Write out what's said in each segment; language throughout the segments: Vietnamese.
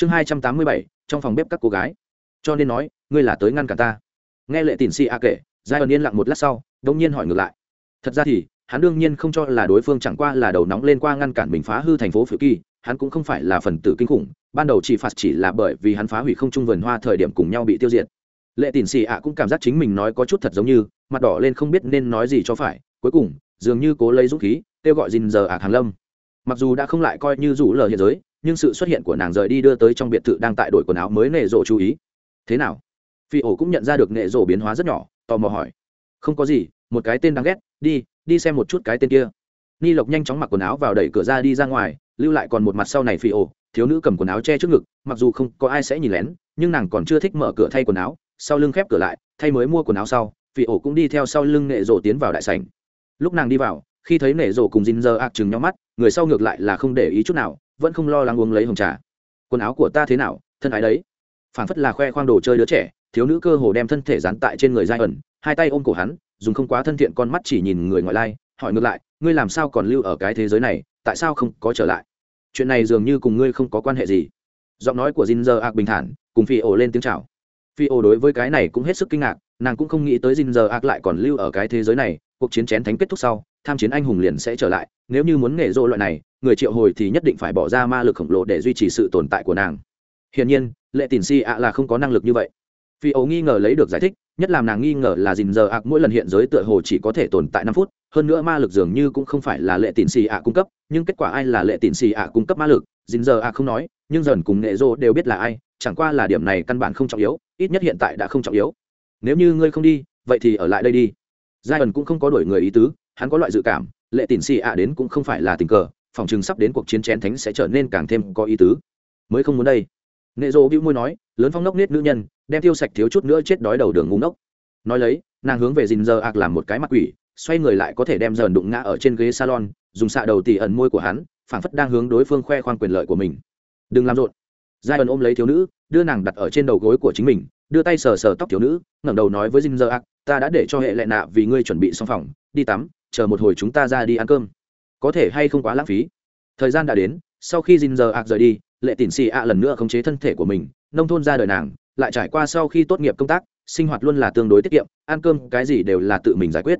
chương hai trăm tám mươi bảy, trong phòng bếp các cô gái. Cho nên nói, ngươi là tới ngăn cả ta. Nghe lệ tín si a kể giai ẩn yên lặng một lát sau đông nhiên hỏi ngược lại. Thật ra thì, hắn đương nhiên không cho là đối phương chẳng qua là đầu nóng lên qua ngăn cản mình phá hư thành phố phiêu kỳ, hắn cũng không phải là phần tử kinh khủng, ban đầu chỉ phạt chỉ là bởi vì hắn phá hủy không trung vườn hoa thời điểm cùng nhau bị tiêu diệt. Lệ tín xì ạ cũng cảm giác chính mình nói có chút thật giống như, mặt đỏ lên không biết nên nói gì cho phải, cuối cùng, dường như cố lấy dũng khí, kêu gọi dình giờ à hàng lâm. Mặc dù đã không lại coi như rủ lờ hiện giới nhưng sự xuất hiện của nàng rời đi đưa tới trong biệt thự đang tại đổi quần áo mới nệ rộ chú ý. Thế nào? Phi ổ cũng nhận ra được nệ rộ biến hóa rất nhỏ, tò mò hỏi. Không có gì, một cái tên đáng ghét, đi đi xem một chút cái tên kia. Ni lộc nhanh chóng mặc quần áo vào đẩy cửa ra đi ra ngoài, lưu lại còn một mặt sau này phi ổ, thiếu nữ cầm quần áo che trước ngực, mặc dù không có ai sẽ nhìn lén, nhưng nàng còn chưa thích mở cửa thay quần áo, sau lưng khép cửa lại, thay mới mua quần áo sau, phi ổ cũng đi theo sau lưng nệ rộ tiến vào đại sảnh. Lúc nàng đi vào, khi thấy nệ rộ cùng dinh dơ ạc chừng nhau mắt, người sau ngược lại là không để ý chút nào vẫn không lo lắng uống lấy hồng trà. Quần áo của ta thế nào thân ái đấy? Phản phất là khoe khoang đồ chơi đứa trẻ thiếu nữ cơ hồ đem thân thể dán tại trên người giai ẩn hai tay ôm cổ hắn dùng không quá thân thiện con mắt chỉ nhìn người ngoại lai hỏi ngược lại ngươi làm sao còn lưu ở cái thế giới này tại sao không có trở lại? Chuyện này dường như cùng ngươi không có quan hệ gì. Giọng nói của Jin Giờ ạc bình thản, cùng Phi ổ lên tiếng chào. Phi ổ đối với cái này cũng hết sức kinh ngạc, nàng cũng không nghĩ tới Jin Giờ ạc lại còn lưu ở cái thế giới này, cuộc chiến chén thánh kết thúc sau, tham chiến anh hùng liền sẽ trở lại, nếu như muốn nghệ rô loại này, người triệu hồi thì nhất định phải bỏ ra ma lực khổng lồ để duy trì sự tồn tại của nàng. Hiển nhiên, Lệ tín Si ạ là không có năng lực như vậy. Phi ấu nghi ngờ lấy được giải thích, nhất làm nàng nghi ngờ là dình Giờ ạc mỗi lần hiện giới tựa hồ chỉ có thể tồn tại năm phút, hơn nữa ma lực dường như cũng không phải là Lệ tín Si ạ cung cấp, nhưng kết quả ai là Lệ tín Si ạ cung cấp ma lực, dình Giờ Ác không nói, nhưng dần cùng nghệ rô đều biết là ai chẳng qua là điểm này căn bản không trọng yếu ít nhất hiện tại đã không trọng yếu nếu như ngươi không đi vậy thì ở lại đây đi giai ẩn cũng không có đổi người ý tứ hắn có loại dự cảm, lệ tỉn xì ạ đến cũng không phải là tình cờ, phòng chừng sắp đến cuộc chiến chén thánh sẽ trở nên càng thêm có ý tứ. Mới không muốn đây. Nệ rộ bĩu môi nói, lớn phong nốc nết nữ nhân, đem tiêu sạch thiếu chút nữa chết đói đầu đường ngu ngốc. Nói lấy, nàng hướng về dình giờ ạc làm một cái mặt quỷ, xoay người lại có thể đem dờn đụng ngã ở trên ghế salon, dùng xạ đầu tỉ ẩn môi của hắn, phảng phất đang hướng đối phương khoe khoang quyền lợi của mình. Đừng làm rộn. Giai ẩn ôm lấy thiếu nữ, đưa nàng đặt ở trên đầu gối của chính mình, đưa tay sờ sờ tóc thiếu nữ, ngẩng đầu nói với dinh dơ ác ta đã để cho hệ lệ nạ vì ngươi chuẩn bị xong phòng, đi tắm chờ một hồi chúng ta ra đi ăn cơm. Có thể hay không quá lãng phí? Thời gian đã đến, sau khi dinh giờ ạc rời đi, lệ tỉn xì ạ lần nữa khống chế thân thể của mình, nông thôn ra đời nàng, lại trải qua sau khi tốt nghiệp công tác, sinh hoạt luôn là tương đối tiết kiệm, ăn cơm cái gì đều là tự mình giải quyết.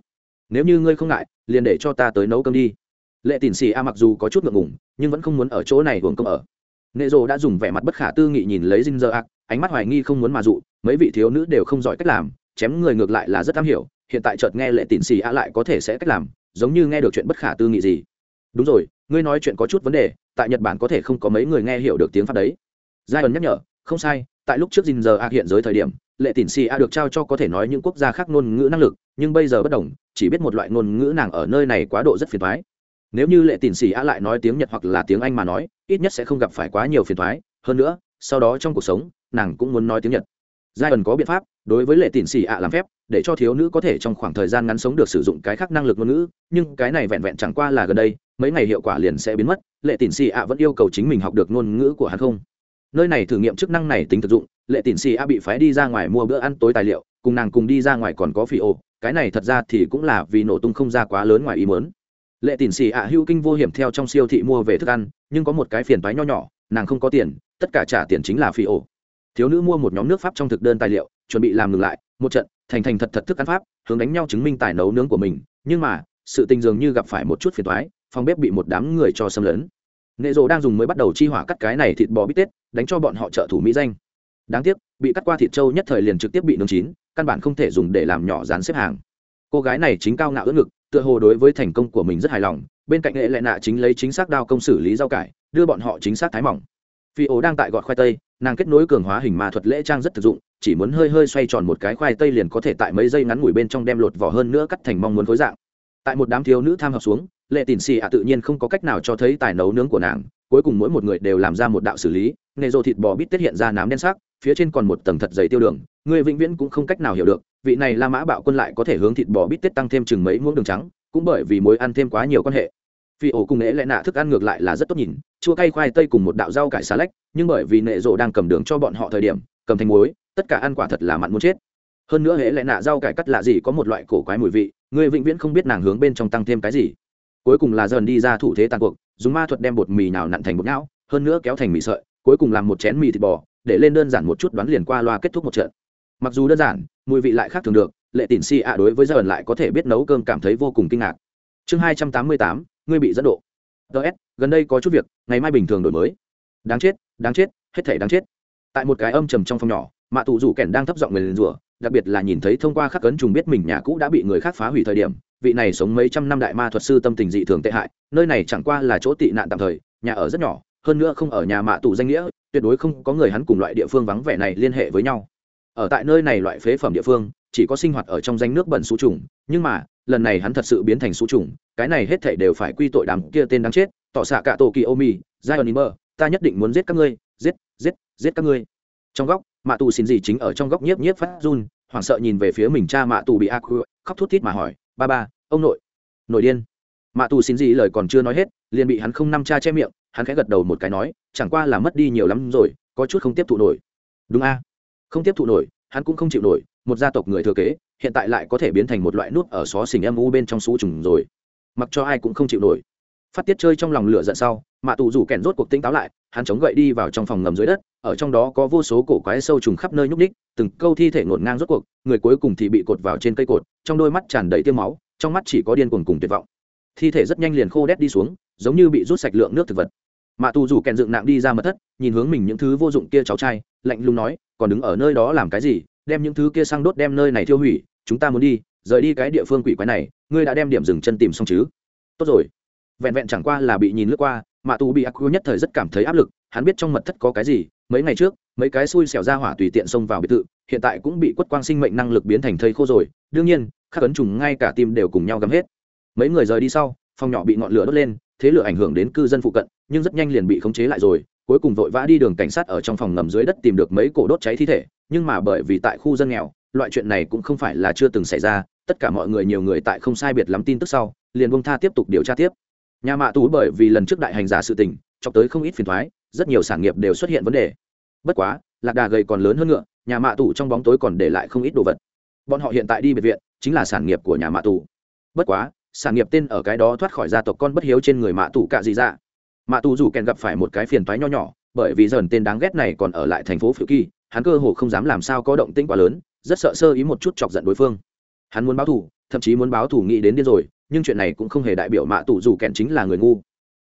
Nếu như ngươi không ngại, liền để cho ta tới nấu cơm đi. Lệ tỉn xì a mặc dù có chút ngượng ngùng, nhưng vẫn không muốn ở chỗ này hưởng công ở. Nệ rồ đã dùng vẻ mặt bất khả tư nghị nhìn lấy dinh dơ ạc ánh mắt hoài nghi không muốn mà dụ, mấy vị thiếu nữ đều không giỏi cách làm, chém người ngược lại là rất am hiểu hiện tại chợt nghe lệ tịn xì a lại có thể sẽ cách làm, giống như nghe được chuyện bất khả tư nghị gì. Đúng rồi, ngươi nói chuyện có chút vấn đề, tại nhật bản có thể không có mấy người nghe hiểu được tiếng pháp đấy. Giai ẩn nhắc nhở, không sai, tại lúc trước dinh giờ ạc hiện giới thời điểm, lệ tịn xì a được trao cho có thể nói những quốc gia khác ngôn ngữ năng lực, nhưng bây giờ bất đồng, chỉ biết một loại ngôn ngữ nàng ở nơi này quá độ rất phiền thoái. Nếu như lệ tỉn xì a lại nói tiếng nhật hoặc là tiếng anh mà nói, ít nhất sẽ không gặp phải quá nhiều phiền thoái. Hơn nữa, sau đó trong cuộc sống, nàng cũng muốn nói tiếng nhật. Giai ẩn có biện pháp đối với lệ tịn xì ạ làm phép, để cho thiếu nữ có thể trong khoảng thời gian ngắn sống được sử dụng cái khác năng lực ngôn ngữ, nhưng cái này vẹn vẹn chẳng qua là gần đây, mấy ngày hiệu quả liền sẽ biến mất, lệ tịn xì ạ vẫn yêu cầu chính mình học được ngôn ngữ của hắn không? Nơi này thử nghiệm chức năng này tính thực dụng, lệ tịn xì ạ bị phái đi ra ngoài mua bữa ăn tối tài liệu, cùng nàng cùng đi ra ngoài còn có phi ô, cái này thật ra thì cũng là vì nổ tung không ra quá lớn ngoài ý mớn lệ tịn xì ạ hữu kinh vô hiểm theo trong siêu thị mua về thức ăn, nhưng có một cái phiền toái nho nhỏ, nàng không có tiền, tất cả trả tiền chính là phi ô thiếu nữ mua một nhóm nước pháp trong thực đơn tài liệu, chuẩn bị làm ngừng lại, một trận, thành thành thật thật thức ăn pháp, hướng đánh nhau chứng minh tài nấu nướng của mình. Nhưng mà, sự tình dường như gặp phải một chút phiền toái, phòng bếp bị một đám người cho xâm lấn. Nệ rồ đang dùng mới bắt đầu chi hỏa cắt cái này thịt bò bít tết, đánh cho bọn họ trợ thủ mỹ danh. Đáng tiếc, bị cắt qua thịt trâu nhất thời liền trực tiếp bị nướng chín, căn bản không thể dùng để làm nhỏ dán xếp hàng. Cô gái này chính cao ngạo ưỡn ngực, tựa hồ đối với thành công của mình rất hài lòng, bên cạnh nghệ lệ nạ chính lấy chính xác đao công xử lý rau cải, đưa bọn họ chính xác thái mỏng. Phi ố đang tại gọt khoai tây nàng kết nối cường hóa hình ma thuật lễ trang rất thực dụng, chỉ muốn hơi hơi xoay tròn một cái khoai tây liền có thể tại mấy giây ngắn ngủi bên trong đem lột vỏ hơn nữa cắt thành mong muốn khối dạng. Tại một đám thiếu nữ tham học xuống, lệ tỉn xì ạ tự nhiên không có cách nào cho thấy tài nấu nướng của nàng, cuối cùng mỗi một người đều làm ra một đạo xử lý, nghề rô thịt bò bít tiết hiện ra nám đen sắc, phía trên còn một tầng thật dày tiêu đường, người vĩnh viễn cũng không cách nào hiểu được, vị này la mã bạo quân lại có thể hướng thịt bò bít tết tăng thêm chừng mấy muỗng đường trắng, cũng bởi vì mối ăn thêm quá nhiều quan hệ phi ổ cùng nễ lẽ nạ thức ăn ngược lại là rất tốt nhìn. Chua cay khoai tây cùng một đạo rau cải xà lách, nhưng bởi vì nệ rộ đang cầm đường cho bọn họ thời điểm, cầm thành muối, tất cả ăn quả thật là mặn muốn chết. Hơn nữa hễ lẽ nạ rau cải cắt lạ gì có một loại cổ quái mùi vị, người vĩnh viễn không biết nàng hướng bên trong tăng thêm cái gì. Cuối cùng là dần đi ra thủ thế tàn cuộc, dùng ma thuật đem bột mì nào nặn thành bột não hơn nữa kéo thành mì sợi, cuối cùng làm một chén mì thịt bò, để lên đơn giản một chút đoán liền qua loa kết thúc một trận. Mặc dù đơn giản, mùi vị lại khác thường được, lệ tỉn si ạ đối với dần lại có thể biết nấu cơm cảm thấy vô cùng kinh ngạc. Chương hai trăm tám mươi tám ngươi bị dẫn độ. Ts gần đây có chút việc, ngày mai bình thường đổi mới. Đáng chết đáng chết, hết thể đáng chết. Tại một cái âm trầm trong phòng nhỏ, mạ tù rủ kẻn đang thấp giọng người liền rủa, đặc biệt là nhìn thấy thông qua khắc cấn trùng biết mình nhà cũ đã bị người khác phá hủy thời điểm, vị này sống mấy trăm năm đại ma thuật sư tâm tình dị thường tệ hại, nơi này chẳng qua là chỗ tị nạn tạm thời, nhà ở rất nhỏ, hơn nữa không ở nhà mạ tù danh nghĩa, tuyệt đối không có người hắn cùng loại địa phương vắng vẻ này liên hệ với nhau. Ở tại nơi này loại phế phẩm địa phương, chỉ có sinh hoạt ở trong danh nước bẩn xú trùng, nhưng mà lần này hắn thật sự biến thành số trùng, cái này hết thể đều phải quy tội đám kia tên đáng chết, tỏ xạ cả tổ kỳ ô mi giai ẩn ta nhất định muốn giết các ngươi, giết giết giết các ngươi. Trong góc, mạ tù xin gì chính ở trong góc nhiếp nhiếp phát run, hoảng sợ nhìn về phía mình cha mạ tù bị ác khóc thút thít mà hỏi, ba ba, ông nội nội điên. Mạ tù xin gì lời còn chưa nói hết, liền bị hắn không năm cha che miệng, hắn khẽ gật đầu một cái nói, chẳng qua là mất đi nhiều lắm rồi, có chút không tiếp thụ nổi. Đúng a. Không tiếp thụ nổi, hắn cũng không chịu nổi, một gia tộc người thừa kế hiện tại lại có thể biến thành một loại nút ở xó xình âm u bên trong xú trùng rồi. Mặc cho ai cũng không chịu nổi. Phát tiết chơi trong lòng lửa giận sau, mạ tù rủ kèn rốt cuộc tinh táo lại, hắn chống gậy đi vào trong phòng ngầm dưới đất, ở trong đó có vô số cổ quái sâu trùng khắp nơi nhúc ních từng câu thi thể ngổn ngang rốt cuộc, người cuối cùng thì bị cột vào trên cây cột, trong đôi mắt tràn đầy tiêu máu, trong mắt chỉ có điên cuồng cùng tuyệt vọng. Thi thể rất nhanh liền khô đét đi xuống, giống như bị rút sạch lượng nước thực vật. Mạ tù rủ kèn dựng nặng đi ra mật thất, nhìn hướng mình những thứ vô dụng kia cháu trai, lạnh lùng nói, còn đứng ở nơi đó làm cái gì? Đem những thứ kia sang đốt đem nơi này tiêu hủy, chúng ta muốn đi, rời đi cái địa phương quỷ quái này, ngươi đã đem điểm dừng chân tìm xong chứ? Tốt rồi. Vẹn vẹn chẳng qua là bị nhìn lướt qua, mà tù bị ác nhất thời rất cảm thấy áp lực, hắn biết trong mật thất có cái gì, mấy ngày trước, mấy cái xui xẻo ra hỏa tùy tiện xông vào biệt thự, hiện tại cũng bị quất quang sinh mệnh năng lực biến thành thây khô rồi, đương nhiên các ấn trùng ngay cả tim đều cùng nhau gắm hết. Mấy người rời đi sau, phòng nhỏ bị ngọn lửa đốt lên, thế lửa ảnh hưởng đến cư dân phụ cận, nhưng rất nhanh liền bị khống chế lại rồi cuối cùng vội vã đi đường cảnh sát ở trong phòng ngầm dưới đất tìm được mấy cổ đốt cháy thi thể, nhưng mà bởi vì tại khu dân nghèo, loại chuyện này cũng không phải là chưa từng xảy ra, tất cả mọi người nhiều người tại không sai biệt lắm tin tức sau, liền bông tha tiếp tục điều tra tiếp. Nhà mạ tú bởi vì lần trước đại hành giả sự tình cho tới không ít phiền thoái, rất nhiều sản nghiệp đều xuất hiện vấn đề. Bất quá, lạc đà gầy còn lớn hơn ngựa, nhà mạ tù trong bóng tối còn để lại không ít đồ vật. Bọn họ hiện tại đi biệt viện, chính là sản nghiệp của nhà mạ tù bất quá, sản nghiệp tên ở cái đó thoát khỏi gia tộc con bất hiếu trên người mạ tù cạ gì ra dạ mạ tù dù kèn gặp phải một cái phiền toái nho nhỏ, bởi vì dần tên đáng ghét này còn ở lại thành phố phiêu kỳ, hắn cơ hồ không dám làm sao có động tĩnh quá lớn, rất sợ sơ ý một chút chọc giận đối phương. Hắn muốn báo thù, thậm chí muốn báo thù nghĩ đến điên rồi, nhưng chuyện này cũng không hề đại biểu mạ tù dù kèn chính là người ngu.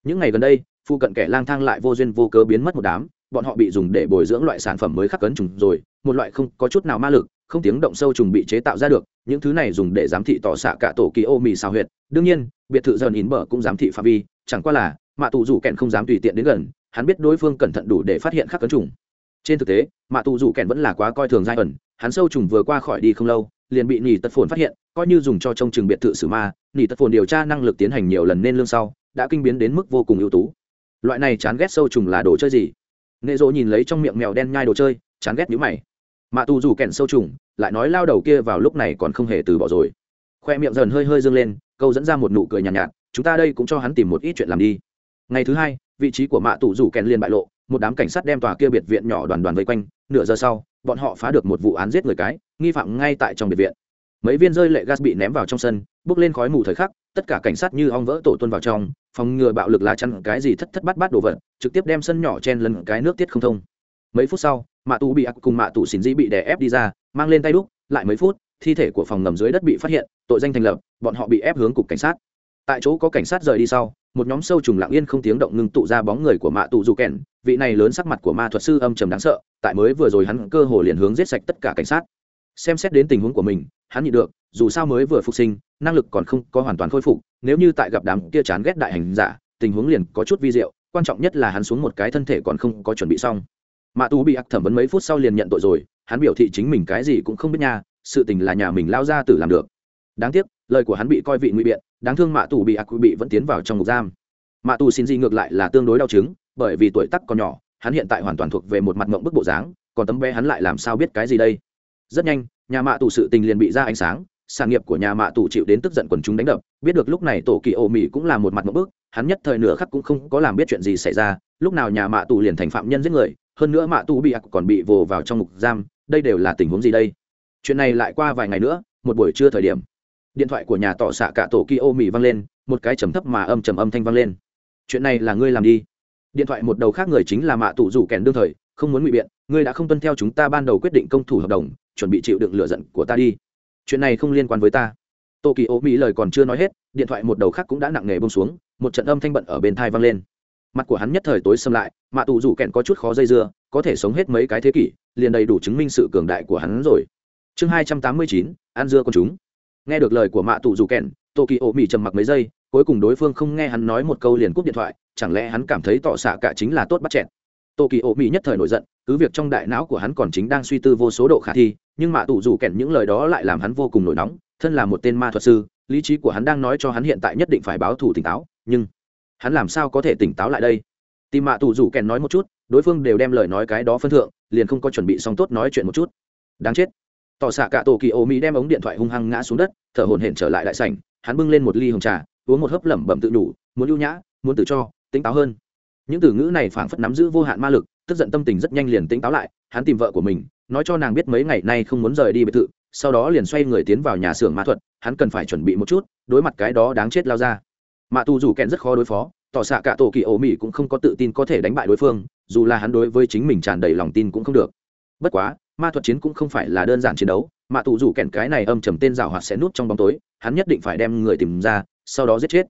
Những ngày gần đây phụ cận kẻ lang thang lại vô duyên vô cớ biến mất một đám, bọn họ bị dùng để bồi dưỡng loại sản phẩm mới khắc cấn trùng rồi, một loại không có chút nào ma lực, không tiếng động sâu trùng bị chế tạo ra được, những thứ này dùng để giám thị tỏ xạ cả tổ kỳ ô mì xào huyệt. Đương nhiên, biệt thự dần ín bờ cũng giám thị phạm vi, chẳng qua là mạ tù dù kèn không dám tùy tiện đến gần hắn biết đối phương cẩn thận đủ để phát hiện khắc cấn trùng. Trên thực tế mạ tù dù kèn vẫn là quá coi thường giai ẩn hắn sâu trùng vừa qua khỏi đi không lâu liền bị nỉ tật phồn phát hiện coi như dùng cho trông trường biệt thự sử ma nỉ tật phồn điều tra năng lực tiến hành nhiều lần nên lương sau đã kinh biến đến mức vô cùng ưu tú. Loại này chán ghét sâu trùng là đồ chơi gì? Nệ rộ nhìn lấy trong miệng mèo đen nhai đồ chơi chán ghét nhữ mày. Mạ tù dù kẹn sâu trùng lại nói lao đầu kia vào lúc này còn không hề từ bỏ rồi. Khoe miệng dần hơi hơi dâng lên câu dẫn ra một nụ cười nhàn nhạt, nhạt chúng ta đây cũng cho hắn tìm một ít chuyện làm đi ngày thứ hai, vị trí của mạ tù rủ kẹn liền bại lộ, một đám cảnh sát đem tòa kia biệt viện nhỏ đoàn đoàn vây quanh, nửa giờ sau, bọn họ phá được một vụ án giết người cái, nghi phạm ngay tại trong biệt viện. Mấy viên rơi lệ gas bị ném vào trong sân, bước lên khói mù thời khắc, tất cả cảnh sát như ong vỡ tổ tuân vào trong, phòng ngừa bạo lực lá chắn, cái gì thất thất bát bát đồ vật, trực tiếp đem sân nhỏ chen lần cái nước tiết không thông. Mấy phút sau, mạ tù bị ác cùng mạ tù xỉn dĩ bị đè ép đi ra, mang lên tay đúc, lại mấy phút, thi thể của phòng ngầm dưới đất bị phát hiện, tội danh thành lập, bọn họ bị ép hướng cục cảnh sát. Tại chỗ có cảnh sát rời đi sau một nhóm sâu trùng lặng yên không tiếng động ngưng tụ ra bóng người của mạ Tụ dù kèn. Vị này lớn sắc mặt của ma thuật sư âm trầm đáng sợ, tại mới vừa rồi hắn cơ hồ liền hướng giết sạch tất cả cảnh sát. Xem xét đến tình huống của mình, hắn nhịn được, dù sao mới vừa phục sinh, năng lực còn không có hoàn toàn khôi phục, nếu như tại gặp đám kia chán ghét đại hành giả, tình huống liền có chút vi diệu, quan trọng nhất là hắn xuống một cái thân thể còn không có chuẩn bị xong. Mạ tú bị ác thẩm vấn mấy phút sau liền nhận tội rồi, hắn biểu thị chính mình cái gì cũng không biết nha, sự tình là nhà mình lao ra tử làm được. Đáng tiếc, lời của hắn bị coi vị nguy biện đáng thương mạ tù bị ác bị vẫn tiến vào trong ngục giam. Mạ tù xin di ngược lại là tương đối đau chứng, bởi vì tuổi tắc còn nhỏ, hắn hiện tại hoàn toàn thuộc về một mặt mộng bức bộ dáng, còn tấm bé hắn lại làm sao biết cái gì đây? Rất nhanh, nhà mạ tù sự tình liền bị ra ánh sáng, sản nghiệp của nhà mạ tù chịu đến tức giận quần chúng đánh đập, biết được lúc này tổ kỳ ô mỹ cũng là một mặt mộng bức, hắn nhất thời nửa khắc cũng không có làm biết chuyện gì xảy ra, lúc nào nhà mạ tù liền thành phạm nhân giết người, hơn nữa mạ tù bị ác còn bị vồ vào trong ngục giam, đây đều là tình huống gì đây? Chuyện này lại qua vài ngày nữa, một buổi trưa thời điểm điện thoại của nhà tỏ xạ cả tổ kia ô mỹ vang lên, một cái trầm thấp mà âm trầm âm thanh vang lên. Chuyện này là ngươi làm đi. Điện thoại một đầu khác người chính là mạ Tụ rủ kèn đương thời, không muốn ngụy biện, ngươi đã không tuân theo chúng ta ban đầu quyết định công thủ hợp đồng, chuẩn bị chịu đựng lựa giận của ta đi. Chuyện này không liên quan với ta. Tô kỳ ô mỹ lời còn chưa nói hết, điện thoại một đầu khác cũng đã nặng nề bông xuống, một trận âm thanh bận ở bên thai vang lên. Mặt của hắn nhất thời tối xâm lại, mạ tù rủ Kẹn có chút khó dây dưa, có thể sống hết mấy cái thế kỷ, liền đầy đủ chứng minh sự cường đại của hắn rồi. Chương hai trăm tám mươi chín An dưa con chúng nghe được lời của mạ tù Dù kèn tô kỳ ô mỹ trầm mặc mấy giây, cuối cùng đối phương không nghe hắn nói một câu liền cúp điện thoại, chẳng lẽ hắn cảm thấy tỏ xạ cả chính là tốt bắt chẹn tô kỳ ô mỹ nhất thời nổi giận, cứ việc trong đại não của hắn còn chính đang suy tư vô số độ khả thi, nhưng mạ tù Dù kèn những lời đó lại làm hắn vô cùng nổi nóng, thân là một tên ma thuật sư, lý trí của hắn đang nói cho hắn hiện tại nhất định phải báo thù tỉnh táo, nhưng hắn làm sao có thể tỉnh táo lại đây? Tìm mạ tù Dù kèn nói một chút, đối phương đều đem lời nói cái đó phân thượng, liền không có chuẩn bị xong tốt nói chuyện một chút. Đáng chết tỏ xạ cả tổ kỳ ô mỹ đem ống điện thoại hung hăng ngã xuống đất, thở hổn hển trở lại đại sảnh, hắn bưng lên một ly hồng trà, uống một hớp lẩm bẩm tự đủ, muốn ưu nhã, muốn tự cho, tỉnh táo hơn. Những từ ngữ này phảng phất nắm giữ vô hạn ma lực, tức giận tâm tình rất nhanh liền tỉnh táo lại, hắn tìm vợ của mình, nói cho nàng biết mấy ngày nay không muốn rời đi biệt thự, sau đó liền xoay người tiến vào nhà xưởng ma thuật, hắn cần phải chuẩn bị một chút, đối mặt cái đó đáng chết lao ra. Mạ tù rủ kẹn rất khó đối phó, tỏ xạ cả tổ kỳ ổ mỹ cũng không có tự tin có thể đánh bại đối phương, dù là hắn đối với chính mình tràn đầy lòng tin cũng không được. Bất quá ma thuật chiến cũng không phải là đơn giản chiến đấu mạ tù rủ kẹn cái này âm trầm tên rào hoạt sẽ nút trong bóng tối, hắn nhất định phải đem người tìm ra, sau đó giết chết.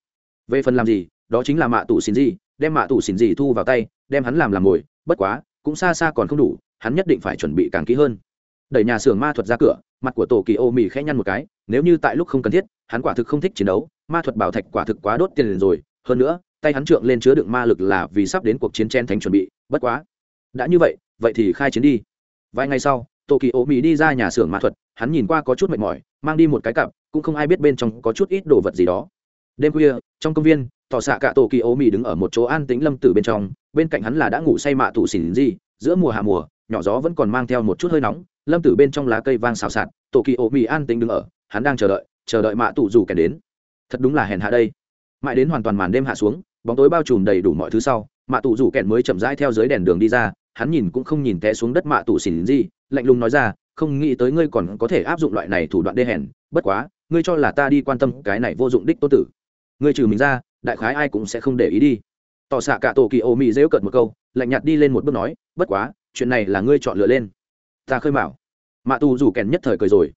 Về phần làm gì, đó chính là mạ tù xin gì, đem mạ tù xin gì thu vào tay, đem hắn làm làm mồi bất quá, cũng xa xa còn không đủ, hắn nhất định phải chuẩn bị càng kỹ hơn. Đẩy nhà xưởng ma thuật ra cửa, mặt của tổ kỳ ô mì khẽ nhăn một cái, nếu như tại lúc không cần thiết, hắn quả thực không thích chiến đấu, ma thuật bảo thạch quả thực quá đốt tiền rồi, hơn nữa, tay hắn trượng lên chứa đựng ma lực là vì sắp đến cuộc chiến chen thánh chuẩn bị, bất quá. Đã như vậy vậy thì khai chiến đi vài ngày sau tổ kỳ ô mỹ đi ra nhà xưởng ma thuật, hắn nhìn qua có chút mệt mỏi, mang đi một cái cặp, cũng không ai biết bên trong có chút ít đồ vật gì đó. Đêm khuya, trong công viên, tỏ xạ cả tổ kỳ ô mỹ đứng ở một chỗ an tĩnh lâm tử bên trong, bên cạnh hắn là đã ngủ say mạ tụ xỉn gì, giữa mùa hạ mùa, nhỏ gió vẫn còn mang theo một chút hơi nóng, lâm tử bên trong lá cây vang xào xạc tổ kỳ ô mỹ an tĩnh đứng ở, hắn đang chờ đợi chờ đợi mạ tụ dù kẻ đến. Thật đúng là hèn hạ đây. Mãi đến hoàn toàn màn đêm hạ xuống, bóng tối bao trùm đầy đủ mọi thứ sau, mạ tụ rủ kẹn mới chậm rãi theo dưới đèn đường đi ra hắn nhìn cũng không nhìn té xuống đất mạ tù xỉn gì, lạnh lùng nói ra, không nghĩ tới ngươi còn có thể áp dụng loại này thủ đoạn đê hèn, bất quá, ngươi cho là ta đi quan tâm cái này vô dụng đích tôn tử. Ngươi trừ mình ra, đại khái ai cũng sẽ không để ý đi. Tỏ xạ cả tổ kỳ ô mỹ dễu cợt một câu, lạnh nhạt đi lên một bước nói, bất quá, chuyện này là ngươi chọn lựa lên. Ta khơi mạo mạ tù rủ kèn nhất thời cười rồi.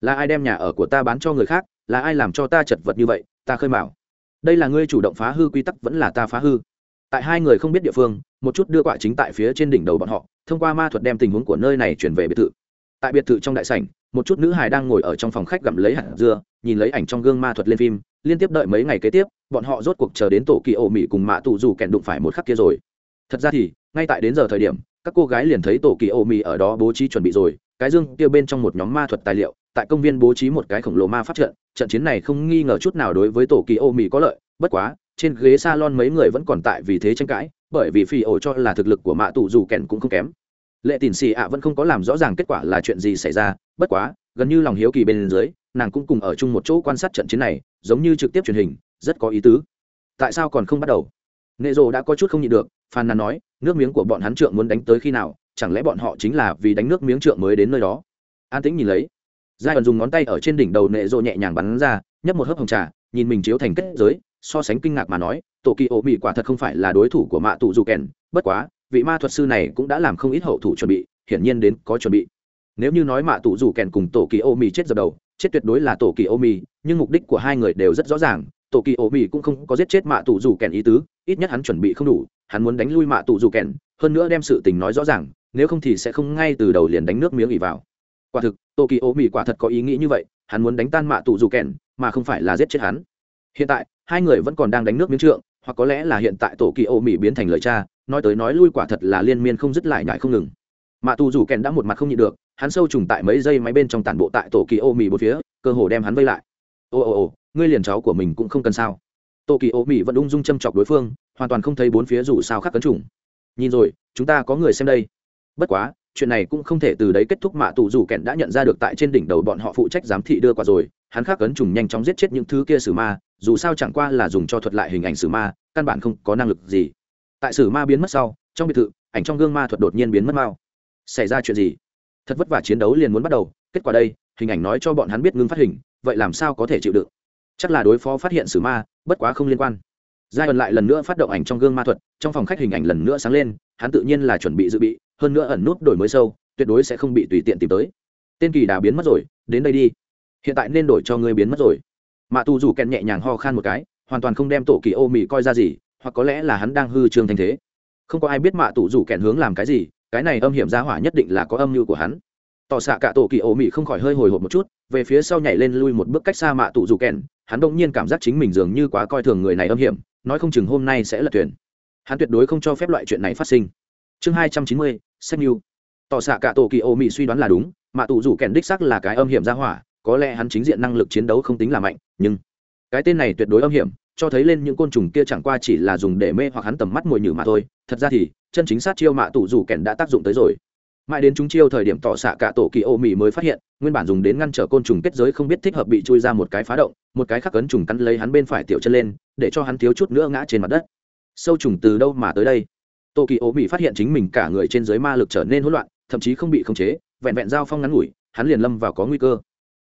Là ai đem nhà ở của ta bán cho người khác, là ai làm cho ta chật vật như vậy, ta khơi mạo đây là ngươi chủ động phá hư quy tắc vẫn là ta phá hư. Tại hai người không biết địa phương một chút đưa quả chính tại phía trên đỉnh đầu bọn họ, thông qua ma thuật đem tình huống của nơi này chuyển về biệt thự. Tại biệt thự trong đại sảnh, một chút nữ hài đang ngồi ở trong phòng khách gặm lấy hạt dưa, nhìn lấy ảnh trong gương ma thuật lên phim, liên tiếp đợi mấy ngày kế tiếp, bọn họ rốt cuộc chờ đến tổ kỳ ổ mỹ cùng mạ tù dù kẹn đụng phải một khắc kia rồi. Thật ra thì, ngay tại đến giờ thời điểm, các cô gái liền thấy tổ kỳ ổ mỹ ở đó bố trí chuẩn bị rồi, cái dương kia bên trong một nhóm ma thuật tài liệu, tại công viên bố trí một cái khổng lồ ma phát trận trận chiến này không nghi ngờ chút nào đối với tổ kỳ ô mỹ có lợi, bất quá, trên ghế s a lon mấy người vẫn còn tại vì thế tranh cãi bởi vì phi ổ cho là thực lực của mạ tù dù kèn cũng không kém. Lệ tỉn xì ạ vẫn không có làm rõ ràng kết quả là chuyện gì xảy ra, bất quá, gần như lòng hiếu kỳ bên dưới, nàng cũng cùng ở chung một chỗ quan sát trận chiến này, giống như trực tiếp truyền hình, rất có ý tứ. Tại sao còn không bắt đầu? Nệ rồ đã có chút không nhịn được phan nàn nói, nước miếng của bọn hắn trượng muốn đánh tới khi nào, chẳng lẽ bọn họ chính là vì đánh nước miếng trượng mới đến nơi đó? An tĩnh nhìn lấy. Giai đoạn dùng ngón tay ở trên đỉnh đầu nệ rồ nhẹ nhàng bắn ra, nhấp một hớp hồng trà, nhìn mình chiếu thành kết giới, so sánh kinh ngạc mà nói tổ kỳ ổ mỹ quả thật không phải là đối thủ của mạ tụ dù kèn, bất quá, vị ma thuật sư này cũng đã làm không ít hậu thủ chuẩn bị, hiển nhiên đến có chuẩn bị. Nếu như nói mạ tụ dù kèn cùng tổ kỳ ô mỹ chết dập đầu, chết tuyệt đối là tổ kỳ ô mỹ nhưng mục đích của hai người đều rất rõ ràng, tổ kỳ ô mỹ cũng không có giết chết mạ tụ dù kèn ý tứ, ít nhất hắn chuẩn bị không đủ, hắn muốn đánh lui mạ tụ dù kèn, hơn nữa đem sự tình nói rõ ràng, nếu không thì sẽ không ngay từ đầu liền đánh nước miếng ỉ vào. Quả thực, Tổ kỳ ô mỹ quả thật có ý nghĩ như vậy, hắn muốn đánh tan mạ tụ dù kèn, mà không phải là giết chết hắn. Hiện tại, hai người vẫn còn đang đánh nước miếng trượng hoặc có lẽ là hiện tại tổ kỳ ô mỹ biến thành lời cha, nói tới nói lui quả thật là liên miên không dứt lại nhại không ngừng. Mạ tù dù kèn đã một mặt không nhịn được, hắn sâu trùng tại mấy giây máy bên trong tản bộ tại tổ kỳ ô mỹ bốn phía, cơ hồ đem hắn vây lại. Ô ô ô, ngươi liền cháu của mình cũng không cần sao. Tổ kỳ ô mỹ vẫn ung dung châm chọc đối phương, hoàn toàn không thấy bốn phía dù sao khác cấn trùng nhìn rồi, chúng ta có người xem đây. Bất quá, chuyện này cũng không thể từ đấy kết thúc mạ tù dù kèn đã nhận ra được tại trên đỉnh đầu bọn họ phụ trách giám thị đưa qua rồi, hắn khác cấn trùng nhanh chóng giết chết những thứ kia xử ma dù sao chẳng qua là dùng cho thuật lại hình ảnh sử ma, căn bản không có năng lực gì. Tại sử ma biến mất sau, trong biệt thự, ảnh trong gương ma thuật đột nhiên biến mất mao xảy ra chuyện gì? Thật vất vả chiến đấu liền muốn bắt đầu, kết quả đây, hình ảnh nói cho bọn hắn biết ngưng phát hình, vậy làm sao có thể chịu đựng? Chắc là đối phó phát hiện sử ma, bất quá không liên quan. Giai ẩn lại lần nữa phát động ảnh trong gương ma thuật, trong phòng khách hình ảnh lần nữa sáng lên, hắn tự nhiên là chuẩn bị dự bị, hơn nữa ẩn nút đổi mới sâu, tuyệt đối sẽ không bị tùy tiện tìm tới. Tên kỳ đà biến mất rồi, đến đây đi. Hiện tại nên đổi cho ngươi biến mất rồi mạ tù dù kèn nhẹ nhàng ho khan một cái, hoàn toàn không đem tổ kỳ ô Mị coi ra gì, hoặc có lẽ là hắn đang hư trương thành thế. Không có ai biết mạ tù dù kèn hướng làm cái gì, cái này âm hiểm ra hỏa nhất định là có âm mưu của hắn. Tỏ xạ cả tổ kỳ ô Mị không khỏi hơi hồi hộp một chút, về phía sau nhảy lên lui một bước cách xa mạ tù dù kèn hắn đông nhiên cảm giác chính mình dường như quá coi thường người này âm hiểm, nói không chừng hôm nay sẽ là tuyển hắn tuyệt đối không cho phép loại chuyện này phát sinh. Chương hai trăm chín mươi sách mưu tỏ xạ cả tổ kỳ ô Mị suy đoán là đúng mạ tù dù kèn đích sắc là cái âm hiểm ra hỏa có lẽ hắn chính diện năng lực chiến đấu không tính là mạnh, nhưng cái tên này tuyệt đối âm hiểm, cho thấy lên những côn trùng kia chẳng qua chỉ là dùng để mê hoặc hắn tầm mắt mùi nhử mà thôi. Thật ra thì, chân chính sát chiêu mạ tủ rủ kèn đã tác dụng tới rồi. Mãi đến chúng chiêu thời điểm tỏ xạ cả tổ kỳ ô mì mới phát hiện, nguyên bản dùng đến ngăn trở côn trùng kết giới không biết thích hợp bị chui ra một cái phá động, một cái khắc cấn trùng cắn lấy hắn bên phải tiểu chân lên, để cho hắn thiếu chút nữa ngã trên mặt đất. Sâu trùng từ đâu mà tới đây? Tổ kỳ ô mì phát hiện chính mình cả người trên giới ma lực trở nên hỗn loạn, thậm chí không bị khống chế, vẹn vẹn giao phong ngắn ngủi, hắn liền lâm vào có nguy cơ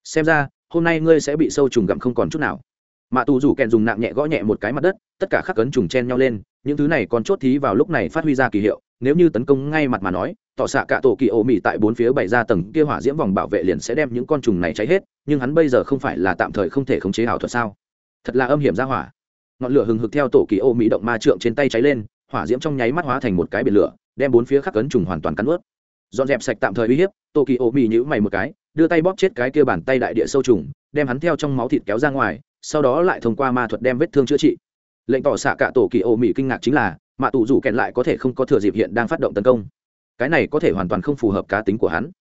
xem ra, hôm nay ngươi sẽ bị sâu trùng gặm không còn chút nào. Mạ tù rủ kèn dùng nặng nhẹ gõ nhẹ một cái mặt đất, tất cả khắc cấn trùng chen nhau lên, những thứ này còn chốt thí vào lúc này phát huy ra kỳ hiệu, nếu như tấn công ngay mặt mà nói, tỏ xạ cả tổ kỳ ổ mỹ tại bốn phía bày ra tầng kia hỏa diễm vòng bảo vệ liền sẽ đem những con trùng này cháy hết, nhưng hắn bây giờ không phải là tạm thời không thể khống chế ảo thuật sao? Thật là âm hiểm ra hỏa. Ngọn lửa hừng hực theo tổ kỳ ô mỹ động ma trượng trên tay cháy lên, hỏa diễm trong nháy mắt hóa thành một cái biển lửa, đem bốn phía khắc cấn trùng hoàn toàn cắn ướt dọn dẹp sạch tạm thời uy hiếp tổ kỳ ô mỹ nhữ mày một cái, đưa tay bóp chết cái kia bàn tay đại địa sâu trùng, đem hắn theo trong máu thịt kéo ra ngoài, sau đó lại thông qua ma thuật đem vết thương chữa trị. Lệnh tỏ xạ cả tổ kỳ ô mỹ kinh ngạc chính là mạ tù rủ kèn lại có thể không có thừa dịp hiện đang phát động tấn công. Cái này có thể hoàn toàn không phù hợp cá tính của hắn.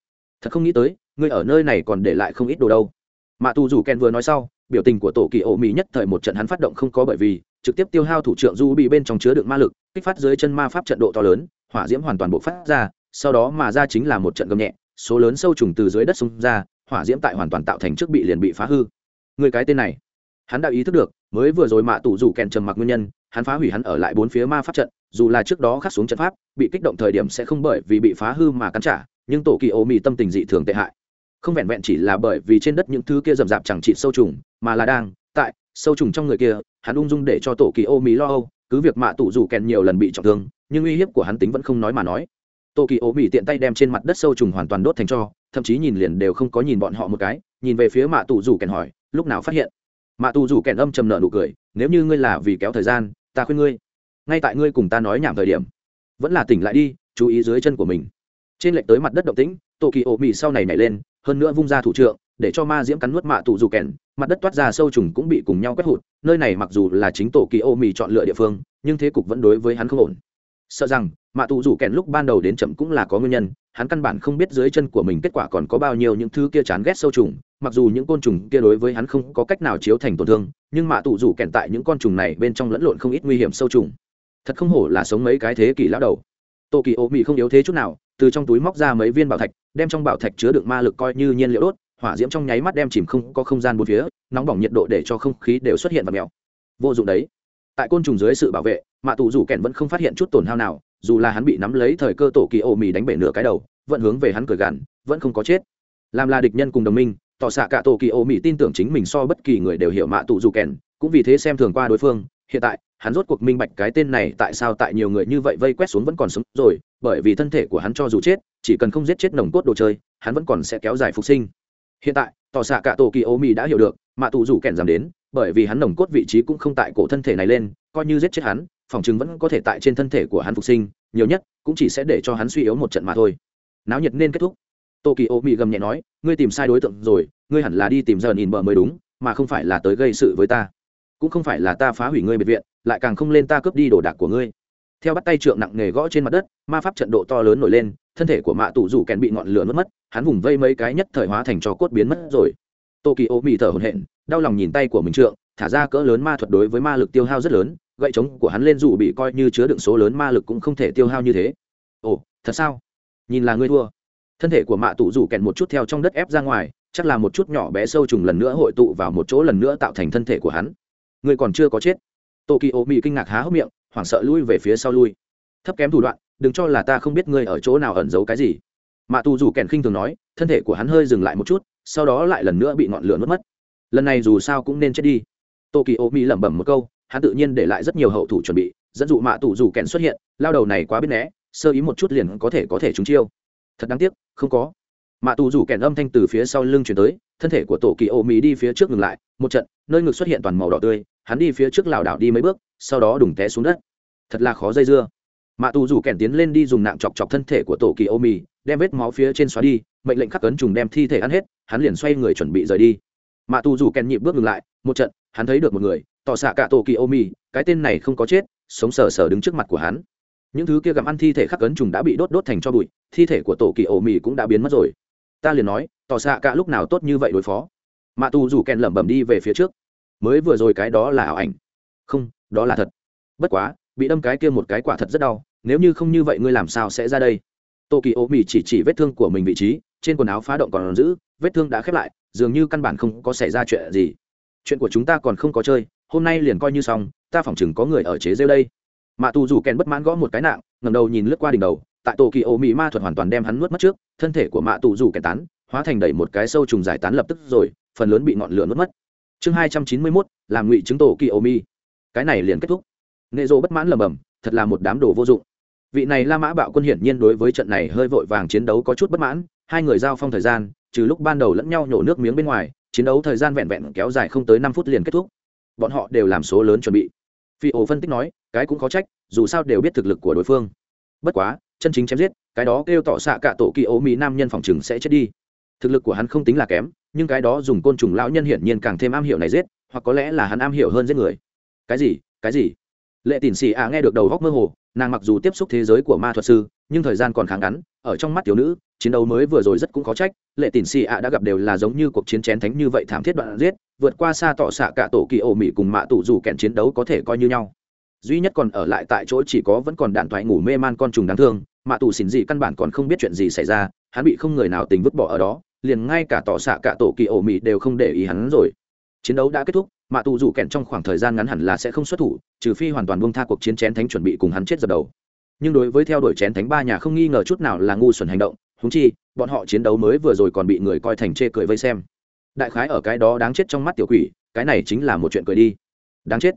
Thật không nghĩ tới, ngươi ở nơi này còn để lại không ít đồ đâu. Mạ tù rủ kèn vừa nói sau, biểu tình của tổ kỳ ô mỹ nhất thời một trận hắn phát động không có bởi vì, trực tiếp tiêu hao thủ trưởng du bị bên trong chứa đựng ma lực, kích phát dưới chân ma pháp trận độ to lớn, hỏa diễm hoàn toàn bộ phát ra sau đó mà ra chính là một trận gầm nhẹ, số lớn sâu trùng từ dưới đất xông ra, hỏa diễm tại hoàn toàn tạo thành trước bị liền bị phá hư. Người cái tên này, hắn đã ý thức được, mới vừa rồi mạ tù rủ kèn trầm mặc nguyên nhân, hắn phá hủy hắn ở lại bốn phía ma pháp trận, dù là trước đó khắc xuống trận pháp, bị kích động thời điểm sẽ không bởi vì bị phá hư mà cắn trả, nhưng tổ kỳ ô mì tâm tình dị thường tệ hại. Không vẹn vẹn chỉ là bởi vì trên đất những thứ kia rậm rạp chẳng trị sâu trùng, mà là đang, tại, sâu trùng trong người kia, hắn ung dung để cho tổ kỳ ô mì lo âu, cứ việc mạ tù rủ kèn nhiều lần bị trọng thương, nhưng uy hiếp của hắn tính vẫn không nói mà nói. Tô kỳ Ố bị tiện tay đem trên mặt đất sâu trùng hoàn toàn đốt thành cho, thậm chí nhìn liền đều không có nhìn bọn họ một cái, nhìn về phía mạ tù rủ kèn hỏi, lúc nào phát hiện? Mạ tù rủ kèn âm trầm nợ nụ cười, nếu như ngươi là vì kéo thời gian, ta khuyên ngươi, ngay tại ngươi cùng ta nói nhảm thời điểm, vẫn là tỉnh lại đi, chú ý dưới chân của mình. Trên lệch tới mặt đất động tĩnh tổ kỳ ổ mì sau này nhảy lên, hơn nữa vung ra thủ trượng, để cho ma diễm cắn nuốt mạ tù dù kèn, mặt đất toát ra sâu trùng cũng bị cùng nhau quét hụt, nơi này mặc dù là chính tổ kỳ ô mì chọn lựa địa phương, nhưng thế cục vẫn đối với hắn không ổn sợ rằng mạ tù dù kèn lúc ban đầu đến chậm cũng là có nguyên nhân, hắn căn bản không biết dưới chân của mình kết quả còn có bao nhiêu những thứ kia chán ghét sâu trùng, mặc dù những côn trùng kia đối với hắn không có cách nào chiếu thành tổn thương, nhưng mạ tù dù kèn tại những con trùng này bên trong lẫn lộn không ít nguy hiểm sâu trùng. Thật không hổ là sống mấy cái thế kỷ lão đầu. Tô kỳ ô mị không yếu thế chút nào, từ trong túi móc ra mấy viên bảo thạch, đem trong bảo thạch chứa đựng ma lực coi như nhiên liệu đốt, hỏa diễm trong nháy mắt đem chìm không có không gian bốn phía, nóng bỏng nhiệt độ để cho không khí đều xuất hiện và mèo. Vô dụng đấy tại côn trùng dưới sự bảo vệ mạ tù rủ kèn vẫn không phát hiện chút tổn hao nào, dù là hắn bị nắm lấy thời cơ tổ kỳ ô mì đánh bể nửa cái đầu, vẫn hướng về hắn cười gằn, vẫn không có chết. Làm là địch nhân cùng đồng minh, tỏ xạ cả tổ kỳ ô mì tin tưởng chính mình so bất kỳ người đều hiểu mạ tù rủ kèn cũng vì thế xem thường qua đối phương. Hiện tại, hắn rốt cuộc minh bạch cái tên này tại sao tại nhiều người như vậy vây quét xuống vẫn còn sống rồi, bởi vì thân thể của hắn cho dù chết, chỉ cần không giết chết nồng cốt đồ chơi, hắn vẫn còn sẽ kéo dài phục sinh. Hiện tại, tỏ xạ cả tổ kỳ ô mì đã hiểu được, mạ tù rủ kèn dám đến bởi vì hắn nồng cốt vị trí cũng không tại cổ thân thể này lên, coi như giết chết hắn, phòng chứng vẫn có thể tại trên thân thể của hắn phục sinh, nhiều nhất cũng chỉ sẽ để cho hắn suy yếu một trận mà thôi. Náo nhiệt nên kết thúc. Tô kỳ ô mị gầm nhẹ nói, ngươi tìm sai đối tượng rồi, ngươi hẳn là đi tìm giờ nhìn bờ mới đúng, mà không phải là tới gây sự với ta. Cũng không phải là ta phá hủy ngươi biệt viện, lại càng không lên ta cướp đi đồ đạc của ngươi. Theo bắt tay trượng nặng nề gõ trên mặt đất, ma pháp trận độ to lớn nổi lên, thân thể của mạ tủ rủ kèn bị ngọn lửa mất mất, hắn vùng vây mấy cái nhất thời hóa thành cho cốt biến mất rồi. Tô kỳ ô mị thở hổn hển đau lòng nhìn tay của mình trượng, thả ra cỡ lớn ma thuật đối với ma lực tiêu hao rất lớn, gậy trống của hắn lên dù bị coi như chứa đựng số lớn ma lực cũng không thể tiêu hao như thế. Ồ, thật sao? Nhìn là ngươi thua. Thân thể của mạ tụ rủ kèn một chút theo trong đất ép ra ngoài, chắc là một chút nhỏ bé sâu trùng lần nữa hội tụ vào một chỗ lần nữa tạo thành thân thể của hắn. Ngươi còn chưa có chết. Tô kỳ ô mỹ kinh ngạc há hốc miệng, hoảng sợ lui về phía sau lui. Thấp kém thủ đoạn, đừng cho là ta không biết ngươi ở chỗ nào ẩn giấu cái gì. Mạ tù rủ kèn khinh thường nói, thân thể của hắn hơi dừng lại một chút, sau đó lại lần nữa bị ngọn lửa nuốt mất lần này dù sao cũng nên chết đi. Tô kỳ ô Mi lẩm bẩm một câu, hắn tự nhiên để lại rất nhiều hậu thủ chuẩn bị, dẫn dụ mạ tù dù kèn xuất hiện, lao đầu này quá biết né, sơ ý một chút liền có thể có thể trúng chiêu. Thật đáng tiếc, không có. Mạ tù dù kèn âm thanh từ phía sau lưng chuyển tới, thân thể của tổ kỳ ô mỹ đi phía trước ngừng lại, một trận, nơi ngực xuất hiện toàn màu đỏ tươi, hắn đi phía trước lảo đảo đi mấy bước, sau đó đùng té xuống đất. Thật là khó dây dưa. Mạ tù dù kèn tiến lên đi dùng nạng chọc chọc thân thể của tổ kỳ ô mì đem vết máu phía trên xóa đi, mệnh lệnh khắc cấn trùng đem thi thể ăn hết, hắn liền xoay người chuẩn bị rời đi mạ tù dù kèn nhịp bước ngừng lại, một trận, hắn thấy được một người, tỏ xạ cả tổ kỳ ô mi, cái tên này không có chết, sống sờ sờ đứng trước mặt của hắn. Những thứ kia gặm ăn thi thể khắc cấn trùng đã bị đốt đốt thành cho bụi, thi thể của tổ kỳ ô mi cũng đã biến mất rồi. Ta liền nói, tỏ xạ cả lúc nào tốt như vậy đối phó? Mạ tù dù kèn lẩm bẩm đi về phía trước. Mới vừa rồi cái đó là ảo ảnh. Không, đó là thật. Bất quá, bị đâm cái kia một cái quả thật rất đau, nếu như không như vậy ngươi làm sao sẽ ra đây? Tô kỳ ô mì chỉ chỉ vết thương của mình vị trí, trên quần áo phá động còn giữ, vết thương đã khép lại dường như căn bản không có xảy ra chuyện gì. Chuyện của chúng ta còn không có chơi, hôm nay liền coi như xong, ta phỏng chừng có người ở chế rêu đây. Mạ tù dù kèn bất mãn gõ một cái nạng ngầm đầu nhìn lướt qua đỉnh đầu, tại tổ kỳ ô mỹ ma thuật hoàn toàn đem hắn nuốt mất trước, thân thể của mạ tù dù kèn tán, hóa thành đầy một cái sâu trùng giải tán lập tức rồi, phần lớn bị ngọn lửa nuốt mất. Chương hai trăm chín mươi mốt, làm ngụy chứng tổ kỳ ô mi cái này liền kết thúc. Nghệ dỗ bất mãn lầm bầm thật là một đám đồ vô dụng. Vị này la mã bạo quân hiển nhiên đối với trận này hơi vội vàng chiến đấu có chút bất mãn, hai người giao phong thời gian trừ lúc ban đầu lẫn nhau nhổ nước miếng bên ngoài, chiến đấu thời gian vẹn vẹn kéo dài không tới năm phút liền kết thúc. Bọn họ đều làm số lớn chuẩn bị. Phi ổ phân tích nói, cái cũng có trách, dù sao đều biết thực lực của đối phương. Bất quá, chân chính chém giết, cái đó kêu tỏ xạ cả tổ kỳ ố mỹ nam nhân phòng chừng sẽ chết đi. Thực lực của hắn không tính là kém, nhưng cái đó dùng côn trùng lão nhân hiển nhiên càng thêm am hiểu này giết, hoặc có lẽ là hắn am hiểu hơn giết người. Cái gì? Cái gì? Lệ tỉn xì ạ nghe được đầu góc mơ hồ, nàng mặc dù tiếp xúc thế giới của ma thuật sư, nhưng thời gian còn khá ngắn, ở trong mắt tiểu nữ chiến đấu mới vừa rồi rất cũng khó trách, lệ tỉn xì ạ đã gặp đều là giống như cuộc chiến chén thánh như vậy thảm thiết đoạn giết, vượt qua xa tỏ xạ cả tổ kỳ ổ mỹ cùng mạ tủ dù kẹn chiến đấu có thể coi như nhau. Duy nhất còn ở lại tại chỗ chỉ có vẫn còn đạn thoại ngủ mê man con trùng đáng thương, mạ tù xỉn gì căn bản còn không biết chuyện gì xảy ra, hắn bị không người nào tình vứt bỏ ở đó, liền ngay cả tỏ xạ cả tổ kỳ ổ mỹ đều không để ý hắn rồi. Chiến đấu đã kết thúc, mạ tù dù kẹn trong khoảng thời gian ngắn hẳn là sẽ không xuất thủ, trừ phi hoàn toàn buông tha cuộc chiến chén thánh chuẩn bị cùng hắn chết dập đầu. Nhưng đối với theo đuổi chén thánh ba nhà không nghi ngờ chút nào là ngu xuẩn hành động húng chi, bọn họ chiến đấu mới vừa rồi còn bị người coi thành chê cười vây xem. Đại khái ở cái đó đáng chết trong mắt tiểu quỷ, cái này chính là một chuyện cười đi. Đáng chết.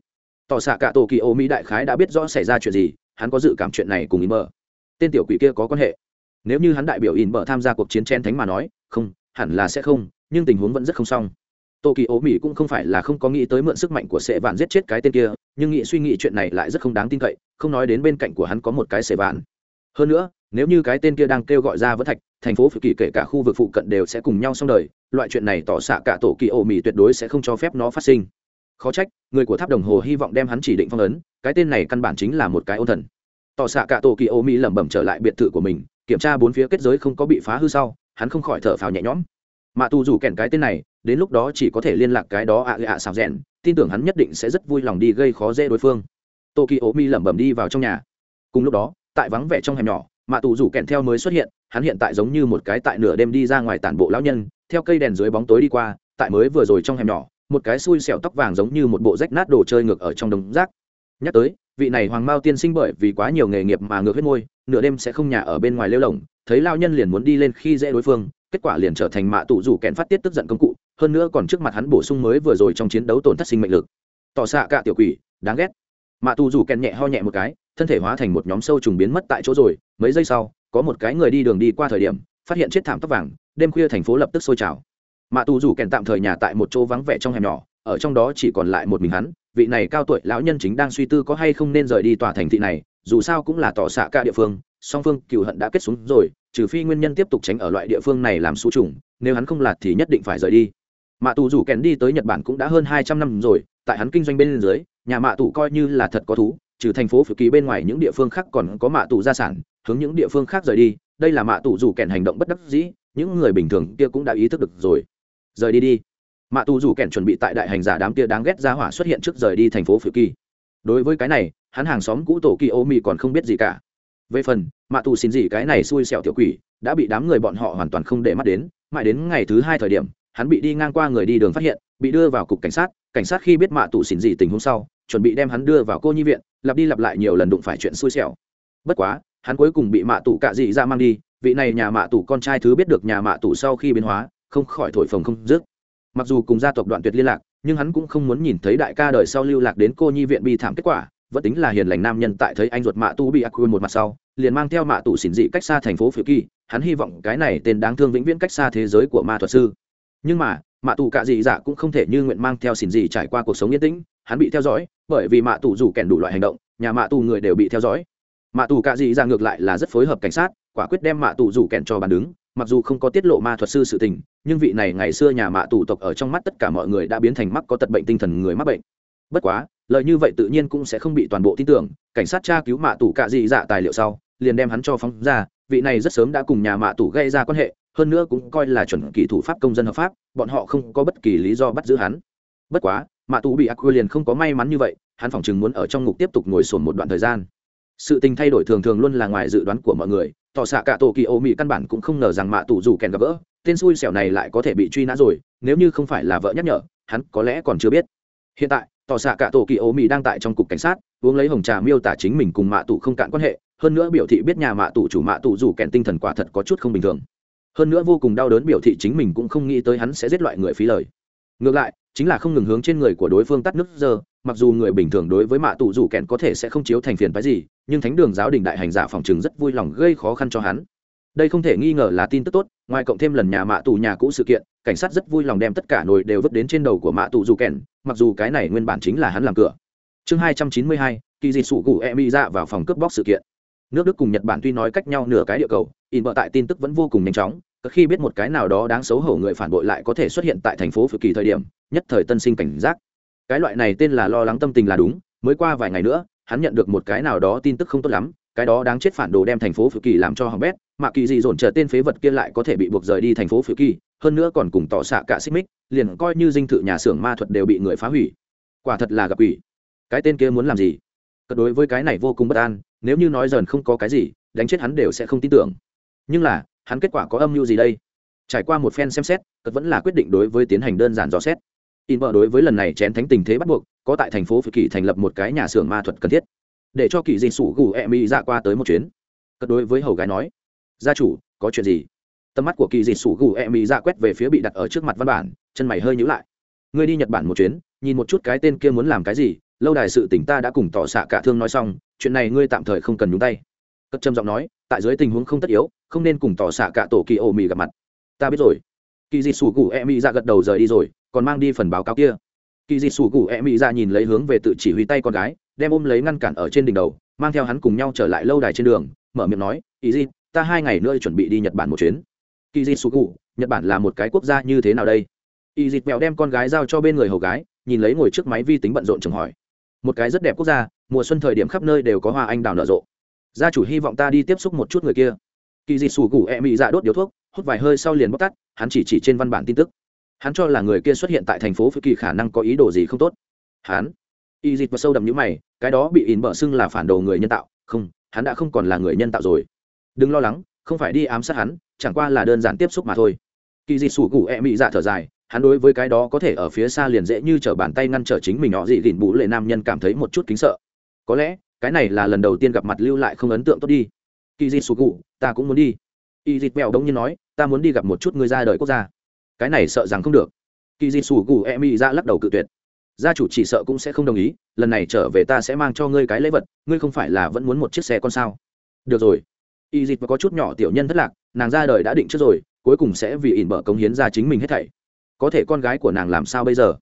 Tỏ xạ cả tổ kỳ ô mỹ đại khái đã biết rõ xảy ra chuyện gì, hắn có dự cảm chuyện này cùng in mơ tên tiểu quỷ kia có quan hệ. Nếu như hắn đại biểu in mơ tham gia cuộc chiến chen thánh mà nói, không, hẳn là sẽ không, nhưng tình huống vẫn rất không xong. Tô kỳ ố mỹ cũng không phải là không có nghĩ tới mượn sức mạnh của sệ vạn giết chết cái tên kia, nhưng nghĩ suy nghĩ chuyện này lại rất không đáng tin cậy, không nói đến bên cạnh của hắn có một cái sệ vạn. Hơn nữa nếu như cái tên kia đang kêu gọi ra vẫn thạch, thành phố phụ kỳ kể cả khu vực phụ cận đều sẽ cùng nhau xong đời, loại chuyện này tỏ xạ cả tổ kỳ ổ mỹ tuyệt đối sẽ không cho phép nó phát sinh. Khó trách, người của tháp đồng hồ hy vọng đem hắn chỉ định phong ấn, cái tên này căn bản chính là một cái ôn thần. Tỏ xạ cả tổ kỳ ô mỹ lẩm bẩm trở lại biệt thự của mình, kiểm tra bốn phía kết giới không có bị phá hư sau, hắn không khỏi thở phào nhẹ nhõm. Mà tù rủ kèn cái tên này, đến lúc đó chỉ có thể liên lạc cái đó ạ ạ xào rẽn tin tưởng hắn nhất định sẽ rất vui lòng đi gây khó dễ đối phương. Tô kỳ ố mi lẩm bẩm đi vào trong nhà. Cùng lúc đó, tại vắng vẻ trong hẻm nhỏ mạ tù rủ kèn theo mới xuất hiện, hắn hiện tại giống như một cái tại nửa đêm đi ra ngoài tản bộ lão nhân, theo cây đèn dưới bóng tối đi qua, tại mới vừa rồi trong hẻm nhỏ, một cái xui xẻo tóc vàng giống như một bộ rách nát đồ chơi ngược ở trong đống rác. Nhắc tới, vị này hoàng mao tiên sinh bởi vì quá nhiều nghề nghiệp mà ngược huyết môi, nửa đêm sẽ không nhà ở bên ngoài lêu lồng thấy lao nhân liền muốn đi lên khi dễ đối phương, kết quả liền trở thành mạ tụ rủ kèn phát tiết tức giận công cụ, hơn nữa còn trước mặt hắn bổ sung mới vừa rồi trong chiến đấu tổn thất sinh mệnh lực. Tỏ xạ cả tiểu quỷ, đáng ghét. Mạ tụ rủ kèn nhẹ ho nhẹ một cái thân thể hóa thành một nhóm sâu trùng biến mất tại chỗ rồi, mấy giây sau, có một cái người đi đường đi qua thời điểm, phát hiện chết thảm tóc vàng, đêm khuya thành phố lập tức sôi trào. Mạ tù rủ kèn tạm thời nhà tại một chỗ vắng vẻ trong hẻm nhỏ, ở trong đó chỉ còn lại một mình hắn, vị này cao tuổi lão nhân chính đang suy tư có hay không nên rời đi tòa thành thị này, dù sao cũng là tỏ xạ cả địa phương, song phương cựu hận đã kết xuống rồi, trừ phi nguyên nhân tiếp tục tránh ở loại địa phương này làm xú trùng, nếu hắn không lạt thì nhất định phải rời đi. Mạ tù rủ kèn đi tới nhật bản cũng đã hơn hai trăm năm rồi, tại hắn kinh doanh bên dưới, nhà mạ tù coi như là thật có thú trừ thành phố phử ký bên ngoài những địa phương khác còn có mạ tù gia sản, hướng những địa phương khác rời đi, đây là mạ tù dù kèn hành động bất đắc dĩ, những người bình thường kia cũng đã ý thức được rồi. Rời đi đi. Mạ tù dù kèn chuẩn bị tại đại hành giả đám kia đáng ghét ra hỏa xuất hiện trước rời đi thành phố phử kỳ. Đối với cái này, hắn hàng xóm cũ tổ kỳ ô mì còn không biết gì cả. Về phần, mạ tù xin gì cái này xui xẻo tiểu quỷ, đã bị đám người bọn họ hoàn toàn không để mắt đến, mãi đến ngày thứ hai thời điểm, hắn bị đi ngang qua người đi đường phát hiện, bị đưa vào cục cảnh sát cảnh sát khi biết mạ tù xin gì tình huống sau chuẩn bị đem hắn đưa vào cô nhi viện, lặp đi lặp lại nhiều lần đụng phải chuyện xui xẻo. Bất quá, hắn cuối cùng bị mạ tù cạ dị ra mang đi, vị này nhà mạ tù con trai thứ biết được nhà mạ tù sau khi biến hóa, không khỏi thổi phồng không dứt. Mặc dù cùng gia tộc đoạn tuyệt liên lạc, nhưng hắn cũng không muốn nhìn thấy đại ca đời sau lưu lạc đến cô nhi viện bi thảm kết quả, vẫn tính là hiền lành nam nhân tại thấy anh ruột mạ tu bị ác một mặt sau, liền mang theo mạ tù xỉn dị cách xa thành phố phiêu kỳ. Hắn hy vọng cái này tên đáng thương vĩnh viễn cách xa thế giới của ma thuật sư nhưng mà, mạ tù cạ dị dạ cũng không thể như nguyện mang theo xỉn gì trải qua cuộc sống yên tĩnh, hắn bị theo dõi, bởi vì mạ tù dù kèn đủ loại hành động, nhà mạ tù người đều bị theo dõi. Mạ tù cạ dị dạ ngược lại là rất phối hợp cảnh sát, quả quyết đem mạ tù dù kèn cho bàn đứng, mặc dù không có tiết lộ ma thuật sư sự tình, nhưng vị này ngày xưa nhà mạ tù tộc ở trong mắt tất cả mọi người đã biến thành mắc có tật bệnh tinh thần người mắc bệnh. Bất quá, lời như vậy tự nhiên cũng sẽ không bị toàn bộ tin tưởng, cảnh sát tra cứu mạ tù cạ dị dạ tài liệu sau, liền đem hắn cho phóng ra, vị này rất sớm đã cùng nhà mạ tù gây ra quan hệ hơn nữa cũng coi là chuẩn kỳ thủ pháp công dân hợp pháp, bọn họ không có bất kỳ lý do bắt giữ hắn. Bất quá, mạ tù bị ác quy liền không có may mắn như vậy, hắn phỏng chừng muốn ở trong ngục tiếp tục ngồi sồn một đoạn thời gian. Sự tình thay đổi thường thường luôn là ngoài dự đoán của mọi người tỏ xạ cả tổ kỳ ô mỹ căn bản cũng không ngờ rằng mạ tù dù kèn gặp gỡ, tên xui xẻo này lại có thể bị truy nã rồi, nếu như không phải là vợ nhắc nhở, hắn có lẽ còn chưa biết. Hiện tại tỏ xạ cả tổ kỳ ô mỹ đang tại trong cục cảnh sát, uống lấy hồng trà miêu tả chính mình cùng mạ tù không cạn quan hệ, hơn nữa biểu thị biết nhà mạ tù chủ mạ tù dù kèn tinh thần quả thật có chút không bình thường hơn nữa vô cùng đau đớn biểu thị chính mình cũng không nghĩ tới hắn sẽ giết loại người phí lời. Ngược lại, chính là không ngừng hướng trên người của đối phương tắt nước giờ mặc dù người bình thường đối với mạ tù rủ kẹn có thể sẽ không chiếu thành phiền phái gì, nhưng thánh đường giáo đình đại hành giả phòng chừng rất vui lòng gây khó khăn cho hắn. Đây không thể nghi ngờ là tin tức tốt, ngoài cộng thêm lần nhà mạ tù nhà cũ sự kiện, cảnh sát rất vui lòng đem tất cả nồi đều vứt đến trên đầu của mạ tù dù kèn mặc dù cái này nguyên bản chính là hắn làm cửa. Chương hai trăm chín mươi hai kỳ dị sủ cụ e mi ra vào phòng cướp bóc sự kiện. Nước đức cùng nhật bản tuy nói cách nhau nửa cái địa cầu in bờ tại tin tức vẫn vô cùng nhanh chóng khi biết một cái nào đó đáng xấu hổ người phản bội lại có thể xuất hiện tại thành phố phự kỳ thời điểm, nhất thời tân sinh cảnh giác. Cái loại này tên là lo lắng tâm tình là đúng, mới qua vài ngày nữa, hắn nhận được một cái nào đó tin tức không tốt lắm, cái đó đáng chết phản đồ đem thành phố phự kỳ làm cho hỏng bét, mà kỳ dị dồn chờ tên phế vật kia lại có thể bị buộc rời đi thành phố phự kỳ, hơn nữa còn cùng tỏ xạ cả xích mích, liền coi như dinh thự nhà xưởng ma thuật đều bị người phá hủy. Quả thật là gặp ủy cái tên kia muốn làm gì? Cất đối với cái này vô cùng bất an, nếu như nói dần không có cái gì, đánh chết hắn đều sẽ không tin tưởng nhưng là, hắn kết quả có âm mưu gì đây? Trải qua một phen xem xét, cật vẫn là quyết định đối với tiến hành đơn giản dò xét. In vợ đối với lần này chén thánh tình thế bắt buộc, có tại thành phố phi kỳ thành lập một cái nhà xưởng ma thuật cần thiết. Để cho kỳ di sủ gù e mi ra qua tới một chuyến. Cật đối với hầu gái nói, gia chủ, có chuyện gì? Tầm mắt của kỳ di sủ gù e mi ra quét về phía bị đặt ở trước mặt văn bản, chân mày hơi nhữ lại. Ngươi đi nhật bản một chuyến, nhìn một chút cái tên kia muốn làm cái gì, lâu đài sự tỉnh ta đã cùng tỏ xạ cả thương nói xong, chuyện này ngươi tạm thời không cần nhúng tay. Cất trầm giọng nói tại dưới tình huống không tất yếu, không nên cùng tỏ xạ cả tổ kỳ ô mì gặp mặt. Ta biết rồi. Kỳ dị sủ cụ e mỹ ra gật đầu rời đi rồi, còn mang đi phần báo cáo kia. Kỳ dị sủ cụ e mỹ ra nhìn lấy hướng về tự chỉ huy tay con gái, đem ôm lấy ngăn cản ở trên đỉnh đầu, mang theo hắn cùng nhau trở lại lâu đài trên đường, mở miệng nói ý gì ta hai ngày nữa chuẩn bị đi nhật bản một chuyến. Kỳ dị sủ cụ nhật bản là một cái quốc gia như thế nào đây? Y dịt mèo đem con gái giao cho bên người hầu gái, nhìn lấy ngồi trước máy vi tính bận rộn chừng hỏi. Một cái rất đẹp quốc gia, mùa xuân thời điểm khắp nơi đều có hoa anh đào nở rộ gia chủ hy vọng ta đi tiếp xúc một chút người kia. Kỳ dị sủ gù e mị dạ đốt điếu thuốc, hút vài hơi sau liền bóc tắt, hắn chỉ chỉ trên văn bản tin tức. Hắn cho là người kia xuất hiện tại thành phố phi kỳ khả năng có ý đồ gì không tốt. Hắn, y dịt và sâu đậm như mày, cái đó bị in bở xưng là phản đồ người nhân tạo. Không, hắn đã không còn là người nhân tạo rồi. Đừng lo lắng, không phải đi ám sát hắn, chẳng qua là đơn giản tiếp xúc mà thôi. Kỳ dị sủ gù e mị dạ thở dài, hắn đối với cái đó có thể ở phía xa liền dễ như t bàn tay ngăn trở chính mình, họ dị gìn bụ lệ nam nhân cảm thấy một chút kính sợ. Có lẽ cái này là lần đầu tiên gặp mặt lưu lại không ấn tượng tốt đi. Kỳ di sủ cụ ta cũng muốn đi. Y dịt mèo đông như nói, ta muốn đi gặp một chút người ra đời quốc gia. Cái này sợ rằng không được. Kỳ di sủ cụ em y ra lắc đầu cự tuyệt. Gia chủ chỉ sợ cũng sẽ không đồng ý, lần này trở về ta sẽ mang cho ngươi cái lễ vật, ngươi không phải là vẫn muốn một chiếc xe con sao? Được rồi. Y dịt có chút nhỏ tiểu nhân thất lạc, nàng ra đời đã định trước rồi, cuối cùng sẽ vì ỉn bở cống hiến ra chính mình hết thảy. Có thể con gái của nàng làm sao bây giờ?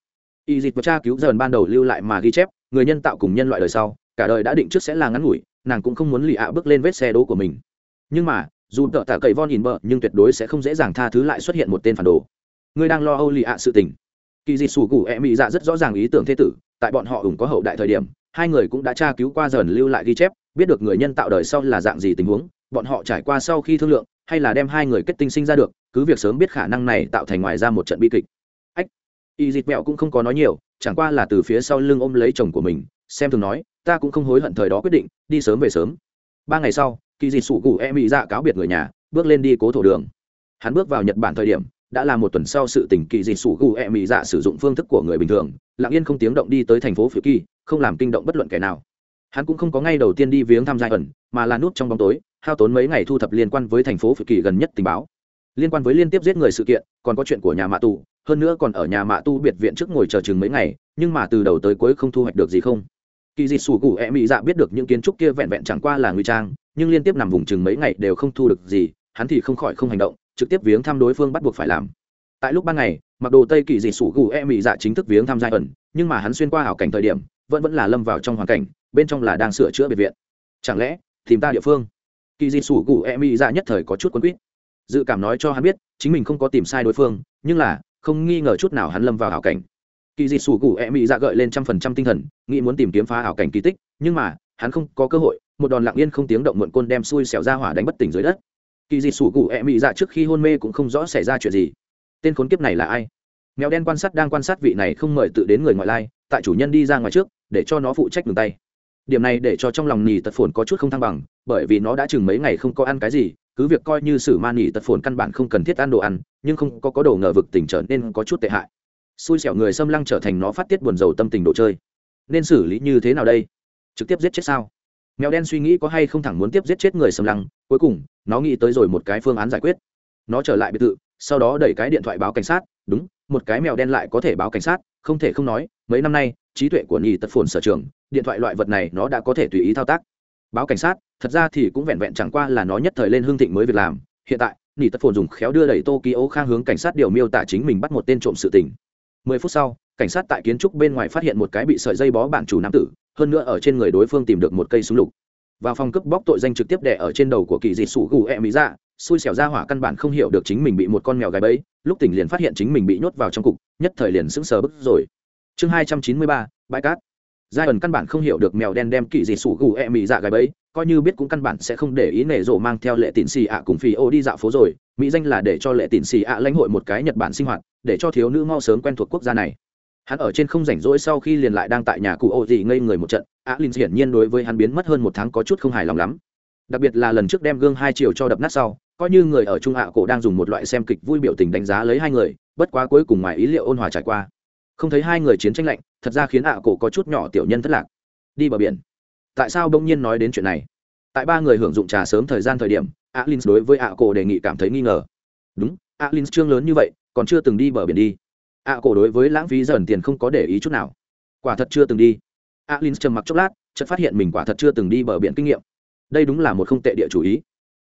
Y dịt cha cứu dần ban đầu lưu lại mà ghi chép, người nhân tạo cùng nhân loại đời sau cả đời đã định trước sẽ là ngắn ngủi, nàng cũng không muốn lì ạ bước lên vết xe đố của mình. Nhưng mà, dù tợ tạ cậy von nhìn bờ, nhưng tuyệt đối sẽ không dễ dàng tha thứ lại xuất hiện một tên phản đồ. Ngươi đang lo âu lì ạ sự tình. Kỳ dị sủ cụ e mỹ dạ rất rõ ràng ý tưởng thế tử, tại bọn họ ủng có hậu đại thời điểm, hai người cũng đã tra cứu qua dần lưu lại ghi chép, biết được người nhân tạo đời sau là dạng gì tình huống, bọn họ trải qua sau khi thương lượng, hay là đem hai người kết tinh sinh ra được, cứ việc sớm biết khả năng này tạo thành ngoài ra một trận bi kịch. Ách y dịt mẹo cũng không có nói nhiều, chẳng qua là từ phía sau lưng ôm lấy chồng của mình, xem thường nói ta cũng không hối hận thời đó quyết định, đi sớm về sớm. Ba ngày sau kỳ dị sụ cụ e mỹ dạ cáo biệt người nhà, bước lên đi cố thổ đường. Hắn bước vào nhật bản thời điểm, đã là một tuần sau sự tình kỳ dị sụ cụ e mỹ dạ sử dụng phương thức của người bình thường, lặng yên không tiếng động đi tới thành phố phía kỳ, không làm kinh động bất luận kẻ nào. Hắn cũng không có ngay đầu tiên đi viếng thăm giai ẩn, mà là nút trong bóng tối, hao tốn mấy ngày thu thập liên quan với thành phố phía kỳ gần nhất tình báo. Liên quan với liên tiếp giết người sự kiện, còn có chuyện của nhà mạ tù, hơn nữa còn ở nhà mạ tu biệt viện trước ngồi chờ chừng mấy ngày, nhưng mà từ đầu tới cuối không thu hoạch được gì không? Kỳ dị sủ cụ e mỹ dạ biết được những kiến trúc kia vẹn vẹn chẳng qua là nguy trang, nhưng liên tiếp nằm vùng chừng mấy ngày đều không thu được gì, hắn thì không khỏi không hành động, trực tiếp viếng thăm đối phương bắt buộc phải làm. Tại lúc ban ngày, mặc đồ tây kỳ dị sủ cụ e mỹ dạ chính thức viếng thăm giai ẩn, nhưng mà hắn xuyên qua hảo cảnh thời điểm, vẫn vẫn là lâm vào trong hoàn cảnh, bên trong là đang sửa chữa biệt viện. Chẳng lẽ, tìm ta địa phương? Kỳ dị sủ cụ e mỹ dạ nhất thời có chút quấn quýt. Dự cảm nói cho hắn biết, chính mình không có tìm sai đối phương, nhưng là, không nghi ngờ chút nào hắn lâm vào hảo cảnh kỳ dị sủ cụ e mỹ dạ gợi lên trăm phần trăm tinh thần, nghĩ muốn tìm kiếm phá ảo cảnh kỳ tích, nhưng mà, hắn không có cơ hội, một đòn lặng yên không tiếng động muộn côn đem xui xẻo ra hỏa đánh bất tỉnh dưới đất. Kỳ dị sủ cụ e mỹ dạ trước khi hôn mê cũng không rõ xảy ra chuyện gì. Tên khốn kiếp này là ai? Mèo đen quan sát đang quan sát vị này không mời tự đến người ngoại lai, tại chủ nhân đi ra ngoài trước, để cho nó phụ trách đường tay. Điểm này để cho trong lòng nỉ tật phồn có chút không thăng bằng, bởi vì nó đã chừng mấy ngày không có ăn cái gì, cứ việc coi như sử ma nỉ tật phồn căn bản không cần thiết ăn đồ ăn, nhưng không có có đồ ngờ vực tỉnh trở nên có chút tệ hại xui xẻo người xâm lăng trở thành nó phát tiết buồn rầu tâm tình đồ chơi. Nên xử lý như thế nào đây? Trực tiếp giết chết sao? Mèo đen suy nghĩ có hay không thẳng muốn tiếp giết chết người xâm lăng, cuối cùng, nó nghĩ tới rồi một cái phương án giải quyết. Nó trở lại biệt thự, sau đó đẩy cái điện thoại báo cảnh sát, đúng, một cái mèo đen lại có thể báo cảnh sát, không thể không nói, mấy năm nay, trí tuệ của nhì tật phồn sở trường, điện thoại loại vật này nó đã có thể tùy ý thao tác. Báo cảnh sát, thật ra thì cũng vẹn vẹn chẳng qua là nó nhất thời lên hương thịnh mới việc làm. Hiện tại nhì tật phồn dùng khéo đưa đẩy tokyo khang hướng cảnh sát điều miêu tả chính mình bắt một tên trộm sự tình mười phút sau cảnh sát tại kiến trúc bên ngoài phát hiện một cái bị sợi dây bó bản chủ nam tử hơn nữa ở trên người đối phương tìm được một cây súng lục. Vào phòng cướp bóc tội danh trực tiếp đẻ ở trên đầu của kỳ dị sủ gù e ẹ mỹ Dạ, xui xẻo ra hỏa căn bản không hiểu được chính mình bị một con mèo gái bẫy lúc tỉnh liền phát hiện chính mình bị nhốt vào trong cục nhất thời liền sững sờ bức rồi. Chương hai trăm chín mươi ba bãi cát. Giai ẩn căn bản không hiểu được mèo đen đem kỳ dị sủ gù e ẹ mỹ dạ gái bẫy coi như biết cũng căn bản sẽ không để ý nể rộ mang theo lệ tịn xì ạ cùng phi ô đi dạo phố rồi. Mỹ danh là để cho lệ tịn xì ạ lãnh hội một cái nhật bản sinh hoạt để cho thiếu nữ mau sớm quen thuộc quốc gia này. Hắn ở trên không rảnh rỗi sau khi liền lại đang tại nhà cụ ô gì ngây người một trận, á linh hiển nhiên đối với hắn biến mất hơn một tháng có chút không hài lòng lắm. Đặc biệt là lần trước đem gương hai chiều cho đập nát sau, coi như người ở trung hạ cổ đang dùng một loại xem kịch vui biểu tình đánh giá lấy hai người, bất quá cuối cùng ngoài ý liệu ôn hòa trải qua. Không thấy hai người chiến tranh lạnh, thật ra khiến hạ cổ có chút nhỏ tiểu nhân thất lạc. Đi bờ biển. Tại sao đông nhiên nói đến chuyện này? Tại ba người hưởng dụng trà sớm thời gian thời điểm alin đối với ạ cổ đề nghị cảm thấy nghi ngờ. Đúng alin trương lớn như vậy còn chưa từng đi bờ biển đi. Ạ cổ đối với lãng phí dần tiền không có để ý chút nào. Quả thật chưa từng đi. Alin trầm mặc chốc lát, chợt phát hiện mình quả thật chưa từng đi bờ biển kinh nghiệm. Đây đúng là một không tệ địa chủ ý.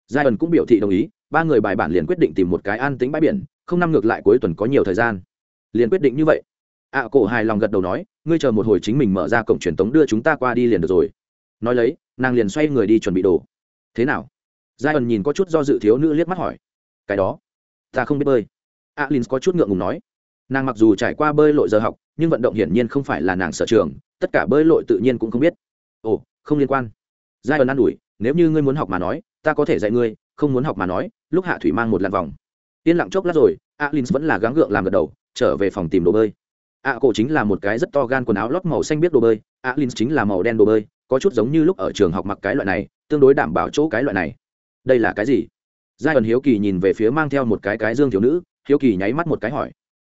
Giai ẩn cũng biểu thị đồng ý, ba người bài bản liền quyết định tìm một cái an tính bãi biển, không năm ngược lại cuối tuần có nhiều thời gian. Liền quyết định như vậy. Ạ cổ hài lòng gật đầu nói, ngươi chờ một hồi chính mình mở ra cổng truyền tống đưa chúng ta qua đi liền được rồi. Nói lấy, nàng liền xoay người đi chuẩn bị đồ. Thế nào? Giai ẩn nhìn có chút do dự thiếu nữ liếc mắt hỏi. Cái đó, ta không biết bơi alin có chút ngượng ngùng nói. Nàng mặc dù trải qua bơi lội giờ học, nhưng vận động hiển nhiên không phải là nàng sở trường, tất cả bơi lội tự nhiên cũng không biết. Ồ, không liên quan. Giai ẩn an ủi, nếu như ngươi muốn học mà nói, ta có thể dạy ngươi, không muốn học mà nói, lúc hạ thủy mang một lần vòng. Yên lặng chốc lát rồi, alin vẫn là gắng gượng làm gật đầu, trở về phòng tìm đồ bơi. A cổ chính là một cái rất to gan quần áo lót màu xanh biết đồ bơi, alin chính là màu đen đồ bơi, có chút giống như lúc ở trường học mặc cái loại này, tương đối đảm bảo chỗ cái loại này. Đây là cái gì? Giai ẩn hiếu kỳ nhìn về phía mang theo một cái cái dương thiếu nữ hiếu kỳ nháy mắt một cái hỏi.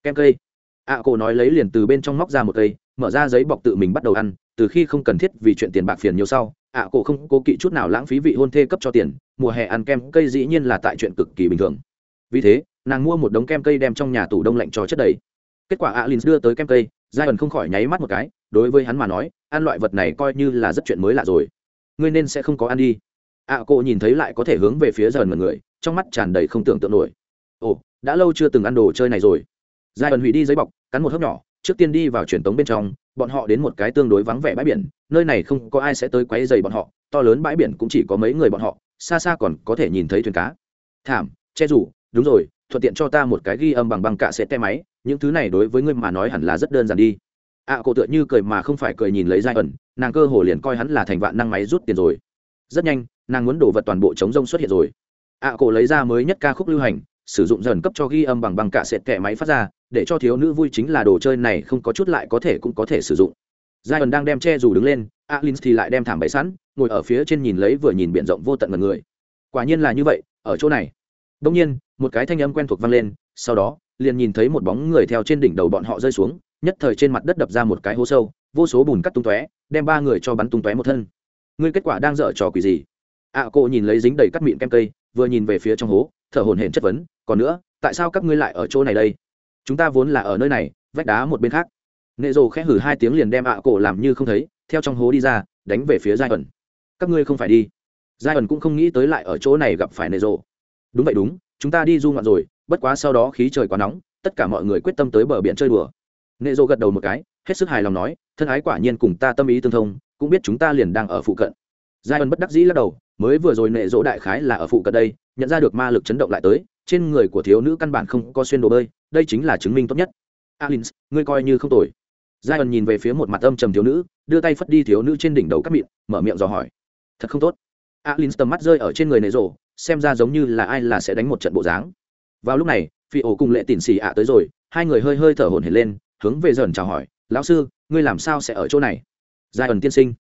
Kem cây. Ạ à, cổ nói lấy liền từ bên trong móc ra một cây mở ra giấy bọc tự mình bắt đầu ăn từ khi không cần thiết vì chuyện tiền bạc phiền nhiều sau ạ à, cổ không cố kỵ chút nào lãng phí vị hôn thê cấp cho tiền mùa hè ăn kem cây dĩ nhiên là tại chuyện cực kỳ bình thường. Vì thế nàng mua một đống kem cây đem trong nhà tủ đông lạnh cho chất đầy. Kết quả alin đưa tới kem cây giai ẩn không khỏi nháy mắt một cái đối với hắn mà nói ăn loại vật này coi như là rất chuyện mới lạ rồi. Ngươi nên sẽ không có ăn đi. Ạ à, cô nhìn thấy lại có thể hướng về phía dần một người trong mắt tràn đầy không tưởng tượng nổi đã lâu chưa từng ăn đồ chơi này rồi. Giai ẩn hủy đi giấy bọc cắn một hớp nhỏ trước tiên đi vào truyền tống bên trong bọn họ đến một cái tương đối vắng vẻ bãi biển nơi này không có ai sẽ tới quấy dày bọn họ to lớn bãi biển cũng chỉ có mấy người bọn họ xa xa còn có thể nhìn thấy thuyền cá. Thảm che rủ đúng rồi thuận tiện cho ta một cái ghi âm bằng băng cả sẽ te máy những thứ này đối với ngươi mà nói hẳn là rất đơn giản đi. Ạ cổ cô tựa như cười mà không phải cười nhìn lấy giai ẩn nàng cơ hồ liền coi hắn là thành vạn năng máy rút tiền rồi. Rất nhanh nàng muốn đổ vật toàn bộ chống rông xuất hiện rồi. Ạ à, cổ lấy ra mới nhất ca khúc lưu hành sử dụng dần cấp cho ghi âm bằng bằng cả sệt kẻ máy phát ra để cho thiếu nữ vui chính là đồ chơi này không có chút lại có thể cũng có thể sử dụng. Giai ẩn đang đem che dù đứng lên alin thì lại đem thảm bày sẵn ngồi ở phía trên nhìn lấy vừa nhìn b i ể n rộng vô tận mật người. Quả nhiên là như vậy ở chỗ này. Đông nhiên một cái thanh âm quen thuộc vang lên sau đó liền nhìn thấy một bóng người theo trên đỉnh đầu bọn họ rơi xuống nhất thời trên mặt đất đập ra một cái hố sâu vô số bùn cắt tung tóe đem ba người cho bắn tung tóe một thân. Ngươi kết quả đang dở trò quỷ gì? Ạ à, cô nhìn lấy dính đầy cắt mịn kem cây vừa nhìn về phía trong hố thở hồn hển chất vấn còn nữa, tại sao các ngươi lại ở chỗ này đây? Chúng ta vốn là ở nơi này, vách đá một bên khác. Nệ rồ khẽ hử hai tiếng liền đem ạ cổ làm như không thấy, theo trong hố đi ra, đánh về phía giai ẩn. Các ngươi không phải đi. Giai ẩn cũng không nghĩ tới lại ở chỗ này gặp phải nệ rồ đúng vậy đúng, chúng ta đi du ngoạn rồi, bất quá sau đó khí trời quá nóng, tất cả mọi người quyết tâm tới bờ biển chơi đùa. Nệ rồ gật đầu một cái, hết sức hài lòng nói, thân ái quả nhiên cùng ta tâm ý tương thông, cũng biết chúng ta liền đang ở phụ cận. Giai ẩn bất đắc dĩ lắc đầu, mới vừa rồi nệ rỗ đại khái là ở phụ cận đây, nhận ra được ma lực chấn động lại tới trên người của thiếu nữ căn bản không có xuyên đồ bơi đây chính là chứng minh tốt nhất. Alin ngươi coi như không tồi. Giai ẩn nhìn về phía một mặt âm trầm thiếu nữ đưa tay phất đi thiếu nữ trên đỉnh đầu cắt miệng mở miệng dò hỏi. Thật không tốt. Alin tầm mắt rơi ở trên người nệ rồ, xem ra giống như là ai là sẽ đánh một trận bộ dáng. Vào lúc này phi ổ cùng lệ tỉn xì ạ tới rồi hai người hơi hơi thở hổn hển lên hướng về dần chào hỏi lão sư ngươi làm sao sẽ ở chỗ này? Giai ẩn tiên sinh.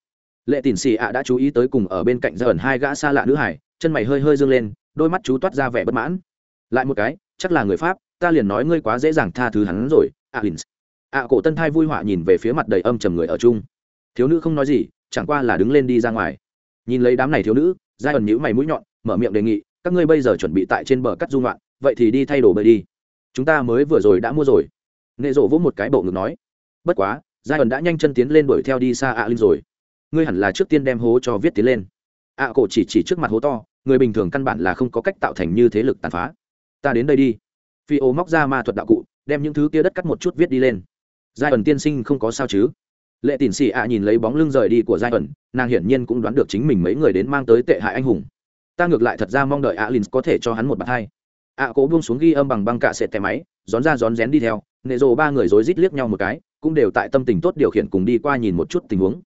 Lệ tỉn xì ạ đã chú ý tới cùng ở bên cạnh giai ẩn hai gã xa lạ nữ hải chân mày hơi hơi dương lên đôi mắt chú toát ra vẻ bất mãn lại một cái, chắc là người pháp, ta liền nói ngươi quá dễ dàng tha thứ hắn rồi alin ạ à, cổ tân thai vui họa nhìn về phía mặt đầy âm trầm người ở chung. Thiếu nữ không nói gì, chẳng qua là đứng lên đi ra ngoài. Nhìn lấy đám này thiếu nữ giai ẩn nhữ mày mũi nhọn, mở miệng đề nghị, các ngươi bây giờ chuẩn bị tại trên bờ cắt dung loạn vậy thì đi thay đồ bơi đi. Chúng ta mới vừa rồi đã mua rồi. Nệ rộ vỗ một cái bộ ngực nói. Bất quá giai ẩn đã nhanh chân tiến lên đuổi theo đi xa ạ linh rồi. Ngươi hẳn là trước tiên đem hố cho viết tiến lên. Ạ cổ chỉ chỉ trước mặt hố to, người bình thường căn bản là không có cách tạo thành như thế lực tàn phá ta đến đây đi. Phi ô móc ra ma thuật đạo cụ, đem những thứ kia đất cắt một chút viết đi lên. Giai ẩn tiên sinh không có sao chứ? Lệ tỉn xì ạ nhìn lấy bóng lưng rời đi của giai ẩn, nàng hiển nhiên cũng đoán được chính mình mấy người đến mang tới tệ hại anh hùng. Ta ngược lại thật ra mong đợi alin có thể cho hắn một bàn thai ạ cố buông xuống ghi âm bằng băng cạ sệt tay máy rón ra rón rén đi theo, nệ rồ ba người rối rít liếc nhau một cái, cũng đều tại tâm tình tốt điều khiển cùng đi qua nhìn một chút tình huống.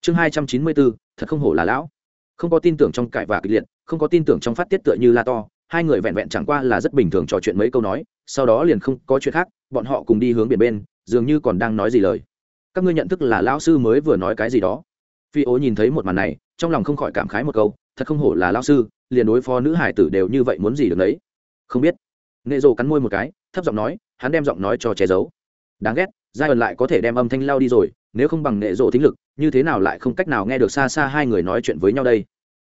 Chương hai trăm chín mươi bốn, thật không hổ là lão. Không có tin tưởng trong cãi và kịch liệt, không có tin tưởng trong phát tiết tựa như la to hai người vẹn vẹn chẳng qua là rất bình thường trò chuyện mấy câu nói, sau đó liền không có chuyện khác, bọn họ cùng đi hướng biển bên, dường như còn đang nói gì lời. Các ngươi nhận thức là lão sư mới vừa nói cái gì đó. Phi ố nhìn thấy một màn này, trong lòng không khỏi cảm khái một câu, thật không hổ là lão sư, liền đối phó nữ hải tử đều như vậy muốn gì được đấy. Không biết. Nệ rồ cắn môi một cái, thấp giọng nói, hắn đem giọng nói cho che giấu. Đáng ghét giai ẩn lại có thể đem âm thanh lao đi rồi, nếu không bằng nệ rộ thính lực, như thế nào lại không cách nào nghe được xa xa hai người nói chuyện với nhau đây?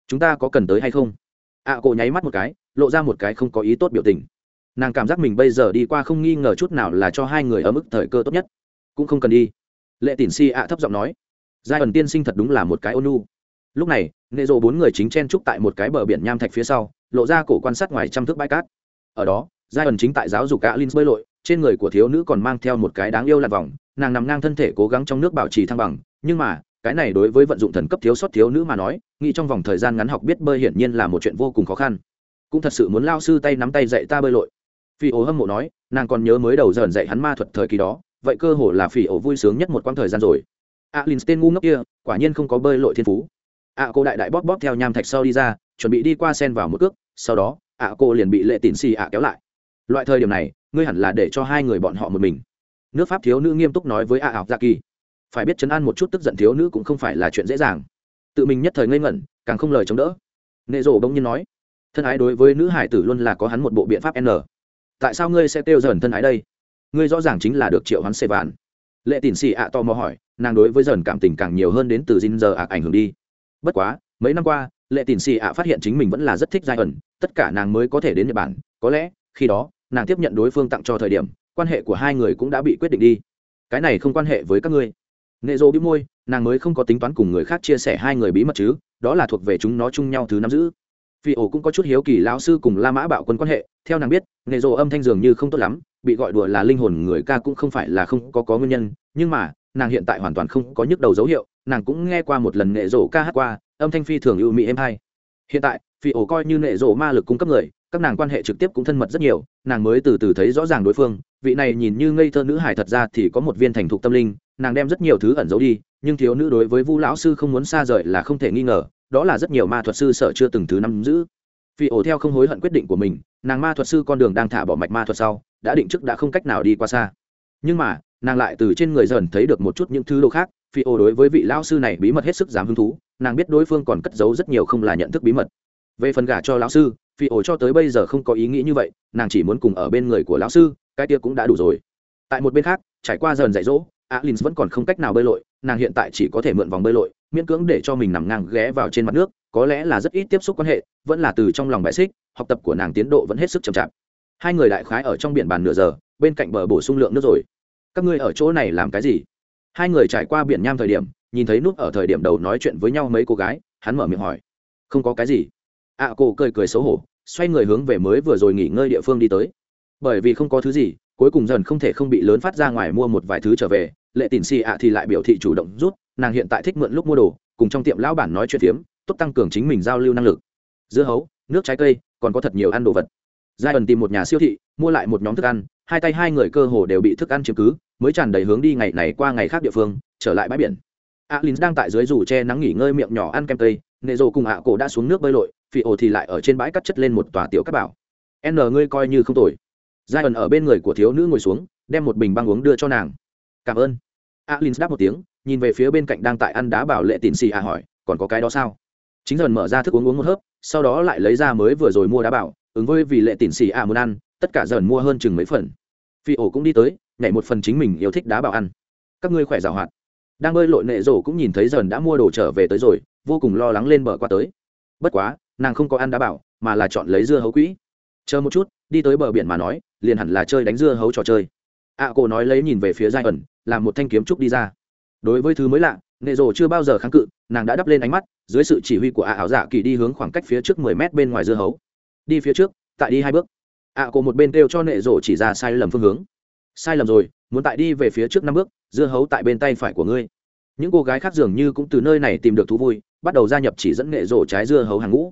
Chúng ta có cần tới hay không? Ạ à, cổ nháy mắt một cái lộ ra một cái không có ý tốt biểu tình. Nàng cảm giác mình bây giờ đi qua không nghi ngờ chút nào là cho hai người ở mức thời cơ tốt nhất. Cũng không cần đi. Lệ tỉn si ạ thấp giọng nói. Giai ẩn tiên sinh thật đúng là một cái ôn lúc này nệ rộ bốn người chính chen trúc tại một cái bờ biển nham thạch phía sau lộ ra cổ quan sát ngoài trăm thước bãi cát. Ở đó giai ẩn chính tại giáo dục cả linh bơi lội trên người của thiếu nữ còn mang theo một cái đáng yêu lạt vòng nàng nằm ngang thân thể cố gắng trong nước bảo trì thăng bằng nhưng mà cái này đối với vận dụng thần cấp thiếu sót thiếu nữ mà nói, nghĩ trong vòng thời gian ngắn học biết bơi hiển nhiên là một chuyện vô cùng khó khăn. Cũng thật sự muốn lao sư tay nắm tay dạy ta bơi lội. Phi ổ hâm mộ nói, nàng còn nhớ mới đầu dần dạy hắn ma thuật thời kỳ đó, vậy cơ hồ là phi ổ vui sướng nhất một quãng thời gian rồi. Alin tên ngu ngốc kia, quả nhiên không có bơi lội thiên phú. Ạ cô đại đại bóp bóp theo nham thạch sau đi ra, chuẩn bị đi qua sen vào một cước, sau đó ạ cô liền bị lệ tịn xì ạ kéo lại. Loại thời điểm này, ngươi hẳn là để cho hai người bọn họ một mình. Nước pháp thiếu nữ nghiêm túc nói với ạ ảo gia kỳ phải biết chấn an một chút tức giận thiếu nữ cũng không phải là chuyện dễ dàng. Tự mình nhất thời ngây ngẩn, càng không lời chống đỡ. Nệ rổ bỗng nhiên nói, thân ái đối với nữ hải tử luôn là có hắn một bộ biện pháp n. Tại sao ngươi sẽ kêu dần thân ái đây? Ngươi rõ ràng chính là được triệu hắn xê vạn. Lệ tỉn xì ạ to mò hỏi, nàng đối với dần cảm tình càng nhiều hơn đến từ dinh giờ ạc ảnh hưởng đi. Bất quá, mấy năm qua, lệ tỉn xì ạ phát hiện chính mình vẫn là rất thích giai ẩn, tất cả nàng mới có thể đến nhật bản, có lẽ, khi đó, nàng tiếp nhận đối phương tặng cho thời điểm, quan hệ của hai người cũng đã bị quyết định đi. Cái này không quan hệ với các ngươi nệ rộ bị môi, nàng mới không có tính toán cùng người khác chia sẻ hai người bí mật chứ, đó là thuộc về chúng nó chung nhau thứ nắm giữ. Vì ổ cũng có chút hiếu kỳ lão sư cùng la mã bạo quân quan hệ, theo nàng biết nệ rộ âm thanh dường như không tốt lắm, bị gọi đùa là linh hồn người ca cũng không phải là không có có nguyên nhân, nhưng mà, nàng hiện tại hoàn toàn không có nhức đầu dấu hiệu, nàng cũng nghe qua một lần nệ rộ ca hát qua, âm thanh phi thường ưu mỹ êm hay. Hiện tại, phi ổ coi như nệ rộ ma lực cung cấp người các nàng quan hệ trực tiếp cũng thân mật rất nhiều, nàng mới từ từ thấy rõ ràng đối phương. Vị này nhìn như ngây thơ nữ hải thật ra thì có một viên thành thục tâm linh, nàng đem rất nhiều thứ ẩn giấu đi, nhưng thiếu nữ đối với vu lão sư không muốn xa rời là không thể nghi ngờ, đó là rất nhiều ma thuật sư sợ chưa từng thứ nắm giữ. Phi ổ theo không hối hận quyết định của mình, nàng ma thuật sư con đường đang thả bỏ mạch ma thuật sau, đã định trước đã không cách nào đi qua xa. Nhưng mà, nàng lại từ trên người dần thấy được một chút những thứ đồ khác, phi ô đối với vị lão sư này bí mật hết sức dám hứng thú, nàng biết đối phương còn cất giấu rất nhiều không là nhận thức bí mật. Về phần gả cho lão sư phi ổ cho tới bây giờ không có ý nghĩ như vậy, nàng chỉ muốn cùng ở bên người của lão sư, cái kia cũng đã đủ rồi. Tại một bên khác, trải qua dần dạy dỗ alin vẫn còn không cách nào bơi lội, nàng hiện tại chỉ có thể mượn vòng bơi lội, miễn cưỡng để cho mình nằm ngang ghé vào trên mặt nước, có lẽ là rất ít tiếp xúc quan hệ, vẫn là từ trong lòng bãi xích, học tập của nàng tiến độ vẫn hết sức chậm chạp. Hai người đại khái ở trong biển bàn nửa giờ, bên cạnh bờ bổ sung lượng nước rồi. Các ngươi ở chỗ này làm cái gì? Hai người trải qua biển nham thời điểm, nhìn thấy nút ở thời điểm đầu nói chuyện với nhau mấy cô gái, hắn mở miệng hỏi. Không có cái gì ạ à, cô cười cười xấu hổ xoay người hướng về mới vừa rồi nghỉ ngơi địa phương đi tới. Bởi vì không có thứ gì cuối cùng dần không thể không bị lớn phát ra ngoài mua một vài thứ trở về lệ tín xì ạ thì lại biểu thị chủ động rút nàng hiện tại thích mượn lúc mua đồ cùng trong tiệm lão bản nói chuyện phiếm tốt tăng cường chính mình giao lưu năng lực. Dưa hấu nước trái cây còn có thật nhiều ăn đồ vật. Giai ẩn tìm một nhà siêu thị mua lại một nhóm thức ăn hai tay hai người cơ hồ đều bị thức ăn chiếm cứ mới tràn đầy hướng đi ngày này qua ngày khác địa phương trở lại bãi biển. Alin đang tại dưới rủ che nắng nghỉ ngơi miệng nhỏ ăn kem tây nệ rồ cùng ạ cổ đã xuống nước bơi lội phi ổ thì lại ở trên bãi cắt chất lên một tòa tiểu cát bảo. N, ngươi coi như không tồi. Giai ẩn ở bên người của thiếu nữ ngồi xuống, đem một bình băng uống đưa cho nàng. Cảm ơn. Alin đáp một tiếng, nhìn về phía bên cạnh đang tại ăn đá bảo lệ tịn xì à hỏi, còn có cái đó sao? Chính dần mở ra thức uống uống một hớp, sau đó lại lấy ra mới vừa rồi mua đá bảo, ứng với vì lệ tịn xì à muốn ăn, tất cả dần mua hơn chừng mấy phần. Phi ổ cũng đi tới, nhảy một phần chính mình yêu thích đá bảo ăn. Các ngươi khỏe giàu hoạt. Đang bơi lội nệ rổ cũng nhìn thấy dần đã mua đồ trở về tới rồi vô cùng lo lắng lên bờ qua tới. Bất quá nàng không có ăn đá bảo mà là chọn lấy dưa hấu quỹ. Chờ một chút đi tới bờ biển mà nói liền hẳn là chơi đánh dưa hấu trò chơi. Ạ à, cô nói lấy nhìn về phía giai ẩn làm một thanh kiếm trúc đi ra. Đối với thứ mới lạ nệ rổ chưa bao giờ kháng cự nàng đã đắp lên ánh mắt dưới sự chỉ huy của ạ ảo dạ kỳ đi hướng khoảng cách phía trước mười mét bên ngoài dưa hấu. Đi phía trước tại đi hai bước. Ạ à, cô một bên kêu cho nệ rổ chỉ ra sai lầm phương hướng. Sai lầm rồi muốn tại đi về phía trước năm bước dưa hấu tại bên tay phải của ngươi. Những cô gái khác dường như cũng từ nơi này tìm được thú vui bắt đầu gia nhập chỉ dẫn nghệ rổ trái dưa hấu hàng ngũ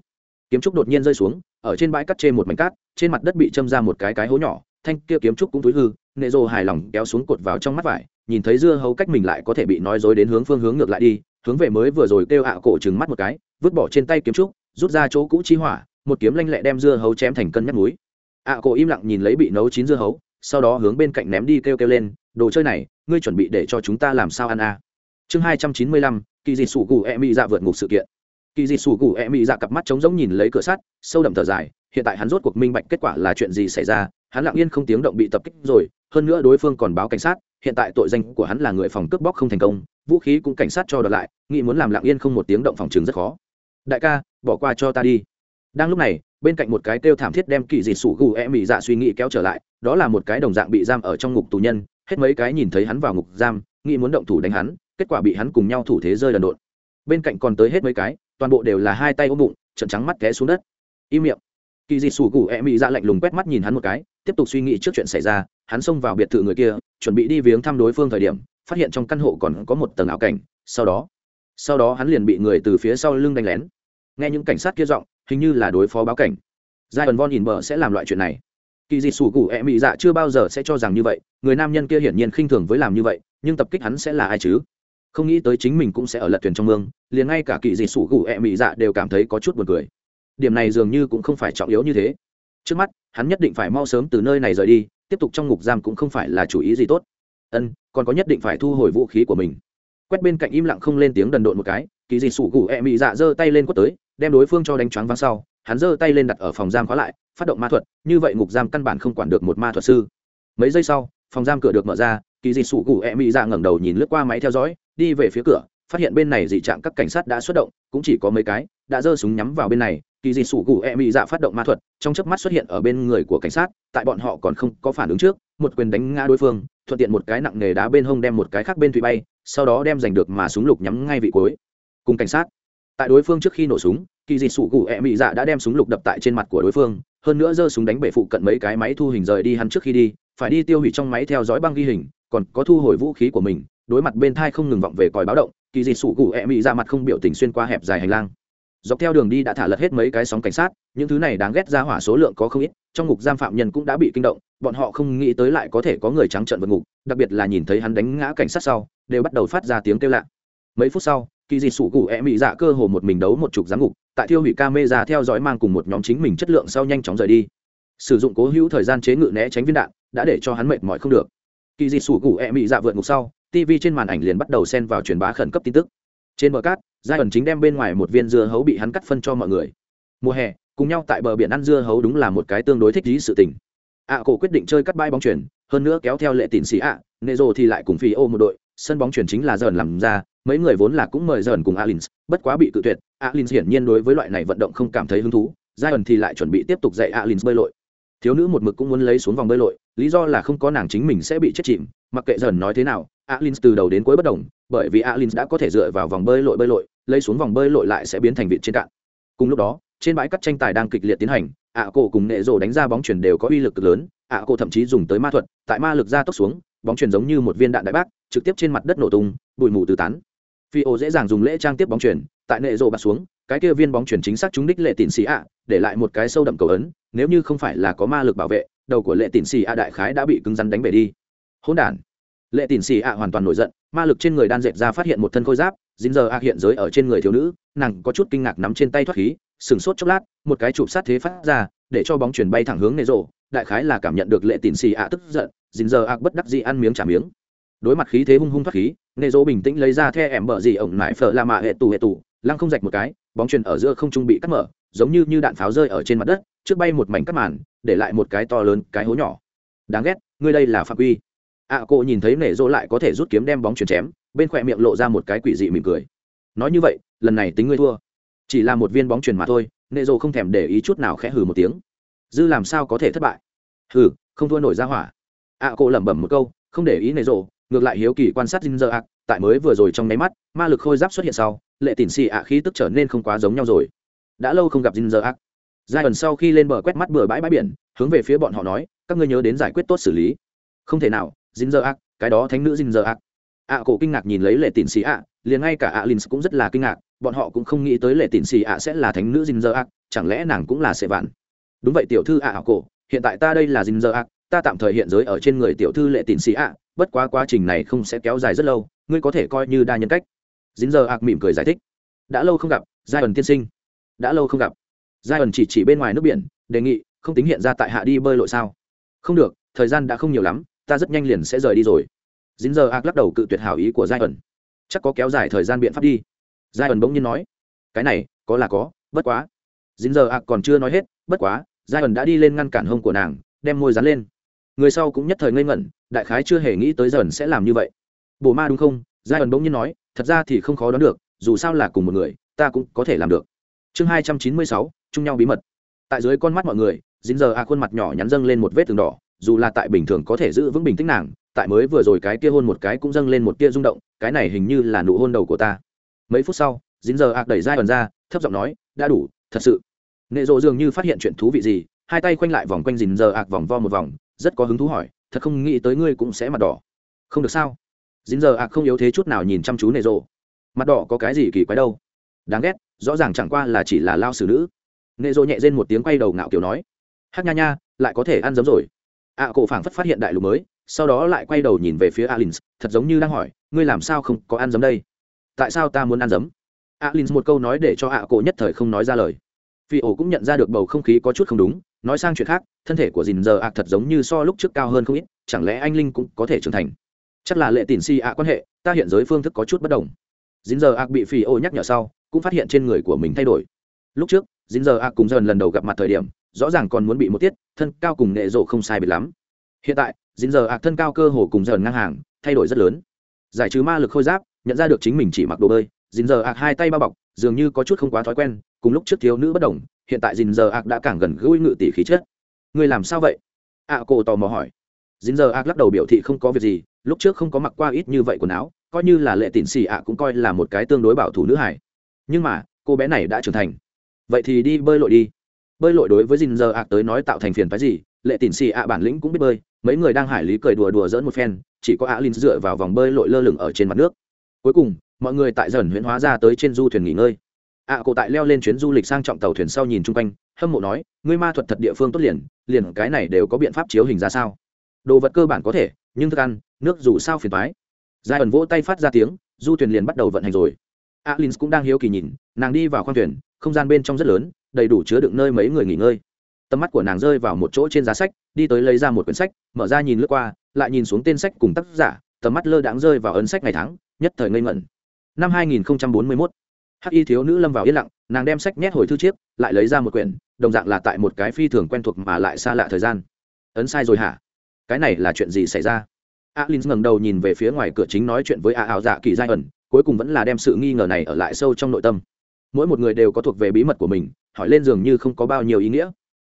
kiếm trúc đột nhiên rơi xuống, ở trên bãi cắt trên một mảnh cát, trên mặt đất bị châm ra một cái cái hố nhỏ, thanh kia kiếm trúc cũng túi hư, nghệ rổ hài lòng kéo xuống cột vào trong mắt vải, nhìn thấy dưa hấu cách mình lại có thể bị nói dối đến hướng phương hướng ngược lại đi, hướng về mới vừa rồi kêu ạ cổ trừng mắt một cái, vứt bỏ trên tay kiếm trúc, rút ra chỗ cũ chi hỏa, một kiếm lanh lẹ đem dưa hấu chém thành cân nhắc núi ạ cổ im lặng nhìn lấy bị nấu chín dưa hấu, sau đó hướng bên cạnh ném đi kêu kêu lên, đồ chơi này, ngươi chuẩn bị để cho chúng ta làm sao ăn à. chương hai trăm chín mươi lăm kỳ dị sủ gù e mỹ dạ vượt ngục sự kiện. Kỳ dị sủ gù e mỹ dạ cặp mắt trống rỗng nhìn lấy cửa sắt, sâu đậm thở dài, hiện tại hắn rốt cuộc minh bạch kết quả là chuyện gì xảy ra, hắn lặng yên không tiếng động bị tập kích rồi, hơn nữa đối phương còn báo cảnh sát, hiện tại tội danh của hắn là người phòng cướp bóc không thành công, vũ khí cũng cảnh sát cho đợt lại, nghĩ muốn làm lặng yên không một tiếng động phòng chứng rất khó. Đại ca, bỏ qua cho ta đi. Đang lúc này, bên cạnh một cái kêu thảm thiết đem kỳ dị sủ gù e mỹ dạ suy nghĩ kéo trở lại, đó là một cái đồng dạng bị giam ở trong ngục tù nhân, hết mấy cái nhìn thấy hắn vào ngục giam nghĩ muốn động thủ đánh hắn, kết quả bị hắn cùng nhau thủ thế rơi đần độn. Bên cạnh còn tới hết mấy cái, toàn bộ đều là hai tay ôm bụng trận trắng mắt té xuống đất. Im miệng. Kỳ dị sủ cụ e mị ra lạnh lùng quét mắt nhìn hắn một cái, tiếp tục suy nghĩ trước chuyện xảy ra, hắn xông vào biệt thự người kia, chuẩn bị đi viếng thăm đối phương thời điểm, phát hiện trong căn hộ còn có một tầng ảo cảnh, sau đó sau đó hắn liền bị người từ phía sau lưng đánh lén. Nghe những cảnh sát kia giọng, hình như là đối phó báo cảnh. Giai ẩn von in bờ sẽ làm loại chuyện này kỳ dị sủ cụ ẹ mị dạ chưa bao giờ sẽ cho rằng như vậy, người nam nhân kia hiển nhiên khinh thường với làm như vậy, nhưng tập kích hắn sẽ là ai chứ? Không nghĩ tới chính mình cũng sẽ ở lật thuyền trong mương, liền ngay cả kỳ dị sủ cụ ẹ mị dạ đều cảm thấy có chút buồn cười. Điểm này dường như cũng không phải trọng yếu như thế. Trước mắt, hắn nhất định phải mau sớm từ nơi này rời đi, tiếp tục trong ngục giam cũng không phải là chủ ý gì tốt. Ân, còn có nhất định phải thu hồi vũ khí của mình. Quét bên cạnh im lặng không lên tiếng đần độn một cái, kỳ dị sủ cụ ẹ mị dạ giơ tay lên quất tới, đem đối phương cho đánh choáng văng sau hắn giơ tay lên đặt ở phòng giam khóa lại, phát động ma thuật, như vậy ngục giam căn bản không quản được một ma thuật sư. Mấy giây sau, phòng giam cửa được mở ra, kỳ dị sụ cụ e mỹ dạ ngẩng đầu nhìn lướt qua máy theo dõi, đi về phía cửa, phát hiện bên này dị trạng các cảnh sát đã xuất động, cũng chỉ có mấy cái, đã giơ súng nhắm vào bên này, kỳ dị sụ cụ e mỹ dạ phát động ma thuật, trong chớp mắt xuất hiện ở bên người của cảnh sát, tại bọn họ còn không có phản ứng trước, một quyền đánh ngã đối phương, thuận tiện một cái nặng nề đá bên hông đem một cái khác bên thủy bay, sau đó đem giành được mà súng lục nhắm ngay vị cuối. Cùng cảnh sát, tại đối phương trước khi nổ súng kỳ dị sủ cụ e mỹ dạ đã đem súng lục đập tại trên mặt của đối phương, hơn nữa giơ súng đánh bể phụ cận mấy cái máy thu hình rời đi hắn trước khi đi, phải đi tiêu hủy trong máy theo dõi băng ghi hình, còn có thu hồi vũ khí của mình, đối mặt bên thai không ngừng vọng về còi báo động, kỳ dị sủ cụ e mỹ dạ mặt không biểu tình xuyên qua hẹp dài hành lang. Dọc theo đường đi đã thả lật hết mấy cái sóng cảnh sát, những thứ này đáng ghét ra hỏa số lượng có không ít, trong ngục giam phạm nhân cũng đã bị kinh động, bọn họ không nghĩ tới lại có thể có người trắng trợn vượt ngục, đặc biệt là nhìn thấy hắn đánh ngã cảnh sát sau, đều bắt đầu phát ra tiếng kêu lạ. Mấy phút sau, kỳ dị sủ cụ e mỹ dạ cơ hồ một mình đấu một chục giám ngục tại thiêu hủy Camera theo dõi mang cùng một nhóm chính mình chất lượng sau nhanh chóng rời đi. Sử dụng cố hữu thời gian chế ngự né tránh viên đạn, đã để cho hắn mệt mỏi không được. Kỳ dị sủ cụ e mị dạ vượt ngục sau tv trên màn ảnh liền bắt đầu xen vào truyền bá khẩn cấp tin tức. Trên bờ cát giai ẩn chính đem bên ngoài một viên dưa hấu bị hắn cắt phân cho mọi người. Mùa hè, cùng nhau tại bờ biển ăn dưa hấu đúng là một cái tương đối thích lý sự tình. Ạ cổ quyết định chơi cắt bay bóng chuyển hơn nữa kéo theo lệ tịn xì ạ, nệ thì lại cùng phi ô một đội, sân bóng chuyển chính là dởn làm ra, mấy người vốn là cũng mời dởn cùng alins, bất quá bị cự tuyệt alin hiển nhiên đối với loại này vận động không cảm thấy hứng thú giai ẩn thì lại chuẩn bị tiếp tục dạy alin bơi lội. Thiếu nữ một mực cũng muốn lấy xuống vòng bơi lội, lý do là không có nàng chính mình sẽ bị chết chìm, mặc kệ dần nói thế nào alin từ đầu đến cuối bất đồng, bởi vì alin đã có thể dựa vào vòng bơi lội bơi lội, lấy xuống vòng bơi lội lại sẽ biến thành vị trên cạn. Cùng lúc đó, trên bãi cắt tranh tài đang kịch liệt tiến hành, ạ cổ cùng nệ rồ đánh ra bóng chuyển đều có uy lực cực lớn, ạ cổ thậm chí dùng tới ma thuật, tại ma lực ra tốc xuống, bóng chuyển giống như một viên đạn đại bác, trực tiếp trên mặt đất nổ tung, bụi mù tứ tán. Phi ô dễ dàng dùng lễ trang tiếp bóng chuyển tại nệ rồ bạt xuống, cái kia viên bóng chuyển chính xác trúng đích lệ tịn xì ạ, để lại một cái sâu đậm cầu ấn, nếu như không phải là có ma lực bảo vệ, đầu của lệ tịn xì ạ đại khái đã bị cứng rắn đánh bể đi. Hỗn đản. Lệ tịn xì ạ hoàn toàn nổi giận, ma lực trên người đan dệt ra phát hiện một thân khôi giáp, dính giờ ạ hiện giới ở trên người thiếu nữ, nàng có chút kinh ngạc nắm trên tay thoát khí, sừng sốt chốc lát, một cái chụp sát thế phát ra, để cho bóng chuyển bay thẳng hướng nệ rộ đại khái là cảm nhận được lệ tịn xì ạ tức giận, dính giờ ạ bất đắc dĩ ăn miếng trả miếng. Đối mặt khí thế hung hung thoát khí, nệ rộ bình tĩnh lấy ra the em bờ gì ổng nải phở la mạ hệ tù hệ tù lăng không rạch một cái bóng truyền ở giữa không trung bị cắt mở giống như như đạn pháo rơi ở trên mặt đất trước bay một mảnh cắt màn để lại một cái to lớn cái hố nhỏ. Đáng ghét ngươi đây là phạm quy. Ạ à, cô nhìn thấy nể rô lại có thể rút kiếm đem bóng chuyền chém bên khỏe miệng lộ ra một cái quỷ dị mỉm cười. Nói như vậy lần này tính ngươi thua. Chỉ là một viên bóng chuyền mà thôi nệ rô không thèm để ý chút nào khẽ hừ một tiếng. Dư làm sao có thể thất bại? Hừ không thua nổi ra hỏa. Ạ à, cô lẩm bẩm một câu không để ý nệ rô ngược lại hiếu kỳ quan sát dinh dơ ạc tại mới vừa rồi trong nháy mắt, ma lực khôi giáp xuất hiện sau, lệ tỉn xì ạ khí tức trở nên không quá giống nhau rồi. Đã lâu không gặp dinh dơ ác giai ẩn sau khi lên bờ quét mắt bừa bãi bãi biển, hướng về phía bọn họ nói, các ngươi nhớ đến giải quyết tốt xử lý. Không thể nào dinh dơ ác cái đó thánh nữ dinh dơ ác ạ cổ kinh ngạc nhìn lấy lệ tỉn xì ạ, liền ngay cả ạ lynx cũng rất là kinh ngạc, bọn họ cũng không nghĩ tới lệ tỉn xì ạ sẽ là thánh nữ dinh dơ ác chẳng lẽ nàng cũng là sệ vạn? Đúng vậy tiểu thư ạ à cổ, hiện tại ta đây là dinh dơ ác ta tạm thời hiện giới ở trên người tiểu thư lệ tỉn xì ạ, bất quá quá trình này không sẽ kéo dài rất lâu ngươi có thể coi như đa nhân cách. Dính giờ ạc mỉm cười giải thích. Đã lâu không gặp giai ẩn tiên sinh. Đã lâu không gặp. Giai ẩn chỉ chỉ bên ngoài nước biển, đề nghị, không tính hiện ra tại hạ đi bơi lội sao? Không được, thời gian đã không nhiều lắm, ta rất nhanh liền sẽ rời đi rồi. Dính giờ ạc lắc đầu cự tuyệt hảo ý của giai ẩn chắc có kéo dài thời gian biện pháp đi. Giai ẩn bỗng nhiên nói. Cái này, có là có, bất quá. Dính giờ ạc còn chưa nói hết, bất quá giai ẩn đã đi lên ngăn cản hông của nàng, đem môi dán lên. Người sau cũng nhất thời ngây ngẩn, đại khái chưa hề nghĩ tới dần sẽ làm như vậy bồ ma đúng không? Giai ẩn bỗng nhiên nói, thật ra thì không khó đoán được, dù sao là cùng một người, ta cũng có thể làm được. Chương hai trăm chín mươi sáu, chung nhau bí mật. Tại dưới con mắt mọi người, dính giờ a khuôn mặt nhỏ nhắn dâng lên một vết tường đỏ, dù là tại bình thường có thể giữ vững bình tĩnh nàng, tại mới vừa rồi cái kia hôn một cái cũng dâng lên một tia rung động, cái này hình như là nụ hôn đầu của ta. Mấy phút sau, dính giờ ạc đẩy dai ẩn ra, thấp giọng nói, đã đủ, thật sự. Nệ rộ dường như phát hiện chuyện thú vị gì, hai tay khoanh lại vòng quanh dính giờ ạc vòng vo một vòng, rất có hứng thú hỏi, thật không nghĩ tới ngươi cũng sẽ mặt đỏ. Không được sao? Dính giờ ạc không yếu thế chút nào nhìn chăm chú nệ rộ. Mặt đỏ có cái gì kỳ quái đâu? Đáng ghét rõ ràng chẳng qua là chỉ là lao xử nữ. Nệ rộ nhẹ rên một tiếng quay đầu ngạo kiểu nói. Hát nha nha lại có thể ăn giống rồi. Ạ à, cổ phảng phất phát hiện đại lục mới sau đó lại quay đầu nhìn về phía alin thật giống như đang hỏi ngươi làm sao không có ăn giấm đây? Tại sao ta muốn ăn giấm alin một câu nói để cho ạ cổ nhất thời không nói ra lời. Vì ổ cũng nhận ra được bầu không khí có chút không đúng nói sang chuyện khác thân thể của dìn giờ ạ thật giống như so lúc trước cao hơn không ít chẳng lẽ anh linh cũng có thể trưởng thành? Chắc là lệ tỉn si ạ quan hệ ta hiện giới phương thức có chút bất đồng. Dìn giờ ạ bị phi ô nhắc nhở sau cũng phát hiện trên người của mình thay đổi. Lúc trước dìn giờ ạ cùng dần lần đầu gặp mặt thời điểm rõ ràng còn muốn bị một tiết thân cao cùng nệ rộ không sai biệt lắm. Hiện tại dìn giờ ạ thân cao cơ hồ cùng dần ngang hàng thay đổi rất lớn. Giải trừ ma lực khôi giáp nhận ra được chính mình chỉ mặc đồ bơi dìn giờ ạ hai tay bao bọc dường như có chút không quá thói quen cùng lúc trước thiếu nữ bất đồng hiện tại dìn giờ ạc đã càng gần gũi ngự tỷ khí chất. Người làm sao vậy? ạ à, cô tò mò hỏi dính giờ ác lắc đầu biểu thị không có việc gì lúc trước không có mặc qua ít như vậy quần áo coi như là lệ tịn xì ạ cũng coi là một cái tương đối bảo thủ nữ hải nhưng mà cô bé này đã trưởng thành. Vậy thì đi bơi lội đi. Bơi lội đối với dình giờ ạc tới nói tạo thành phiền phái gì lệ tịn xì ạ bản lĩnh cũng biết bơi mấy người đang hải lý cười đùa đùa dỡn một phen chỉ có ạ linh dựa vào vòng bơi lội lơ lửng ở trên mặt nước. Cuối cùng mọi người tại dần huyễn hóa ra tới trên du thuyền nghỉ ngơi. Ạ à, cổ tại leo lên chuyến du lịch sang trọng tàu thuyền sau nhìn chung quanh hâm mộ nói ngươi ma thuật thật địa phương tốt liền liền cái này đều có biện pháp chiếu hình ra sao? Đồ vật cơ bản có thể, nhưng thức ăn, nước dù sao phiền thoái giai ẩn vỗ tay phát ra tiếng, du thuyền liền bắt đầu vận hành rồi. Alin cũng đang hiếu kỳ nhìn, nàng đi vào khoang thuyền, không gian bên trong rất lớn, đầy đủ chứa đựng nơi mấy người nghỉ ngơi. Tầm mắt của nàng rơi vào một chỗ trên giá sách, đi tới lấy ra một quyển sách, mở ra nhìn lướt qua, lại nhìn xuống tên sách cùng tác giả, tầm mắt lơ đãng rơi vào ấn sách ngày tháng, nhất thời ngây ngẩn. Năm 2041 hắc y thiếu nữ lâm vào yên lặng, nàng đem sách nhét hồi thư chiếc, lại lấy ra một quyển, đồng dạng là tại một cái phi thường quen thuộc mà lại xa lạ thời gian. Ấn sai rồi hả? Cái này là chuyện gì xảy ra? Alin ngẩng đầu nhìn về phía ngoài cửa chính nói chuyện với a ảo dạ kỳ giai ẩn, cuối cùng vẫn là đem sự nghi ngờ này ở lại sâu trong nội tâm. Mỗi một người đều có thuộc về bí mật của mình, hỏi lên dường như không có bao nhiêu ý nghĩa.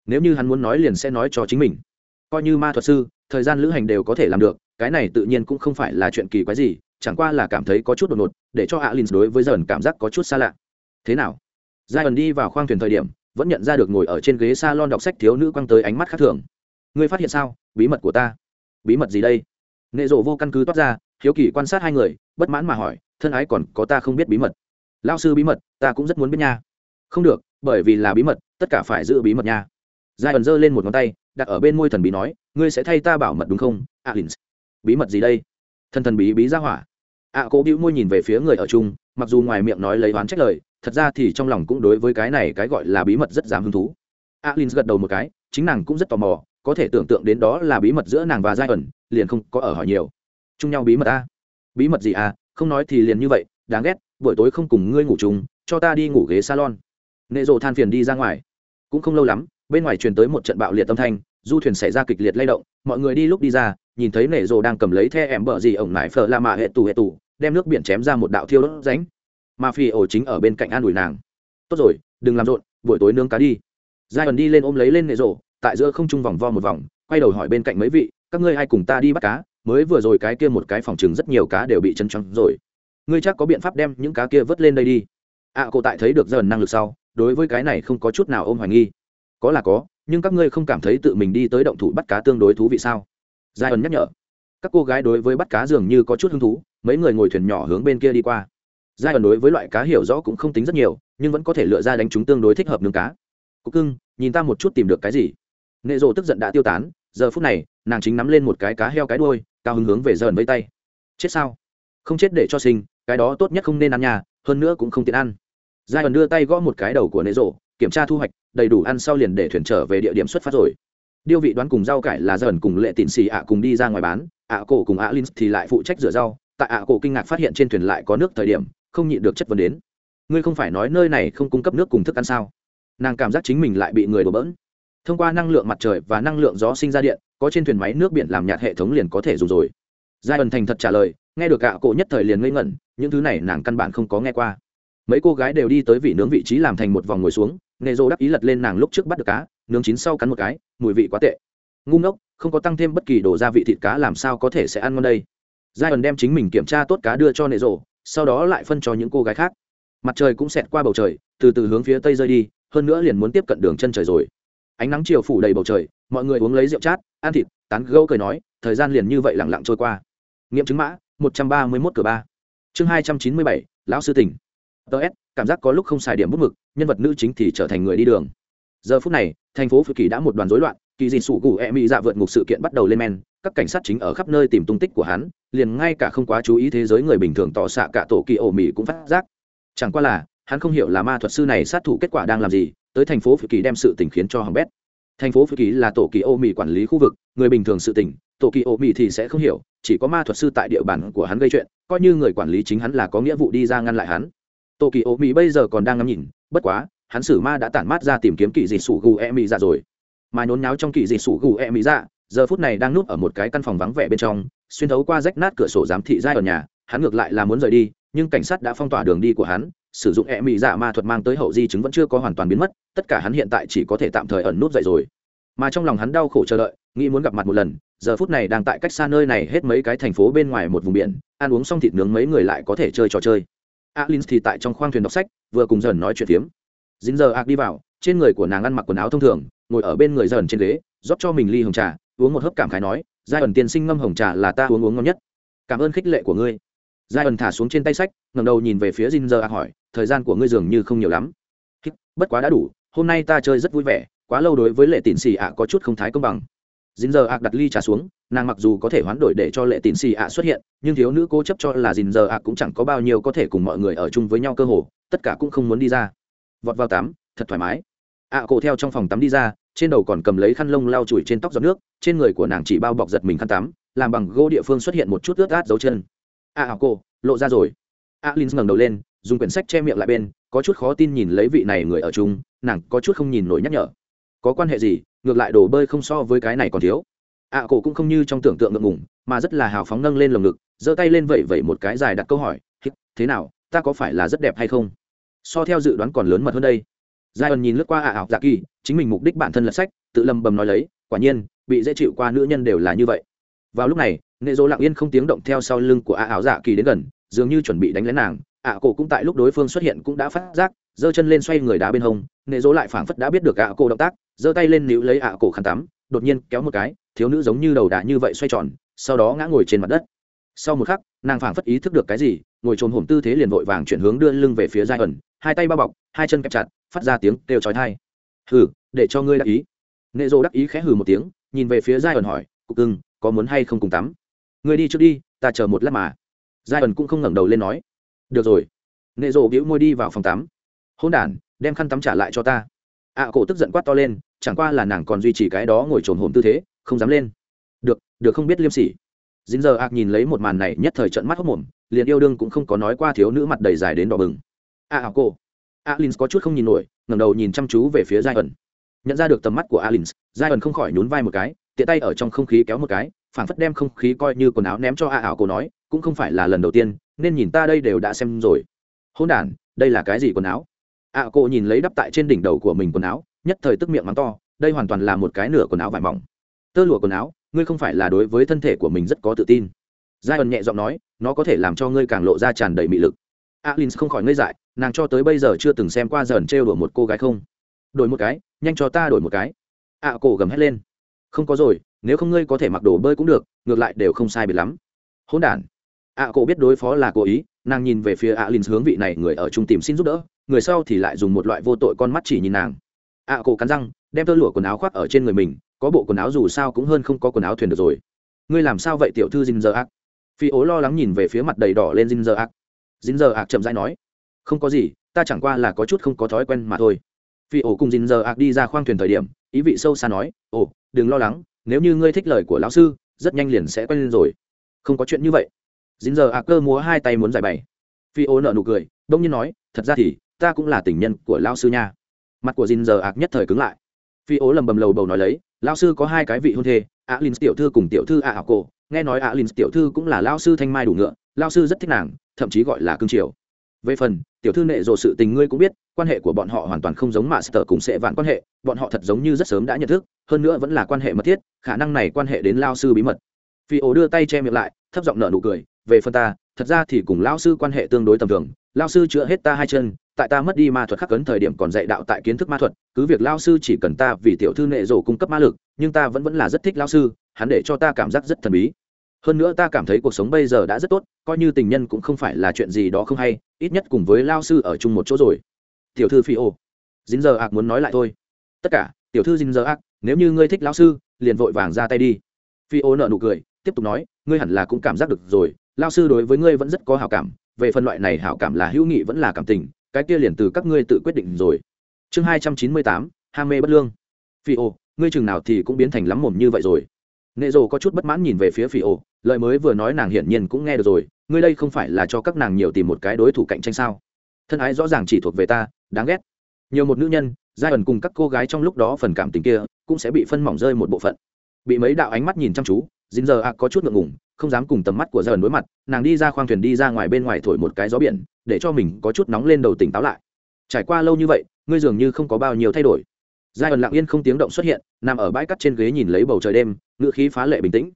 Nếu như hắn muốn nói liền sẽ nói cho chính mình. Coi như ma thuật sư, thời gian lữ hành đều có thể làm được, cái này tự nhiên cũng không phải là chuyện kỳ quái gì, chẳng qua là cảm thấy có chút đột ngột, để cho alin đối với dần cảm giác có chút xa lạ. Thế nào? Giai ẩn đi vào khoang thuyền thời điểm, vẫn nhận ra được ngồi ở trên ghế s a lon đọc sách thiếu nữ quăng tới ánh mắt khác thường. Ngươi phát hiện sao? Bí mật của ta. Bí mật gì đây? Nệ rộ vô căn cứ toát ra hiếu kỳ quan sát hai người bất mãn mà hỏi thân ái còn có ta không biết bí mật. Lao sư bí mật ta cũng rất muốn biết nha. Không được bởi vì là bí mật tất cả phải giữ bí mật nha. Giai ẩn giơ lên một ngón tay đặt ở bên môi thần bí nói ngươi sẽ thay ta bảo mật đúng không? À, Alin bí mật gì đây? Thần thần bí bí ra hỏa. Ạ à, cố bĩu môi nhìn về phía người ở chung mặc dù ngoài miệng nói lấy oán trách lời thật ra thì trong lòng cũng đối với cái này cái gọi là bí mật rất dám hứng thú. À, Alin gật đầu một cái chính nàng cũng rất tò mò có thể tưởng tượng đến đó là bí mật giữa nàng và giai ẩn liền không có ở hỏi nhiều. Chung nhau bí mật a bí mật gì à? Không nói thì liền như vậy, đáng ghét, buổi tối không cùng ngươi ngủ chung, cho ta đi ngủ ghế salon. Nệ rộ than phiền đi ra ngoài. Cũng không lâu lắm, bên ngoài truyền tới một trận bạo liệt tâm thanh, du thuyền xảy ra kịch liệt lay động, mọi người đi lúc đi ra, nhìn thấy nệ rộ đang cầm lấy the em bờ gì ổng nải phở la mạ hệ tù hệ tù, đem nước biển chém ra một đạo thiêu đốt ránh mà phi ổ chính ở bên cạnh an ủi nàng. Tốt rồi, đừng làm rộn, buổi tối nướng cá đi. Giai ẩn đi lên ôm lấy lên nệ rộ tại giữa không trung vòng vo một vòng quay đầu hỏi bên cạnh mấy vị các ngươi ai cùng ta đi bắt cá? Mới vừa rồi cái kia một cái phòng chừng rất nhiều cá đều bị chân trắng rồi. Ngươi chắc có biện pháp đem những cá kia vớt lên đây đi. Ạ à, cô tại thấy được dần năng lực sau đối với cái này không có chút nào ôm hoài nghi. Có là có nhưng các ngươi không cảm thấy tự mình đi tới động thủ bắt cá tương đối thú vị sao? Giai ẩn nhắc nhở. Các cô gái đối với bắt cá dường như có chút hứng thú mấy người ngồi thuyền nhỏ hướng bên kia đi qua. Giai ẩn đối với loại cá hiểu rõ cũng không tính rất nhiều nhưng vẫn có thể lựa ra đánh chúng tương đối thích hợp nướng cá. Cúc cưng nhìn ta một chút tìm được cái gì? Nệ rộ tức giận đã tiêu tán, giờ phút này, nàng chính nắm lên một cái cá heo cái đôi cao hứng hướng về dần với tay. Chết sao? Không chết để cho sinh, cái đó tốt nhất không nên ăn nhà hơn nữa cũng không tiện ăn. Giai đoạn đưa tay gõ một cái đầu của nệ rộ kiểm tra thu hoạch, đầy đủ ăn sau liền để thuyền trở về địa điểm xuất phát rồi. Điêu vị đoán cùng rau cải là dần cùng lệ tịn xì ạ cùng đi ra ngoài bán, ạ cổ cùng ạ linh thì lại phụ trách rửa rau. Tại ạ cổ kinh ngạc phát hiện trên thuyền lại có nước thời điểm, không nhịn được chất vấn đến. Ngươi không phải nói nơi này không cung cấp nước cùng thức ăn sao? Nàng cảm giác chính mình lại bị người đổ bỡn thông qua năng lượng mặt trời và năng lượng gió sinh ra điện, có trên thuyền máy nước biển làm nhạt hệ thống liền có thể dùng rồi. Giai ẩn thành thật trả lời, nghe được gạ cổ nhất thời liền ngây ngẩn, những thứ này nàng căn bản không có nghe qua. Mấy cô gái đều đi tới vị nướng vị trí làm thành một vòng ngồi xuống nghề rô đắc ý lật lên nàng lúc trước bắt được cá, nướng chín sau cắn một cái, mùi vị quá tệ. Ngu ngốc, không có tăng thêm bất kỳ đồ gia vị thịt cá làm sao có thể sẽ ăn ngon đây? Giai ẩn đem chính mình kiểm tra tốt cá đưa cho nệ rộ, sau đó lại phân cho những cô gái khác. Mặt trời cũng xẹt qua bầu trời, từ từ hướng phía tây rơi đi, hơn nữa liền muốn tiếp cận đường chân trời rồi ánh nắng chiều phủ đầy bầu trời, mọi người uống lấy rượu chát, ăn thịt, tán gâu cười nói, thời gian liền như vậy lẳng lặng trôi qua. Nghiệm chứng mã, một trăm ba mươi mốt cửa ba. Chương hai trăm chín mươi bảy, lão sư tỉnh. Ts cảm giác có lúc không xài điểm bút mực, nhân vật nữ chính thì trở thành người đi đường. Giờ phút này, thành phố phự kỳ đã một đoàn rối loạn, kỳ dị sủ gù e mỹ dạ vượt ngục sự kiện bắt đầu lên men, các cảnh sát chính ở khắp nơi tìm tung tích của hắn, liền ngay cả không quá chú ý thế giới người bình thường tỏ xạ cả tổ kỳ ổ mỹ cũng phát giác. Chẳng qua là, hắn không hiểu là ma thuật sư này sát thủ kết quả đang làm gì tới thành phố phự kỳ đem sự tình khiến cho hỏng bét. Thành phố phự kỳ là tổ kỳ ô mỹ quản lý khu vực, người bình thường sự tình, tổ kỳ ô mỹ thì sẽ không hiểu, chỉ có ma thuật sư tại địa bàn của hắn gây chuyện, coi như người quản lý chính hắn là có nghĩa vụ đi ra ngăn lại hắn. Tổ kỳ ô mỹ bây giờ còn đang ngắm nhìn, bất quá, hắn sử ma đã tản mát ra tìm kiếm kỳ dị sủ gù e mỹ ra dạ rồi. Mà nhốn nháo trong kỳ dị sủ gù e mỹ ra dạ, giờ phút này đang núp ở một cái căn phòng vắng vẻ bên trong, xuyên thấu qua rách nát cửa sổ giám thị giai ở nhà, hắn ngược lại là muốn rời đi, nhưng cảnh sát đã phong tỏa đường đi của hắn sử dụng e mỹ dạ ma thuật mang tới hậu di chứng vẫn chưa có hoàn toàn biến mất, tất cả hắn hiện tại chỉ có thể tạm thời ẩn nút dậy rồi. Mà trong lòng hắn đau khổ chờ đợi, nghĩ muốn gặp mặt một lần, giờ phút này đang tại cách xa nơi này hết mấy cái thành phố bên ngoài một vùng biển, ăn uống xong thịt nướng mấy người lại có thể chơi trò chơi. Alin thì tại trong khoang thuyền đọc sách, vừa cùng dần nói chuyện phiếm. Dính giờ ạc đi vào, trên người của nàng ăn mặc quần áo thông thường, ngồi ở bên người dần trên ghế, rót cho mình ly hồng trà, uống một hớp cảm khái nói, giai ẩn tiên sinh ngâm hồng trà là ta uống uống ngon nhất. Cảm ơn khích lệ của ngươi giai ẩn thả xuống trên tay sách ngầm đầu nhìn về phía dính giờ à hỏi thời gian của ngươi dường như không nhiều lắm. Bất quá đã đủ hôm nay ta chơi rất vui vẻ quá lâu đối với lệ tịn xì ạ có chút không thái công bằng. Dính giờ ạc đặt ly trà xuống nàng mặc dù có thể hoán đổi để cho lệ tịn xì ạ xuất hiện nhưng thiếu nữ cố chấp cho là dính giờ ạ cũng chẳng có bao nhiêu có thể cùng mọi người ở chung với nhau cơ hồ tất cả cũng không muốn đi ra. Vọt vào tắm thật thoải mái. Ạ à, cổ theo trong phòng tắm đi ra trên đầu còn cầm lấy khăn lông lau chùi trên tóc giọt nước trên người của nàng chỉ bao bọc giật mình khăn tắm làm bằng gỗ địa phương xuất hiện một chút ướt át dấu chân a hảo cô lộ ra rồi. A à, ngẩng đầu lên dùng quyển sách che miệng lại bên có chút khó tin nhìn lấy vị này người ở chung nàng có chút không nhìn nổi nhắc nhở. Có quan hệ gì ngược lại đổ bơi không so với cái này còn thiếu. Ạ à, cổ cũng không như trong tưởng tượng ngượng ngùng mà rất là hào phóng nâng lên lồng ngực giơ tay lên vẩy vẩy một cái dài đặt câu hỏi thế nào ta có phải là rất đẹp hay không? So theo dự đoán còn lớn mật hơn đây. Giai ẩn nhìn lướt qua ạ ảo dạ kỳ chính mình mục đích bản thân là sách tự lầm bầm nói lấy quả nhiên bị dễ chịu qua nữ nhân đều là như vậy. Vào lúc này nệ dỗ lặng yên không tiếng động theo sau lưng của ạ ảo dạ kỳ đến gần, dường như chuẩn bị đánh lén nàng. Ạ cổ cũng tại lúc đối phương xuất hiện cũng đã phát giác, giơ chân lên xoay người đá bên hông nệ dỗ lại phảng phất đã biết được ạ cổ động tác, giơ tay lên níu lấy ạ cổ khăn tắm, đột nhiên kéo một cái, thiếu nữ giống như đầu đà như vậy xoay tròn, sau đó ngã ngồi trên mặt đất. Sau một khắc, nàng phảng phất ý thức được cái gì, ngồi trồn hổm tư thế liền vội vàng chuyển hướng đưa lưng về phía giai ẩn, hai tay bao bọc, hai chân kẹp chặt, phát ra tiếng kêu chói thai hừ, để cho ngươi đắc ý. Nệ dỗ đắc ý khẽ hừ một tiếng, nhìn về phía giai ẩn hỏi, cục cưng, có muốn hay không cùng tắm? Ngươi đi trước đi ta chờ một lát mà. Giai ẩn cũng không ngẩng đầu lên nói. Được rồi. Nệ rộ bĩu môi đi vào phòng tắm. Hôn đ đem khăn tắm trả lại cho ta. Ạ cổ tức giận quát to lên chẳng qua là nàng còn duy trì cái đó ngồi trồn hồn tư thế không dám lên. Được được không biết liêm sỉ. Dính giờ ạc nhìn lấy một màn này nhất thời trận mắt hốc mồm liền yêu đương cũng không có nói qua thiếu nữ mặt đầy dài đến đỏ bừng. A à, cô. À, alin có chút không nhìn nổi ngẩng đầu nhìn chăm chú về phía giai ẩn. Nhận ra được tầm mắt của alin giai ẩn không khỏi nhún vai một cái tiện tay ở trong không khí kéo một cái phảng phất đem không khí coi như quần áo ném cho a ảo cô nói, cũng không phải là lần đầu tiên, nên nhìn ta đây đều đã xem rồi. Hôn đản, đây là cái gì quần áo? A cô nhìn lấy đắp tại trên đỉnh đầu của mình quần áo, nhất thời tức miệng mắng to, đây hoàn toàn là một cái nửa quần áo vải mỏng. Tơ lụa quần áo, ngươi không phải là đối với thân thể của mình rất có tự tin. Giai ẩn nhẹ giọng nói, nó có thể làm cho ngươi càng lộ ra tràn đầy mị lực. Alin không khỏi ngây dại, nàng cho tới bây giờ chưa từng xem qua dởn trêu đùa một cô gái không. Đổi một cái, nhanh cho ta đổi một cái. Ạ cổ gầm hét lên. Không có rồi nếu không ngươi có thể mặc đồ bơi cũng được, ngược lại đều không sai biệt lắm. Hỗn đản. Ạ cổ biết đối phó là cố ý, nàng nhìn về phía ạ alin hướng vị này người ở trung tìm xin giúp đỡ, người sau thì lại dùng một loại vô tội con mắt chỉ nhìn nàng. Ạ cổ cắn răng, đem tơ lụa quần áo khoác ở trên người mình, có bộ quần áo dù sao cũng hơn không có quần áo thuyền được rồi. Ngươi làm sao vậy, tiểu thư dinh giờ ác phi ố lo lắng nhìn về phía mặt đầy đỏ lên dinh giờ ác dinh giờ ác chậm rãi nói, không có gì, ta chẳng qua là có chút không có thói quen mà thôi. Phi ổ cùng dinh giờ ác đi ra khoang thuyền thời điểm, ý vị sâu xa nói, ồ, đừng lo lắng nếu như ngươi thích lời của lão sư, rất nhanh liền sẽ quen lên rồi. Không có chuyện như vậy. Dính giờ ác cơ múa hai tay muốn giải bày. Phi ô nợ nụ cười, đông nhiên nói, thật ra thì, ta cũng là tình nhân của lão sư nha. Mặt của dính giờ ác nhất thời cứng lại. Phi ố lầm bầm lầu bầu nói lấy, lão sư có hai cái vị hôn thê, A l tiểu thư cùng tiểu thư a ảo cổ. Nghe nói A l tiểu thư cũng là lão sư thanh mai đủ ngựa, lão sư rất thích nàng, thậm chí gọi là cương triều về phần, tiểu thư nệ dồ sự tình ngươi cũng biết, quan hệ của bọn họ hoàn toàn không giống mà sở cùng sẽ vạn quan hệ, bọn họ thật giống như rất sớm đã nhận thức, hơn nữa vẫn là quan hệ mật thiết, khả năng này quan hệ đến lao sư bí mật. Phi ổ đưa tay che miệng lại, thấp giọng nở nụ cười, về phần ta, thật ra thì cùng lao sư quan hệ tương đối tầm thường, lao sư chữa hết ta hai chân, tại ta mất đi ma thuật khắc cấn thời điểm còn dạy đạo tại kiến thức ma thuật, cứ việc lao sư chỉ cần ta vì tiểu thư nệ rổ cung cấp ma lực, nhưng ta vẫn vẫn là rất thích lao sư, hắn để cho ta cảm giác rất thần bí hơn nữa ta cảm thấy cuộc sống bây giờ đã rất tốt, coi như tình nhân cũng không phải là chuyện gì đó không hay, ít nhất cùng với lao sư ở chung một chỗ rồi. Tiểu thư phi ô, dính giờ ạc muốn nói lại thôi. Tất cả, tiểu thư dính giờ ạc nếu như ngươi thích lao sư, liền vội vàng ra tay đi. Phi ô nợ nụ cười, tiếp tục nói, ngươi hẳn là cũng cảm giác được rồi lao sư đối với ngươi vẫn rất có hào cảm, về phân loại này hảo cảm là hữu nghị vẫn là cảm tình, cái kia liền từ các ngươi tự quyết định rồi. Chương hai trăm chín mươi tám, ham mê bất lương. Phi ô, ngươi chừng nào thì cũng biến thành lắm mồm như vậy rồi. Nệ rồ có chút bất mãn nhìn về phía phi ô lời mới vừa nói nàng hiển nhiên cũng nghe được rồi, ngươi đây không phải là cho các nàng nhiều tìm một cái đối thủ cạnh tranh sao? Thân ái rõ ràng chỉ thuộc về ta, đáng ghét. Nhiều một nữ nhân, giai ẩn cùng các cô gái trong lúc đó phần cảm tình kia, cũng sẽ bị phân mỏng rơi một bộ phận. Bị mấy đạo ánh mắt nhìn chăm chú dính giờ ạ có chút ngượng ngùng, không dám cùng tầm mắt của giai ẩn đối mặt, nàng đi ra khoang thuyền đi ra ngoài bên ngoài thổi một cái gió biển, để cho mình có chút nóng lên đầu tỉnh táo lại. Trải qua lâu như vậy, ngươi dường như không có bao nhiêu thay đổi. Giai ẩn lặng yên không tiếng động xuất hiện, nằm ở bãi cắt trên ghế nhìn lấy bầu trời đêm, ngựa khí phá lệ bình tĩnh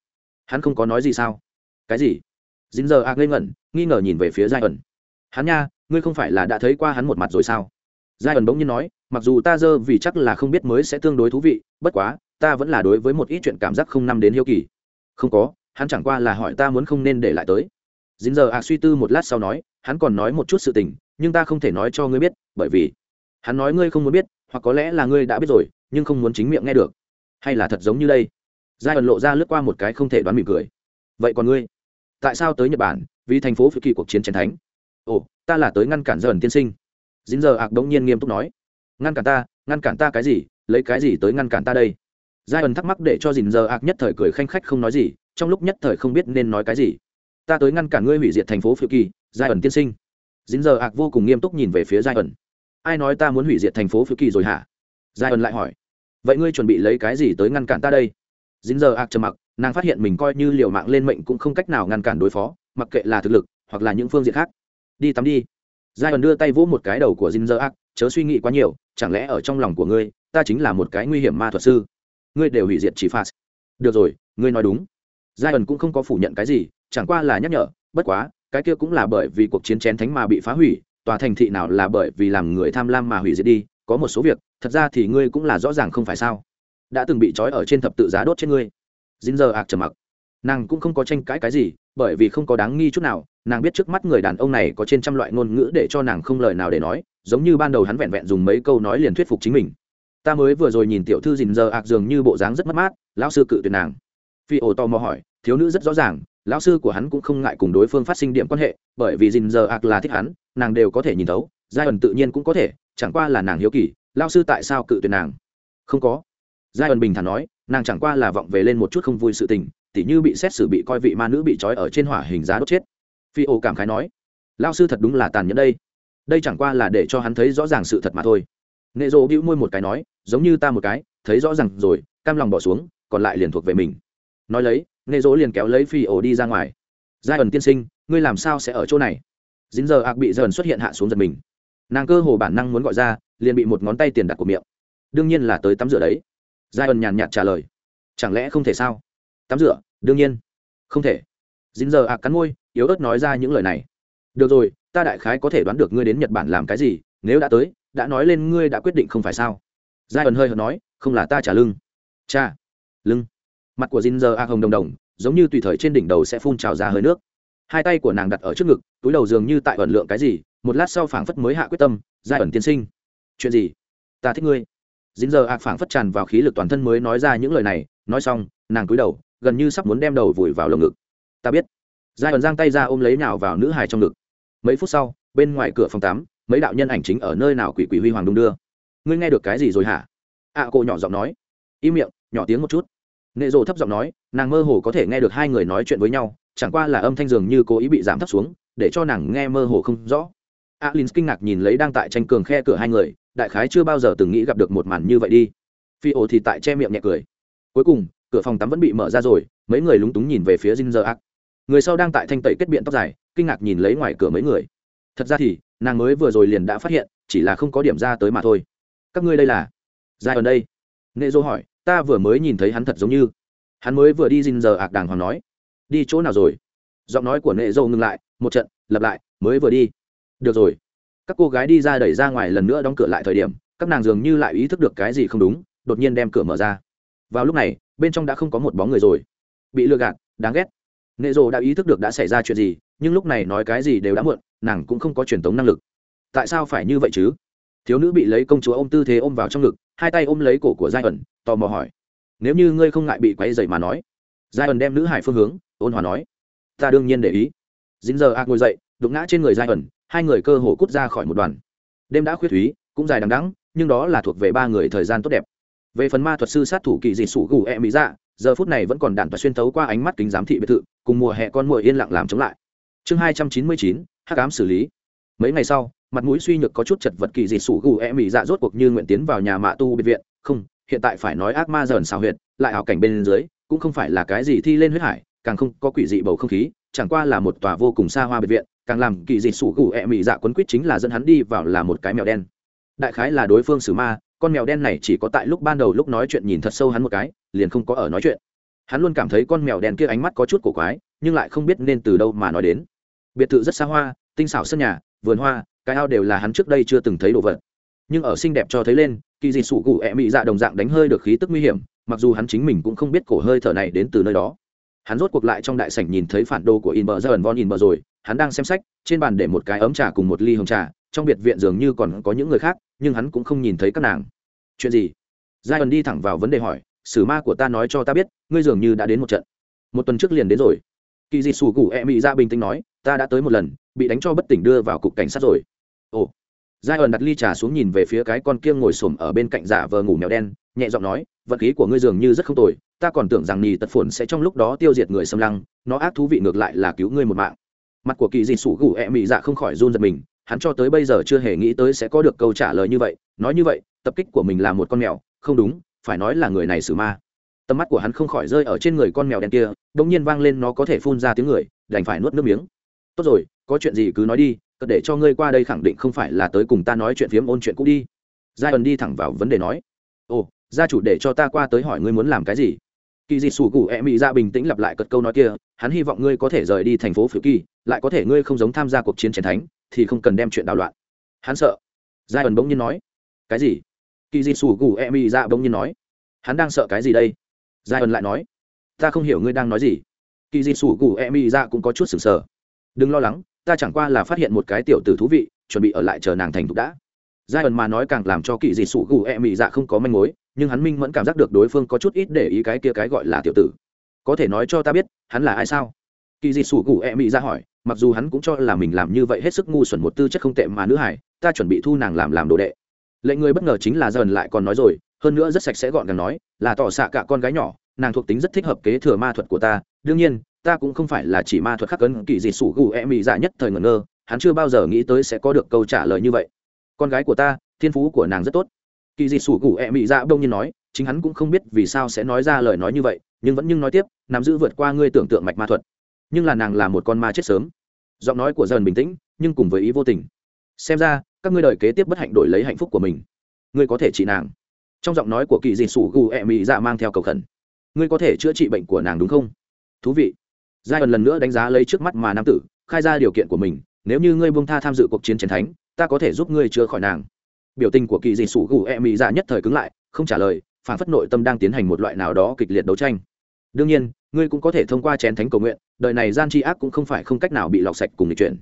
hắn không có nói gì sao? Cái gì? Dính giờ a ngây ngẩn, nghi ngờ nhìn về phía giai ẩn hắn nha, ngươi không phải là đã thấy qua hắn một mặt rồi sao? Giai ẩn bỗng nhiên nói, mặc dù ta dơ vì chắc là không biết mới sẽ tương đối thú vị, bất quá, ta vẫn là đối với một ít chuyện cảm giác không năm đến hiếu kỳ. Không có, hắn chẳng qua là hỏi ta muốn không nên để lại tới. Dính giờ a suy tư một lát sau nói, hắn còn nói một chút sự tình, nhưng ta không thể nói cho ngươi biết, bởi vì hắn nói ngươi không muốn biết, hoặc có lẽ là ngươi đã biết rồi, nhưng không muốn chính miệng nghe được. Hay là thật giống như đây? Giai ẩn lộ ra lướt qua một cái không thể đoán mỉm cười. Vậy còn ngươi? Tại sao tới nhật bản, vì thành phố phi kỳ cuộc chiến chiến thánh? Ồ, ta là tới ngăn cản dần tiên sinh. Dính giờ ạc đống nhiên nghiêm túc nói. Ngăn cản ta, ngăn cản ta cái gì? Lấy cái gì tới ngăn cản ta đây? Giai ẩn thắc mắc để cho dình giờ ạc nhất thời cười khanh khách không nói gì, trong lúc nhất thời không biết nên nói cái gì. Ta tới ngăn cản ngươi hủy diệt thành phố phi kỳ, giai ẩn tiên sinh. Dính giờ ạc vô cùng nghiêm túc nhìn về phía giai ẩn. Ai nói ta muốn hủy diệt thành phố phi kỳ rồi hả? Giai ẩn lại hỏi. Vậy ngươi chuẩn bị lấy cái gì tới ngăn cản ta đây? Dính giờ ạc trầm mặc, nàng phát hiện mình coi như liều mạng lên mệnh cũng không cách nào ngăn cản đối phó, mặc kệ là thực lực, hoặc là những phương diện khác. Đi tắm đi. Giai ẩn đưa tay vỗ một cái đầu của dính giờ ạc, chớ suy nghĩ quá nhiều, chẳng lẽ ở trong lòng của ngươi, ta chính là một cái nguy hiểm ma thuật sư? Ngươi đều hủy diệt chỉ phạt. Được rồi, ngươi nói đúng. Giai ẩn cũng không có phủ nhận cái gì, chẳng qua là nhắc nhở, bất quá, cái kia cũng là bởi vì cuộc chiến chén thánh mà bị phá hủy, tòa thành thị nào là bởi vì làm người tham lam mà hủy diệt đi, có một số việc, thật ra thì ngươi cũng là rõ ràng không phải sao? Đã từng bị trói ở trên thập tự giá đốt trên ngươi. Dính giờ ạc trầm mặc. Nàng cũng không có tranh cãi cái gì, bởi vì không có đáng nghi chút nào, nàng biết trước mắt người đàn ông này có trên trăm loại ngôn ngữ để cho nàng không lời nào để nói, giống như ban đầu hắn vẹn vẹn dùng mấy câu nói liền thuyết phục chính mình. Ta mới vừa rồi nhìn tiểu thư dình giờ ạc dường như bộ dáng rất mất mát, lão sư cự tuyệt nàng. Phi ổ tò mò hỏi, thiếu nữ rất rõ ràng, lão sư của hắn cũng không ngại cùng đối phương phát sinh điểm quan hệ, bởi vì dình giờ ạc là thích hắn, nàng đều có thể nhìn thấu giai ẩn tự nhiên cũng có thể, chẳng qua là nàng hiếu kỳ, lão sư tại sao cự tuyệt nàng? Không có giai ẩn bình thản nói, nàng chẳng qua là vọng về lên một chút không vui sự tình, tỉ như bị xét xử bị coi vị ma nữ bị trói ở trên hỏa hình giá đốt chết. Phi ô cảm khái nói lao sư thật đúng là tàn nhẫn đây. Đây chẳng qua là để cho hắn thấy rõ ràng sự thật mà thôi. Nệ rộ bĩu môi một cái nói, giống như ta một cái, thấy rõ ràng rồi, cam lòng bỏ xuống, còn lại liền thuộc về mình. Nói lấy, nệ rộ liền kéo lấy phi ổ đi ra ngoài. Giai ẩn tiên sinh, ngươi làm sao sẽ ở chỗ này? Dính giờ ạc bị dần xuất hiện hạ xuống giật mình. Nàng cơ hồ bản năng muốn gọi ra, liền bị một ngón tay tiền đặt của miệng. Đương nhiên là tới tắm rửa đấy giai ẩn nhàn nhạt trả lời. Chẳng lẽ không thể sao? Tắm rửa, đương nhiên. Không thể. Dính giờ ạc cắn môi, yếu ớt nói ra những lời này. Được rồi, ta đại khái có thể đoán được ngươi đến nhật bản làm cái gì, nếu đã tới, đã nói lên ngươi đã quyết định không phải sao? Giai ẩn hơi hợt nói, không là ta trả lưng. Cha. Lưng. Mặt của dính giờ ạc hồng đồng đồng, giống như tùy thời trên đỉnh đầu sẽ phun trào ra hơi nước. Hai tay của nàng đặt ở trước ngực, túi đầu dường như tại ẩn lượng cái gì, một lát sau phảng phất mới hạ quyết tâm, giai ẩn tiên sinh. Chuyện gì? Ta thích ngươi dính giờ ạc phảng phất tràn vào khí lực toàn thân mới nói ra những lời này nói xong nàng cúi đầu gần như sắp muốn đem đầu vùi vào lồng ngực. Ta biết. Giai ẩn giang tay ra ôm lấy nào vào nữ hài trong ngực. Mấy phút sau bên ngoài cửa phòng tắm mấy đạo nhân ảnh chính ở nơi nào quỷ quỷ huy hoàng đung đưa. Ngươi nghe được cái gì rồi hả? Ạ à, cô nhỏ giọng nói. Im miệng nhỏ tiếng một chút. Nệ rộ thấp giọng nói nàng mơ hồ có thể nghe được hai người nói chuyện với nhau chẳng qua là âm thanh dường như cố ý bị giảm thấp xuống để cho nàng nghe mơ hồ không rõ. Alin kinh ngạc nhìn lấy đang tại tranh cường khe cửa hai người đại khái chưa bao giờ từng nghĩ gặp được một màn như vậy đi. Phi ổ thì tại che miệng nhẹ cười. Cuối cùng, cửa phòng tắm vẫn bị mở ra rồi, mấy người lúng túng nhìn về phía dinh dơ ác người sau đang tại thanh tẩy kết biện tóc dài, kinh ngạc nhìn lấy ngoài cửa mấy người. Thật ra thì, nàng mới vừa rồi liền đã phát hiện, chỉ là không có điểm ra tới mà thôi. Các ngươi đây là? Dài ở đây. Nệ dô hỏi, ta vừa mới nhìn thấy hắn thật giống như. Hắn mới vừa đi dinh giờ ạc đàng hoàng nói. Đi chỗ nào rồi? Giọng nói của nệ dô ngừng lại, một trận, lặp lại, mới vừa đi. Được rồi các cô gái đi ra đẩy ra ngoài lần nữa đóng cửa lại thời điểm, các nàng dường như lại ý thức được cái gì không đúng, đột nhiên đem cửa mở ra. Vào lúc này, bên trong đã không có một bóng người rồi. Bị lừa gạt, đáng ghét. Nệ rồ đã ý thức được đã xảy ra chuyện gì, nhưng lúc này nói cái gì đều đã muộn, nàng cũng không có truyền tống năng lực. Tại sao phải như vậy chứ? Thiếu nữ bị lấy công chúa ôm tư thế ôm vào trong ngực, hai tay ôm lấy cổ của giai ẩn, tò mò hỏi. Nếu như ngươi không ngại bị quay dậy mà nói? Giai ẩn đem nữ hải phương hướng, ôn hòa nói. Ta đương nhiên để ý. Dính giờ ạc ngồi dậy, đụng ngã trên người giai ẩn hai người cơ hồ cút ra khỏi một đoàn. Đêm đã khuyết thúy, cũng dài đằng đắng nhưng đó là thuộc về ba người thời gian tốt đẹp. Về phần ma thuật sư sát thủ kỳ dị sủ gù e mỹ dạ giờ phút này vẫn còn đạn và xuyên tấu qua ánh mắt kính giám thị biệt thự, cùng mùa hè con mùa yên lặng làm chống lại. Chương hai trăm chín mươi chín h cám xử lý. Mấy ngày sau, mặt mũi suy nhược có chút chật vật kỳ dị sủ gù e mỹ dạ rốt cuộc như nguyện tiến vào nhà mạ tu biệt viện. Không, hiện tại phải nói ác ma dởn xào huyệt, lại ảo cảnh bên dưới, cũng không phải là cái gì thi lên huyết hải, càng không có quỷ dị bầu không khí, chẳng qua là một tòa vô cùng xa hoa biệt viện càng làm kỳ dị sủ gù e mỹ dạ quấn quýt chính là dẫn hắn đi vào là một cái mèo đen. Đại khái là đối phương xử ma, con mèo đen này chỉ có tại lúc ban đầu lúc nói chuyện nhìn thật sâu hắn một cái, liền không có ở nói chuyện. Hắn luôn cảm thấy con mèo đen kia ánh mắt có chút cổ quái, nhưng lại không biết nên từ đâu mà nói đến. Biệt thự rất xa hoa, tinh xảo sân nhà, vườn hoa, cái ao đều là hắn trước đây chưa từng thấy đồ vật. Nhưng ở xinh đẹp cho thấy lên, kỳ dị sủ cụ ẹ mị dạ đồng dạng đánh hơi được khí tức nguy hiểm, mặc dù hắn chính mình cũng không biết cổ hơi thở này đến từ nơi đó. Hắn rốt cuộc lại trong đại sảnh nhìn thấy phản đồ của in bờ ra ẩn von in bờ rồi hắn đang xem sách, trên bàn để một cái ấm trà cùng một ly hồng trà, trong biệt viện dường như còn có những người khác, nhưng hắn cũng không nhìn thấy các nàng. Chuyện gì? Giai ẩn đi thẳng vào vấn đề hỏi, sử ma của ta nói cho ta biết, ngươi dường như đã đến một trận. Một tuần trước liền đến rồi. Kỳ dị sủ cụ e mị ra bình tĩnh nói, ta đã tới một lần, bị đánh cho bất tỉnh đưa vào cục cảnh sát rồi. Ồ. Giai ẩn đặt ly trà xuống nhìn về phía cái con kia ngồi xổm ở bên cạnh giả vờ ngủ mèo đen, nhẹ giọng nói vật khí của ngươi dường như rất không tồi, ta còn tưởng rằng nhì tật phồn sẽ trong lúc đó tiêu diệt người xâm lăng, nó ác thú vị ngược lại là cứu ngươi một mạng mặt của kỳ dị sủ gù ẹ mị dạ không khỏi run giật mình, hắn cho tới bây giờ chưa hề nghĩ tới sẽ có được câu trả lời như vậy. Nói như vậy, tập kích của mình là một con mèo, không đúng, phải nói là người này xử ma. Tầm mắt của hắn không khỏi rơi ở trên người con mèo đen kia đ ỗ n g nhiên vang lên nó có thể phun ra tiếng người, đành phải nuốt nước miếng. Tốt rồi, có chuyện gì cứ nói đi cất để cho ngươi qua đây khẳng định không phải là tới cùng ta nói chuyện phiếm ôn chuyện cũ đi. Giai ẩn đi thẳng vào vấn đề nói. Ồ, gia chủ để cho ta qua tới hỏi ngươi muốn làm cái gì? Kỳ dị sủ cụ e Mị ra bình tĩnh lặp lại cất câu nói kia, hắn hy vọng ngươi có thể rời đi thành phố phiêu kỳ lại có thể ngươi không giống tham gia cuộc chiến chiến thánh, thì không cần đem chuyện đảo loạn. Hắn sợ. Giai ẩn bỗng nhiên nói. Cái gì? Kỳ di sủ gù e mỹ ra bỗng nhiên nói. Hắn đang sợ cái gì đây? Giai ẩn lại nói. Ta không hiểu ngươi đang nói gì. Kỳ di sủ gù e mỹ ra cũng có chút sừng sờ. Đừng lo lắng, ta chẳng qua là phát hiện một cái tiểu tử thú vị, chuẩn bị ở lại chờ nàng thành thục đã. Giai ẩn mà nói càng làm cho kỳ dị sủ gù e mỹ dạ không có manh mối, nhưng hắn minh vẫn cảm giác được đối phương có chút ít để ý cái kia cái gọi là tiểu tử. Có thể nói cho ta biết, hắn là ai sao? Kỳ dị sủ gù e mỹ ra hỏi mặc dù hắn cũng cho là mình làm như vậy hết sức ngu xuẩn một tư chất không tệ mà nữ hải, ta chuẩn bị thu nàng làm làm đồ đệ. Lệnh người bất ngờ chính là dần lại còn nói rồi, hơn nữa rất sạch sẽ gọn gàng nói, là tỏ xạ cả con gái nhỏ, nàng thuộc tính rất thích hợp kế thừa ma thuật của ta, đương nhiên, ta cũng không phải là chỉ ma thuật khắc cấn kỳ dị sủ gù e mị dạ nhất thời ngẩn ngơ, hắn chưa bao giờ nghĩ tới sẽ có được câu trả lời như vậy. Con gái của ta, thiên phú của nàng rất tốt. Kỳ dị sủ gù e mị dạ đông nhiên nói, chính hắn cũng không biết vì sao sẽ nói ra lời nói như vậy, nhưng vẫn nhưng nói tiếp, nắm giữ vượt qua ngươi tưởng tượng mạch ma thuật. Nhưng là nàng là một con ma chết sớm giọng nói của dần bình tĩnh, nhưng cùng với ý vô tình. Xem ra, các ngươi đời kế tiếp bất hạnh đổi lấy hạnh phúc của mình. Ngươi có thể trị nàng. Trong giọng nói của kỳ dị sủ gù e mị dạ mang theo cầu khẩn. Ngươi có thể chữa trị bệnh của nàng đúng không? Thú vị. Giai ẩn lần nữa đánh giá lấy trước mắt mà nam tử, khai ra điều kiện của mình. Nếu như ngươi buông tha tham dự cuộc chiến chiến thánh, ta có thể giúp ngươi chữa khỏi nàng. Biểu tình của kỳ dị sủ gù e mị dạ nhất thời cứng lại, không trả lời phản phất nội tâm đang tiến hành một loại nào đó kịch liệt đấu tranh. Đương nhiên, ngươi cũng có thể thông qua chén thánh cầu nguyện đời này gian tri ác cũng không phải không cách nào bị lọc sạch cùng lịch chuyển.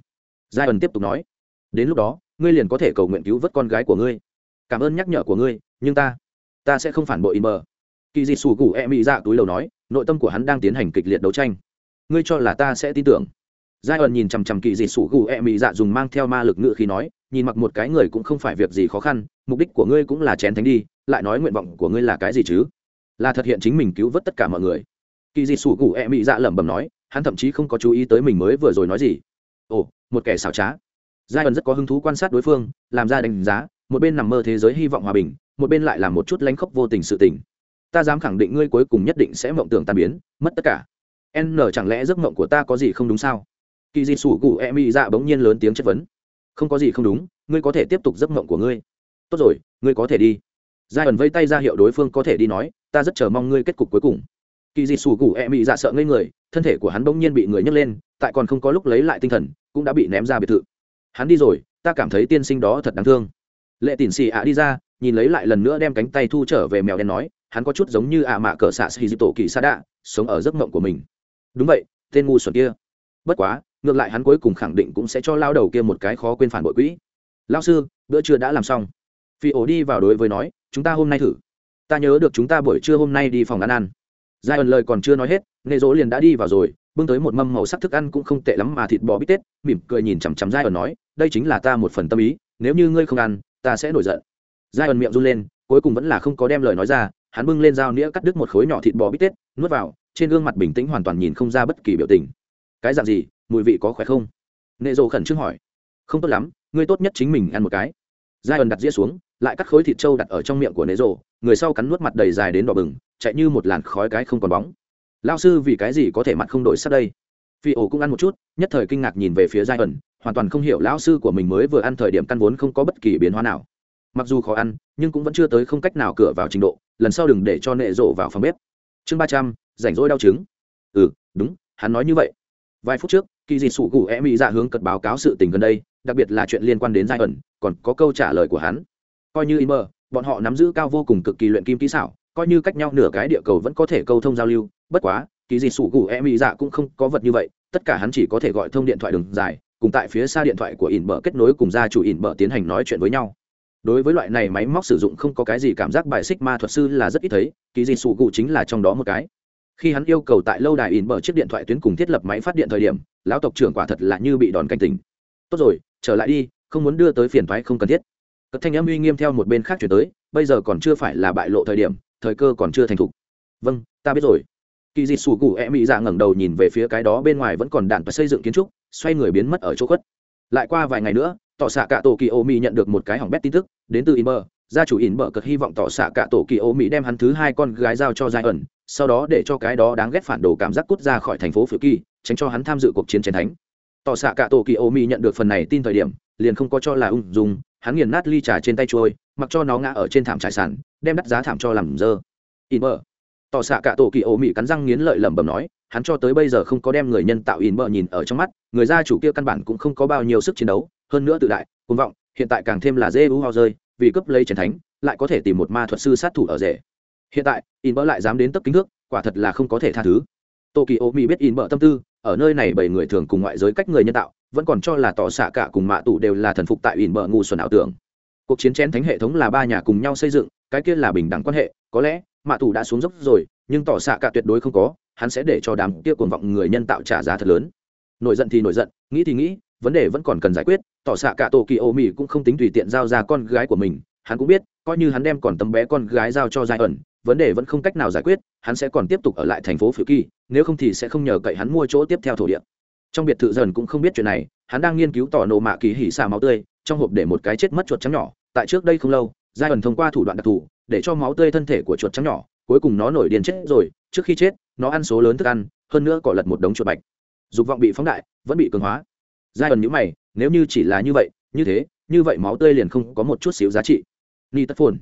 Giai ẩn tiếp tục nói, đến lúc đó, ngươi liền có thể cầu nguyện cứu vớt con gái của ngươi. Cảm ơn nhắc nhở của ngươi, nhưng ta ta sẽ không phản bội in mờ kỳ dị sủ gù e Mị dạ túi đầu nói, nội tâm của hắn đang tiến hành kịch liệt đấu tranh. Ngươi cho là ta sẽ tin tưởng. Giai ẩn nhìn chằm chằm kỳ dị sủ gù e Mị dạ dùng mang theo ma lực ngự khi nói, nhìn mặc một cái người cũng không phải việc gì khó khăn, mục đích của ngươi cũng là chén thánh đi, lại nói nguyện vọng của ngươi là cái gì chứ? Là thực hiện chính mình cứu vớt tất cả mọi người. Kỳ dị sủ gù e Mị dạ lẩm bẩm nói hắn thậm chí không có chú ý tới mình mới vừa rồi nói gì. Ồ, một kẻ xảo trá. Giai ẩn rất có hứng thú quan sát đối phương, làm ra đánh giá, một bên nằm mơ thế giới hy vọng hòa bình, một bên lại làm một chút lánh khóc vô tình sự tình. Ta dám khẳng định ngươi cuối cùng nhất định sẽ mộng tưởng tàn biến, mất tất cả. N chẳng lẽ giấc mộng của ta có gì không đúng sao? Kỳ di sủ cụ em y dạ bỗng nhiên lớn tiếng chất vấn. Không có gì không đúng, ngươi có thể tiếp tục giấc mộng của ngươi. Tốt rồi, ngươi có thể đi. Giai ẩn vây tay ra hiệu đối phương có thể đi nói, ta rất chờ mong ngươi kết cục cuối cùng kỳ dị sủ cụ e mị dạ sợ ngây người, thân thể của hắn bỗng nhiên bị người nhấc lên, tại còn không có lúc lấy lại tinh thần, cũng đã bị ném ra biệt thự. Hắn đi rồi, ta cảm thấy tiên sinh đó thật đáng thương. Lệ tỉn xì ạ đi ra, nhìn lấy lại lần nữa đem cánh tay thu trở về mèo đen nói, hắn có chút giống như ạ mạ cờ xạ xì dịp tổ kỳ sa đạ, sống ở giấc mộng của mình. Đúng vậy, tên ngu xuẩn kia. Bất quá, ngược lại hắn cuối cùng khẳng định cũng sẽ cho lao đầu kia một cái khó quên phản bội quỹ. Lao sư, bữa trưa đã làm xong. Phi ổ đi vào đối với nói, chúng ta hôm nay thử. Ta nhớ được chúng ta buổi trưa hôm nay đi phòng ăn ăn giai ẩn lời còn chưa nói hết, nghệ dỗ liền đã đi vào rồi, bưng tới một mâm màu sắc thức ăn cũng không tệ lắm mà thịt bò bít tết, mỉm cười nhìn chằm chằm giai ẩn nói, đây chính là ta một phần tâm ý, nếu như ngươi không ăn, ta sẽ nổi giận. Giai ẩn miệng run lên, cuối cùng vẫn là không có đem lời nói ra, hắn bưng lên dao nĩa cắt đứt một khối nhỏ thịt bò bít tết, nuốt vào, trên gương mặt bình tĩnh hoàn toàn nhìn không ra bất kỳ biểu tình. Cái dạng gì, mùi vị có khỏe không? Nệ dỗ khẩn trương hỏi. Không tốt lắm, ngươi tốt nhất chính mình ăn một cái. Giai ẩn đặt dĩa xuống, lại cắt khối thịt trâu đặt ở trong miệng của nệ rồ người sau cắn nuốt mặt đầy dài đến đỏ bừng chạy như một làn khói cái không còn bóng. Lao sư vì cái gì có thể mặt không đổi sắc đây? Phi ổ cũng ăn một chút, nhất thời kinh ngạc nhìn về phía giai ẩn, hoàn toàn không hiểu lão sư của mình mới vừa ăn thời điểm căn vốn không có bất kỳ biến hóa nào. Mặc dù khó ăn, nhưng cũng vẫn chưa tới không cách nào cửa vào trình độ, lần sau đừng để cho nệ rộ vào phòng bếp. Chương ba trăm, rảnh rỗi đau chứng ừ đúng, hắn nói như vậy. Vài phút trước, kỳ dị sủ cụ e mỹ ra dạ hướng cật báo cáo sự tình gần đây, đặc biệt là chuyện liên quan đến giai ẩn, còn có câu trả lời của hắn. Coi như in mơ bọn họ nắm giữ cao vô cùng cực kỳ luyện kim kỹ xảo coi như cách nhau nửa cái địa cầu vẫn có thể câu thông giao lưu, bất quá, kỳ dị sủ cụ em mỹ dạ cũng không có vật như vậy, tất cả hắn chỉ có thể gọi thông điện thoại đường dài, cùng tại phía xa điện thoại của ỉn bờ kết nối cùng gia chủ ỉn bờ tiến hành nói chuyện với nhau. Đối với loại này máy móc sử dụng không có cái gì cảm giác bài xích ma thuật sư là rất ít thấy, kỳ dị sủ cụ chính là trong đó một cái. Khi hắn yêu cầu tại lâu đài ỉn bờ chiếc điện thoại tuyến cùng thiết lập máy phát điện thời điểm, lão tộc trưởng quả thật là như bị đòn canh tình tốt rồi, trở lại đi, không muốn đưa tới phiền thoái không cần thiết. Cất thanh âm uy nghiêm theo một bên khác chuyển tới, bây giờ còn chưa phải là bại lộ thời điểm thời cơ còn chưa thành thục. Vâng ta biết rồi. Kỳ dị sủ cụ e mỹ dạ ngẩng đầu nhìn về phía cái đó bên ngoài vẫn còn đạn và xây dựng kiến trúc, xoay người biến mất ở chỗ khuất. Lại qua vài ngày nữa, tỏ xạ cả tổ kỳ ô mỹ nhận được một cái hỏng bét tin tức, đến từ inber gia chủ in bờ cực hy vọng tỏ xạ cả tổ kỳ ô mỹ đem hắn thứ hai con gái giao cho giai ẩn, sau đó để cho cái đó đáng ghét phản đồ cảm giác cút ra khỏi thành phố phiêu kỳ, tránh cho hắn tham dự cuộc chiến chiến thánh. Tỏ xạ cả tổ kỳ ô mỹ nhận được phần này tin thời điểm, liền không có cho là ung dung hắn nghiền nát ly trà trên tay trôi, mặc cho nó ngã ở trên thảm trải sản đem đắt giá thảm cho làm dơ. In bờ. Tỏ xạ cả tổ kỳ ô mi cắn răng nghiến lợi lẩm bẩm nói, hắn cho tới bây giờ không có đem người nhân tạo in bờ nhìn ở trong mắt, người gia chủ kia căn bản cũng không có bao nhiêu sức chiến đấu, hơn nữa tự đại côn vọng, hiện tại càng thêm là dê u ho rơi, vì cấp lấy trần thánh, lại có thể tìm một ma thuật sư sát thủ ở rể. Hiện tại, in bờ lại dám đến tấp kính thước, quả thật là không có thể tha thứ. Tô kỳ ô mỹ biết in bờ tâm tư ở nơi này bảy người thường cùng ngoại giới cách người nhân tạo, vẫn còn cho là tỏ xạ cả cùng mạ tụ đều là thần phục tại ỉn bờ ngu xuẩn ảo tưởng. Cuộc chiến chén thánh hệ thống là ba nhà cùng nhau xây dựng, cái kia là bình đẳng quan hệ, có lẽ, mạ tụ đã xuống dốc rồi, nhưng tỏ xạ cả tuyệt đối không có, hắn sẽ để cho đám kia cuồng vọng người nhân tạo trả giá thật lớn. Nổi giận thì nổi giận, nghĩ thì nghĩ, vấn đề vẫn còn cần giải quyết, tỏ xạ cả tổ kỳ ô mỹ cũng không tính tùy tiện giao ra con gái của mình, hắn cũng biết, coi như hắn đem còn tấm bé con gái giao cho giai ẩn vấn đề vẫn không cách nào giải quyết, hắn sẽ còn tiếp tục ở lại thành phố phự kỳ, nếu không thì sẽ không nhờ cậy hắn mua chỗ tiếp theo thổ địa. Trong biệt thự dần cũng không biết chuyện này, hắn đang nghiên cứu tỏ nộ mạ kỳ hỉ xả máu tươi, trong hộp để một cái chết mất chuột trắng nhỏ, tại trước đây không lâu, giai ẩn thông qua thủ đoạn đặc thù, để cho máu tươi thân thể của chuột trắng nhỏ, cuối cùng nó nổi điên chết rồi, trước khi chết, nó ăn số lớn thức ăn, hơn nữa cỏ lật một đống chuột bạch. Dục vọng bị phóng đại, vẫn bị cường hóa. Giai ẩn nhữ mày, nếu như chỉ là như vậy, như thế, như vậy máu tươi liền không có một chút xíu giá trị. Ni tất phồn.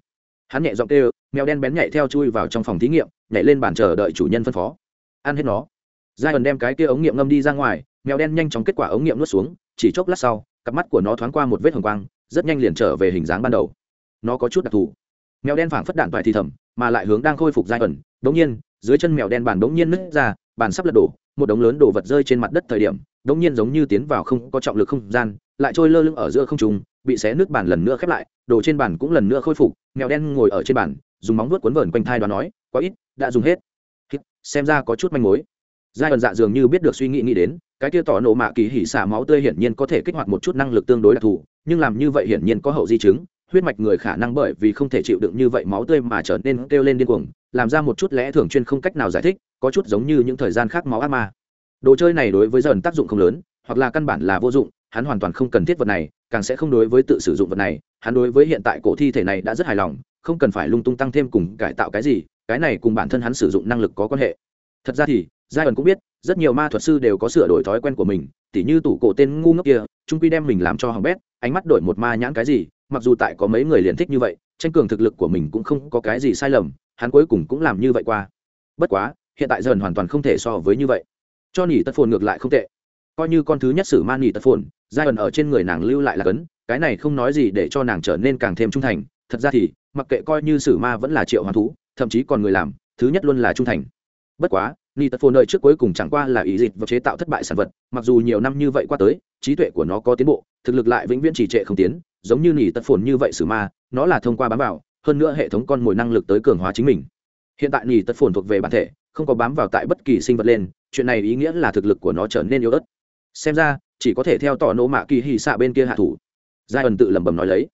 Hắn nhẹ giọng kêu mèo đen bén nhạy theo chui vào trong phòng thí nghiệm, nhảy lên bàn chờ đợi chủ nhân phân phó. Ăn hết nó. Giai ẩn đem cái kia ống nghiệm ngâm đi ra ngoài, mèo đen nhanh chóng kết quả ống nghiệm nuốt xuống, chỉ chốc lát sau, cặp mắt của nó thoáng qua một vết hồng quang, rất nhanh liền trở về hình dáng ban đầu. Nó có chút đặc thù. Mèo đen phảng phất đạn toại thì thầm, mà lại hướng đang khôi phục giai ẩn đống nhiên, dưới chân mèo đen bàn đống nhiên nứt ra, bàn sắp lật đổ, một đống lớn đồ vật rơi trên mặt đất thời điểm, đống nhiên giống như tiến vào không có trọng lực không gian, lại trôi lơ lửng ở giữa không trung, bị xé nước bàn lần nữa khép lại, đồ trên bàn cũng lần nữa khôi phục, mèo đen ngồi ở trên bàn dùng móng vuốt cuốn vờn quanh thai đoán nói, quá ít, đã dùng hết. Xem ra có chút manh mối. Giai đoạn dạ dường như biết được suy nghĩ nghĩ đến, cái kia tỏ nổ mạ kỳ hỉ xả máu tươi hiển nhiên có thể kích hoạt một chút năng lực tương đối đặc thù, nhưng làm như vậy hiển nhiên có hậu di chứng, huyết mạch người khả năng bởi vì không thể chịu đựng như vậy máu tươi mà trở nên kêu lên điên cuồng, làm ra một chút lẽ thường chuyên không cách nào giải thích, có chút giống như những thời gian khác máu ác ma. Đồ chơi này đối với dần tác dụng không lớn, hoặc là căn bản là vô dụng, hắn hoàn toàn không cần thiết vật này, càng sẽ không đối với tự sử dụng vật này, hắn đối với hiện tại cổ thi thể này đã rất hài lòng không cần phải lung tung tăng thêm cùng cải tạo cái gì, cái này cùng bản thân hắn sử dụng năng lực có quan hệ. Thật ra thì giai ẩn cũng biết, rất nhiều ma thuật sư đều có sửa đổi thói quen của mình, tỉ như tủ cổ tên ngu ngốc kia, trung quy đem mình làm cho hỏng bét, ánh mắt đổi một ma nhãn cái gì, mặc dù tại có mấy người liền thích như vậy, tranh cường thực lực của mình cũng không có cái gì sai lầm, hắn cuối cùng cũng làm như vậy qua. Bất quá, hiện tại dần hoàn toàn không thể so với như vậy. Cho nỉ tật phồn ngược lại không tệ. Coi như con thứ nhất sử man nỉ tật phồn giai ẩn ở trên người nàng lưu lại là cấn, cái này không nói gì để cho nàng trở nên càng thêm trung thành thật ra thì, mặc kệ coi như sử ma vẫn là triệu hoàn thú, thậm chí còn người làm, thứ nhất luôn là trung thành. Bất quá ni tật phồn nơi trước cuối cùng chẳng qua là ý dịch và chế tạo thất bại sản vật, mặc dù nhiều năm như vậy qua tới, trí tuệ của nó có tiến bộ, thực lực lại vĩnh viễn trì trệ không tiến, giống như nỉ tật phồn như vậy sử ma, nó là thông qua bám vào, hơn nữa hệ thống con mồi năng lực tới cường hóa chính mình. Hiện tại nỉ tật phồn thuộc về bản thể, không có bám vào tại bất kỳ sinh vật lên, chuyện này ý nghĩa là thực lực của nó trở nên yếu ớt. Xem ra, chỉ có thể theo tỏ nỗ mạ kỳ hì xạ bên kia hạ thủ. Giai ẩn tự lẩm bẩm nói lấy.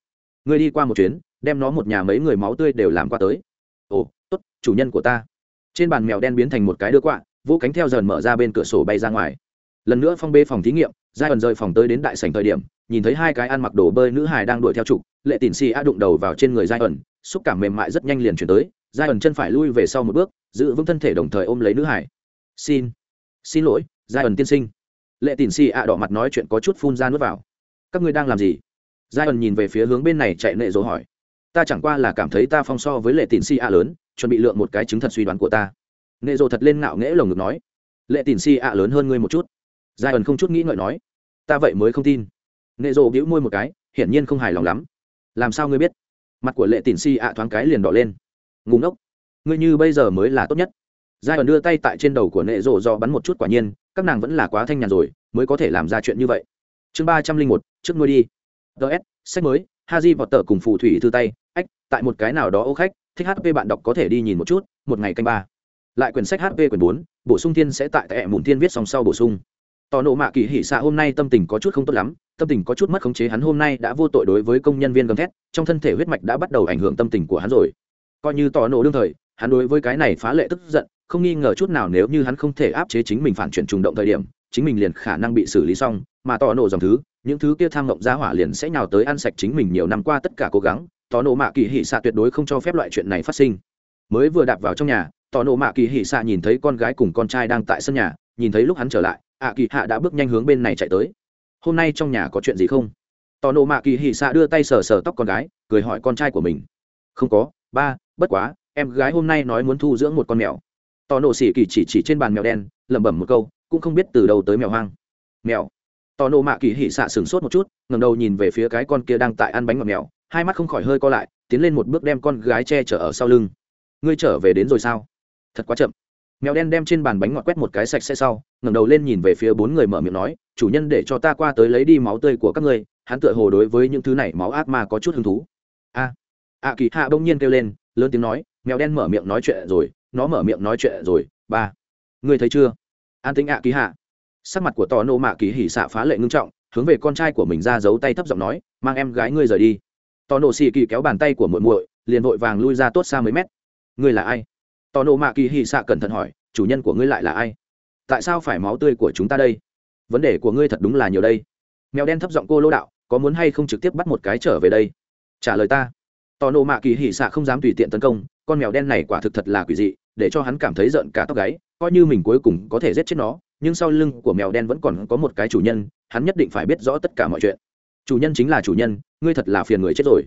Người đi qua một chuyến đem nó một nhà mấy người máu tươi đều làm qua tới. Ồ, tốt, chủ nhân của ta. Trên bàn mèo đen biến thành một cái đứa quạ, vũ cánh theo dần mở ra bên cửa sổ bay ra ngoài. Lần nữa phong bê phòng thí nghiệm, giai ẩn rời phòng tới đến đại sảnh thời điểm, nhìn thấy hai cái ăn mặc đồ bơi nữ hài đang đuổi theo trục, lệ tỉn xì a đụng đầu vào trên người giai ẩn, xúc cảm mềm mại rất nhanh liền chuyển tới, giai ẩn chân phải lui về sau một bước, giữ vững thân thể đồng thời ôm lấy nữ hải xin xin lỗi, giai ẩn tiên sinh. Lệ tỉn xì a đỏ mặt nói chuyện có chút phun ra nước vào. Các ngươi đang làm gì? Giai ẩn nhìn về phía hướng bên này chạy nệ rồi hỏi ta chẳng qua là cảm thấy ta phong so với lệ tín si a lớn, chuẩn bị lượng một cái chứng thật suy đoán của ta. Nệ rồ thật lên ngạo nghễ lồng ngực nói, lệ tín si a lớn hơn ngươi một chút. Giai ẩn không chút nghĩ ngợi nói, ta vậy mới không tin. Nệ rồ bĩu môi một cái, hiển nhiên không hài lòng lắm. Làm sao ngươi biết? Mặt của lệ tín si a thoáng cái liền đỏ lên. Ngủ ngốc, ngươi như bây giờ mới là tốt nhất. Giai ẩn đưa tay tại trên đầu của nệ rồ do bắn một chút quả nhiên, các nàng vẫn là quá thanh nhàn rồi, mới có thể làm ra chuyện như vậy. Chương ba trăm linh một, trước nuôi đi. Ts sách mới, haji vọt tờ cùng phù thủy thư tay tại một cái nào đó ô khách, thích hp bạn đọc có thể đi nhìn một chút, một ngày canh ba. Lại quyển sách hp quyển bốn, bổ sung thiên sẽ tại tại mùn thiên viết song sau bổ sung. Tò nộ mạ kỳ hỉ xạ hôm nay tâm tình có chút không tốt lắm, tâm tình có chút mất khống chế hắn hôm nay đã vô tội đối với công nhân viên gầm thét, trong thân thể huyết mạch đã bắt đầu ảnh hưởng tâm tình của hắn rồi. Coi như tò nộ đương thời, hắn đối với cái này phá lệ tức giận, không nghi ngờ chút nào nếu như hắn không thể áp chế chính mình phản chuyển trùng động thời điểm, chính mình liền khả năng bị xử lý xong, mà tò nộ dòng thứ, những thứ kia tham ngộng ra hỏa liền sẽ nhào tới ăn sạch chính mình nhiều năm qua tất cả cố gắng tò nộ mạ kỳ hỉ xạ tuyệt đối không cho phép loại chuyện này phát sinh. Mới vừa đạp vào trong nhà tò nộ mạ kỳ hỉ xạ nhìn thấy con gái cùng con trai đang tại sân nhà, nhìn thấy lúc hắn trở lại, ạ kỳ hạ đã bước nhanh hướng bên này chạy tới. Hôm nay trong nhà có chuyện gì không? Tò nộ mạ kỳ hỉ xạ đưa tay sờ sờ tóc con gái, cười hỏi con trai của mình. Không có, ba, bất quá, em gái hôm nay nói muốn thu dưỡng một con mèo. Tò nộ xỉ kỳ chỉ chỉ trên bàn mèo đen, lẩm bẩm một câu, cũng không biết từ đầu tới mèo hoang. Mèo. Tò nộ mạ kỳ hỉ xạ sửng sốt một chút ngầm đầu nhìn về phía cái con kia đang tại ăn bánh ngọt mèo hai mắt không khỏi hơi co lại, tiến lên một bước đem con gái che chở ở sau lưng. Ngươi trở về đến rồi sao? Thật quá chậm. Mèo đen đem trên bàn bánh ngọt quét một cái sạch sẽ sau, ngẩng đầu lên nhìn về phía bốn người mở miệng nói, chủ nhân để cho ta qua tới lấy đi máu tươi của các ngươi. Hắn tựa hồ đối với những thứ này máu ác ma có chút hứng thú. A a kỳ hạ bỗng nhiên kêu lên, lớn tiếng nói, mèo đen mở miệng nói chuyện rồi, nó mở miệng nói chuyện rồi, ba. Ngươi thấy chưa? An tính ạ kỳ hạ. Sắc mặt của tò nô mạ kỳ hỉ xạ phá lệ ngưng trọng, hướng về con trai của mình ra giấu tay thấp giọng nói, mang em gái ngươi rời đi tò nổ xì kỳ kéo bàn tay của muội muội, liền vội vàng lui ra tốt xa mấy mét. Ngươi là ai? Tò nổ mạ kỳ hỉ xạ cẩn thận hỏi, chủ nhân của ngươi lại là ai? Tại sao phải máu tươi của chúng ta đây? Vấn đề của ngươi thật đúng là nhiều đây. Mèo đen thấp giọng cô lô đạo, có muốn hay không trực tiếp bắt một cái trở về đây? Trả lời ta. Tò nộ mạ kỳ hỉ xạ không dám tùy tiện tấn công, con mèo đen này quả thực thật là quỷ dị, để cho hắn cảm thấy giận cả tóc gáy, coi như mình cuối cùng có thể giết chết nó, nhưng sau lưng của mèo đen vẫn còn có một cái chủ nhân, hắn nhất định phải biết rõ tất cả mọi chuyện chủ nhân chính là chủ nhân, ngươi thật là phiền người chết rồi.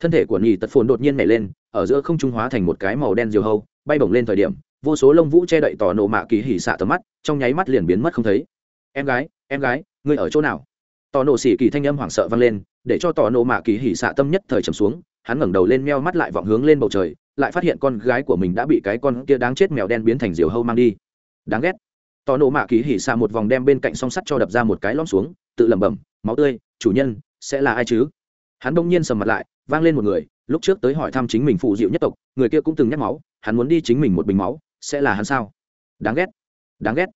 Thân thể của nhì tật phồn đột nhiên nảy lên, ở giữa không trung hóa thành một cái màu đen diều hâu, bay bổng lên thời điểm, vô số lông vũ che đậy tỏ nộ mạ kỳ hỉ xạ tầm mắt, trong nháy mắt liền biến mất không thấy. Em gái em gái, ngươi ở chỗ nào? Tỏ nộ xỉ kỳ thanh âm hoảng sợ vang lên, để cho tỏ nộ mạ kỳ hỉ xạ tâm nhất thời trầm xuống, hắn ngẩng đầu lên meo mắt lại vọng hướng lên bầu trời, lại phát hiện con gái của mình đã bị cái con kia đáng chết mèo đen biến thành diều hâu mang đi. Đáng ghét. Tỏ nộ mạ kỳ hỉ xạ một vòng đem bên cạnh song sắt cho đập ra một cái lõm xuống, tự lẩm bẩm, máu tươi chủ nhân, sẽ là ai chứ? Hắn bỗng nhiên sầm mặt lại, vang lên một người, lúc trước tới hỏi thăm chính mình phụ diệu nhất tộc, người kia cũng từng nhắc máu, hắn muốn đi chính mình một bình máu, sẽ là hắn sao? Đáng ghét đáng ghét.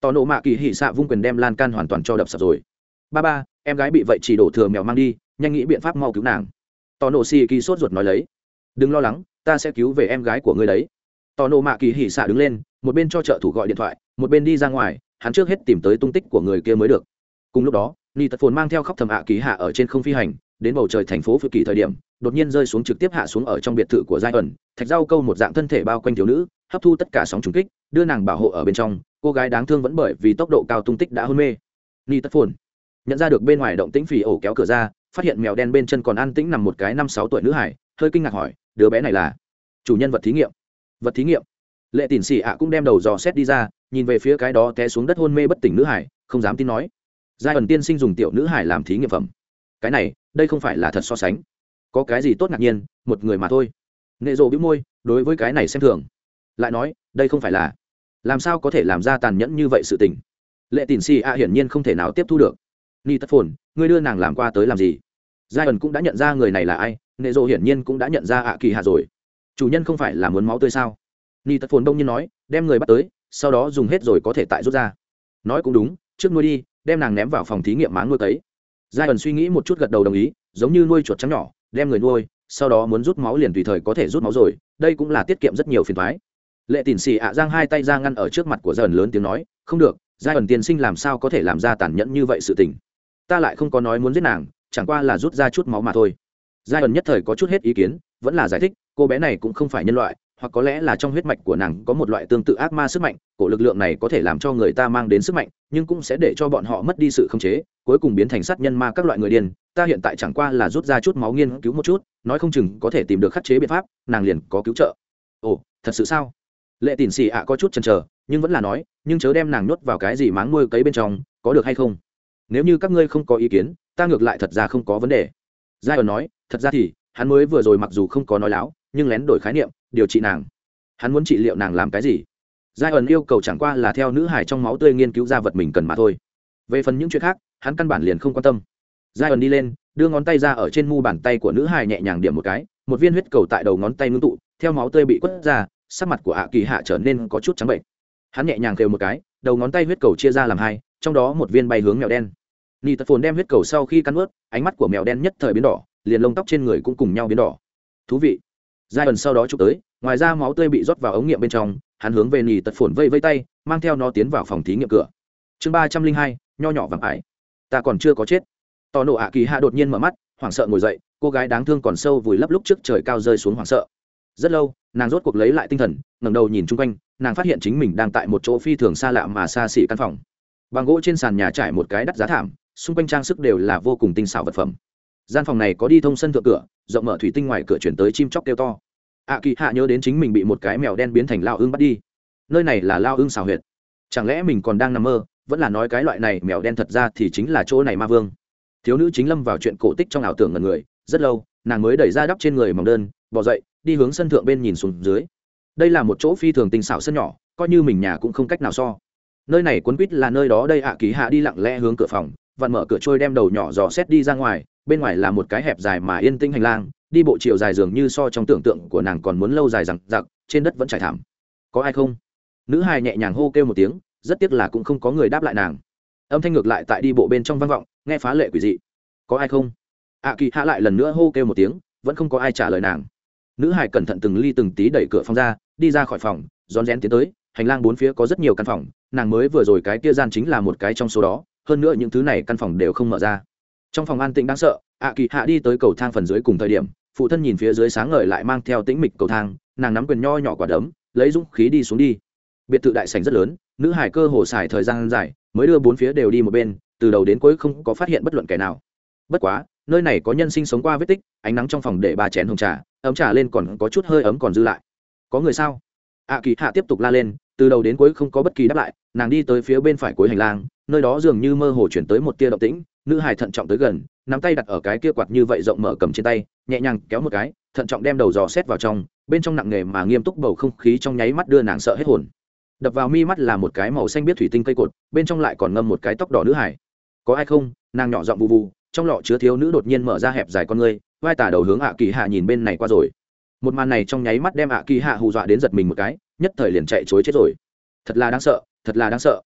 Tò nộ mạ kỳ hỉ xạ vung quyền đem lan can hoàn toàn cho đập sập rồi. Ba ba, em gái bị vậy chỉ đổ thừa mèo mang đi, nhanh nghĩ biện pháp mau cứu nàng. Tò nộ xì kỳ sốt ruột nói lấy. Đừng lo lắng, ta sẽ cứu về em gái của ngươi đấy. Tò nộ mạ kỳ hỉ xạ đứng lên, một bên cho trợ thủ gọi điện thoại, một bên đi ra ngoài, hắn trước hết tìm tới tung tích của người kia mới được. Cùng lúc đó ni tật phồn mang theo khóc thầm ạ kỳ hạ ở trên không phi hành, đến bầu trời thành phố phự kỳ thời điểm, đột nhiên rơi xuống trực tiếp hạ xuống ở trong biệt thự của giai ẩn, thạch rau câu một dạng thân thể bao quanh thiếu nữ, hấp thu tất cả sóng trùng kích, đưa nàng bảo hộ ở bên trong, cô gái đáng thương vẫn bởi vì tốc độ cao tung tích đã hôn mê. Ni tất phồn nhận ra được bên ngoài động tĩnh phì ổ kéo cửa ra, phát hiện mèo đen bên chân còn an tĩnh nằm một cái năm sáu tuổi nữ hải, hơi kinh ngạc hỏi, đứa bé này là chủ nhân vật thí nghiệm? Vật thí nghiệm? Lệ tỉn xỉ ạ cũng đem đầu dò xét đi ra, nhìn về phía cái đó té xuống đất hôn mê bất tỉnh nữ hải, không dám tin nói giai ẩn tiên sinh dùng tiểu nữ hải làm thí nghiệm phẩm. Cái này, đây không phải là thật so sánh. Có cái gì tốt ngạc nhiên, một người mà thôi. Nệ rộ bĩu môi, đối với cái này xem thường. Lại nói, đây không phải là. Làm sao có thể làm ra tàn nhẫn như vậy sự tình? Lệ tỉn xì a hiển nhiên không thể nào tiếp thu được. Ni tất phồn, ngươi đưa nàng làm qua tới làm gì? Giai ẩn cũng đã nhận ra người này là ai, nệ rộ hiển nhiên cũng đã nhận ra ạ kỳ hạ rồi. Chủ nhân không phải là muốn máu tươi sao? Ni tất phồn đông nhiên nói, đem người bắt tới, sau đó dùng hết rồi có thể tại rút ra. Nói cũng đúng, trước nuôi đi đem nàng ném vào phòng thí nghiệm máng nuôi tấy giai ẩn suy nghĩ một chút gật đầu đồng ý, giống như nuôi chuột trắng nhỏ, đem người nuôi, sau đó muốn rút máu liền tùy thời có thể rút máu rồi, đây cũng là tiết kiệm rất nhiều phiền thoái lệ tỉn xì ạ giang hai tay ra ngăn ở trước mặt của dần lớn tiếng nói, không được giai ẩn tiên sinh làm sao có thể làm ra tàn nhẫn như vậy sự tình? Ta lại không có nói muốn giết nàng, chẳng qua là rút ra chút máu mà thôi. Giai ẩn nhất thời có chút hết ý kiến, vẫn là giải thích, cô bé này cũng không phải nhân loại hoặc có lẽ là trong huyết mạch của nàng có một loại tương tự ác ma sức mạnh, cổ lực lượng này có thể làm cho người ta mang đến sức mạnh, nhưng cũng sẽ để cho bọn họ mất đi sự khống chế, cuối cùng biến thành sát nhân ma các loại người điên. Ta hiện tại chẳng qua là rút ra chút máu nghiên cứu một chút, nói không chừng có thể tìm được khắc chế biện pháp, nàng liền có cứu trợ. Ồ, thật sự sao? Lệ tỉn xì ạ có chút chần chờ, nhưng vẫn là nói, nhưng chớ đem nàng nhốt vào cái gì máng nuôi cấy bên trong, có được hay không? Nếu như các ngươi không có ý kiến, ta ngược lại thật ra không có vấn đề. Giai ẩn nói, thật ra thì, hắn mới vừa rồi mặc dù không có nói láo nhưng lén đổi khái niệm, điều trị nàng. Hắn muốn trị liệu nàng làm cái gì? Giai ẩn yêu cầu chẳng qua là theo nữ hải trong máu tươi nghiên cứu ra vật mình cần mà thôi. Về phần những chuyện khác, hắn căn bản liền không quan tâm. Giai ẩn đi lên, đưa ngón tay ra ở trên mu bàn tay của nữ hải nhẹ nhàng điểm một cái, một viên huyết cầu tại đầu ngón tay ngưng tụ, theo máu tươi bị quất ra, sắc mặt của hạ kỳ hạ trở nên có chút trắng bệnh. Hắn nhẹ nhàng kêu một cái, đầu ngón tay huyết cầu chia ra làm hai, trong đó một viên bay hướng mèo đen. Ni tật phồn đem huyết cầu sau khi cắn ướt ánh mắt của mèo đen nhất thời biến đỏ, liền lông tóc trên người cũng cùng nhau biến đỏ. Thú vị giai ẩn sau đó chụp tới, ngoài ra máu tươi bị rót vào ống nghiệm bên trong, hắn hướng về nhì tật phồn vây vây tay, mang theo nó tiến vào phòng thí nghiệm cửa. Chương ba trăm linh hai, nho nhỏ vàng ải. Ta còn chưa có chết. Tò nổ ạ kỳ hạ đột nhiên mở mắt, hoảng sợ ngồi dậy, cô gái đáng thương còn sâu vùi lấp lúc trước trời cao rơi xuống hoảng sợ. Rất lâu, nàng rốt cuộc lấy lại tinh thần, ngẩng đầu nhìn chung quanh, nàng phát hiện chính mình đang tại một chỗ phi thường xa lạ mà xa xỉ căn phòng. Bằng gỗ trên sàn nhà trải một cái đắt giá thảm, xung quanh trang sức đều là vô cùng tinh xảo vật phẩm gian phòng này có đi thông sân thượng cửa, rộng mở thủy tinh ngoài cửa chuyển tới chim chóc kêu to. Ạ kỳ hạ nhớ đến chính mình bị một cái mèo đen biến thành lao ưng bắt đi. Nơi này là lao ưng xào huyệt. Chẳng lẽ mình còn đang nằm mơ, vẫn là nói cái loại này mèo đen thật ra thì chính là chỗ này ma vương. Thiếu nữ chính lâm vào chuyện cổ tích trong ảo tưởng ngần người, rất lâu, nàng mới đẩy ra đắp trên người mỏng đơn, bỏ dậy, đi hướng sân thượng bên nhìn xuống dưới. Đây là một chỗ phi thường tinh xảo sân nhỏ, coi như mình nhà cũng không cách nào so. Nơi này cuốn quýt là nơi đó đây ạ kỳ hạ đi lặng lẽ hướng cửa phòng vặn mở cửa trôi đem đầu nhỏ dò xét đi ra ngoài, bên ngoài là một cái hẹp dài mà yên tĩnh hành lang, đi bộ chiều dài dường như so trong tưởng tượng của nàng còn muốn lâu dài rằng giặc trên đất vẫn trải thảm. Có ai không? Nữ hài nhẹ nhàng hô kêu một tiếng, rất tiếc là cũng không có người đáp lại nàng. Âm thanh ngược lại tại đi bộ bên trong vang vọng, nghe phá lệ quỷ dị. Có ai không? Ạ kỳ hạ lại lần nữa hô kêu một tiếng, vẫn không có ai trả lời nàng. Nữ hải cẩn thận từng ly từng tí đẩy cửa phòng ra, đi ra khỏi phòng, rón rén tiến tới, hành lang bốn phía có rất nhiều căn phòng, nàng mới vừa rồi cái kia gian chính là một cái trong số đó hơn nữa những thứ này căn phòng đều không mở ra. Trong phòng an tĩnh đáng sợ ạ kỳ hạ đi tới cầu thang phần dưới cùng thời điểm, phụ thân nhìn phía dưới sáng ngời lại mang theo tĩnh mịch cầu thang, nàng nắm quyền nho nhỏ quả đấm, lấy dũng khí đi xuống đi. Biệt thự đại sảnh rất lớn, nữ hải cơ hồ xài thời gian dài, mới đưa bốn phía đều đi một bên, từ đầu đến cuối không có phát hiện bất luận kẻ nào. Bất quá, nơi này có nhân sinh sống qua vết tích, ánh nắng trong phòng để ba chén hồng trà, ấm trà lên còn có chút hơi ấm còn dư lại. Có người sao? Ạ kỳ hạ tiếp tục la lên, từ đầu đến cuối không có bất kỳ đáp lại, nàng đi tới phía bên phải cuối hành lang nơi đó dường như mơ hồ chuyển tới một tia động tĩnh, nữ hải thận trọng tới gần, nắm tay đặt ở cái kia quạt như vậy rộng mở cầm trên tay, nhẹ nhàng kéo một cái, thận trọng đem đầu dò xét vào trong, bên trong nặng nề mà nghiêm túc bầu không khí trong nháy mắt đưa nàng sợ hết hồn. Đập vào mi mắt là một cái màu xanh biết thủy tinh cây cột, bên trong lại còn ngâm một cái tóc đỏ nữ hải có ai không? Nàng nhỏ giọng vụ vụ, trong lọ chứa thiếu nữ đột nhiên mở ra hẹp dài con ngươi, vai tả đầu hướng ạ kỳ hạ nhìn bên này qua rồi. Một màn này trong nháy mắt đem ạ kỳ hạ hù dọa đến giật mình một cái, nhất thời liền chạy chối chết rồi. Thật là đáng sợ, thật là đáng sợ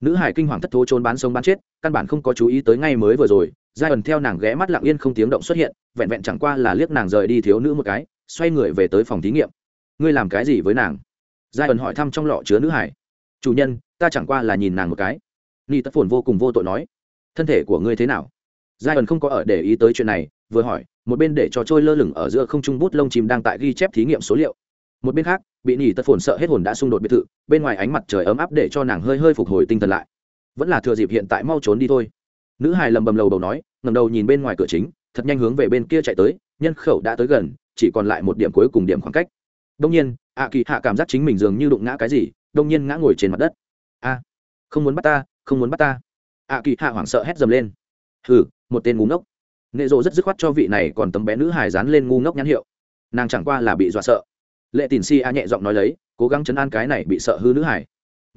nữ hải kinh hoàng thất thố trốn bán sống bán chết, căn bản không có chú ý tới ngay mới vừa rồi, giai ẩn theo nàng ghé mắt lặng yên không tiếng động xuất hiện, vẹn vẹn chẳng qua là liếc nàng rời đi thiếu nữ một cái, xoay người về tới phòng thí nghiệm. Ngươi làm cái gì với nàng? Giai ẩn hỏi thăm trong lọ chứa nữ hải. Chủ nhân, ta chẳng qua là nhìn nàng một cái. Ni tất phồn vô cùng vô tội nói. Thân thể của ngươi thế nào? Giai ẩn không có ở để ý tới chuyện này, vừa hỏi, một bên để cho trôi lơ lửng ở giữa không trung bút lông chim đang tại ghi chép thí nghiệm số liệu một bên khác, bị nhỉ tật phồn sợ hết hồn đã xung đột biệt thự, bên ngoài ánh mặt trời ấm áp để cho nàng hơi hơi phục hồi tinh thần lại. Vẫn là thừa dịp hiện tại mau trốn đi thôi. Nữ hài lầm bầm lầu đầu nói ngầm đầu nhìn bên ngoài cửa chính, thật nhanh hướng về bên kia chạy tới, nhân khẩu đã tới gần, chỉ còn lại một điểm cuối cùng điểm khoảng cách. Đông nhiên ạ kỳ hạ cảm giác chính mình dường như đụng ngã cái gì, đông nhiên ngã ngồi trên mặt đất. A, không muốn bắt ta, không muốn bắt ta. Ạ kỳ hạ hoảng sợ hét dầm lên. Hừ, một tên ngu ngốc. Nệ rộ rất dứt khoát cho vị này còn tấm bé nữ hài dán lên ngu ngốc nhãn hiệu. Nàng chẳng qua là bị dọa sợ lệ tín si a nhẹ giọng nói lấy, cố gắng chấn an cái này bị sợ hư nữ hải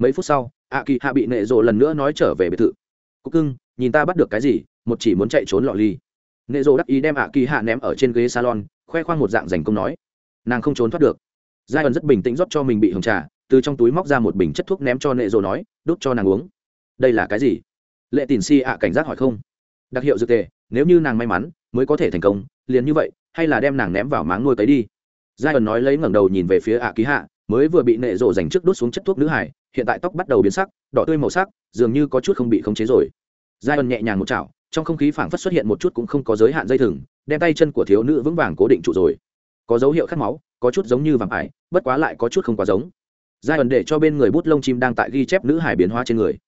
mấy phút sau, a kỳ hạ bị nệ rộ lần nữa nói trở về biệt thự. Cúc cưng, nhìn ta bắt được cái gì, một chỉ muốn chạy trốn lọ ly. Nệ rộ đắc ý đem a kỳ hạ ném ở trên ghế salon, khoe khoang một dạng dành công nói. Nàng không trốn thoát được. Giai ẩn rất bình tĩnh rót cho mình bị hồng trà, từ trong túi móc ra một bình chất thuốc ném cho nệ rộ nói, đút cho nàng uống. Đây là cái gì? Lệ tín si a cảnh giác hỏi không. Đặc hiệu dược tề, nếu như nàng may mắn, mới có thể thành công, liền như vậy, hay là đem nàng ném vào máng nuôi cấy đi? Giai ẩn nói lấy ngẩng đầu nhìn về phía ạ ký hạ mới vừa bị nệ rộ dành trước đốt xuống chất thuốc nữ hải, hiện tại tóc bắt đầu biến sắc, đỏ tươi màu sắc, dường như có chút không bị khống chế rồi. Giai ẩn nhẹ nhàng một chảo, trong không khí phảng phất xuất hiện một chút cũng không có giới hạn dây thừng, đem tay chân của thiếu nữ vững vàng cố định trụ rồi. Có dấu hiệu khát máu, có chút giống như vàng ải, bất quá lại có chút không quá giống. Giai ẩn để cho bên người bút lông chim đang tại ghi chép nữ hải biến hóa trên người.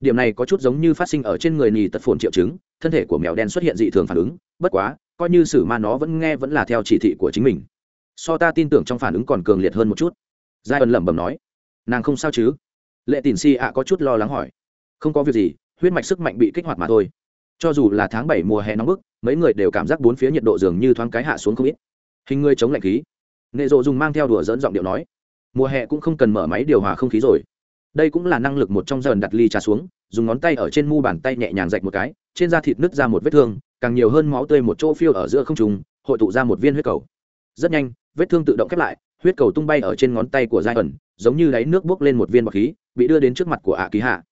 Điểm này có chút giống như phát sinh ở trên người nhì tật phồn triệu chứng, thân thể của mèo đen xuất hiện dị thường phản ứng, bất quá, coi như sử ma nó vẫn nghe vẫn là theo chỉ thị của chính mình so ta tin tưởng trong phản ứng còn cường liệt hơn một chút. Giai ẩn lẩm bẩm nói. Nàng không sao chứ? Lệ tín si ạ có chút lo lắng hỏi. Không có việc gì, huyết mạch sức mạnh bị kích hoạt mà thôi. Cho dù là tháng bảy mùa hè nóng bức, mấy người đều cảm giác bốn phía nhiệt độ dường như thoáng cái hạ xuống không ít. Hình người chống lạnh khí. Nệ rộ dùng mang theo đùa dẫn giọng điệu nói. Mùa hè cũng không cần mở máy điều hòa không khí rồi. Đây cũng là năng lực một trong dần đặt ly trà xuống, dùng ngón tay ở trên mu bàn tay nhẹ nhàng dạch một cái, trên da thịt nứt ra một vết thương, càng nhiều hơn máu tươi một chỗ phiêu ở giữa không trùng hội tụ ra một viên huyết cầu. Rất nhanh vết thương tự động khép lại, huyết cầu tung bay ở trên ngón tay của giai ẩn, giống như đáy nước bốc lên một viên bọc khí, bị đưa đến trước mặt của ạ ký hạ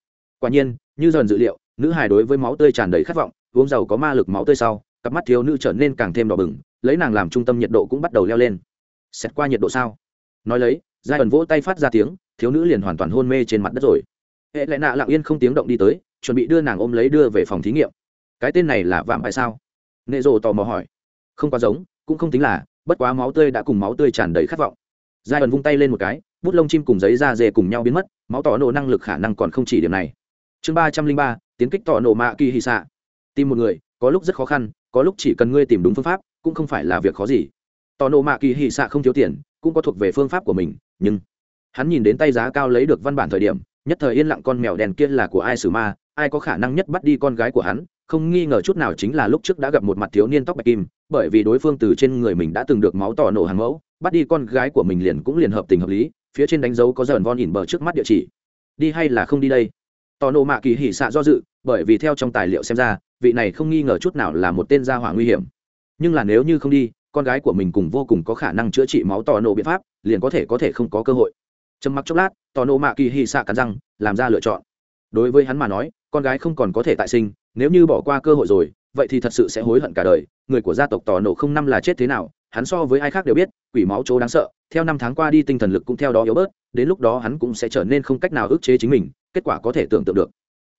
quả nhiên, như dần dự liệu, nữ hài đối với máu tươi tràn đầy khát vọng, uống dầu có ma lực máu tươi sau, cặp mắt thiếu nữ trở nên càng thêm đỏ bừng, lấy nàng làm trung tâm nhiệt độ cũng bắt đầu leo lên. Xét qua nhiệt độ sao? Nói lấy, giai ẩn vỗ tay phát ra tiếng, thiếu nữ liền hoàn toàn hôn mê trên mặt đất rồi. Hệ lẽ nạ lặng yên không tiếng động đi tới, chuẩn bị đưa nàng ôm lấy đưa về phòng thí nghiệm. Cái tên này là vạm phải sao? Nệ rồ tò mò hỏi. Không quá giống, cũng không tính là bất quá máu tươi đã cùng máu tươi tràn đầy khát vọng. Giai ẩn vung tay lên một cái, bút lông chim cùng giấy da dê cùng nhau biến mất, máu tỏ nổ năng lực khả năng còn không chỉ điểm này. Chương ba trăm linh ba, tiến kích tỏ nổ mạ kỳ hy xạ. Tìm một người, có lúc rất khó khăn, có lúc chỉ cần ngươi tìm đúng phương pháp, cũng không phải là việc khó gì. Tỏ nổ mạ kỳ hy xạ không thiếu tiền, cũng có thuộc về phương pháp của mình, nhưng hắn nhìn đến tay giá cao lấy được văn bản thời điểm, nhất thời yên lặng con mèo đèn kia là của ai xử ma, ai có khả năng nhất bắt đi con gái của hắn không nghi ngờ chút nào chính là lúc trước đã gặp một mặt thiếu niên tóc bạch kim, bởi vì đối phương từ trên người mình đã từng được máu tỏ nổ hàng mẫu, bắt đi con gái của mình liền cũng liền hợp tình hợp lý, phía trên đánh dấu có dần von ỉn bờ trước mắt địa chỉ. Đi hay là không đi đây? Tỏ nổ mạ kỳ hỉ xạ do dự, bởi vì theo trong tài liệu xem ra, vị này không nghi ngờ chút nào là một tên gia hỏa nguy hiểm. Nhưng là nếu như không đi, con gái của mình cùng vô cùng có khả năng chữa trị máu tỏ nổ biện pháp, liền có thể có thể không có cơ hội. Trầm mặc chốc lát, tỏ nổ mạ kỳ hỉ xạ cắn răng, làm ra lựa chọn. Đối với hắn mà nói, con gái không còn có thể tại sinh nếu như bỏ qua cơ hội rồi, vậy thì thật sự sẽ hối hận cả đời. Người của gia tộc tò nổ không năm là chết thế nào, hắn so với ai khác đều biết, quỷ máu chỗ đáng sợ. Theo năm tháng qua đi tinh thần lực cũng theo đó yếu bớt, đến lúc đó hắn cũng sẽ trở nên không cách nào ức chế chính mình, kết quả có thể tưởng tượng được.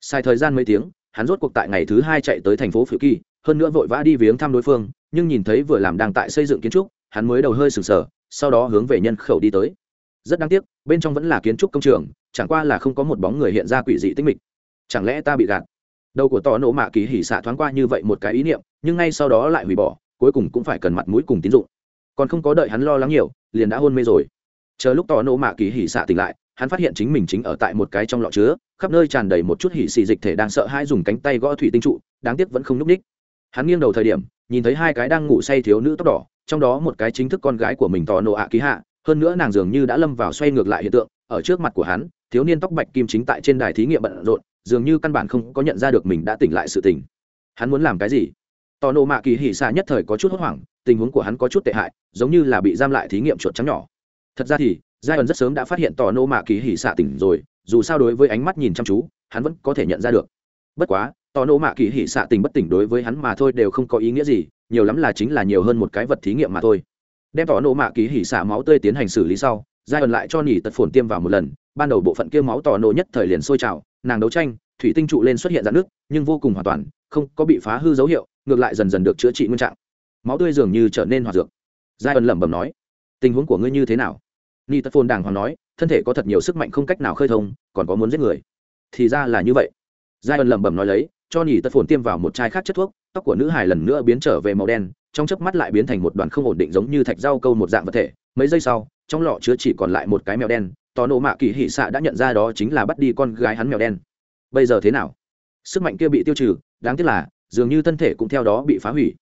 Sai thời gian mấy tiếng, hắn rốt cuộc tại ngày thứ hai chạy tới thành phố phự kỳ, hơn nữa vội vã đi viếng thăm đối phương, nhưng nhìn thấy vừa làm đang tại xây dựng kiến trúc, hắn mới đầu hơi sừng sờ, sau đó hướng về nhân khẩu đi tới. Rất đáng tiếc, bên trong vẫn là kiến trúc công trường, chẳng qua là không có một bóng người hiện ra quỷ dị tinh mịch. Chẳng lẽ ta bị gạt? Đầu của tò nổ mạ kỳ hỉ xạ thoáng qua như vậy một cái ý niệm, nhưng ngay sau đó lại hủy bỏ, cuối cùng cũng phải cần mặt mũi cùng tín dụng. Còn không có đợi hắn lo lắng nhiều, liền đã hôn mê rồi. Chờ lúc tò nổ mạ kỳ hỉ xạ tỉnh lại, hắn phát hiện chính mình chính ở tại một cái trong lọ chứa, khắp nơi tràn đầy một chút hỉ xì dịch thể đang sợ hai dùng cánh tay gõ thủy tinh trụ, đáng tiếc vẫn không n ú c ních hắn nghiêng đầu thời điểm, nhìn thấy hai cái đang ngủ say thiếu nữ tóc đỏ, trong đó một cái chính thức con gái của mình tò nổ ạ ký hạ, hơn nữa nàng dường như đã lâm vào xoay ngược lại hiện tượng, ở trước mặt của hắn, thiếu niên tóc bạch kim chính tại trên đài thí nghiệm bận rộn dường như căn bản không có nhận ra được mình đã tỉnh lại sự tỉnh hắn muốn làm cái gì? Tò nộ mạ kỳ hỉ xạ nhất thời có chút hốt hoảng, tình huống của hắn có chút tệ hại, giống như là bị giam lại thí nghiệm chuột trắng nhỏ. Thật ra thì giai ẩn rất sớm đã phát hiện tò nộ mạ kỳ hỉ xạ tỉnh rồi, dù sao đối với ánh mắt nhìn chăm chú, hắn vẫn có thể nhận ra được. Bất quá tò nộ mạ kỳ hỉ xạ tỉnh bất tỉnh đối với hắn mà thôi đều không có ý nghĩa gì, nhiều lắm là chính là nhiều hơn một cái vật thí nghiệm mà thôi. Đem tỏ nộ mạ kỳ hỉ xạ máu tươi tiến hành xử lý sau giai ẩn lại cho nỉ tật phồn tiêm vào một lần ban đầu bộ phận kia máu tò nổ nhất thời liền sôi trào, nàng đấu tranh, thủy tinh trụ lên xuất hiện dạn nước nhưng vô cùng hoàn toàn, không có bị phá hư dấu hiệu, ngược lại dần dần được chữa trị nguyên trạng. Máu tươi dường như trở nên hoạt dược. Giai ẩn lẩm bẩm nói, tình huống của ngươi như thế nào? Ni tất phôn đàng hoàng nói, thân thể có thật nhiều sức mạnh không cách nào khơi thông, còn có muốn giết người? Thì ra là như vậy. Giai ẩn lẩm bẩm nói lấy, cho nhì tất phồn tiêm vào một chai khác chất thuốc, tóc của nữ hài lần nữa biến trở về màu đen, trong chớp mắt lại biến thành một đoàn không ổn định giống như thạch rau câu một dạng vật thể. Mấy giây sau, trong lọ chứa chỉ còn lại một cái mèo đen tò nộ mạ kỳ hỉ xạ đã nhận ra đó chính là bắt đi con gái hắn mèo đen. Bây giờ thế nào? Sức mạnh kia bị tiêu trừ đáng tiếc là dường như thân thể cũng theo đó bị phá hủy.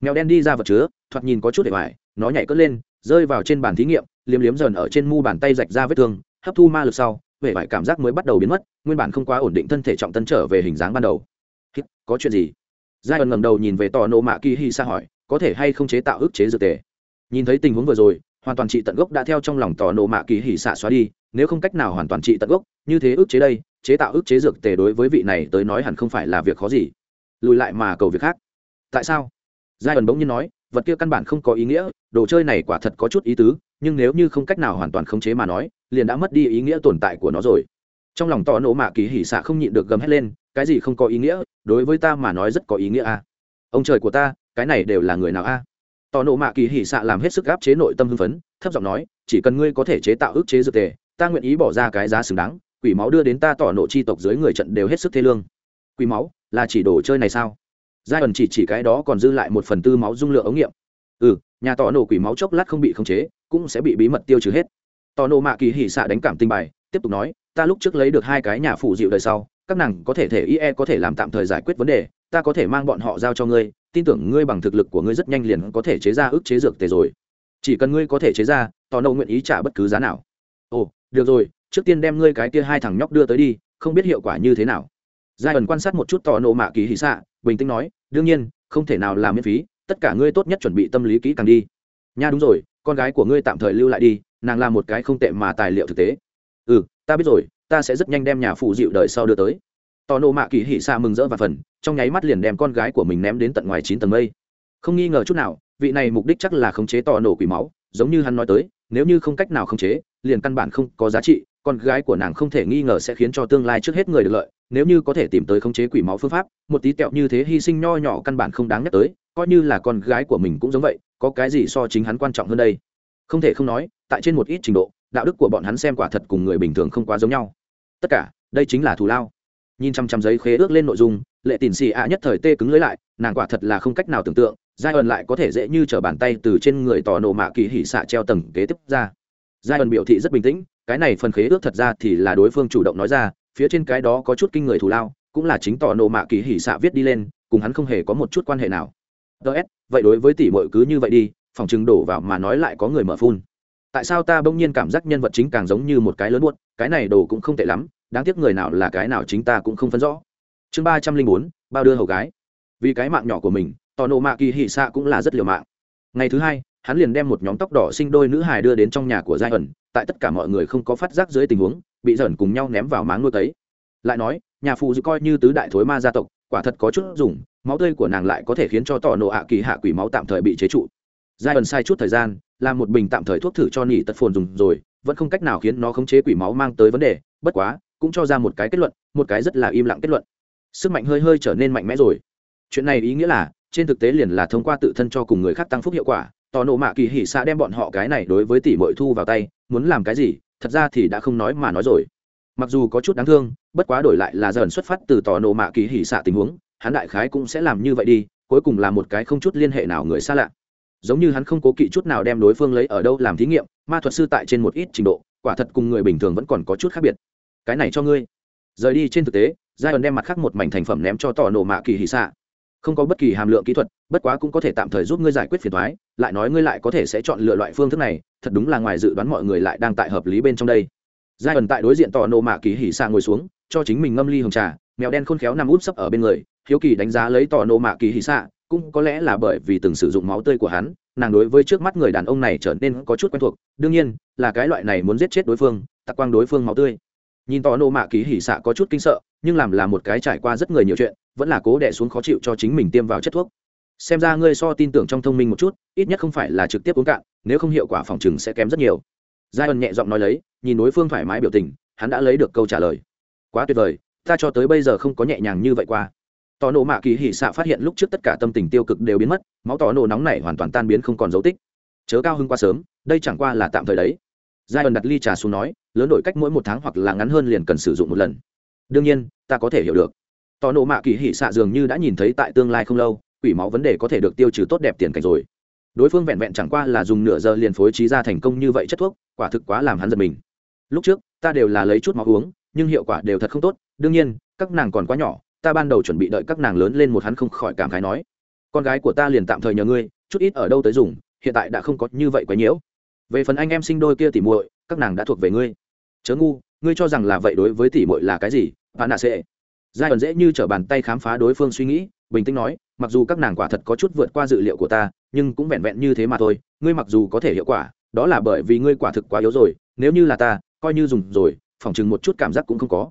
Mèo đen đi ra vật chứa thoạt nhìn có chút để vải, nó nhảy cất lên rơi vào trên bàn thí nghiệm liếm liếm dần ở trên mu bàn tay rạch ra vết thương hấp thu ma lực sau vẻ vải cảm giác mới bắt đầu biến mất nguyên bản không quá ổn định thân thể trọng tân trở về hình dáng ban đầu. Có chuyện gì? Giai ẩn ngầm đầu nhìn về tò nộ mạ kỳ hi sa hỏi có thể hay không chế tạo ức chế dược tề? Nhìn thấy tình huống vừa rồi hoàn toàn trị tận gốc đã theo trong lòng tò nộ mạ kỳ hỉ xạ xóa đi, nếu không cách nào hoàn toàn trị tận gốc, như thế ức chế đây, chế tạo ức chế dược tề đối với vị này tới nói hẳn không phải là việc khó gì lùi lại mà cầu việc khác tại sao giai ẩn bỗng nhiên nói, vật kia căn bản không có ý nghĩa, đồ chơi này quả thật có chút ý tứ, nhưng nếu như không cách nào hoàn toàn khống chế mà nói, liền đã mất đi ý nghĩa tồn tại của nó rồi trong lòng tỏ nộ mạ kỳ hỉ xạ không nhịn được gầm hét lên, cái gì không có ý nghĩa, đối với ta mà nói rất có ý nghĩa a à? ông trời của ta, cái này đều là người nào a à? Tỏ nổ mạ kỳ hỉ xạ làm hết sức áp chế nội tâm hưng phấn, thấp giọng nói, chỉ cần ngươi có thể chế tạo ức chế dược tề, ta nguyện ý bỏ ra cái giá xứng đáng, quỷ máu đưa đến ta tỏ nộ chi tộc dưới người trận đều hết sức thế lương. Quỷ máu? Là chỉ đồ chơi này sao? Giai ẩn chỉ chỉ cái đó còn dư lại một phần tư máu dung lượng ống nghiệm. Ừ nhà tỏ nổ quỷ máu chốc lát không bị khống chế, cũng sẽ bị bí mật tiêu trừ hết. Tỏ nổ mạ kỳ hỉ xạ đánh cảm tinh bài, tiếp tục nói, ta lúc trước lấy được hai cái nhà phụ dịu đời sau, các nàng có thể thể ie có thể làm tạm thời giải quyết vấn đề, ta có thể mang bọn họ giao cho ngươi tin tưởng ngươi bằng thực lực của ngươi rất nhanh liền có thể chế ra ức chế dược tề rồi. Chỉ cần ngươi có thể chế ra tò nâu nguyện ý trả bất cứ giá nào. Ồ, được rồi, trước tiên đem ngươi cái kia hai thằng nhóc đưa tới đi, không biết hiệu quả như thế nào. Giai ẩn quan sát một chút tò nộ mạ kỳ hỉ xạ, bình tĩnh nói, đương nhiên, không thể nào làm miễn phí, tất cả ngươi tốt nhất chuẩn bị tâm lý kỹ càng đi. Nha, đúng rồi, con gái của ngươi tạm thời lưu lại đi, nàng làm một cái không tệ mà tài liệu thực tế. Ừ ta biết rồi, ta sẽ rất nhanh đem nhà phụ dịu đời sau đưa tới tò nộ mạ kỳ hỉ xa mừng rỡ và phần, trong nháy mắt liền đem con gái của mình ném đến tận ngoài chín tầng mây. Không nghi ngờ chút nào, vị này mục đích chắc là khống chế tò nổ quỷ máu, giống như hắn nói tới, nếu như không cách nào khống chế, liền căn bản không có giá trị, con gái của nàng không thể nghi ngờ sẽ khiến cho tương lai trước hết người được lợi, nếu như có thể tìm tới khống chế quỷ máu phương pháp, một tí tẹo như thế hy sinh nho nhỏ căn bản không đáng nhắc tới, coi như là con gái của mình cũng giống vậy, có cái gì so chính hắn quan trọng hơn đây? Không thể không nói, tại trên một ít trình độ, đạo đức của bọn hắn xem quả thật cùng người bình thường không quá giống nhau. Tất cả, đây chính là thù lao nhìn chăm chăm giấy khế ước lên nội dung, lệ tìn xì ạ nhất thời tê cứng lưới lại, nàng quả thật là không cách nào tưởng tượng giai ẩn lại có thể dễ như t bàn tay từ trên người tò nộ mạ kỳ hỉ xạ treo tầng kế tiếp ra. Giai ẩn biểu thị rất bình tĩnh, cái này phần khế ước thật ra thì là đối phương chủ động nói ra, phía trên cái đó có chút kinh người thù lao, cũng là chính tò nộ mạ kỳ hỉ xạ viết đi lên, cùng hắn không hề có một chút quan hệ nào. Ts vậy đối với tỷ mội cứ như vậy đi, phòng chừng đổ vào mà nói lại có người mở phun. Tại sao ta bỗng nhiên cảm giác nhân vật chính càng giống như một cái lớn buốt cái này đồ cũng không tệ lắm đáng tiếc người nào là cái nào chính ta cũng không phân rõ. Chương ba trăm linh bốn, bao đưa hầu gái. Vì cái mạng nhỏ của mình tò nộ mạ kỳ hỉ xạ cũng là rất liều mạng. Ngày thứ hai, hắn liền đem một nhóm tóc đỏ sinh đôi nữ hài đưa đến trong nhà của giai ẩn tại tất cả mọi người không có phát giác dưới tình huống, bị dởn cùng nhau ném vào máng nuôi tấy lại nói, nhà phụ dự coi như tứ đại thối ma gia tộc, quả thật có chút dùng, máu tươi của nàng lại có thể khiến cho tỏ nộ ạ kỳ hạ quỷ máu tạm thời bị chế trụ. Giai ẩn sai chút thời gian, làm một bình tạm thời thuốc thử cho nỉ tật phồn dùng rồi, vẫn không cách nào khiến nó khống chế quỷ máu mang tới vấn đề, bất quá cũng cho ra một cái kết luận, một cái rất là im lặng kết luận. Sức mạnh hơi hơi trở nên mạnh mẽ rồi. Chuyện này ý nghĩa là, trên thực tế liền là thông qua tự thân cho cùng người khác tăng phúc hiệu quả tò nộ mạ kỳ hỉ xạ đem bọn họ cái này đối với tỷ mội thu vào tay, muốn làm cái gì, thật ra thì đã không nói mà nói rồi. Mặc dù có chút đáng thương, bất quá đổi lại là dần xuất phát từ tò nộ mạ kỳ hỉ xạ tình huống, hắn đại khái cũng sẽ làm như vậy đi, cuối cùng là một cái không chút liên hệ nào người xa lạ. Giống như hắn không cố kỵ chút nào đem đối phương lấy ở đâu làm thí nghiệm, ma thuật sư tại trên một ít trình độ, quả thật cùng người bình thường vẫn còn có chút khác biệt cái này cho ngươi. Rời đi trên thực tế giai ẩn đem mặt khác một mảnh thành phẩm ném cho tò nổ mạ kỳ hì xạ. Không có bất kỳ hàm lượng kỹ thuật, bất quá cũng có thể tạm thời giúp ngươi giải quyết phiền thoái lại nói ngươi lại có thể sẽ chọn lựa loại phương thức này, thật đúng là ngoài dự đoán mọi người lại đang tại hợp lý bên trong đây. Giai ẩn tại đối diện tò nổ mạ kỳ hì xạ ngồi xuống, cho chính mình ngâm ly hồng trà, mèo đen khôn khéo nằm úp sấp ở bên người, hiếu kỳ đánh giá lấy tò nổ mạ kỳ hì xạ, cũng có lẽ là bởi vì từng sử dụng máu tươi của hắn, nàng đối với trước mắt người đàn ông này trở nên có chút quen thuộc, đương nhiên, là cái loại này muốn giết chết đối phương tặc quang đối phương máu tươi nhìn tò nộ mạ kỳ hỉ xạ có chút kinh sợ, nhưng làm là một cái trải qua rất người nhiều chuyện, vẫn là cố đẻ xuống khó chịu cho chính mình tiêm vào chất thuốc. Xem ra ngươi so tin tưởng trong thông minh một chút, ít nhất không phải là trực tiếp uống cạn, nếu không hiệu quả phòng chừng sẽ kém rất nhiều. Giai ân nhẹ giọng nói lấy, nhìn đối phương thoải mái biểu tình, hắn đã lấy được câu trả lời. Quá tuyệt vời, ta cho tới bây giờ không có nhẹ nhàng như vậy qua. Tò nổ mạ kỳ hỉ xạ phát hiện lúc trước tất cả tâm tình tiêu cực đều biến mất, máu tò nổ nóng này hoàn toàn tan biến không còn dấu tích. Chớ cao hơn quá sớm, đây chẳng qua là tạm thời đấy giai ẩn đặt ly trà xuống nói, lớn đổi cách mỗi một tháng hoặc là ngắn hơn liền cần sử dụng một lần. Đương nhiên, ta có thể hiểu được. Tò nộ mạ kỳ hỉ xạ dường như đã nhìn thấy tại tương lai không lâu, quỷ máu vấn đề có thể được tiêu trừ tốt đẹp tiền cảnh rồi. Đối phương vẹn vẹn chẳng qua là dùng nửa giờ liền phối trí ra thành công như vậy chất thuốc, quả thực quá làm hắn giật mình. Lúc trước, ta đều là lấy chút máu uống, nhưng hiệu quả đều thật không tốt, đương nhiên, các nàng còn quá nhỏ, ta ban đầu chuẩn bị đợi các nàng lớn lên một hắn không khỏi cảm khái nói, con gái của ta liền tạm thời nhờ ngươi, chút ít ở đâu tới dùng, hiện tại đã không có như vậy quá nhiễu về phần anh em sinh đôi kia tỉ muội, các nàng đã thuộc về ngươi. Chớ ngu, ngươi cho rằng là vậy đối với tỉ muội là cái gì? Và nạ sẽ giai đoạn dễ như t r ở bàn tay khám phá đối phương suy nghĩ, bình tĩnh nói, mặc dù các nàng quả thật có chút vượt qua dự liệu của ta, nhưng cũng vẹn vẹn như thế mà thôi, ngươi mặc dù có thể hiệu quả, đó là bởi vì ngươi quả thực quá yếu rồi, nếu như là ta, coi như dùng rồi phỏng chừng một chút cảm giác cũng không có.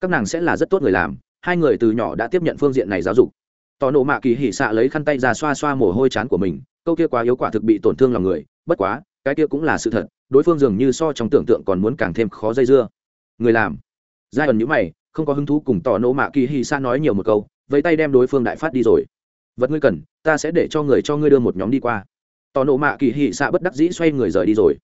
Các nàng sẽ là rất tốt người làm, hai người từ nhỏ đã tiếp nhận phương diện này giáo dục. Tỏ nộ mạ kỳ hỉ xạ lấy khăn tay ra xoa xoa mồ hôi chán của mình, câu kia quá yếu quả thực bị tổn thương lòng người, bất quá cái kia cũng là sự thật, đối phương dường như so trong tưởng tượng còn muốn càng thêm khó dây dưa. Người làm. Giai ẩn nhữ mày, không có hứng thú cùng tỏ nộ mạ kỳ hỉ Sa nói nhiều một câu, vẫy tay đem đối phương đại phát đi rồi. Vật ngươi cần, ta sẽ để cho người cho ngươi đưa một nhóm đi qua. Tỏ nộ mạ kỳ hỉ xạ bất đắc dĩ xoay người rời đi rồi.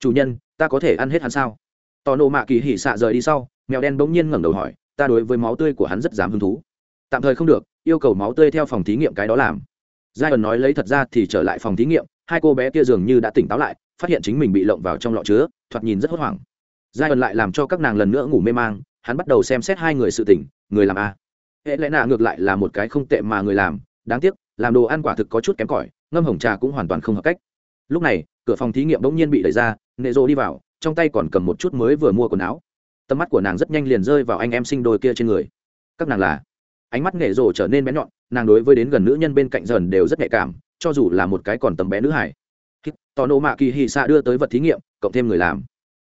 Chủ nhân, ta có thể ăn hết hắn sao? Tỏ nộ mạ kỳ hỉ xạ rời đi sau, mèo đen bỗng nhiên ngẩng đầu hỏi, ta đối với máu tươi của hắn rất dám hứng thú. Tạm thời không được, yêu cầu máu tươi theo phòng thí nghiệm cái đó làm. Giai ẩn nói lấy thật ra thì trở lại phòng thí nghiệm, hai cô bé kia dường như đã tỉnh táo lại phát hiện chính mình bị lộng vào trong lọ chứa, thoạt nhìn rất hốt hoảng. Giai ẩn lại làm cho các nàng lần nữa ngủ mê mang, hắn bắt đầu xem xét hai người sự tỉnh người làm a. Hệ lẽ nạ ngược lại là một cái không tệ mà người làm, đáng tiếc, làm đồ ăn quả thực có chút kém cỏi, ngâm hồng trà cũng hoàn toàn không hợp cách. Lúc này, cửa phòng thí nghiệm bỗng nhiên bị đẩy ra nệ rộ đi vào, trong tay còn cầm một chút mới vừa mua quần áo. Tầm mắt của nàng rất nhanh liền rơi vào anh em sinh đôi kia trên người. Các nàng là? Ánh mắt nghệ rộ trở nên bé nhọn, nàng đối với đến gần nữ nhân bên cạnh dần đều rất nhạy cảm, cho dù là một cái còn tầm bé nữ hải tò nộ mạ kỳ hì xạ đưa tới vật thí nghiệm, cộng thêm người làm.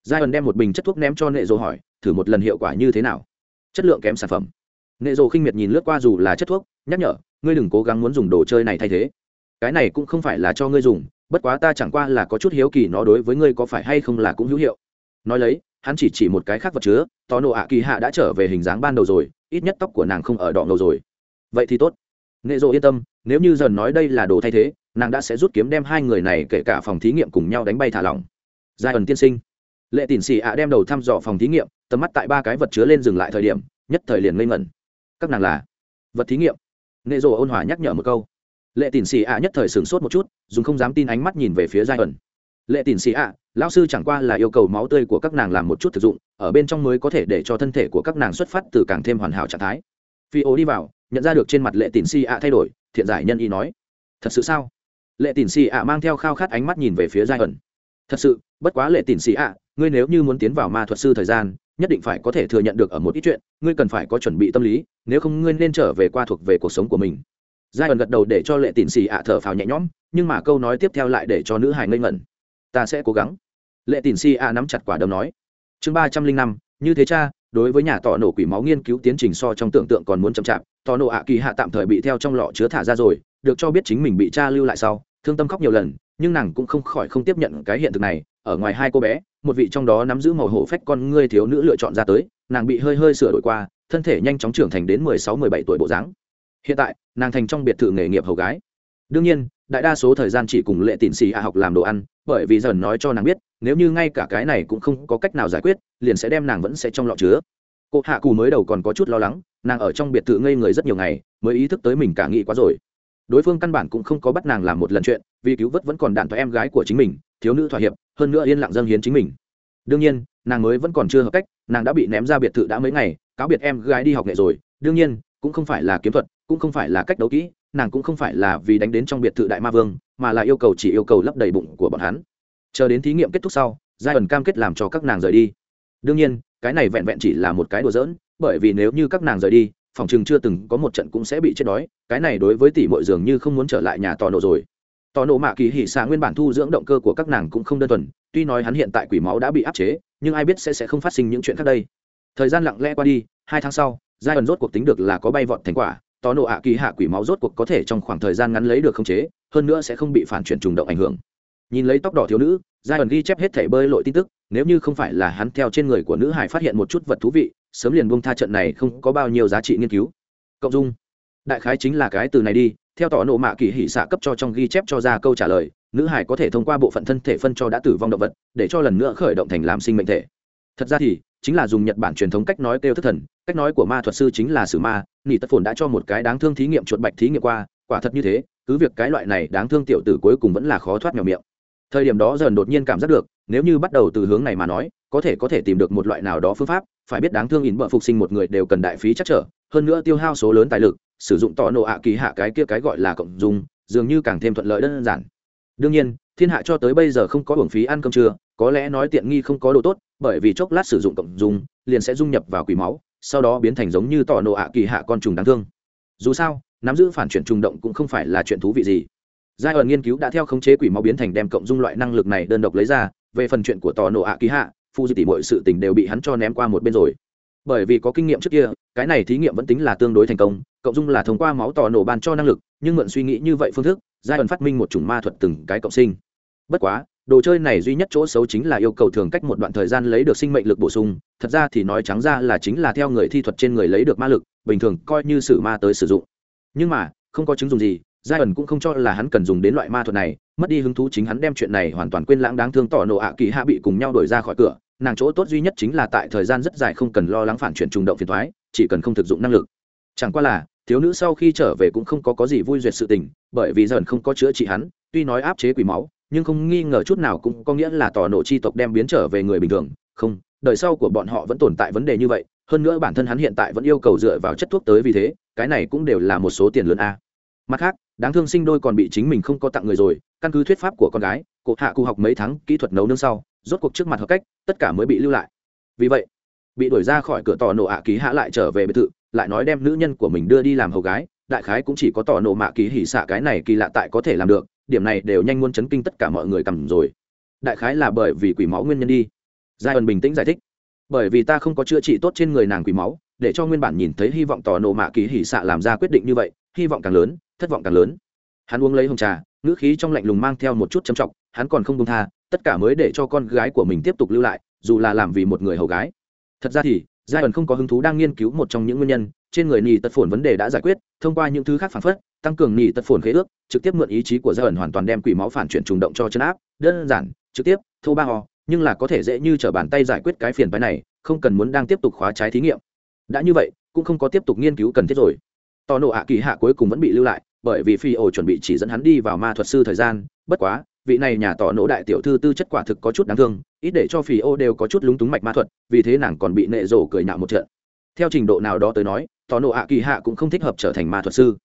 Giai ẩn đem một bình chất thuốc ném cho nệ rồ hỏi, thử một lần hiệu quả như thế nào? Chất lượng kém sản phẩm. Nệ rồ khinh miệt nhìn lướt qua dù là chất thuốc, nhắc nhở, ngươi đừng cố gắng muốn dùng đồ chơi này thay thế. Cái này cũng không phải là cho ngươi dùng, bất quá ta chẳng qua là có chút hiếu kỳ nó đối với ngươi có phải hay không là cũng hữu hiệu. Nói lấy, hắn chỉ chỉ một cái khác vật chứa tò nộ ạ kỳ hạ đã trở về hình dáng ban đầu rồi, ít nhất tóc của nàng không ở đỏ ngầu rồi. Vậy thì tốt. Nệ rộ yên tâm, nếu như dần nói đây là đồ thay thế nàng đã sẽ rút kiếm đem hai người này kể cả phòng thí nghiệm cùng nhau đánh bay thả lỏng. Giai ẩn tiên sinh. Lệ tỉn xì ạ đem đầu thăm dò phòng thí nghiệm, tầm mắt tại ba cái vật chứa lên dừng lại thời điểm, nhất thời liền ngây ngẩn. Các nàng là vật thí nghiệm. Nệ rồ ôn hòa nhắc nhở một câu. Lệ tỉn xì ạ nhất thời sửng sốt một chút, dùng không dám tin ánh mắt nhìn về phía giai ẩn. Lệ tỉn xì ạ, lão sư chẳng qua là yêu cầu máu tươi của các nàng làm một chút thực dụng, ở bên trong mới có thể để cho thân thể của các nàng xuất phát từ càng thêm hoàn hảo trạng thái. Phi ô đi vào, nhận ra được trên mặt lệ tỉn xì ạ thay đổi, thiện giải nhân y nói. Thật sự sao? Lệ Tỉnh xì ạ mang theo khao khát ánh mắt nhìn về phía giai ẩn. Thật sự, bất quá lệ Tỉnh xì ạ, ngươi nếu như muốn tiến vào ma thuật sư thời gian, nhất định phải có thể thừa nhận được ở một ít chuyện, ngươi cần phải có chuẩn bị tâm lý, nếu không ngươi nên trở về qua thuộc về cuộc sống của mình. Giai ẩn gật đầu để cho lệ Tỉnh xì ạ thở phào nhẹ nhõm, nhưng mà câu nói tiếp theo lại để cho nữ hải ngây ngẩn. Ta sẽ cố gắng. Lệ Tỉnh xì ạ nắm chặt quả đấm nói. Chương ba trăm linh năm, như thế cha đối với nhà tỏ nổ quỷ máu nghiên cứu tiến trình so trong tưởng tượng còn muốn chậm chạp, tỏ nổ ạ kỳ hạ tạm thời bị theo trong lọ chứa thả ra rồi, được cho biết chính mình bị cha lưu lại sau, thương tâm khóc nhiều lần, nhưng nàng cũng không khỏi không tiếp nhận cái hiện thực này. Ở ngoài hai cô bé, một vị trong đó nắm giữ màu hổ phách con ngươi thiếu nữ lựa chọn ra tới, nàng bị hơi hơi sửa đổi qua, thân thể nhanh chóng trưởng thành đến mười sáu, mười bảy tuổi bộ dáng. Hiện tại, nàng thành trong biệt thự nghề nghiệp hầu gái. Đương nhiên, đại đa số thời gian chỉ cùng lệ tịn xì a học làm đồ ăn, bởi vì dần nói cho nàng biết nếu như ngay cả cái này cũng không có cách nào giải quyết, liền sẽ đem nàng vẫn sẽ trong lọ chứa. Cô hạ cù mới đầu còn có chút lo lắng, nàng ở trong biệt thự ngây người rất nhiều ngày, mới ý thức tới mình cả nghĩ quá rồi. Đối phương căn bản cũng không có bắt nàng làm một lần chuyện, vì cứu vớt vẫn còn đạn thoại em gái của chính mình, thiếu nữ thỏa hiệp, hơn nữa yên lặng dâng hiến chính mình. Đương nhiên, nàng mới vẫn còn chưa hợp cách, nàng đã bị ném ra biệt thự đã mấy ngày, cáo biệt em gái đi học nghệ rồi. Đương nhiên, cũng không phải là kiếm thuật, cũng không phải là cách đấu kỹ, nàng cũng không phải là vì đánh đến trong biệt thự đại ma vương, mà là yêu cầu chỉ yêu cầu lấp đầy bụng của bọn hắn chờ đến thí nghiệm kết thúc sau giai ẩn cam kết làm cho các nàng rời đi. Đương nhiên, cái này vẹn vẹn chỉ là một cái đùa giỡn, bởi vì nếu như các nàng rời đi, phòng chừng chưa từng có một trận cũng sẽ bị chết đói, cái này đối với tỷ mội dường như không muốn trở lại nhà tò nổ rồi. Tò nổ mạ kỳ hỉ xạ nguyên bản thu dưỡng động cơ của các nàng cũng không đơn thuần, tuy nói hắn hiện tại quỷ máu đã bị áp chế, nhưng ai biết sẽ sẽ không phát sinh những chuyện khác đây. Thời gian lặng lẽ qua đi, hai tháng sau giai ẩn rốt cuộc tính được là có bay vọt thành quả, tò nổ ạ kỳ hạ quỷ máu rốt cuộc có thể trong khoảng thời gian ngắn lấy được khống chế, hơn nữa sẽ không bị phản chuyển trùng động ảnh hưởng nhìn lấy tóc đỏ thiếu nữ giai ẩn ghi chép hết thể bơi lội tin tức, nếu như không phải là hắn theo trên người của nữ hải phát hiện một chút vật thú vị, sớm liền bông tha trận này không có bao nhiêu giá trị nghiên cứu. Cộng dung. Đại khái chính là cái từ này đi, theo tỏ nộ mạ kỳ hỉ xạ cấp cho trong ghi chép cho ra câu trả lời, nữ hải có thể thông qua bộ phận thân thể phân cho đã tử vong động vật, để cho lần nữa khởi động thành làm sinh mệnh thể. Thật ra thì, chính là dùng nhật bản truyền thống cách nói kêu thất thần, cách nói của ma thuật sư chính là sử ma, nỉ tất phồn đã cho một cái đáng thương thí nghiệm chuột bạch thí nghiệm qua, quả thật như thế, cứ việc cái loại này đáng thương tiểu tử cuối cùng vẫn là khó thoát nghèo miệng thời điểm đó dần đột nhiên cảm giác được, nếu như bắt đầu từ hướng này mà nói, có thể có thể tìm được một loại nào đó phương pháp, phải biết đáng thương ỉn bợ phục sinh một người đều cần đại phí chắc trở, hơn nữa tiêu hao số lớn tài lực, sử dụng tỏ nộ ạ kỳ hạ cái kia cái gọi là cộng dùng, dường như càng thêm thuận lợi đơn giản. Đương nhiên, thiên hạ cho tới bây giờ không có hưởng phí ăn cơm trưa, có lẽ nói tiện nghi không có độ tốt, bởi vì chốc lát sử dụng cộng dùng, liền sẽ dung nhập vào quỷ máu, sau đó biến thành giống như tỏ nộ ạ kỳ hạ con trùng đáng thương. Dù sao, nắm giữ phản chuyển trùng động cũng không phải là chuyện thú vị gì giai ẩn nghiên cứu đã theo khống chế quỷ máu biến thành đem cộng dung loại năng lực này đơn độc lấy ra, về phần chuyện của tò nổ ạ ký hạ, phu di tỉ mọi sự tình đều bị hắn cho ném qua một bên rồi. Bởi vì có kinh nghiệm trước kia, cái này thí nghiệm vẫn tính là tương đối thành công, cộng dung là thông qua máu tò nổ ban cho năng lực, nhưng mượn suy nghĩ như vậy phương thức, giai ẩn phát minh một chủng ma thuật từng cái cộng sinh. Bất quá, đồ chơi này duy nhất chỗ xấu chính là yêu cầu thường cách một đoạn thời gian lấy được sinh mệnh lực bổ sung, thật ra thì nói trắng ra là chính là theo người thi thuật trên người lấy được ma lực, bình thường coi như sử ma tới sử dụng. Nhưng mà, không có chứng dùng gì giai ẩn cũng không cho là hắn cần dùng đến loại ma thuật này, mất đi hứng thú chính hắn đem chuyện này hoàn toàn quên lãng đáng thương tỏ nộ ạ kỳ hạ bị cùng nhau đổi ra khỏi cửa, nàng chỗ tốt duy nhất chính là tại thời gian rất dài không cần lo lắng phản chuyển trùng động phiền thoái, chỉ cần không thực dụng năng lực. Chẳng qua là, thiếu nữ sau khi trở về cũng không có có gì vui duyệt sự tình, bởi vì dần không có chữa trị hắn, tuy nói áp chế quỷ máu, nhưng không nghi ngờ chút nào cũng có nghĩa là tỏ nộ chi tộc đem biến trở về người bình thường. Không, đời sau của bọn họ vẫn tồn tại vấn đề như vậy, hơn nữa bản thân hắn hiện tại vẫn yêu cầu dựa vào chất thuốc tới vì thế, cái này cũng đều là một số tiền lớn a. Mặt khác đáng thương sinh đôi còn bị chính mình không có tặng người rồi, căn cứ thuyết pháp của con gái cụ hạ cụ học mấy tháng kỹ thuật nấu nương sau, rốt cuộc trước mặt hợp cách, tất cả mới bị lưu lại. Vì vậy, bị đuổi ra khỏi cửa tò nổ ạ ký hạ lại trở về biệt thự, lại nói đem nữ nhân của mình đưa đi làm hầu gái, đại khái cũng chỉ có tỏ nổ mạ ký hỉ xạ cái này kỳ lạ tại có thể làm được, điểm này đều nhanh muốn chấn kinh tất cả mọi người cầm rồi. Đại khái là bởi vì quỷ máu nguyên nhân đi. Giai ẩn bình tĩnh giải thích. Bởi vì ta không có chữa trị tốt trên người nàng quỷ máu, để cho nguyên bản nhìn thấy hy vọng tỏ nổ mạ ký hỉ xạ làm ra quyết định như vậy hy vọng càng lớn, thất vọng càng lớn. Hắn uống lấy hồng trà, ngữ khí trong lạnh lùng mang theo một chút trầm trọng, hắn còn không công tha, tất cả mới để cho con gái của mình tiếp tục lưu lại, dù là làm vì một người hầu gái. Thật ra thì giai ẩn không có hứng thú đang nghiên cứu một trong những nguyên nhân, trên người nỉ tật phồn vấn đề đã giải quyết, thông qua những thứ khác phản phất, tăng cường nỉ tật phồn khế ước, trực tiếp mượn ý chí của giai ẩn hoàn toàn đem quỷ máu phản chuyển trùng động cho chân áp, đơn giản, trực tiếp, thô ba ho nhưng là có thể dễ như t bàn tay giải quyết cái phiền phái này, không cần muốn đang tiếp tục khóa trái thí nghiệm. Đã như vậy, cũng không có tiếp tục nghiên cứu cần thiết rồi tò nổ ạ kỳ hạ cuối cùng vẫn bị lưu lại, bởi vì phi ổ chuẩn bị chỉ dẫn hắn đi vào ma thuật sư thời gian. Bất quá, vị này nhà tỏ nổ đại tiểu thư tư chất quả thực có chút đáng thương, ít để cho phi ô đều có chút lúng túng mạch ma thuật, vì thế nàng còn bị nệ rổ cười nhạo một trận. Theo trình độ nào đó tới nói, tỏ nổ ạ kỳ hạ cũng không thích hợp trở thành ma thuật sư.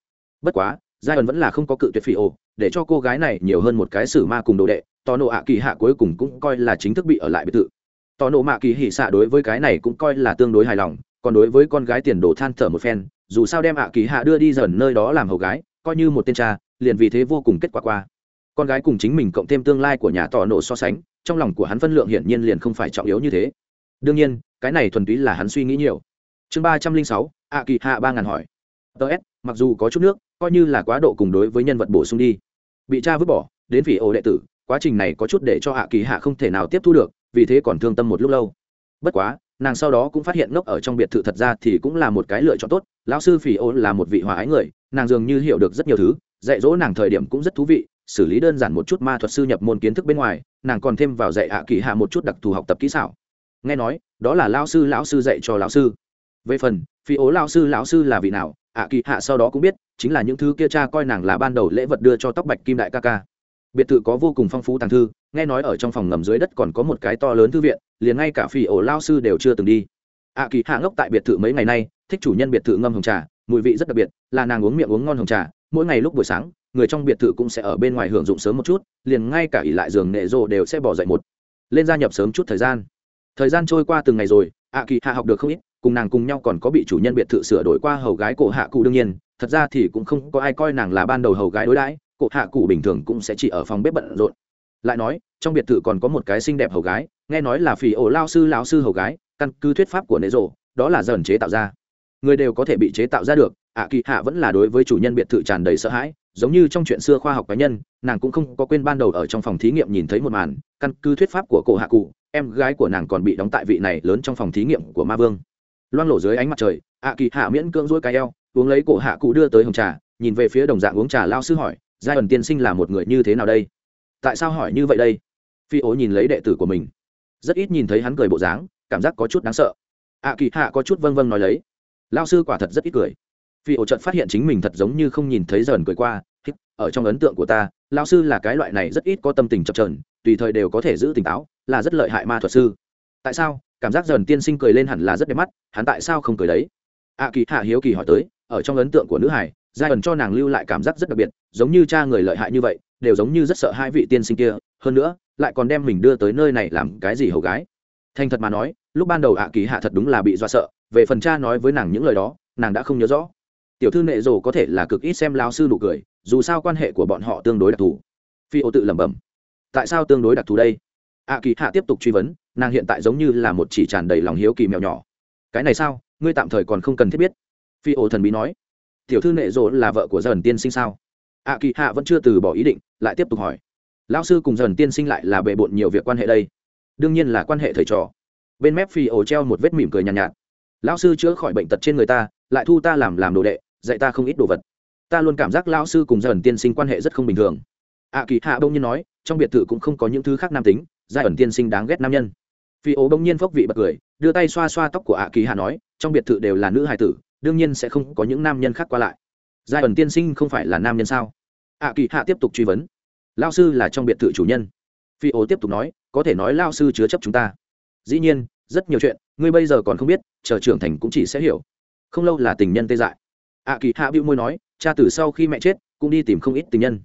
Bất quá giai ẩn vẫn là không có cự tuyệt phi ô để cho cô gái này nhiều hơn một cái sử ma cùng đồ đệ, tỏ nổ ạ kỳ hạ cuối cùng cũng coi là chính thức bị ở lại biệt thự. Tỏ nổ mạ kỳ hỉ xạ đối với cái này cũng coi là tương đối hài lòng, còn đối với con gái tiền đồ than thở một phen dù sao đem ạ kỳ hạ đưa đi dần nơi đó làm hầu gái, coi như một tên cha, liền vì thế vô cùng kết quả qua. Con gái cùng chính mình cộng thêm tương lai của nhà tỏ nổ so sánh, trong lòng của hắn phân lượng hiển nhiên liền không phải trọng yếu như thế. Đương nhiên, cái này thuần túy là hắn suy nghĩ nhiều. Chương ba trăm linh sáu, ạ kỳ hạ ba ngàn hỏi. Ts mặc dù có chút nước, coi như là quá độ cùng đối với nhân vật bổ sung đi. Bị cha vứt bỏ, đến vị ổ đệ tử, quá trình này có chút để cho hạ kỳ hạ không thể nào tiếp thu được, vì thế còn thương tâm một lúc lâu. Bất quá, nàng sau đó cũng phát hiện ngốc ở trong biệt thự thật ra thì cũng là một cái lựa chọn tốt lão sư phỉ ô là một vị hòa ái người, nàng dường như hiểu được rất nhiều thứ, dạy dỗ nàng thời điểm cũng rất thú vị, xử lý đơn giản một chút ma thuật sư nhập môn kiến thức bên ngoài, nàng còn thêm vào dạy hạ kỳ hạ một chút đặc thù học tập kỹ xảo. Nghe nói, đó là lao sư, lão sư dạy cho lão sư. Về phần phi ố lao sư, lão sư là vị nào, ạ kỳ hạ sau đó cũng biết, chính là những thứ kia cha coi nàng là ban đầu lễ vật đưa cho tóc bạch kim đại ca ca. Biệt thự có vô cùng phong phú tàng thư, nghe nói ở trong phòng ngầm dưới đất còn có một cái to lớn thư viện, liền ngay cả phi ổ lao sư đều chưa từng đi. ạ kỳ hạ ngốc tại biệt thự mấy ngày nay thích chủ nhân biệt thự ngâm hồng trà, mùi vị rất đặc biệt, là nàng uống miệng uống ngon hồng trà, mỗi ngày lúc buổi sáng, người trong biệt thự cũng sẽ ở bên ngoài hưởng dụng sớm một chút, liền ngay cả ỉ lại giường nệ rộ đều sẽ bỏ dậy một. Lên gia nhập sớm chút thời gian. Thời gian trôi qua từng ngày rồi ạ kỳ hạ học được không ít, cùng nàng cùng nhau còn có bị chủ nhân biệt thự sửa đổi qua hầu gái cổ hạ cụ đương nhiên, thật ra thì cũng không có ai coi nàng là ban đầu hầu gái đối đãi, cổ hạ cụ bình thường cũng sẽ chỉ ở phòng bếp bận rộn. Lại nói, trong biệt thự còn có một cái xinh đẹp hầu gái, nghe nói là phỉ ổ lao sư lão sư hầu gái, căn cứ thuyết pháp của nệ rộ, đó là dần chế tạo ra người đều có thể bị chế tạo ra được, ạ kỳ hạ vẫn là đối với chủ nhân biệt thự tràn đầy sợ hãi, giống như trong chuyện xưa khoa học cá nhân, nàng cũng không có quên ban đầu ở trong phòng thí nghiệm nhìn thấy một màn, căn cứ thuyết pháp của cổ hạ cụ, em gái của nàng còn bị đóng tại vị này lớn trong phòng thí nghiệm của ma vương. Loang lộ dưới ánh mặt trời, ạ kỳ hạ miễn cưỡng rỗi cái eo, uống lấy cổ hạ cụ đưa tới hồng trà, nhìn về phía đồng dạng uống trà lao sư hỏi, giai ẩn tiên sinh là một người như thế nào đây? Tại sao hỏi như vậy đây? Phi ố nhìn lấy đệ tử của mình, rất ít nhìn thấy hắn cười bộ dáng, cảm giác có chút đáng sợ. Ạ kỳ hạ có chút vâng vâng nói lấy lao sư quả thật rất ít cười. Phi ổ trận phát hiện chính mình thật giống như không nhìn thấy dần cười qua ở trong ấn tượng của ta, lao sư là cái loại này rất ít có tâm tình chập trờn tùy thời đều có thể giữ tỉnh táo, là rất lợi hại ma thuật sư. Tại sao? Cảm giác dần tiên sinh cười lên hẳn là rất đẹp mắt, hắn tại sao không cười đấy? À kỳ hạ hiếu kỳ hỏi tới, ở trong ấn tượng của nữ hải, giai ẩn cho nàng lưu lại cảm giác rất đặc biệt, giống như cha người lợi hại như vậy, đều giống như rất sợ hai vị tiên sinh kia, hơn nữa, lại còn đem mình đưa tới nơi này làm cái gì hầu gái. Thành thật mà nói, lúc ban đầu ạ kỳ hạ thật đúng là bị do sợ về phần cha nói với nàng những lời đó nàng đã không nhớ rõ. Tiểu thư nệ rồ có thể là cực ít xem lao sư nụ cười dù sao quan hệ của bọn họ tương đối đặc thù. Phi ô tự lẩm bẩm. Tại sao tương đối đặc thù đây? Ạ kỳ hạ tiếp tục truy vấn nàng hiện tại giống như là một chỉ tràn đầy lòng hiếu kỳ mèo nhỏ. Cái này sao? Ngươi tạm thời còn không cần thiết biết. Phi ô thần bí nói. Tiểu thư nệ rồ là vợ của dần tiên sinh sao? Ạ kỳ hạ vẫn chưa từ bỏ ý định lại tiếp tục hỏi. Lão sư cùng dần tiên sinh lại là bề bộn nhiều việc quan hệ đây. Đương nhiên là quan hệ thầy trò. Bên mép phi ô treo một vết mỉm cười nhàn nhạt, nhạt lão sư chữa khỏi bệnh tật trên người ta, lại thu ta làm làm đồ đệ, dạy ta không ít đồ vật. Ta luôn cảm giác lão sư cùng dần tiên sinh quan hệ rất không bình thường. Ạ kỳ hạ bỗng nhiên nói, trong biệt thự cũng không có những thứ khác nam tính, giai ẩn tiên sinh đáng ghét nam nhân. Phi ố bỗng nhiên phốc vị bật cười, đưa tay xoa xoa tóc của ạ kỳ hạ nói, trong biệt thự đều là nữ hài tử, đương nhiên sẽ không có những nam nhân khác qua lại. Giai ẩn tiên sinh không phải là nam nhân sao? Ạ kỳ hạ tiếp tục truy vấn. Lao sư là trong biệt thự chủ nhân. Phi ố tiếp tục nói, có thể nói lao sư chứa chấp chúng ta. Dĩ nhiên, rất nhiều chuyện, ngươi bây giờ còn không biết chờ trưởng thành cũng chỉ sẽ hiểu. Không lâu là tình nhân tê dại. Ạ kỳ hạ bĩu môi nói, cha từ sau khi mẹ chết, cũng đi tìm không ít tình nhân.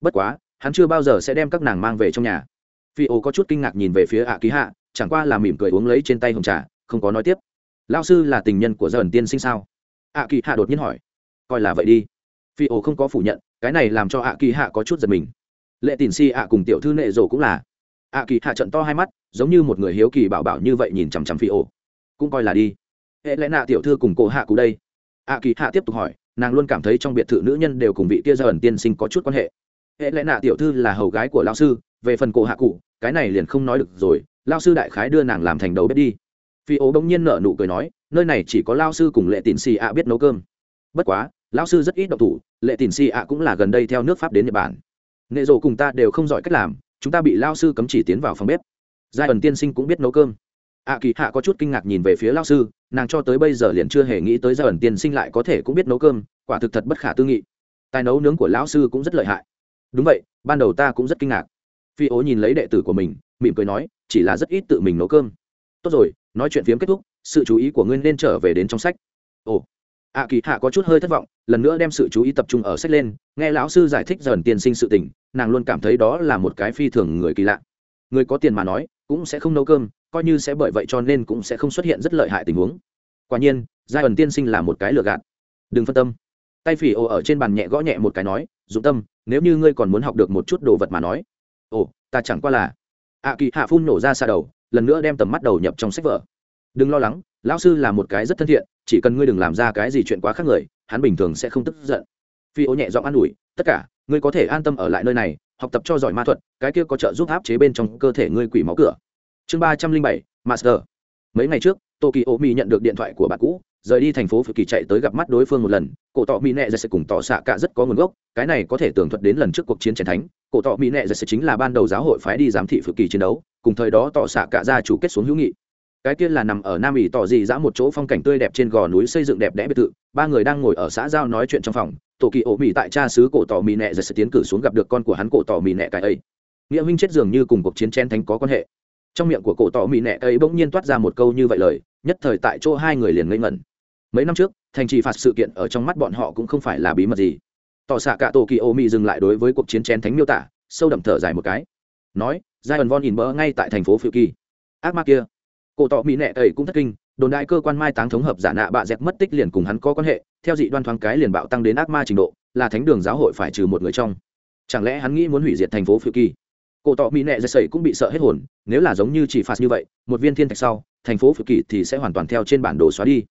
Bất quá, hắn chưa bao giờ sẽ đem các nàng mang về trong nhà. Phi ô có chút kinh ngạc nhìn về phía ạ kỳ hạ, chẳng qua là mỉm cười uống lấy trên tay hồng trà, không có nói tiếp. Lao sư là tình nhân của dần tiên sinh sao? Ạ kỳ hạ đột nhiên hỏi. Coi là vậy đi. Phi ô không có phủ nhận, cái này làm cho ạ kỳ hạ có chút giật mình. Lệ tìn si ạ cùng tiểu thư nệ rồ cũng là. Ạ kỳ hạ trận to hai mắt, giống như một người hiếu kỳ bảo bảo như vậy nhìn chằm chằm phi ô cũng coi là đi. Hệ lẽ nạ tiểu thư cùng cổ hạ cụ đây. Ạ kỳ hạ tiếp tục hỏi, nàng luôn cảm thấy trong biệt thự nữ nhân đều cùng vị kia gia ẩn tiên sinh có chút quan hệ. Hệ lẽ nạ tiểu thư là hầu gái của lao sư, về phần cổ hạ cụ, cái này liền không nói được rồi lao sư đại khái đưa nàng làm thành đầu bếp đi. Phi ố bỗng nhiên nở nụ cười nói, nơi này chỉ có lao sư cùng lệ tín xì ạ biết nấu cơm. Bất quá lao sư rất ít độc thủ, lệ tín xì ạ cũng là gần đây theo nước pháp đến nhật bản. Nghệ rộ cùng ta đều không giỏi cách làm, chúng ta bị lao sư cấm chỉ tiến vào phòng bếp. Giai ẩn tiên sinh cũng biết nấu cơm ạ kỳ hạ có chút kinh ngạc nhìn về phía lao sư, nàng cho tới bây giờ liền chưa hề nghĩ tới gia ẩn tiên sinh lại có thể cũng biết nấu cơm, quả thực thật bất khả tư nghị. Tài nấu nướng của lão sư cũng rất lợi hại. Đúng vậy, ban đầu ta cũng rất kinh ngạc. Phi ố nhìn lấy đệ tử của mình, mỉm cười nói, chỉ là rất ít tự mình nấu cơm. Tốt rồi, nói chuyện phiếm kết thúc, sự chú ý của ngươi nên trở về đến trong sách. Ồ. Ạ kỳ hạ có chút hơi thất vọng, lần nữa đem sự chú ý tập trung ở sách lên, nghe lão sư giải thích dần tiên sinh sự tình, nàng luôn cảm thấy đó là một cái phi thường người kỳ lạ. Người có tiền mà nói, cũng sẽ không nấu cơm coi như sẽ bởi vậy cho nên cũng sẽ không xuất hiện rất lợi hại tình huống. Quả nhiên, giai ẩn tiên sinh là một cái lừa gạt. Đừng phân tâm. Tay phỉ ồ ở trên bàn nhẹ gõ nhẹ một cái nói, dụng tâm, nếu như ngươi còn muốn học được một chút đồ vật mà nói. Ồ, ta chẳng qua là. Ạ kỳ hạ phun nổ ra xa đầu, lần nữa đem tầm mắt đầu nhập trong sách vở. Đừng lo lắng, lão sư là một cái rất thân thiện, chỉ cần ngươi đừng làm ra cái gì chuyện quá khác người, hắn bình thường sẽ không tức giận. Phi ô nhẹ giọng an ủi, tất cả, ngươi có thể an tâm ở lại nơi này, học tập cho giỏi ma thuật, cái kia có trợ giúp áp chế bên trong cơ thể ngươi quỷ máu cửa chương ba trăm linh bảy, master. Mấy ngày trước, tokyo mi nhận được điện thoại của bạn cũ, rời đi thành phố phụ kỳ chạy tới gặp mắt đối phương một lần. Cổ tọ mỹ nệ sẽ cùng tỏ xạ cả rất có nguồn gốc, cái này có thể tường thuật đến lần trước cuộc chiến chiến thánh. Cổ tọ mỹ nệ sẽ chính là ban đầu giáo hội phái đi giám thị phụ kỳ chiến đấu, cùng thời đó tỏ xạ cả gia chủ kết xuống hữu nghị. Cái kia là nằm ở nam ỉ tỏ dị dã một chỗ phong cảnh tươi đẹp trên gò núi xây dựng đẹp đẽ biệt thự, ba người đang ngồi ở xã giao nói chuyện trong phòng. Tổ kỳ ổ mỹ tại cha xứ cổ tỏ mỹ nệ sẽ tiến cử xuống gặp được con của hắn cổ tỏ mỹ nệ cái ấy. Nghĩa huynh chết dường như cùng cuộc chiến chen thánh có quan hệ trong miệng của cổ tỏ mỹ nẹ ấy bỗng nhiên toát ra một câu như vậy lời, nhất thời tại chỗ hai người liền ngây ngẩn. Mấy năm trước, thành trì phạt sự kiện ở trong mắt bọn họ cũng không phải là bí mật gì. Tỏ xạ cả tổ kỳ ô mỹ dừng lại đối với cuộc chiến chén thánh miêu tả, sâu đậm thở dài một cái. Nói giai ẩn von in bỡ ngay tại thành phố phiêu kỳ. Ác ma kia. Cổ tỏ mỹ nẹ ấy cũng thất kinh, đồn đại cơ quan mai táng thống hợp giả nạ bạ dẹp mất tích liền cùng hắn có quan hệ, theo dị đoan thoáng cái liền bạo tăng đến ác ma trình độ, là thánh đường giáo hội phải trừ một người trong. Chẳng lẽ hắn nghĩ muốn hủy diệt thành phố phiêu kỳ? Cổ tọ mỹ nệ dây sẩy cũng bị sợ hết hồn, nếu là giống như chỉ phạt như vậy, một viên thiên thạch sau, thành phố phiêu kỳ thì sẽ hoàn toàn theo trên bản đồ xóa đi.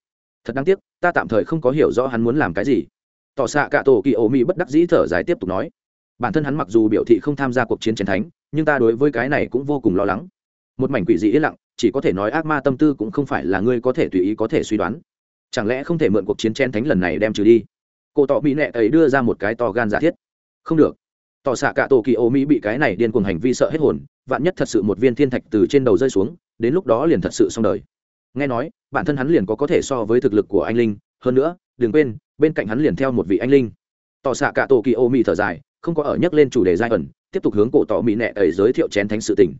Thật đáng tiếc, ta tạm thời không có hiểu rõ hắn muốn làm cái gì. Tỏ xạ cả tổ kỳ ô mỹ bất đắc dĩ thở dài tiếp tục nói. Bản thân hắn mặc dù biểu thị không tham gia cuộc chiến chiến thánh, nhưng ta đối với cái này cũng vô cùng lo lắng. Một mảnh quỷ dị yên lặng, chỉ có thể nói ác ma tâm tư cũng không phải là ngươi có thể tùy ý có thể suy đoán. Chẳng lẽ không thể mượn cuộc chiến chen thánh lần này đem trừ đi? Cổ tỏ mỹ nệ ấy đưa ra một cái to gan giả thiết. Không được tỏ xạ cả tổ kỳ ô mỹ bị cái này điên cuồng hành vi sợ hết hồn, vạn nhất thật sự một viên thiên thạch từ trên đầu rơi xuống, đến lúc đó liền thật sự xong đời. Nghe nói, bản thân hắn liền có có thể so với thực lực của anh linh, hơn nữa, đừng quên, bên cạnh hắn liền theo một vị anh linh. Tỏ xạ cả tổ kỳ ô mỹ thở dài, không có ở nhắc lên chủ đề giai ẩn, tiếp tục hướng cổ tỏ mỹ nệ ấy giới thiệu chén thánh sự tình.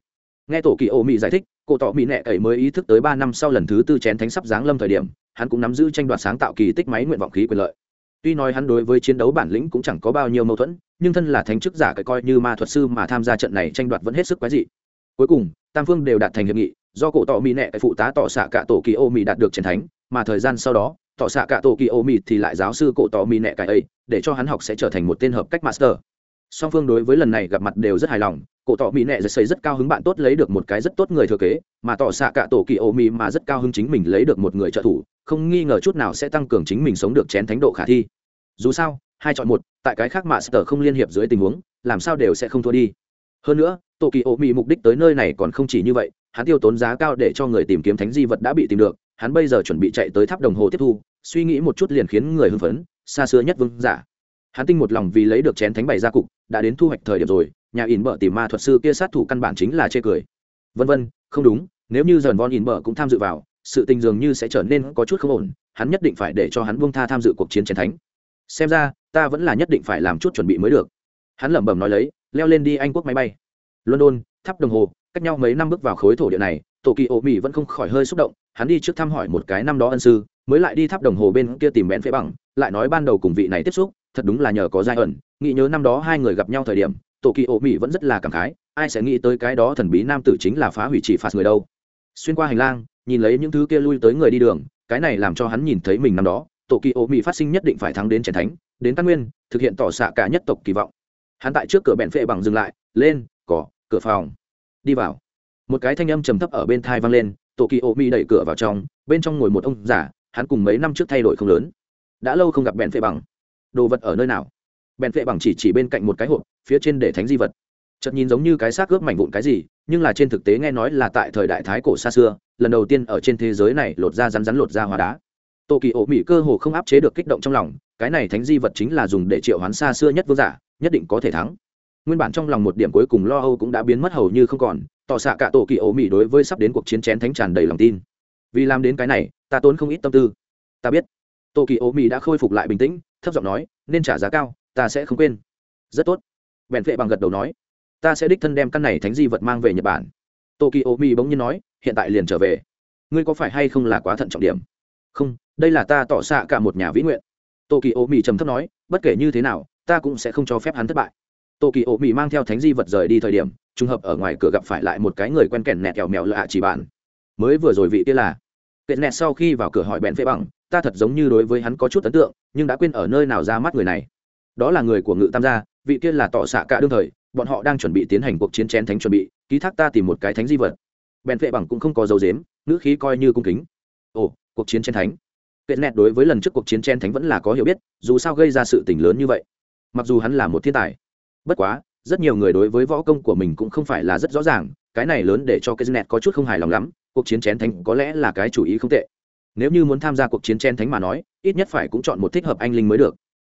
Nghe tổ kỳ ô mỹ giải thích, cổ tỏ mỹ nệ ấy mới ý thức tới ba năm sau lần thứ tư chén thánh sắp giáng lâm thời điểm, hắn cũng nắm giữ tranh đoạt sáng tạo kỳ tích máy nguyện vọng khí quyền lợi tuy nói hắn đối với chiến đấu bản lĩnh cũng chẳng có bao nhiêu mâu thuẫn, nhưng thân là thánh chức giả cái coi như ma thuật sư mà tham gia trận này tranh đoạt vẫn hết sức quái dị. Cuối cùng, tam phương đều đạt thành hiệp nghị, do cổ tỏ mỹ nệ phụ tá tỏ xạ cả tổ kỳ ô mỹ đạt được chiến thánh, mà thời gian sau đó tỏ xạ cả tổ kỳ ô mỹ thì lại giáo sư cổ tỏ mỹ nệ cái ấy, để cho hắn học sẽ trở thành một tên hợp cách master song phương đối với lần này gặp mặt đều rất hài lòng, cổ tỏ mỹ nệ xây rất cao hứng bạn tốt lấy được một cái rất tốt người thừa kế, mà tỏ xạ cả tổ kỳ ô mỹ mà rất cao hứng chính mình lấy được một người trợ thủ, không nghi ngờ chút nào sẽ tăng cường chính mình sống được chén thánh độ khả thi. Dù sao, hai chọn một, tại cái khác mà sở không liên hiệp dưới tình huống, làm sao đều sẽ không thua đi. Hơn nữa, tổ kỳ ô mỹ mục đích tới nơi này còn không chỉ như vậy, hắn tiêu tốn giá cao để cho người tìm kiếm thánh di vật đã bị tìm được, hắn bây giờ chuẩn bị chạy tới tháp đồng hồ tiếp thu, suy nghĩ một chút liền khiến người hưng phấn, xa xưa nhất vương giả. Hắn tinh một lòng vì lấy được chén thánh bày ra cục đã đến thu hoạch thời điểm rồi, nhà in bợ tìm ma thuật sư kia sát thủ căn bản chính là chê cười. Vân vân, không đúng, nếu như dần von in bợ cũng tham dự vào, sự tình dường như sẽ trở nên có chút không ổn, hắn nhất định phải để cho hắn buông tha tham dự cuộc chiến chiến thánh. Xem ra, ta vẫn là nhất định phải làm chút chuẩn bị mới được. Hắn lẩm bẩm nói lấy, leo lên đi anh quốc máy bay. London, tháp đồng hồ, cách nhau mấy năm bước vào khối thổ địa này tổ kỳ ô mỹ vẫn không khỏi hơi xúc động, hắn đi trước thăm hỏi một cái năm đó ân sư, mới lại đi tháp đồng hồ bên kia tìm bén phế bằng, lại nói ban đầu cùng vị này tiếp xúc thật đúng là nhờ có giai ẩn. Nghĩ nhớ năm đó hai người gặp nhau thời điểm tổ kỳ ô mỹ vẫn rất là cảm khái, ai sẽ nghĩ tới cái đó thần bí nam tử chính là phá hủy chỉ phạt người đâu. Xuyên qua hành lang, nhìn lấy những thứ kia lui tới người đi đường, cái này làm cho hắn nhìn thấy mình năm đó tổ kỳ ô mỹ phát sinh nhất định phải thắng đến trần thánh, đến căn nguyên, thực hiện tỏ xạ cả nhất tộc kỳ vọng. Hắn tại trước cửa bẹn phệ bằng dừng lại, lên, cỏ, cửa phòng. Đi vào. Một cái thanh âm trầm thấp ở bên thai vang lên tổ kỳ ô mỹ đẩy cửa vào trong, bên trong ngồi một ông già, hắn cùng mấy năm trước thay đổi không lớn. Đã lâu không gặp bẹn phệ bằng đồ vật ở nơi nào? Bèn phệ bằng chỉ chỉ bên cạnh một cái hộp, phía trên để thánh di vật. Chợt nhìn giống như cái xác ướp mảnh vụn cái gì, nhưng là trên thực tế nghe nói là tại thời đại thái cổ xa xưa, lần đầu tiên ở trên thế giới này lột ra rắn rắn lột ra hóa đá. Tô kỳ ổ mỹ cơ hồ không áp chế được kích động trong lòng, cái này thánh di vật chính là dùng để triệu hoán xa xưa nhất vương giả, nhất định có thể thắng. Nguyên bản trong lòng một điểm cuối cùng lo âu cũng đã biến mất hầu như không còn, tỏ xạ cả tổ kỳ ổ mỹ đối với sắp đến cuộc chiến chén thánh tràn đầy lòng tin. Vì làm đến cái này, ta tốn không ít tâm tư. Ta biết Tô kỳ ổ mỹ đã khôi phục lại bình tĩnh thấp giọng nói, nên trả giá cao, ta sẽ không quên. Rất tốt. Bèn vệ bằng gật đầu nói, ta sẽ đích thân đem căn này thánh di vật mang về nhật bản. Tokyo mi bỗng nhiên nói, hiện tại liền trở về. Ngươi có phải hay không là quá thận trọng điểm? Không, đây là ta tỏ xạ cả một nhà vĩ nguyện. Tokyo mi trầm thấp nói, bất kể như thế nào, ta cũng sẽ không cho phép hắn thất bại. Tokyo mi mang theo thánh di vật rời đi thời điểm, trùng hợp ở ngoài cửa gặp phải lại một cái người quen kèn nẹt kẹo mèo lạ chỉ bạn. Mới vừa rồi vị kia là. Kệ nẹt sau khi vào cửa hỏi bèn vệ bằng ta thật giống như đối với hắn có chút ấn tượng, nhưng đã quên ở nơi nào ra mắt người này. Đó là người của ngự tam gia, vị kia là tỏ xạ cả đương thời, bọn họ đang chuẩn bị tiến hành cuộc chiến chén thánh chuẩn bị, ký thác ta tìm một cái thánh di vật. Bèn vệ bằng cũng không có dấu dếm ngữ khí coi như cung kính. Ồ, cuộc chiến chén thánh. Kệ nẹt đối với lần trước cuộc chiến chén thánh vẫn là có hiểu biết, dù sao gây ra sự tình lớn như vậy. Mặc dù hắn là một thiên tài, bất quá, rất nhiều người đối với võ công của mình cũng không phải là rất rõ ràng, cái này lớn để cho cái nẹt có chút không hài lòng lắm, cuộc chiến chén thánh có lẽ là cái chủ ý không tệ nếu như muốn tham gia cuộc chiến chen thánh mà nói ít nhất phải cũng chọn một thích hợp anh linh mới được.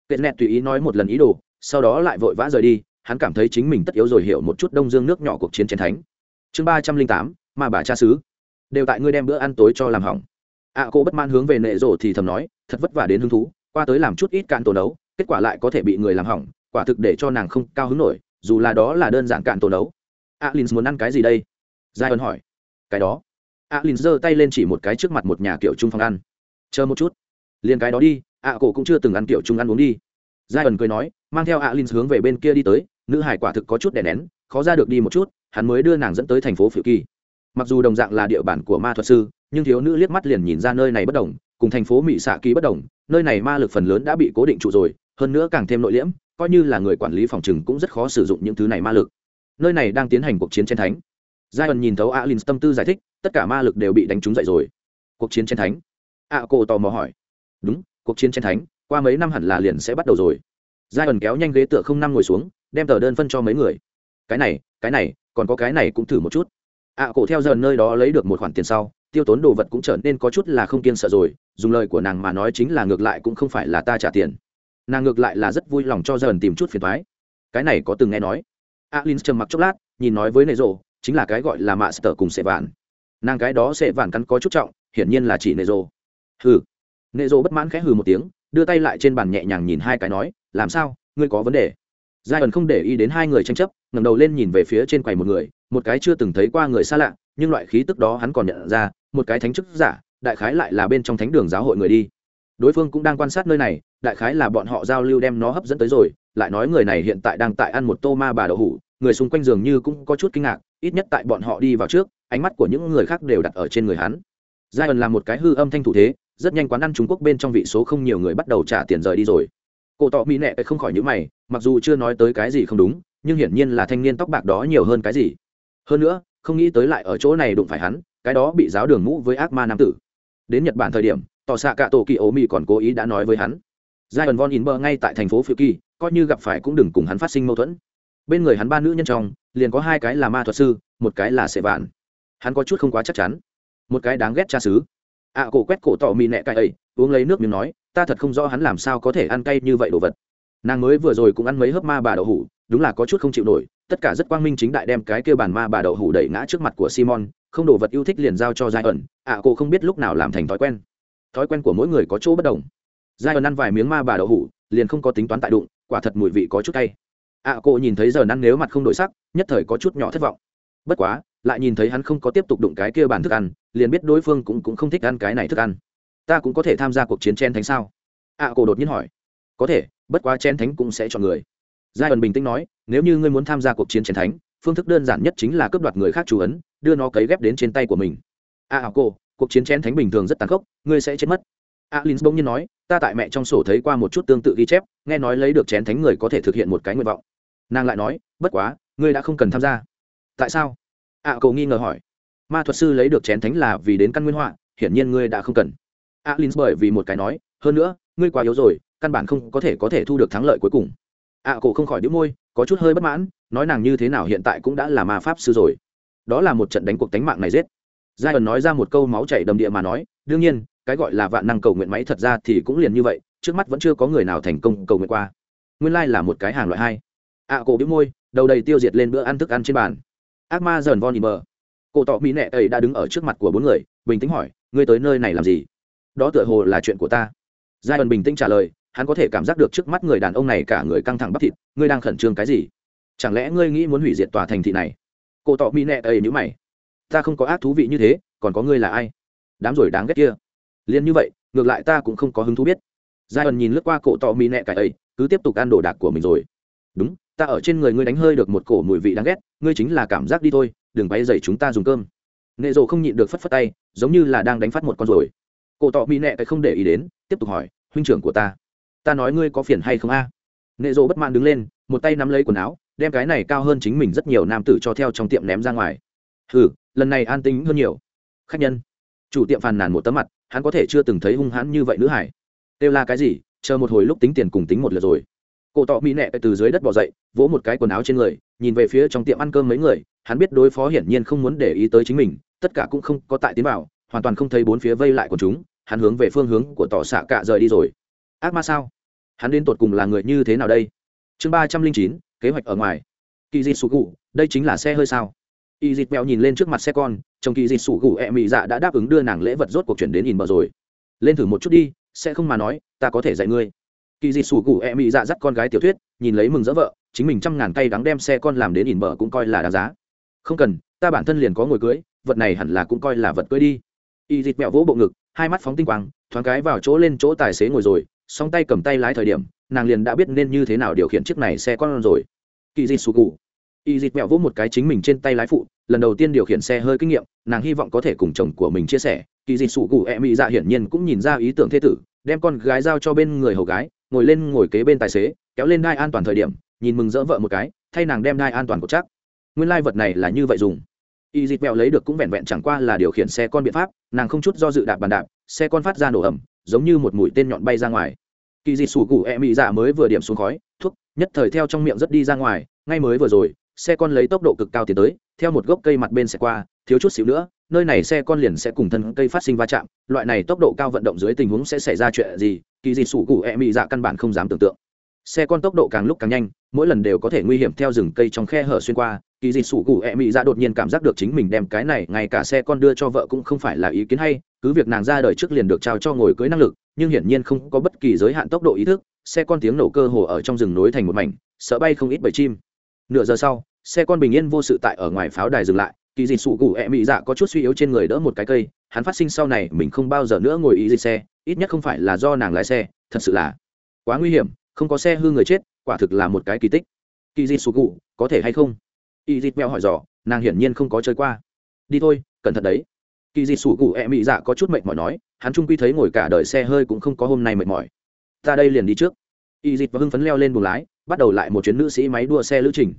Kệ nẹt tùy ý nói một lần ý đồ sau đó lại vội vã rời đi hắn cảm thấy chính mình tất yếu rồi hiểu một chút đông dương nước nhỏ cuộc chiến chen thánh. Chương ba trăm linh tám mà bà cha xứ. Đều tại ngươi đem bữa ăn tối cho làm hỏng. Ạ à, cô bất man hướng về nệ rổ thì thầm nói thật vất vả đến hứng thú qua tới làm chút ít cạn tổ nấu kết quả lại có thể bị người làm hỏng quả thực để cho nàng không cao hứng nổi dù là đó là đơn giản cạn tổ nấu. Alin muốn ăn cái gì đây? Giai ân hỏi. Cái đó alin giơ tay lên chỉ một cái trước mặt một nhà kiểu trung phòng ăn. Chờ một chút, liền cái đó đi ạ cổ cũng chưa từng ăn kiểu trung ăn uống đi. Giai ẩn cười nói, mang theo alin hướng về bên kia đi tới, nữ hải quả thực có chút đè nén, khó ra được đi một chút, hắn mới đưa nàng dẫn tới thành phố phiệu kỳ. Mặc dù đồng dạng là địa bản của ma thuật sư, nhưng thiếu nữ liếc mắt liền nhìn ra nơi này bất đồng, cùng thành phố mỹ xạ ký bất đồng, nơi này ma lực phần lớn đã bị cố định trụ rồi, hơn nữa càng thêm nội liễm, coi như là người quản lý phòng trừng cũng rất khó sử dụng những thứ này ma lực. Nơi này đang tiến hành cuộc chiến trên thánh. Giai ẩn nhìn thấu alin tâm tư giải thích tất cả ma lực đều bị đánh trúng dậy rồi. Cuộc chiến chiến thánh. Ạ cô tò mò hỏi. Đúng, cuộc chiến chiến thánh, qua mấy năm hẳn là liền sẽ bắt đầu rồi. Giai ẩn kéo nhanh ghế tựa không năm ngồi xuống, đem tờ đơn phân cho mấy người. Cái này cái này, còn có cái này cũng thử một chút. Ạ cổ theo dần nơi đó lấy được một khoản tiền sau, tiêu tốn đồ vật cũng trở nên có chút là không kiên sợ rồi, dùng lời của nàng mà nói chính là ngược lại cũng không phải là ta trả tiền. Nàng ngược lại là rất vui lòng cho dần tìm chút phiền thoái cái này có từng nghe nói. Alin trầm mặc chốc lát, nhìn nói với nệ rộ chính là cái gọi là mạ sờ cùng sệ vạn nàng cái đó sẽ vản cắn có chút trọng, hiển nhiên là chỉ nệ rộ hừ. Nệ rộ bất mãn khẽ hừ một tiếng, đưa tay lại trên bàn nhẹ nhàng nhìn hai cái nói, làm sao? Ngươi có vấn đề? Giai ẩn không để ý đến hai người tranh chấp, ngẩng đầu lên nhìn về phía trên quầy một người, một cái chưa từng thấy qua người xa lạ, nhưng loại khí tức đó hắn còn nhận ra, một cái thánh chức giả, đại khái lại là bên trong thánh đường giáo hội người đi. Đối phương cũng đang quan sát nơi này, đại khái là bọn họ giao lưu đem nó hấp dẫn tới rồi, lại nói người này hiện tại đang tại ăn một tô ma bà đậu hủ người xung quanh dường như cũng có chút kinh ngạc, ít nhất tại bọn họ đi vào trước, ánh mắt của những người khác đều đặt ở trên người hắn. Giai ẩn là một cái hư âm thanh thủ thế, rất nhanh quán ăn trung quốc bên trong vị số không nhiều người bắt đầu trả tiền rời đi rồi. Cổ tọ mỹ nệ không khỏi những mày, mặc dù chưa nói tới cái gì không đúng, nhưng hiển nhiên là thanh niên tóc bạc đó nhiều hơn cái gì. Hơn nữa, không nghĩ tới lại ở chỗ này đụng phải hắn, cái đó bị giáo đường mũ với ác ma nam tử. Đến nhật bản thời điểm, tỏ xạ cả tổ kỳ ố mỹ còn cố ý đã nói với hắn. Giai ẩn von inber ngay tại thành phố phiêu kỳ coi như gặp phải cũng đừng cùng hắn phát sinh mâu thuẫn bên người hắn ba nữ nhân trong, liền có hai cái là ma thuật sư, một cái là sệ vạn. Hắn có chút không quá chắc chắn. Một cái đáng ghét cha xứ. Ạ cổ quét cổ tỏ mì nẹ cay ấy, uống lấy nước miếng nói, ta thật không rõ hắn làm sao có thể ăn cay như vậy đồ vật. Nàng mới vừa rồi cũng ăn mấy hớp ma bà đậu hủ, đúng là có chút không chịu nổi. Tất cả rất quang minh chính đại đem cái kia bàn ma bà đậu hủ đẩy ngã trước mặt của simon, không đồ vật yêu thích liền giao cho giai ẩn. Ạ cô không biết lúc nào làm thành thói quen. Thói quen của mỗi người có chỗ bất đồng. Giai ẩn ăn vài miếng ma bà đậu hủ, liền không có tính toán tại đụng, quả thật mùi vị có chút cay ạ à, cô nhìn thấy giờ năn nếu mặt không đổi sắc nhất thời có chút nhỏ thất vọng. Bất quá lại nhìn thấy hắn không có tiếp tục đụng cái kia bàn thức ăn liền biết đối phương cũng, cũng không thích ăn cái này thức ăn. Ta cũng có thể tham gia cuộc chiến chen thánh sao? ạ à, cô đột nhiên hỏi. Có thể bất quá chen thánh cũng sẽ chọn người. Giai ẩn bình tĩnh nói nếu như ngươi muốn tham gia cuộc chiến chen thánh phương thức đơn giản nhất chính là cướp đoạt người khác chú ấn đưa nó cấy ghép đến trên tay của mình. a à, à, cô cuộc chiến chén thánh bình thường rất tàn khốc ngươi sẽ chết mất. alin bỗng nhiên nói ta tại mẹ trong sổ thấy qua một chút tương tự ghi chép nghe nói lấy được chén thánh người có thể thực hiện một cái nguyện vọng nàng lại nói bất quá ngươi đã không cần tham gia. Tại sao? Ạ à, cậu nghi ngờ hỏi. Ma thuật sư lấy được chén thánh là vì đến căn nguyên họa hiển nhiên ngươi đã không cần. Alin bởi vì một cái nói hơn nữa ngươi quá yếu rồi căn bản không có thể có thể thu được thắng lợi cuối cùng. Ạ à, cổ không khỏi đĩu môi có chút hơi bất mãn nói nàng như thế nào hiện tại cũng đã là ma pháp sư rồi. Đó là một trận đánh cuộc tánh mạng này giết. Giai ẩn nói ra một câu máu chảy đầm địa mà nói đương nhiên cái gọi là vạn năng cầu nguyện máy thật ra thì cũng liền như vậy trước mắt vẫn chưa có người nào thành công cầu nguyện qua. Nguyên lai là một cái hàng loại hai ạ à, cổ bĩu môi đầu đầy tiêu diệt lên bữa ăn thức ăn trên bàn. Ác ma dần von mờ. cổ tỏ mỹ nệ ấy đã đứng ở trước mặt của bốn người bình tĩnh hỏi ngươi tới nơi này làm gì? Đó tựa hồ là chuyện của ta. Giai ẩn bình tĩnh trả lời hắn có thể cảm giác được trước mắt người đàn ông này cả người căng thẳng bắp thịt ngươi đang khẩn trương cái gì? Chẳng lẽ ngươi nghĩ muốn hủy diệt tòa thành thị này? Cổ tỏ mỹ nệ ấy nhữ mày. Ta không có ác thú vị như thế còn có ngươi là ai? Đám rồi đáng ghét kia. Liền như vậy ngược lại ta cũng không có hứng thú biết. Giai ẩn nhìn lướt qua cổ tỏ mỹ nệ cải ấy cứ tiếp tục ăn đồ đạc của mình rồi. Đúng ta ở trên người ngươi đánh hơi được một cổ mùi vị đáng ghét, ngươi chính là cảm giác đi thôi, đừng bay dậy chúng ta dùng cơm. Nệ rộ không nhịn được phất phất tay, giống như là đang đánh phát một con rồi cổ tọ mỹ Nệ cái không để ý đến, tiếp tục hỏi, huynh trưởng của ta ta nói ngươi có phiền hay không a? À? nệ rộ bất mãn đứng lên, một tay nắm lấy quần áo, đem cái này cao hơn chính mình rất nhiều nam tử cho theo trong tiệm ném ra ngoài. Ừ lần này an tính hơn nhiều. Khách nhân. Chủ tiệm phàn nàn một tấm mặt, hắn có thể chưa từng thấy hung hãn như vậy nữ hải. Kêu là cái gì, chờ một hồi lúc tính tiền cùng tính một lượt rồi cổ tỏ mỹ nẹ từ dưới đất bỏ dậy, vỗ một cái quần áo trên người, nhìn về phía trong tiệm ăn cơm mấy người, hắn biết đối phó hiển nhiên không muốn để ý tới chính mình, tất cả cũng không có tại tiến vào, hoàn toàn không thấy bốn phía vây lại của chúng, hắn hướng về phương hướng của tỏ xạ cạ rời đi rồi. Ác ma sao? Hắn đến tột cùng là người như thế nào đây? Chương ba trăm linh chín, kế hoạch ở ngoài. Kỳ dịt sủ gù đây chính là xe hơi sao? Y dịt mèo nhìn lên trước mặt xe con chồng kỳ dịt sủ gù e mị dạ đã đáp ứng đưa nàng lễ vật rốt cuộc chuyển đến in bờ rồi. Lên thử một chút đi, sẽ không mà nói, ta có thể dạy ngươi kỳ dị sủ cụ e mị dạ dắt con gái tiểu thuyết, nhìn lấy mừng rỡ vợ, chính mình trăm ngàn tay đắng đem xe con làm đến ỉn bờ cũng coi là đáng giá. Không cần, ta bản thân liền có ngồi cưới, vật này hẳn là cũng coi là vật cưới đi. Y dịt mẹo vỗ bộ ngực, hai mắt phóng tinh quang, thoáng cái vào chỗ lên chỗ tài xế ngồi rồi, song tay cầm tay lái thời điểm, nàng liền đã biết nên như thế nào điều khiển chiếc này xe con rồi. Kỳ dịt sù cụ y dịt mẹo vỗ một cái chính mình trên tay lái phụ, lần đầu tiên điều khiển xe hơi kinh nghiệm, nàng hy vọng có thể cùng chồng của mình chia sẻ. Kỳ dịt sù cụ e mỹ dạ hiển nhiên cũng nhìn ra ý tưởng thế tử, đem con gái giao cho bên người hầu gái ngồi lên ngồi kế bên tài xế, kéo lên đai an toàn thời điểm, nhìn mừng rỡ vợ một cái, thay nàng đem đai an toàn của chắc. Nguyên lai vật này là như vậy dùng. Y dịt mẹo lấy được cũng vẹn vẹn chẳng qua là điều khiển xe con biện pháp, nàng không chút do dự đạp bàn đạp, xe con phát ra nổ ẩm giống như một mũi tên nhọn bay ra ngoài. Kỳ dịt sủ cụ e mị dạ mới vừa điểm xuống khói, thuốc, nhất thời theo trong miệng rất đi ra ngoài, ngay mới vừa rồi, xe con lấy tốc độ cực cao tiến tới theo một gốc cây mặt bên sẽ qua, thiếu chút xíu nữa, nơi này xe con liền sẽ cùng thân cây phát sinh va chạm, loại này tốc độ cao vận động dưới tình huống sẽ xảy ra chuyện gì, kỳ dị sủ cụ e mị dạ căn bản không dám tưởng tượng. Xe con tốc độ càng lúc càng nhanh, mỗi lần đều có thể nguy hiểm theo rừng cây trong khe hở xuyên qua, kỳ dị sủ cụ e mị dạ đột nhiên cảm giác được chính mình đem cái này, ngay cả xe con đưa cho vợ cũng không phải là ý kiến hay, cứ việc nàng ra đời trước liền được trao cho ngồi cưới năng lực, nhưng hiển nhiên không có bất kỳ giới hạn tốc độ ý thức, xe con tiếng nổ cơ hồ ở trong rừng nối thành một mảnh, sợ bay không ít bầy chim. Nửa giờ sau xe con bình yên vô sự tại ở ngoài pháo đài dừng lại, kỳ dị sụ cụ e mỹ dạ có chút suy yếu trên người đỡ một cái cây, hắn phát sinh sau này mình không bao giờ nữa ngồi ý dịch xe, ít nhất không phải là do nàng lái xe, thật sự là quá nguy hiểm, không có xe hư người chết, quả thực là một cái kỳ tích. Kỳ dị sụ cụ có thể hay không? Ý dịt mèo hỏi dò, nàng hiển nhiên không có chơi qua. Đi thôi, cẩn thận đấy. Kỳ dị sụ cụ e mỹ dạ có chút mệt mỏi nói, hắn trung quy thấy ngồi cả đời xe hơi cũng không có hôm nay mệt mỏi. Ta đây liền đi trước. Y dịt và hưng phấn leo lên buồng lái, bắt đầu lại một chuyến nữ sĩ máy đua xe lữ trình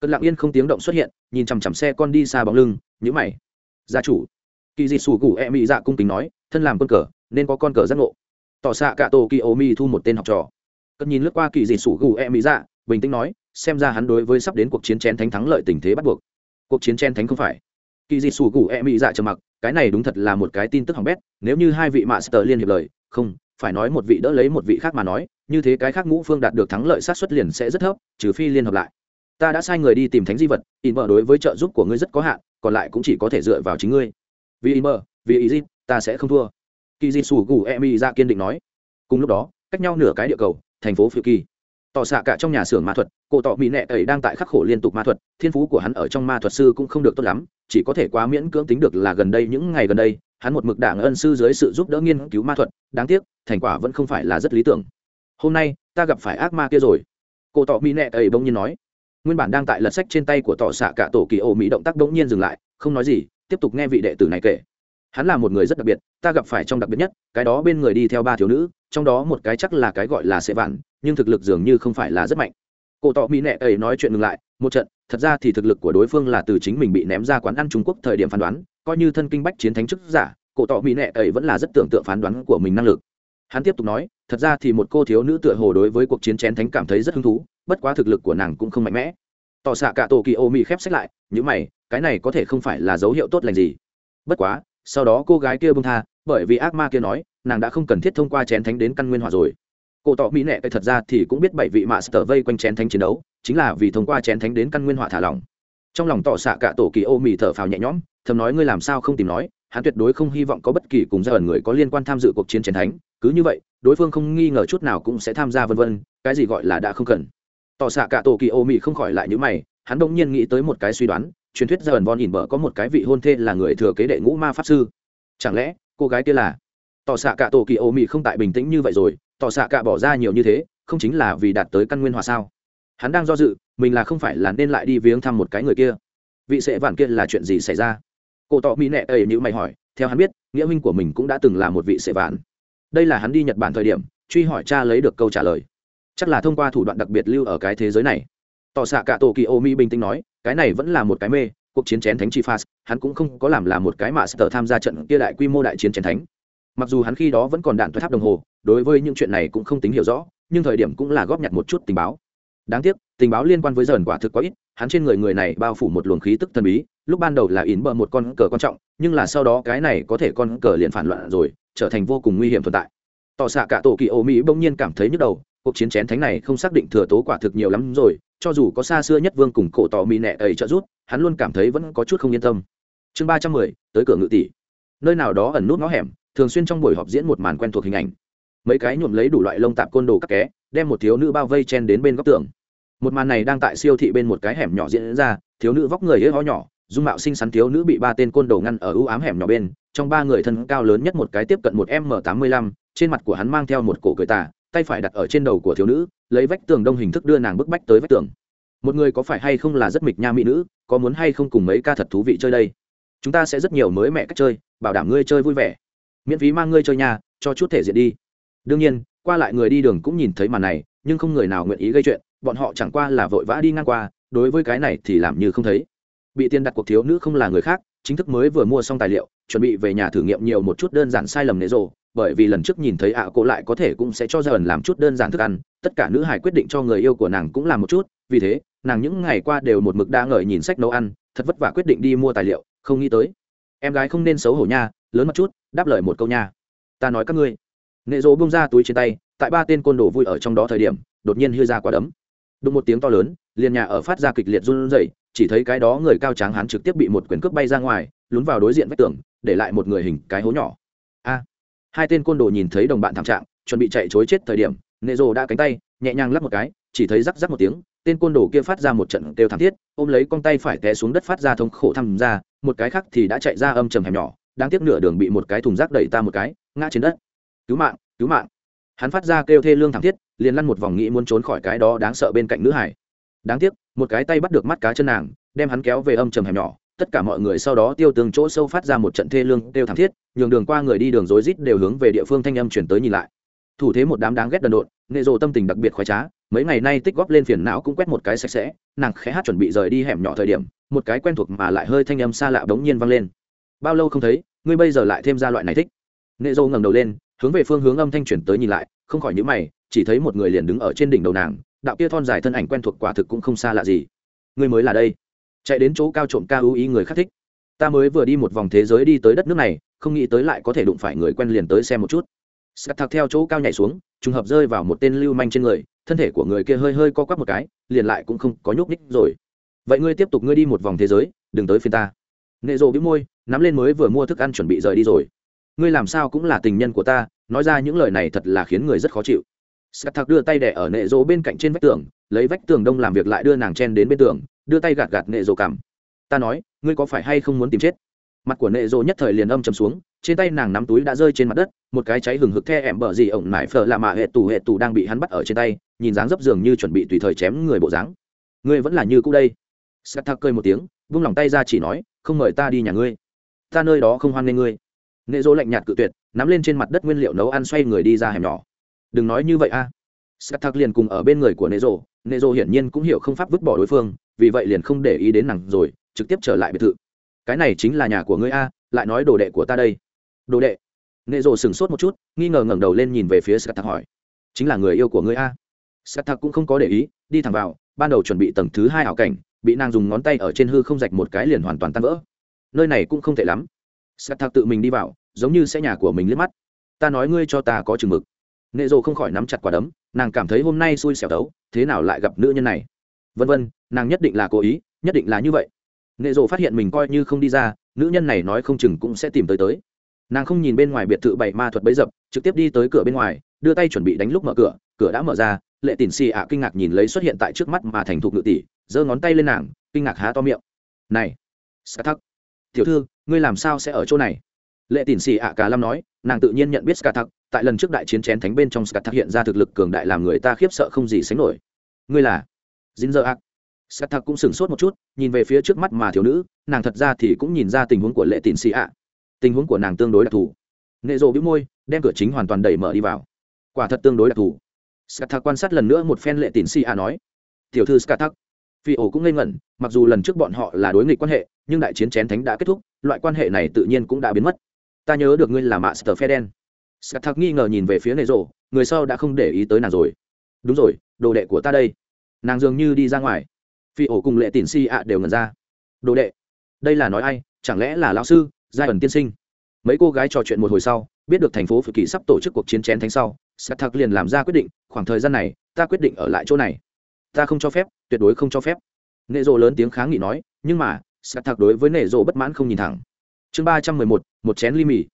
cơn lặng yên không tiếng động xuất hiện, nhìn chằm chằm xe con đi xa bóng lưng nhữ mày. Gia chủ, kỳ dị sủ cụ e mị dạ cung kính nói, thân làm quân cờ, nên có con cờ giác ngộ. Tỏ xạ cả tổ kỳ ô mi thu một tên học trò. Cất nhìn lướt qua kỳ dị sủ cụ e mị dạ bình tĩnh nói, xem ra hắn đối với sắp đến cuộc chiến chén thánh thắng lợi tình thế bắt buộc. Cuộc chiến chén thánh không phải. Kỳ dị sủ cụ e mị dạ trầm mặc, cái này đúng thật là một cái tin tức hỏng bét, nếu như hai vị mạ sờ liên hiệp lời, không, phải nói một vị đỡ lấy một vị khác mà nói, như thế cái khác ngũ phương đạt được thắng lợi sát xuất liền sẽ rất thấp, trừ phi liên hợp lại ta đã sai người đi tìm thánh di vật, in bờ đối với trợ giúp của ngươi rất có hạn, còn lại cũng chỉ có thể dựa vào chính ngươi. Vì in bờ vì ý gì ta sẽ không thua. Kỳ di sủ gù e mỹ dạ kiên định nói. Cùng lúc đó, cách nhau nửa cái địa cầu, thành phố phiêu kỳ tỏ xạ cả trong nhà xưởng ma thuật, cổ tỏ mỹ nệ ấy đang tại khắc khổ liên tục ma thuật, thiên phú của hắn ở trong ma thuật sư cũng không được tốt lắm, chỉ có thể quá miễn cưỡng tính được là gần đây, những ngày gần đây, hắn một mực đảng ân sư dưới sự giúp đỡ nghiên cứu ma thuật, đáng tiếc, thành quả vẫn không phải là rất lý tưởng. Hôm nay, ta gặp phải ác ma kia rồi. Cổ tỏ mỹ nệ ấy bỗng nhiên nói nguyên bản đang tại lật sách trên tay của tỏ xạ cả tổ kỳ ô mỹ động tác bỗng nhiên dừng lại, không nói gì, tiếp tục nghe vị đệ tử này kể. Hắn là một người rất đặc biệt, ta gặp phải trong đặc biệt nhất, cái đó bên người đi theo ba thiếu nữ, trong đó một cái chắc là cái gọi là sệ vạn, nhưng thực lực dường như không phải là rất mạnh. Cổ tỏ mỹ nệ ấy nói chuyện ngừng lại, một trận, thật ra thì thực lực của đối phương là từ chính mình bị ném ra quán ăn trung quốc thời điểm phán đoán, coi như thân kinh bách chiến thánh chức giả, cổ tỏ mỹ nệ ấy vẫn là rất tưởng tượng phán đoán của mình năng lực. Hắn tiếp tục nói, thật ra thì một cô thiếu nữ tựa hồ đối với cuộc chiến chén thánh cảm thấy rất hứng thú bất quá thực lực của nàng cũng không mạnh mẽ. Tỏ xạ cả tổ kỳ ô mỹ khép sách lại những mày, cái này có thể không phải là dấu hiệu tốt lành gì. Bất quá, sau đó cô gái kia bông tha, bởi vì ác ma kia nói, nàng đã không cần thiết thông qua chén thánh đến căn nguyên hỏa rồi. Cổ tỏ mỹ nệ thật ra thì cũng biết bảy vị mạ sở vây quanh chén thánh chiến đấu, chính là vì thông qua chén thánh đến căn nguyên hỏa thả lỏng. Trong lòng tỏ xạ cả tổ kỳ ô mỹ thở phào nhẹ nhõm, thầm nói ngươi làm sao không tìm nói, hắn tuyệt đối không hy vọng có bất kỳ cùng gia ẩn người có liên quan tham dự cuộc chiến chén thánh, cứ như vậy, đối phương không nghi ngờ chút nào cũng sẽ tham gia vân vân, cái gì gọi là đã không cần tỏ xạ cả tổ kỳ ô mị không khỏi lại những mày, hắn bỗng nhiên nghĩ tới một cái suy đoán, truyền thuyết dần von ỉn vợ có một cái vị hôn thê là người thừa kế đệ ngũ ma pháp sư. Chẳng lẽ, cô gái kia là? Tỏ xạ cả tổ kỳ ô mị không tại bình tĩnh như vậy rồi, tỏ xạ cả bỏ ra nhiều như thế, không chính là vì đạt tới căn nguyên hòa sao? Hắn đang do dự, mình là không phải là nên lại đi viếng thăm một cái người kia. Vị sệ vạn kia là chuyện gì xảy ra? Cô tỏ mỹ nệ ấy như mày hỏi, theo hắn biết, nghĩa huynh của mình cũng đã từng là một vị sệ vạn. Đây là hắn đi nhật bản thời điểm, truy hỏi cha lấy được câu trả lời chắc là thông qua thủ đoạn đặc biệt lưu ở cái thế giới này. Tỏ xạ cả tổ kỳ ô mỹ bình tĩnh nói, cái này vẫn là một cái mê, cuộc chiến chén thánh chi phas hắn cũng không có làm là một cái mà sờ tham gia trận kia đại quy mô đại chiến chén thánh. Mặc dù hắn khi đó vẫn còn đạn thoát tháp đồng hồ, đối với những chuyện này cũng không tính hiểu rõ, nhưng thời điểm cũng là góp nhặt một chút tình báo. Đáng tiếc, tình báo liên quan với dần quả thực quá ít, hắn trên người người này bao phủ một luồng khí tức thần bí, lúc ban đầu là ỉn bờ một con cờ quan trọng, nhưng là sau đó cái này có thể con cờ liền phản loạn rồi, trở thành vô cùng nguy hiểm tồn tại. Tỏ xạ cả tổ kỳ ô mỹ bỗng nhiên cảm thấy nhức đầu cuộc chiến chén thánh này không xác định thừa tố quả thực nhiều lắm rồi, cho dù có xa xưa nhất vương cùng cổ tỏ mỹ nẹ ấy trợ giúp, hắn luôn cảm thấy vẫn có chút không yên tâm. Chương ba trăm mười, tới cửa ngự tỷ. Nơi nào đó ẩn nút ngõ hẻm, thường xuyên trong buổi họp diễn một màn quen thuộc hình ảnh. Mấy cái nhuộm lấy đủ loại lông tạp côn đồ các ké đem một thiếu nữ bao vây chen đến bên góc tường. Một màn này đang tại siêu thị bên một cái hẻm nhỏ diễn ra, thiếu nữ vóc người hễ ho nhỏ, dung mạo xinh xắn thiếu nữ bị ba tên côn đồ ngăn ở ưu ám hẻm nhỏ bên, trong ba người thân cao lớn nhất một cái tiếp cận một m tám mươi lăm, trên mặt của hắn mang theo một cổ cười tà tay phải đặt ở trên đầu của thiếu nữ, lấy vách tường đông hình thức đưa nàng bức bách tới vách tường. Một người có phải hay không là rất mịch nha mỹ nữ, có muốn hay không cùng mấy ca thật thú vị chơi đây? Chúng ta sẽ rất nhiều mới mẹ cách chơi, bảo đảm ngươi chơi vui vẻ. Miễn phí mang ngươi chơi nhà, cho chút thể diện đi. Đương nhiên, qua lại người đi đường cũng nhìn thấy màn này, nhưng không người nào nguyện ý gây chuyện, bọn họ chẳng qua là vội vã đi ngang qua, đối với cái này thì làm như không thấy. Bị tiền đặt cuộc thiếu nữ không là người khác, chính thức mới vừa mua xong tài liệu, chuẩn bị về nhà thử nghiệm nhiều một chút đơn giản sai lầm nệ rồ bởi vì lần trước nhìn thấy ạ à cô lại có thể cũng sẽ cho ra ẩn làm chút đơn giản thức ăn, tất cả nữ hải quyết định cho người yêu của nàng cũng làm một chút, vì thế, nàng những ngày qua đều một mực đa ngợi nhìn sách nấu ăn, thật vất vả quyết định đi mua tài liệu, không nghĩ tới. Em gái không nên xấu hổ nha, lớn một chút, đáp lời một câu nha. Ta nói các ngươi. Nệ rỗ bung ra túi trên tay, tại ba tên côn đồ vui ở trong đó thời điểm, đột nhiên hư ra quả đấm. Đụng một tiếng to lớn, liền nhà ở phát ra kịch liệt run rẩy, chỉ thấy cái đó người cao tráng hắn trực tiếp bị một quyền cước bay ra ngoài, lún vào đối diện vách tường, để lại một người hình cái hố nhỏ. A! Hai tên côn đồ nhìn thấy đồng bạn thảm trạng, chuẩn bị chạy chối chết thời điểm nệ rồ đã cánh tay, nhẹ nhàng lắp một cái, chỉ thấy rắc rắc một tiếng, tên côn đồ kia phát ra một trận kêu thảm thiết, ôm lấy con tay phải té xuống đất phát ra thống khổ thăm ra một cái khác thì đã chạy ra âm trầm hẻm nhỏ, đang tiếp nửa đường bị một cái thùng rác đẩy ta một cái, ngã trên đất. Cứu mạng cứu mạng. Hắn phát ra kêu thê lương thảm thiết, liền lăn một vòng nghĩ muốn trốn khỏi cái đó đáng sợ bên cạnh nữ hải. Đáng tiếc, một cái tay bắt được mắt cá chân nàng, đem hắn kéo về âm trầm hẻm nhỏ tất cả mọi người sau đó tiêu tường chỗ sâu phát ra một trận thê lương kêu thảm thiết, nhường đường qua người đi đường rối rít đều hướng về địa phương thanh âm chuyển tới nhìn lại. Thủ thế một đám đáng ghét đần độn, nghệ rồ tâm tình đặc biệt khoái trá, mấy ngày nay tích góp lên phiền não cũng quét một cái sạch sẽ, nàng khẽ hát chuẩn bị rời đi hẻm nhỏ thời điểm, một cái quen thuộc mà lại hơi thanh âm xa lạ bỗng nhiên vang lên. Bao lâu không thấy, ngươi bây giờ lại thêm ra loại này thích. Nghệ rồ ngẩng đầu lên, hướng về phương hướng âm thanh chuyển tới nhìn lại, không khỏi nhíu mày, chỉ thấy một người liền đứng ở trên đỉnh đầu nàng, đạo kia thon dài thân ảnh quen thuộc quả thực cũng không xa lạ gì. Ngươi mới là đây chạy đến chỗ cao trộm ca ưu ý người khác thích. Ta mới vừa đi một vòng thế giới đi tới đất nước này, không nghĩ tới lại có thể đụng phải người quen liền tới xem một chút. Scat thạc theo chỗ cao nhảy xuống, trùng hợp rơi vào một tên lưu manh trên người, thân thể của người kia hơi hơi co quắp một cái, liền lại cũng không có nhúc ních rồi. Vậy ngươi tiếp tục ngươi đi một vòng thế giới, đừng tới phiên ta. Nệ rộ bĩu môi, nắm lên mới vừa mua thức ăn chuẩn bị rời đi rồi. Ngươi làm sao cũng là tình nhân của ta, nói ra những lời này thật là khiến người rất khó chịu. Scat thạc đưa tay đẻ ở nệ rộ bên cạnh trên vách tường, lấy vách tường đông làm việc lại đưa nàng chen đến bên tường đưa tay gạt gạt nệ rồ cảm. ta nói, ngươi có phải hay không muốn tìm chết? Mặt của nệ rồ nhất thời liền âm chầm xuống, trên tay nàng nắm túi đã rơi trên mặt đất, một cái cháy hừng hực the ẻm bờ gì ổng nải phở lạ mạ hệ tù hệ tù đang bị hắn bắt ở trên tay, nhìn dáng dấp dường như chuẩn bị tùy thời chém người bộ dáng. Ngươi vẫn là như cũ đây. Scat cười một tiếng, vung lòng tay ra chỉ nói, không mời ta đi nhà ngươi. Ta nơi đó không hoan nghê ngươi. Nệ dỗ lạnh nhạt cự tuyệt, nắm lên trên mặt đất nguyên liệu nấu ăn xoay người đi ra hẻm nhỏ. Đừng nói như vậy a. À. liền cùng ở bên người của nệ dỗ nệ dỗ hiển nhiên cũng hiểu không pháp vứt bỏ đối phương, vì vậy liền không để ý đến nàng rồi, trực tiếp trở lại biệt thự. Cái này chính là nhà của ngươi a, lại nói đồ đệ của ta đây. Đồ đệ. Nệ rồ sửng sốt một chút, nghi ngờ ngẩng đầu lên nhìn về phía scat hỏi. Chính là người yêu của ngươi a. Scat cũng không có để ý, đi thẳng vào, ban đầu chuẩn bị tầng thứ hai ảo cảnh, bị nàng dùng ngón tay ở trên hư không rạch một cái liền hoàn toàn tan vỡ. Nơi này cũng không tệ lắm. Scat tự mình đi vào, giống như sẽ nhà của mình liếc mắt. Ta nói ngươi cho ta có chừng mực. Nệ rồ không khỏi nắm chặt quả đấm, nàng cảm thấy hôm nay xui xẻo đấu thế nào lại gặp nữ nhân này? Vân vân, nàng nhất định là cố ý, nhất định là như vậy. Nệ rộ phát hiện mình coi như không đi ra, nữ nhân này nói không chừng cũng sẽ tìm tới tới. Nàng không nhìn bên ngoài biệt thự bảy ma thuật bấy dập, trực tiếp đi tới cửa bên ngoài, đưa tay chuẩn bị đánh lúc mở cửa cửa đã mở ra, lệ tỉn xì ạ kinh ngạc nhìn lấy xuất hiện tại trước mắt mà thành thục ngự tỷ, giơ ngón tay lên nàng, kinh ngạc há to miệng. Này skathak tiểu thư, ngươi làm sao sẽ ở chỗ này? Lệ tỉn xì ạ cả lâm nói, nàng tự nhiên nhận biết skathak tại lần trước đại chiến chén thánh bên trong skathak hiện ra thực lực cường đại làm người ta khiếp sợ không gì sánh nổi ngươi là Jinzer Ak. Skathak cũng sửng sốt một chút, nhìn về phía trước mắt mà thiếu nữ, nàng thật ra thì cũng nhìn ra tình huống của Lệ Tịnh si ạ. Tình huống của nàng tương đối đặc thù. Nệ Dụ bĩu môi, đem cửa chính hoàn toàn đẩy mở đi vào. Quả thật tương đối đặc thù. Skathak quan sát lần nữa một phen Lệ Tịnh si ạ nói: "Tiểu thư Skathak." Phi ổ cũng ngây ngẩn, mặc dù lần trước bọn họ là đối nghịch quan hệ, nhưng đại chiến chén thánh đã kết thúc, loại quan hệ này tự nhiên cũng đã biến mất. Ta nhớ được ngươi là Master Feden. thạc nghi ngờ nhìn về phía Nệ Dụ, người sau đã không để ý tới nàng rồi. "Đúng rồi, đồ đệ của ta đây." nàng dường như đi ra ngoài. Phi ổ cùng lệ tỉn si ạ đều ngần ra. Đồ đệ đây là nói ai? Chẳng lẽ là lão sư giai ẩn tiên sinh? Mấy cô gái trò chuyện một hồi sau biết được thành phố phự kỳ sắp tổ chức cuộc chiến chén thánh sau sắt thạc liền làm ra quyết định khoảng thời gian này ta quyết định ở lại chỗ này. Ta không cho phép tuyệt đối không cho phép. Nệ rộ lớn tiếng kháng nghị nói nhưng mà sắt thạc đối với nệ rộ bất mãn không nhìn thẳng. Chương ba trăm mười một một chén ly mì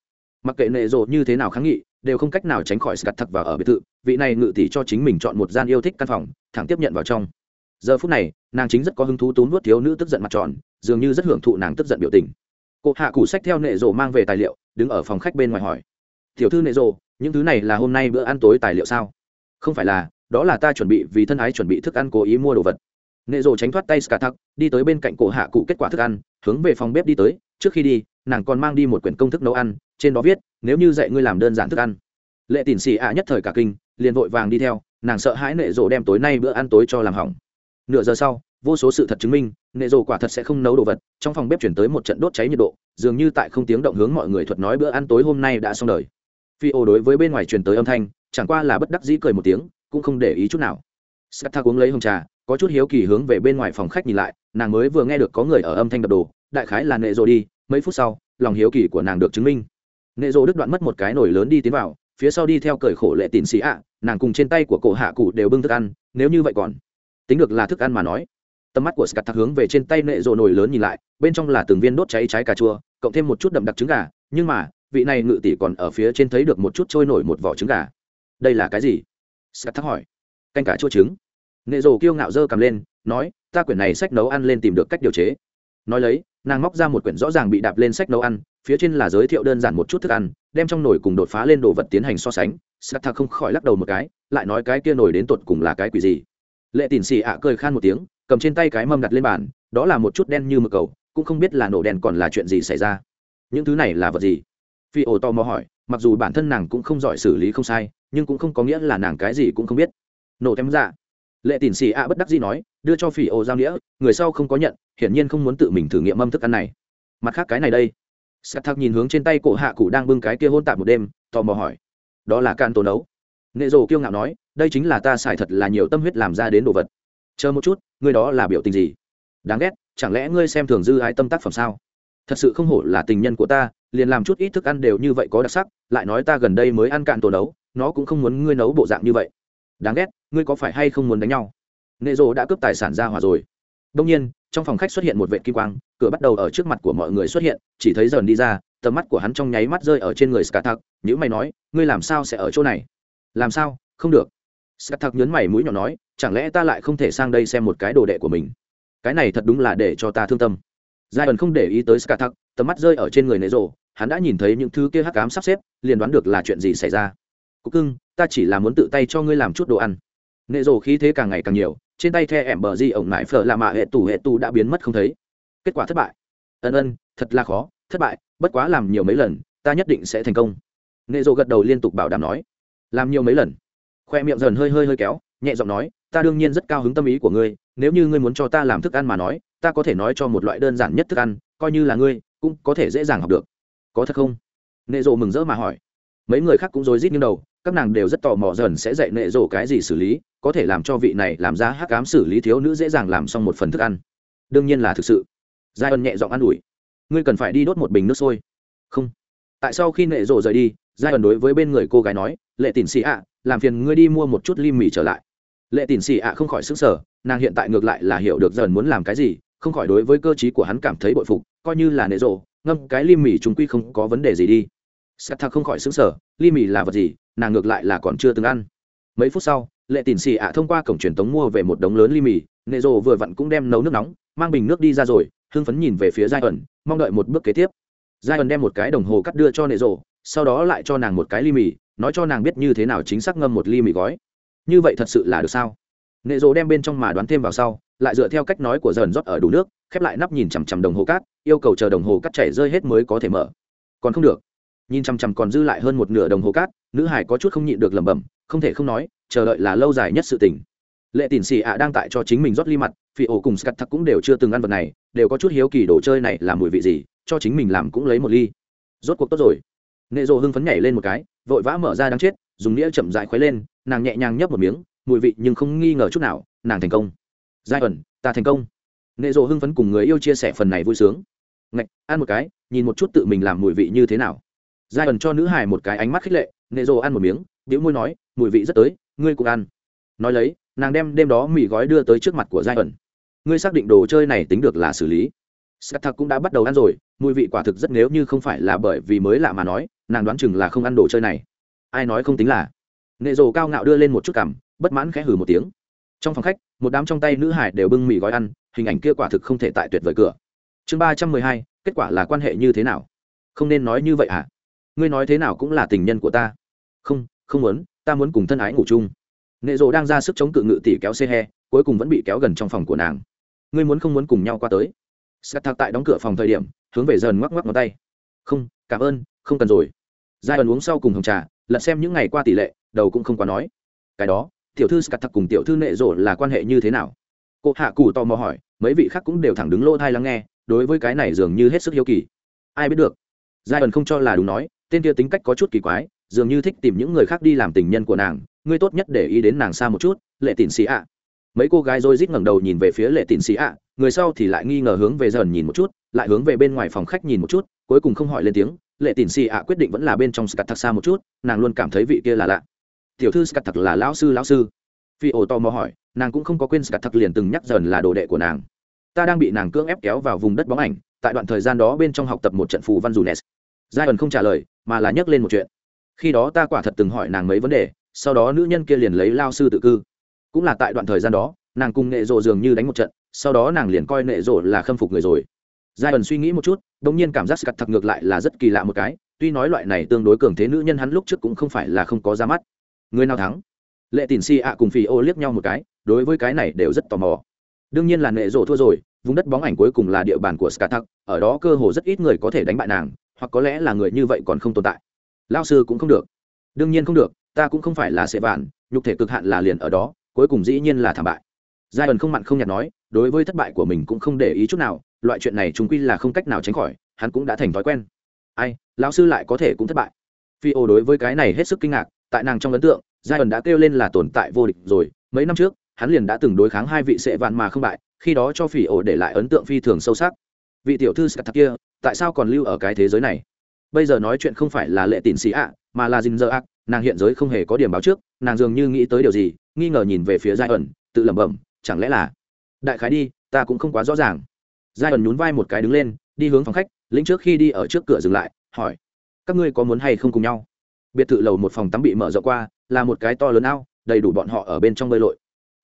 mặc kệ nệ rộ như thế nào kháng nghị, đều không cách nào tránh khỏi sạt thật vào ở biệt thự, vị này ngự tỷ cho chính mình chọn một gian yêu thích căn phòng, thẳng tiếp nhận vào trong. Giờ phút này, nàng chính rất có hứng thú túm nuốt thiếu nữ tức giận mặt tròn, dường như rất hưởng thụ nàng tức giận biểu tình. Cụ hạ củ sách theo nệ rộ mang về tài liệu, đứng ở phòng khách bên ngoài hỏi. Tiểu thư nệ rộ, những thứ này là hôm nay bữa ăn tối tài liệu sao? Không phải là, đó là ta chuẩn bị vì thân ái chuẩn bị thức ăn cố ý mua đồ vật. Nệ rộ tránh thoát tay skatak đi tới bên cạnh cổ hạ cụ kết quả thức ăn, hướng về phòng bếp đi tới. Trước khi đi, nàng còn mang đi một quyển công thức nấu ăn trên đó viết, nếu như dạy ngươi làm đơn giản thức ăn. Lệ tỉn xì ạ nhất thời cả kinh, liền vội vàng đi theo, nàng sợ hãi nệ rộ đem tối nay bữa ăn tối cho làm hỏng. Nửa giờ sau, vô số sự thật chứng minh, nệ rộ quả thật sẽ không nấu đồ vật, trong phòng bếp chuyển tới một trận đốt cháy nhiệt độ, dường như tại không tiếng động hướng mọi người thuật nói bữa ăn tối hôm nay đã xong đời. Phi ô đối với bên ngoài truyền tới âm thanh, chẳng qua là bất đắc dĩ cười một tiếng, cũng không để ý chút nào. Sắt uống lấy hồng trà, có chút hiếu kỳ hướng về bên ngoài phòng khách nhìn lại, nàng mới vừa nghe được có người ở âm thanh đập đồ, đại khái là nệ rộ đi, mấy phút sau, lòng hiếu kỳ của nàng được chứng minh nệ rộ đứt đoạn mất một cái nồi lớn đi tiến vào, phía sau đi theo cởi khổ lệ tịn xì ạ, nàng cùng trên tay của cổ hạ cụ đều bưng thức ăn, nếu như vậy còn tính được là thức ăn mà nói. Tầm mắt của scat thạc hướng về trên tay nệ rộ nồi lớn nhìn lại, bên trong là từng viên đốt cháy trái cà chua, cộng thêm một chút đậm đặc trứng gà, nhưng mà, vị này ngự tỷ còn ở phía trên thấy được một chút trôi nổi một vỏ trứng gà. Đây là cái gì? Scat thắc hỏi. Canh cà chua trứng. Nệ rộ kiêu ngạo dơ cầm lên, nói, ta quyển này sách nấu ăn lên tìm được cách điều chế. Nói lấy, nàng móc ra một quyển rõ ràng bị đạp lên sách nấu ăn phía trên là giới thiệu đơn giản một chút thức ăn, đem trong nồi cùng đột phá lên đồ vật tiến hành so sánh. Sắt thạc không khỏi lắc đầu một cái, lại nói cái kia nồi đến tột cùng là cái quỷ gì? Lệ tỉn xì ạ cười khan một tiếng, cầm trên tay cái mâm đặt lên bàn, đó là một chút đen như mực cầu, cũng không biết là nổ đèn còn là chuyện gì xảy ra. Những thứ này là vật gì? Phi ổ tò mò hỏi, mặc dù bản thân nàng cũng không giỏi xử lý không sai, nhưng cũng không có nghĩa là nàng cái gì cũng không biết. Nổ thém dạ. Lệ tỉn xì ạ bất đắc gì nói, đưa cho phi ổ giao nghĩa, người sau không có nhận, hiển nhiên không muốn tự mình thử nghiệm mâm thức ăn này. Mặt khác cái này đây sắt thạc nhìn hướng trên tay cổ hạ cụ đang bưng cái kia hôn tạp một đêm, tò mò hỏi. Đó là can tổ nấu. Nệ rồ kiêu ngạo nói, đây chính là ta xài thật là nhiều tâm huyết làm ra đến đồ vật. Chờ một chút, ngươi đó là biểu tình gì? Đáng ghét, chẳng lẽ ngươi xem thường dư ái tâm tác phẩm sao? Thật sự không hổ là tình nhân của ta, liền làm chút ít thức ăn đều như vậy có đặc sắc, lại nói ta gần đây mới ăn cạn tổ nấu, nó cũng không muốn ngươi nấu bộ dạng như vậy. Đáng ghét, ngươi có phải hay không muốn đánh nhau? Nệ rồ đã cướp tài sản ra hòa rồi. Đông nhiên trong phòng khách xuất hiện một vệ kim quang, cửa bắt đầu ở trước mặt của mọi người xuất hiện, chỉ thấy dần đi ra, tầm mắt của hắn trong nháy mắt rơi ở trên người skatak nhữ mày nói, ngươi làm sao sẽ ở chỗ này? Làm sao? Không được. Skatak nhấn mày mũi nhỏ nói, chẳng lẽ ta lại không thể sang đây xem một cái đồ đệ của mình? Cái này thật đúng là để cho ta thương tâm. Giai ẩn không để ý tới skatak tầm mắt rơi ở trên người nệ rộ hắn đã nhìn thấy những thứ kia hắc cám sắp xếp, liền đoán được là chuyện gì xảy ra. Cúc cưng, ta chỉ là muốn tự tay cho ngươi làm chút đồ ăn. Nệ rồ khí thế càng ngày càng nhiều trên tay the ẻm bờ di ổng nải phở là mạ hệ tủ hệ tủ đã biến mất không thấy. Kết quả thất bại. Ân ân, thật là khó, thất bại, bất quá làm nhiều mấy lần, ta nhất định sẽ thành công. Nệ rộ gật đầu liên tục bảo đảm nói. Làm nhiều mấy lần. Khoe miệng dần hơi hơi hơi kéo, nhẹ giọng nói, ta đương nhiên rất cao hứng tâm ý của ngươi, nếu như ngươi muốn cho ta làm thức ăn mà nói, ta có thể nói cho một loại đơn giản nhất thức ăn, coi như là ngươi, cũng có thể dễ dàng học được. Có thật không? Nệ rộ mừng rỡ mà hỏi. Mấy người khác cũng rối rít như đầu, các nàng đều rất tò mò dần sẽ dạy nệ rộ cái gì xử lý có thể làm cho vị này làm ra hắc ám xử lý thiếu nữ dễ dàng làm xong một phần thức ăn. Đương nhiên là thực sự. Giai ân nhẹ giọng an ủi. Ngươi cần phải đi đốt một bình nước sôi. Không. Tại sau khi nệ rộ rời đi, giai ân đối với bên người cô gái nói, lệ tỉn xì ạ, làm phiền ngươi đi mua một chút lim mì trở lại. Lệ tỉn xì ạ không khỏi sức sở nàng hiện tại ngược lại là hiểu được dần muốn làm cái gì, không khỏi đối với cơ t của hắn cảm thấy bội phục, coi như là nệ rộ, ngâm cái lim mì chúng quy không có vấn đề gì đi. Sắt thạc không khỏi xứng sở lim mì là vật gì, nàng ngược lại là còn chưa từng ăn. Mấy phút sau lệ tỉn xì ạ thông qua cổng truyền tống mua về một đống lớn ly mì, nệ rồ vừa vặn cũng đem nấu nước nóng, mang bình nước đi ra rồi, hưng phấn nhìn về phía giai ẩn, mong đợi một bước kế tiếp. Giai ẩn đem một cái đồng hồ cắt đưa cho nệ rồ, sau đó lại cho nàng một cái ly mì, nói cho nàng biết như thế nào chính xác ngâm một ly mì gói. Như vậy thật sự là được sao? Nệ rồ đem bên trong mà đoán thêm vào sau, lại dựa theo cách nói của dần rót ở đủ nước, khép lại nắp nhìn chằm chằm đồng hồ cát yêu cầu chờ đồng hồ cắt chảy rơi hết mới có thể mở. Còn không được. Nhìn chằm chằm còn dư lại hơn một nửa đồng hồ cát nữ hải có chút không nhịn được lẩm bẩm, không thể không nói chờ đợi là lâu dài nhất sự tình. Lệ tỉn xì ạ đang tại cho chính mình rót ly mặt, phi ổ cùng scat thắc cũng đều chưa từng ăn vật này, đều có chút hiếu kỳ đồ chơi này là mùi vị gì, cho chính mình làm cũng lấy một ly. Rốt cuộc tốt rồi. Nệ rộ hưng phấn nhảy lên một cái, vội vã mở ra đáng chết, dùng nghĩa chậm dại khuấy lên, nàng nhẹ nhàng nhấp một miếng, mùi vị nhưng không nghi ngờ chút nào, nàng thành công. Giai ẩn, ta thành công. Nệ rộ hưng phấn cùng người yêu chia sẻ phần này vui sướng. Ngạch, ăn một cái, nhìn một chút tự mình làm mùi vị như thế nào. Giai ẩn cho nữ hài một cái ánh mắt khích lệ, nệ rộ ăn một miếng đĩu môi nói mùi vị rất tới ngươi cũng ăn nói lấy nàng đem đêm đó mì gói đưa tới trước mặt của giai ẩn ngươi xác định đồ chơi này tính được là xử lý Scat cũng đã bắt đầu ăn rồi, mùi vị quả thực rất nếu như không phải là bởi vì mới lạ mà nói, nàng đoán chừng là không ăn đồ chơi này. Ai nói không tính là. Nệ rồ cao ngạo đưa lên một chút cằm, bất mãn khẽ hừ một tiếng. Trong phòng khách, một đám trong tay nữ hải đều bưng mì gói ăn, hình ảnh kia quả thực không thể tại tuyệt vời cửa. Chương ba trăm mười hai, kết quả là quan hệ như thế nào? Không nên nói như vậy à? Ngươi nói thế nào cũng là tình nhân của ta. Không, không muốn, ta muốn cùng thân ái ngủ chung. Nệ rộ đang ra sức chống cự ngự tỷ kéo xe he, cuối cùng vẫn bị kéo gần trong phòng của nàng. Ngươi muốn không muốn cùng nhau qua tới? sắt thạc tại đóng cửa phòng thời điểm hướng về dần ngoắc ngoắc ngón tay không cảm ơn không cần rồi giai ẩn uống sau cùng hồng trà lật xem những ngày qua tỷ lệ đầu cũng không quá nói cái đó tiểu thư sắt thạc cùng tiểu thư nệ rộ là quan hệ như thế nào cô hạ cù tò mò hỏi mấy vị khác cũng đều thẳng đứng lỗ thai lắng nghe đối với cái này dường như hết sức hiếu kỳ ai biết được giai ẩn không cho là đúng nói tên kia tính cách có chút kỳ quái dường như thích tìm những người khác đi làm tình nhân của nàng, ngươi tốt nhất để ý đến nàng xa một chút, lệ tịn xì ạ. Mấy cô gái rồi rít ngẩng đầu nhìn về phía lệ tịn xì ạ, người sau thì lại nghi ngờ hướng về dần nhìn một chút, lại hướng về bên ngoài phòng khách nhìn một chút, cuối cùng không hỏi lên tiếng, lệ tỉn xì ạ quyết định vẫn là bên trong scat thật xa một chút, nàng luôn cảm thấy vị kia là lạ. Tiểu thư scat thật là lão sư lão sư. Phi ổ to mò hỏi, nàng cũng không có quên scat thật liền từng nhắc dần là đồ đệ của nàng. Ta đang bị nàng cưỡng ép kéo vào vùng đất bóng ảnh, tại đoạn thời gian đó bên trong học tập một trận phù văn dù nes giai ẩn không trả lời, mà là nhắc lên một chuyện khi đó ta quả thật từng hỏi nàng mấy vấn đề, sau đó nữ nhân kia liền lấy lao sư tự cư. Cũng là tại đoạn thời gian đó, nàng cùng nghệ rộ dường như đánh một trận, sau đó nàng liền coi nệ rộ là khâm phục người rồi. Giai ẩn suy nghĩ một chút đ ỗ n g nhiên cảm giác scat thật ngược lại là rất kỳ lạ một cái, tuy nói loại này tương đối cường thế nữ nhân hắn lúc trước cũng không phải là không có ra mắt. Người nào thắng? Lệ tìn si ạ cùng phi ô liếc nhau một cái, đối với cái này đều rất tò mò. Đương nhiên là nệ rộ thua rồi, vùng đất bóng ảnh cuối cùng là địa bàn của scat thật ở đó cơ hồ rất ít người có thể đánh bại nàng, hoặc có lẽ là người như vậy còn không tồn tại lao sư cũng không được. Đương nhiên không được, ta cũng không phải là sệ vạn, nhục thể cực hạn là liền ở đó, cuối cùng dĩ nhiên là thảm bại. Giai ẩn không mặn không nhạt nói, đối với thất bại của mình cũng không để ý chút nào, loại chuyện này chúng quy là không cách nào tránh khỏi, hắn cũng đã thành thói quen. Ai, lão sư lại có thể cũng thất bại. Phi ô đối với cái này hết sức kinh ngạc, tại nàng trong ấn tượng, giai ẩn đã kêu lên là tồn tại vô địch rồi, mấy năm trước, hắn liền đã từng đối kháng hai vị sệ vạn mà không bại, khi đó cho phi ô để lại ấn tượng phi thường sâu sắc. Vị tiểu thư scat kia, tại sao còn lưu ở cái thế giới này? Bây giờ nói chuyện không phải là lệ tín xì ạ, mà là dình dơ ác nàng hiện giới không hề có điểm báo trước, nàng dường như nghĩ tới điều gì, nghi ngờ nhìn về phía giai ẩn, tự lẩm bẩm, chẳng lẽ là, đại khái đi, ta cũng không quá rõ ràng. Giai ẩn nhún vai một cái đứng lên, đi hướng phòng khách, lĩnh trước khi đi ở trước cửa dừng lại, hỏi, các ngươi có muốn hay không cùng nhau? Biệt thự lầu một phòng tắm bị mở rộng qua, là một cái to lớn ao, đầy đủ bọn họ ở bên trong bơi lội.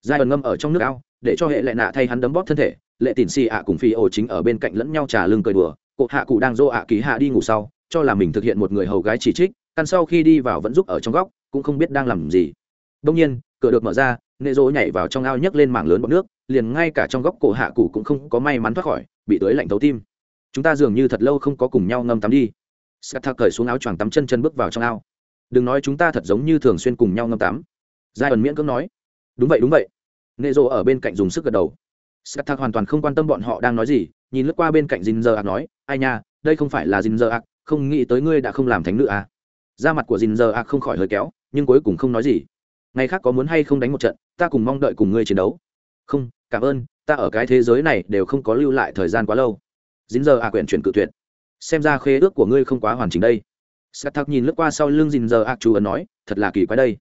Giai ẩn ngâm ở trong nước ao, để cho hệ lệ nạ thay hắn đấm bóp thân thể, lệ tỉn xì ạ cùng phi ổ chính ở bên cạnh lẫn nhau trà lưng cười đùa cụ hạ cụ đang dô ạ ký hạ đi ngủ sau cho là mình thực hiện một người hầu gái chỉ trích, căn sau khi đi vào vẫn giúp ở trong góc, cũng không biết đang làm gì. Đông nhiên, cửa được mở ra, nệ rỗ nhảy vào trong ao nhấc lên mảng lớn bọc nước, liền ngay cả trong góc cổ hạ cụ cũng không có may mắn thoát khỏi, bị tưới lạnh thấu tim. Chúng ta dường như thật lâu không có cùng nhau ngâm tắm đi. Sắt thạc cởi xuống áo choàng tắm chân chân bước vào trong ao. Đừng nói chúng ta thật giống như thường xuyên cùng nhau ngâm tắm. Giai ẩn miễn cưỡng nói. Đúng vậy đúng vậy. Nệ rỗ ở bên cạnh dùng sức gật đầu. Sắt thạc hoàn toàn không quan tâm bọn họ đang nói gì, nhìn lướt qua bên cạnh dinh dơ ạc nói, ai nha, đây không phải là dinh dơ ạc không nghĩ tới ngươi đã không làm thánh nữ à. da mặt của dinh giờ ạc không khỏi hơi kéo, nhưng cuối cùng không nói gì. Ngày khác có muốn hay không đánh một trận, ta cùng mong đợi cùng ngươi chiến đấu. Không, cảm ơn, ta ở cái thế giới này đều không có lưu lại thời gian quá lâu. Dính giờ a quyển chuyển cự tuyệt. Xem ra khế ước của ngươi không quá hoàn chỉnh đây. Sắt thắc nhìn lướt qua sau lưng dính giờ a chú ấn nói, thật là kỳ quái đây.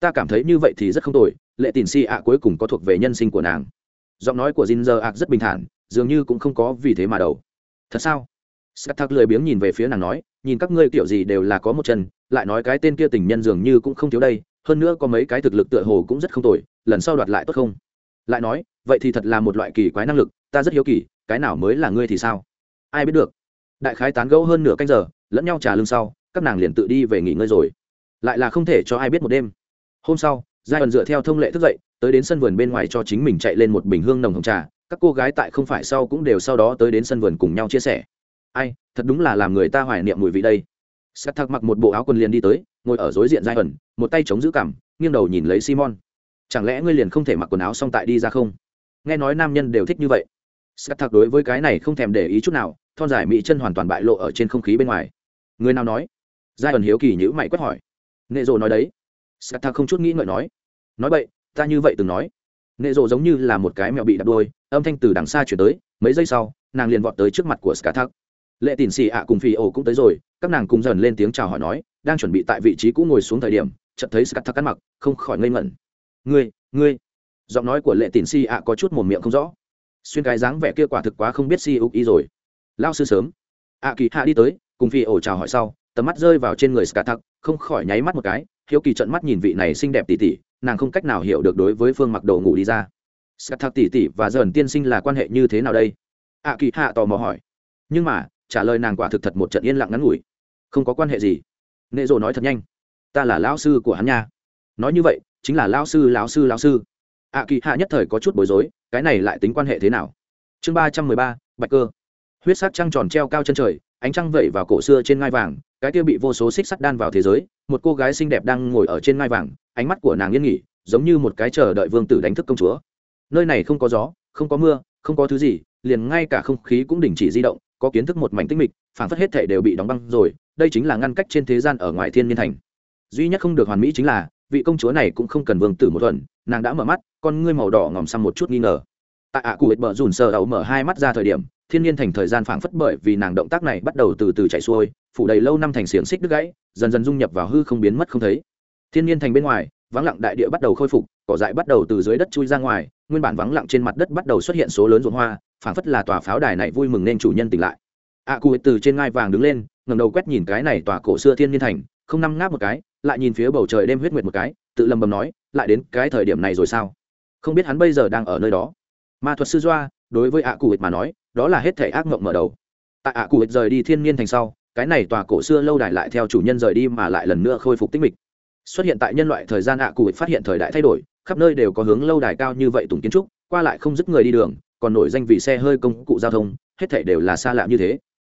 Ta cảm thấy như vậy thì rất không tồi, lệ tìn si a cuối cùng có thuộc về nhân sinh của nàng. Giọng nói của dính giờ ạ rất bình thản, dường như cũng không có vì thế mà đầu. Thật sao? Sắt thác lười biếng nhìn về phía nàng nói, nhìn các ngươi kiểu gì đều là có một chân, lại nói cái tên kia tình nhân dường như cũng không thiếu đây, hơn nữa có mấy cái thực lực tựa hồ cũng rất không tồi, lần sau đoạt lại tốt không? Lại nói, vậy thì thật là một loại kỳ quái năng lực, ta rất hiếu kỳ, cái nào mới là ngươi thì sao? Ai biết được. Đại khái tán gẫu hơn nửa canh giờ, lẫn nhau trả lưng sau, các nàng liền tự đi về nghỉ ngơi rồi. Lại là không thể cho ai biết một đêm. Hôm sau giai ẩn dựa theo thông lệ thức dậy, tới đến sân vườn bên ngoài cho chính mình chạy lên một bình hương nồng hồng trà, các cô gái tại không phải sau cũng đều sau đó tới đến sân vườn cùng nhau chia sẻ ai, thật đúng là làm người ta hoài niệm mùi vị đây. Sắt thạc mặc một bộ áo quần liền đi tới, ngồi ở đối diện giai ẩn một tay chống giữ cằm, nghiêng đầu nhìn lấy simon. Chẳng lẽ ngươi liền không thể mặc quần áo xong tại đi ra không? Nghe nói nam nhân đều thích như vậy. Sắt thạc đối với cái này không thèm để ý chút nào, thon dài mỹ chân hoàn toàn bại lộ ở trên không khí bên ngoài. Người nào nói? Giai ẩn hiếu kỳ nhữ mày quét hỏi. Nệ Dồ nói đấy. Sắt thạc không chút nghĩ ngợi nói. Nói vậy ta như vậy từng nói. Nệ rộ giống như là một cái mèo bị đập đôi âm thanh từ đằng xa chuyển tới, mấy giây sau, nàng liền vọt tới trước mặt của scat lệ tìn xì ạ cùng phi ổ cũng tới rồi, các nàng cùng dần lên tiếng chào hỏi nói, đang chuẩn bị tại vị trí cũ ngồi xuống thời điểm, chợt thấy scat cắt mặc, không khỏi ngây ngẩn. Ngươi ngươi? Giọng nói của lệ tìn xì ạ có chút mồm miệng không rõ. Xuyên cái dáng vẻ kia quả thực quá không biết si ục ý rồi. Lao sư sớm. Ạ kỳ hạ đi tới, cùng phi ổ chào hỏi sau, tầm mắt rơi vào trên người scat không khỏi nháy mắt một cái, hiếu kỳ trận mắt nhìn vị này xinh đẹp tỉ tỉ nàng không cách nào hiểu được đối với phương mặc đồ ngủ đi ra. Scat tỉ tỉ và dần tiên sinh là quan hệ như thế nào đây? Ạ kỳ hạ tò mò hỏi. Nhưng mà trả lời nàng quả thực thật một trận yên lặng ngắn ngủi. Không có quan hệ gì. Nệ rồ nói thật nhanh. Ta là lão sư của hắn nha. Nói như vậy, chính là lão sư lão sư lão sư. Ạ kỳ hạ nhất thời có chút bối rối, cái này lại tính quan hệ thế nào? Chương ba trăm mười ba, bạch cơ. Huyết sắc trăng tròn treo cao chân trời, ánh trăng vẩy vào cổ xưa trên ngai vàng, cái kia bị vô số xích sắt đan vào thế giới, một cô gái xinh đẹp đang ngồi ở trên ngai vàng, ánh mắt của nàng yên nghỉ, giống như một cái chờ đợi vương tử đánh thức công chúa. Nơi này không có gió, không có mưa, không có thứ gì, liền ngay cả không khí cũng đình chỉ di động có kiến thức một mảnh tinh mịch phản phất hết thể đều bị đóng băng rồi, đây chính là ngăn cách trên thế gian ở ngoài thiên nhiên thành. Duy nhất không được hoàn mỹ chính là, vị công chúa này cũng không cần vương tử một thuần, nàng đã mở mắt, con ngươi màu đỏ ngòm xăm một chút nghi ngờ. Tại ạ cụ hệt bờ rùn sờ đầu mở hai mắt ra thời điểm, thiên nhiên thành thời gian phảng phất bởi vì nàng động tác này bắt đầu từ từ chạy xuôi, phủ đầy lâu năm thành xiềng xích đứt gãy, dần dần dung nhập vào hư không biến mất không thấy. Thiên nhiên thành bên ngoài, vắng lặng đại địa bắt đầu khôi phục, cỏ dại bắt đầu từ dưới đất chui ra ngoài, nguyên bản vắng lặng trên mặt đất bắt đầu xuất hiện số lớn ruộng hoa phảng phất là tòa pháo đài này vui mừng nên chủ nhân tỉnh lại. Ạ cụ từ trên ngai vàng đứng lên ngầm đầu quét nhìn cái này tòa cổ xưa thiên nhiên thành, không năm ngáp một cái, lại nhìn phía bầu trời đêm huyết nguyệt một cái, tự lầm bầm nói, lại đến cái thời điểm này rồi sao? Không biết hắn bây giờ đang ở nơi đó. Ma thuật sư doa, đối với ạ cụ mà nói, đó là hết thể ác mộng mở đầu. Tại ạ cụ rời đi thiên nhiên thành sau, cái này tòa cổ xưa lâu đài lại theo chủ nhân rời đi mà lại lần nữa khôi phục tích mịch. Xuất hiện tại nhân loại thời gian ạ cụ phát hiện thời đại thay đổi, khắp nơi đều có hướng lâu đài cao như vậy tùng kiến trúc, qua lại không dứt người đi đường còn nổi danh vì xe hơi công cụ giao thông, hết thảy đều là xa lạ như thế.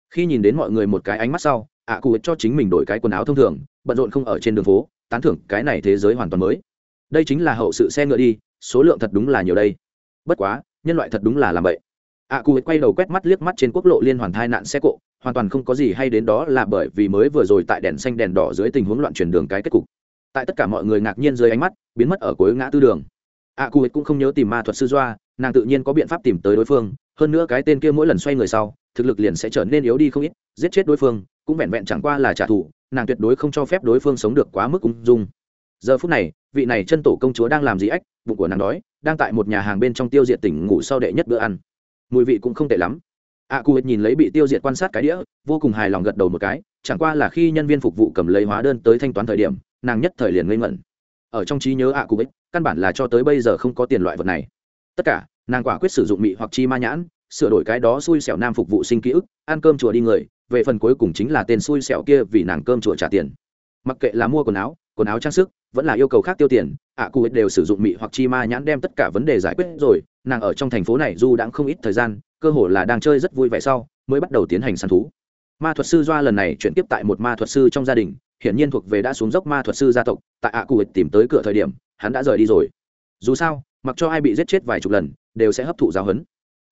Khi nhìn đến mọi người một cái ánh mắt sau, ạ cụ cho chính mình đổi cái quần áo thông thường, bận rộn không ở trên đường phố, tán thưởng cái này thế giới hoàn toàn mới. Đây chính là hậu sự xe ngựa đi, số lượng thật đúng là nhiều đây. Bất quá, nhân loại thật đúng là làm vậy. Ạ cụ quay đầu quét mắt liếc mắt trên quốc lộ liên hoàn thai nạn xe cộ, hoàn toàn không có gì hay đến đó là bởi vì mới vừa rồi tại đèn xanh đèn đỏ dưới tình huống loạn chuyển đường cái kết cục. Tại tất cả mọi người ngạc nhiên dưới ánh mắt, biến mất ở cuối ngã tư đường ạ cụ cũng không nhớ tìm ma thuật sư doa, nàng tự nhiên có biện pháp tìm tới đối phương, hơn nữa cái tên kia mỗi lần xoay người sau, thực lực liền sẽ trở nên yếu đi không ít, giết chết đối phương, cũng vẹn vẹn chẳng qua là trả thù, nàng tuyệt đối không cho phép đối phương sống được quá mức ung dung. Giờ phút này, vị này chân tổ công chúa đang làm gì ách, bụng của nàng đói, đang tại một nhà hàng bên trong tiêu diệt tỉnh ngủ sau đệ nhất bữa ăn. Mùi vị cũng không tệ lắm. A cụ nhìn lấy bị tiêu diệt quan sát cái đĩa, vô cùng hài lòng gật đầu một cái, chẳng qua là khi nhân viên phục vụ cầm lấy hóa đơn tới thanh toán thời điểm, nàng nhất thời liền ngây ngẩn. Ở trong trí nhớ a cụ căn bản là cho tới bây giờ không có tiền loại vật này. Tất cả, nàng quả quyết sử dụng mị hoặc chi ma nhãn, sửa đổi cái đó xui xẻo nam phục vụ sinh ký ức, ăn cơm chùa đi người, về phần cuối cùng chính là tên xui xẻo kia vì nàng cơm chùa trả tiền. Mặc kệ là mua quần áo quần áo trang sức, vẫn là yêu cầu khác tiêu tiền, ạ cụ đều sử dụng mị hoặc chi ma nhãn đem tất cả vấn đề giải quyết rồi, nàng ở trong thành phố này dù đã không ít thời gian, cơ hồ là đang chơi rất vui vẻ sau, mới bắt đầu tiến hành săn thú. Ma thuật sư doa lần này chuyển tiếp tại một ma thuật sư trong gia đình, hiển nhiên thuộc về đã xuống dốc ma thuật sư gia tộc, tại ạ cụ tìm tới cửa thời điểm hắn đã rời đi rồi. Dù sao, mặc cho ai bị giết chết vài chục lần, đều sẽ hấp thụ giáo huấn.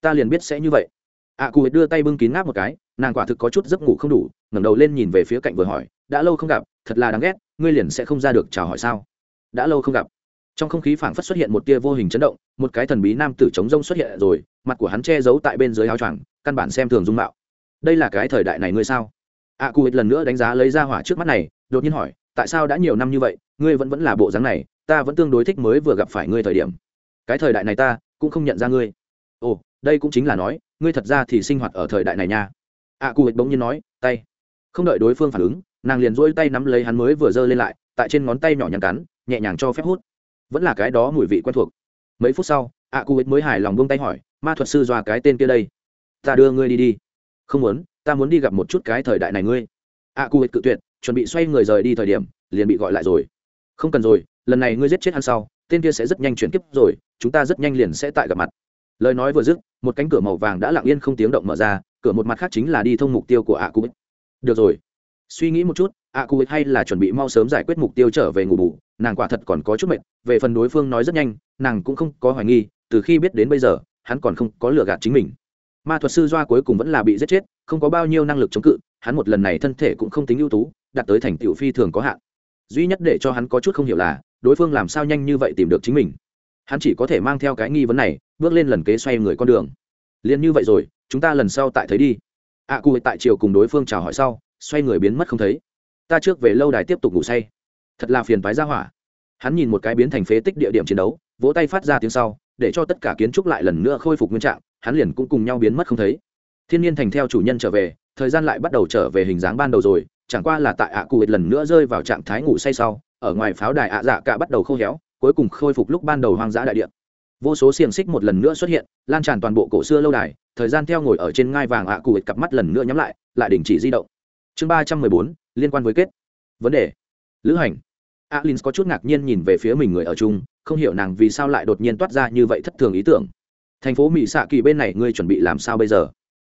Ta liền biết sẽ như vậy. Ạ cụ đưa tay bưng kín ngáp một cái, nàng quả thực có chút giấc ngủ không đủ, ngẩng đầu lên nhìn về phía cạnh vừa hỏi, đã lâu không gặp, thật là đáng ghét, ngươi liền sẽ không ra được chào hỏi sao? Đã lâu không gặp. Trong không khí phảng phất xuất hiện một tia vô hình chấn động, một cái thần bí nam tử chống rông xuất hiện rồi, mặt của hắn che giấu tại bên dưới áo choàng, căn bản xem thường dung mạo. Đây là cái thời đại này ngươi sao? Ạ cụ lần nữa đánh giá lấy ra hỏa trước mắt này, đột nhiên hỏi, tại sao đã nhiều năm như vậy, ngươi vẫn vẫn là bộ dáng này ta vẫn tương đối thích mới vừa gặp phải ngươi thời điểm. Cái thời đại này ta cũng không nhận ra ngươi. Ồ, đây cũng chính là nói, ngươi thật ra thì sinh hoạt ở thời đại này nha. Ạ cụ hệt bỗng nhiên nói, tay. Không đợi đối phương phản ứng, nàng liền dỗi tay nắm lấy hắn mới vừa giơ lên lại, tại trên ngón tay nhỏ nhắn cắn, nhẹ nhàng cho phép hút. Vẫn là cái đó mùi vị quen thuộc. Mấy phút sau ạ cụ hệt mới hài lòng buông tay hỏi, ma thuật sư dọa cái tên kia đây? Ta đưa ngươi đi đi. Không muốn, ta muốn đi gặp một chút cái thời đại này ngươi. Ạ cụ hệt cự tuyệt, chuẩn bị xoay người rời đi thời điểm, liền bị gọi lại rồi. Không cần rồi lần này ngươi giết chết hắn sau, tên kia sẽ rất nhanh chuyển kiếp rồi, chúng ta rất nhanh liền sẽ tại gặp mặt. Lời nói vừa dứt, một cánh cửa màu vàng đã lặng yên không tiếng động mở ra, cửa một mặt khác chính là đi thông mục tiêu của ạ cụ được rồi. Suy nghĩ một chút ạ cụ hay là chuẩn bị mau sớm giải quyết mục tiêu trở về ngủ bù, nàng quả thật còn có chút mệt, về phần đối phương nói rất nhanh, nàng cũng không có hoài nghi, từ khi biết đến bây giờ, hắn còn không có lừa gạt chính mình. Ma thuật sư doa cuối cùng vẫn là bị giết chết, không có bao nhiêu năng lực chống cự, hắn một lần này thân thể cũng không tính ưu tú, đạt tới thành tựu phi thường có hạn duy nhất để cho hắn có chút không hiểu là đối phương làm sao nhanh như vậy tìm được chính mình. Hắn chỉ có thể mang theo cái nghi vấn này bước lên lần kế xoay người con đường. Liền như vậy rồi chúng ta lần sau tại thấy đi. A à, cụ tại chiều cùng đối phương chào hỏi sau xoay người biến mất không thấy. Ta trước về lâu đài tiếp tục ngủ say. Thật là phiền phái ra hỏa. Hắn nhìn một cái biến thành phế tích địa điểm chiến đấu vỗ tay phát ra tiếng sau để cho tất cả kiến trúc lại lần nữa khôi phục nguyên trạng hắn liền cũng cùng nhau biến mất không thấy. Thiên nhiên thành theo chủ nhân trở về thời gian lại bắt đầu trở về hình dáng ban đầu rồi chẳng qua là tại ạ cụ lần nữa rơi vào trạng thái ngủ say sau, ở ngoài pháo đài ạ dạ cả bắt đầu khô héo, cuối cùng khôi phục lúc ban đầu hoang dã đại địa. Vô số xiềng xích một lần nữa xuất hiện, lan tràn toàn bộ cổ xưa lâu đài, thời gian theo ngồi ở trên ngai vàng ạ cụ cặp mắt lần nữa nhắm lại lại đình chỉ di động. Chương ba trăm mười bốn, liên quan với kết. Vấn đề. Lữ hành. Alin có chút ngạc nhiên nhìn về phía mình người ở chung, không hiểu nàng vì sao lại đột nhiên toát ra như vậy thất thường ý tưởng. Thành phố mỹ xạ kỳ bên này ngươi chuẩn bị làm sao bây giờ?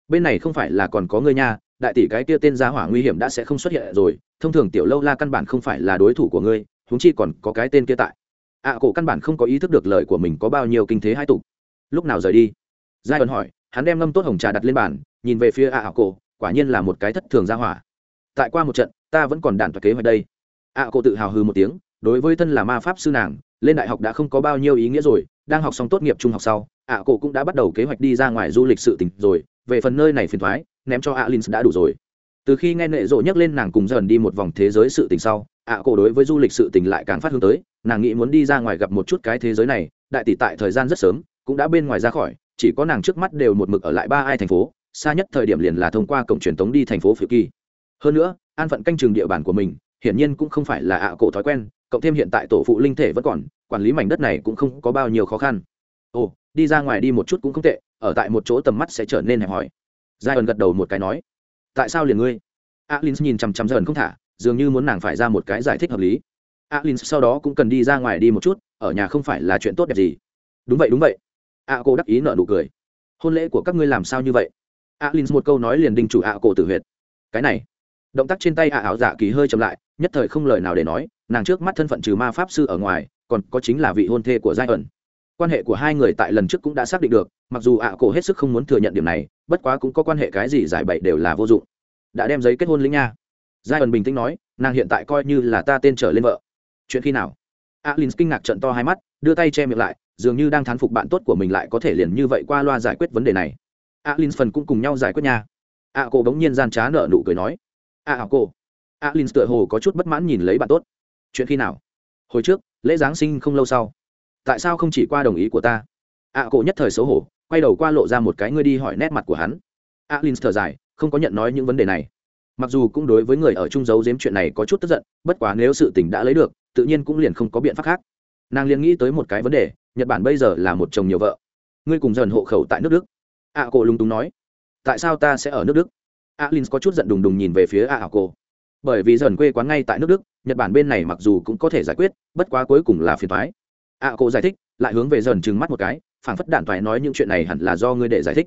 Bên này không phải là còn có ngươi nha đại tỷ cái kia tên gia hỏa nguy hiểm đã sẽ không xuất hiện rồi thông thường tiểu lâu la căn bản không phải là đối thủ của ngươi huống chi còn có cái tên kia tại. Ạ à, cổ căn bản không có ý thức được lời của mình có bao nhiêu kinh thế hai tục. Lúc nào rời đi? Giai ẩn hỏi hắn đem ngâm tốt hồng trà đặt lên bàn nhìn về phía ạ à, cổ quả nhiên là một cái thất thường gia hỏa. Tại qua một trận ta vẫn còn đạn thuật kế hoạch đây. Ạ à, cổ tự hào hư một tiếng đối với thân là ma pháp sư nàng lên đại học đã không có bao nhiêu ý nghĩa rồi đang học xong tốt nghiệp trung học sau ạ cổ cũng đã bắt đầu kế hoạch đi ra ngoài du lịch sự tỉnh rồi về phần nơi này phiền thoái ném cho alin đã đủ rồi. Từ khi nghe nệ rộ nhắc lên nàng cùng dần đi một vòng thế giới sự tình sau, ạ cổ đối với du lịch sự tình lại càng phát hướng tới. Nàng nghĩ muốn đi ra ngoài gặp một chút cái thế giới này, đại tỷ tại thời gian rất sớm, cũng đã bên ngoài ra khỏi, chỉ có nàng trước mắt đều một mực ở lại ba ai thành phố, xa nhất thời điểm liền là thông qua cổng truyền tống đi thành phố phiêu kỳ. Hơn nữa, an phận canh trường địa bàn của mình, hiển nhiên cũng không phải là ạ cổ thói quen, cộng thêm hiện tại tổ phụ linh thể vẫn còn, quản lý mảnh đất này cũng không có bao nhiêu khó khăn. Ồ, đi ra ngoài đi một chút cũng không tệ, ở tại một chỗ tầm mắt sẽ trở nên hẹp hòi giai ẩn gật đầu một cái nói, tại sao liền ngươi? Alin nhìn chằm chằm ẩn không thả, dường như muốn nàng phải ra một cái giải thích hợp lý. Alin sau đó cũng cần đi ra ngoài đi một chút, ở nhà không phải là chuyện tốt đẹp gì. Đúng vậy đúng vậy. A cô đắc ý nợ nụ cười. Hôn lễ của các ngươi làm sao như vậy? Alin một câu nói liền đình chủ a cô tự huyệt. Cái này. Động tác trên tay a áo dạ kỳ hơi chậm lại, nhất thời không lời nào để nói, nàng trước mắt thân phận trừ ma pháp sư ở ngoài, còn có chính là vị hôn thê của giai ẩn quan hệ của hai người tại lần trước cũng đã xác định được mặc dù ạ cổ hết sức không muốn thừa nhận điểm này bất quá cũng có quan hệ cái gì giải bậy đều là vô dụng. Đã đem giấy kết hôn lĩnh nha. Giai ẩn bình tĩnh nói nàng hiện tại coi như là ta tên trở lên vợ. Chuyện khi nào? Alin kinh ngạc trận to hai mắt đưa tay che miệng lại dường như đang thán phục bạn tốt của mình lại có thể liền như vậy qua loa giải quyết vấn đề này. Alin phần cũng cùng nhau giải quyết nha. Ạ cổ bỗng nhiên gian trá nợ nụ cười nói. A à, cổ. H tựa hồ có chút bất mãn nhìn lấy bạn tốt. Chuyện khi nào? Hồi trước lễ giáng sinh không lâu sau tại sao không chỉ qua đồng ý của ta? Ạ cổ nhất thời xấu hổ quay đầu qua lộ ra một cái ngươi đi hỏi nét mặt của hắn. Alin thở dài không có nhận nói những vấn đề này. Mặc dù cũng đối với người ở Trung giấu giếm chuyện này có chút tức giận bất quá nếu sự tình đã lấy được tự nhiên cũng liền không có biện pháp khác. Nàng liền nghĩ tới một cái vấn đề nhật bản bây giờ là một chồng nhiều vợ. Ngươi cùng dần hộ khẩu tại nước đức. Ạ à, cổ lung túng nói. Tại sao ta sẽ ở nước đức? Alin có chút giận đùng đùng nhìn về phía ạ cổ. Bởi vì dần quê quán ngay tại nước đức nhật bản bên này mặc dù cũng có thể giải quyết bất quá cuối cùng là phiền thoái ạ à, cổ giải thích lại hướng về dần trừng mắt một cái phảng phất đạn thoại nói những chuyện này hẳn là do ngươi để giải thích.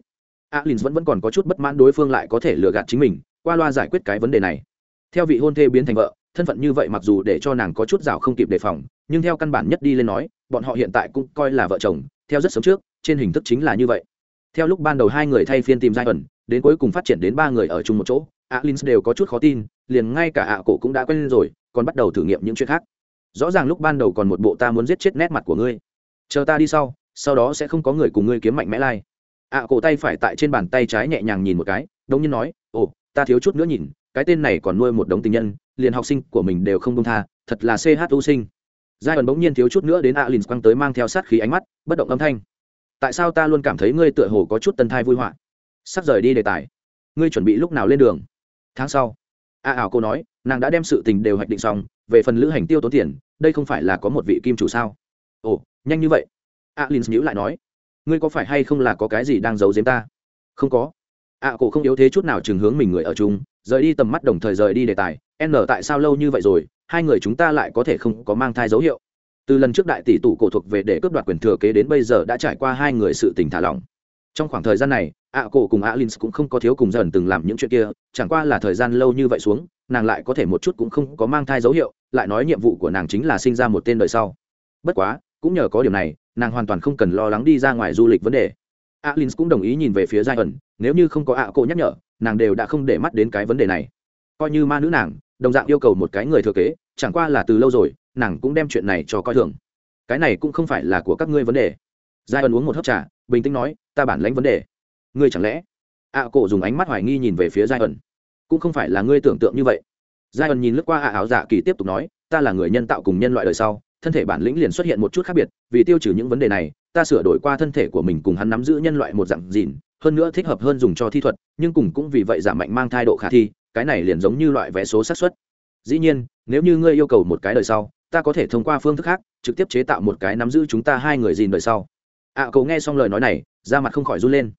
Alin vẫn vẫn còn có chút bất mãn đối phương lại có thể lừa gạt chính mình qua loa giải quyết cái vấn đề này. Theo vị hôn thê biến thành vợ thân phận như vậy mặc dù để cho nàng có chút rào không kịp đề phòng nhưng theo căn bản nhất đi lên nói bọn họ hiện tại cũng coi là vợ chồng theo rất sớm trước trên hình thức chính là như vậy. Theo lúc ban đầu hai người thay phiên tìm giai ẩn đến cuối cùng phát triển đến ba người ở chung một chỗ alin đều có chút khó tin liền ngay cả ạ cổ cũng đã quen rồi còn bắt đầu thử nghiệm những chuyện khác rõ ràng lúc ban đầu còn một bộ ta muốn giết chết nét mặt của ngươi. Chờ ta đi sau sau đó sẽ không có người cùng ngươi kiếm mạnh mẽ lai. Ạ cổ tay phải tại trên bàn tay trái nhẹ nhàng nhìn một cái đông nhiên nói, ồ, ta thiếu chút nữa nhìn, cái tên này còn nuôi một đống tình nhân, liền học sinh của mình đều không công tha, thật là chu sinh. Giai ẩn bỗng nhiên thiếu chút nữa đến ạ lìn quăng tới mang theo sát khí ánh mắt, bất động âm thanh. Tại sao ta luôn cảm thấy ngươi tựa hồ có chút tân thai vui họa? Sắp rời đi đề tài. Ngươi chuẩn bị lúc nào lên đường? Tháng sau a ảo cô nói, nàng đã đem sự tình đều hoạch định xong, về phần lữ hành tiêu tốn tiền, đây không phải là có một vị kim chủ sao? Ồ, nhanh như vậy. A alin nhữ lại nói, ngươi có phải hay không là có cái gì đang giấu giếm ta? Không có. A cổ không yếu thế chút nào chừng hướng mình người ở chung, rời đi tầm mắt đồng thời rời đi đề tài, n tại sao lâu như vậy rồi, hai người chúng ta lại có thể không có mang thai dấu hiệu? Từ lần trước đại tỷ tụ cổ thuộc về để cướp đoạt quyền thừa kế đến bây giờ đã trải qua hai người sự tình thả lỏng. Trong khoảng thời gian này ạ cổ cùng alin cũng không có thiếu cùng dần từng làm những chuyện kia, chẳng qua là thời gian lâu như vậy xuống, nàng lại có thể một chút cũng không có mang thai dấu hiệu, lại nói nhiệm vụ của nàng chính là sinh ra một tên đời sau. Bất quá, cũng nhờ có điều này, nàng hoàn toàn không cần lo lắng đi ra ngoài du lịch vấn đề. alin cũng đồng ý nhìn về phía giai ẩn nếu như không có ạ cổ nhắc nhở, nàng đều đã không để mắt đến cái vấn đề này. Coi như ma nữ nàng, đồng dạng yêu cầu một cái người thừa kế, chẳng qua là từ lâu rồi, nàng cũng đem chuyện này cho coi thường. Cái này cũng không phải là của các ngươi vấn đề. Giai ẩn uống một hớp trà, bình tĩnh nói, ta bản lãnh vấn đề ngươi chẳng lẽ? Ạ cổ dùng ánh mắt hoài nghi nhìn về phía giai ẩn cũng không phải là ngươi tưởng tượng như vậy. Giai ẩn nhìn lướt qua ạ áo giả kỳ tiếp tục nói ta là người nhân tạo cùng nhân loại đời sau thân thể bản lĩnh liền xuất hiện một chút khác biệt vì tiêu trừ những vấn đề này ta sửa đổi qua thân thể của mình cùng hắn nắm giữ nhân loại một dạng dìn hơn nữa thích hợp hơn dùng cho thi thuật nhưng cùng cũng vì vậy giảm mạnh mang thai độ khả thi cái này liền giống như loại vé số xác suất. Dĩ nhiên nếu như ngươi yêu cầu một cái đời sau ta có thể thông qua phương thức khác trực tiếp chế tạo một cái nắm giữ chúng ta hai người dìn đời sau. Ạ à, cậu nghe xong lời nói này da mặt không khỏi run lên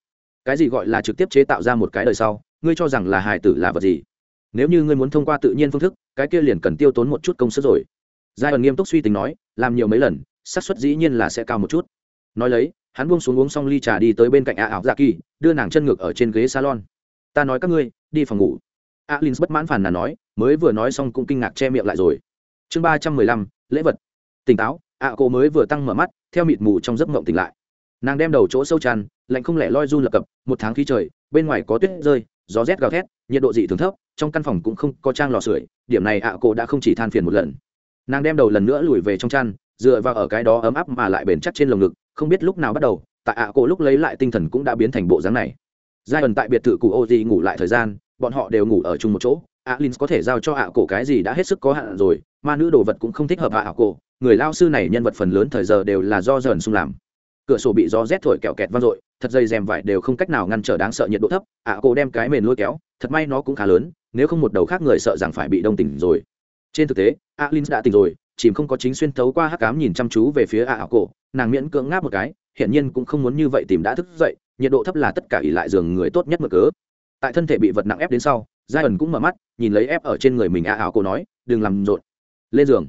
cái gì gọi là trực tiếp chế tạo ra một cái đời sau, ngươi cho rằng là hài tử là vật gì? Nếu như ngươi muốn thông qua tự nhiên phương thức, cái kia liền cần tiêu tốn một chút công sức rồi. Giai ẩn nghiêm túc suy tính nói, làm nhiều mấy lần, xác suất dĩ nhiên là sẽ cao một chút. Nói lấy, hắn buông xuống uống xong ly trà đi tới bên cạnh a ảo dạ kỳ, đưa nàng chân ngược ở trên ghế salon. Ta nói các ngươi, đi phòng ngủ. Alin bất mãn phàn là nói, mới vừa nói xong cũng kinh ngạc che miệng lại rồi. Chương ba trăm mười lăm, lễ vật. Tỉnh táo ạ cô mới vừa tăng mở mắt, theo mịt mù trong giấc mộng tỉnh lại. Nàng đem đầu chỗ sâu tràn lạnh không lẻ loi run lập cập một tháng khí trời bên ngoài có tuyết rơi gió rét gào thét nhiệt độ dị thường thấp trong căn phòng cũng không có trang lò sưởi điểm này ạ cô đã không chỉ than phiền một lần. Nàng đem đầu lần nữa lùi về trong chăn dựa vào ở cái đó ấm áp mà lại bền chắc trên lồng ngực không biết lúc nào bắt đầu tại ạ cô lúc lấy lại tinh thần cũng đã biến thành bộ dáng này. Giai ẩn tại biệt thự cụ ô di ngủ lại thời gian bọn họ đều ngủ ở chung một chỗ alin có thể giao cho ạ cổ cái gì đã hết sức có hạn rồi ma nữ đồ vật cũng không thích hợp ạ cổ người lao sư này nhân vật phần lớn thời giờ đều là do dần xung làm. Cửa sổ bị gió rét thổi kẹo kẹt vang dội thật dây rèm vải đều không cách nào ngăn trở đáng sợ nhiệt độ thấp, ạ cổ đem cái mền lôi kéo, thật may nó cũng khá lớn, nếu không một đầu khác người sợ rằng phải bị đông tỉnh rồi. Trên thực tế alin đã tỉnh rồi, chìm không có chính xuyên thấu qua hắc cám nhìn chăm chú về phía ạ cổ, nàng miễn cưỡng ngáp một cái, hiển nhiên cũng không muốn như vậy tìm đã thức dậy, nhiệt độ thấp là tất cả ỉ lại giường người tốt nhất mở cớ. Tại thân thể bị vật nặng ép đến sau, giai ẩn cũng mở mắt, nhìn lấy ép ở trên người mình ạ ảo cô nói, đừng làm rộn. Lên giường.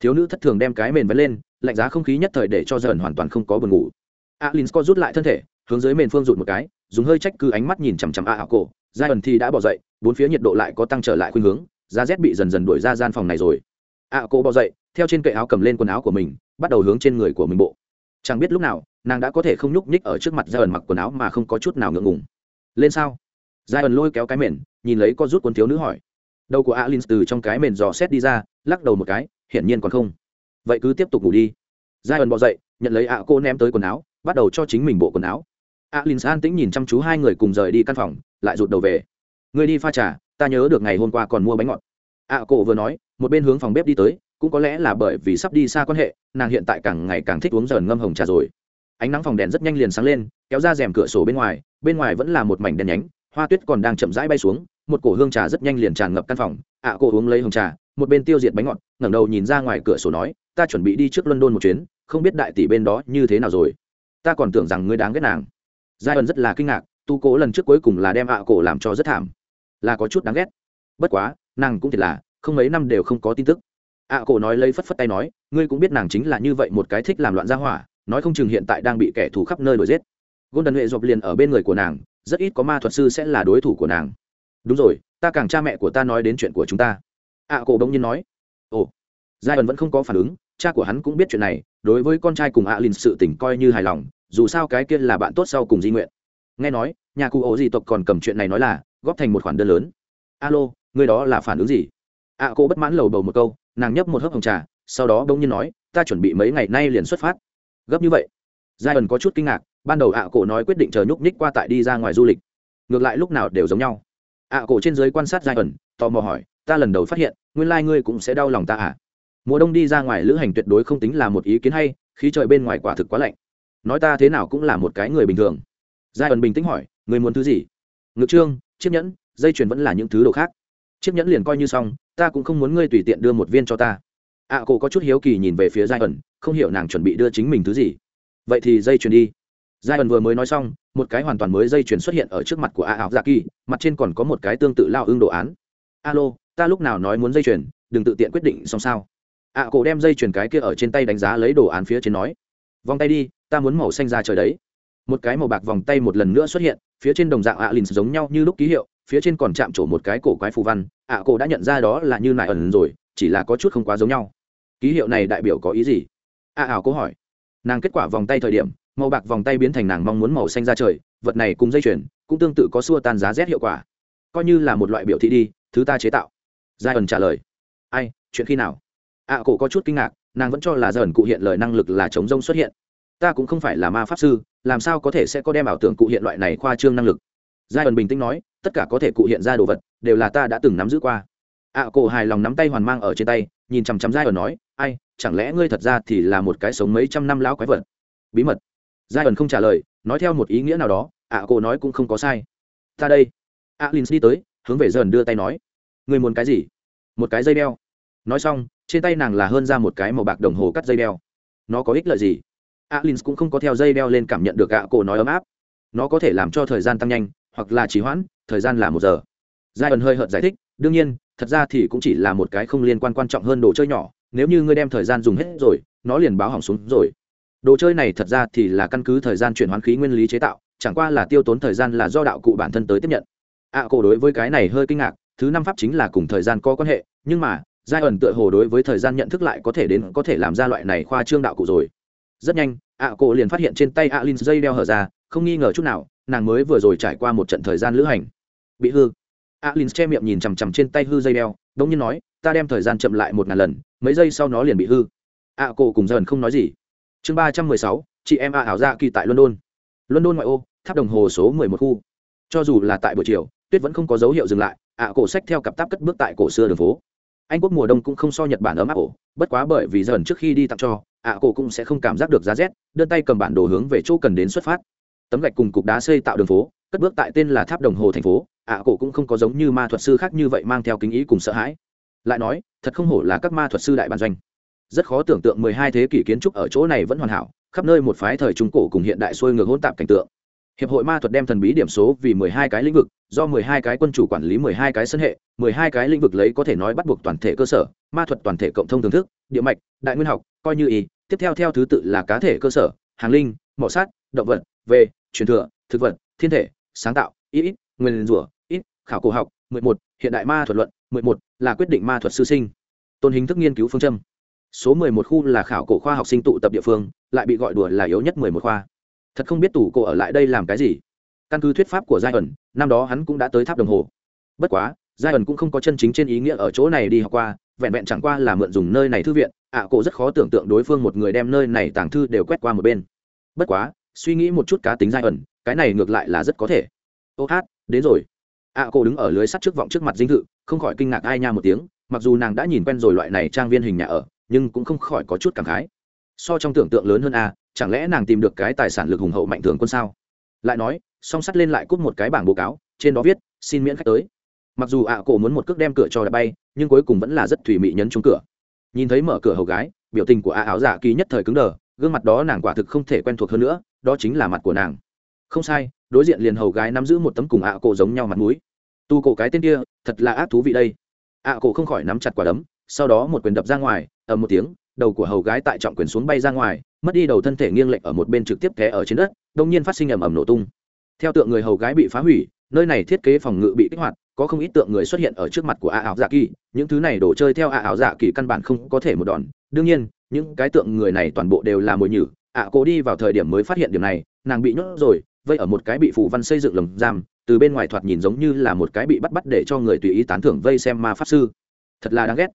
Thiếu nữ thất thường đem cái mền vẫn lên, lạnh giá không khí nhất thời để cho giai ẩn hoàn toàn không có buồn ngủ. Alin co rút lại thân thể hướng dưới mền phương rụt một cái, dùng hơi trách cứ ánh mắt nhìn chằm chằm a ảo cổ. Giai ẩn thì đã bỏ dậy, bốn phía nhiệt độ lại có tăng trở lại khuynh hướng, giá rét bị dần dần đuổi ra gian phòng này rồi. A ảo cổ bỏ dậy, theo trên kệ áo cầm lên quần áo của mình, bắt đầu hướng trên người của mình bộ. Chẳng biết lúc nào, nàng đã có thể không nhúc nhích ở trước mặt giai ẩn mặc quần áo mà không có chút nào ngượng ngùng. Lên sao? Giai ẩn lôi kéo cái mền, nhìn lấy con rút quần thiếu nữ hỏi. Đầu của alin từ trong cái mền dò xét đi ra, lắc đầu một cái, hiển nhiên còn không. Vậy cứ tiếp tục ngủ đi. Giai ẩn bỏ dậy, nhận lấy ạ cô ném tới quần áo, bắt đầu cho chính mình bộ quần áo alin an tĩnh nhìn chăm chú hai người cùng rời đi căn phòng lại rụt đầu về. Người đi pha trà ta nhớ được ngày hôm qua còn mua bánh ngọt. Ạ cổ vừa nói một bên hướng phòng bếp đi tới cũng có lẽ là bởi vì sắp đi xa quan hệ nàng hiện tại càng ngày càng thích uống dần ngâm hồng trà rồi. Ánh nắng phòng đèn rất nhanh liền sáng lên kéo ra rèm cửa sổ bên ngoài bên ngoài vẫn là một mảnh đèn nhánh hoa tuyết còn đang chậm rãi bay xuống một cổ hương trà rất nhanh liền tràn ngập căn phòng. Ạ à, cô uống lấy hồng trà một bên tiêu diệt bánh ngọt ngẩng đầu nhìn ra ngoài cửa sổ nói ta chuẩn bị đi trước london một chuyến không biết đại tỷ bên đó như thế nào rồi. Ta còn tưởng rằng ngươi đáng ghét nàng giai ẩn rất là kinh ngạc tu cố lần trước cuối cùng là đem ạ à cổ làm cho rất thảm. Là có chút đáng ghét. Bất quá nàng cũng thiệt là không mấy năm đều không có tin tức. Ạ à cổ nói lấy phất phất tay nói ngươi cũng biết nàng chính là như vậy một cái thích làm loạn gia hỏa nói không chừng hiện tại đang bị kẻ thù khắp nơi đuổi giết. Golden huệ dọc liền ở bên người của nàng rất ít có ma thuật sư sẽ là đối thủ của nàng. Đúng rồi ta càng cha mẹ của ta nói đến chuyện của chúng ta. Ạ à, cổ bỗng nhiên nói ồ. Giai ẩn vẫn không có phản ứng cha của hắn cũng biết chuyện này đối với con trai cùng ạ à lìn sự tỉnh coi như hài lòng dù sao cái kia là bạn tốt sau cùng di nguyện. Nghe nói nhà cụ ổ di tộc còn cầm chuyện này nói là góp thành một khoản đơn lớn. Alo người đó là phản ứng gì? Ạ à, cô bất mãn lầu bầu một câu nàng nhấp một hớp hồng trà sau đó bỗng nhiên nói ta chuẩn bị mấy ngày nay liền xuất phát. Gấp như vậy giai ẩn có chút kinh ngạc ban đầu ạ cổ nói quyết định chờ nhúc nhích qua tại đi ra ngoài du lịch. Ngược lại lúc nào đều giống nhau. Ạ cổ trên giới quan sát giai ẩn tò mò hỏi ta lần đầu phát hiện nguyên lai、like、ngươi cũng sẽ đau lòng ta à? Mùa đông đi ra ngoài lữ hành tuyệt đối không tính là một ý kiến hay khí trời bên ngoài quả thực quá lạnh nói ta thế nào cũng là một cái người bình thường. Giai ẩn bình tĩnh hỏi người muốn thứ gì? Ngự trương chiếc nhẫn dây chuyền vẫn là những thứ đồ khác. Chiếc nhẫn liền coi như xong ta cũng không muốn ngươi tùy tiện đưa một viên cho ta. Ạ à, cổ có chút hiếu kỳ nhìn về phía giai ẩn không hiểu nàng chuẩn bị đưa chính mình thứ gì. Vậy thì dây chuyền đi. Giai ẩn vừa mới nói xong một cái hoàn toàn mới dây chuyền xuất hiện ở trước mặt của ạ ảo dạ kỳ mặt trên còn có một cái tương tự lao ương đồ án. Alo ta lúc nào nói muốn dây chuyền đừng tự tiện quyết định xong sao. Ạ à, cổ đem dây chuyền cái kia ở trên tay đánh giá lấy đồ án phía trên nói. Vòng tay đi ta muốn màu xanh ra trời đấy. Một cái màu bạc vòng tay một lần nữa xuất hiện, phía trên đồng dạng ạ lìn giống nhau như lúc ký hiệu, phía trên còn chạm trổ một cái cổ quái phù văn, ạ cổ đã nhận ra đó là như nại ẩn rồi, chỉ là có chút không quá giống nhau. Ký hiệu này đại biểu có ý gì? Ạ ảo cố hỏi. Nàng kết quả vòng tay thời điểm, màu bạc vòng tay biến thành nàng mong muốn màu xanh ra trời, vật này cùng dây chuyền, cũng tương tự có xua tan giá rét hiệu quả. Coi như là một loại biểu thị đi, thứ ta chế tạo. Giai ẩn trả lời. Ai, chuyện khi nào? Ạ cổ có chút kinh ngạc, nàng vẫn cho là giai ẩn cụ hiện lời năng lực là chống rông xuất hiện ta cũng không phải là ma pháp sư, làm sao có thể sẽ có đem ảo tưởng cụ hiện loại này khoa trương năng lực? Giai ẩn bình tĩnh nói, tất cả có thể cụ hiện ra đồ vật, đều là ta đã từng nắm giữ qua. Ạ cổ hài lòng nắm tay hoàn mang ở trên tay, nhìn chằm chằm giai ẩn nói, ai, chẳng lẽ ngươi thật ra thì là một cái sống mấy trăm năm lão quái vật? Bí mật. Giai ẩn không trả lời, nói theo một ý nghĩa nào đó ạ cổ nói cũng không có sai. Ta đây. Alin đi tới, hướng về dần đưa tay nói, ngươi muốn cái gì? Một cái dây đeo. Nói xong, trên tay nàng là hơn ra một cái màu bạc đồng hồ cắt dây đeo. Nó có ích lợi gì? Alin cũng không có theo dây đeo lên cảm nhận được ạ cổ nói ấm áp. Nó có thể làm cho thời gian tăng nhanh hoặc là trì hoãn thời gian là một giờ. Giai ẩn hơi hợt giải thích đương nhiên thật ra thì cũng chỉ là một cái không liên quan quan trọng hơn đồ chơi nhỏ nếu như ngươi đem thời gian dùng hết rồi nó liền báo hỏng xuống rồi. Đồ chơi này thật ra thì là căn cứ thời gian chuyển hoán khí nguyên lý chế tạo chẳng qua là tiêu tốn thời gian là do đạo cụ bản thân tới tiếp nhận. Ạ à, cổ đối với cái này hơi kinh ngạc thứ năm pháp chính là cùng thời gian có quan hệ nhưng mà giai ẩn tựa hồ đối với thời gian nhận thức lại có thể đến có thể làm ra loại này khoa trương đạo cụ rồi rất nhanh ạ à, cổ liền phát hiện trên tay ạ lin dây đeo hở ra không nghi ngờ chút nào nàng mới vừa rồi trải qua một trận thời gian lữ hành. Bị hư. ạ lin che miệng nhìn chằm chằm trên tay hư dây đeo đ ỗ n g nhiên nói ta đem thời gian chậm lại một ngàn lần mấy giây sau nó liền bị hư. ạ cổ cùng dần không nói gì. Chương ba trăm mười sáu chị em ạ ảo ra kỳ tại london. London ngoại ô tháp đồng hồ số mười một khu. Cho dù là tại buổi chiều tuyết vẫn không có dấu hiệu dừng lại ạ cổ sách theo cặp táp cất bước tại cổ xưa đường phố. Anh quốc mùa đông cũng không so nhật bản ấm áp ổ bất quá bởi vì dần trước khi đi tặng cho ạ cổ cũng sẽ không cảm giác được giá rét đơn tay cầm bản đồ hướng về chỗ cần đến xuất phát. Tấm gạch cùng cục đá xây tạo đường phố, cất bước tại tên là tháp đồng hồ thành phố, ạ cổ cũng không có giống như ma thuật sư khác như vậy mang theo kính ý cùng sợ hãi. Lại nói, thật không hổ là các ma thuật sư đại bản doanh. Rất khó tưởng tượng mười hai thế kỷ kiến trúc ở chỗ này vẫn hoàn hảo, khắp nơi một phái thời trung cổ cùng hiện đại xuôi ngược hỗn tạp cảnh tượng hiệp hội ma thuật đem thần bí điểm số vì mười hai cái lĩnh vực, do mười hai cái quân chủ quản lý mười hai cái sân hệ, mười hai cái lĩnh vực lấy có thể nói bắt buộc toàn thể cơ sở, ma thuật toàn thể cộng thông thưởng thức, địa mạch, đại nguyên học, coi như ý tiếp theo theo thứ tự là cá thể cơ sở, hàng linh, mỏ sát, động vật, về, truyền thừa, thực vật, thiên thể, sáng tạo ít ít, nguyên rủa, ít, khảo cổ học, mười một, hiện đại ma thuật luận, mười một, là quyết định ma thuật sư sinh. Tôn hình thức nghiên cứu phương châm. Số mười một khu là khảo cổ khoa học sinh tụ tập địa phương, lại bị gọi đùa là yếu nhất mười một khoa thật không biết tủ cổ ở lại đây làm cái gì. Căn cứ thuyết pháp của giai ẩn năm đó hắn cũng đã tới tháp đồng hồ. Bất quá giai ẩn cũng không có chân chính trên ý nghĩa ở chỗ này đi học qua vẹn vẹn chẳng qua là mượn dùng nơi này thư viện ạ à, cổ rất khó tưởng tượng đối phương một người đem nơi này tàng thư đều quét qua một bên. Bất quá suy nghĩ một chút cá tính giai ẩn cái này ngược lại là rất có thể. Ô hát đến rồi. Ạ à, cô đứng ở lưới sắt trước vọng trước mặt dinh thự không khỏi kinh ngạc ai nha một tiếng mặc dù nàng đã nhìn quen rồi loại này trang viên hình nhà ở nhưng cũng không khỏi có chút cảm khái. So trong tưởng tượng lớn hơn a chẳng lẽ nàng tìm được cái tài sản lực hùng hậu mạnh thường quân sao? Lại nói, song sắt lên lại cút một cái bảng báo cáo, trên đó viết, xin miễn khách tới. Mặc dù ạ à cổ muốn một cước đem cửa cho đã bay, nhưng cuối cùng vẫn là rất thủy mị nhấn trúng cửa. Nhìn thấy mở cửa hầu gái, biểu tình của ạ áo dạ kỳ nhất thời cứng đờ, gương mặt đó nàng quả thực không thể quen thuộc hơn nữa, đó chính là mặt của nàng. Không sai, đối diện liền hầu gái nắm giữ một tấm cùng ạ cổ giống nhau mặt mũi. Tu cổ cái tên kia, thật là ác thú vị đây. Ạ cổ không khỏi nắm chặt quả đấm, sau đó một quyền đập ra ngoài, ầm một tiếng, đầu của hầu gái tại trọng quyền xuống bay ra ngoài mất đi đầu thân thể nghiêng lệch ở một bên trực tiếp té ở trên đất đông nhiên phát sinh ầm ầm nổ tung. Theo tượng người hầu gái bị phá hủy nơi này thiết kế phòng ngự bị kích hoạt có không ít tượng người xuất hiện ở trước mặt của a ảo dạ kỳ. Những thứ này đổ chơi theo a ảo dạ kỳ căn bản không có thể một đòn. Đương nhiên những cái tượng người này toàn bộ đều là mồi nhử. Ạ à, đi vào thời điểm mới phát hiện điểm này nàng bị nhốt rồi vây ở một cái bị phụ văn xây dựng lồng giam từ bên ngoài thoạt nhìn giống như là một cái bị bắt bắt để cho người tùy ý tán thưởng vây xem ma pháp sư. Thật là đáng ghét.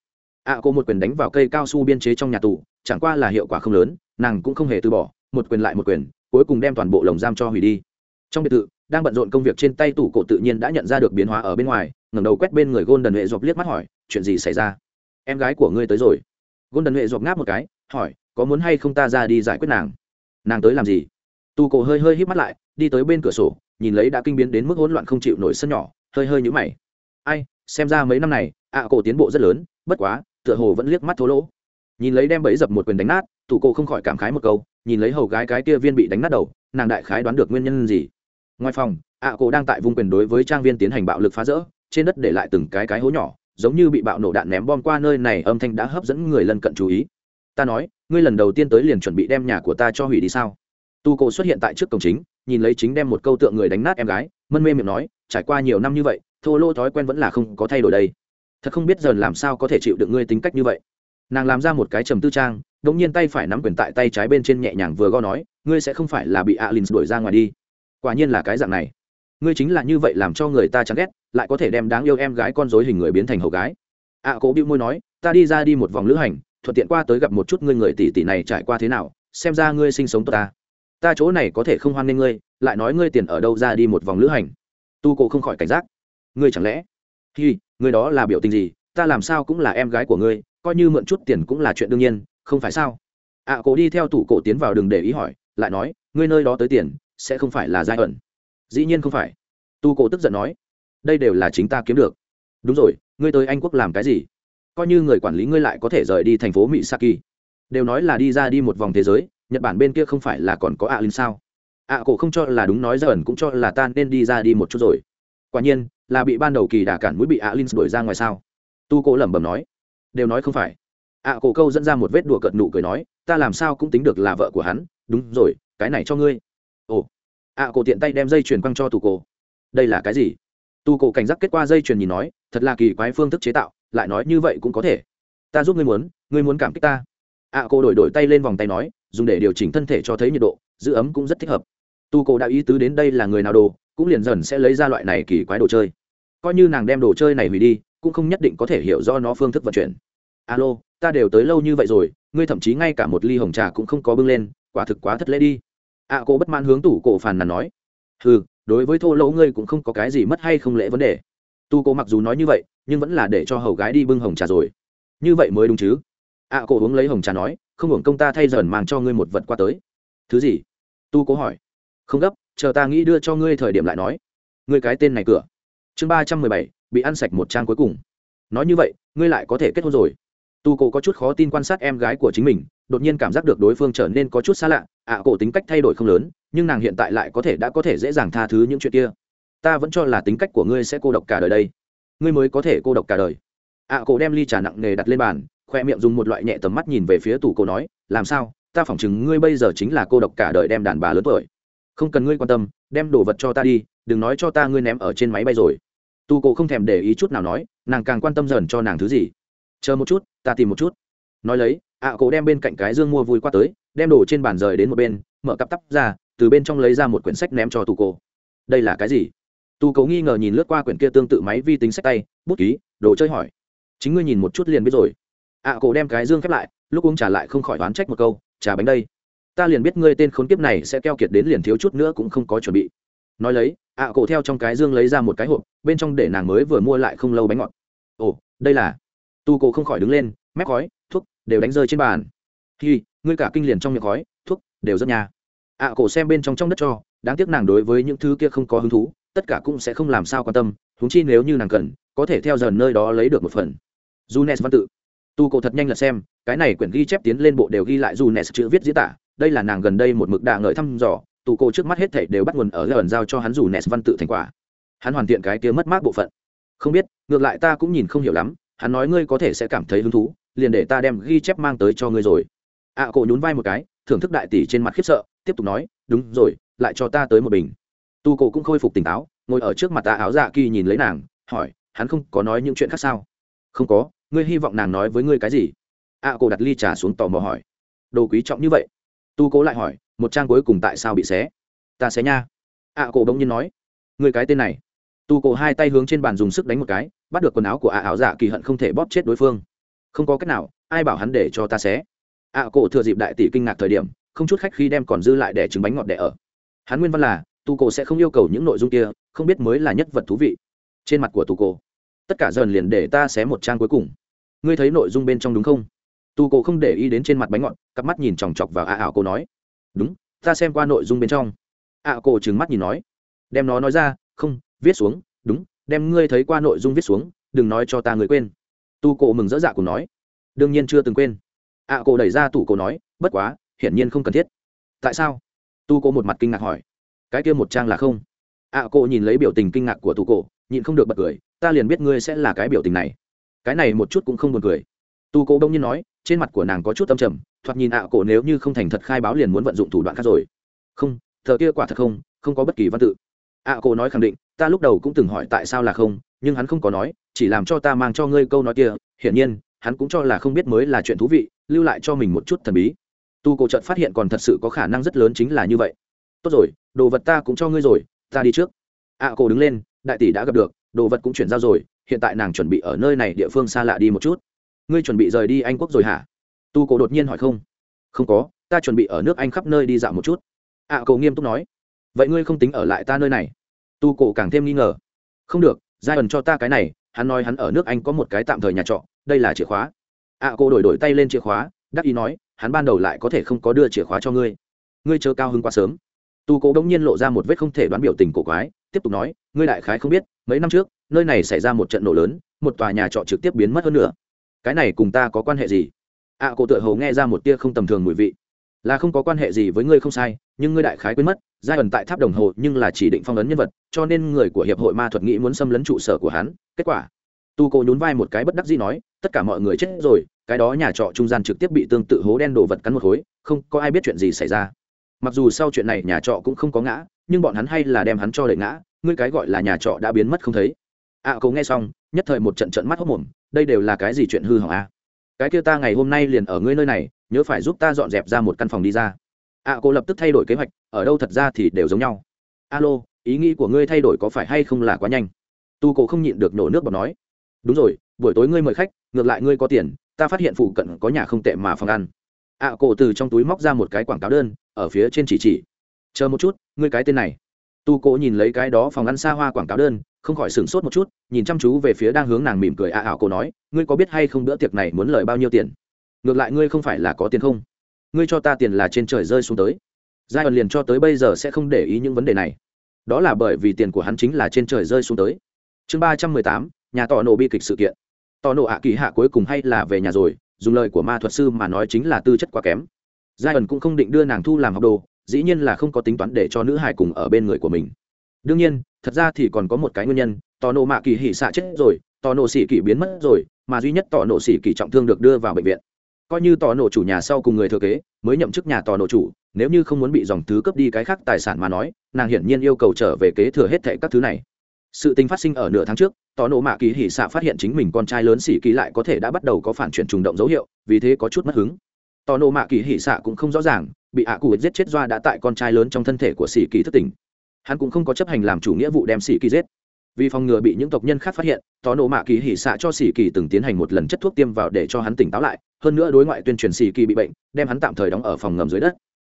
Ạ à, cô một quyền đánh vào cây cao su biên chế trong nhà tù chẳng qua là hiệu quả không lớn nàng cũng không hề từ bỏ, một quyền lại một quyền, cuối cùng đem toàn bộ lồng giam cho hủy đi. Trong biệt thự, đang bận rộn công việc trên tay tủ cổ tự nhiên đã nhận ra được biến hóa ở bên ngoài, ngẩng đầu quét bên người gôn đần huệ dọc liếc mắt hỏi, chuyện gì xảy ra? Em gái của ngươi tới rồi. Gôn đần huệ dọc ngáp một cái, hỏi, có muốn hay không ta ra đi giải quyết nàng? Nàng tới làm gì? Tu cổ hơi hơi hít mắt lại, đi tới bên cửa sổ, nhìn lấy đã kinh biến đến mức hỗn loạn không chịu nổi sân nhỏ, hơi hơi nhũ mày. Ai, xem ra mấy năm này, ạ cổ tiến bộ rất lớn, bất quá, tựa hồ vẫn liếc mắt thô lỗ nhìn lấy đem bẫy dập một quyền đánh nát, tụ cổ không khỏi cảm khái một câu, nhìn lấy hầu gái cái kia viên bị đánh nát đầu, nàng đại khái đoán được nguyên nhân gì. Ngoài phòng, ạ cổ đang tại vùng quyền đối với trang viên tiến hành bạo lực phá rỡ, trên đất để lại từng cái cái hố nhỏ, giống như bị bạo nổ đạn ném bom qua nơi này, âm thanh đã hấp dẫn người lân cận chú ý. Ta nói, ngươi lần đầu tiên tới liền chuẩn bị đem nhà của ta cho hủy đi sao? Tu cổ xuất hiện tại trước cổng chính, nhìn lấy chính đem một câu tượng người đánh nát em gái, mân mê miệng nói, trải qua nhiều năm như vậy, thô lô thói quen vẫn là không có thay đổi đây. Thật không biết dần làm sao có thể chịu được ngươi tính cách như vậy nàng làm ra một cái trầm tư trang đ ỗ n g nhiên tay phải nắm quyền tại tay trái bên trên nhẹ nhàng vừa go nói ngươi sẽ không phải là bị alin đuổi ra ngoài đi. Quả nhiên là cái dạng này. Ngươi chính là như vậy làm cho người ta chán ghét lại có thể đem đáng yêu em gái con dối hình người biến thành hầu gái. Ạ à, cố bĩu môi nói ta đi ra đi một vòng lữ hành thuận tiện qua tới gặp một chút ngươi người tỷ tỷ này trải qua thế nào xem ra ngươi sinh sống tốt ta. Ta chỗ này có thể không hoan nghênh ngươi lại nói ngươi tiền ở đâu ra đi một vòng lữ hành. Tu cổ không khỏi cảnh giác. Ngươi chẳng lẽ? Hi ngươi đó là biểu tình gì ta làm sao cũng là em gái của ngươi coi như mượn chút tiền cũng là chuyện đương nhiên không phải sao? Ạ à, cổ đi theo tủ cổ tiến vào đường để ý hỏi lại nói ngươi nơi đó tới tiền sẽ không phải là giai ẩn. Dĩ nhiên không phải. Tu cổ tức giận nói đây đều là chính ta kiếm được. Đúng rồi ngươi tới anh quốc làm cái gì? Coi như người quản lý ngươi lại có thể rời đi thành phố mỹ saki đều nói là đi ra đi một vòng thế giới nhật bản bên kia không phải là còn có ạ linh sao? Ạ cổ không cho là đúng nói ra ẩn cũng cho là ta nên đi ra đi một chút rồi. Quả nhiên là bị ban đầu kỳ đả cản mũi bị ạ linh đuổi ra ngoài sao? Tu cổ lẩm bẩm nói đều nói không phải. Ạ cổ câu dẫn ra một vết đùa cợt nụ cười nói, ta làm sao cũng tính được là vợ của hắn, đúng rồi, cái này cho ngươi. Ồ. Ạ cổ tiện tay đem dây chuyền quăng cho tu cổ. Đây là cái gì? Tu cổ cảnh giác kết qua dây chuyền nhìn nói, thật là kỳ quái phương thức chế tạo, lại nói như vậy cũng có thể. Ta giúp ngươi muốn ngươi muốn cảm kích ta. Ạ cổ đổi đổi tay lên vòng tay nói, dùng để điều chỉnh thân thể cho thấy nhiệt độ, giữ ấm cũng rất thích hợp. Tu cổ đã ý tứ đến đây là người nào đồ, cũng liền dần sẽ lấy ra loại này kỳ quái đồ chơi. Coi như nàng đem đồ chơi này hủy đi, cũng không nhất định có thể hiểu do nó phương thức vận chuyển alo, ta đều tới lâu như vậy rồi, ngươi thậm chí ngay cả một ly hồng trà cũng không có bưng lên, quả thực quá thất lễ đi. Ạ cô bất mãn hướng tủ cổ phàn nàn nói. Ừ đối với thô lỗ ngươi cũng không có cái gì mất hay không lễ vấn đề. Tu cô mặc dù nói như vậy, nhưng vẫn là để cho hầu gái đi bưng hồng trà rồi. Như vậy mới đúng chứ? Ạ cô uống lấy hồng trà nói, không hưởng công ta thay dần mang cho ngươi một vật qua tới. Thứ gì? Tu cố hỏi. Không gấp, chờ ta nghĩ đưa cho ngươi thời điểm lại nói. Ngươi cái tên này cửa. Chương ba trăm mười bảy, bị ăn sạch một trang cuối cùng. Nói như vậy, ngươi lại có thể kết hôn rồi tu cổ có chút khó tin quan sát em gái của chính mình, đột nhiên cảm giác được đối phương trở nên có chút xa lạ, ạ cổ tính cách thay đổi không lớn, nhưng nàng hiện tại lại có thể đã có thể dễ dàng tha thứ những chuyện kia. Ta vẫn cho là tính cách của ngươi sẽ cô độc cả đời đây. Ngươi mới có thể cô độc cả đời. Ạ cổ đem ly trà nặng nề đặt lên bàn, khoe miệng dùng một loại nhẹ tầm mắt nhìn về phía tủ cổ nói, làm sao? Ta phỏng chừng ngươi bây giờ chính là cô độc cả đời đem đàn bà lớn tuổi. Không cần ngươi quan tâm, đem đồ vật cho ta đi, đừng nói cho ta ngươi ném ở trên máy bay rồi. Tu cổ không thèm để ý chút nào nói, nàng càng quan tâm dần cho nàng thứ gì chờ một chút, ta tìm một chút. Nói lấy, ạ à cổ đem bên cạnh cái dương mua vui qua tới, đem đồ trên bàn rời đến một bên, mở cặp tắp ra, từ bên trong lấy ra một quyển sách ném cho tu cổ. Đây là cái gì? Tu cổ nghi ngờ nhìn lướt qua quyển kia tương tự máy vi tính sách tay, bút ký, đồ chơi hỏi. Chính ngươi nhìn một chút liền biết rồi. Ạ à cổ đem cái dương khép lại, lúc uống trả lại không khỏi đoán trách một câu, trà bánh đây. Ta liền biết ngươi tên khốn kiếp này sẽ keo kiệt đến liền thiếu chút nữa cũng không có chuẩn bị. Nói lấy, ạ à cổ theo trong cái dương lấy ra một cái hộp, bên trong để nàng mới vừa mua lại không lâu bánh ngọt. Ồ, đây là tu cổ không khỏi đứng lên, mép khói, thuốc, đều đánh rơi trên bàn. Hi, ngươi cả kinh liền trong miệng khói, thuốc, đều rất nhà. Ạ à cổ xem bên trong trong đất cho, đáng tiếc nàng đối với những thứ kia không có hứng thú, tất cả cũng sẽ không làm sao quan tâm húng chi nếu như nàng cần, có thể theo dần nơi đó lấy được một phần. Junes văn tự. Tu cổ thật nhanh là xem, cái này quyển ghi chép tiến lên bộ đều ghi lại Junes chữ viết diễn tả, đây là nàng gần đây một mực đạ ngợi thăm dò, tu cổ trước mắt hết thảy đều bắt nguồn ở gần giao cho hắn Junes văn tự thành quả. Hắn hoàn thiện cái kia mất mát bộ phận. Không biết, ngược lại ta cũng nhìn không hiểu lắm hắn nói ngươi có thể sẽ cảm thấy hứng thú, liền để ta đem ghi chép mang tới cho ngươi rồi. Ạ cổ nhún vai một cái, thưởng thức đại tỷ trên mặt khiếp sợ, tiếp tục nói, đúng rồi, lại cho ta tới một bình. Tu cổ cũng khôi phục tỉnh táo, ngồi ở trước mặt ta áo dạ kỳ nhìn lấy nàng, hỏi, hắn không có nói những chuyện khác sao? Không có, ngươi hy vọng nàng nói với ngươi cái gì? Ạ cổ đặt ly trà xuống tò mò hỏi. Đồ quý trọng như vậy? Tu cố lại hỏi, một trang cuối cùng tại sao bị xé? Ta xé nha. Ạ cổ bỗng nhiên nói người cái tên này tu cổ hai tay hướng trên bàn dùng sức đánh một cái, bắt được quần áo của ạ ảo dạ kỳ hận không thể bóp chết đối phương. Không có cách nào, ai bảo hắn để cho ta xé. Ạ cổ thừa dịp đại tỷ kinh ngạc thời điểm, không chút khách khi đem còn dư lại để trứng bánh ngọt đẻ ở. Hắn nguyên văn là, tu cổ sẽ không yêu cầu những nội dung kia, không biết mới là nhất vật thú vị. Trên mặt của tu cổ, tất cả dần liền để ta xé một trang cuối cùng. Ngươi thấy nội dung bên trong đúng không? Tu cổ không để ý đến trên mặt bánh ngọt, cặp mắt nhìn chòng chọc vào ạ ảo cô nói, đúng, ta xem qua nội dung bên trong. Ạ cổ trừng mắt nhìn nói, đem nó nói ra, không viết xuống, đúng, đem ngươi thấy qua nội dung viết xuống, đừng nói cho ta người quên. Tu cổ mừng rỡ dạ cùng nói, đương nhiên chưa từng quên. Ạ cổ đẩy ra tủ cổ nói, bất quá, hiển nhiên không cần thiết. Tại sao? Tu cổ một mặt kinh ngạc hỏi. Cái kia một trang là không. Ạ cổ nhìn lấy biểu tình kinh ngạc của tu cổ, nhịn không được bật cười, ta liền biết ngươi sẽ là cái biểu tình này. Cái này một chút cũng không buồn cười. Tu cổ đông nhiên nói, trên mặt của nàng có chút âm trầm, thoạt nhìn ạ cổ nếu như không thành thật khai báo liền muốn vận dụng thủ đoạn khác rồi. Không, thờ kia quả thật không không có bất kỳ văn tự. Ạ cổ nói khẳng định ta lúc đầu cũng từng hỏi tại sao là không, nhưng hắn không có nói, chỉ làm cho ta mang cho ngươi câu nói kia, hiển nhiên, hắn cũng cho là không biết mới là chuyện thú vị, lưu lại cho mình một chút thần bí. Tu cổ trợt phát hiện còn thật sự có khả năng rất lớn chính là như vậy. Tốt rồi, đồ vật ta cũng cho ngươi rồi, ta đi trước. Ạ cổ đứng lên, đại tỷ đã gặp được, đồ vật cũng chuyển giao rồi, hiện tại nàng chuẩn bị ở nơi này địa phương xa lạ đi một chút. Ngươi chuẩn bị rời đi anh quốc rồi hả? Tu cổ đột nhiên hỏi không. Không có, ta chuẩn bị ở nước anh khắp nơi đi dạo một chút. Ạ cổ nghiêm túc nói. Vậy ngươi không tính ở lại ta nơi này? Tu cổ càng thêm nghi ngờ. Không được giai ẩn cho ta cái này hắn nói hắn ở nước anh có một cái tạm thời nhà trọ đây là chìa khóa. Ạ à, cô đổi đổi tay lên chìa khóa đắc ý nói hắn ban đầu lại có thể không có đưa chìa khóa cho ngươi. Ngươi chờ cao hứng quá sớm. Tu cố đống nhiên lộ ra một vết không thể đoán biểu tình cổ quái tiếp tục nói ngươi đại khái không biết mấy năm trước nơi này xảy ra một trận nổ lớn một tòa nhà trọ trực tiếp biến mất hơn nữa. Cái này cùng ta có quan hệ gì? Ạ à, cô tựa hồ nghe ra một tia không tầm thường mùi vị. Là không có quan hệ gì với ngươi không sai nhưng ngươi đại khái quên mất giai ẩn tại tháp đồng hồ nhưng là chỉ định phong ấn nhân vật cho nên người của hiệp hội ma thuật nghĩ muốn xâm lấn trụ sở của hắn. Kết quả tu cô nhún vai một cái bất đắc dĩ nói tất cả mọi người chết rồi cái đó nhà trọ trung gian trực tiếp bị tương tự hố đen đổ vật cắn một khối không có ai biết chuyện gì xảy ra. Mặc dù sau chuyện này nhà trọ cũng không có ngã nhưng bọn hắn hay là đem hắn cho đợi ngã ngươi cái gọi là nhà trọ đã biến mất không thấy. Ạ à, cậu nghe xong nhất thời một trận trận mắt hốc mồm đây đều là cái gì chuyện hư hỏng a à? cái kia ta ngày hôm nay liền ở ngươi nơi này nhớ phải giúp ta dọn dẹp ra một căn phòng đi ra ạ à, cô lập tức thay đổi kế hoạch ở đâu thật ra thì đều giống nhau. Alo ý nghĩ của ngươi thay đổi có phải hay không là quá nhanh? Tu cổ không nhịn được nổ nước bọt nói. Đúng rồi buổi tối ngươi mời khách ngược lại ngươi có tiền ta phát hiện phụ cận có nhà không tệ mà phòng ăn. Ạ à, cổ từ trong túi móc ra một cái quảng cáo đơn ở phía trên chỉ chỉ. Chờ một chút ngươi cái tên này. Tu cổ nhìn lấy cái đó phòng ăn xa hoa quảng cáo đơn không khỏi sửng sốt một chút nhìn chăm chú về phía đang hướng nàng mỉm cười ạ ảo cổ nói ngươi có biết hay không bữa tiệc này muốn lời bao nhiêu tiền? Ngược lại ngươi không phải là có tiền không? Ngươi cho ta tiền là trên trời rơi xuống tới. Giai đoạn liền cho tới bây giờ sẽ không để ý những vấn đề này. Đó là bởi vì tiền của hắn chính là trên trời rơi xuống tới. Chương ba trăm mười tám, nhà tỏ nổ bi kịch sự kiện. Tỏ nổ ạ kỳ hạ cuối cùng hay là về nhà rồi, dùng lời của ma thuật sư mà nói chính là tư chất quá kém. Giai đoạn cũng không định đưa nàng thu làm học đồ, dĩ nhiên là không có tính toán để cho nữ hải cùng ở bên người của mình. Đương nhiên, thật ra thì còn có một cái nguyên nhân tò nộ mạ kỳ hỉ xạ chết rồi tò nộ xỉ kỳ biến mất rồi, mà duy nhất tò nộ xỉ kỳ trọng thương được đưa vào bệnh viện coi như tò nổ chủ nhà sau cùng người thừa kế, mới nhậm chức nhà tò nổ chủ, nếu như không muốn bị dòng thứ cướp đi cái khác tài sản mà nói, nàng hiển nhiên yêu cầu trở về kế thừa hết thệ các thứ này. Sự tình phát sinh ở nửa tháng trước, tò nổ mạ kỳ hỉ xạ phát hiện chính mình con trai lớn xỉ kỳ lại có thể đã bắt đầu có phản chuyển trùng động dấu hiệu, vì thế có chút mất hứng. Tò nổ mạ kỳ hỉ xạ cũng không rõ ràng, bị ạ cụ giết chết doa đã tại con trai lớn trong thân thể của xỉ kỳ thất tỉnh hắn cũng không có chấp hành làm chủ nghĩa vụ đem xỉ kỳ giết. Vì phòng ngừa bị những tộc nhân khác phát hiện, tò nổ mạ kỳ hỉ xạ cho xỉ kỳ từng tiến hành một lần chất thuốc tiêm vào để cho hắn tỉnh táo lại hơn nữa đối ngoại tuyên truyền xì kỳ bị bệnh, đem hắn tạm thời đóng ở phòng ngầm dưới đất.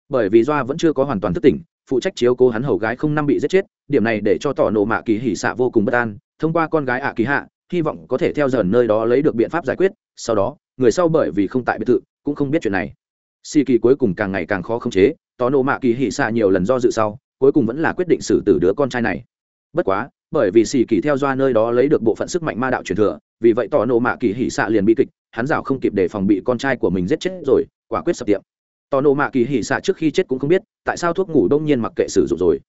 Bởi vì doa vẫn chưa có hoàn toàn thức tỉnh, phụ trách chiếu cố hắn hầu gái không năm bị giết chết, điểm này để cho tỏ nộ mạ kỳ hỉ xạ vô cùng bất an, thông qua con gái ạ kỳ hạ, hy vọng có thể theo dần nơi đó lấy được biện pháp giải quyết, sau đó, người sau bởi vì không tại biệt thự, cũng không biết chuyện này. Xì kỳ cuối cùng càng ngày càng khó khống chế, tỏ nộ mạ kỳ hỉ xạ nhiều lần do dự sau, cuối cùng vẫn là quyết định xử tử đứa con trai này. Bất quá, bởi vì xì kỳ theo doa nơi đó lấy được bộ phận sức mạnh ma đạo truyền thừa, vì vậy tỏ nộ mạ kỳ hỉ xạ liền bị kịch hắn rào không kịp để phòng bị con trai của mình giết chết rồi, quả quyết sập tiệm. Tỏ nổ mạ kỳ hỉ xạ trước khi chết cũng không biết, tại sao thuốc ngủ đông nhiên mặc kệ sử dụng rồi.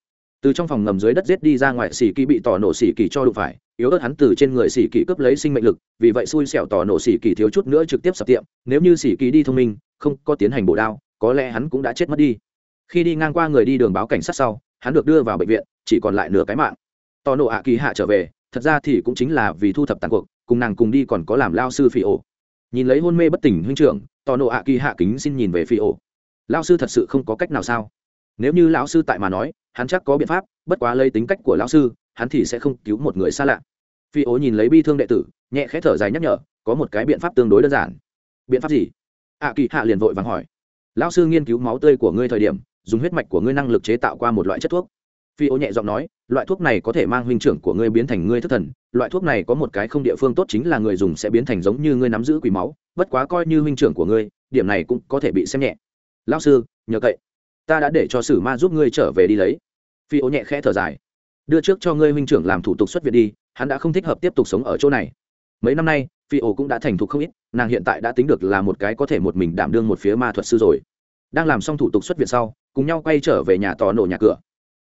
Từ trong phòng ngầm dưới đất giết đi ra ngoài, xỉ kỳ bị tỏ nổ xỉ kỳ cho đụng phải, yếu ớt hắn từ trên người xỉ kỳ cướp lấy sinh mệnh lực, vì vậy xui xẻo tỏ nổ xỉ kỳ thiếu chút nữa trực tiếp sập tiệm, nếu như xỉ kỳ đi thông minh, không có tiến hành bổ đao, có lẽ hắn cũng đã chết mất đi. Khi đi ngang qua người đi đường báo cảnh sát sau, hắn được đưa vào bệnh viện, chỉ còn lại nửa cái mạng. Tỏ nổ ạ kỳ hạ trở về, thật ra thì cũng chính là vì thu thập tàn cuộc, cùng nàng cùng đi còn có làm lao sư phi ổ nhìn lấy hôn mê bất tỉnh huynh trưởng tò nổ ạ kỳ hạ kính xin nhìn về phi ổ. Lao sư thật sự không có cách nào sao? Nếu như lão sư tại mà nói, hắn chắc có biện pháp, bất quá lấy tính cách của lão sư, hắn thì sẽ không cứu một người xa lạ. Phi ố nhìn lấy bi thương đệ tử, nhẹ khẽ thở dài nhắc nhở, có một cái biện pháp tương đối đơn giản. Biện pháp gì? Ạ kỳ hạ liền vội vàng hỏi. Lão sư nghiên cứu máu tươi của ngươi thời điểm, dùng huyết mạch của ngươi năng lực chế tạo qua một loại chất thuốc phi ô nhẹ giọng nói, loại thuốc này có thể mang huynh trưởng của ngươi biến thành ngươi thất thần. Loại thuốc này có một cái không địa phương tốt chính là người dùng sẽ biến thành giống như ngươi nắm giữ quỷ máu, bất quá coi như huynh trưởng của ngươi, điểm này cũng có thể bị xem nhẹ. Lão sư, nhờ cậy. Ta đã để cho sử ma giúp ngươi trở về đi lấy. Phi ô nhẹ khẽ thở dài. Đưa trước cho ngươi huynh trưởng làm thủ tục xuất viện đi, hắn đã không thích hợp tiếp tục sống ở chỗ này. Mấy năm nay, phi ô cũng đã thành thục không ít, nàng hiện tại đã tính được là một cái có thể một mình đảm đương một phía ma thuật sư rồi. Đang làm xong thủ tục xuất viện sau, cùng nhau quay trở về nhà tò nổ nhà cửa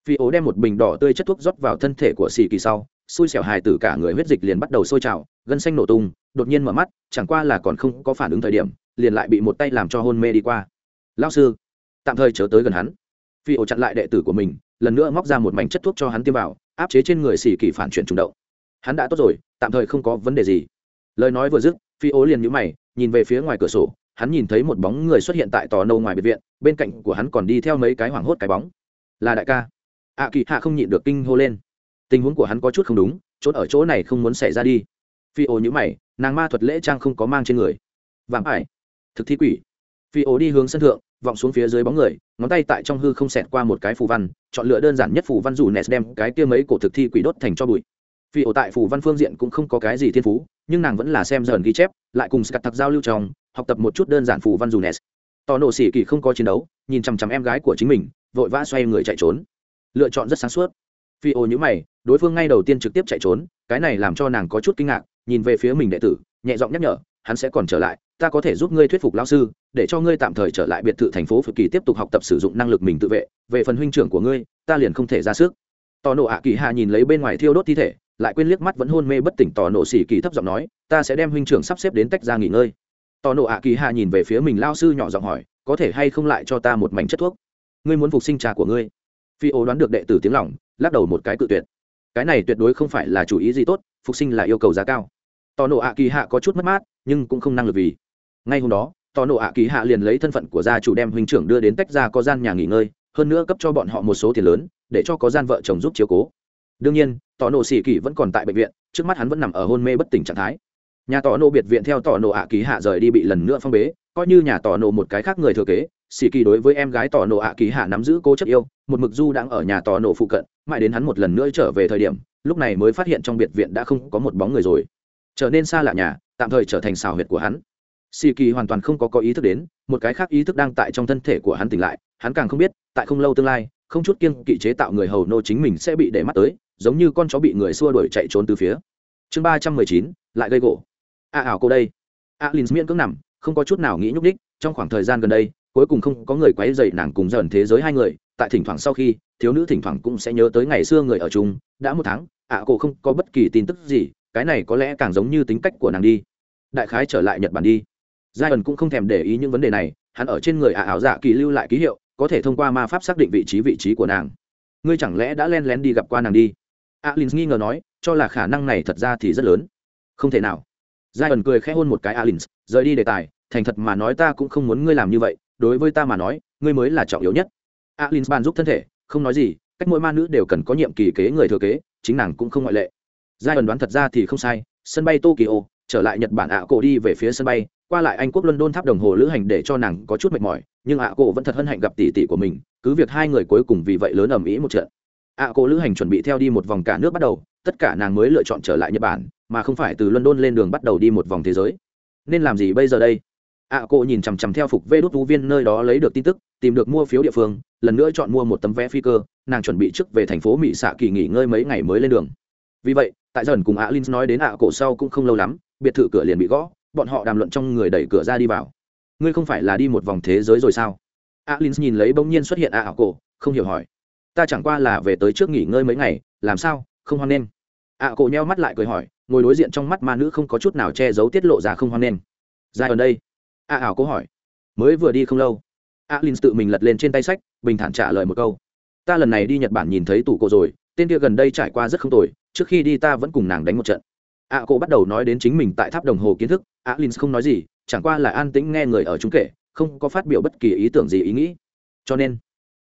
phi ố đem một bình đỏ tươi chất thuốc rót vào thân thể của xì kỳ sau, xui xẻo hài tử cả người huyết dịch liền bắt đầu sôi trào, gân xanh nổ tung, đột nhiên mở mắt, chẳng qua là còn không có phản ứng thời điểm, liền lại bị một tay làm cho hôn mê đi qua. Lao sư. Tạm thời chớ tới gần hắn. Phi ổ chặn lại đệ tử của mình, lần nữa móc ra một mảnh chất thuốc cho hắn tiêm vào, áp chế trên người xì kỳ phản chuyển trùng động. Hắn đã tốt rồi, tạm thời không có vấn đề gì. Lời nói vừa dứt, phi ố liền nhũ mày, nhìn về phía ngoài cửa sổ, hắn nhìn thấy một bóng người xuất hiện tại tò nâu ngoài biệt viện, bên cạnh của hắn còn đi theo mấy cái hoảng hốt cái bóng. Là đại ca ạ kỳ hạ không nhịn được kinh hô lên. Tình huống của hắn có chút không đúng trốn ở chỗ này không muốn xảy ra đi. Phi ố nhữ mày, nàng ma thuật lễ trang không có mang trên người. Vạm ải. Thực thi quỷ. Phi ố đi hướng sân thượng, vọng xuống phía dưới bóng người, ngón tay tại trong hư không xẹt qua một cái phù văn, chọn lựa đơn giản nhất phù văn dù nes đem cái kia mấy cổ thực thi quỷ đốt thành cho bụi. Phi ô tại phù văn phương diện cũng không có cái gì thiên phú, nhưng nàng vẫn là xem dần ghi chép, lại cùng scat thật giao lưu trong, học tập một chút đơn giản phù văn dù nes tò nổ xỉ kỳ không có chiến đấu, nhìn chằm chằm em gái của chính mình, vội vã xoay người chạy trốn lựa chọn rất sáng suốt. Phi ô nhữ mày, đối phương ngay đầu tiên trực tiếp chạy trốn, cái này làm cho nàng có chút kinh ngạc, nhìn về phía mình đệ tử, nhẹ giọng nhắc nhở, hắn sẽ còn trở lại, ta có thể giúp ngươi thuyết phục lao sư, để cho ngươi tạm thời trở lại biệt thự thành phố phực kỳ tiếp tục học tập sử dụng năng lực mình tự vệ, về phần huynh trưởng của ngươi, ta liền không thể ra sức. Tò nổ ạ kỳ hạ nhìn lấy bên ngoài thiêu đốt thi thể, lại quên liếc mắt vẫn hôn mê bất tỉnh tò nổ xỉ kỳ thấp giọng nói, ta sẽ đem huynh trưởng sắp xếp đến tách ra nghỉ ngơi. Tò nổ ạ kỳ hạ nhìn về phía mình lao sư nhỏ giọng hỏi, có thể hay không lại cho ta một mảnh chất thuốc? Ngươi muốn phục sinh trà của ngươi phi ô đoán được đệ tử tiếng lòng, lắc đầu một cái cự tuyệt. Cái này tuyệt đối không phải là chủ ý gì tốt, phục sinh là yêu cầu giá cao. Tò nộ ạ kỳ hạ có chút mất mát, nhưng cũng không năng lực vì. Ngay hôm đó, tò nộ ạ kỳ hạ liền lấy thân phận của gia chủ đem huynh trưởng đưa đến tách ra có gian nhà nghỉ ngơi, hơn nữa cấp cho bọn họ một số tiền lớn, để cho có gian vợ chồng giúp chiếu cố. Đương nhiên, tò nộ xì kỳ vẫn còn tại bệnh viện, trước mắt hắn vẫn nằm ở hôn mê bất tỉnh trạng thái. Nhà tò nộ biệt viện theo tò nộ ạ kỳ hạ rời đi bị lần nữa phong bế, coi như nhà tò nộ một cái khác người thừa kế xì kỳ đối với em gái tò nổ ạ kỳ hạ nắm giữ cô chất yêu một mực du đang ở nhà tò nổ phụ cận mãi đến hắn một lần nữa trở về thời điểm lúc này mới phát hiện trong biệt viện đã không có một bóng người rồi. Trở nên xa lạ nhà tạm thời trở thành xào huyệt của hắn. Xì kỳ hoàn toàn không có có ý thức đến một cái khác ý thức đang tại trong thân thể của hắn tỉnh lại hắn càng không biết tại không lâu tương lai không chút kiên kỵ chế tạo người hầu nô chính mình sẽ bị để mắt tới giống như con chó bị người xua đuổi chạy trốn từ phía. Chương ba trăm mười chín lại gây gỗ. A à, ảo cô đây. A à, h miễn cưỡng nằm không có chút nào nghĩ nhúc đích trong khoảng thời gian gần đây cuối cùng không có người quấy dậy nàng cùng dần thế giới hai người tại thỉnh thoảng sau khi thiếu nữ thỉnh thoảng cũng sẽ nhớ tới ngày xưa người ở chung đã một tháng ạ à, cô không có bất kỳ tin tức gì cái này có lẽ càng giống như tính cách của nàng đi. Đại khái trở lại nhật bản đi. Giai ẩn cũng không thèm để ý những vấn đề này hắn ở trên người ạ ảo dạ kỳ lưu lại ký hiệu có thể thông qua ma pháp xác định vị trí vị trí của nàng. Ngươi chẳng lẽ đã len lén đi gặp qua nàng đi? Alin nghi ngờ nói cho là khả năng này thật ra thì rất lớn. Không thể nào. Giai ẩn cười khẽ hôn một cái alin rời đi đề tài thành thật mà nói ta cũng không muốn ngươi làm như vậy đối với ta mà nói, ngươi mới là trọng yếu nhất. Alin ban giúp thân thể, không nói gì, cách mỗi ma nữ đều cần có nhiệm kỳ kế người thừa kế, chính nàng cũng không ngoại lệ. Giai đoạn đoán thật ra thì không sai, sân bay tokyo, trở lại nhật bản ạ cổ đi về phía sân bay, qua lại anh quốc london tháp đồng hồ lữ hành để cho nàng có chút mệt mỏi, nhưng ạ cổ vẫn thật hân hạnh gặp tỷ tỷ của mình, cứ việc hai người cuối cùng vì vậy lớn ầm ĩ một trận. Ạ cổ lữ hành chuẩn bị theo đi một vòng cả nước bắt đầu, tất cả nàng mới lựa chọn trở lại nhật bản, mà không phải từ london lên đường bắt đầu đi một vòng thế giới. Nên làm gì bây giờ đây? Ạ cô nhìn chằm chằm theo phục vê đốt tú viên nơi đó lấy được tin tức, tìm được mua phiếu địa phương, lần nữa chọn mua một tấm vé phi cơ, nàng chuẩn bị trước về thành phố mỹ xạ kỳ nghỉ ngơi mấy ngày mới lên đường. Vì vậy, tại dần cùng ạ linh nói đến ạ cổ sau cũng không lâu lắm, biệt thự cửa liền bị gõ, bọn họ đàm luận trong người đẩy cửa ra đi vào. Ngươi không phải là đi một vòng thế giới rồi sao? alin nhìn lấy bỗng nhiên xuất hiện a ảo cổ không hiểu hỏi. Ta chẳng qua là về tới trước nghỉ ngơi mấy ngày, làm sao, không hoan nghênh? a cổ nheo mắt lại cười hỏi, ngồi đối diện trong mắt ma nữ không có chút nào che giấu tiết lộ ra không hoan nghênh. Dài ở đây a ảo cố hỏi. Mới vừa đi không lâu, alin tự mình lật lên trên tay sách, bình thản trả lời một câu. Ta lần này đi nhật bản nhìn thấy tủ cổ rồi, tên kia gần đây trải qua rất không tồi, trước khi đi ta vẫn cùng nàng đánh một trận. A cổ bắt đầu nói đến chính mình tại tháp đồng hồ kiến thức, alin không nói gì, chẳng qua là an tĩnh nghe người ở chúng kể, không có phát biểu bất kỳ ý tưởng gì ý nghĩ. Cho nên,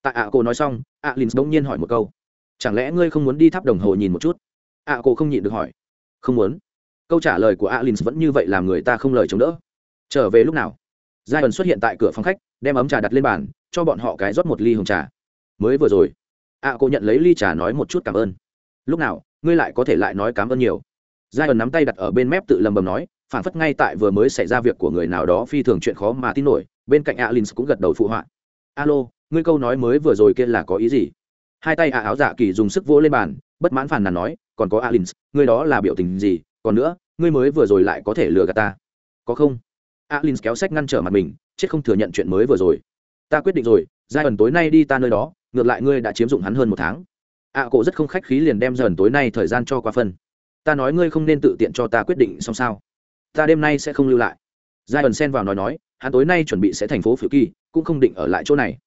tại ạ cổ nói xong ạ lynx bỗng nhiên hỏi một câu. Chẳng lẽ ngươi không muốn đi tháp đồng hồ nhìn một chút? Ạ cổ không nhịn được hỏi. Không muốn. Câu trả lời của ạ lynx vẫn như vậy làm người ta không lời chống đỡ trở về lúc nào? Giai ẩn xuất hiện tại cửa phòng khách, đem ấm trà đặt lên bàn, cho bọn họ cái rót một ly hồng trà. Mới vừa rồi, ạ cô nhận lấy ly trà nói một chút cảm ơn. Lúc nào, ngươi lại có thể lại nói cảm ơn nhiều? Giai ẩn nắm tay đặt ở bên mép tự lầm bầm nói, phản phất ngay tại vừa mới xảy ra việc của người nào đó phi thường chuyện khó mà tin nổi, bên cạnh alin cũng gật đầu phụ họa. Alo, ngươi câu nói mới vừa rồi kia là có ý gì? Hai tay ạ áo dạ kỳ dùng sức vỗ lên bàn, bất mãn phản nàn nói, còn có alin ngươi đó là biểu tình gì? Còn nữa, ngươi mới vừa rồi lại có thể lừa gạt ta. Có không? Alin kéo sách ngăn trở mặt mình chết không thừa nhận chuyện mới vừa rồi. Ta quyết định rồi giai ẩn tối nay đi ta nơi đó ngược lại ngươi đã chiếm dụng hắn hơn một tháng. Ạ à, cổ rất không khách khí liền đem dần tối nay thời gian cho qua phân. Ta nói ngươi không nên tự tiện cho ta quyết định xong sao. Ta đêm nay sẽ không lưu lại. Giai ẩn xen vào nói nói hắn tối nay chuẩn bị sẽ thành phố phiêu kỳ cũng không định ở lại chỗ này.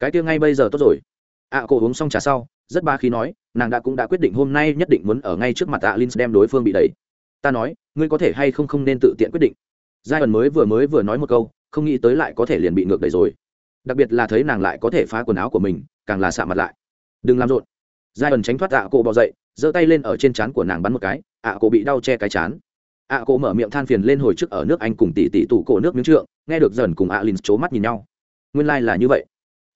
Cái kia ngay bây giờ tốt rồi. Ạ à, cổ uống xong trà sau rất ba khí nói nàng đã cũng đã quyết định hôm nay nhất định muốn ở ngay trước mặt ạ à linh đem đối phương bị đẩy. Ta nói ngươi có thể hay không không nên tự tiện quyết định giai ẩn mới vừa mới vừa nói một câu, không nghĩ tới lại có thể liền bị ngược đẩy rồi. Đặc biệt là thấy nàng lại có thể phá quần áo của mình, càng là xạ mặt lại. Đừng làm rộn. Giai ẩn tránh thoát ạ cổ bỏ dậy, giơ tay lên ở trên trán của nàng bắn một cái, ạ cổ bị đau che cái chán. Ạ cổ mở miệng than phiền lên hồi trước ở nước anh cùng tỷ tỷ tủ cổ nước miếng trượng, nghe được dần cùng ạ linh c mắt nhìn nhau. Nguyên lai、like、là như vậy.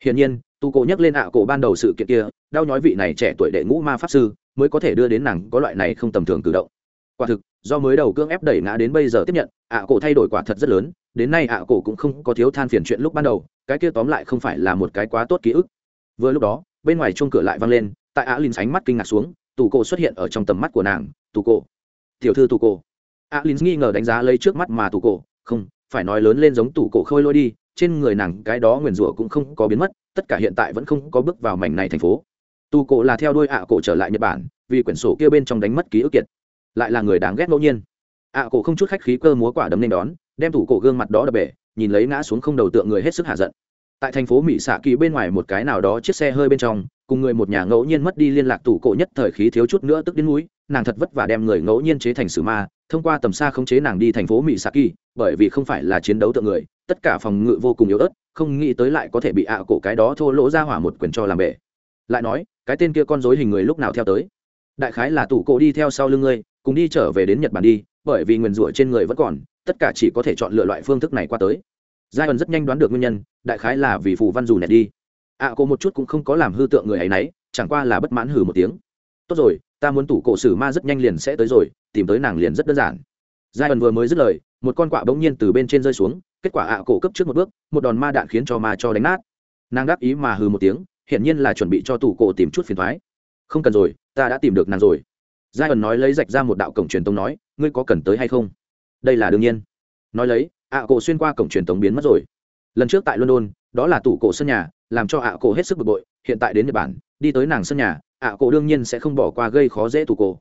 Hiển nhiên tu cổ nhắc lên ạ cổ ban đầu sự kiện kia, đau nhói vị này trẻ tuổi đệ ngũ ma pháp sư, mới có thể đưa đến nàng có loại này không tầm thường cử động quả thực, do mới đầu cương ép đẩy ngã đến bây giờ tiếp nhận, ạ cổ thay đổi quả thật rất lớn, đến nay ạ cổ cũng không có thiếu than phiền chuyện lúc ban đầu, cái kia tóm lại không phải là một cái quá tốt ký ức. Vừa lúc đó, bên ngoài chuông cửa lại vang lên, tại ạ linh sánh mắt kinh ngạc xuống, tù cổ xuất hiện ở trong tầm mắt của nàng, tù cổ, tiểu thư tù cổ. ạ linh nghi ngờ đánh giá lấy trước mắt mà tù cổ, không, phải nói lớn lên giống tù cổ khôi lôi đi, trên người nàng cái đó nguyền rủa cũng không có biến mất, tất cả hiện tại vẫn không có bước vào mảnh này thành phố. Tù cổ là theo đuôi ạ cổ trở lại nhật bản, vì quyển sổ kia bên trong đánh mất ký ức kiệt lại là người đáng ghét ngẫu nhiên. Ạ cổ không chút khách khí cơ múa quả đấm nên đón, đem tủ cổ gương mặt đó đập bể, nhìn lấy ngã xuống không đầu tượng người hết sức hạ giận. Tại thành phố mỹ xạ kỳ bên ngoài một cái nào đó chiếc xe hơi bên trong, cùng người một nhà ngẫu nhiên mất đi liên lạc tủ cổ nhất thời khí thiếu chút nữa tức đến núi nàng thật vất vả đem người ngẫu nhiên chế thành sử ma, thông qua tầm xa khống chế nàng đi thành phố mỹ xạ kỳ, bởi vì không phải là chiến đấu tượng người, tất cả phòng ngự vô cùng yếu ớt, không nghĩ tới lại có thể bị ạ cổ cái đó thô lỗ ra hỏa một quyền cho làm bể. Lại nói, cái tên kia con dối hình người lúc nào theo tới? Đại khái là tủ cổ đi theo sau lưng ngươi cùng đi trở về đến nhật bản đi bởi vì nguyền rủa trên người vẫn còn tất cả chỉ có thể chọn lựa loại phương thức này qua tới. Giai ẩn rất nhanh đoán được nguyên nhân đại khái là vì phù văn dù nẹt đi. Ạ à, cô một chút cũng không có làm hư tượng người ấy nấy chẳng qua là bất mãn hừ một tiếng. Tốt rồi ta muốn tủ cổ sử ma rất nhanh liền sẽ tới rồi tìm tới nàng liền rất đơn giản. Giai ẩn vừa mới dứt lời một con quạ bỗng nhiên từ bên trên rơi xuống kết quả ạ cổ cấp trước một bước một đòn ma đạn khiến cho ma cho đánh nát. Nàng đáp ý mà hừ một tiếng hiển nhiên là chuẩn bị cho tủ cổ tìm chút phiền thoái. Không cần rồi ta đã tìm được nàng rồi giai ẩn nói lấy rạch ra một đạo cổng truyền tống nói, ngươi có cần tới hay không? Đây là đương nhiên. Nói lấy, ạ cổ xuyên qua cổng truyền tống biến mất rồi. Lần trước tại london, đó là tủ cổ sân nhà, làm cho ạ cổ hết sức bực bội, hiện tại đến nhật bản, đi tới nàng sân nhà, ạ cổ đương nhiên sẽ không bỏ qua gây khó dễ tủ cổ.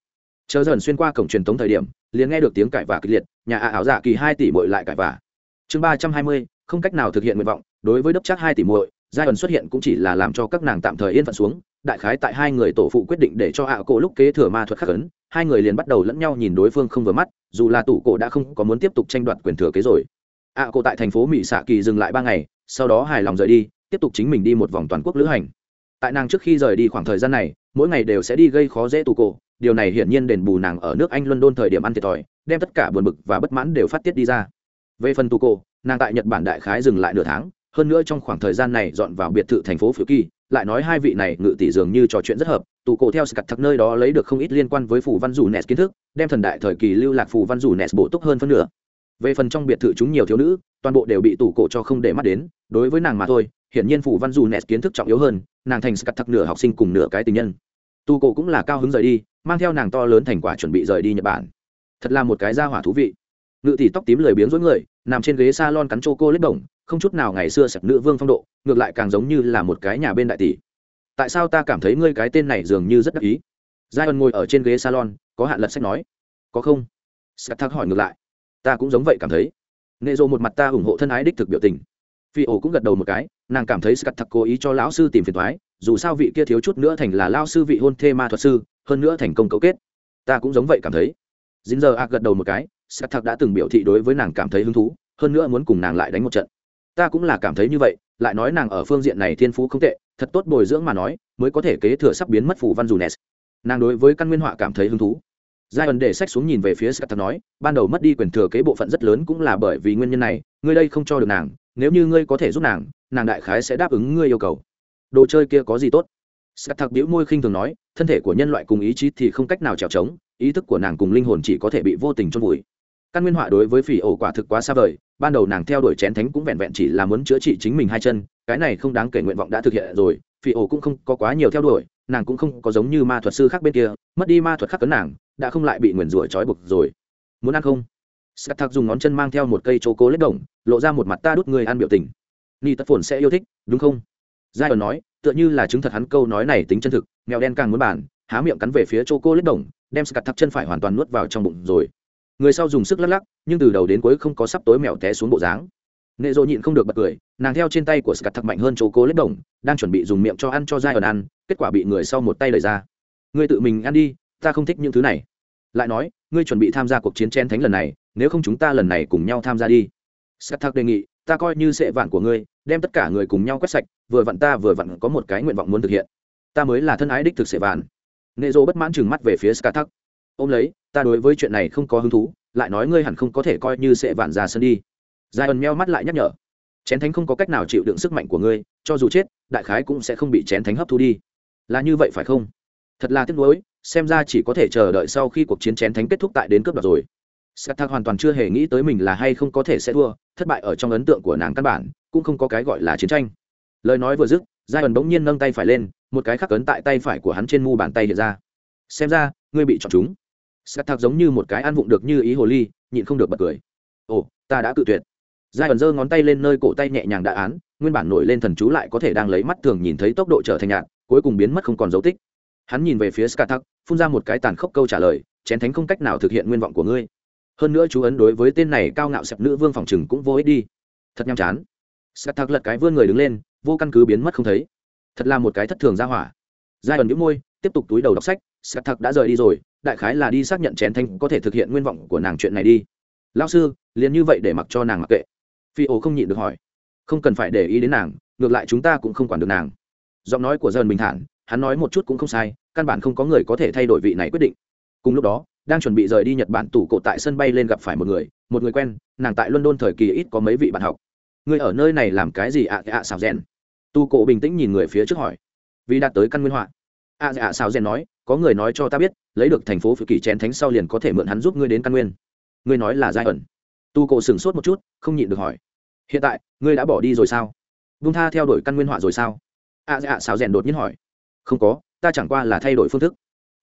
Chờ dần xuyên qua cổng truyền tống thời điểm, liền nghe được tiếng cãi vả kịch liệt, nhà ạ ảo dạ kỳ hai tỷ muội lại cãi vả chương ba trăm hai mươi, không cách nào thực hiện nguyện vọng, đối với đốc chắc hai tỷ muội, giai ẩn xuất hiện cũng chỉ là làm cho các nàng tạm thời yên phận xuống đại khái tại hai người tổ phụ quyết định để cho ạ cổ lúc kế thừa ma thuật khắc ấn, hai người liền bắt đầu lẫn nhau nhìn đối phương không vừa mắt, dù là tủ cổ đã không có muốn tiếp tục tranh đoạt quyền thừa kế rồi. ạ cổ tại thành phố mỹ xạ kỳ dừng lại ba ngày, sau đó hài lòng rời đi, tiếp tục chính mình đi một vòng toàn quốc lữ hành. Tại nàng trước khi rời đi khoảng thời gian này, mỗi ngày đều sẽ đi gây khó dễ tù cổ, điều này hiển nhiên đền bù nàng ở nước anh london thời điểm ăn thiệt thòi, đem tất cả buồn bực và bất mãn đều phát tiết đi ra. Về phần tù cổ, nàng tại nhật bản đại khái dừng lại nửa tháng, hơn nữa trong khoảng thời gian này dọn vào biệt thự thành phố phiêu kỳ lại nói hai vị này ngự tỷ dường như trò chuyện rất hợp, tù cổ theo scat thật nơi đó lấy được không ít liên quan với phù văn dù nes kiến thức, đem thần đại thời kỳ lưu lạc phù văn dù nes bổ túc hơn phân nửa. Về phần trong biệt thự chúng nhiều thiếu nữ, toàn bộ đều bị tù cổ cho không để mắt đến, đối với nàng mà thôi, hiển nhiên phù văn dù nes kiến thức trọng yếu hơn, nàng thành scat thật nửa học sinh cùng nửa cái tình nhân. Tù cổ cũng là cao hứng rời đi, mang theo nàng to lớn thành quả chuẩn bị rời đi nhật bản. Thật là một cái gia hỏa thú vị. Ngự tỷ tóc tím lười biếng rối người, nằm trên ghế salon cắn chô cô lết đồng không chút nào ngày xưa sặc nữ vương phong độ, ngược lại càng giống như là một cái nhà bên đại tỷ. Tại sao ta cảm thấy ngươi cái tên này dường như rất đắc ý? Giai ân ngồi ở trên ghế salon, có hạn lật sách nói. Có không? Sặc thắc hỏi ngược lại. Ta cũng giống vậy cảm thấy. Nệ rộ một mặt ta ủng hộ thân ái đích thực biểu tình. Phi ổ cũng gật đầu một cái, nàng cảm thấy sặc thắc cố ý cho lão sư tìm phiền thoái dù sao vị kia thiếu chút nữa thành là lao sư vị hôn thê ma thuật sư, hơn nữa thành công cấu kết. Ta cũng giống vậy cảm thấy. Dính giờ a gật đầu một cái, sặc thắc đã từng biểu thị đối với nàng cảm thấy hứng thú, hơn nữa muốn cùng nàng lại đánh một trận ta cũng là cảm thấy như vậy, lại nói nàng ở phương diện này thiên phú không tệ, thật tốt bồi dưỡng mà nói, mới có thể kế thừa sắp biến mất phủ văn dù nes nàng đối với căn nguyên họa cảm thấy hứng thú. Giai ẩn để sách xuống nhìn về phía scat nói, ban đầu mất đi quyền thừa kế bộ phận rất lớn cũng là bởi vì nguyên nhân này, ngươi đây không cho được nàng, nếu như ngươi có thể giúp nàng nàng đại khái sẽ đáp ứng ngươi yêu cầu. Đồ chơi kia có gì tốt? Scat thạc biểu môi khinh thường nói, thân thể của nhân loại cùng ý chí thì không cách nào trèo trống, ý thức của nàng cùng linh hồn chỉ có thể bị vô tình chôn vùi căn nguyên họa đối với phỉ ổ quả thực quá xa vời, ban đầu nàng theo đuổi chén thánh cũng vẹn vẹn chỉ là muốn chữa trị chính mình hai chân, cái này không đáng kể nguyện vọng đã thực hiện rồi, phỉ ổ cũng không có quá nhiều theo đuổi, nàng cũng không có giống như ma thuật sư khác bên kia, mất đi ma thuật khắc cấn nàng, đã không lại bị nguyền rủa trói buộc rồi. Muốn ăn không? Sắt thạc dùng ngón chân mang theo một cây chỗ cố lết đồng, lộ ra một mặt ta đút người ăn biểu tình. Ni tất phồn sẽ yêu thích, đúng không? Giai ẩn nói, tựa như là chứng thật hắn câu nói này tính chân thực, mèo đen càng muốn bàn, há miệng cắn về phía chỗ cô lết đồng, đem sắt thạc chân phải hoàn toàn nuốt vào trong bụng rồi người sau dùng sức lắc lắc, nhưng từ đầu đến cuối không có sắp tối mèo té xuống bộ dáng. Nệ dỗ nhịn không được bật cười, nàng theo trên tay của scat thật mạnh hơn chỗ cố lết đồng, đang chuẩn bị dùng miệng cho ăn cho dai ẩn ăn, kết quả bị người sau một tay lời ra. Ngươi tự mình ăn đi, ta không thích những thứ này. Lại nói, ngươi chuẩn bị tham gia cuộc chiến chen thánh lần này, nếu không chúng ta lần này cùng nhau tham gia đi. Scat thật đề nghị, ta coi như sệ vạn của ngươi, đem tất cả người cùng nhau quét sạch, vừa vặn ta vừa vặn có một cái nguyện vọng muốn thực hiện. Ta mới là thân ái đích thực sệ vạn. Nệ dỗ bất mãn chừng mắt về phía scat thật ôm lấy ta đối với chuyện này không có hứng thú lại nói ngươi hẳn không có thể coi như sẽ vạn ra sân đi giải ẩn meo mắt lại nhắc nhở chén thánh không có cách nào chịu đựng sức mạnh của ngươi cho dù chết đại khái cũng sẽ không bị chén thánh hấp thu đi là như vậy phải không thật là tiếc nuối xem ra chỉ có thể chờ đợi sau khi cuộc chiến chén thánh kết thúc tại đến cướp đoạt rồi Scat hoàn toàn chưa hề nghĩ tới mình là hay không có thể sẽ thua, thất bại ở trong ấn tượng của nàng căn bản, cũng không có cái gọi là chiến tranh. Lời nói vừa dứt, Giai ẩn bỗng nhiên nâng tay phải lên, một cái khắc ấn tại tay phải của hắn trên mu bàn tay hiện ra. Xem ra, ngươi bị chọn chúng. Scat giống như một cái ăn vụng được như ý hồ ly, nhịn không được bật cười. Ồ, ta đã cự tuyệt. Giai ẩn giơ ngón tay lên nơi cổ tay nhẹ nhàng đã án nguyên bản nổi lên thần chú lại có thể đang lấy mắt thường nhìn thấy tốc độ trở thành nhạt cuối cùng biến mất không còn dấu tích. Hắn nhìn về phía skatak phun ra một cái tàn khốc câu trả lời chén thánh không cách nào thực hiện nguyên vọng của ngươi. Hơn nữa chú ấn đối với tên này cao ngạo sẹp nữ vương phòng trừng cũng vô ích đi. Thật nhàm chán. Skatak lật cái vươn người đứng lên vô căn cứ biến mất không thấy. Thật là một cái thất thường ra hỏa. Giai ẩn nhũ môi tiếp tục túi đầu đọc sách skatak đã rời đi rồi đại khái là đi xác nhận chén thánh có thể thực hiện nguyên vọng của nàng chuyện này đi. Lao sư liền như vậy để mặc cho nàng mặc kệ. Phi ổ không nhịn được hỏi. Không cần phải để ý đến nàng ngược lại chúng ta cũng không quản được nàng. Giọng nói của dần bình thản hắn nói một chút cũng không sai căn bản không có người có thể thay đổi vị này quyết định. Cùng lúc đó đang chuẩn bị rời đi nhật bản tủ cộ tại sân bay lên gặp phải một người một người quen nàng tại london thời kỳ ít có mấy vị bạn học. Người ở nơi này làm cái gì ạ? À, ạ à, xào rèn. Tu cộ bình tĩnh nhìn người phía trước hỏi. Vì đạt tới căn nguyên họa. Ạ à, ạ xào rèn nói có người nói cho ta biết lấy được thành phố phự kỳ chén thánh sau liền có thể mượn hắn giúp ngươi đến căn nguyên. Ngươi nói là giai ẩn. Tu cổ sửng sốt một chút không nhịn được hỏi. Hiện tại ngươi đã bỏ đi rồi sao? Vung tha theo đuổi căn nguyên họa rồi sao? A à, dạ xào rèn đột nhiên hỏi. Không có ta chẳng qua là thay đổi phương thức.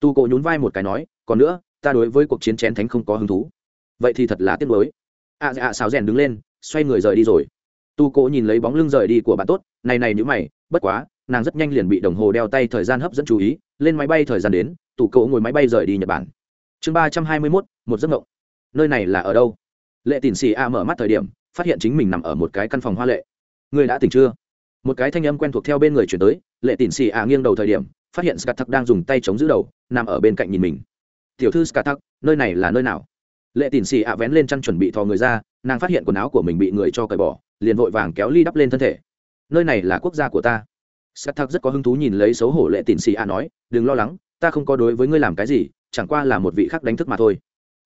Tu cổ nhún vai một cái nói còn nữa ta đối với cuộc chiến chén thánh không có hứng thú. Vậy thì thật là tiếc nuối. A dạ xào rèn đứng lên xoay người rời đi rồi. Tu cổ nhìn lấy bóng lưng rời đi của bạn tốt này này nhữ mày bất quá nàng rất nhanh liền bị đồng hồ đeo tay thời gian hấp dẫn chú ý lên máy bay thời gian đến, tủ cậu ngồi máy bay rời đi nhật bản. Chương ba trăm hai mươi mốt, một giấc mộng. Nơi này là ở đâu? Lệ tỉn xì a mở mắt thời điểm, phát hiện chính mình nằm ở một cái căn phòng hoa lệ. Người đã tỉnh chưa? Một cái thanh âm quen thuộc theo bên người chuyển tới, lệ tỉn xì a nghiêng đầu thời điểm, phát hiện scatak đang dùng tay chống giữ đầu, nằm ở bên cạnh nhìn mình. Tiểu thư scatak nơi này là nơi nào? Lệ tỉn xì a vén lên chăn chuẩn bị thò người ra, nàng phát hiện quần áo của mình bị người cho cởi bỏ, liền vội vàng kéo ly đắp lên thân thể. Nơi này là quốc gia của ta scatak rất có hứng thú nhìn lấy xấu hổ lệ tỉn xì a nói, đừng lo lắng, ta không có đối với ngươi làm cái gì, chẳng qua là một vị khác đánh thức mà thôi.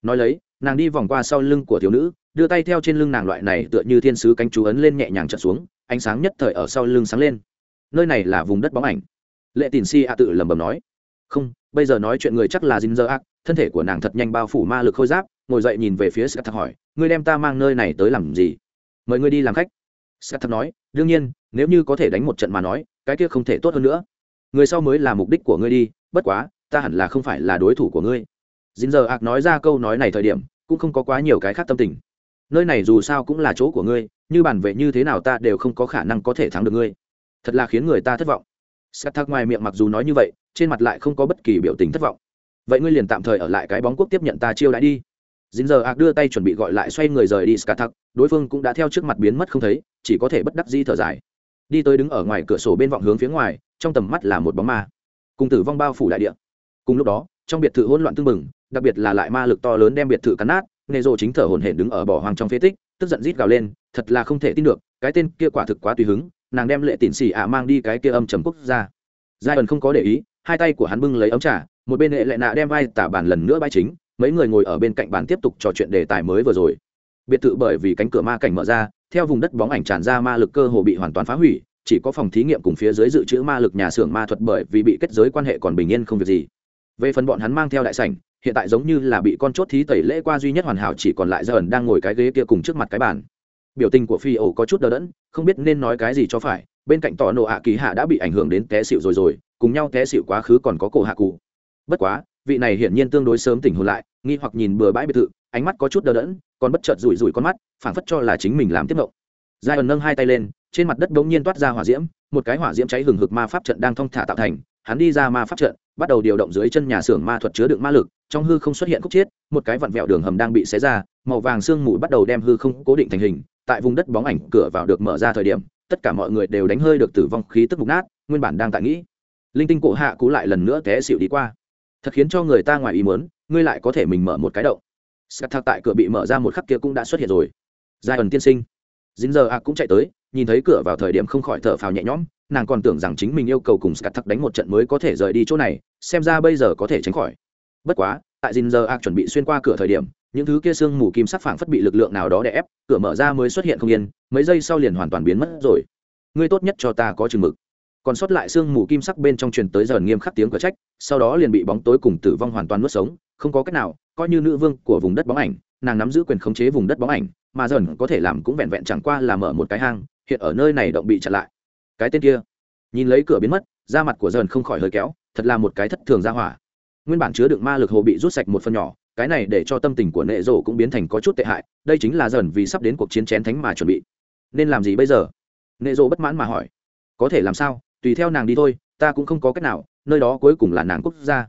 Nói lấy, nàng đi vòng qua sau lưng của thiếu nữ, đưa tay theo trên lưng nàng loại này tựa như thiên sứ cánh chú ấn lên nhẹ nhàng chợt xuống, ánh sáng nhất thời ở sau lưng sáng lên. Nơi này là vùng đất bóng ảnh. Lệ tín si a tự lẩm bẩm nói, không, bây giờ nói chuyện người chắc là dinh dơ ác thân thể của nàng thật nhanh bao phủ ma lực khôi giáp, ngồi dậy nhìn về phía scat hỏi, ngươi đem ta mang nơi này tới làm gì? Mời ngươi đi làm khách. Scat nói, đương nhiên, nếu như có thể đánh một trận mà nói cái kia không thể tốt hơn nữa. Người sau mới là mục đích của ngươi đi, bất quá, ta hẳn là không phải là đối thủ của ngươi. Dính giờ ác nói ra câu nói này thời điểm, cũng không có quá nhiều cái khác tâm tình. Nơi này dù sao cũng là chỗ của ngươi, như bản vệ như thế nào ta đều không có khả năng có thể thắng được ngươi. Thật là khiến người ta thất vọng. Sắt thác ngoài miệng mặc dù nói như vậy, trên mặt lại không có bất kỳ biểu tình thất vọng. Vậy ngươi liền tạm thời ở lại cái bóng quốc tiếp nhận ta chiêu đãi đi. Dính giờ ạc đưa tay chuẩn bị gọi lại xoay người rời đi scat đối phương cũng đã theo trước mặt biến mất không thấy, chỉ có thể bất đắc di thở dài đi tới đứng ở ngoài cửa sổ bên vọng hướng phía ngoài, trong tầm mắt là một bóng ma. Cùng tử vong bao phủ đại địa. Cùng lúc đó, trong biệt thự hỗn loạn tưng bừng, đặc biệt là lại ma lực to lớn đem biệt thự cắn nát nệ rộ chính thở hổn hển đứng ở bỏ hoang trong phế tích, tức giận rít gào lên, thật là không thể tin được, cái tên kia quả thực quá tùy hứng, nàng đem lệ tỉn xỉ ạ mang đi cái kia âm trầm quốc ra giai ẩn không có để ý, hai tay của hắn bưng lấy ấm trà, một bên hệ lệ nạ đem vai tả bàn lần nữa bay chính, mấy người ngồi ở bên cạnh bàn tiếp tục trò chuyện đề tài mới vừa rồi. Biệt thự bởi vì cánh cửa ma cảnh mở ra theo vùng đất bóng ảnh tràn ra ma lực cơ hồ bị hoàn toàn phá hủy, chỉ có phòng thí nghiệm cùng phía dưới dự trữ ma lực nhà xưởng ma thuật bởi vì bị kết giới quan hệ còn bình yên không việc gì. Về phần bọn hắn mang theo đại sảnh, hiện tại giống như là bị con chốt thí tẩy lễ qua duy nhất hoàn hảo chỉ còn lại ra ẩn đang ngồi cái ghế kia cùng trước mặt cái bàn. Biểu tình của phi ổ có chút đờ đẫn, không biết nên nói cái gì cho phải, bên cạnh tỏ nộ ạ kỳ hạ đã bị ảnh hưởng đến té xịu rồi rồi, cùng nhau té xịu quá khứ còn có cổ hạ cụ. Bất quá, vị này hiển nhiên tương đối sớm tỉnh hồn lại, nghi hoặc nhìn bừa bãi biệt thự, ánh mắt có chút đờ đẫn còn bất chợt rủi rủi con mắt, phảng phất cho là chính mình làm tiếp mộng giai ẩn nâng hai tay lên, trên mặt đất bỗng nhiên toát ra hỏa diễm, một cái hỏa diễm cháy hừng hực ma pháp trận đang thong thả tạo thành, hắn đi ra ma pháp trận, bắt đầu điều động dưới chân nhà xưởng ma thuật chứa đựng ma lực, trong hư không xuất hiện khúc chiết, một cái vặn vẹo đường hầm đang bị xé ra, màu vàng sương mù bắt đầu đem hư không cố định thành hình, tại vùng đất bóng ảnh cửa vào được mở ra thời điểm, tất cả mọi người đều đánh hơi được tử vong khí tức mục nát, nguyên bản đang tại nghĩ. Linh tinh cổ hạ cú lại lần nữa té xịu đi qua. Thật khiến cho người ta ngoài ý muốn, ngươi lại có thể mình mở một cái động. Sắt thạc tại cửa bị mở ra một khắc kia cũng đã xuất hiện rồi. Giai ẩn tiên sinh. Dính giờ ạ cũng chạy tới, nhìn thấy cửa vào thời điểm không khỏi thở phào nhẹ nhõm, nàng còn tưởng rằng chính mình yêu cầu cùng Sắt thạc đánh một trận mới có thể rời đi chỗ này, xem ra bây giờ có thể tránh khỏi. Bất quá, tại dính giờ ạ chuẩn bị xuyên qua cửa thời điểm, những thứ kia sương mù kim sắc phảng phất bị lực lượng nào đó đè ép, cửa mở ra mới xuất hiện không yên, mấy giây sau liền hoàn toàn biến mất rồi. Ngươi tốt nhất cho ta có chừng mực. Còn sót lại sương mù kim sắc bên trong truyền tới giờ nghiêm khắc tiếng cửa trách, sau đó liền bị bóng tối cùng tử vong hoàn toàn nuốt sống, không có cách nào coi như nữ vương của vùng đất bóng ảnh, nàng nắm giữ quyền khống chế vùng đất bóng ảnh, mà dần có thể làm cũng vẹn vẹn chẳng qua là mở một cái hang, hiện ở nơi này động bị chặn lại. Cái tên kia, nhìn lấy cửa biến mất, da mặt của dần không khỏi hơi kéo, thật là một cái thất thường ra hỏa. Nguyên bản chứa đựng ma lực hồ bị rút sạch một phần nhỏ, cái này để cho tâm tình của nệ rổ cũng biến thành có chút tệ hại, đây chính là dần vì sắp đến cuộc chiến chén thánh mà chuẩn bị. Nên làm gì bây giờ? Nệ rổ bất mãn mà hỏi. Có thể làm sao? Tùy theo nàng đi thôi, ta cũng không có cách nào, nơi đó cuối cùng là nàng quốc gia.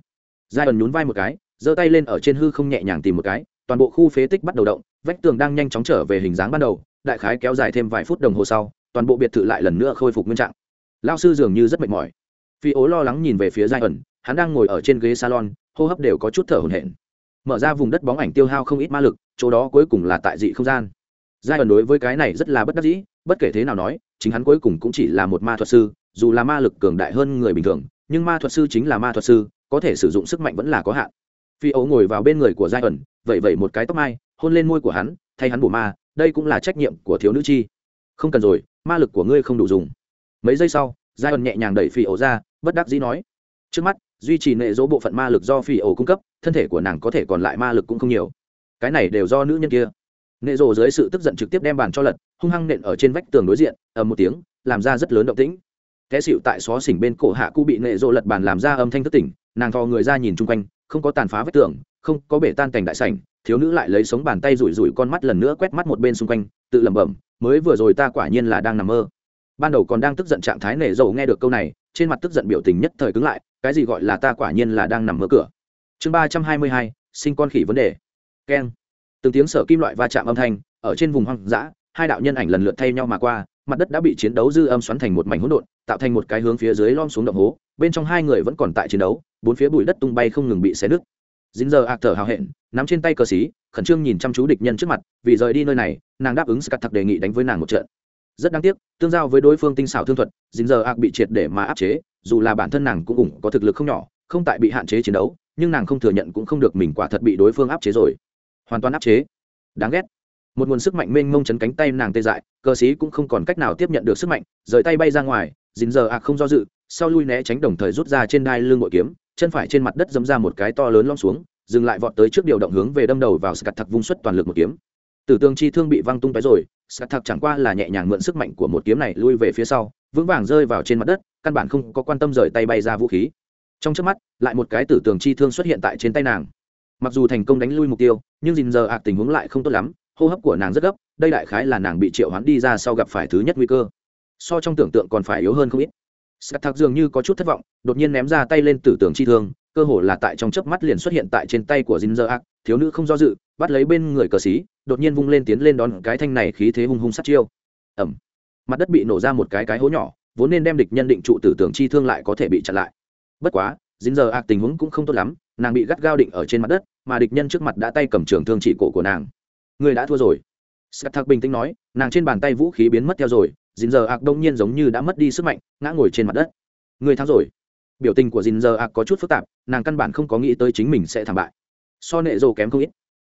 Giai ẩn nhún vai một cái giơ tay lên ở trên hư không nhẹ nhàng tìm một cái, toàn bộ khu phế tích bắt đầu động, vách tường đang nhanh chóng trở về hình dáng ban đầu, đại khái kéo dài thêm vài phút đồng hồ sau, toàn bộ biệt thự lại lần nữa khôi phục nguyên trạng. Lao sư dường như rất mệt mỏi. Phi ố lo lắng nhìn về phía giai ẩn, hắn đang ngồi ở trên ghế salon, hô hấp đều có chút thở hổn hển. Mở ra vùng đất bóng ảnh tiêu hao không ít ma lực, chỗ đó cuối cùng là tại dị không gian. Giai ẩn đối với cái này rất là bất đắc dĩ, bất kể thế nào nói, chính hắn cuối cùng cũng chỉ là một ma thuật sư, dù là ma lực cường đại hơn người bình thường, nhưng ma thuật sư chính là ma thuật sư, có thể sử dụng sức mạnh vẫn là có hạn phi ấu ngồi vào bên người của giai ẩn vậy vậy một cái tóc mai, hôn lên môi của hắn, thay hắn bổ ma, đây cũng là trách nhiệm của thiếu nữ chi. Không cần rồi, ma lực của ngươi không đủ dùng. Mấy giây sau, giai ẩn nhẹ nhàng đẩy phi ấu ra, bất đắc dĩ nói. Trước mắt, duy trì nệ dỗ bộ phận ma lực do phi ấu cung cấp, thân thể của nàng có thể còn lại ma lực cũng không nhiều. Cái này đều do nữ nhân kia. Nệ rồ dưới sự tức giận trực tiếp đem bàn cho lật, hung hăng nện ở trên vách tường đối diện, ầm một tiếng, làm ra rất lớn động tĩnh té xịu tại xó xỉnh bên cổ hạ cụ bị nệ rộ lật bàn làm ra âm thanh thất tỉnh, nàng thò người ra nhìn chung quanh, không có tàn phá vách tường, không có bể tan cảnh đại sảnh, thiếu nữ lại lấy sống bàn tay rủi rủi con mắt lần nữa quét mắt một bên xung quanh, tự lẩm bẩm, mới vừa rồi ta quả nhiên là đang nằm mơ. Ban đầu còn đang tức giận trạng thái nệ rộ nghe được câu này, trên mặt tức giận biểu tình nhất thời cứng lại, cái gì gọi là ta quả nhiên là đang nằm mơ cửa? Chương ba trăm hai mươi hai, sinh con khỉ vấn đề. Keng. Từng tiếng sở kim loại va chạm âm thanh, ở trên vùng hoang dã, hai đạo nhân ảnh lần lượt thay nhau mà qua mặt đất đã bị chiến đấu dư âm xoắn thành một mảnh hỗn độn, tạo thành một cái hướng phía dưới lom xuống động hố, bên trong hai người vẫn còn tại chiến đấu, bốn phía bụi đất tung bay không ngừng bị xé nứt. Dính giờ ạc thở hào hẹn, nắm trên tay cờ xí, khẩn trương nhìn chăm chú địch nhân trước mặt, vì rời đi nơi này, nàng đáp ứng scat thật đề nghị đánh với nàng một trận. Rất đáng tiếc, tương giao với đối phương tinh xảo thương thuật, dính giờ ạc bị triệt để mà áp chế, dù là bản thân nàng cũng ủng có thực lực không nhỏ, không tại bị hạn chế chiến đấu, nhưng nàng không thừa nhận cũng không được mình quả thật bị đối phương áp chế rồi. Hoàn toàn áp chế. Đáng ghét một nguồn sức mạnh mênh mông chấn cánh tay nàng tê dại, cờ sĩ cũng không còn cách nào tiếp nhận được sức mạnh, rời tay bay ra ngoài dính giờ ạc không do dự, sau lui né tránh đồng thời rút ra trên đai lưng bội kiếm, chân phải trên mặt đất dấm ra một cái to lớn lom xuống, dừng lại vọt tới trước điều động hướng về đâm đầu vào scat thạc vung xuất toàn lực một kiếm. Tử tương chi thương bị văng tung tói rồi scat thạc chẳng qua là nhẹ nhàng mượn sức mạnh của một kiếm này lui về phía sau, vững vàng rơi vào trên mặt đất, căn bản không có quan tâm rời tay bay ra vũ khí. Trong trước mắt, lại một cái tử tường chi thương xuất hiện tại trên tay nàng. Mặc dù thành công đánh lui mục tiêu, nhưng dình giờ ạc tình huống lại không tốt lắm hô hấp của nàng rất gấp, đây đại khái là nàng bị triệu hoán đi ra sau gặp phải thứ nhất nguy cơ. So trong tưởng tượng còn phải yếu hơn không ít. Sắt thạc dường như có chút thất vọng, đột nhiên ném ra tay lên tử tưởng chi thương, cơ hồ là tại trong chớp mắt liền xuất hiện tại trên tay của dinh dơ ác thiếu nữ không do dự, bắt lấy bên người cờ xí đột nhiên vung lên tiến lên đón cái thanh này khí thế hung hung sát chiêu. Ẩm mặt đất bị nổ ra một cái cái hố nhỏ, vốn nên đem địch nhân định trụ tử tưởng chi thương lại có thể bị chặn lại. Bất quá dính Dơ ác tình huống cũng không tốt lắm, nàng bị gắt gao định ở trên mặt đất, mà địch nhân trước mặt đã tay cầm trường thương chỉ cổ của nàng người đã thua rồi. Sắt thạc bình tĩnh nói, nàng trên bàn tay vũ khí biến mất theo rồi dìn giờ ạc đông nhiên giống như đã mất đi sức mạnh, ngã ngồi trên mặt đất. Người thắng rồi. Biểu tình của dìn giờ ạc có chút phức tạp, nàng căn bản không có nghĩ tới chính mình sẽ thảm bại. So nệ rồ kém không ít.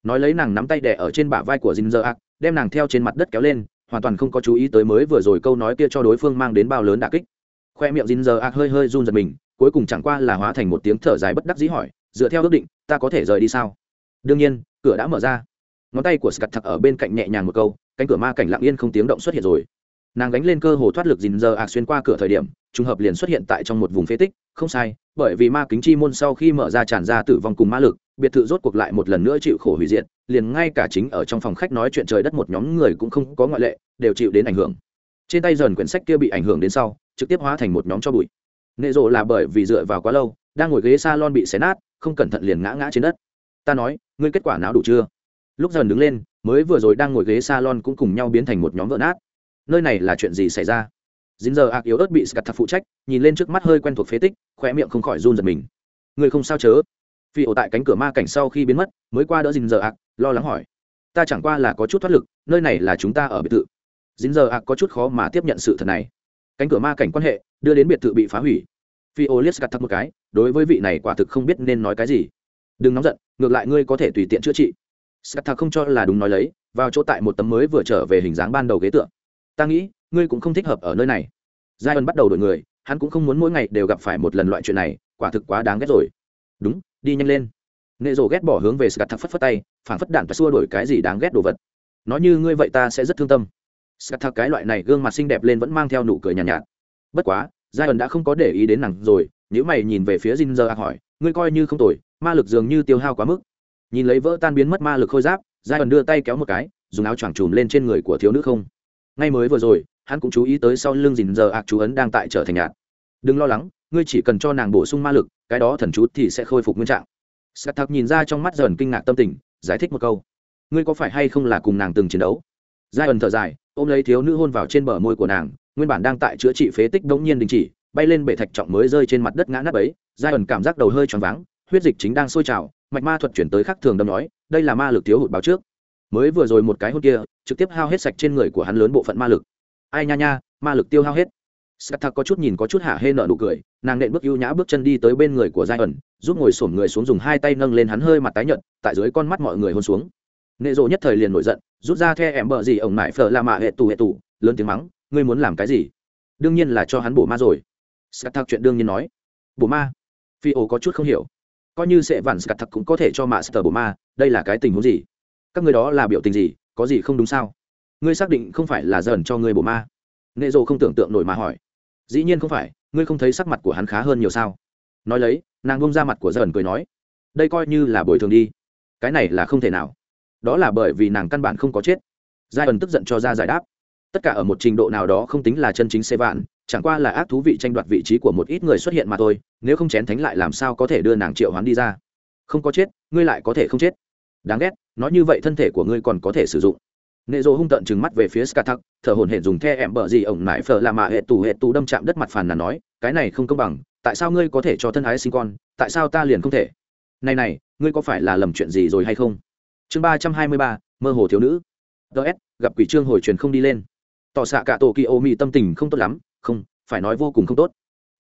Nói lấy nàng nắm tay đẻ ở trên bả vai của dìn giờ ạc đem nàng theo trên mặt đất kéo lên, hoàn toàn không có chú ý tới mới vừa rồi câu nói kia cho đối phương mang đến bao lớn đà kích. Khoe miệng dìn giờ ạc hơi hơi run giật mình, cuối cùng chẳng qua là hóa thành một tiếng thở dài bất đắc dĩ hỏi, dựa theo ước định, ta có thể rời đi sao? Đương nhiên, cửa đã mở ra ngón tay của scat thật ở bên cạnh nhẹ nhàng một câu, cánh cửa ma cảnh lặng yên không tiếng động xuất hiện rồi. Nàng gánh lên cơ hồ thoát lực dình giờ ạc xuyên qua cửa thời điểm, trùng hợp liền xuất hiện tại trong một vùng phế tích, không sai, bởi vì ma kính chi môn sau khi mở ra tràn ra tử vong cùng ma lực, biệt thự rốt cuộc lại một lần nữa chịu khổ hủy diệt, liền ngay cả chính ở trong phòng khách nói chuyện trời đất một nhóm người cũng không có ngoại lệ, đều chịu đến ảnh hưởng. Trên tay dần quyển sách kia bị ảnh hưởng đến sau, trực tiếp hóa thành một nhóm cho bụi. Nệ rộ là bởi vì dựa vào quá lâu, đang ngồi ghế s a lon bị xé nát, không cẩn thận liền ngã ngã trên đất. Ta nói, ngươi kết quả não đủ chưa? Lúc dần đứng lên, mới vừa rồi đang ngồi ghế s a lon cũng cùng nhau biến thành một nhóm vỡ nát. Nơi này là chuyện gì xảy ra? Dính giờ ạc yếu ớt bị scat phụ trách, nhìn lên trước mắt hơi quen thuộc phế tích khoe miệng không khỏi run giật mình. Người không sao chớ? Phi ổ tại cánh cửa ma cảnh sau khi biến mất, mới qua đỡ dính giờ ạc, lo lắng hỏi. Ta chẳng qua là có chút thoát lực, nơi này là chúng ta ở biệt thự. Dính giờ ạc có chút khó mà tiếp nhận sự thật này. Cánh cửa ma cảnh quan hệ, đưa đến biệt thự bị phá hủy. Phi ô liếc scat một cái, đối với vị này quả thực không biết nên nói cái gì. Đừng nóng giận, ngược lại ngươi có thể tùy tiện chữa trị scat không cho là đúng nói lấy vào chỗ tại một tấm mới vừa trở về hình dáng ban đầu ghế tựa. Ta nghĩ ngươi cũng không thích hợp ở nơi này. Zion bắt đầu đổi người hắn cũng không muốn mỗi ngày đều gặp phải một lần loại chuyện này quả thực quá đáng ghét rồi. Đúng đi nhanh lên. Nệ rồ ghét bỏ hướng về scat phất phất tay phản phất đạn và xua đổi cái gì đáng ghét đồ vật. Nói như ngươi vậy ta sẽ rất thương tâm. Scat cái loại này gương mặt xinh đẹp lên vẫn mang theo nụ cười nhàn nhạt, nhạt. Bất quá Zion đã không có để ý đến nàng rồi nếu mày nhìn về phía Jinzer hỏi ngươi coi như không tồi ma lực dường như tiêu hao quá mức nhìn lấy vỡ tan biến mất ma lực khôi giáp, giai ân đưa tay kéo một cái, dùng áo choàng trùm lên trên người của thiếu nữ không. Ngay mới vừa rồi, hắn cũng chú ý tới sau lưng dình giờ ạc chú ấn đang tại trở thành nhạt. Đừng lo lắng, ngươi chỉ cần cho nàng bổ sung ma lực, cái đó thần chú thì sẽ khôi phục nguyên trạng. Sắt thạc nhìn ra trong mắt dần kinh ngạc tâm tình, giải thích một câu. Ngươi có phải hay không là cùng nàng từng chiến đấu? Giai ẩn thở dài, ôm lấy thiếu nữ hôn vào trên bờ môi của nàng, nguyên bản đang tại chữa trị phế tích đống nhiên đình chỉ, bay lên bệ thạch trọng mới rơi trên mặt đất ngã nắp ấy. Giai ẩn cảm giác đầu hơi choáng váng huyết dịch chính đang sôi trào, mạch ma thuật chuyển tới khắc thường đâm nói, đây là ma lực thiếu hụt báo trước. Mới vừa rồi một cái hôn kia, trực tiếp hao hết sạch trên người của hắn lớn bộ phận ma lực. Ai nha nha, ma lực tiêu hao hết. Scat có chút nhìn có chút hạ hê nở nụ cười, nàng nện bước ưu nhã bước chân đi tới bên người của giai ẩn, giúp ngồi xổm người xuống dùng hai tay nâng lên hắn hơi mặt tái nhợt, tại dưới con mắt mọi người hôn xuống. Nệ rộ nhất thời liền nổi giận, rút ra the em bợ gì ổng mải phở la mạ hệ tù hệ tù, lớn tiếng mắng, ngươi muốn làm cái gì? Đương nhiên là cho hắn bổ ma rồi. Scat chuyện đương nhiên nói. Bổ ma? Phi ổ có chút không hiểu coi như sẽ vặn gạt thật cũng có thể cho mạ sờ bổ ma, đây là cái tình huống gì? Các người đó là biểu tình gì? Có gì không đúng sao? Ngươi xác định không phải là dần cho ngươi bổ ma? Nệ rộ không tưởng tượng nổi mà hỏi. Dĩ nhiên không phải, ngươi không thấy sắc mặt của hắn khá hơn nhiều sao? Nói lấy, nàng bông ra mặt của dần cười nói, đây coi như là bồi thường đi. Cái này là không thể nào. Đó là bởi vì nàng căn bản không có chết. Giai ẩn tức giận cho ra giải đáp. Tất cả ở một trình độ nào đó không tính là chân chính xê vạn chẳng qua là ác thú vị tranh đoạt vị trí của một ít người xuất hiện mà thôi, nếu không chén thánh lại làm sao có thể đưa nàng triệu hoán đi ra? Không có chết, ngươi lại có thể không chết. Đáng ghét, nói như vậy thân thể của ngươi còn có thể sử dụng. Nệ rộ hung tợn trừng mắt về phía skatak, thở hồn hển dùng the em bờ gì ổng nải phở là mạ hệ tù hệ tù đâm chạm đất mặt phàn là nói, cái này không công bằng, tại sao ngươi có thể cho thân ái sinh con, tại sao ta liền không thể? Này này, ngươi có phải là lầm chuyện gì rồi hay không? Chương ba trăm hai mươi ba, mơ hồ thiếu nữ. Ts gặp quỷ trương hồi truyền không đi lên. Tỏ xạ cả tổ kỳ ô mị tâm tình không tốt lắm không, phải nói vô cùng không tốt.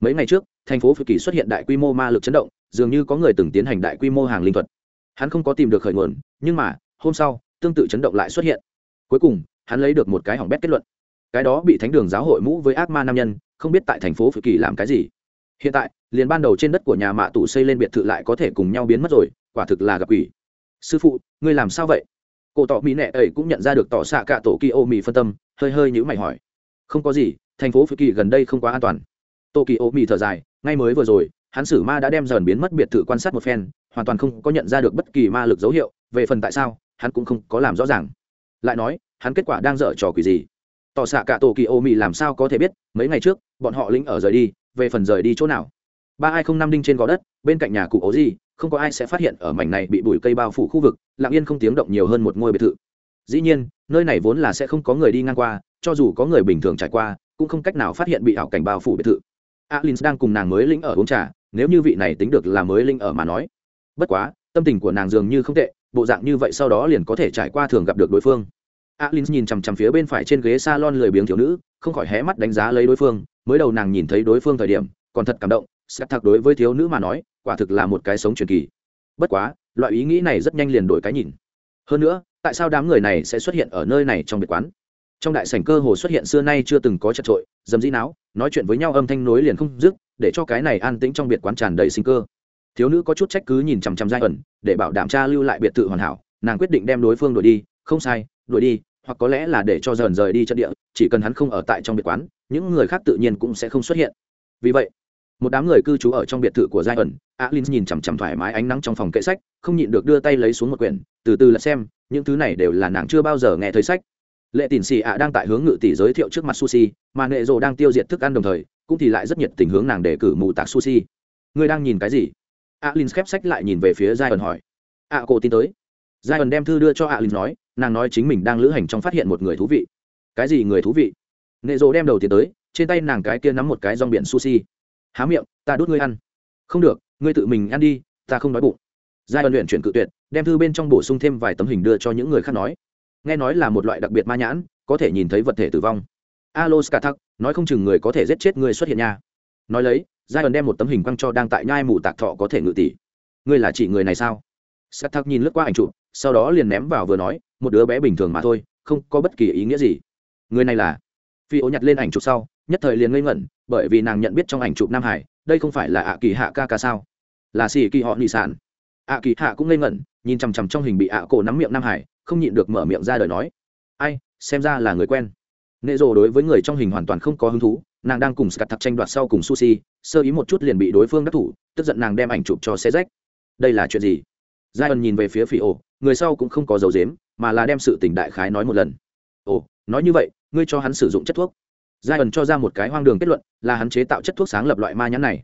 Mấy ngày trước, thành phố phự kỳ xuất hiện đại quy mô ma lực chấn động, dường như có người từng tiến hành đại quy mô hàng linh thuật. Hắn không có tìm được khởi nguồn, nhưng mà, hôm sau, tương tự chấn động lại xuất hiện. Cuối cùng, hắn lấy được một cái hỏng bét kết luận. Cái đó bị thánh đường giáo hội mũ với ác ma nam nhân, không biết tại thành phố phự kỳ làm cái gì. Hiện tại, liền ban đầu trên đất của nhà mạ tủ xây lên biệt thự lại có thể cùng nhau biến mất rồi, quả thực là gặp quỷ. Sư phụ, ngươi làm sao vậy? Cổ tỏ mỹ nệ ấy cũng nhận ra được tỏ xạ cả tổ kỳ ô mỹ phân tâm, hơi hơi nhữ mày hỏi. Không có gì thành phố phi kỳ gần đây không quá an toàn. Tô mỹ thở dài, ngay mới vừa rồi, hắn sử ma đã đem dần biến mất biệt thự quan sát một phen, hoàn toàn không có nhận ra được bất kỳ ma lực dấu hiệu, về phần tại sao, hắn cũng không có làm rõ ràng. Lại nói, hắn kết quả đang dở trò quỷ gì? Tỏ xạ cả tổ kỳ ô mỹ làm sao có thể biết, mấy ngày trước, bọn họ lính ở rời đi, về phần rời đi chỗ nào? Ba hai không năm đinh trên gò đất, bên cạnh nhà cụ ố gì, không có ai sẽ phát hiện ở mảnh này bị bụi cây bao phủ khu vực, lặng yên không tiếng động nhiều hơn một ngôi biệt thự. Dĩ nhiên, nơi này vốn là sẽ không có người đi ngang qua, cho dù có người bình thường trải qua cũng không cách nào phát hiện bị ảo cảnh bao phủ biệt thự. Alin đang cùng nàng mới linh ở uống trà, nếu như vị này tính được là mới linh ở mà nói. Bất quá, tâm tình của nàng dường như không tệ, bộ dạng như vậy sau đó liền có thể trải qua thường gặp được đối phương. Alin nhìn chằm chằm phía bên phải trên ghế salon lười biếng thiếu nữ, không khỏi hé mắt đánh giá lấy đối phương, mới đầu nàng nhìn thấy đối phương thời điểm, còn thật cảm động sắc thật đối với thiếu nữ mà nói, quả thực là một cái sống truyền kỳ. Bất quá, loại ý nghĩ này rất nhanh liền đổi cái nhìn. Hơn nữa, tại sao đám người này sẽ xuất hiện ở nơi này trong biệt quán? Trong đại sảnh cơ hồ xuất hiện xưa nay chưa từng có chật trội dầm dĩ não nói chuyện với nhau âm thanh nối liền không dứt, để cho cái này an tĩnh trong biệt quán tràn đầy sinh cơ. Thiếu nữ có chút trách cứ nhìn chằm chằm giai ẩn, để bảo đảm cha lưu lại biệt thự hoàn hảo, nàng quyết định đem đối phương đuổi đi, không sai, đuổi đi, hoặc có lẽ là để cho dần rời đi trận địa, chỉ cần hắn không ở tại trong biệt quán, những người khác tự nhiên cũng sẽ không xuất hiện. Vì vậy, một đám người cư trú ở trong biệt thự của giai ẩn, alin nhìn chằm chằm thoải mái ánh nắng trong phòng kệ sách, không nhịn được đưa tay lấy xuống một quyển, từ từ là xem, những thứ này đều là nàng chưa bao giờ nghe thấy sách lệ tỉn xì ạ đang tại hướng ngự tỷ giới thiệu trước mặt sushi, mà nệ rồ đang tiêu diệt thức ăn đồng thời, cũng thì lại rất nhiệt tình hướng nàng để cử mù tạc sushi. Ngươi đang nhìn cái gì? Alin khép sách lại nhìn về phía giai ẩn hỏi. Ạ cô tin tới. Giai ẩn đem thư đưa cho alin nói, nàng nói chính mình đang lữ hành trong phát hiện một người thú vị. Cái gì người thú vị? Nệ rồ đem đầu tiền tới, trên tay nàng cái kia nắm một cái rong biển sushi. Há miệng, ta đút ngươi ăn. Không được, ngươi tự mình ăn đi, ta không nói bụng. Giai ẩn luyện chuyển cự tuyệt, đem thư bên trong bổ sung thêm vài tấm hình đưa cho những người khác nói nghe nói là một loại đặc biệt ma nhãn, có thể nhìn thấy vật thể tử vong. Alo skathak nói không chừng người có thể giết chết người xuất hiện nha. Nói lấy giai ẩn đem một tấm hình quăng cho đang tại nhai mù tạc thọ có thể ngự tỷ. Ngươi là chỉ người này sao? Skathak nhìn lướt qua ảnh chụp, sau đó liền ném vào vừa nói, một đứa bé bình thường mà thôi, không có bất kỳ ý nghĩa gì. Người này là? Phi ố nhặt lên ảnh chụp sau, nhất thời liền ngây ngẩn, bởi vì nàng nhận biết trong ảnh chụp nam hải, đây không phải là ạ kỳ hạ ca ca sao? Là xì kỳ họ nị sản. ạ kỳ hạ cũng ngây ngẩn, nhìn chằm chằm trong hình bị ạ cổ nắm miệng nam hải không nhịn được mở miệng ra đời nói. Ai, xem ra là người quen. Nệ rồ đối với người trong hình hoàn toàn không có hứng thú, nàng đang cùng scat thật tranh đoạt sau cùng sushi, sơ ý một chút liền bị đối phương đắc thủ, tức giận nàng đem ảnh chụp cho xe rách. Đây là chuyện gì? Giai ẩn nhìn về phía phi ổ, người sau cũng không có dấu dếm mà là đem sự tình đại khái nói một lần. Ồ, nói như vậy, ngươi cho hắn sử dụng chất thuốc. Giai ẩn cho ra một cái hoang đường kết luận, là hắn chế tạo chất thuốc sáng lập loại ma nhãn này.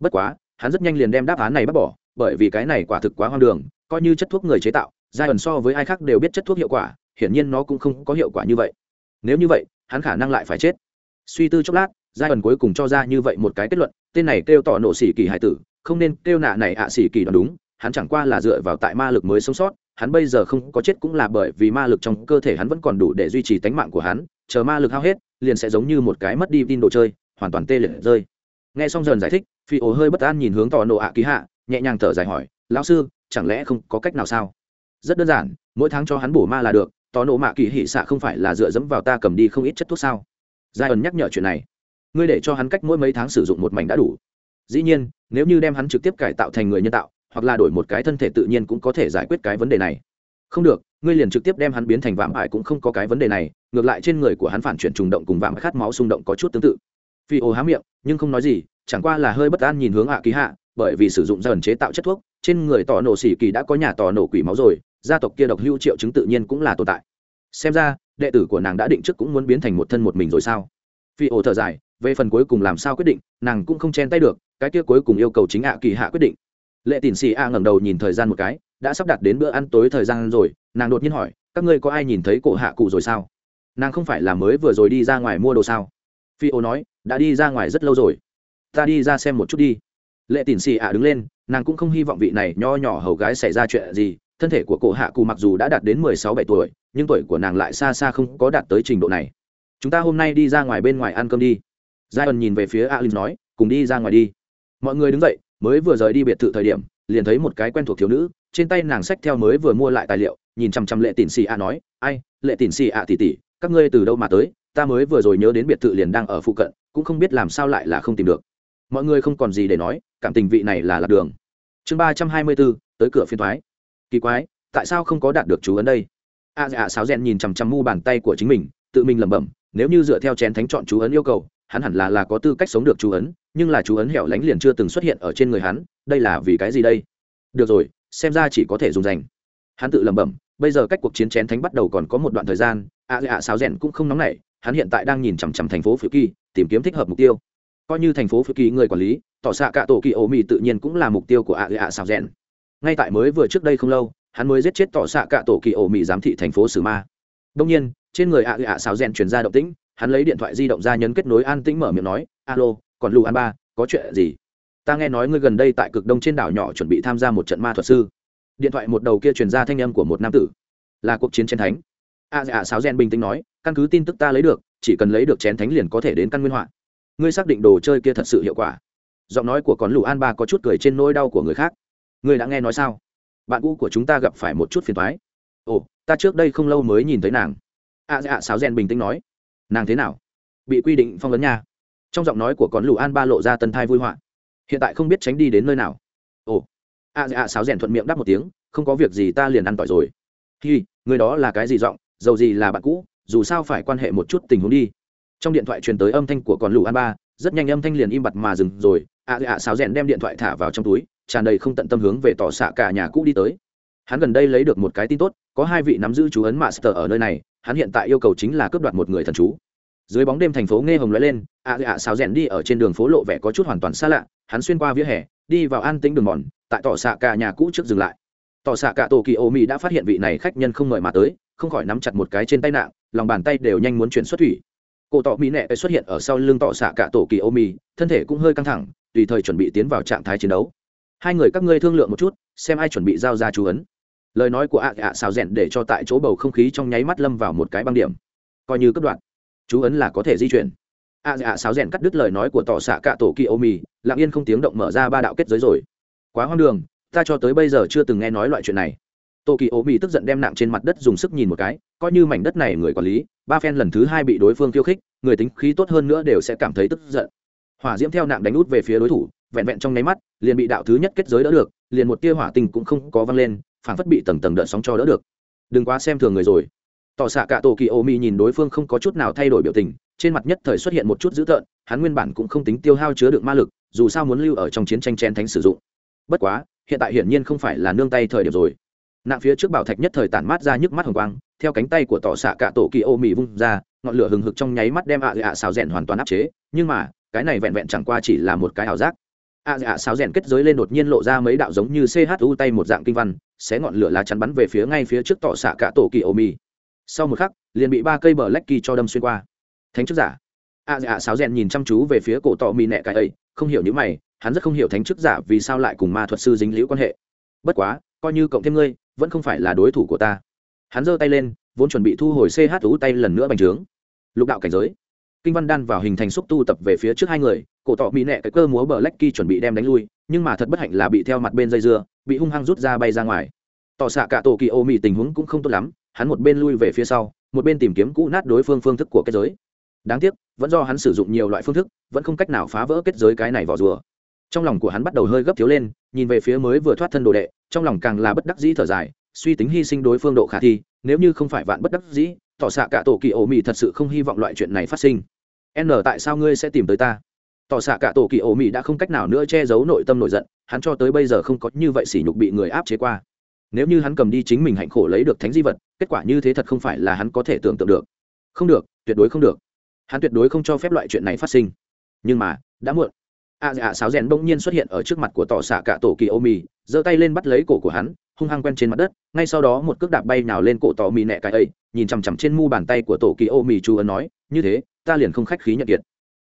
Bất quá, hắn rất nhanh liền đem đáp án này bác bỏ, bởi vì cái này quả thực quá hoang đường, coi như chất thuốc người chế tạo giai ẩn so với ai khác đều biết chất thuốc hiệu quả, hiển nhiên nó cũng không có hiệu quả như vậy. Nếu như vậy, hắn khả năng lại phải chết. Suy tư chốc lát, giai ẩn cuối cùng cho ra như vậy một cái kết luận, tên này kêu tỏ nổ xỉ kỳ hải tử, không nên kêu nạ này ạ à xỉ kỳ đoán đúng, hắn chẳng qua là dựa vào tại ma lực mới sống sót, hắn bây giờ không có chết cũng là bởi vì ma lực trong cơ thể hắn vẫn còn đủ để duy trì tánh mạng của hắn, chờ ma lực hao hết, liền sẽ giống như một cái mất đi tin đồ chơi, hoàn toàn tê liệt rơi. Nghe xong dần giải thích, phi ổ hơi bất an nhìn hướng tỏ nổ ạ ký hạ, nhẹ nhàng thở dài hỏi, lão sư, chẳng lẽ không có cách nào sao? Rất đơn giản, mỗi tháng cho hắn bổ ma là được, tỏ nổ mạ kỳ hỉ xạ không phải là dựa dẫm vào ta cầm đi không ít chất thuốc sao? Giai ẩn nhắc nhở chuyện này. Ngươi để cho hắn cách mỗi mấy tháng sử dụng một mảnh đã đủ. Dĩ nhiên, nếu như đem hắn trực tiếp cải tạo thành người nhân tạo, hoặc là đổi một cái thân thể tự nhiên cũng có thể giải quyết cái vấn đề này. Không được, ngươi liền trực tiếp đem hắn biến thành vạm ải cũng không có cái vấn đề này, ngược lại trên người của hắn phản chuyển trùng động cùng vạm khát máu xung động có chút tương tự. Phi ô há miệng, nhưng không nói gì, chẳng qua là hơi bất an nhìn hướng hạ ký hạ, bởi vì sử dụng dần chế tạo chất thuốc, trên người tỏ nổ xỉ kỳ đã có nhà tỏ nổ quỷ máu rồi gia tộc kia độc hưu triệu chứng tự nhiên cũng là tồn tại. Xem ra, đệ tử của nàng đã định trước cũng muốn biến thành một thân một mình rồi sao? Phi ổ thở dài, về phần cuối cùng làm sao quyết định, nàng cũng không chen tay được, cái kia cuối cùng yêu cầu chính hạ kỳ hạ quyết định. Lệ tín xì a ngẩng đầu nhìn thời gian một cái, đã sắp đặt đến bữa ăn tối thời gian rồi, nàng đột nhiên hỏi, các ngươi có ai nhìn thấy cổ hạ cụ rồi sao? Nàng không phải là mới vừa rồi đi ra ngoài mua đồ sao? Phi ô nói, đã đi ra ngoài rất lâu rồi. Ta đi ra xem một chút đi. Lệ tín xì a đứng lên, nàng cũng không hy vọng vị này nho nhỏ hầu gái xảy ra chuyện gì thân thể của cổ hạ cụ mặc dù đã đạt đến mười sáu bảy tuổi, nhưng tuổi của nàng lại xa xa không có đạt tới trình độ này. Chúng ta hôm nay đi ra ngoài bên ngoài ăn cơm đi. Giai ẩn nhìn về phía alin nói, cùng đi ra ngoài đi. Mọi người đứng dậy, mới vừa rời đi biệt thự thời điểm, liền thấy một cái quen thuộc thiếu nữ, trên tay nàng sách theo mới vừa mua lại tài liệu, nhìn chăm chăm lệ tỉn xì ạ nói, ai, lệ tỉn xì ạ tỉ tỉ các ngươi từ đâu mà tới? Ta mới vừa rồi nhớ đến biệt thự liền đang ở phụ cận, cũng không biết làm sao lại là không tìm được. Mọi người không còn gì để nói, cảm tình vị này là lạc đường. Chương ba trăm hai mươi bốn tới cửa phiên thoái kỳ quái, tại sao không có đạt được chú ấn đây? A dạ sáo rèn nhìn chằm chằm mu bàn tay của chính mình, tự mình lẩm bẩm, nếu như dựa theo chén thánh chọn chú ấn yêu cầu, hắn hẳn là là có tư cách sống được chú ấn, nhưng là chú ấn hẻo lánh liền chưa từng xuất hiện ở trên người hắn, đây là vì cái gì đây? Được rồi, xem ra chỉ có thể dùng dành. Hắn tự lẩm bẩm, bây giờ cách cuộc chiến chén thánh bắt đầu còn có một đoạn thời gian, a dạ sáo rèn cũng không nóng nảy, hắn hiện tại đang nhìn chằm chằm thành phố phiêu kỳ, tìm kiếm thích hợp mục tiêu. Coi như thành phố phiêu kỳ người quản lý, tỏ xạ cả tổ kỳ ô mì tự nhiên cũng là mục tiêu của a dạ sáo rèn ngay tại mới vừa trước đây không lâu, hắn mới giết chết tỏ xạ cả tổ kỳ ổ mỹ giám thị thành phố sử ma. Đông nhiên, trên người ạ ạ xáo rèn chuyển ra động tĩnh, hắn lấy điện thoại di động ra nhấn kết nối an tĩnh mở miệng nói, alo, còn lù an ba, có chuyện gì? Ta nghe nói ngươi gần đây tại cực đông trên đảo nhỏ chuẩn bị tham gia một trận ma thuật sư. Điện thoại một đầu kia truyền ra thanh âm của một nam tử. Là cuộc chiến chiến thánh. A dạ sáo gen bình tĩnh nói, căn cứ tin tức ta lấy được, chỉ cần lấy được chén thánh liền có thể đến căn nguyên họa. Ngươi xác định đồ chơi kia thật sự hiệu quả. Giọng nói của con lù an ba có chút cười trên nỗi đau của người khác ngươi đã nghe nói sao? Bạn cũ của chúng ta gặp phải một chút phiền thoái ồ ta trước đây không lâu mới nhìn thấy nàng. À, dạ sáo rèn bình tĩnh nói. Nàng thế nào? Bị quy định phong vấn nha. Trong giọng nói của con lù an ba lộ ra tân thai vui họa. Hiện tại không biết tránh đi đến nơi nào. Ồ ạ dạ sáo rèn thuận miệng đáp một tiếng không có việc gì ta liền ăn tỏi rồi. Hi người đó là cái gì giọng? Dầu gì là bạn cũ dù sao phải quan hệ một chút tình huống đi. Trong điện thoại truyền tới âm thanh của con lù an ba rất nhanh âm thanh liền im bặt mà dừng rồi. Ạ dạ sáo rèn đem điện thoại thả vào trong túi tràn đầy không tận tâm hướng về tỏ xạ cả nhà cũ đi tới. Hắn gần đây lấy được một cái tin tốt, có hai vị nắm giữ chú ấn master ở nơi này, hắn hiện tại yêu cầu chính là cướp đoạt một người thần chú. Dưới bóng đêm thành phố nghe hồng lóe lên, ạ dạ ạ sáo rèn đi ở trên đường phố lộ vẻ có chút hoàn toàn xa lạ, hắn xuyên qua vỉa hè, đi vào an tĩnh đường mòn, tại tỏ xạ cả nhà cũ trước dừng lại. Tỏ xạ cả tổ kỳ ô mỹ đã phát hiện vị này khách nhân không mời mà tới, không khỏi nắm chặt một cái trên tay nạng lòng bàn tay đều nhanh muốn chuyển xuất thủy. Cổ tỏ mỹ nẹ xuất hiện ở sau lưng tỏ xạ cả tổ kỳ ô mỹ thân thể cũng hơi căng thẳng, tùy thời chuẩn bị tiến vào trạng thái chiến đấu hai người các ngươi thương lượng một chút, xem ai chuẩn bị giao ra chú ấn. Lời nói của ạ ạ xào rẽn để cho tại chỗ bầu không khí trong nháy mắt lâm vào một cái băng điểm. Coi như cấp đoạn chú ấn là có thể di chuyển. Ạ ạ xào rẽn cắt đứt lời nói của tỏ xạ cạ tổ kỳ ô mì, lặng yên không tiếng động mở ra ba đạo kết giới rồi. Quá hoang đường, ta cho tới bây giờ chưa từng nghe nói loại chuyện này. Tổ kỳ ô mì tức giận đem nặng trên mặt đất dùng sức nhìn một cái, coi như mảnh đất này người quản lý, ba phen lần thứ hai bị đối phương khiêu khích, người tính khí tốt hơn nữa đều sẽ cảm thấy tức giận hỏa diễm theo nặng đánh út về phía đối thủ, vẹn vẹn trong nháy mắt, liền bị đạo thứ nhất kết giới đỡ được, liền một tia hỏa tình cũng không có văng lên phản phất bị tầng tầng đợt sóng cho đỡ được. Đừng quá xem thường người rồi. Tỏ xạ cả tổ kỳ ô mi nhìn đối phương không có chút nào thay đổi biểu tình, trên mặt nhất thời xuất hiện một chút dữ tợn, hắn nguyên bản cũng không tính tiêu hao chứa được ma lực, dù sao muốn lưu ở trong chiến tranh chen thánh sử dụng. Bất quá, hiện tại hiển nhiên không phải là nương tay thời điểm rồi. Nặng phía trước bảo thạch nhất thời tản mát ra nhức mắt hồng quang, theo cánh tay của tỏ xạ cả tổ kỳ ô mì vung ra, ngọn lửa hừng hực trong nháy mắt đem ạ ạ xào rẽn hoàn toàn áp chế, nhưng mà cái này vẹn vẹn chẳng qua chỉ là một cái ảo giác. A dạ sáo rèn kết giới lên đột nhiên lộ ra mấy đạo giống như chu tay một dạng kinh văn, xé ngọn lửa lá chắn bắn về phía ngay phía trước tọ xạ cả tổ kỳ ô mì sau một khắc, liền bị ba cây bờ lách kỳ cho đâm xuyên qua. Thánh chức giả. A dạ sáo rèn nhìn chăm chú về phía cổ tọ mì nẹ cái ấy, không hiểu những mày, hắn rất không hiểu thánh chức giả vì sao lại cùng ma thuật sư dính liễu quan hệ. Bất quá, coi như cộng thêm ngươi, vẫn không phải là đối thủ của ta. Hắn giơ tay lên, vốn chuẩn bị thu hồi chu tay lần nữa bành trướng. Lục đạo cảnh giới kinh văn đan vào hình thành xúc tu tập về phía trước hai người, cổ tỏ mỹ nẹ cái cơ múa bờ lách kỳ chuẩn bị đem đánh lui, nhưng mà thật bất hạnh là bị theo mặt bên dây dưa, bị hung hăng rút ra bay ra ngoài. Tỏ xạ cả tổ kỳ ô mỹ tình huống cũng không tốt lắm, hắn một bên lui về phía sau, một bên tìm kiếm cũ nát đối phương phương thức của kết giới. Đáng tiếc, vẫn do hắn sử dụng nhiều loại phương thức, vẫn không cách nào phá vỡ kết giới cái này vỏ rùa. Trong lòng của hắn bắt đầu hơi gấp thiếu lên, nhìn về phía mới vừa thoát thân đồ đệ, trong lòng càng là bất đắc dĩ thở dài, suy tính hy sinh đối phương độ khả thi, nếu như không phải vạn bất đắc dĩ, tỏ xạ cả tổ kỳ ổ mị thật sự không hy vọng loại chuyện này phát sinh n tại sao ngươi sẽ tìm tới ta? Tỏ xạ cả tổ kỳ ổ mị đã không cách nào nữa che giấu nội tâm nổi giận, hắn cho tới bây giờ không có như vậy sỉ nhục bị người áp chế qua. Nếu như hắn cầm đi chính mình hạnh khổ lấy được thánh di vật, kết quả như thế thật không phải là hắn có thể tưởng tượng được. Không được, tuyệt đối không được. Hắn tuyệt đối không cho phép loại chuyện này phát sinh. Nhưng mà, đã muộn. A dạ sáo rèn bỗng nhiên xuất hiện ở trước mặt của tỏ xạ cả tổ kỳ ô mì giơ tay lên bắt lấy cổ của hắn, hung hăng quen trên mặt đất, ngay sau đó một cước đạp bay nào lên cổ tỏ mì nẹ cái ấy, nhìn chằm chằm trên mu bàn tay của tổ kỳ ô mì chu ấn nói, như thế ta liền không khách khí nhận kiệt.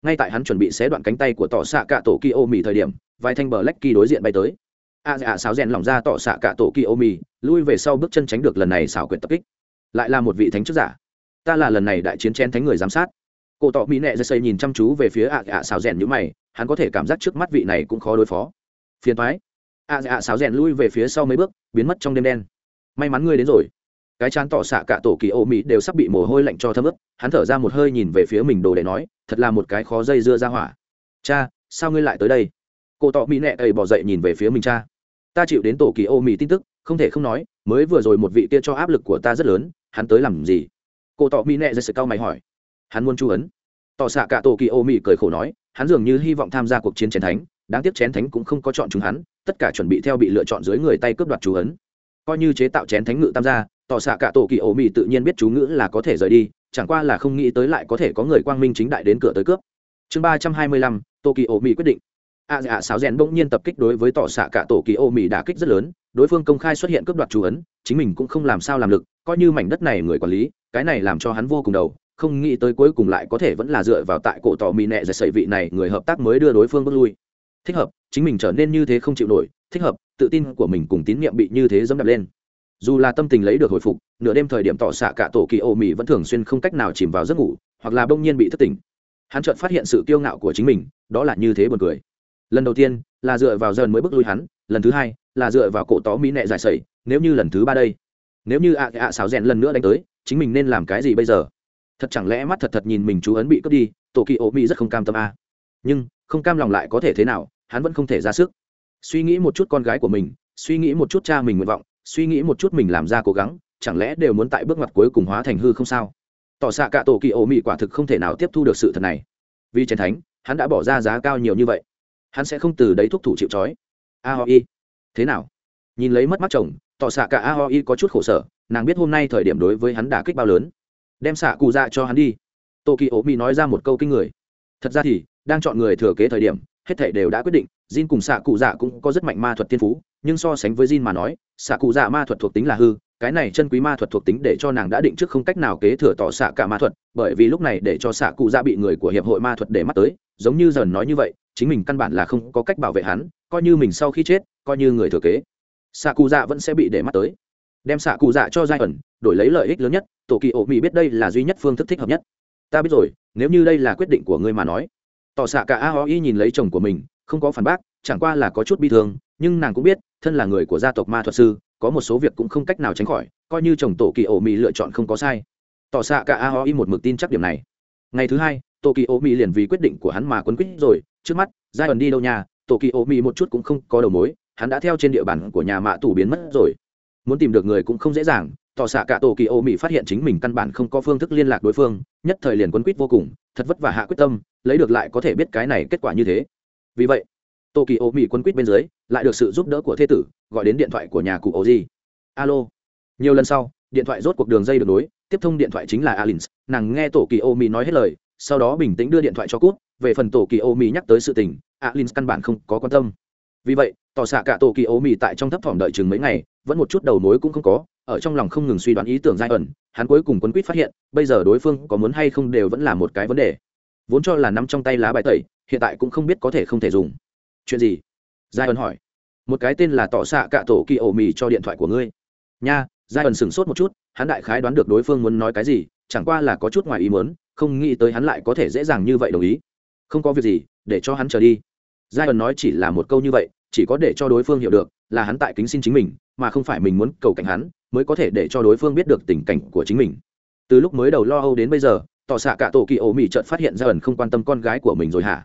Ngay tại hắn chuẩn bị xé đoạn cánh tay của tỏ xạ cả tổ kỳ ô mì thời điểm, vài thanh bờ lách kỳ đối diện bay tới. A dạ sáo rèn lỏng ra tỏ xạ cả tổ kỳ ô mì lui về sau bước chân tránh được lần này xảo quyệt tập kích. Lại là một vị thánh chức giả. Ta là lần này đại chiến chen thánh người giám sát. Cổ tỏ mỹ nệ dạ dây xây nhìn chăm chú về phía ạ dạ xào rèn như mày, hắn có thể cảm giác trước mắt vị này cũng khó đối phó. Phiền thoái ạ dạ xào rèn lui về phía sau mấy bước, biến mất trong đêm đen. May mắn ngươi đến rồi cái chán tỏ xạ cả tổ kỳ ô mỹ đều sắp bị mồ hôi lạnh cho thấm ướt. Hắn thở ra một hơi nhìn về phía mình đồ để nói, thật là một cái khó dây dưa ra hỏa. Cha, sao ngươi lại tới đây? Cô tỏ mỹ nẹ ấy bỏ dậy nhìn về phía mình cha. Ta chịu đến tổ kỳ ô mỹ tin tức, không thể không nói, mới vừa rồi một vị kia cho áp lực của ta rất lớn, hắn tới làm gì? Cô tỏ mỹ nẹ ra sự cao mày hỏi. Hắn muốn chu ấn. Tỏ xạ cả tổ kỳ ô mỹ cười khổ nói, hắn dường như hy vọng tham gia cuộc chiến chén thánh, đáng tiếc chén thánh cũng không có chọn chúng hắn, tất cả chuẩn bị theo bị lựa chọn dưới người tay cướp đoạt chú ấn. Coi như chế tạo chén thánh ngự tam gia tỏ xạ cả tổ kỳ ổ mỹ tự nhiên biết chú ngữ là có thể rời đi, chẳng qua là không nghĩ tới lại có thể có người quang minh chính đại đến cửa tới cướp. Chương ba trăm hai mươi lăm, tổ kỳ ổ mỹ quyết định. A dạ sáo rèn bỗng nhiên tập kích đối với tỏ xạ cả tổ kỳ ổ mỹ đả kích rất lớn, đối phương công khai xuất hiện cướp đoạt chú ấn, chính mình cũng không làm sao làm lực, coi như mảnh đất này người quản lý, cái này làm cho hắn vô cùng đầu, không nghĩ tới cuối cùng lại có thể vẫn là dựa vào tại cổ tỏ mì nẹ giải sẩy vị này, người hợp tác mới đưa đối phương bước lui. Thích hợp, chính mình trở nên như thế không chịu nổi, thích hợp, tự tin của mình cùng tín nhiệm bị như thế dẫm đập lên dù là tâm tình lấy được hồi phục, nửa đêm thời điểm tỏ xạ cả tổ kỳ ô mì vẫn thường xuyên không cách nào chìm vào giấc ngủ, hoặc là bỗng nhiên bị thất tỉnh. Hắn chợt phát hiện sự kiêu ngạo của chính mình, đó là như thế buồn cười. Lần đầu tiên, là dựa vào dần mới bước lui hắn, lần thứ hai, là dựa vào cổ tó mỹ nẹ giải sẩy, nếu như lần thứ ba đây, nếu như ạ ạ xáo rèn lần nữa đánh tới, chính mình nên làm cái gì bây giờ? Thật chẳng lẽ mắt thật thật nhìn mình chú ấn bị cướp đi, tổ kỳ ô mỹ rất không cam tâm a à. nhưng, không cam lòng lại có thể thế nào, hắn vẫn không thể ra sức. Suy nghĩ một chút con gái của mình, suy nghĩ một chút cha mình nguyện vọng suy nghĩ một chút mình làm ra cố gắng, chẳng lẽ đều muốn tại bước ngoặt cuối cùng hóa thành hư không sao? Tỏ xạ cả tổ kỳ ổ mị quả thực không thể nào tiếp thu được sự thật này. Vì trần thánh, hắn đã bỏ ra giá cao nhiều như vậy. Hắn sẽ không từ đấy thúc thủ chịu trói. A ho y thế nào? Nhìn lấy mất mắt chồng, tỏ xạ cả a ho y có chút khổ sở, nàng biết hôm nay thời điểm đối với hắn đả kích bao lớn. Đem xạ cụ dạ cho hắn đi. Tô kỳ ổ mỹ nói ra một câu kinh người. Thật ra thì, đang chọn người thừa kế thời điểm, hết thể đều đã quyết định Jin cùng xạ cụ dạ cũng có rất mạnh ma thuật tiên phú, nhưng so sánh với Jin mà nói xạ cụ dạ ma thuật thuộc tính là hư, cái này chân quý ma thuật thuộc tính để cho nàng đã định trước không cách nào kế thừa tỏ xạ cả ma thuật, bởi vì lúc này để cho xạ cụ dạ bị người của hiệp hội ma thuật để mắt tới, giống như dần nói như vậy, chính mình căn bản là không có cách bảo vệ hắn, coi như mình sau khi chết, coi như người thừa kế xạ cụ dạ vẫn sẽ bị để mắt tới. Đem xạ cụ dạ cho giai ẩn, đổi lấy lợi ích lớn nhất tổ kỳ ổ mỹ biết đây là duy nhất phương thức thích hợp nhất. Ta biết rồi, nếu như đây là quyết định của ngươi mà nói. Tỏ xạ cả a y nhìn lấy chồng của mình không có phản bác, chẳng qua là có chút bi thương, nhưng nàng cũng biết, thân là người của gia tộc ma thuật sư, có một số việc cũng không cách nào tránh khỏi, coi như chồng tổ kỳ ổ mỹ lựa chọn không có sai. Tỏ xạ cả a ho y một mực tin chắc điểm này. Ngày thứ hai tổ kỳ ổ mỹ liền vì quyết định của hắn mà quấn quýt rồi, trước mắt giai ẩn đi đâu nhà tổ kỳ ổ mỹ một chút cũng không có đầu mối, hắn đã theo trên địa bàn của nhà mạ tủ biến mất rồi. Muốn tìm được người cũng không dễ dàng, tỏ xạ cả tổ kỳ ô mỹ phát hiện chính mình căn bản không có phương thức liên lạc đối phương, nhất thời liền quấn quýt vô cùng, thật vất vả hạ quyết tâm, lấy được lại có thể biết cái này kết quả như thế vì vậy tổ kỳ ô mỹ quân quýt bên dưới lại được sự giúp đỡ của thế tử, gọi đến điện thoại của nhà cụ ô di alo. Nhiều lần sau, điện thoại rốt cuộc đường dây được nối, tiếp thông điện thoại chính là alin nàng nghe tổ kỳ ô mỹ nói hết lời, sau đó bình tĩnh đưa điện thoại cho cút. Về phần tổ kỳ ô mỹ nhắc tới sự tình alin căn bản không có quan tâm. Vì vậy, tỏ xạ cả tổ kỳ ô mỹ tại trong thấp thỏm đợi chừng mấy ngày, vẫn một chút đầu mối cũng không có, ở trong lòng không ngừng suy đoán ý tưởng giai ẩn, hắn cuối cùng quấn quýt phát hiện, bây giờ đối phương có muốn hay không đều vẫn là một cái vấn đề. Vốn cho là nắm trong tay lá bài tẩy hiện tại cũng không biết có thể không thể dùng. Chuyện gì? Giai ẩn hỏi. Một cái tên là tỏ xạ cạ tổ kỳ ổ mì cho điện thoại của ngươi. Nha giai ẩn sửng sốt một chút, hắn đại khái đoán được đối phương muốn nói cái gì, chẳng qua là có chút ngoài ý muốn, không nghĩ tới hắn lại có thể dễ dàng như vậy đồng ý. Không có việc gì, để cho hắn trở đi. Giai ẩn nói chỉ là một câu như vậy, chỉ có để cho đối phương hiểu được là hắn tại kính xin chính mình, mà không phải mình muốn cầu cảnh hắn, mới có thể để cho đối phương biết được tình cảnh của chính mình. Từ lúc mới đầu lo âu đến bây giờ, tỏ xạ cả tổ kỳ ổ mỹ chợt phát hiện ra ẩn không quan tâm con gái của mình rồi hả?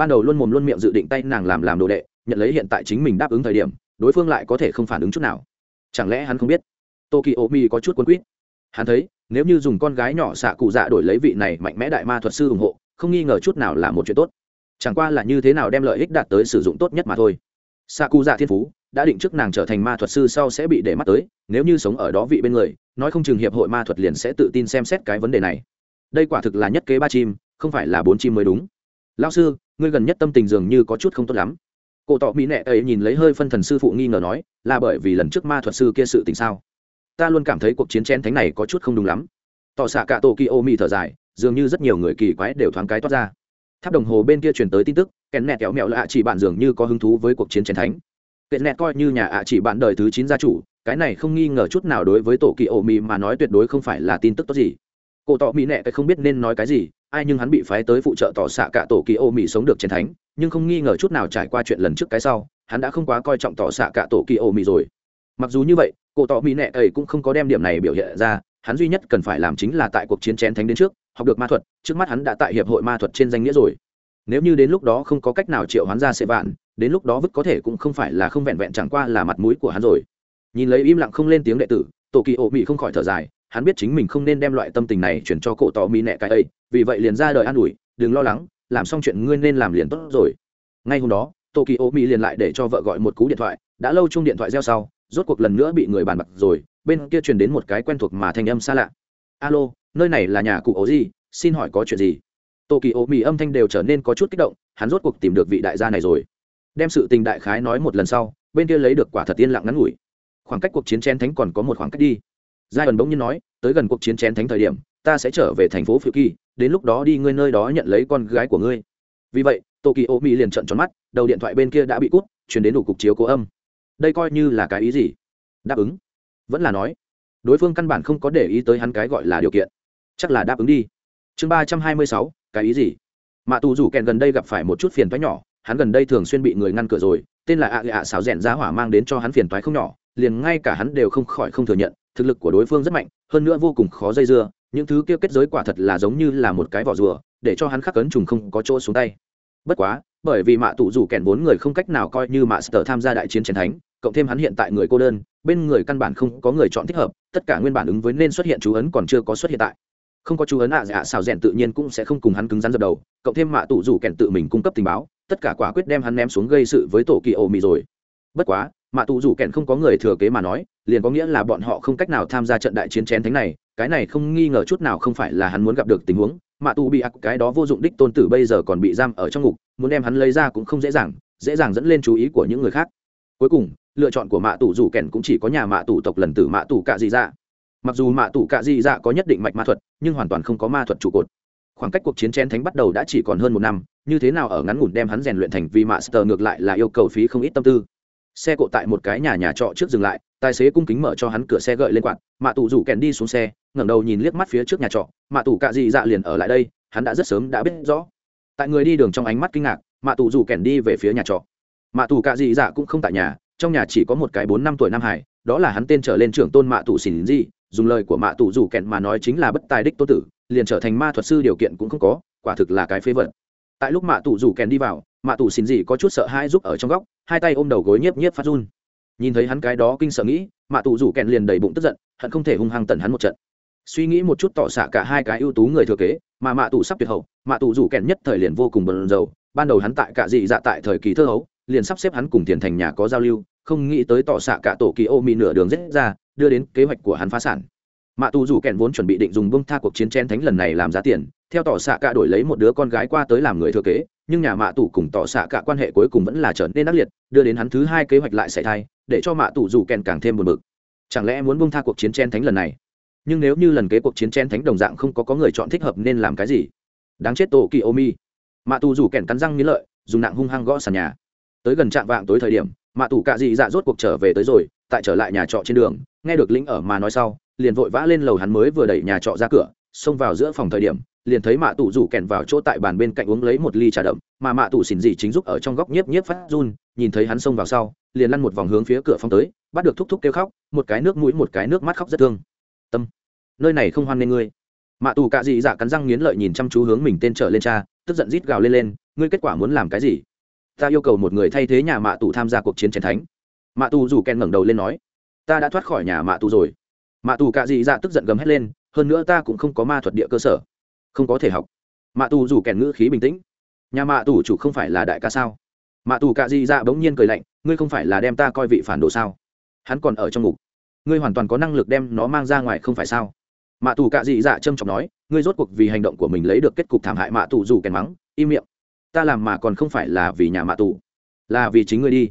Ban đầu luôn mồm luôn miệng dự định tay nàng làm làm đồ đệ, nhận lấy hiện tại chính mình đáp ứng thời điểm, đối phương lại có thể không phản ứng chút nào. Chẳng lẽ hắn không biết? Tokyo mi có chút quân quýt. Hắn thấy, nếu như dùng con gái nhỏ xạ cụ dạ đổi lấy vị này mạnh mẽ đại ma thuật sư ủng hộ, không nghi ngờ chút nào là một chuyện tốt. Chẳng qua là như thế nào đem lợi ích đạt tới sử dụng tốt nhất mà thôi. Xạ cụ dạ thiên phú, đã định trước nàng trở thành ma thuật sư sau sẽ bị để mắt tới, nếu như sống ở đó vị bên người, nói không chừng hiệp hội ma thuật liền sẽ tự tin xem xét cái vấn đề này. Đây quả thực là nhất kế ba chim, không phải là bốn chim mới đúng. Lao sư ngươi gần nhất tâm tình dường như có chút không tốt lắm. Cổ tỏ mỹ nệ ấy nhìn lấy hơi phân thần sư phụ nghi ngờ nói, là bởi vì lần trước ma thuật sư kia sự tình sao? Ta luôn cảm thấy cuộc chiến chén thánh này có chút không đúng lắm. Tỏ xạ cả tổ kỳ ô mỹ thở dài, dường như rất nhiều người kỳ quái đều thoáng cái toát ra. Tháp đồng hồ bên kia truyền tới tin tức, kèn nẹt kéo mẹo lạ chỉ bạn dường như có hứng thú với cuộc chiến chén thánh. Kèn nẹt coi như nhà ạ chỉ bạn đời thứ chín gia chủ, cái này không nghi ngờ chút nào đối với tổ kỳ ô mỹ mà nói tuyệt đối không phải là tin tức tốt gì. Cổ tỏ mỹ Nệ cái không biết nên nói cái gì ai nhưng hắn bị phái tới phụ trợ tỏ xạ cả tổ kỳ ô mỹ sống được chiến thánh, nhưng không nghi ngờ chút nào trải qua chuyện lần trước cái sau, hắn đã không quá coi trọng tỏ xạ cả tổ kỳ ô mỹ rồi. Mặc dù như vậy, cổ tỏ mỹ nẹ ấy cũng không có đem điểm này biểu hiện ra, hắn duy nhất cần phải làm chính là tại cuộc chiến chén thánh đến trước, học được ma thuật, trước mắt hắn đã tại hiệp hội ma thuật trên danh nghĩa rồi. Nếu như đến lúc đó không có cách nào triệu hắn ra sẽ vạn, đến lúc đó vứt có thể cũng không phải là không vẹn vẹn chẳng qua là mặt mũi của hắn rồi. Nhìn lấy im lặng không lên tiếng đệ tử, tổ kỳ ô mỹ không khỏi thở dài, hắn biết chính mình không nên đem loại tâm tình này chuyển cho cổ tỏ mỹ nẹ cái ấy vì vậy liền ra đời an ủi, đừng lo lắng, làm xong chuyện ngươi nên làm liền tốt rồi. Ngay hôm đó tô kỳ ô mỹ liền lại để cho vợ gọi một cú điện thoại, đã lâu chung điện thoại reo sau, rốt cuộc lần nữa bị người bàn bạc rồi, bên kia truyền đến một cái quen thuộc mà thanh âm xa lạ. Alo, nơi này là nhà cụ ố gì xin hỏi có chuyện gì? Tô kỳ ô mỹ âm thanh đều trở nên có chút kích động, hắn rốt cuộc tìm được vị đại gia này rồi. Đem sự tình đại khái nói một lần sau, bên kia lấy được quả thật yên lặng ngắn ngủi. Khoảng cách cuộc chiến chén thánh còn có một khoảng cách đi. Giai ẩn bỗng nhiên nói, tới gần cuộc chiến chén thánh thời điểm, ta sẽ trở về thành phố phiêu kỳ đến lúc đó đi ngươi nơi đó nhận lấy con gái của ngươi. Vì vậy tô ô mỹ liền trận tròn mắt, đầu điện thoại bên kia đã bị cút chuyển đến đủ cục chiếu cố âm. Đây coi như là cái ý gì? Đáp ứng. Vẫn là nói, đối phương căn bản không có để ý tới hắn cái gọi là điều kiện. Chắc là đáp ứng đi. Chương ba trăm hai mươi sáu, cái ý gì? Mạ tù rủ kèn gần đây gặp phải một chút phiền toái nhỏ, hắn gần đây thường xuyên bị người ngăn cửa rồi, tên là ạ ạ xáo rẽn giá hỏa mang đến cho hắn phiền toái không nhỏ, liền ngay cả hắn đều không khỏi không thừa nhận thực lực của đối phương rất mạnh, hơn nữa vô cùng khó dây dưa, những thứ kia kết giới quả thật là giống như là một cái vỏ rùa, để cho hắn khắc cấn trùng không có chỗ xuống tay. Bất quá, bởi vì mạ tụ rủ kèn bốn người không cách nào coi như mạ sở tham gia đại chiến chiến thánh, cộng thêm hắn hiện tại người cô đơn, bên người căn bản không có người chọn thích hợp, tất cả nguyên bản ứng với nên xuất hiện chú ấn còn chưa có xuất hiện tại. Không có chú ấn ạ dạ xào rèn tự nhiên cũng sẽ không cùng hắn cứng rắn dập đầu, cộng thêm mạ tủ rủ kèn tự mình cung cấp tình báo, tất cả quả quyết đem hắn ném xuống gây sự với tổ kỳ ô mị rồi. Bất quá mạ tủ rủ kèn không có người thừa kế mà nói, liền có nghĩa là bọn họ không cách nào tham gia trận đại chiến chén thánh này, cái này không nghi ngờ chút nào không phải là hắn muốn gặp được tình huống mạ tù bị ác, cái đó vô dụng đích tôn tử bây giờ còn bị giam ở trong ngục, muốn đem hắn lấy ra cũng không dễ dàng dễ dàng dẫn lên chú ý của những người khác. Cuối cùng, lựa chọn của mạ tù rủ kèn cũng chỉ có nhà mạ tù tộc lần tử mạ tù cạ dị dạ. Mặc dù mạ tù cạ dị dạ có nhất định mạch ma thuật, nhưng hoàn toàn không có ma thuật trụ cột. Khoảng cách cuộc chiến chén thánh bắt đầu đã chỉ còn hơn một năm, như thế nào ở ngắn ngủn đem hắn rèn luyện thành vì mạ sờ ngược lại là yêu cầu phí không ít tâm tư xe cộ tại một cái nhà nhà trọ trước dừng lại, tài xế cung kính mở cho hắn cửa xe gợi lên quạt, mạ tù rủ kèn đi xuống xe, ngẩng đầu nhìn liếc mắt phía trước nhà trọ, mạ tù cạ dị dạ liền ở lại đây, hắn đã rất sớm đã biết rõ. Tại người đi đường trong ánh mắt kinh ngạc, mạ tù rủ kèn đi về phía nhà trọ. Mạ tù cạ dị dạ cũng không tại nhà, trong nhà chỉ có một cái bốn năm tuổi nam hải, đó là hắn tên trở lên trưởng tôn mạ tù xỉn di dùng lời của mạ tù rủ kèn mà nói chính là bất tài đích tô tử, liền trở thành ma thuật sư điều kiện cũng không có, quả thực là cái phế vật tại lúc mạ tù rủ kèn đi vào, mạ tù xin gì có chút sợ hãi giúp ở trong góc, hai tay ôm đầu gối nhiếp nhiếp phát run. Nhìn thấy hắn cái đó kinh sợ nghĩ, mạ tù rủ kèn liền đầy bụng tức giận, hận không thể hung hăng tần hắn một trận. Suy nghĩ một chút tỏ xạ cả hai cái ưu tú người thừa kế, mà mạ tù sắp tuyệt hậu, mạ tù rủ kèn nhất thời liền vô cùng bần dầu ban đầu hắn tại cả dị dạ tại thời kỳ thơ hấu, liền sắp xếp hắn cùng tiền thành nhà có giao lưu, không nghĩ tới tỏ xạ cả tổ kỳ ô mị nửa đường rết ra, đưa đến kế hoạch của hắn phá sản mạ tù rủ kèn vốn chuẩn bị định dùng bông tha cuộc chiến chen thánh lần này làm giá tiền, theo tỏ xạ cả đổi lấy một đứa con gái qua tới làm người thừa kế, nhưng nhà mạ tù cùng tỏ xạ cả quan hệ cuối cùng vẫn là trở nên ác liệt, đưa đến hắn thứ hai kế hoạch lại xảy thai, để cho mạ tù rủ kèn càng thêm buồn bực. Chẳng lẽ muốn bông tha cuộc chiến chen thánh lần này? Nhưng nếu như lần kế cuộc chiến chen thánh đồng dạng không có có người chọn thích hợp nên làm cái gì? Đáng chết tổ kỳ ô mi. Mạ tù rủ kèn cắn răng nghĩ lợi, dùng nặng hung hăng gõ sàn nhà. Tới gần trạm vạng tối thời điểm, mạ tù cạ dị dạ rốt cuộc trở về tới rồi, tại trở lại nhà trọ trên đường, nghe được lính ở mà nói sau liền vội vã lên lầu hắn mới vừa đẩy nhà trọ ra cửa, xông vào giữa phòng thời điểm, liền thấy mạ tù rủ kèn vào chỗ tại bàn bên cạnh uống lấy một ly trà đậm, mà mạ tù xỉn dị chính giúp ở trong góc nhiếp nhiếp phát run, nhìn thấy hắn xông vào sau, liền lăn một vòng hướng phía cửa phòng tới, bắt được thúc thúc kêu khóc, một cái nước mũi, một cái nước mắt khóc rất thương. Tâm, nơi này không hoan nghê ngươi. Mạ tù cạ dị dạ cắn răng nghiến lợi nhìn chăm chú hướng mình tên trở lên cha, tức giận rít gào lên lên, ngươi kết quả muốn làm cái gì? Ta yêu cầu một người thay thế nhà mạ tù tham gia cuộc chiến chiến thánh. Mạ tù rủ kèn ngẩng đầu lên nói, ta đã thoát khỏi nhà mạ tù rồi mạ tù cạ dị dạ tức giận gầm hét lên, hơn nữa ta cũng không có ma thuật địa cơ sở, không có thể học. Mạ tù rủ kèn ngữ khí bình tĩnh. Nhà mạ tù chủ không phải là đại ca sao? Mạ tù cạ dị dạ bỗng nhiên cười lạnh, ngươi không phải là đem ta coi vị phản đồ sao? Hắn còn ở trong ngục. Ngươi hoàn toàn có năng lực đem nó mang ra ngoài không phải sao? Mạ tù cạ dị dạ trâm trọng nói, ngươi rốt cuộc vì hành động của mình lấy được kết cục thảm hại mạ tù dù kèn mắng, im miệng. Ta làm mà còn không phải là vì nhà mạ tù, là vì chính ngươi đi.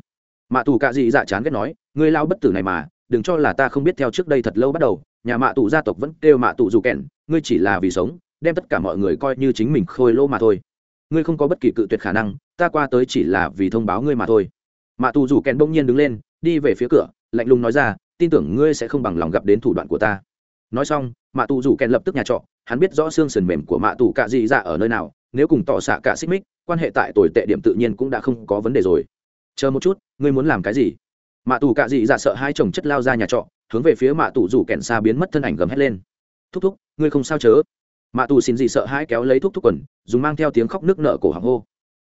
Mạ tù cạ dị dạ chán ghét nói, ngươi lao bất tử này mà đừng cho là ta không biết theo trước đây thật lâu bắt đầu, nhà mạ tù gia tộc vẫn kêu mạ tù dù kèn ngươi chỉ là vì sống, đem tất cả mọi người coi như chính mình khôi lỗ mà thôi. Ngươi không có bất kỳ cự tuyệt khả năng, ta qua tới chỉ là vì thông báo ngươi mà thôi. Mạ tù dù kèn bỗng nhiên đứng lên, đi về phía cửa, lạnh lùng nói ra, tin tưởng ngươi sẽ không bằng lòng gặp đến thủ đoạn của ta. Nói xong, mạ tù dù kèn lập tức nhà trọ, hắn biết rõ xương sườn mềm của mạ tù cạ dị dạ ở nơi nào, nếu cùng tỏ xạ cả xích mích, quan hệ tại tồi tệ điểm tự nhiên cũng đã không có vấn đề rồi. Chờ một chút, ngươi muốn làm cái gì? Mạ tù cạ dị dạ sợ hai chồng chất lao ra nhà trọ, hướng về phía mạ tù rủ kẹn xa biến mất thân ảnh gầm hét lên. Thúc thúc, ngươi không sao chớ? Mạ tù xin gì sợ hai kéo lấy thúc thúc quần, dùng mang theo tiếng khóc nước nở cổ hàng hô.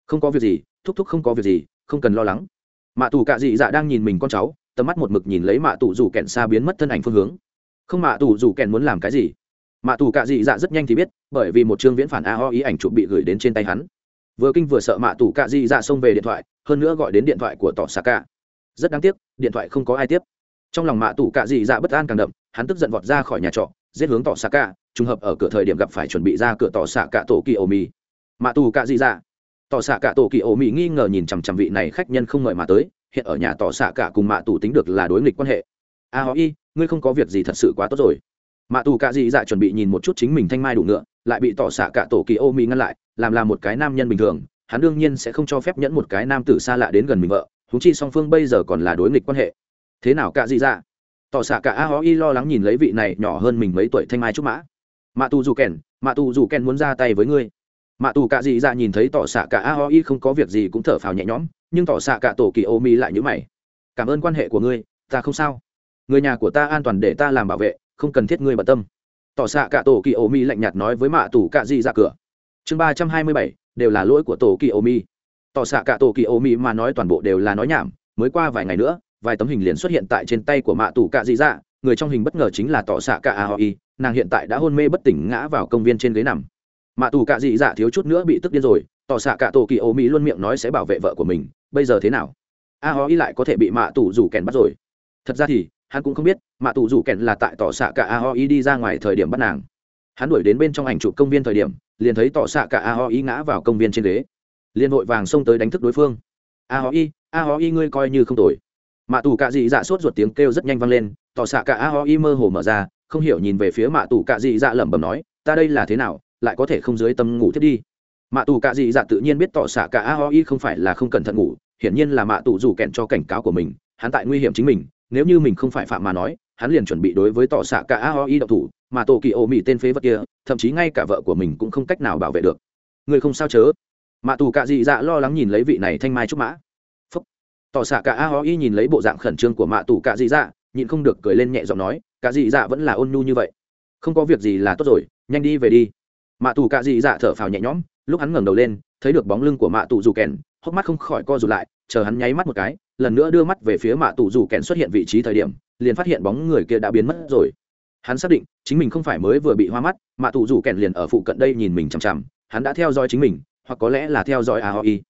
Không có việc gì, thúc thúc không có việc gì, không cần lo lắng. Mạ tù cạ dị dạ đang nhìn mình con cháu, tầm mắt một mực nhìn lấy mạ tù rủ kẹn xa biến mất thân ảnh phương hướng. Không, mạ tù rủ kẹn muốn làm cái gì? Mạ tù cạ dị dạ rất nhanh thì biết, bởi vì một chương viễn phản a ho ý ảnh chụp bị gửi đến trên tay hắn. Vừa kinh vừa sợ mạ tù cạ dị dạ xông về điện thoại, hơn nữa gọi đến điện thoại của tỏ xà cạ. Rất đáng tiếc điện thoại không có ai tiếp. Trong lòng mạ tù cạ dị dạ bất an càng đậm hắn tức giận vọt ra khỏi nhà trọ giết hướng tỏ xạ cạ trùng hợp ở cửa thời điểm gặp phải chuẩn bị ra cửa tỏ xạ cạ tổ kỳ ổ mì. Mạ tù cạ dị dạ. Tỏ xạ cạ tổ kỳ ổ mì nghi ngờ nhìn chằm chằm vị này khách nhân không ngợi mà tới hiện ở nhà tỏ xạ cạ cùng mạ tù tính được là đối nghịch quan hệ. A à, y ngươi không có việc gì thật sự quá tốt rồi. Mạ tù cạ dị dạ chuẩn bị nhìn một chút chính mình thanh mai đủ ngựa lại bị tỏ xạ cạ tổ kỳ ô mi ngăn lại làm là một cái nam nhân bình thường hắn đương nhiên sẽ không cho phép nhẫn một cái nam tử xa lạ đến gần mình vợ thú chi song phương bây giờ còn là đối nghịch quan hệ. Thế nào cả gì ra tỏ xạ cả a hó y lo lắng nhìn lấy vị này nhỏ hơn mình mấy tuổi thanh mai trúc mã. Mạ tù dù kèn, mạ tù dù kèn muốn ra tay với ngươi. Mạ tù cả dị dạ nhìn thấy tỏ xạ cả a ho y không có việc gì cũng thở phào nhẹ nhõm, nhưng tỏ xạ cả tổ kỳ ô mi lại nhữ mày. Cảm ơn quan hệ của ngươi, ta không sao. Người nhà của ta an toàn để ta làm bảo vệ, không cần thiết ngươi bận tâm. Tỏ xạ cả tổ kỳ ô mi lạnh nhạt nói với mạ tù cả dị ra cửa. Chương ba trăm hai mươi bảy, đều là lỗi của tổ kỳ ô mi tỏ xạ cả tổ kỳ ô mỹ mà nói toàn bộ đều là nói nhảm, mới qua vài ngày nữa, vài tấm hình liền xuất hiện tại trên tay của mạ tù cạ dị dạ người trong hình bất ngờ chính là tỏ xạ cả a hoi nàng hiện tại đã hôn mê bất tỉnh ngã vào công viên trên ghế nằm. Mạ tù cạ dị dạ thiếu chút nữa bị tức điên rồi, tỏ xạ cả tổ kỳ ô mỹ luôn miệng nói sẽ bảo vệ vợ của mình, bây giờ thế nào? A hoi lại có thể bị mạ tù rủ kèn bắt rồi. Thật ra thì, hắn cũng không biết, mạ tù rủ kèn là tại tỏ xạ cả a hoi đi ra ngoài thời điểm bắt nàng. Hắn đuổi đến bên trong ảnh chụp công viên thời điểm, liền thấy tỏ xạ cả a hoi ngã vào công viên trên ghế liền vội vàng xông tới đánh thức đối phương. A hoi a hoi ngươi coi như không tội mạ tù cạ dị dạ sốt ruột tiếng kêu rất nhanh vang lên, tỏ xạ cả a ho y mơ hồ mở ra, không hiểu nhìn về phía mạ tù cạ dị dạ lẩm bẩm nói, ta đây là thế nào, lại có thể không dưới tâm ngủ thiết đi? Mạ tù cạ dị dạ tự nhiên biết tỏ xạ cả a ho y không phải là không cẩn thận ngủ, hiển nhiên là mạ tù dù kẹn cho cảnh cáo của mình, hắn tại nguy hiểm chính mình, nếu như mình không phải phạm mà nói, hắn liền chuẩn bị đối với tỏ xạ cả a ho y độc thủ, mà tổ kỳ ô mỹ tên phế vật kia, thậm chí ngay cả vợ của mình cũng không cách nào bảo vệ được. Người không sao chớ? Mạ tù cạ dị dạ lo lắng nhìn lấy vị này thanh mai trúc mã. Tỏ xạ cả a ho y nhìn lấy bộ dạng khẩn trương của mạ tù cạ dị dạ nhịn không được cười lên nhẹ giọng nói, cạ dị dạ vẫn là ôn nhu như vậy. Không có việc gì là tốt rồi, nhanh đi về đi. Mạ tù cạ dị dạ thở phào nhẹ nhõm, lúc hắn ngẩng đầu lên, thấy được bóng lưng của mạ tù dù kèn, hốc mắt không khỏi co rụt lại, chờ hắn nháy mắt một cái, lần nữa đưa mắt về phía mạ tù dù kèn xuất hiện vị trí thời điểm, liền phát hiện bóng người kia đã biến mất rồi. Hắn xác định, chính mình không phải mới vừa bị hoa mắt, mạ tù dù kèn liền ở phụ cận đây nhìn mình chằm chằm, hắn đã theo dõi chính mình hoặc có lẽ là theo dõi aoi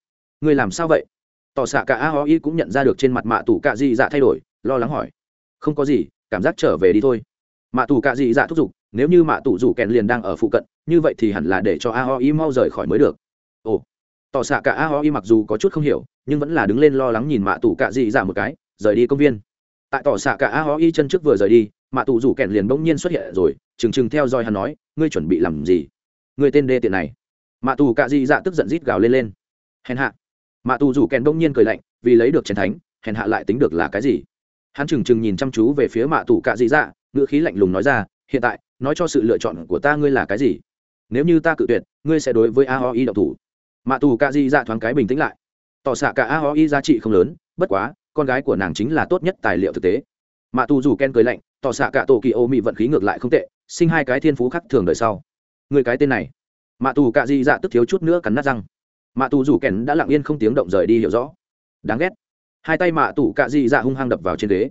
người làm sao vậy? Tỏ xạ cả aoi cũng nhận ra được trên mặt mạ tù cạ dị dạ thay đổi, lo lắng hỏi. Không có gì, cảm giác trở về đi thôi. Mạ tù cạ dị dạ thúc giục, nếu như mạ tù rủ kèn liền đang ở phụ cận, như vậy thì hẳn là để cho aoi mau rời khỏi mới được. Ồ, tỏ xạ cả aoi mặc dù có chút không hiểu, nhưng vẫn là đứng lên lo lắng nhìn mạ tù cạ dị dạ một cái, rời đi công viên. Tại tỏ xạ cả aoi chân trước vừa rời đi, mạ tù rủ kèn liền bỗng nhiên xuất hiện rồi chừng chừng theo dõi hắn nói, ngươi chuẩn bị làm gì? Người tên đê tiện này mạ tù cạ dị dạ tức giận rít gào lên lên. Hèn hạ. Mạ tù rủ kèn bỗng nhiên cười lạnh, vì lấy được chiến thánh, hèn hạ lại tính được là cái gì? Hắn trừng trừng nhìn chăm chú về phía mạ tù cạ dị dạ ngữ khí lạnh lùng nói ra, hiện tại, nói cho sự lựa chọn của ta ngươi là cái gì? Nếu như ta cự tuyệt, ngươi sẽ đối với a ho y độc thủ. Mạ tù cạ dị dạ thoáng cái bình tĩnh lại. Tỏ xạ cả a ho giá trị không lớn, bất quá, con gái của nàng chính là tốt nhất tài liệu thực tế. Mạ tù dù ken cười lạnh, tỏ xạ cả tổ kỳ ô mị vận khí ngược lại không tệ, sinh hai cái thiên phú khác thường đời sau. Người cái tên này mạ tù cạ dị dạ tức thiếu chút nữa cắn nát răng. Mạ tù rủ kèn đã lặng yên không tiếng động rời đi hiểu rõ. Đáng ghét. Hai tay mạ tù cạ dị dạ hung hăng đập vào trên ghế.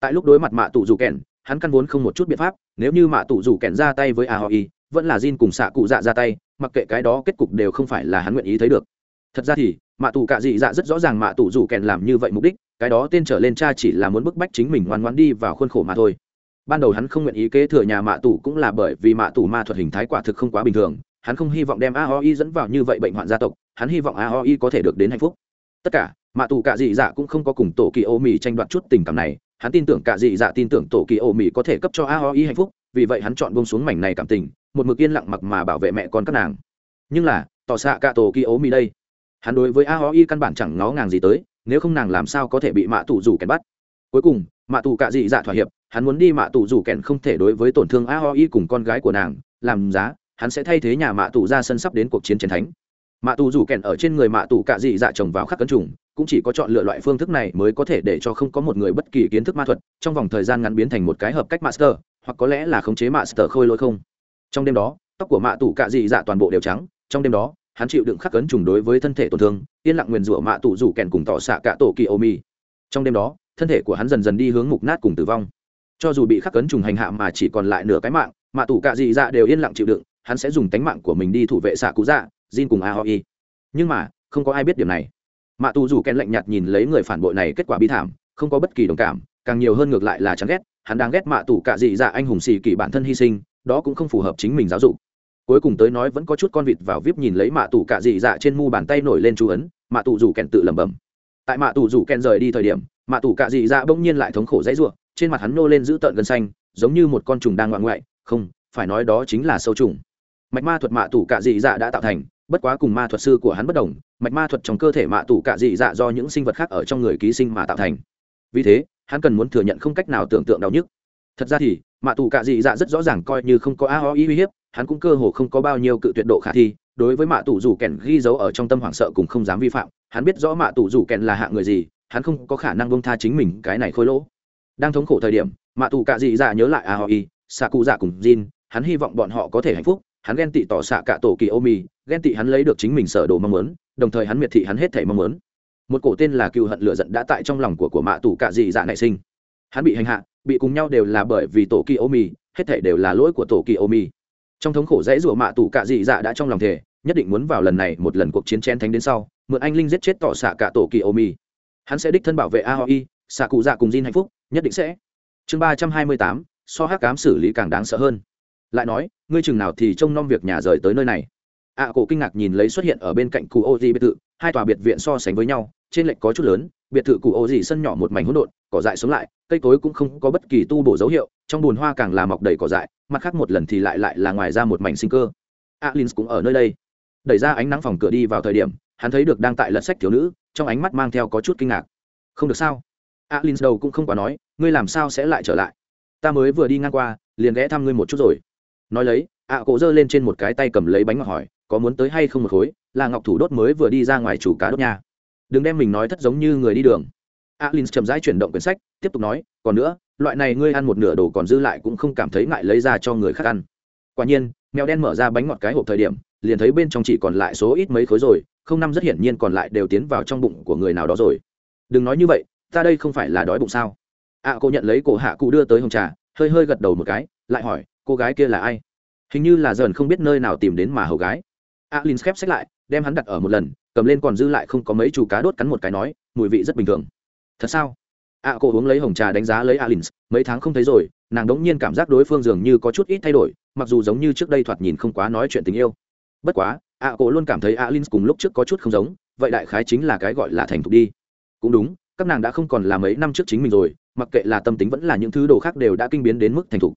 Tại lúc đối mặt mạ tù rủ kèn, hắn căn vốn không một chút biện pháp, nếu như mạ tù rủ kèn ra tay với a hoi vẫn là Jin cùng xạ cụ dạ ra tay, mặc kệ cái đó kết cục đều không phải là hắn nguyện ý thấy được. Thật ra thì, mạ tù cạ dị dạ rất rõ ràng mạ tù rủ kèn làm như vậy mục đích, cái đó tên trở lên cha chỉ là muốn bức bách chính mình ngoan ngoan đi vào khuôn khổ mà thôi. Ban đầu hắn không nguyện ý kế thừa nhà mạ tù cũng là bởi vì mạ tù ma thuật hình thái quả thực không quá bình thường hắn không hy vọng đem aoi dẫn vào như vậy bệnh hoạn gia tộc, hắn hy vọng aoi có thể được đến hạnh phúc. Tất cả mạ tù cạ dị dạ cũng không có cùng tổ kỳ ô mì tranh đoạt chút tình cảm này. Hắn tin tưởng cả dị dạ tin tưởng tổ kỳ ô mỹ có thể cấp cho aoi hạnh phúc, vì vậy hắn chọn bông xuống mảnh này cảm tình, một mực yên lặng mặc mà bảo vệ mẹ con các nàng. Nhưng là, tỏ xạ cả tổ kỳ ô mỹ đây. Hắn đối với aoi căn bản chẳng ngó ngàng gì tới, nếu không nàng làm sao có thể bị mạ tù rủ kèn bắt. Cuối cùng, mạ tù cả dị dạ thỏa hiệp, hắn muốn đi mạ tù rủ kèn không thể đối với tổn thương aoi cùng con gái của nàng, làm giá hắn sẽ thay thế nhà mạ tù ra sân sắp đến cuộc chiến chiến thánh. Mạ tù rủ kèn ở trên người mạ tù cạ dị dạ trồng vào khắc cấn trùng, cũng chỉ có chọn lựa loại phương thức này mới có thể để cho không có một người bất kỳ kiến thức ma thuật, trong vòng thời gian ngắn biến thành một cái hợp cách master, hoặc có lẽ là khống chế master khôi lỗi không. Trong đêm đó, tóc của mạ tù cạ dị dạ toàn bộ đều trắng, trong đêm đó, hắn chịu đựng khắc cấn trùng đối với thân thể tổn thương, yên lặng nguyền rủa mạ tù rủ kèn cùng tỏ xạ cả tổ kỳ ô mi trong đêm đó, thân thể của hắn dần dần đi hướng mục nát cùng tử vong. Cho dù bị khắc cấn trùng hành hạ mà chỉ còn lại nửa cái mạng, mạ tù cạ dị dạ đều yên lặng chịu đựng hắn sẽ dùng tánh mạng của mình đi thủ vệ xạ cụ dạ jin cùng a hoi nhưng mà, không có ai biết điểm này. Mạ tù dù ken lạnh nhạt nhìn lấy người phản bội này, kết quả bi thảm, không có bất kỳ đồng cảm, càng nhiều hơn ngược lại là chán ghét, hắn đang ghét mạ tù cả dị dạ anh hùng xì kỳ bản thân hy sinh, đó cũng không phù hợp chính mình giáo dục. Cuối cùng tới nói vẫn có chút con vịt vào vip nhìn lấy mạ tù cả dị dạ trên mu bàn tay nổi lên chú ấn, mạ tù dù kèn tự lẩm bẩm. Tại mạ tù dù kèn rời đi thời điểm, mạ tù cả dị dạ bỗng nhiên lại thống khổ dãy ruộng trên mặt hắn nô lên giữ tợn gân xanh, giống như một con trùng đang ngoạn ngoại, không, phải nói đó chính là sâu trùng mạch ma thuật mạ tủ cạ dị dạ đã tạo thành, bất quá cùng ma thuật sư của hắn bất đồng, mạch ma thuật trong cơ thể mạ tủ cạ dị dạ do những sinh vật khác ở trong người ký sinh mà tạo thành. Vì thế, hắn cần muốn thừa nhận không cách nào tưởng tượng đau nhức. Thật ra thì, mạ tù cạ dị dạ rất rõ ràng coi như không có a ho y uy hiếp, hắn cũng cơ hồ không có bao nhiêu cự tuyệt độ khả thi, đối với mạ tù dù kèn ghi dấu ở trong tâm hoảng sợ cùng không dám vi phạm, hắn biết rõ mạ tù dù kèn là hạ người gì, hắn không có khả năng bông tha chính mình cái này khôi lỗ. Đang thống khổ thời điểm, mạ tù cạ dị dạ nhớ lại a ho xạ cụ dạ cùng jin, hắn hy vọng bọn họ có thể hạnh phúc hắn ghen tị tỏ xạ cả tổ kỳ ô mi ghen tị hắn lấy được chính mình sở đồ mong muốn, đồng thời hắn miệt thị hắn hết thể mong muốn. Một cổ tên là cựu hận lựa giận đã tại trong lòng của của mạ tù cạ dị dạ nảy sinh. Hắn bị hành hạ, bị cùng nhau đều là bởi vì tổ kỳ ô mi hết thể đều là lỗi của tổ kỳ ô mi trong thống khổ dãy rủa mạ tù cạ dị dạ đã trong lòng thể nhất định muốn vào lần này một lần cuộc chiến chen thánh đến sau, mượn anh linh giết chết tỏ xạ cả tổ kỳ ô mi hắn sẽ đích thân bảo vệ aoi xạ cụ dạ cùng Jin hạnh phúc, nhất định sẽ. Chương ba trăm hai mươi tám, so hát cám xử lý càng đáng sợ hơn lại nói, ngươi chừng nào thì trông nom việc nhà rời tới nơi này. Ạ cổ kinh ngạc nhìn lấy xuất hiện ở bên cạnh cụ ô di biệt thự, hai tòa biệt viện so sánh với nhau, trên lệch có chút lớn, biệt thự cụ ô di sân nhỏ một mảnh hỗn độn, cỏ dại sống lại, cây cối cũng không có bất kỳ tu bổ dấu hiệu, trong bùn hoa càng là mọc đầy cỏ dại, mặt khác một lần thì lại lại là ngoài ra một mảnh sinh cơ. Alin cũng ở nơi đây. Đẩy ra ánh nắng phòng cửa đi vào thời điểm, hắn thấy được đang tại lật sách thiếu nữ, trong ánh mắt mang theo có chút kinh ngạc. Không được sao? Alin đầu cũng không quá nói, ngươi làm sao sẽ lại trở lại? Ta mới vừa đi ngang qua, liền ghé thăm ngươi một chút rồi nói lấy, ạ cổ giơ lên trên một cái tay cầm lấy bánh ngọt hỏi, có muốn tới hay không một khối? Là ngọc thủ đốt mới vừa đi ra ngoài chủ cá đốt nha. Đừng đem mình nói thất giống như người đi đường. Alin chậm rãi chuyển động quyển sách, tiếp tục nói, còn nữa, loại này ngươi ăn một nửa đồ còn dư lại cũng không cảm thấy ngại lấy ra cho người khác ăn. Quả nhiên, mèo đen mở ra bánh ngọt cái hộp thời điểm, liền thấy bên trong chỉ còn lại số ít mấy khối rồi, không năm rất hiển nhiên còn lại đều tiến vào trong bụng của người nào đó rồi. Đừng nói như vậy, ta đây không phải là đói bụng sao? Ạ cô nhận lấy cổ hạ cụ đưa tới hồng trà, hơi hơi gật đầu một cái, lại hỏi cô gái kia là ai? Hình như là dần không biết nơi nào tìm đến mà hầu gái. Alin khép sách lại, đem hắn đặt ở một lần, cầm lên còn dư lại không có mấy chú cá đốt cắn một cái nói, mùi vị rất bình thường. Thật sao? Ạ cô uống lấy hồng trà đánh giá lấy alin, mấy tháng không thấy rồi, nàng đống nhiên cảm giác đối phương dường như có chút ít thay đổi, mặc dù giống như trước đây thoạt nhìn không quá nói chuyện tình yêu. Bất quá ạ cô luôn cảm thấy alin cùng lúc trước có chút không giống, vậy đại khái chính là cái gọi là thành thục đi. Cũng đúng, các nàng đã không còn là mấy năm trước chính mình rồi, mặc kệ là tâm tính vẫn là những thứ đồ khác đều đã kinh biến đến mức thành thục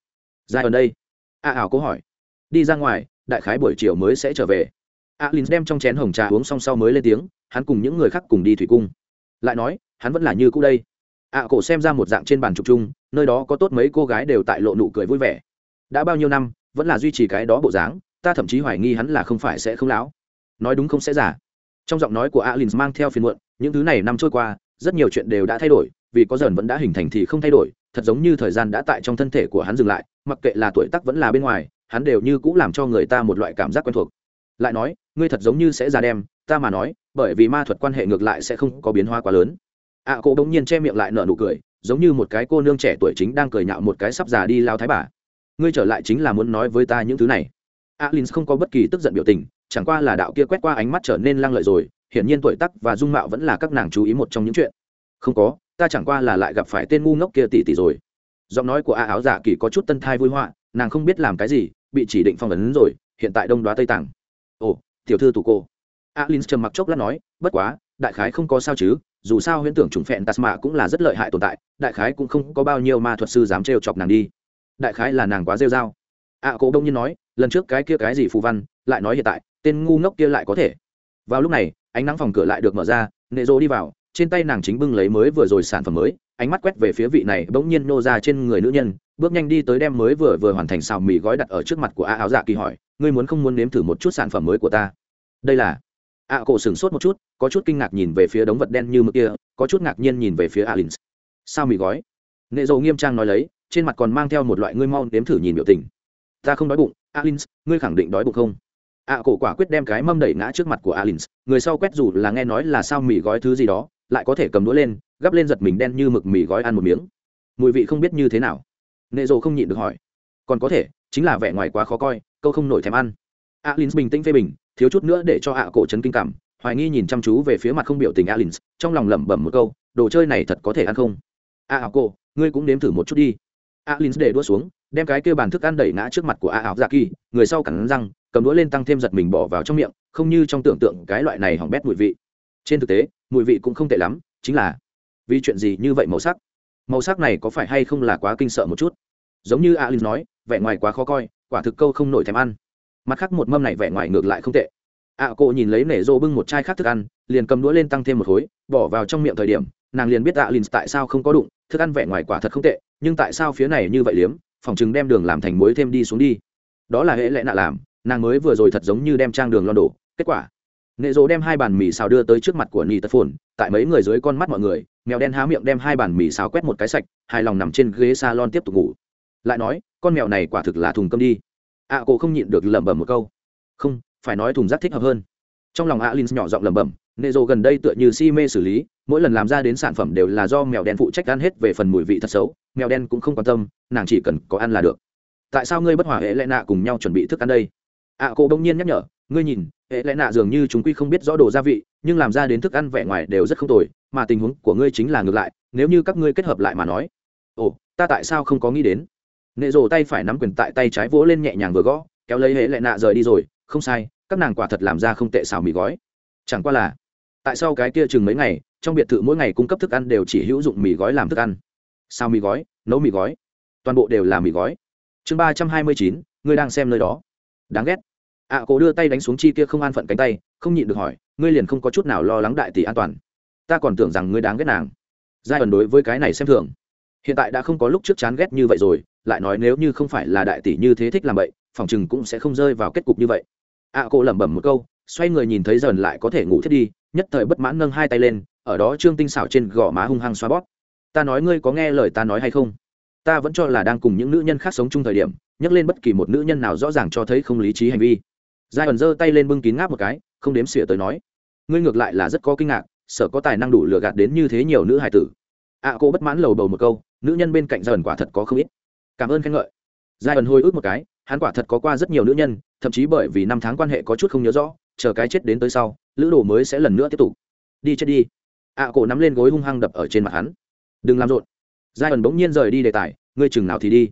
dài ở đây. A ảo có hỏi. Đi ra ngoài, đại khái buổi chiều mới sẽ trở về. A Linh đem trong chén hồng trà uống xong sau mới lên tiếng, hắn cùng những người khác cùng đi thủy cung. Lại nói, hắn vẫn là như cũ đây. A cổ xem ra một dạng trên bàn trục chung, nơi đó có tốt mấy cô gái đều tại lộ nụ cười vui vẻ. Đã bao nhiêu năm, vẫn là duy trì cái đó bộ dáng, ta thậm chí hoài nghi hắn là không phải sẽ không lão. nói đúng không sẽ giả. Trong giọng nói của A Linh mang theo phiền muộn, những thứ này năm trôi qua, rất nhiều chuyện đều đã thay đổi, vì có dần vẫn đã hình thành thì không thay đổi thật giống như thời gian đã tại trong thân thể của hắn dừng lại mặc kệ là tuổi tác vẫn là bên ngoài hắn đều như cũng làm cho người ta một loại cảm giác quen thuộc. Lại nói ngươi thật giống như sẽ ra đem ta mà nói bởi vì ma thuật quan hệ ngược lại sẽ không có biến hóa quá lớn. Ạ à, cô bỗng nhiên che miệng lại nở nụ cười giống như một cái cô nương trẻ tuổi chính đang cười nhạo một cái sắp già đi lao thái bà. Ngươi trở lại chính là muốn nói với ta những thứ này. Alin không có bất kỳ tức giận biểu tình chẳng qua là đạo kia quét qua ánh mắt trở nên lăng lợi rồi hiển nhiên tuổi tắc và dung mạo vẫn là các nàng chú ý một trong những chuyện. Không có ta chẳng qua là lại gặp phải tên ngu ngốc kia tỷ tỷ rồi. Giọng nói của a áo giả kỳ có chút tân thai vui họa nàng không biết làm cái gì bị chỉ định phong ấn rồi hiện tại đông đoá tây tàng ồ tiểu thư tù cô. Alin trầm mặc chốc lát nói bất quá đại khái không có sao chứ dù sao huyễn tưởng trùng phẹn tasma cũng là rất lợi hại tồn tại đại khái cũng không có bao nhiêu ma thuật sư dám trêu chọc nàng đi. Đại khái là nàng quá rêu dao. a Cố à, cổ đông nhiên nói lần trước cái kia cái gì phù văn lại nói hiện tại tên ngu ngốc kia lại có thể. Vào lúc này ánh nắng phòng cửa lại được mở ra nệ rô đi vào trên tay nàng chính bưng lấy mới vừa rồi sản phẩm mới, ánh mắt quét về phía vị này bỗng nhiên nô ra trên người nữ nhân, bước nhanh đi tới đem mới vừa vừa hoàn thành xào mì gói đặt ở trước mặt của a áo dạ kỳ hỏi, ngươi muốn không muốn nếm thử một chút sản phẩm mới của ta? Đây là. A cổ sửng sốt một chút, có chút kinh ngạc nhìn về phía đống vật đen như mực kia, có chút ngạc nhiên nhìn về phía alin sao mì gói? Nệ dầu nghiêm trang nói lấy, trên mặt còn mang theo một loại ngươi mau nếm thử nhìn biểu tình. Ta không đói bụng alin ngươi khẳng định đói bụng không? A cổ quả quyết đem cái mâm đẩy ngã trước mặt của alin người sau quét dù là nghe nói là sao mì gói thứ gì đó lại có thể cầm đũa lên, gắp lên giật mình đen như mực mì gói ăn một miếng. Mùi vị không biết như thế nào. Nệ rồ không nhịn được hỏi. Còn có thể, chính là vẻ ngoài quá khó coi, câu không nổi thèm ăn. Alin bình tĩnh phê bình, thiếu chút nữa để cho ạ cổ trấn kinh cảm, hoài nghi nhìn chăm chú về phía mặt không biểu tình alin trong lòng lẩm bẩm một câu, đồ chơi này thật có thể ăn không? À, a ảo ngươi cũng nếm thử một chút đi. Alin để đua xuống, đem cái kêu bàn thức ăn đẩy ngã trước mặt của a ảo dạ kỳ, người sau cắn răng, cầm đũa lên tăng thêm giật mình bỏ vào trong miệng, không như trong tưởng tượng cái loại này hỏng bét mùi vị. Trên thực tế mùi vị cũng không tệ lắm chính là vì chuyện gì như vậy màu sắc? Màu sắc này có phải hay không là quá kinh sợ một chút? Giống như alin nói vẻ ngoài quá khó coi quả thực câu không nổi thèm ăn. Mặt khác một mâm này vẻ ngoài ngược lại không tệ. Ạ à, cô nhìn lấy nể rô bưng một chai khác thức ăn liền cầm đũa lên tăng thêm một khối bỏ vào trong miệng thời điểm nàng liền biết alin tại sao không có đụng thức ăn vẻ ngoài quả thật không tệ nhưng tại sao phía này như vậy liếm phòng chừng đem đường làm thành muối thêm đi xuống đi. Đó là hệ lẽ nạ làm nàng mới vừa rồi thật giống như đem trang đường lon đổ kết quả nệ rộ đem hai bàn mì xào đưa tới trước mặt của nỉ tật phồn tại mấy người dưới con mắt mọi người mèo đen há miệng đem hai bàn mì xào quét một cái sạch hài lòng nằm trên ghế s a lon tiếp tục ngủ. Lại nói con mèo này quả thực là thùng cơm đi. Ạ à, cô không nhịn được lẩm bẩm một câu. Không phải nói thùng rác thích hợp hơn. Trong lòng alin nhỏ giọng lẩm bẩm nệ rộ gần đây tựa như si mê xử lý mỗi lần làm ra đến sản phẩm đều là do mèo đen phụ trách ăn hết về phần mùi vị thật xấu mèo đen cũng không quan tâm nàng chỉ cần có ăn là được. Tại sao ngươi bất hòa hệ lẽ nạ cùng nhau chuẩn bị thức ăn đây? Ạ à, cô đông nhiên nhắc nhở ngươi nhìn hệ lẽ nạ dường như chúng quy không biết rõ đồ gia vị, nhưng làm ra đến thức ăn vẻ ngoài đều rất không tồi, mà tình huống của ngươi chính là ngược lại, nếu như các ngươi kết hợp lại mà nói. Ồ, ta tại sao không có nghĩ đến? Nệ rồ tay phải nắm quyền tại tay trái vỗ lên nhẹ nhàng vừa gõ, kéo lấy hệ lẽ nạ rời đi rồi. Không sai, các nàng quả thật làm ra không tệ xào mì gói. Chẳng qua là, tại sao cái kia chừng mấy ngày, trong biệt thự mỗi ngày cung cấp thức ăn đều chỉ hữu dụng mì gói làm thức ăn? Sao mì gói, nấu mì gói, toàn bộ đều là mì gói. Chương ba trăm hai mươi chín, ngươi đang xem nơi đó. Đáng ghét ạ à, đưa tay đánh xuống chi kia không an phận cánh tay không nhịn được hỏi ngươi liền không có chút nào lo lắng đại tỷ an toàn. Ta còn tưởng rằng ngươi đáng ghét nàng. Giai ẩn đối với cái này xem thường. Hiện tại đã không có lúc trước chán ghét như vậy rồi lại nói nếu như không phải là đại tỷ như thế thích làm vậy phòng chừng cũng sẽ không rơi vào kết cục như vậy. Ạ à, cô lẩm bẩm một câu xoay người nhìn thấy dần lại có thể ngủ thiết đi nhất thời bất mãn nâng hai tay lên ở đó trương tinh xảo trên gò má hung hăng xoa bót ta nói ngươi có nghe lời ta nói hay không? Ta vẫn cho là đang cùng những nữ nhân khác sống chung thời điểm nhắc lên bất kỳ một nữ nhân nào rõ ràng cho thấy không lý trí hành vi giai ẩn giơ tay lên bưng kín ngáp một cái không đếm xỉa tới nói. Ngươi ngược lại là rất có kinh ngạc sợ có tài năng đủ lừa gạt đến như thế nhiều nữ hải tử. Ạ à, cô bất mãn lầu bầu một câu nữ nhân bên cạnh giai ẩn quả thật có không ít. Cảm ơn khen ngợi. Giai ẩn hôi ức một cái hắn quả thật có qua rất nhiều nữ nhân thậm chí bởi vì năm tháng quan hệ có chút không nhớ rõ chờ cái chết đến tới sau lữ đồ mới sẽ lần nữa tiếp tục. Đi chết đi. Ạ à, cổ nắm lên gối hung hăng đập ở trên mặt hắn. Đừng làm rộn. Giai ẩn bỗng nhiên rời đi đề tài ngươi chừng nào thì đi.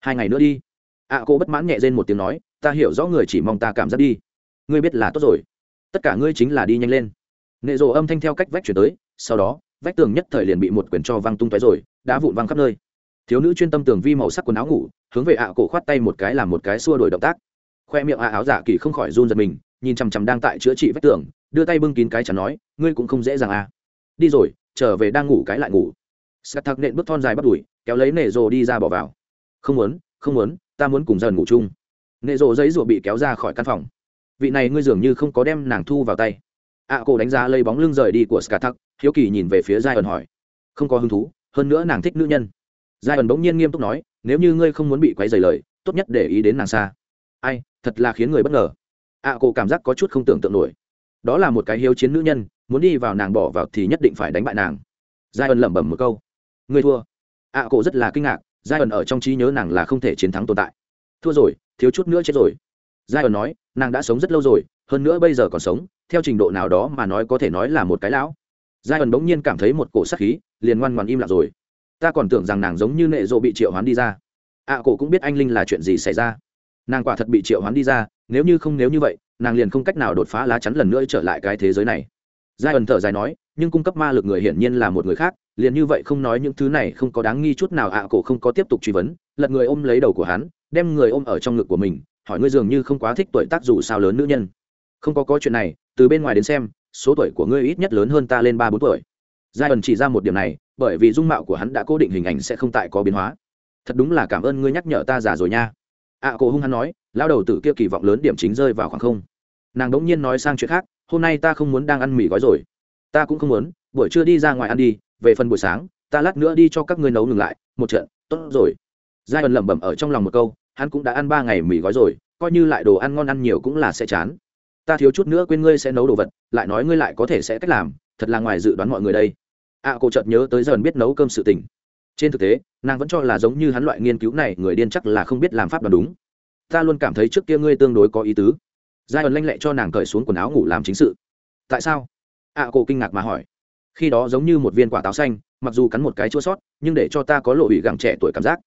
Hai ngày nữa đi. Ạ à, cô bất mãn nhẹ rên một tiếng nói ta hiểu rõ người chỉ mong ta cảm giác đi. Ngươi biết là tốt rồi. Tất cả ngươi chính là đi nhanh lên. Nệ rộ âm thanh theo cách vách chuyển tới, sau đó, vách tường nhất thời liền bị một quyển cho văng tung tóe rồi, đã vụn văng khắp nơi. Thiếu nữ chuyên tâm tường vi màu sắc quần áo ngủ, hướng về ạ cổ khoát tay một cái làm một cái xua đổi động tác. Khoe miệng ạ áo giả kỳ không khỏi run giật mình, nhìn chằm chằm đang tại chữa trị vách tường, đưa tay bưng kín cái chẳng nói, ngươi cũng không dễ dàng à. Đi rồi, trở về đang ngủ cái lại ngủ. Sắt thạc nện bước thon dài bắt đùi kéo lấy nệ rồ đi ra bỏ vào. Không muốn không muốn, ta muốn cùng dần ngủ chung nệ rộ giấy rùa bị kéo ra khỏi căn phòng. Vị này ngươi dường như không có đem nàng thu vào tay. Ạ à, cổ đánh giá lấy bóng lưng rời đi của skat hiếu kỳ nhìn về phía giai ẩn hỏi. Không có hứng thú hơn nữa nàng thích nữ nhân. Giai ẩn bỗng nhiên nghiêm túc nói nếu như ngươi không muốn bị quấy dày lời tốt nhất để ý đến nàng xa. Ai thật là khiến người bất ngờ. Ạ à, cổ cảm giác có chút không tưởng tượng nổi. Đó là một cái hiếu chiến nữ nhân muốn đi vào nàng bỏ vào thì nhất định phải đánh bại nàng. Giai ẩn lẩm bẩm một câu. Ngươi thua. Ạ à, cổ rất là kinh ngạc giai ẩn ở trong trí nhớ nàng là không thể chiến thắng tồn tại thua rồi thiếu chút nữa chết rồi. Giai ẩn nói nàng đã sống rất lâu rồi hơn nữa bây giờ còn sống theo trình độ nào đó mà nói có thể nói là một cái lão. Giai ẩn bỗng nhiên cảm thấy một cổ sắc khí liền ngoan ngoan im lặng rồi. Ta còn tưởng rằng nàng giống như nệ rộ bị triệu hoán đi ra. Ạ à, cổ cũng biết anh linh là chuyện gì xảy ra. Nàng quả thật bị triệu hoán đi ra nếu như không nếu như vậy nàng liền không cách nào đột phá lá chắn lần nữa trở lại cái thế giới này. Giai ẩn thở dài nói nhưng cung cấp ma lực người hiển nhiên là một người khác liền như vậy không nói những thứ này không có đáng nghi chút nào ạ cổ không có tiếp tục truy vấn lật người ôm lấy đầu của hắn đem người ôm ở trong ngực của mình, hỏi ngươi dường như không quá thích tuổi tác dù sao lớn nữ nhân. Không có có chuyện này, từ bên ngoài đến xem, số tuổi của ngươi ít nhất lớn hơn ta lên ba bốn tuổi. Giai ẩn chỉ ra một điểm này, bởi vì dung mạo của hắn đã cố định hình ảnh sẽ không tại có biến hóa. Thật đúng là cảm ơn ngươi nhắc nhở ta già rồi nha. Ạ cổ hung hắn nói, lao đầu tử kia kỳ vọng lớn điểm chính rơi vào khoảng không. Nàng đống nhiên nói sang chuyện khác, hôm nay ta không muốn đang ăn mì gói rồi. Ta cũng không muốn, buổi trưa đi ra ngoài ăn đi, về phần buổi sáng, ta lát nữa đi cho các ngươi nấu ngừng lại, một trận, tốt rồi giai ẩn lẩm bẩm ở trong lòng một câu hắn cũng đã ăn ba ngày mì gói rồi coi như lại đồ ăn ngon ăn nhiều cũng là sẽ chán. Ta thiếu chút nữa quên ngươi sẽ nấu đồ vật lại nói ngươi lại có thể sẽ cách làm thật là ngoài dự đoán mọi người đây. Ạ à, cô chợt nhớ tới dần biết nấu cơm sự tình. Trên thực tế nàng vẫn cho là giống như hắn loại nghiên cứu này người điên chắc là không biết làm pháp đoán đúng. Ta luôn cảm thấy trước kia ngươi tương đối có ý tứ. Giai ẩn lanh lẹ cho nàng cởi xuống quần áo ngủ làm chính sự. Tại sao? Ạ à, cô kinh ngạc mà hỏi. Khi đó giống như một viên quả táo xanh mặc dù cắn một cái chua sót nhưng để cho ta có lộ bị gặng trẻ tuổi cảm giác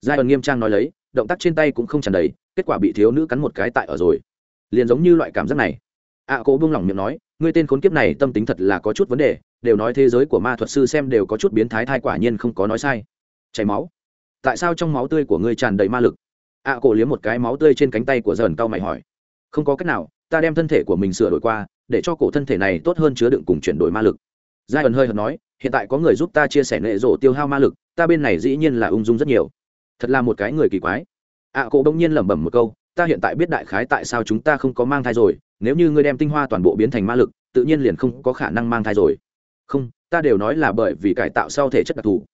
giai ẩn nghiêm trang nói lấy động tác trên tay cũng không tràn đầy kết quả bị thiếu nữ cắn một cái tại ở rồi. Liền giống như loại cảm giác này. Ạ à, cố buông lỏng miệng nói ngươi tên khốn kiếp này tâm tính thật là có chút vấn đề đều nói thế giới của ma thuật sư xem đều có chút biến thái thai quả nhiên không có nói sai. Chảy máu? Tại sao trong máu tươi của ngươi tràn đầy ma lực? Ạ à, cổ liếm một cái máu tươi trên cánh tay của dần cao mày hỏi. Không có cách nào ta đem thân thể của mình sửa đổi qua để cho cổ thân thể này tốt hơn chứa đựng cùng chuyển đổi ma lực. Giai ẩn hơi hợt nói hiện tại có người giúp ta chia sẻ nệ rổ tiêu hao ma lực ta bên này dĩ nhiên là ung dung rất nhiều thật là một cái người kỳ quái. Ạ à, cổ đông nhiên lẩm bẩm một câu ta hiện tại biết đại khái tại sao chúng ta không có mang thai rồi nếu như ngươi đem tinh hoa toàn bộ biến thành ma lực tự nhiên liền không có khả năng mang thai rồi. Không ta đều nói là bởi vì cải tạo sau thể chất đặc thù.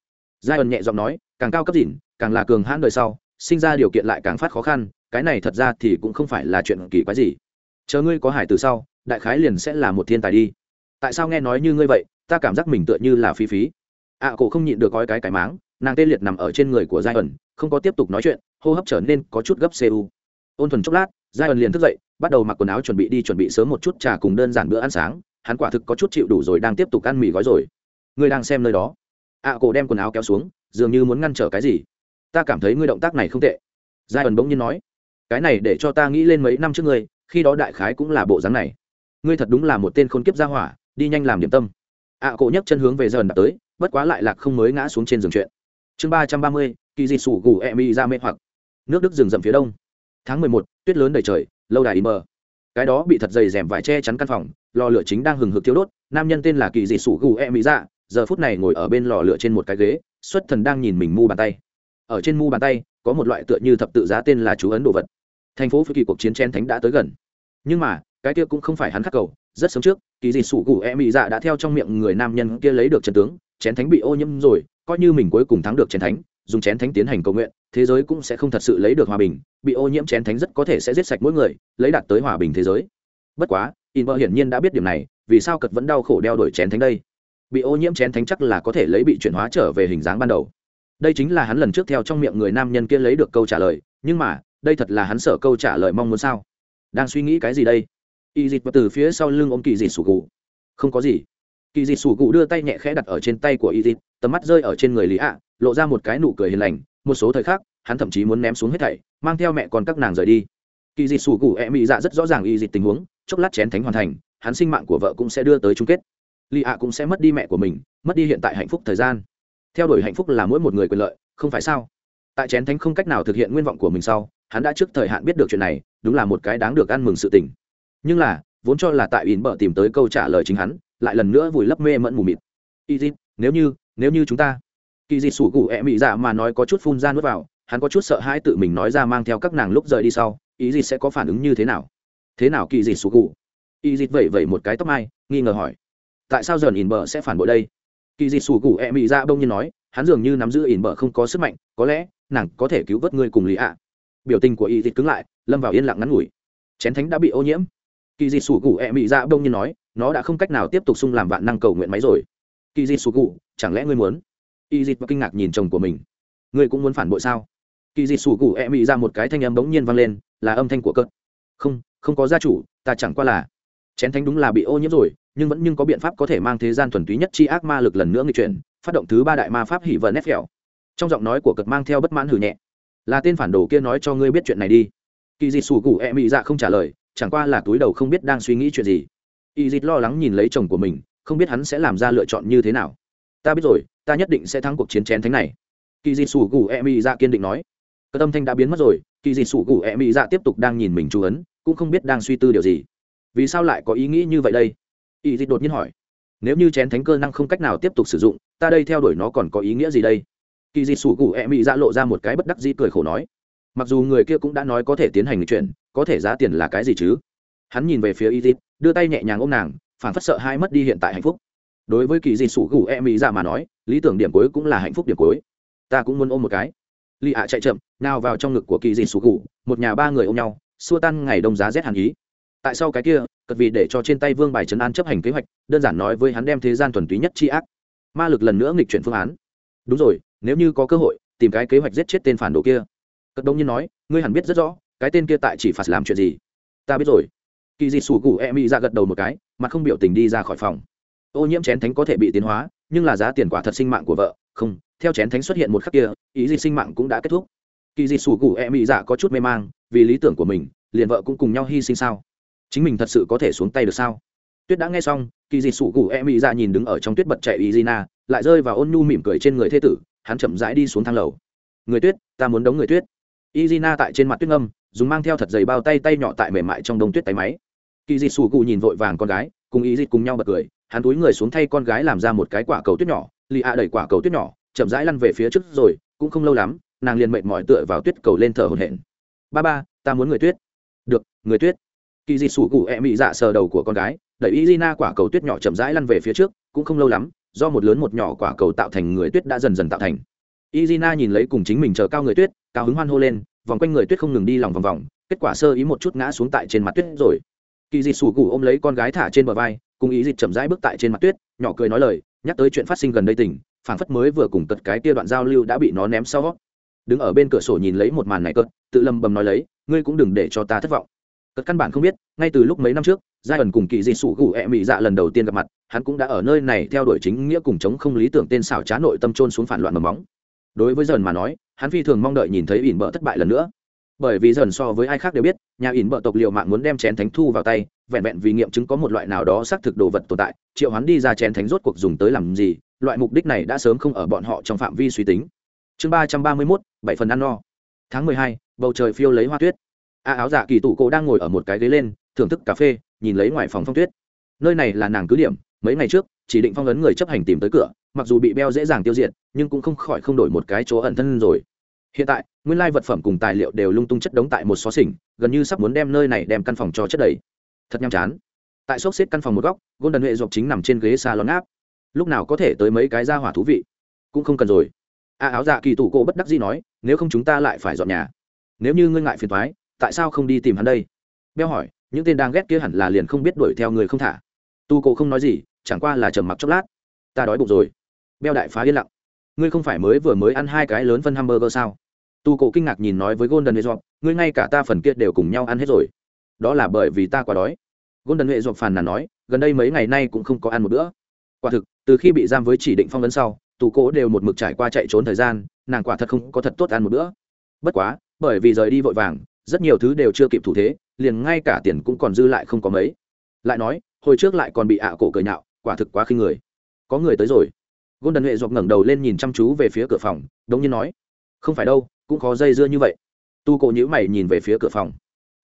Giai ẩn nhẹ giọng nói càng cao cấp dỉn càng là cường hãn đời sau sinh ra điều kiện lại càng phát khó khăn cái này thật ra thì cũng không phải là chuyện kỳ quái gì. Chờ ngươi có hải từ sau đại khái liền sẽ là một thiên tài đi. Tại sao nghe nói như ngươi vậy ta cảm giác mình tựa như là phí phí. Ạ à, cổ không nhịn được gói cái cái máng nàng tê liệt nằm ở trên người của giai ẩn không có tiếp tục nói chuyện hô hấp trở nên có chút gấp cu ôn thuần chốc lát giai ẩn liền thức dậy bắt đầu mặc quần áo chuẩn bị đi chuẩn bị sớm một chút trà cùng đơn giản bữa ăn sáng hắn quả thực có chút chịu đủ rồi đang tiếp tục ăn mì gói rồi. Ngươi đang xem nơi đó. Ạ à, cổ đem quần áo kéo xuống dường như muốn ngăn trở cái gì. Ta cảm thấy ngươi động tác này không tệ. Giai ẩn bỗng nhiên nói cái này để cho ta nghĩ lên mấy năm trước ngươi khi đó đại khái cũng là bộ dáng này. Ngươi thật đúng là một tên khôn kiếp gia hỏa đi nhanh làm điểm tâm. Ạ à, cổ nhấc chân hướng về dần đã tới bất quá lại lạc không mới ngã xuống trên giường chuyện chương ba trăm ba mươi, kỳ dị sủ gù e mi ra mê hoặc. Nước đức rừng rậm phía đông. Tháng mười một, tuyết lớn đầy trời, lâu đài in mờ. Cái đó bị thật dày rèm vải che chắn căn phòng, lò lửa chính đang hừng hực thiếu đốt, nam nhân tên là kỳ dị sủ gù e mỹ dạ giờ phút này ngồi ở bên lò lửa trên một cái ghế, xuất thần đang nhìn mình mu bàn tay. Ở trên mu bàn tay, có một loại tựa như thập tự giá tên là chú ấn đồ vật. Thành phố phi kỳ cuộc chiến chén thánh đã tới gần. Nhưng mà, cái kia cũng không phải hắn khắc cầu, rất sớm trước, kỳ dị sủ gù e mỹ dạ đã theo trong miệng người nam nhân kia lấy được trần tướng chén thánh bị ô nhiễm rồi coi như mình cuối cùng thắng được chén thánh dùng chén thánh tiến hành cầu nguyện thế giới cũng sẽ không thật sự lấy được hòa bình bị ô nhiễm chén thánh rất có thể sẽ giết sạch mỗi người lấy đạt tới hòa bình thế giới. Bất quá in vợ hiển nhiên đã biết điểm này vì sao cật vẫn đau khổ đeo đổi chén thánh đây? Bị ô nhiễm chén thánh chắc là có thể lấy bị chuyển hóa trở về hình dáng ban đầu. Đây chính là hắn lần trước theo trong miệng người nam nhân kia lấy được câu trả lời nhưng mà đây thật là hắn sợ câu trả lời mong muốn sao? Đang suy nghĩ cái gì đây? Y dịt từ phía sau lưng ôm kỳ dịt sủ gù, không có gì kỳ dị sủ cụ đưa tay nhẹ khẽ đặt ở trên tay của y dịt tầm mắt rơi ở trên người lý ạ, lộ ra một cái nụ cười hiền lành. Một số thời khắc, hắn thậm chí muốn ném xuống hết thảy, mang theo mẹ con các nàng rời đi. Kỳ dị sủ cụ e mị dạ rất rõ ràng y dịt tình huống, chốc lát chén thánh hoàn thành, hắn sinh mạng của vợ cũng sẽ đưa tới chung kết. Lì ạ cũng sẽ mất đi mẹ của mình, mất đi hiện tại hạnh phúc thời gian. Theo đuổi hạnh phúc là mỗi một người quyền lợi, không phải sao? Tại chén thánh không cách nào thực hiện nguyên vọng của mình sau, hắn đã trước thời hạn biết được chuyện này, đúng là một cái đáng được ăn mừng sự tình. Nhưng là, vốn cho là tại ỉn bợ tìm tới câu trả lời chính hắn lại lần nữa vùi lấp mê mẫn mù mịt. Y dịp nếu như nếu như chúng ta. Kỳ dị sủ cụ ẹ mị dạ mà nói có chút phun ra nước vào, hắn có chút sợ hãi tự mình nói ra mang theo các nàng lúc rời đi sau, ý dịp sẽ có phản ứng như thế nào? Thế nào kỳ dị sủ cụ y dịp vẩy vẩy một cái tóc mai, nghi ngờ hỏi. Tại sao dần ỉn bờ sẽ phản bội đây? Kỳ dị sủ cụ ẹ mị dạ bông nhiên nói, hắn dường như nắm giữ ỉn bờ không có sức mạnh, có lẽ, nàng có thể cứu vớt ngươi cùng lý ạ. Biểu tình của y dịp cứng lại, lâm vào yên lặng ngắn ngủi. Chén thánh đã bị ô nhiễm. Kỳ dị sủ cụ ẹ mị dạ bông nhiên nói nó đã không cách nào tiếp tục sung làm vạn năng cầu nguyện máy rồi. Kỳ dị sủ cụ chẳng lẽ ngươi muốn? Y dịt kinh ngạc nhìn chồng của mình. Ngươi cũng muốn phản bội sao? Kỳ dị sủ cụ e mị ra một cái thanh âm bỗng nhiên vang lên, là âm thanh của cơn không không có gia chủ, ta chẳng qua là chén thánh đúng là bị ô nhiễm rồi, nhưng vẫn nhưng có biện pháp có thể mang thế gian thuần túy nhất chi ác ma lực lần nữa người chuyển, phát động thứ ba đại ma pháp hỉ vờ nét phèo. Trong giọng nói của cực mang theo bất mãn hử nhẹ. Là tên phản đồ kia nói cho ngươi biết chuyện này đi. Kỳ dị sủ cụ e mị dạ không trả lời, chẳng qua là túi đầu không biết đang suy nghĩ chuyện gì y dịt lo lắng nhìn lấy chồng của mình, không biết hắn sẽ làm ra lựa chọn như thế nào. Ta biết rồi, ta nhất định sẽ thắng cuộc chiến chén thánh này. Kỳ dị sủ gù e mị dạ kiên định nói. Cơ tâm thanh đã biến mất rồi kỳ dị sủ gù e mị dạ tiếp tục đang nhìn mình chú ấn, cũng không biết đang suy tư điều gì. Vì sao lại có ý nghĩ như vậy đây? Y dịt đột nhiên hỏi. Nếu như chén thánh cơ năng không cách nào tiếp tục sử dụng, ta đây theo đuổi nó còn có ý nghĩa gì đây? Kỳ dị sủ gù e mị dạ lộ ra một cái bất đắc dĩ cười khổ nói. Mặc dù người kia cũng đã nói có thể tiến hành chuyện có thể giá tiền là cái gì chứ? Hắn nhìn về phía y dịp đưa tay nhẹ nhàng ôm nàng phản phất sợ hai mất đi hiện tại hạnh phúc. Đối với kỳ dị sủ gù e mỹ dạ mà nói, lý tưởng điểm cuối cũng là hạnh phúc điểm cuối. Ta cũng muốn ôm một cái. Lì ạ chạy chậm, nào vào trong ngực của kỳ dị sủ gù, một nhà ba người ôm nhau, xua tan ngày đông giá rét hàn ý. Tại sao cái kia, cật vì để cho trên tay vương bài trấn an chấp hành kế hoạch, đơn giản nói với hắn đem thế gian thuần túy nhất tri ác. Ma lực lần nữa nghịch chuyển phương án. Đúng rồi, nếu như có cơ hội, tìm cái kế hoạch giết chết tên phản đồ kia. Cật đông nhiên nói, ngươi hẳn biết rất rõ, cái tên kia tại chỉ phạt làm chuyện gì. Ta biết rồi kỳ dị sủ cụ e mỹ ra gật đầu một cái mà không biểu tình đi ra khỏi phòng. Ô nhiễm chén thánh có thể bị tiến hóa, nhưng là giá tiền quả thật sinh mạng của vợ. Không, theo chén thánh xuất hiện một khắc kia, ý gì sinh mạng cũng đã kết thúc. Kỳ dị sủ cụ e mỹ dạ có chút mê mang, vì lý tưởng của mình, liền vợ cũng cùng nhau hy sinh sao? Chính mình thật sự có thể xuống tay được sao? Tuyết đã nghe xong, kỳ dị sủ cụ e mỹ dạ nhìn đứng ở trong tuyết bật chạy ý na, lại rơi vào ôn nhu mỉm cười trên người thê tử, hắn chậm rãi đi xuống thang lầu. Người tuyết, ta muốn đóng người tuyết. Izina tại trên mặt tuyết ngâm, dùng mang theo thật dày bao tay tay nhỏ tại mềm mại trong đông tuyết tay máy kỳ dị sủ cụ nhìn vội vàng con gái, cùng ý dịch cùng nhau bật cười, hắn túi người xuống thay con gái làm ra một cái quả cầu tuyết nhỏ, lì ạ đẩy quả cầu tuyết nhỏ, chậm rãi lăn về phía trước rồi, cũng không lâu lắm, nàng liền mệt mỏi tựa vào tuyết cầu lên thở hổn hển. Ba ba, ta muốn người tuyết. Được, người tuyết. Kỳ dị sủ cụ e mị dạ sờ đầu của con gái, đẩy izina quả cầu tuyết nhỏ chậm rãi lăn về phía trước, cũng không lâu lắm, do một lớn một nhỏ quả cầu tạo thành người tuyết đã dần dần tạo thành. Izina nhìn lấy cùng chính mình chờ cao người tuyết, cao hứng hoan hô lên, vòng quanh người tuyết không ngừng đi lòng vòng vòng, kết quả sơ ý một chút ngã xuống tại trên mặt tuyết rồi kỳ dị sủ gù ôm lấy con gái thả trên bờ vai, cùng ý dịch chậm rãi bước tại trên mặt tuyết, nhỏ cười nói lời, nhắc tới chuyện phát sinh gần đây tỉnh phảng phất mới vừa cùng tật cái kia đoạn giao lưu đã bị nó ném sau. Đứng ở bên cửa sổ nhìn lấy một màn này cợt tự lầm bầm nói lấy, ngươi cũng đừng để cho ta thất vọng. Cợt căn bản không biết, ngay từ lúc mấy năm trước, giai ẩn cùng kỳ dị sủ gù ẹ mị dạ lần đầu tiên gặp mặt, hắn cũng đã ở nơi này theo đuổi chính nghĩa cùng chống không lý tưởng tên xảo trá nội tâm trôn xuống phản loạn mầm móng. Đối với dần mà nói, hắn phi thường mong đợi nhìn thấy ỉn bợ thất bại lần nữa bởi vì dần so với ai khác đều biết, nhà ỉn bợ tộc liệu mạng muốn đem chén thánh thu vào tay, vẹn vẹn vì nghiệm chứng có một loại nào đó xác thực đồ vật tồn tại, triệu hắn đi ra chén thánh rốt cuộc dùng tới làm gì, loại mục đích này đã sớm không ở bọn họ trong phạm vi suy tính. Chương ba trăm ba mươi mốt, bảy phần ăn no. Tháng mười hai, bầu trời phiêu lấy hoa tuyết. A áo giả kỳ tủ cổ đang ngồi ở một cái ghế lên, thưởng thức cà phê, nhìn lấy ngoài phòng phong tuyết. Nơi này là nàng cứ điểm, mấy ngày trước, chỉ định phong ấn người chấp hành tìm tới cửa, mặc dù bị beo dễ dàng tiêu diệt, nhưng cũng không khỏi không đổi một cái chỗ ẩn thân rồi hiện tại, nguyên lai vật phẩm cùng tài liệu đều lung tung chất đống tại một xó xỉnh, gần như sắp muốn đem nơi này đem căn phòng cho chất đầy. Thật nhàm chán. Tại xốc xếp căn phòng một góc gôn đần huệ dọc chính nằm trên ghế xa lón áp. Lúc nào có thể tới mấy cái ra hỏa thú vị? Cũng không cần rồi. A áo dạ kỳ tủ cổ bất đắc dĩ nói, nếu không chúng ta lại phải dọn nhà. Nếu như ngươi ngại phiền thoái tại sao không đi tìm hắn đây? Beo hỏi, những tên đang ghét kia hẳn là liền không biết đuổi theo người không thả. Tu cổ không nói gì, chẳng qua là trầm mặc chốc lát. Ta đói bụng rồi. Beo đại phá yên lặng. Ngươi không phải mới vừa mới ăn hai cái lớn phân hamburger sao? Tu cổ kinh ngạc nhìn nói với golden huệ ngươi ngay cả ta phần kia đều cùng nhau ăn hết rồi. Đó là bởi vì ta quá đói. Golden huệ dọc phàn nàn nói, gần đây mấy ngày nay cũng không có ăn một bữa. Quả thực, từ khi bị giam với chỉ định phong vấn sau tù cổ đều một mực trải qua chạy trốn thời gian, nàng quả thật không có thật tốt ăn một bữa. Bất quá, bởi vì rời đi vội vàng, rất nhiều thứ đều chưa kịp thủ thế, liền ngay cả tiền cũng còn dư lại không có mấy. Lại nói, hồi trước lại còn bị ạ cổ cười nhạo, quả thực quá khinh người. Có người tới rồi. Golden huệ dọc ngẩng đầu lên nhìn chăm chú về phía cửa phòng, đống nhiên nói, không phải đâu cũng khó dây dưa như vậy. Tu cổ nhữ mày nhìn về phía cửa phòng.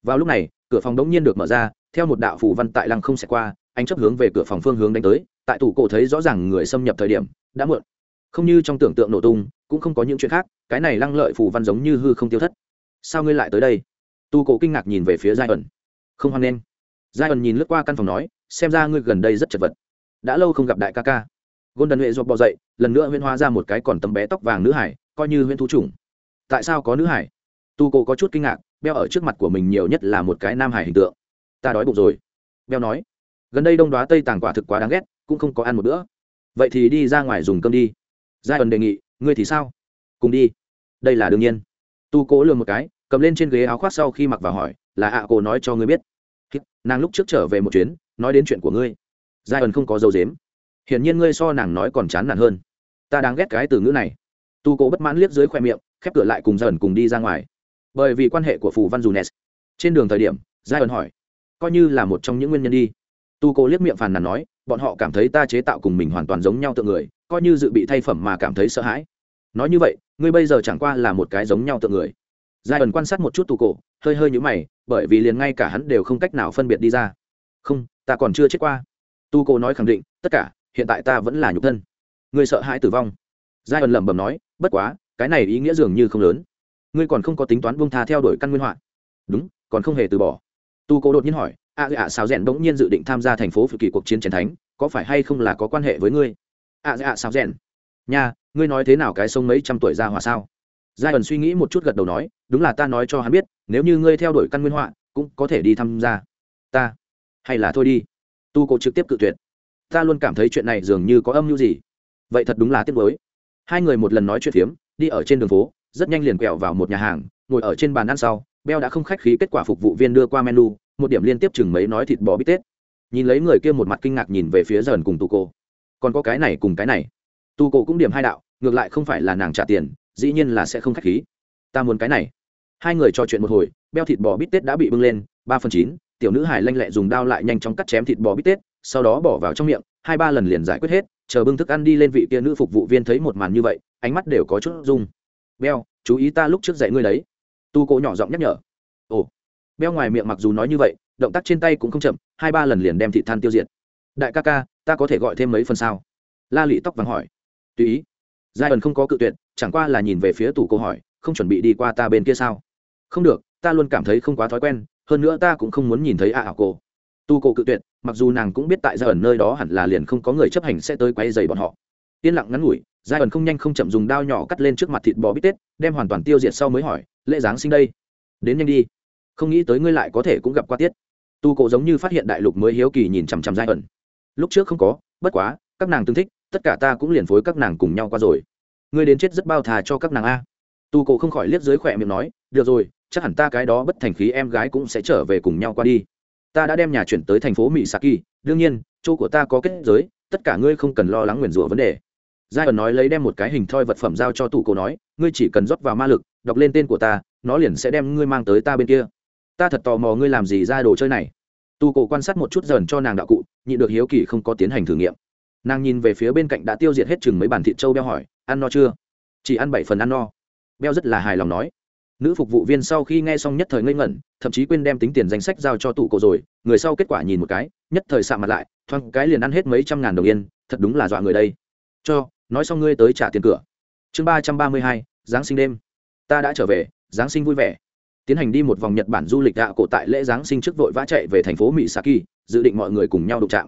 Vào lúc này, cửa phòng đống nhiên được mở ra, theo một đạo phủ văn tại lăng không xẹt qua anh chấp hướng về cửa phòng phương hướng đánh tới, tại tủ cổ thấy rõ ràng người xâm nhập thời điểm, đã muộn. Không như trong tưởng tượng nổ tung, cũng không có những chuyện khác, cái này lăng lợi phủ văn giống như hư không tiêu thất. Sao ngươi lại tới đây? Tu cổ kinh ngạc nhìn về phía giai ẩn. Không hoan nghênh. Giai ẩn nhìn lướt qua căn phòng nói, xem ra ngươi gần đây rất chật vật. Đã lâu không gặp đại ca ca. Golden huệ dọc bò dậy, lần nữa huyễn hóa ra một cái còn tấm bé tóc vàng nữ hải, coi như huyễn thú chủng tại sao có nữ hải? Tu cổ có chút kinh ngạc, beo ở trước mặt của mình nhiều nhất là một cái nam hải hình tượng. Ta đói bụng rồi. Beo nói, gần đây đông đoá tây tàng quả thực quá đáng ghét, cũng không có ăn một bữa. Vậy thì đi ra ngoài dùng cơm đi. Giai ẩn đề nghị, ngươi thì sao? Cùng đi. Đây là đương nhiên. Tu cố lừa một cái, cầm lên trên ghế áo khoác sau khi mặc vào hỏi, là ạ à cô nói cho ngươi biết. Nàng lúc trước trở về một chuyến, nói đến chuyện của ngươi. Giai ẩn không có dấu dếm. Hiển nhiên ngươi so nàng nói còn chán nản hơn. Ta đang ghét cái từ ngữ này tu cố bất mãn liếc dưới khoe miệng, khép cửa lại cùng giai ẩn cùng đi ra ngoài. Bởi vì quan hệ của phù văn dù nes trên đường thời điểm, giai ẩn hỏi, coi như là một trong những nguyên nhân đi. Tu cổ liếc miệng phàn nàn nói, bọn họ cảm thấy ta chế tạo cùng mình hoàn toàn giống nhau tượng người, coi như dự bị thay phẩm mà cảm thấy sợ hãi. Nói như vậy, ngươi bây giờ chẳng qua là một cái giống nhau tượng người. Giai ẩn quan sát một chút tu cổ, hơi hơi nhũ mày, bởi vì liền ngay cả hắn đều không cách nào phân biệt đi ra. Không, ta còn chưa chết qua. Tu cổ nói khẳng định, tất cả, hiện tại ta vẫn là nhục thân. Ngươi sợ hãi tử vong. Giai ẩn lẩm bẩm nói bất quá, cái này ý nghĩa dường như không lớn. Ngươi còn không có tính toán buông tha theo đuổi căn nguyên họa. Đúng, còn không hề từ bỏ. Tu cố đột nhiên hỏi, a dạ sao rèn bỗng nhiên dự định tham gia thành phố phụ kỳ cuộc chiến chiến thánh, có phải hay không là có quan hệ với ngươi? A dạ sao rèn. Nha, ngươi nói thế nào cái sông mấy trăm tuổi ra hòa sao? Giai ẩn suy nghĩ một chút gật đầu nói, đúng là ta nói cho hắn biết, nếu như ngươi theo đuổi căn nguyên họa, cũng có thể đi tham gia. Ta? Hay là thôi đi? Tu cố trực tiếp cự tuyệt. Ta luôn cảm thấy chuyện này dường như có âm mưu gì. Vậy thật đúng là tiếc mới hai người một lần nói chuyện phiếm, đi ở trên đường phố, rất nhanh liền quẹo vào một nhà hàng, ngồi ở trên bàn ăn sau, beo đã không khách khí kết quả phục vụ viên đưa qua menu, một điểm liên tiếp chừng mấy nói thịt bò bít tết. Nhìn lấy người kia một mặt kinh ngạc nhìn về phía dần cùng tu cô còn có cái này cùng cái này. Tu cô cũng điểm hai đạo, ngược lại không phải là nàng trả tiền, dĩ nhiên là sẽ không khách khí. Ta muốn cái này. Hai người trò chuyện một hồi, beo thịt bò bít tết đã bị bưng lên, ba phần chín, tiểu nữ hải lanh lẹ dùng dao lại nhanh chóng cắt chém thịt bò bít tết, sau đó bỏ vào trong miệng, hai ba lần liền giải quyết hết chờ bưng thức ăn đi lên vị kia nữ phục vụ viên thấy một màn như vậy, ánh mắt đều có chút rung. Beo, chú ý ta lúc trước dạy ngươi đấy. Tu cổ nhỏ giọng nhắc nhở. Ồ. Beo ngoài miệng mặc dù nói như vậy, động tác trên tay cũng không chậm, hai ba lần liền đem thị than tiêu diệt. Đại ca ca, ta có thể gọi thêm mấy phần sao? La lị tóc vàng hỏi. Tùy ý. Giai ẩn không có cự tuyệt, chẳng qua là nhìn về phía tủ cổ hỏi, không chuẩn bị đi qua ta bên kia sao? Không được, ta luôn cảm thấy không quá thói quen, hơn nữa ta cũng không muốn nhìn thấy a ảo cổ. Tu cổ cự tuyệt mặc dù nàng cũng biết tại giai ẩn nơi đó hẳn là liền không có người chấp hành sẽ tới quay dày bọn họ. Yên lặng ngắn ngủi, giai ẩn không nhanh không chậm dùng đao nhỏ cắt lên trước mặt thịt bò bít tết, đem hoàn toàn tiêu diệt sau mới hỏi, lễ giáng sinh đây, đến nhanh đi. Không nghĩ tới ngươi lại có thể cũng gặp qua tiết. Tu cổ giống như phát hiện đại lục mới hiếu kỳ nhìn chằm chằm giai ẩn lúc trước không có, bất quá, các nàng tương thích, tất cả ta cũng liền phối các nàng cùng nhau qua rồi. Ngươi đến chết rất bao thà cho các nàng a. Tu cổ không khỏi liếc dưới khỏe miệng nói, được rồi, chắc hẳn ta cái đó bất thành khí em gái cũng sẽ trở về cùng nhau qua đi ta đã đem nhà chuyển tới thành phố mỹ saki đương nhiên, chỗ của ta có kết giới, tất cả ngươi không cần lo lắng nguyền rủa vấn đề. Giai ẩn nói lấy đem một cái hình thoi vật phẩm giao cho tủ cổ nói, ngươi chỉ cần rót vào ma lực, đọc lên tên của ta, nó liền sẽ đem ngươi mang tới ta bên kia. Ta thật tò mò ngươi làm gì ra đồ chơi này. Tù cổ quan sát một chút dần cho nàng đạo cụ, nhị được hiếu kỳ không có tiến hành thử nghiệm. Nàng nhìn về phía bên cạnh đã tiêu diệt hết chừng mấy bản thịt trâu beo hỏi, ăn no chưa? Chỉ ăn bảy phần ăn no. Beo rất là hài lòng nói nữ phục vụ viên sau khi nghe xong nhất thời ngây ngẩn, thậm chí quên đem tính tiền danh sách giao cho tụ cổ rồi, người sau kết quả nhìn một cái, nhất thời sạ mặt lại, thoáng cái liền ăn hết mấy trăm ngàn đồng yên, thật đúng là dọa người đây. Cho, nói xong ngươi tới trả tiền cửa. Chương ba trăm ba mươi hai, giáng sinh đêm. Ta đã trở về, giáng sinh vui vẻ. Tiến hành đi một vòng nhật bản du lịch gạ cổ tại lễ giáng sinh trước vội vã chạy về thành phố mỹ saki dự định mọi người cùng nhau đụng chạm.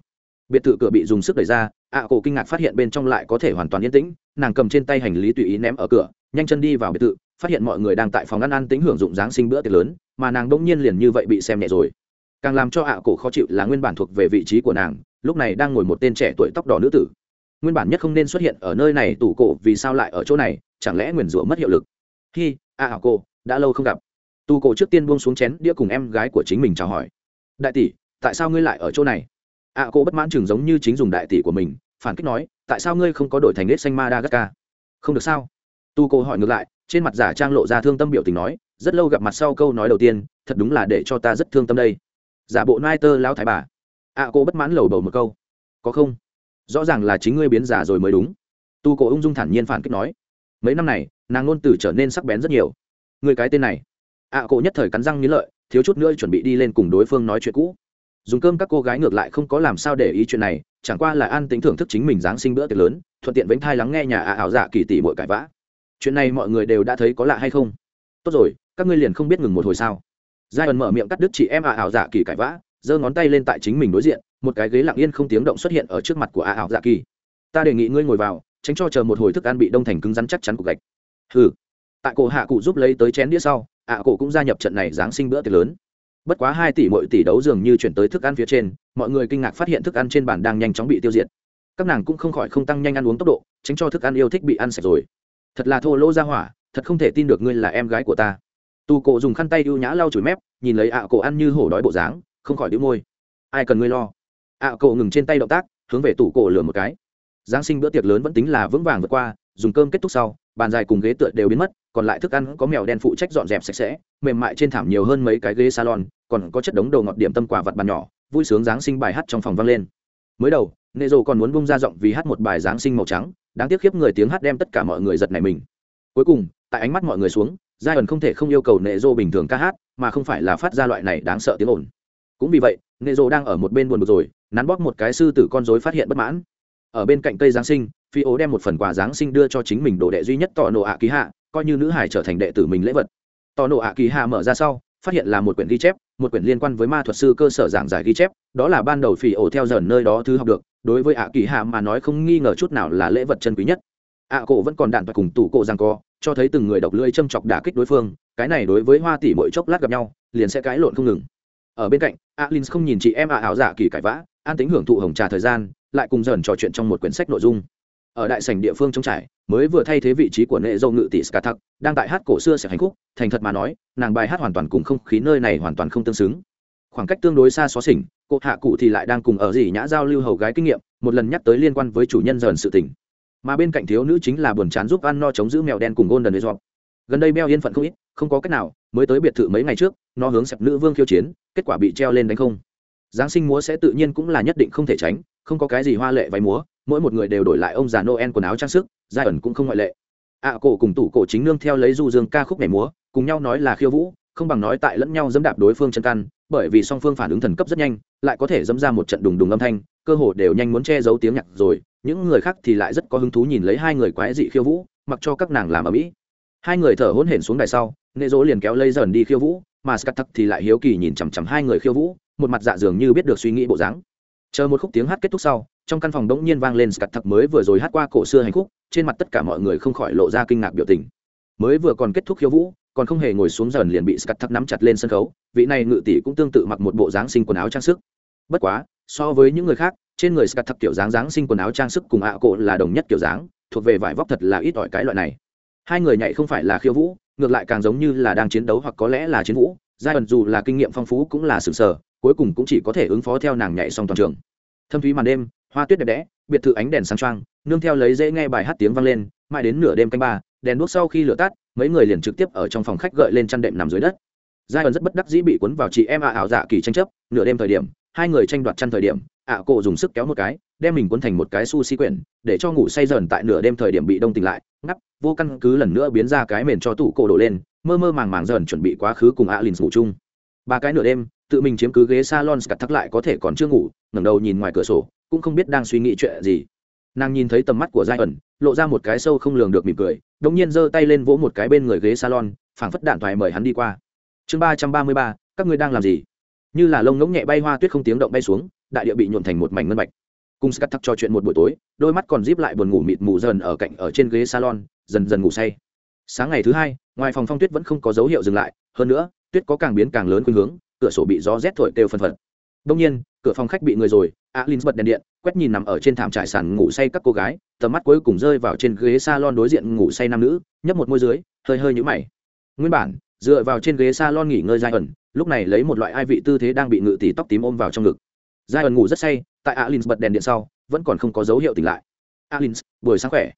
Biệt thự cửa bị dùng sức đẩy ra, ạ cổ kinh ngạc phát hiện bên trong lại có thể hoàn toàn yên tĩnh, nàng cầm trên tay hành lý tùy ý ném ở cửa, nhanh chân đi vào biệt thự phát hiện mọi người đang tại phòng ăn ăn tính hưởng dụng giáng sinh bữa tiệc lớn, mà nàng đông nhiên liền như vậy bị xem nhẹ rồi. Càng làm cho ạ cổ khó chịu là nguyên bản thuộc về vị trí của nàng, lúc này đang ngồi một tên trẻ tuổi tóc đỏ nữ tử. Nguyên bản nhất không nên xuất hiện ở nơi này tủ cổ, vì sao lại ở chỗ này, chẳng lẽ nguyền rủa mất hiệu lực? Hi, ạ cổ, đã lâu không gặp. Tù cổ trước tiên buông xuống chén, đĩa cùng em gái của chính mình chào hỏi. Đại tỷ, tại sao ngươi lại ở chỗ này? Ạ cổ bất mãn chừng giống như chính dùng đại tỷ của mình, phản kích nói, tại sao ngươi không có đổi thành nết xanh madagascar? Không được sao? Tu cô hỏi ngược lại trên mặt giả trang lộ ra thương tâm biểu tình nói rất lâu gặp mặt sau câu nói đầu tiên thật đúng là để cho ta rất thương tâm đây. Giả bộ nai tơ lao thái bà. Ạ à, cô bất mãn lầu bầu một câu. Có không? Rõ ràng là chính ngươi biến giả rồi mới đúng. Tu cổ ung dung thản nhiên phản kích nói. Mấy năm này nàng ngôn từ trở nên sắc bén rất nhiều. Người cái tên này. Ạ à, cổ nhất thời cắn răng nghĩ lợi thiếu chút nữa chuẩn bị đi lên cùng đối phương nói chuyện cũ. Dùng cơm các cô gái ngược lại không có làm sao để ý chuyện này chẳng qua là an tính thưởng thức chính mình giáng sinh bữa tiệc lớn thuận tiện vánh thai lắng nghe nhà ạ ảo dạ kỳ tỷ bội cãi vã chuyện này mọi người đều đã thấy có lạ hay không? Tốt rồi, các ngươi liền không biết ngừng một hồi sao? Giai ẩn mở miệng cắt đứt chị em ạ ảo dạ kỳ cãi vã, giơ ngón tay lên tại chính mình đối diện, một cái ghế lặng yên không tiếng động xuất hiện ở trước mặt của ạ ảo dạ kỳ. Ta đề nghị ngươi ngồi vào, tránh cho chờ một hồi thức ăn bị đông thành cứng rắn chắc chắn cục gạch. Hừ. Tại cổ hạ cụ giúp lấy tới chén đĩa sau ạ cổ cũng gia nhập trận này giáng sinh bữa tiệc lớn. Bất quá hai tỷ mỗi tỷ đấu dường như chuyển tới thức ăn phía trên, mọi người kinh ngạc phát hiện thức ăn trên bàn đang nhanh chóng bị tiêu diệt. Các nàng cũng không khỏi không tăng nhanh ăn uống tốc độ, tránh cho thức ăn yêu thích bị ăn sạch rồi thật là thô lỗ ra hỏa, thật không thể tin được ngươi là em gái của ta. Tu cổ dùng khăn tay ưu nhã lau chùi mép, nhìn lấy ạ cổ ăn như hổ đói bộ dáng, không khỏi đĩu môi. Ai cần ngươi lo? Ạ cổ ngừng trên tay động tác, hướng về tủ cổ lừa một cái. Giáng sinh bữa tiệc lớn vẫn tính là vững vàng vượt qua, dùng cơm kết thúc sau, bàn dài cùng ghế tựa đều biến mất, còn lại thức ăn có mèo đen phụ trách dọn dẹp sạch sẽ, mềm mại trên thảm nhiều hơn mấy cái ghế salon, còn có chất đống đồ ngọt điểm tâm quả vật bàn nhỏ, vui sướng giáng sinh bài hát trong phòng vang lên. Mới đầu nệ rồ còn muốn bung ra giọng vì hát một bài giáng sinh màu trắng đáng tiếc khiếp người tiếng hát đem tất cả mọi người giật này mình. Cuối cùng, tại ánh mắt mọi người xuống giai ẩn không thể không yêu cầu nệ dô bình thường ca hát, mà không phải là phát ra loại này đáng sợ tiếng ồn. Cũng vì vậy, nệ dô đang ở một bên buồn bực rồi, nắn bóp một cái sư tử con dối phát hiện bất mãn. Ở bên cạnh cây giáng sinh, phi ố đem một phần quà giáng sinh đưa cho chính mình đồ đệ duy nhất tỏ nộ ạ ký hạ, coi như nữ hải trở thành đệ tử mình lễ vật. Tỏ nộ ạ ký hạ mở ra sau, phát hiện là một quyển ghi chép, một quyển liên quan với ma thuật sư cơ sở giảng giải ghi chép, đó là ban đầu phi ổ theo dần nơi đó thứ học được đối với ạ kỳ hạ mà nói không nghi ngờ chút nào là lễ vật chân quý nhất. ạ cổ vẫn còn đạn và cùng tủ cổ rằng co, cho thấy từng người độc lưỡi châm chọc đả kích đối phương, cái này đối với hoa tỷ mỗi chốc lát gặp nhau, liền sẽ cãi lộn không ngừng. Ở bên cạnh alin không nhìn chị em ạ ảo giả kỳ cãi vã, an tính hưởng thụ hồng trà thời gian, lại cùng dần trò chuyện trong một quyển sách nội dung. Ở đại sảnh địa phương trống trải, mới vừa thay thế vị trí của nệ dâu ngự tỷ ska thắc đang tại hát cổ xưa sẽ hành khúc thành thật mà nói, nàng bài hát hoàn toàn cùng không khí nơi này hoàn toàn không tương xứng. Khoảng cách tương đối xa xó xỉnh cô hạ cụ thì lại đang cùng ở dì nhã giao lưu hầu gái kinh nghiệm một lần nhắc tới liên quan với chủ nhân dần sự tình. Mà bên cạnh thiếu nữ chính là buồn chán giúp ăn no chống giữ mèo đen cùng gôn đần với resort gần đây beo yên phận không ít không có cách nào mới tới biệt thự mấy ngày trước nó hướng sẹp nữ vương khiêu chiến kết quả bị treo lên đánh không. Giáng sinh múa sẽ tự nhiên cũng là nhất định không thể tránh không có cái gì hoa lệ váy múa mỗi một người đều đổi lại ông già noel quần áo trang sức giai ẩn cũng không ngoại lệ. Ạ à, cổ cùng tủ cổ chính nương theo lấy du dương ca khúc nhảy múa cùng nhau nói là khiêu vũ không bằng nói tại lẫn nhau dẫm đạp đối phương chân căn bởi vì song phương phản ứng thần cấp rất nhanh, lại có thể dẫm ra một trận đùng đùng âm thanh, cơ hồ đều nhanh muốn che giấu tiếng nhạc rồi, những người khác thì lại rất có hứng thú nhìn lấy hai người quái dị khiêu vũ, mặc cho các nàng làm ở mỹ. Hai người thở hôn hển xuống đài sau nệ dỗ liền kéo lây dần đi khiêu vũ, mà scat thắc thì lại hiếu kỳ nhìn chằm chằm hai người khiêu vũ, một mặt dạ dường như biết được suy nghĩ bộ dáng. Chờ một khúc tiếng hát kết thúc sau, trong căn phòng đống nhiên vang lên scat thắc mới vừa rồi hát qua cổ xưa hành khúc, trên mặt tất cả mọi người không khỏi lộ ra kinh ngạc biểu tình. Mới vừa còn kết thúc khiêu vũ còn không hề ngồi xuống dần liền bị scat thắc nắm chặt lên sân khấu, vị này ngự tỷ cũng tương tự mặc một bộ dáng sinh quần áo trang sức. Bất quá, so với những người khác, trên người scat thắc kiểu dáng dáng sinh quần áo trang sức cùng ạ cổ là đồng nhất kiểu dáng, thuộc về vải vóc thật là ít ỏi cái loại này. Hai người nhảy không phải là khiêu vũ, ngược lại càng giống như là đang chiến đấu hoặc có lẽ là chiến vũ giai dù là kinh nghiệm phong phú cũng là sừng sờ, cuối cùng cũng chỉ có thể ứng phó theo nàng nhảy xong toàn trường. Thâm thúy màn đêm, hoa tuyết đẹp đẽ, biệt thự ánh đèn sáng trăng nương theo lấy dễ nghe bài hát tiếng vang lên, mãi đến nửa đêm canh ba, đèn đuốc sau khi lửa tắt mấy người liền trực tiếp ở trong phòng khách gợi lên chăn đệm nằm dưới đất. Giai ẩn rất bất đắc dĩ bị cuốn vào chị em ạ ảo dạ kỳ tranh chấp, nửa đêm thời điểm, hai người tranh đoạt chăn thời điểm, ạ cổ dùng sức kéo một cái, đem mình cuốn thành một cái su si quyển, để cho ngủ say dần tại nửa đêm thời điểm bị đông tỉnh lại, ngắp, vô căn cứ lần nữa biến ra cái mền cho tủ cổ đổ lên, mơ mơ màng màng dần chuẩn bị quá khứ cùng alin ngủ chung. Ba cái nửa đêm, tự mình chiếm cứ ghế salon cặt thắc lại có thể còn chưa ngủ, ngẩng đầu nhìn ngoài cửa sổ, cũng không biết đang suy nghĩ chuyện gì. Nàng nhìn thấy tầm mắt của giai ẩn lộ ra một cái sâu không lường được mỉm cười, đống nhiên giơ tay lên vỗ một cái bên người ghế salon, phảng phất đạn thoại mời hắn đi qua. Chương ba trăm ba mươi ba, các ngươi đang làm gì? Như là lông ngỗng nhẹ bay hoa tuyết không tiếng động bay xuống, đại địa bị nhuộn thành một mảnh ngân bạch. Cùng scat thắc trò chuyện một buổi tối, đôi mắt còn díp lại buồn ngủ mịt mù dần ở cạnh ở trên ghế salon, dần dần ngủ say. Sáng ngày thứ hai, ngoài phòng phong tuyết vẫn không có dấu hiệu dừng lại, hơn nữa, tuyết có càng biến càng lớn khuynh hướng, cửa sổ bị gió rét thổi kêu phân phật. Đông nhiên cửa phòng khách bị người rồi, alin bật đèn điện, quét nhìn nằm ở trên thảm trải sàn ngủ say các cô gái, tầm mắt cuối cùng rơi vào trên ghế salon đối diện ngủ say nam nữ, nhấp một môi dưới, hơi hơi nhũ mày. Nguyên bản, dựa vào trên ghế salon nghỉ ngơi giai ẩn lúc này lấy một loại ai vị tư thế đang bị ngự tỷ tóc tím ôm vào trong ngực. Giai ẩn ngủ rất say, tại alin bật đèn điện sau, vẫn còn không có dấu hiệu tỉnh lại. Alin, buổi sáng khỏe.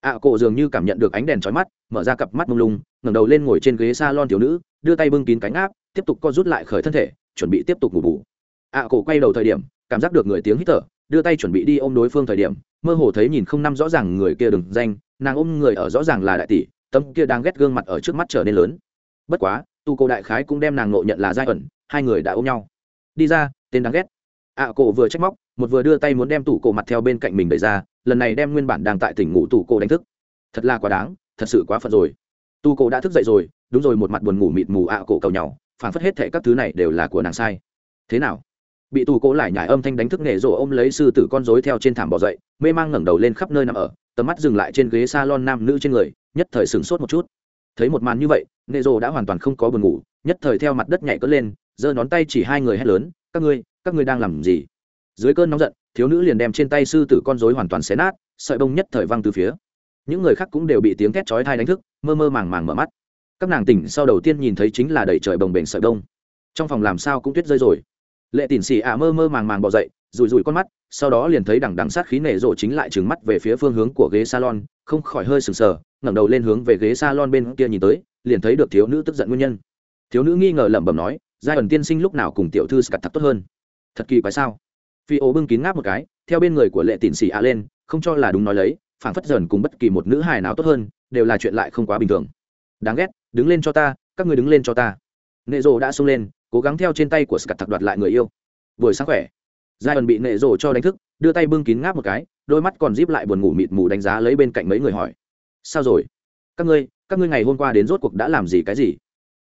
À, Ạ cổ dường như cảm nhận được ánh đèn chói mắt, mở ra cặp mắt mông lung, ngẩng đầu lên ngồi trên ghế salon thiếu nữ, đưa tay bưng kín cánh áp, tiếp tục co rút lại khởi thân thể, chuẩn bị tiếp tục ngủ bù ạ cổ quay đầu thời điểm, cảm giác được người tiếng hít thở, đưa tay chuẩn bị đi ôm đối phương thời điểm, mơ hồ thấy nhìn không năm rõ ràng người kia đừng danh, nàng ôm người ở rõ ràng là đại tỷ, Tấm kia đang ghét gương mặt ở trước mắt trở nên lớn. Bất quá, tu cô đại khái cũng đem nàng nộ nhận là giai ẩn, hai người đã ôm nhau. Đi ra, tên đáng ghét. Ạ cổ vừa trách móc, một vừa đưa tay muốn đem tủ cổ mặt theo bên cạnh mình đẩy ra, lần này đem nguyên bản đang tại tỉnh ngủ tủ cổ đánh thức. Thật là quá đáng, thật sự quá phận rồi. Tu cổ đã thức dậy rồi, đúng rồi, một mặt buồn ngủ mịt mù ạ cổ cầu nhau phản phất hết thệ các thứ này đều là của nàng sai. Thế nào? Bị tù cố lại nhải âm thanh đánh thức nệ rộ ôm lấy sư tử con rối theo trên thảm bỏ dậy, mê mang ngẩng đầu lên khắp nơi nằm ở, tầm mắt dừng lại trên ghế s a lon nam nữ trên người, nhất thời sửng sốt một chút. Thấy một màn như vậy nệ rộ đã hoàn toàn không có buồn ngủ, nhất thời theo mặt đất nhảy cất lên, giơ nón tay chỉ hai người hét lớn, các ngươi các ngươi đang làm gì? Dưới cơn nóng giận, thiếu nữ liền đem trên tay sư tử con rối hoàn toàn xé nát, sợi bông nhất thời văng từ phía. Những người khác cũng đều bị tiếng thét chói thai đánh thức, mơ mơ màng màng mở mắt. Các nàng tỉnh sau đầu tiên nhìn thấy chính là đầy trời bồng bềnh sợi bông. Trong phòng làm sao cũng tuyết rơi rồi lệ tỉn xì ạ mơ mơ màng màng bỏ dậy rùi rùi con mắt, sau đó liền thấy đằng đằng sát khí nể rộ chính lại trừng mắt về phía phương hướng của ghế salon, không khỏi hơi sừng sờ, ngẩng đầu lên hướng về ghế salon bên kia nhìn tới, liền thấy được thiếu nữ tức giận nguyên nhân. Thiếu nữ nghi ngờ lẩm bẩm nói, giai ẩn tiên sinh lúc nào cùng tiểu thư scat thật tốt hơn? Thật kỳ quái sao? Phi ố bưng kín ngáp một cái, theo bên người của lệ tỉn xì ạ lên, không cho là đúng nói lấy phản phất dần cùng bất kỳ một nữ hài nào tốt hơn, đều là chuyện lại không quá bình thường. Đáng ghét, đứng lên cho ta, các người đứng lên cho ta. Nệ rộ đã xông lên cố gắng theo trên tay của scat thật đoạt lại người yêu. Buổi sáng khỏe. Giai ẩn bị nệ rộ cho đánh thức, đưa tay bưng kín ngáp một cái, đôi mắt còn díp lại buồn ngủ mịt mù đánh giá lấy bên cạnh mấy người hỏi. Sao rồi? Các ngươi các ngươi ngày hôm qua đến rốt cuộc đã làm gì cái gì?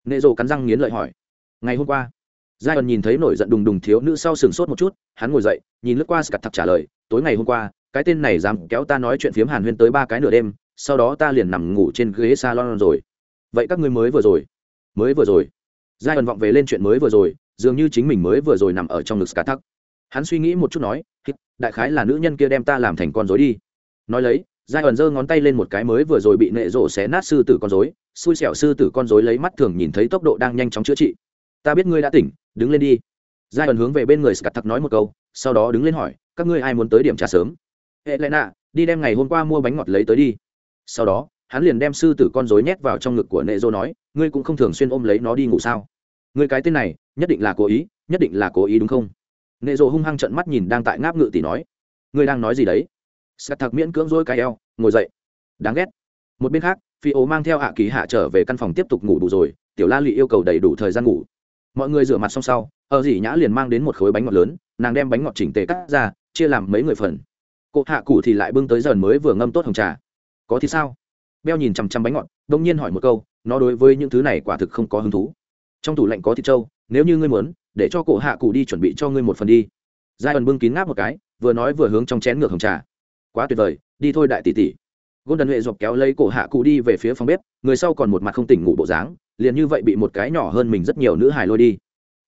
Nệ rộ cắn răng nghiến lợi hỏi. Ngày hôm qua. Giai ẩn nhìn thấy nổi giận đùng đùng thiếu nữ sau sừng sốt một chút, hắn ngồi dậy, nhìn lướt qua scat thật trả lời, tối ngày hôm qua, cái tên này dám kéo ta nói chuyện phiếm hàn huyên tới ba cái nửa đêm, sau đó ta liền nằm ngủ trên ghế salon rồi. Vậy các ngươi mới vừa rồi, mới vừa rồi giai ẩn vọng về lên chuyện mới vừa rồi, dường như chính mình mới vừa rồi nằm ở trong ngực scat thắc hắn suy nghĩ một chút nói đại khái là nữ nhân kia đem ta làm thành con dối đi. Nói lấy, giai ẩn giơ ngón tay lên một cái mới vừa rồi bị nệ rổ xé nát sư tử con dối xui xẻo sư tử con dối lấy mắt thường nhìn thấy tốc độ đang nhanh chóng chữa trị. Ta biết ngươi đã tỉnh, đứng lên đi. Giai ẩn hướng về bên người scat thắc nói một câu, sau đó đứng lên hỏi, các ngươi ai muốn tới điểm trả sớm? Hệ lẽ nạ, đi đem ngày hôm qua mua bánh ngọt lấy tới đi. Sau đó hắn liền đem sư tử con rối nhét vào trong ngực của nệ rô nói, ngươi cũng không thường xuyên ôm lấy nó đi ngủ sao? Ngươi cái tên này, nhất định là cố ý, nhất định là cố ý đúng không? Nệ rô hung hăng trận mắt nhìn đang tại ngáp ngự tỷ nói, ngươi đang nói gì đấy? Sắt thật miễn cưỡng dối cái eo, ngồi dậy. Đáng ghét. Một bên khác, phi ố mang theo hạ kỳ hạ trở về căn phòng tiếp tục ngủ đủ rồi, tiểu la lụy yêu cầu đầy đủ thời gian ngủ. Mọi người rửa mặt xong sau ở dỉ nhã liền mang đến một khối bánh ngọt lớn, nàng đem bánh ngọt chỉnh tề cắt ra, chia làm mấy người phần. Cụ hạ cụ thì lại bưng tới dần mới vừa ngâm tốt hồng trà. Có thì sao? Beo nhìn chằm chằm bánh ngọt, đông nhiên hỏi một câu, nó đối với những thứ này quả thực không có hứng thú. Trong tủ lạnh có thịt trâu, nếu như ngươi muốn, để cho cổ hạ cụ đi chuẩn bị cho ngươi một phần đi. Giai ẩn bưng kín ngáp một cái, vừa nói vừa hướng trong chén ngược hồng trà. Quá tuyệt vời, đi thôi đại tỷ tỷ. Đần huệ dọc kéo lấy cổ hạ cụ đi về phía phòng bếp, người sau còn một mặt không tỉnh ngủ bộ dáng, liền như vậy bị một cái nhỏ hơn mình rất nhiều nữ hài lôi đi.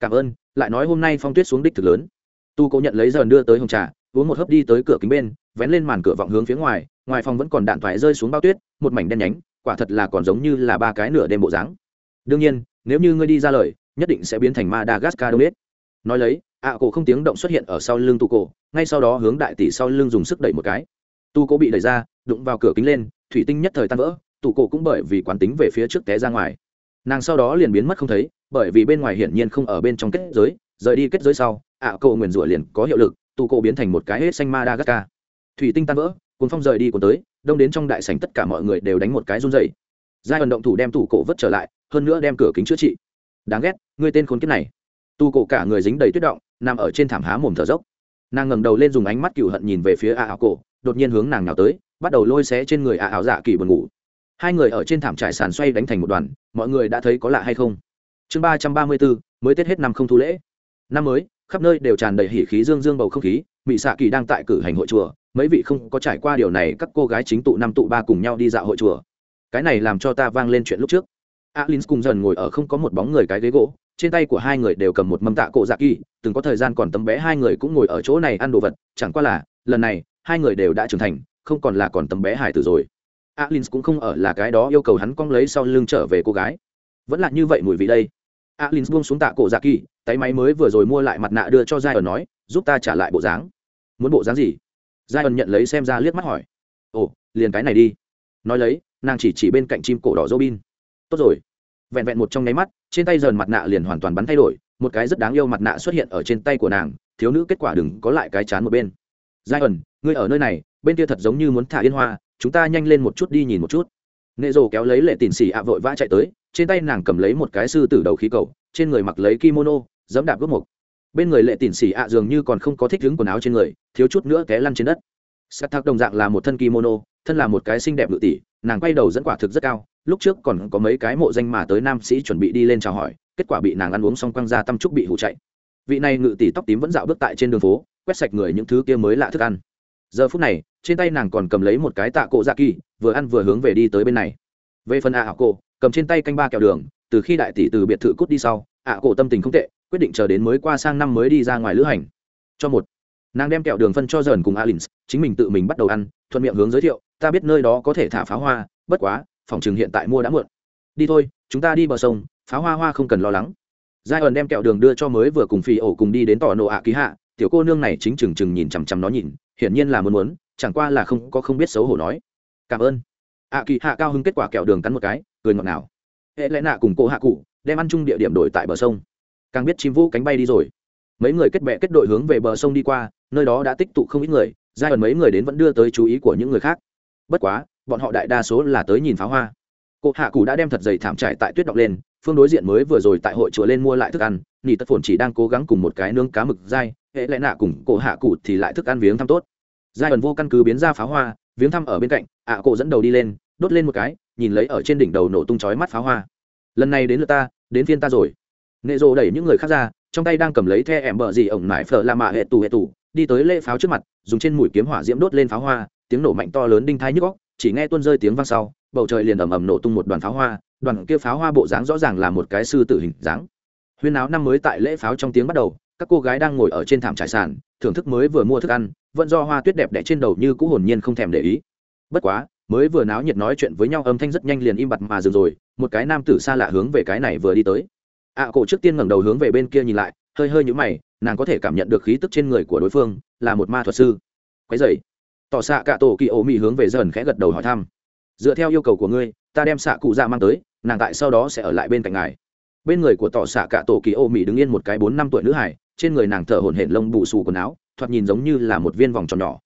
Cảm ơn, lại nói hôm nay phong tuyết xuống đích thực lớn. Tu cố nhận lấy dần đưa tới hồng trà uống một hớp đi tới cửa kính bên, vén lên màn cửa vọng hướng phía ngoài ngoài phòng vẫn còn đạn thoại rơi xuống bao tuyết, một mảnh đen nhánh, quả thật là còn giống như là ba cái nửa đêm bộ dáng. Đương nhiên, nếu như ngươi đi ra lời, nhất định sẽ biến thành madagascar đông biết nói lấy, ạ cổ không tiếng động xuất hiện ở sau lưng tu cổ, ngay sau đó hướng đại tỷ sau lưng dùng sức đẩy một cái. Tu cổ bị đẩy ra, đụng vào cửa kính lên, thủy tinh nhất thời tan vỡ tụ cổ cũng bởi vì quán tính về phía trước té ra ngoài. Nàng sau đó liền biến mất không thấy, bởi vì bên ngoài hiển nhiên không ở bên trong kết giới, rời đi kết giới sau, ạ cổ nguyền rủa liền có hiệu lực tụ cổ biến thành một cái hết xanh madagascar. Thủy tinh tan vỡ, cuốn phong rời đi cuốn tới, đông đến trong đại sảnh tất cả mọi người đều đánh một cái run dày giai vận động thủ đem tủ cổ vất trở lại, hơn nữa đem cửa kính chữa trị. Đáng ghét, ngươi tên khốn kiếp này. Tu cổ cả người dính đầy tuyết động, nằm ở trên thảm há mồm thở dốc. Nàng ngẩng đầu lên dùng ánh mắt cựu hận nhìn về phía a ảo cổ, đột nhiên hướng nàng nào tới, bắt đầu lôi xé trên người a ảo dạ kỳ buồn ngủ. Hai người ở trên thảm trải sàn xoay đánh thành một đoàn, mọi người đã thấy có lạ hay không? Chương ba trăm ba mươi bốn, mới tết hết năm không thu lễ. Năm mới khắp nơi đều tràn đầy hỉ khí dương dương bầu không khí mỹ xạ kỳ đang tại cử hành hội chùa, mấy vị không có trải qua điều này, các cô gái chính tụ năm tụ ba cùng nhau đi dạo hội chùa. Cái này làm cho ta vang lên chuyện lúc trước. Alin cùng dần ngồi ở không có một bóng người cái ghế gỗ, trên tay của hai người đều cầm một mâm tạ cổ dạ kỳ, từng có thời gian còn tấm bé hai người cũng ngồi ở chỗ này ăn đồ vật, chẳng qua là, lần này, hai người đều đã trưởng thành, không còn là còn tấm bé hải tử rồi. Alin cũng không ở là cái đó yêu cầu hắn cong lấy sau lưng trở về cô gái. Vẫn là như vậy mùi vị đây alin buông xuống tạ cổ dạ kỳ, tay máy mới vừa rồi mua lại mặt nạ đưa cho giai ẩn nói, giúp ta trả lại bộ dáng. Muốn bộ dáng gì? Giai ẩn nhận lấy xem ra liếc mắt hỏi. Ồ, liền cái này đi. Nói lấy, nàng chỉ chỉ bên cạnh chim cổ đỏ robin. Tốt rồi. Vẹn vẹn một trong nháy mắt, trên tay dần mặt nạ liền hoàn toàn bắn thay đổi, một cái rất đáng yêu mặt nạ xuất hiện ở trên tay của nàng, thiếu nữ kết quả đừng có lại cái chán một bên. Giai ẩn ngươi ở nơi này, bên kia thật giống như muốn thả yên hoa, chúng ta nhanh lên một chút đi nhìn một chút nệ rồ kéo lấy lệ tỉn xì ạ vội vã chạy tới, trên tay nàng cầm lấy một cái sư tử đầu khí cầu, trên người mặc lấy kimono dẫm đạp gốc mục bên người lệ tỉn xì ạ dường như còn không có thích đứng quần áo trên người, thiếu chút nữa té lăn trên đất. Sắt thác đồng dạng là một thân kimono, thân là một cái xinh đẹp ngự tỷ, nàng quay đầu dẫn quả thực rất cao, lúc trước còn có mấy cái mộ danh mà tới nam sĩ chuẩn bị đi lên chào hỏi, kết quả bị nàng ăn uống xong quăng ra tâm trúc bị hụ chạy. Vị này ngự tỷ tóc tím vẫn dạo bước tại trên đường phố, quét sạch người những thứ kia mới lạ thức ăn giờ phút này, trên tay nàng còn cầm lấy một cái tạ cổ dạ kỳ, vừa ăn vừa hướng về đi tới bên này. Về phần ạ à cổ, cầm trên tay canh ba kẹo đường, từ khi đại tỷ từ biệt thự cút đi sau, ạ cổ tâm tình không tệ, quyết định chờ đến mới qua sang năm mới đi ra ngoài lữ hành. Cho một, nàng đem kẹo đường phân cho dần cùng alin chính mình tự mình bắt đầu ăn, thuận miệng hướng giới thiệu, ta biết nơi đó có thể thả pháo hoa, bất quá, phòng trường hiện tại mua đã muộn. Đi thôi, chúng ta đi bờ sông, pháo hoa hoa không cần lo lắng. Giai ẩn đem kẹo đường đưa cho mới vừa cùng phi ổ cùng đi đến tỏ nộ ạ ký hạ, tiểu cô nương này chính chừng chừng nhìn chằm chằm nó nhìn hiển nhiên là muốn muốn, chẳng qua là không có không biết xấu hổ nói. Cảm ơn. Ạ kỳ hạ cao hứng kết quả kẹo đường cắn một cái, cười ngọt ngào. Hệ lẽ nạ cùng cô hạ cụ, đem ăn chung địa điểm đổi tại bờ sông. Càng biết chim vũ cánh bay đi rồi. Mấy người kết bè kết đội hướng về bờ sông đi qua, nơi đó đã tích tụ không ít người, giai đoạn mấy người đến vẫn đưa tới chú ý của những người khác. Bất quá, bọn họ đại đa số là tới nhìn pháo hoa. Cụ hạ cụ đã đem thật dày thảm trải tại tuyết đọc lên, phương đối diện mới vừa rồi tại hội chùa lên mua lại thức ăn nỉ tật phồn chỉ đang cố gắng cùng một cái nướng cá mực dai, hệ lẽ nạ cùng cổ hạ cụ thì lại thức ăn viếng thăm tốt. Giai ẩn vô căn cứ biến ra pháo hoa, viếng thăm ở bên cạnh, ạ cổ dẫn đầu đi lên, đốt lên một cái, nhìn lấy ở trên đỉnh đầu nổ tung chói mắt pháo hoa. Lần này đến lượt ta, đến phiên ta rồi. Nệ rồ đẩy những người khác ra, trong tay đang cầm lấy the ẻm bờ gì ổng nải phở la mạ hệ tù hệ tù, đi tới lễ pháo trước mặt, dùng trên mũi kiếm hỏa diễm đốt lên pháo hoa, tiếng nổ mạnh to lớn đinh thai nhức góc chỉ nghe tuôn rơi tiếng vang sau, bầu trời liền ầm ầm nổ tung một đoàn pháo hoa, đoàn kia pháo hoa bộ dáng rõ ràng là một cái sư tử hình dáng huyên áo năm mới tại lễ pháo trong tiếng bắt đầu, các cô gái đang ngồi ở trên thảm trải sàn, thưởng thức mới vừa mua thức ăn, vẫn do hoa tuyết đẹp đẽ trên đầu như cũ hồn nhiên không thèm để ý. Bất quá, mới vừa náo nhiệt nói chuyện với nhau âm thanh rất nhanh liền im bặt mà dừng rồi, một cái nam tử xa lạ hướng về cái này vừa đi tới. Ạ cổ trước tiên ngẩng đầu hướng về bên kia nhìn lại, hơi hơi nhũ mày, nàng có thể cảm nhận được khí tức trên người của đối phương, là một ma thuật sư. Quái dày tỏ xạ cả tổ kỳ ổ mị hướng về dần khẽ gật đầu hỏi thăm. Dựa theo yêu cầu của ngươi, ta đem xạ cụ ra mang tới, nàng tại sau đó sẽ ở lại bên cạnh ngài bên người của tỏ xạ cả tổ kỳ ô mỹ đứng yên một cái bốn năm tuổi nữ hải, trên người nàng thở hổn hển lông bù xù quần áo, thoạt nhìn giống như là một viên vòng tròn nhỏ.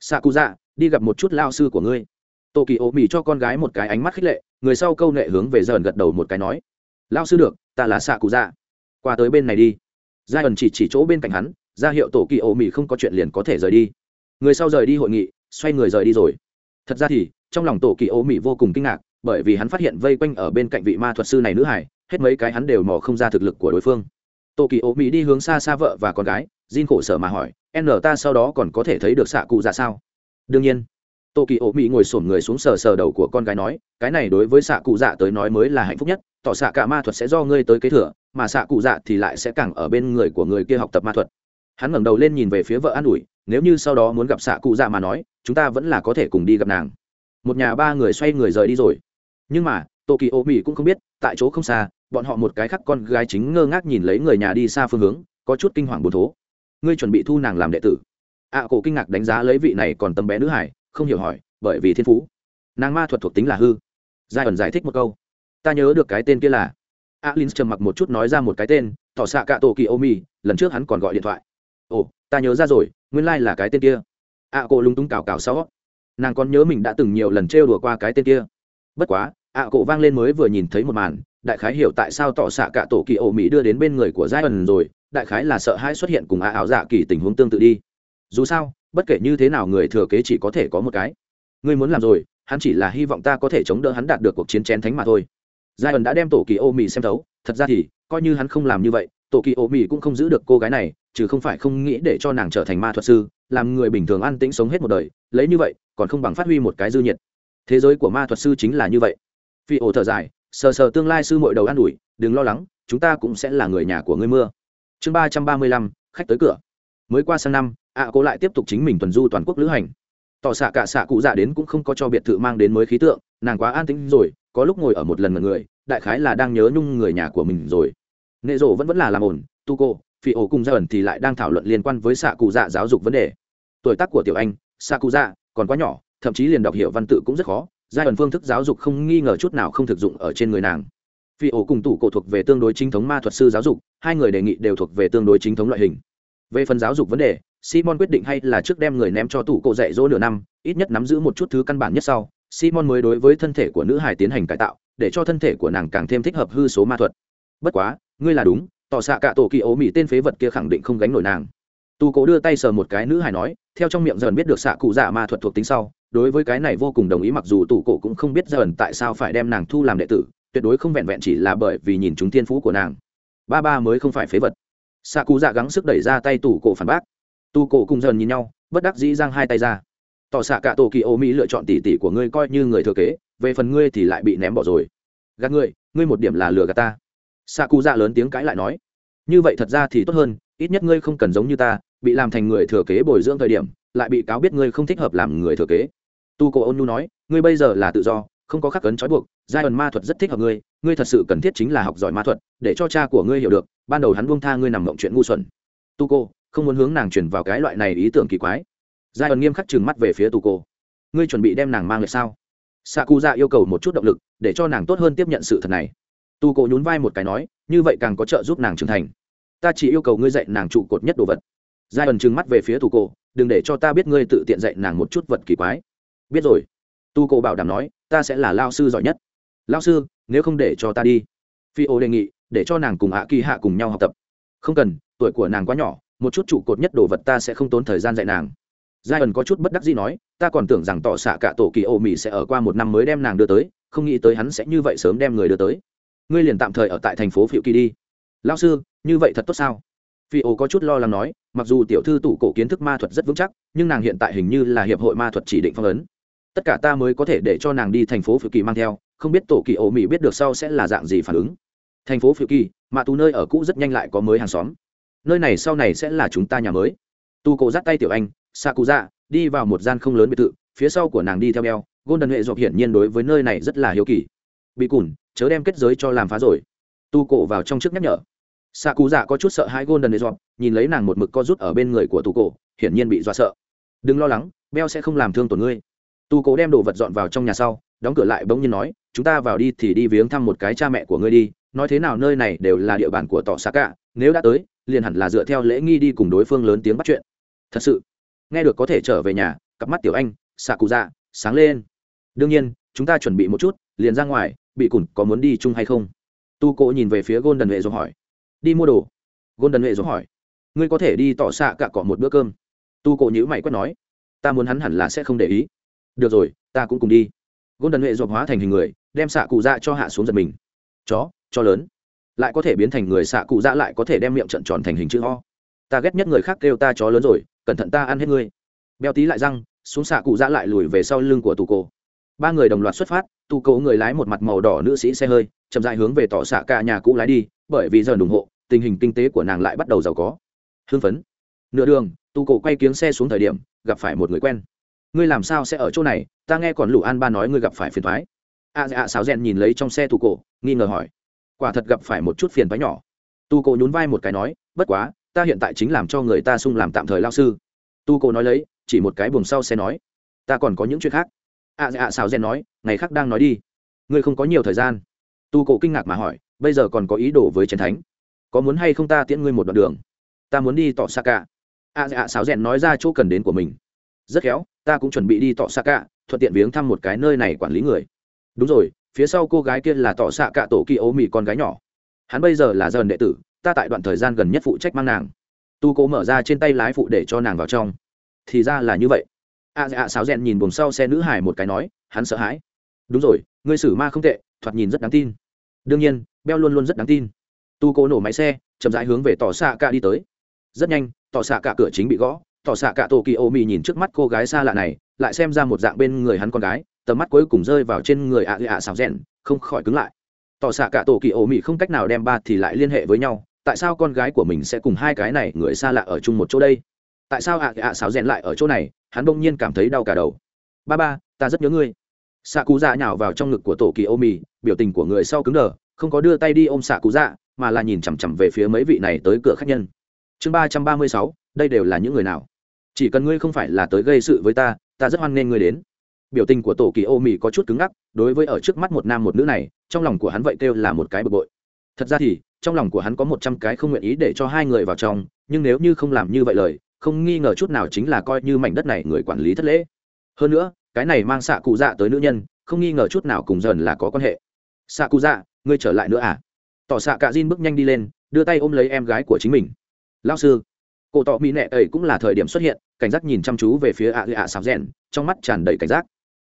Xạ cụ dạ đi gặp một chút lao sư của ngươi. Tổ kỳ ô mỹ cho con gái một cái ánh mắt khích lệ, người sau câu nệ hướng về dần gật đầu một cái nói lao sư được, ta là xạ cụ dạ. Qua tới bên này đi. Giai ẩn chỉ chỉ chỗ bên cạnh hắn, ra hiệu tổ kỳ ô mỹ không có chuyện liền có thể rời đi. Người sau rời đi hội nghị, xoay người rời đi rồi. Thật ra thì, trong lòng tổ kỳ ô mỹ vô cùng kinh ngạc, bởi vì hắn phát hiện vây quanh ở bên cạnh vị ma thuật sư này nữ hải hết mấy cái hắn đều mò không ra thực lực của đối phương. Tô kỳ ô mỹ đi hướng xa xa vợ và con gái, Jin khổ sở mà hỏi, n ta sau đó còn có thể thấy được xạ cụ dạ sao? Đương nhiên. Tô kỳ ô mỹ ngồi sổm người xuống sờ sờ đầu của con gái nói, cái này đối với xạ cụ dạ tới nói mới là hạnh phúc nhất, tỏ xạ cả ma thuật sẽ do ngươi tới kế thừa, mà xạ cụ dạ thì lại sẽ càng ở bên người của người kia học tập ma thuật. Hắn ngẩng đầu lên nhìn về phía vợ an ủi, nếu như sau đó muốn gặp xạ cụ dạ mà nói, chúng ta vẫn là có thể cùng đi gặp nàng. Một nhà ba người xoay người rời đi rồi. Nhưng mà tô mỹ cũng không biết tại chỗ không xa bọn họ một cái khác con gái chính ngơ ngác nhìn lấy người nhà đi xa phương hướng có chút kinh hoàng bồn thố. Ngươi chuẩn bị thu nàng làm đệ tử? Ạ à, cổ kinh ngạc đánh giá lấy vị này còn tấm bé nữ hải không hiểu hỏi bởi vì thiên phú. Nàng ma thuật thuộc tính là hư. Giai ẩn giải thích một câu. Ta nhớ được cái tên kia là alin trầm mặc một chút nói ra một cái tên tỏ xạ cạ tổ kỳ ô mi lần trước hắn còn gọi điện thoại. Ồ ta nhớ ra rồi nguyên lai、like、là cái tên kia. Ạ à, cổ lúng túng cào cào sau. Nàng còn nhớ mình đã từng nhiều lần trêu đùa qua cái tên kia. Bất quá ạ à, cổ vang lên mới vừa nhìn thấy một màn đại khái hiểu tại sao tỏ xạ Cả tổ kỳ ô mỹ đưa đến bên người của giai ẩn rồi đại khái là sợ hãi xuất hiện cùng ạ ảo dạ kỳ tình huống tương tự đi. Dù sao bất kể như thế nào người thừa kế chỉ có thể có một cái. Ngươi muốn làm rồi hắn chỉ là hy vọng ta có thể chống đỡ hắn đạt được cuộc chiến chén thánh mà thôi. Giai ẩn đã đem tổ kỳ ô mỹ xem thấu thật ra thì coi như hắn không làm như vậy tổ kỳ ô mỹ cũng không giữ được cô gái này chứ không phải không nghĩ để cho nàng trở thành ma thuật sư làm người bình thường an tĩnh sống hết một đời lấy như vậy còn không bằng phát huy một cái dư nhiệt. Thế giới của ma thuật sư chính là như vậy phi ổ thở dài sờ sờ tương lai sư mội đầu an ủi đừng lo lắng chúng ta cũng sẽ là người nhà của ngươi mưa. Chương ba trăm ba mươi lăm khách tới cửa. Mới qua sang năm ạ à, cô lại tiếp tục chính mình tuần du toàn quốc lữ hành. Tỏ xạ cả xạ cụ dạ đến cũng không có cho biệt thự mang đến mới khí tượng nàng quá an tĩnh rồi có lúc ngồi ở một lần mật người đại khái là đang nhớ nhung người nhà của mình rồi. Nệ rộ vẫn vẫn là làm ổn tu cô phi ổ cùng gia ẩn thì lại đang thảo luận liên quan với xạ cụ dạ giáo dục vấn đề. Tuổi tác của tiểu anh xạ cụ dạ còn quá nhỏ thậm chí liền đọc hiểu văn tự cũng rất khó giai ẩn phương thức giáo dục không nghi ngờ chút nào không thực dụng ở trên người nàng. Phi ổ cùng tủ cổ thuộc về tương đối chính thống ma thuật sư giáo dục, hai người đề nghị đều thuộc về tương đối chính thống loại hình. Về phần giáo dục vấn đề, simon quyết định hay là trước đem người ném cho tủ cổ dạy dỗ nửa năm, ít nhất nắm giữ một chút thứ căn bản nhất sau, simon mới đối với thân thể của nữ hải tiến hành cải tạo, để cho thân thể của nàng càng thêm thích hợp hư số ma thuật. Bất quá, ngươi là đúng, tỏ xạ cả tổ kỳ ố mỹ tên phế vật kia khẳng định không gánh nổi nàng. Tu cổ đưa tay sờ một cái nữ hải nói, theo trong miệng dần biết được xạ cụ dạ ma thuật thuộc tính sau đối với cái này vô cùng đồng ý, mặc dù tủ cổ cũng không biết dần tại sao phải đem nàng thu làm đệ tử, tuyệt đối không vẹn vẹn chỉ là bởi vì nhìn chúng thiên phú của nàng. Ba ba mới không phải phế vật. Xạ cụ dạ gắng sức đẩy ra tay tủ cổ phản bác. Tu cổ cùng dần nhìn nhau, bất đắc dĩ giang hai tay ra. Tỏ xạ cả tổ kỳ ô mỹ lựa chọn tỷ tỷ của ngươi coi như người thừa kế, về phần ngươi thì lại bị ném bỏ rồi. Gạt ngươi ngươi một điểm là lừa gạt ta. Xạ cụ dạ lớn tiếng cãi lại nói. Như vậy thật ra thì tốt hơn, ít nhất ngươi không cần giống như ta, bị làm thành người thừa kế bồi dưỡng thời điểm, lại bị cáo biết ngươi không thích hợp làm người thừa kế tu cổ ôn nu nói, ngươi bây giờ là tự do, không có khắc cấn trói buộc giai ẩn ma thuật rất thích hợp ngươi ngươi thật sự cần thiết chính là học giỏi ma thuật, để cho cha của ngươi hiểu được, ban đầu hắn buông tha ngươi nằm mộng chuyện ngu xuẩn. Tu cô, không muốn hướng nàng chuyển vào cái loại này ý tưởng kỳ quái. Giai ẩn nghiêm khắc trừng mắt về phía tu cô. Ngươi chuẩn bị đem nàng mang lại sao? Xạ cụ dạ yêu cầu một chút động lực, để cho nàng tốt hơn tiếp nhận sự thật này. Tu cô nhún vai một cái nói, như vậy càng có trợ giúp nàng trưởng thành. Ta chỉ yêu cầu ngươi dạy nàng trụ cột nhất đồ vật. Giai ẩn trừng mắt về phía tu cô, đừng để cho ta biết ngươi tự tiện dạy nàng một chút vật kỳ quái biết rồi. Tu cô bảo đảm nói, ta sẽ là lao sư giỏi nhất. Lao sư, nếu không để cho ta đi. Phi ô đề nghị, để cho nàng cùng hạ kỳ hạ cùng nhau học tập. Không cần, tuổi của nàng quá nhỏ, một chút trụ cột nhất đồ vật ta sẽ không tốn thời gian dạy nàng. Giai ẩn có chút bất đắc gì nói, ta còn tưởng rằng tỏ xạ cả tổ kỳ ô mỹ sẽ ở qua một năm mới đem nàng đưa tới, không nghĩ tới hắn sẽ như vậy sớm đem người đưa tới. Ngươi liền tạm thời ở tại thành phố phiệu kỳ đi. Lao sư, như vậy thật tốt sao? Phi ô có chút lo lắng nói, mặc dù tiểu thư tủ cổ kiến thức ma thuật rất vững chắc, nhưng nàng hiện tại hình như là hiệp hội ma thuật chỉ định phong ấn tất cả ta mới có thể để cho nàng đi thành phố phiệu kỳ mang theo, không biết tổ kỳ ổ mỹ biết được sau sẽ là dạng gì phản ứng. Thành phố phiệu kỳ, mà tù nơi ở cũ rất nhanh lại có mới hàng xóm. Nơi này sau này sẽ là chúng ta nhà mới. Tu cổ dắt tay tiểu anh sa cụ dạ đi vào một gian không lớn biệt thự, phía sau của nàng đi theo beo, golden hệ dọc hiển nhiên đối với nơi này rất là hiếu kỳ. Bị cùn, chớ đem kết giới cho làm phá rồi. Tu cổ vào trong trước nhắc nhở. Sa cụ dạ có chút sợ hãi golden hệ dọc nhìn lấy nàng một mực co rút ở bên người của tu cổ, hiển nhiên bị dọa sợ. Đừng lo lắng, beo sẽ không làm thương tổn ngươi tu Cố đem đồ vật dọn vào trong nhà sau, đóng cửa lại bỗng nhiên nói, chúng ta vào đi thì đi viếng thăm một cái cha mẹ của ngươi đi, nói thế nào nơi này đều là địa bàn của tỏ xa cả, nếu đã tới, liền hẳn là dựa theo lễ nghi đi cùng đối phương lớn tiếng bắt chuyện. Thật sự? Nghe được có thể trở về nhà, cặp mắt tiểu anh xạ cụ dạ sáng lên. Đương nhiên, chúng ta chuẩn bị một chút, liền ra ngoài, bị cùn có muốn đi chung hay không? Tu cộ nhìn về phía gôn đần huệ rồi hỏi. Đi mua đồ. Gôn đần huệ rồi hỏi. Ngươi có thể đi tỏ xạ cả cọ một bữa cơm. Tu cộ nhữ mày quét nói. Ta muốn hắn hẳn là sẽ không để ý được rồi, ta cũng cùng đi. Gôn đần huệ dọc hóa thành hình người, đem xạ cụ dạ cho hạ xuống giật mình. Chó cho lớn. Lại có thể biến thành người xạ cụ dạ lại có thể đem miệng trận tròn thành hình chữ ho ta ghét nhất người khác kêu ta chó lớn rồi, cẩn thận ta ăn hết ngươi. Beo tí lại răng, xuống xạ cụ dạ lại lùi về sau lưng của tù cổ. Ba người đồng loạt xuất phát, tù cổ người lái một mặt màu đỏ nữ sĩ xe hơi, chậm dại hướng về tỏ xạ cả nhà cũ lái đi, bởi vì giờ ủng hộ, tình hình kinh tế của nàng lại bắt đầu giàu có. Hưng phấn. Nửa đường tu cổ quay kiếng xe xuống thời điểm, gặp phải một người quen ngươi làm sao sẽ ở chỗ này? Ta nghe còn lũ an ba nói ngươi gặp phải phiền thoái a dạ xáo rèn nhìn lấy trong xe tu cổ, nghi ngờ hỏi. Quả thật gặp phải một chút phiền thoái nhỏ. Tu cổ nhún vai một cái nói, bất quá, ta hiện tại chính làm cho người ta sung làm tạm thời lao sư. Tu cổ nói lấy, chỉ một cái buồng sau xe nói, ta còn có những chuyện khác. A dạ xáo rèn nói, ngày khác đang nói đi. Ngươi không có nhiều thời gian. Tu cổ kinh ngạc mà hỏi, bây giờ còn có ý đồ với chiến thánh? Có muốn hay không ta tiễn ngươi một đoạn đường? Ta muốn đi tỏ xa cả. A dạ xáo rèn nói ra chỗ cần đến của mình. Rất khéo ta cũng chuẩn bị đi tọ xạ cả thuận tiện viếng thăm một cái nơi này quản lý người. Đúng rồi, phía sau cô gái kia là tọ xạ cả tổ kỳ ố mì con gái nhỏ. Hắn bây giờ là dần đệ tử, ta tại đoạn thời gian gần nhất phụ trách mang nàng. Tu cố mở ra trên tay lái phụ để cho nàng vào trong. Thì ra là như vậy. A dạ sáo rèn nhìn buồng sau xe nữ hải một cái nói, hắn sợ hãi. Đúng rồi, ngươi xử ma không tệ, thoạt nhìn rất đáng tin. Đương nhiên, beo luôn luôn rất đáng tin. Tu cố nổ máy xe, chậm rãi hướng về tỏ xạ cả đi tới. Rất nhanh tỏ xạ cả cửa chính bị gõ tỏ xạ cả tổ kỳ ô mì nhìn trước mắt cô gái xa lạ này, lại xem ra một dạng bên người hắn con gái, tầm mắt cuối cùng rơi vào trên người ạ ạ xào rèn, không khỏi cứng lại. Tỏ xạ cả tổ kỳ ô mì không cách nào đem ba thì lại liên hệ với nhau, tại sao con gái của mình sẽ cùng hai cái này người xa lạ ở chung một chỗ đây? Tại sao ạ ạ xào rèn lại ở chỗ này, hắn bỗng nhiên cảm thấy đau cả đầu. Ba ba, ta rất nhớ ngươi. Xạ cú dạ nhào vào trong ngực của tổ kỳ ô mì, biểu tình của người sau cứng đờ, không có đưa tay đi ôm xạ cú dạ mà là nhìn chằm chằm về phía mấy vị này tới cửa khách nhân. Chương ba trăm ba mươi sáu, đây đều là những người nào? Chỉ cần ngươi không phải là tới gây sự với ta ta rất hoan nghênh ngươi đến. Biểu tình của tổ kỳ ô mì có chút cứng ngắc, đối với ở trước mắt một nam một nữ này, trong lòng của hắn vậy kêu là một cái bực bội. Thật ra thì, trong lòng của hắn có một trăm cái không nguyện ý để cho hai người vào trong, nhưng nếu như không làm như vậy lời, không nghi ngờ chút nào chính là coi như mảnh đất này người quản lý thất lễ. Hơn nữa, cái này mang xạ cụ dạ tới nữ nhân, không nghi ngờ chút nào cùng dần là có quan hệ. Xạ cụ dạ ngươi trở lại nữa à? Tỏ xạ cạ diên bước nhanh đi lên, đưa tay ôm lấy em gái của chính mình. Lao sư cổ tỏ mỹ nệ ấy cũng là thời điểm xuất hiện, cảnh giác nhìn chăm chú về phía ạ ạ sạp rèn, trong mắt tràn đầy cảnh giác.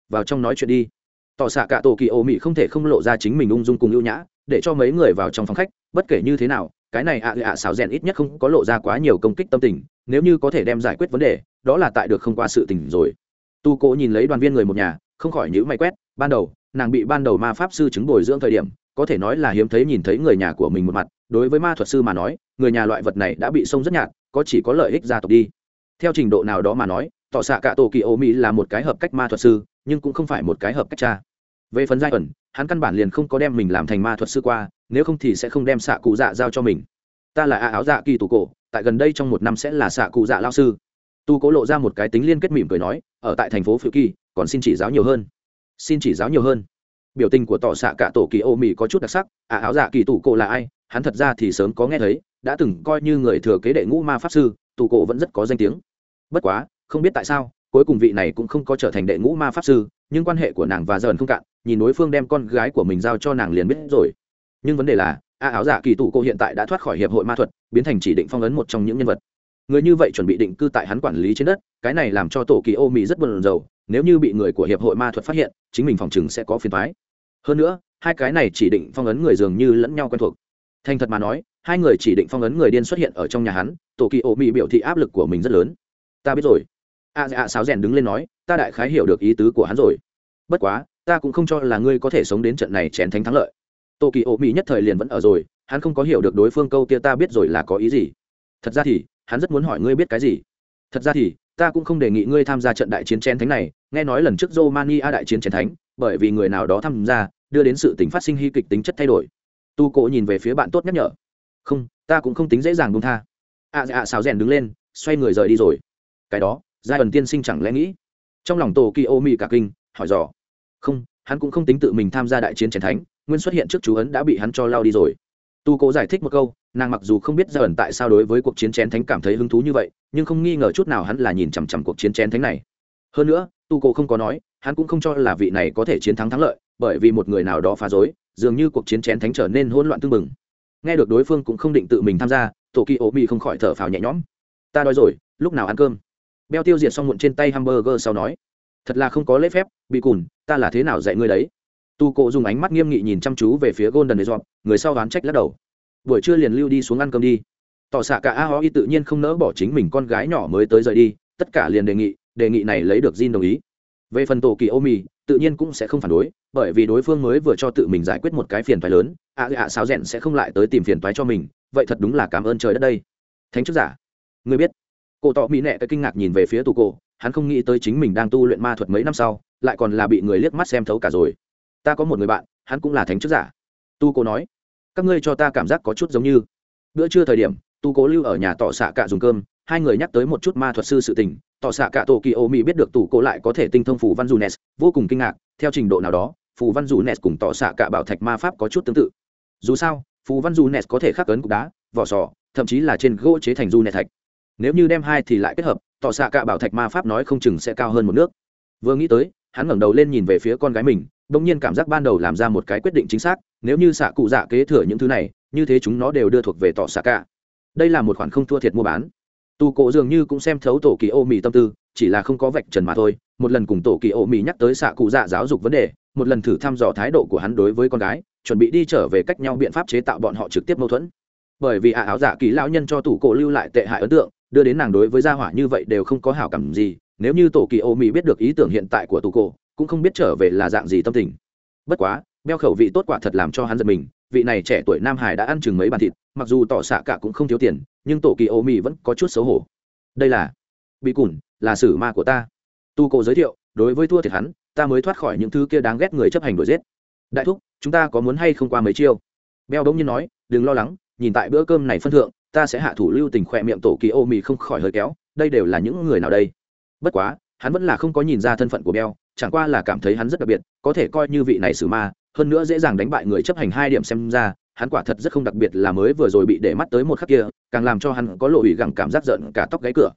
Vào trong nói chuyện đi. Tỏ xạ cả tổ kỳ ô mỹ không thể không lộ ra chính mình ung dung cùng ưu nhã, để cho mấy người vào trong phòng khách, bất kể như thế nào, cái này ạ ạ xào rèn ít nhất không có lộ ra quá nhiều công kích tâm tình, nếu như có thể đem giải quyết vấn đề, đó là tại được không qua sự tình rồi. Tu cố nhìn lấy đoàn viên người một nhà, không khỏi nhữ mày quét, ban đầu, nàng bị ban đầu ma pháp sư chứng bồi dưỡng thời điểm, có thể nói là hiếm thấy nhìn thấy người nhà của mình một mặt, đối với ma thuật sư mà nói, người nhà loại vật này đã bị sông rất nhạt có chỉ có lợi ích gia tộc đi. Theo trình độ nào đó mà nói, tỏ xạ cả tổ kỳ ô mỹ là một cái hợp cách ma thuật sư, nhưng cũng không phải một cái hợp cách cha. Về phần giai ẩn, hắn căn bản liền không có đem mình làm thành ma thuật sư qua, nếu không thì sẽ không đem xạ cụ dạ giao cho mình. Ta là a áo dạ kỳ tù cổ, tại gần đây trong một năm sẽ là xạ cụ dạ lao sư. Tu cố lộ ra một cái tính liên kết mỉm cười nói, ở tại thành phố phiêu kỳ, còn xin chỉ giáo nhiều hơn. Xin chỉ giáo nhiều hơn. Biểu tình của tỏ xạ cả tổ kỳ ô mỹ có chút đặc sắc, a áo dạ kỳ tù cổ là ai? Hắn thật ra thì sớm có nghe thấy, đã từng coi như người thừa kế đệ ngũ ma pháp sư, tù cổ vẫn rất có danh tiếng. Bất quá, không biết tại sao, cuối cùng vị này cũng không có trở thành đệ ngũ ma pháp sư, nhưng quan hệ của nàng và dần không cạn, nhìn đối phương đem con gái của mình giao cho nàng liền biết rồi. Nhưng vấn đề là, a áo giả kỳ tù cô hiện tại đã thoát khỏi hiệp hội ma thuật, biến thành chỉ định phong ấn một trong những nhân vật. Người như vậy chuẩn bị định cư tại hắn quản lý trên đất, cái này làm cho tổ kỳ ô mỹ rất buồn rầu, nếu như bị người của hiệp hội ma thuật phát hiện, chính mình phòng chừng sẽ có phiền thoái hơn nữa, hai cái này chỉ định phong ấn người dường như lẫn nhau quen thuộc thành thật mà nói, hai người chỉ định phong ấn người điên xuất hiện ở trong nhà hắn, tổ kỳ ô mỹ biểu thị áp lực của mình rất lớn. Ta biết rồi. A dạ sáo rèn đứng lên nói, ta đại khái hiểu được ý tứ của hắn rồi. Bất quá, ta cũng không cho là ngươi có thể sống đến trận này chén thánh thắng lợi. Tổ kỳ ô mỹ nhất thời liền vẫn ở rồi, hắn không có hiểu được đối phương câu kia ta biết rồi là có ý gì. Thật ra thì, hắn rất muốn hỏi ngươi biết cái gì. Thật ra thì, ta cũng không đề nghị ngươi tham gia trận đại chiến chén thánh này, nghe nói lần trước romania đại chiến chén thánh, bởi vì người nào đó tham gia, đưa đến sự tính phát sinh hy kịch tính chất thay đổi tu cổ nhìn về phía bạn tốt nhắc nhở. Không, ta cũng không tính dễ dàng buông tha. Ạ dạ xào rèn đứng lên, xoay người rời đi rồi. Cái đó giai ẩn tiên sinh chẳng lẽ nghĩ? Trong lòng tổ kỳ ô mỹ cả kinh, hỏi dò. Không, hắn cũng không tính tự mình tham gia đại chiến chiến thánh, nguyên xuất hiện trước chú ấn đã bị hắn cho lao đi rồi. Tu cố giải thích một câu, nàng mặc dù không biết giai ẩn tại sao đối với cuộc chiến chén thánh cảm thấy hứng thú như vậy, nhưng không nghi ngờ chút nào hắn là nhìn chằm chằm cuộc chiến chén thánh này. Hơn nữa, tu cố không có nói, hắn cũng không cho là vị này có thể chiến thắng thắng lợi, bởi vì một người nào đó phá rối dường như cuộc chiến chén thánh trở nên hỗn loạn tương mừng nghe được đối phương cũng không định tự mình tham gia, tổ kỳ ố mỹ không khỏi thở phào nhẹ nhõm. Ta đói rồi, lúc nào ăn cơm? Beo tiêu diệt xong muộn trên tay hamburger sau nói. Thật là không có lễ phép, bị cùn, ta là thế nào dạy ngươi đấy? Tu cộ dùng ánh mắt nghiêm nghị nhìn chăm chú về phía golden resort, người sau đoán trách lắc đầu. Buổi trưa liền lưu đi xuống ăn cơm đi. Tỏ xạ cả a ho y tự nhiên không nỡ bỏ chính mình con gái nhỏ mới tới rời đi, tất cả liền đề nghị đề nghị này lấy được Jin đồng ý. Về phần tổ kỳ ô mì tự nhiên cũng sẽ không phản đối, bởi vì đối phương mới vừa cho tự mình giải quyết một cái phiền toái lớn, ạ ạ sao rẽn sẽ không lại tới tìm phiền toái cho mình, vậy thật đúng là cảm ơn trời đất đây. Thánh chức giả, người biết. Cổ tỏ mỹ nệ cái kinh ngạc nhìn về phía tù cổ, hắn không nghĩ tới chính mình đang tu luyện ma thuật mấy năm sau, lại còn là bị người liếc mắt xem thấu cả rồi. Ta có một người bạn, hắn cũng là thánh chức giả. Tu cổ nói, các ngươi cho ta cảm giác có chút giống như. Bữa trưa thời điểm tu cố lưu ở nhà tỏ xạ cả dùng cơm, hai người nhắc tới một chút ma thuật sư sự tình tỏ xạ cả tổ kỳ ô mỹ biết được tủ cổ lại có thể tinh thông phù văn dù nes vô cùng kinh ngạc, theo trình độ nào đó, phù văn dù nes cùng tỏ xạ cả bảo thạch ma pháp có chút tương tự. Dù sao, phù văn dù nes có thể khắc ấn cục đá, vỏ sò, thậm chí là trên gỗ chế thành du nes thạch. Nếu như đem hai thì lại kết hợp, tỏ xạ cả bảo thạch ma pháp nói không chừng sẽ cao hơn một nước. Vừa nghĩ tới, hắn ngẩng đầu lên nhìn về phía con gái mình, bỗng nhiên cảm giác ban đầu làm ra một cái quyết định chính xác, nếu như xạ cụ dạ kế thừa những thứ này, như thế chúng nó đều đưa thuộc về tỏ xạ cả. Đây là một khoản không thua thiệt mua bán tu cổ dường như cũng xem thấu tổ kỳ ô mì tâm tư, chỉ là không có vạch trần mà thôi. Một lần cùng tổ kỳ ô mì nhắc tới xạ cụ dạ giáo dục vấn đề, một lần thử thăm dò thái độ của hắn đối với con gái, chuẩn bị đi trở về cách nhau biện pháp chế tạo bọn họ trực tiếp mâu thuẫn. Bởi vì ả áo giả kỳ lão nhân cho tủ cổ lưu lại tệ hại ấn tượng, đưa đến nàng đối với gia hỏa như vậy đều không có hảo cảm gì. Nếu như tổ kỳ ô mì biết được ý tưởng hiện tại của tủ cổ, cũng không biết trở về là dạng gì tâm tình. Bất quá, beo khẩu vị tốt quả thật làm cho hắn giật mình. Vị này trẻ tuổi nam hải đã ăn chừng mấy bàn thịt, mặc dù tỏ xạ cả cũng không thiếu tiền nhưng tổ kỳ ô mì vẫn có chút xấu hổ. Đây là, bị cùn, là sử ma của ta. Tu cổ giới thiệu, đối với thua thiệt hắn, ta mới thoát khỏi những thứ kia đáng ghét người chấp hành đuổi giết. Đại thúc, chúng ta có muốn hay không qua mấy chiêu? Beo đống nhiên nói, đừng lo lắng, nhìn tại bữa cơm này phân thượng, ta sẽ hạ thủ lưu tình khỏe miệng tổ kỳ ô mì không khỏi hơi kéo, đây đều là những người nào đây? Bất quá, hắn vẫn là không có nhìn ra thân phận của beo chẳng qua là cảm thấy hắn rất đặc biệt, có thể coi như vị này xử ma, hơn nữa dễ dàng đánh bại người chấp hành hai điểm xem ra hắn quả thật rất không đặc biệt là mới vừa rồi bị để mắt tới một khắc kia, càng làm cho hắn có lộ ủy gẳng cảm giác giận cả tóc gáy cửa.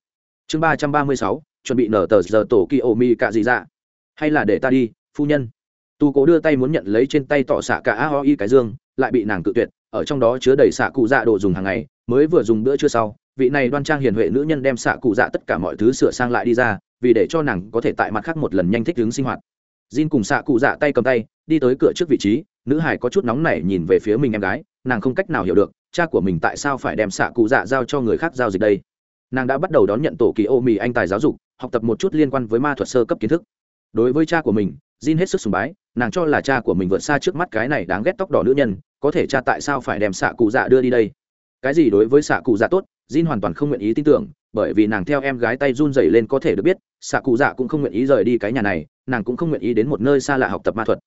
Chương ba trăm ba mươi sáu, chuẩn bị nở tờ giờ tổ kỳ ô mi cạ gì ra hay là để ta đi, phu nhân. Tu cố đưa tay muốn nhận lấy trên tay tỏ xạ cả a ho y cái dương, lại bị nàng cự tuyệt, ở trong đó chứa đầy xạ cụ dạ đồ dùng hàng ngày, mới vừa dùng bữa trưa sau, vị này đoan trang hiền huệ nữ nhân đem xạ cụ dạ tất cả mọi thứ sửa sang lại đi ra, vì để cho nàng có thể tại mặt khác một lần nhanh thích ứng sinh hoạt. Jin cùng xạ cụ dạ tay cầm tay, đi tới cửa trước vị trí, nữ hải có chút nóng nảy nhìn về phía mình em gái, nàng không cách nào hiểu được, cha của mình tại sao phải đem xạ cụ dạ giao cho người khác giao dịch đây. Nàng đã bắt đầu đón nhận tổ kỳ ô mì anh tài giáo dục, học tập một chút liên quan với ma thuật sơ cấp kiến thức. Đối với cha của mình, Jin hết sức sùng bái, nàng cho là cha của mình vượt xa trước mắt cái này đáng ghét tóc đỏ nữ nhân, có thể cha tại sao phải đem xạ cụ dạ đưa đi đây? Cái gì đối với xạ cụ dạ tốt, Jin hoàn toàn không nguyện ý tin tưởng bởi vì nàng theo em gái tay run rẩy lên có thể được biết xạ cụ dạ cũng không nguyện ý rời đi cái nhà này, nàng cũng không nguyện ý đến một nơi xa lạ học tập ma thuật.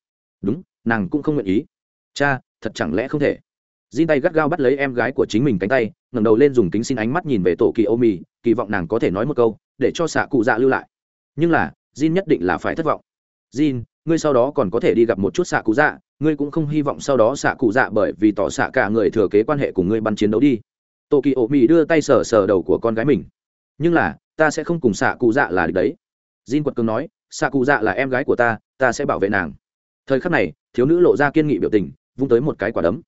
Đúng, nàng cũng không nguyện ý. Cha, thật chẳng lẽ không thể? Jin tay gắt gao bắt lấy em gái của chính mình cánh tay, ngẩng đầu lên dùng kính xin ánh mắt nhìn về tổ kỳ ô mì, kỳ vọng nàng có thể nói một câu, để cho xạ cụ dạ lưu lại. Nhưng là, Jin nhất định là phải thất vọng. Jin, ngươi sau đó còn có thể đi gặp một chút xạ cụ dạ ngươi cũng không hy vọng sau đó xạ cụ dạ bởi vì tỏ xạ cả người thừa kế quan hệ cùng ngươi bắn chiến đấu đi tổ kỳ ổ mì đưa tay sờ sờ đầu của con gái mình. Nhưng là, ta sẽ không cùng xạ cụ dạ là được đấy. Jin quật cường nói xạ cụ dạ là em gái của ta ta sẽ bảo vệ nàng. Thời khắc này, thiếu nữ lộ ra kiên nghị biểu tình, vung tới một cái quả đấm.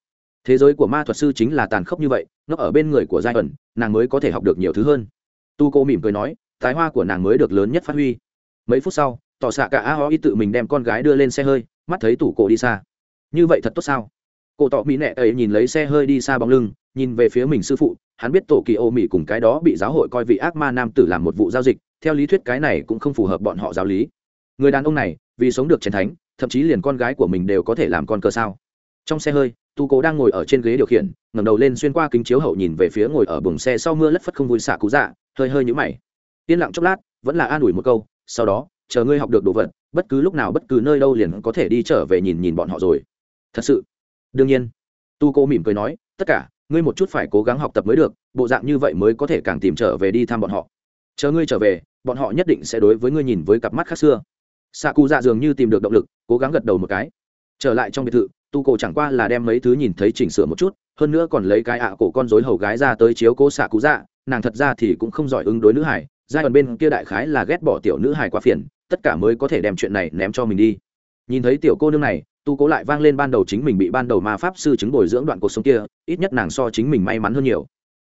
Thế giới của ma thuật sư chính là tàn khốc như vậy, nó ở bên người của giai ẩn, nàng mới có thể học được nhiều thứ hơn. Tu cô mỉm cười nói tái hoa của nàng mới được lớn nhất phát huy. Mấy phút sau, tỏ xạ cả a ho y tự mình đem con gái đưa lên xe hơi, mắt thấy tủ cổ đi xa. Như vậy thật tốt sao? Cổ tỏ mỹ nệ ấy nhìn lấy xe hơi đi xa bóng lưng, nhìn về phía mình sư phụ, hắn biết tổ kỳ ô mỹ cùng cái đó bị giáo hội coi vị ác ma nam tử làm một vụ giao dịch, theo lý thuyết cái này cũng không phù hợp bọn họ giáo lý. Người đàn ông này, vì sống được chiến thánh, thậm chí liền con gái của mình đều có thể làm con cơ sao? Trong xe hơi, tu cố đang ngồi ở trên ghế điều khiển, ngẩng đầu lên xuyên qua kính chiếu hậu nhìn về phía ngồi ở buồng xe sau mưa lất phất không vui xạ cú dạ hơi hơi nhũ mày. Yên lặng chốc lát, vẫn là an ủi một câu, sau đó, chờ ngươi học được đồ vật, bất cứ lúc nào bất cứ nơi đâu liền có thể đi trở về nhìn nhìn bọn họ rồi. Thật sự đương nhiên. Tu cô mỉm cười nói, tất cả, ngươi một chút phải cố gắng học tập mới được, bộ dạng như vậy mới có thể càng tìm trở về đi thăm bọn họ. Chờ ngươi trở về, bọn họ nhất định sẽ đối với ngươi nhìn với cặp mắt khác xưa. Xạ cụ dạ dường như tìm được động lực, cố gắng gật đầu một cái. Trở lại trong biệt thự, tu cổ chẳng qua là đem mấy thứ nhìn thấy chỉnh sửa một chút, hơn nữa còn lấy cái ạ cổ con dối hầu gái ra tới chiếu cố xạ cụ dạ nàng thật ra thì cũng không giỏi ứng đối nữ hải, giai đoạn bên kia đại khái là ghét bỏ tiểu nữ hải quá phiền, tất cả mới có thể đem chuyện này ném cho mình đi. Nhìn thấy tiểu cô nương này tu cố lại vang lên ban đầu chính mình bị ban đầu ma pháp sư chứng bồi dưỡng đoạn cuộc sống kia, ít nhất nàng so chính mình may mắn hơn nhiều.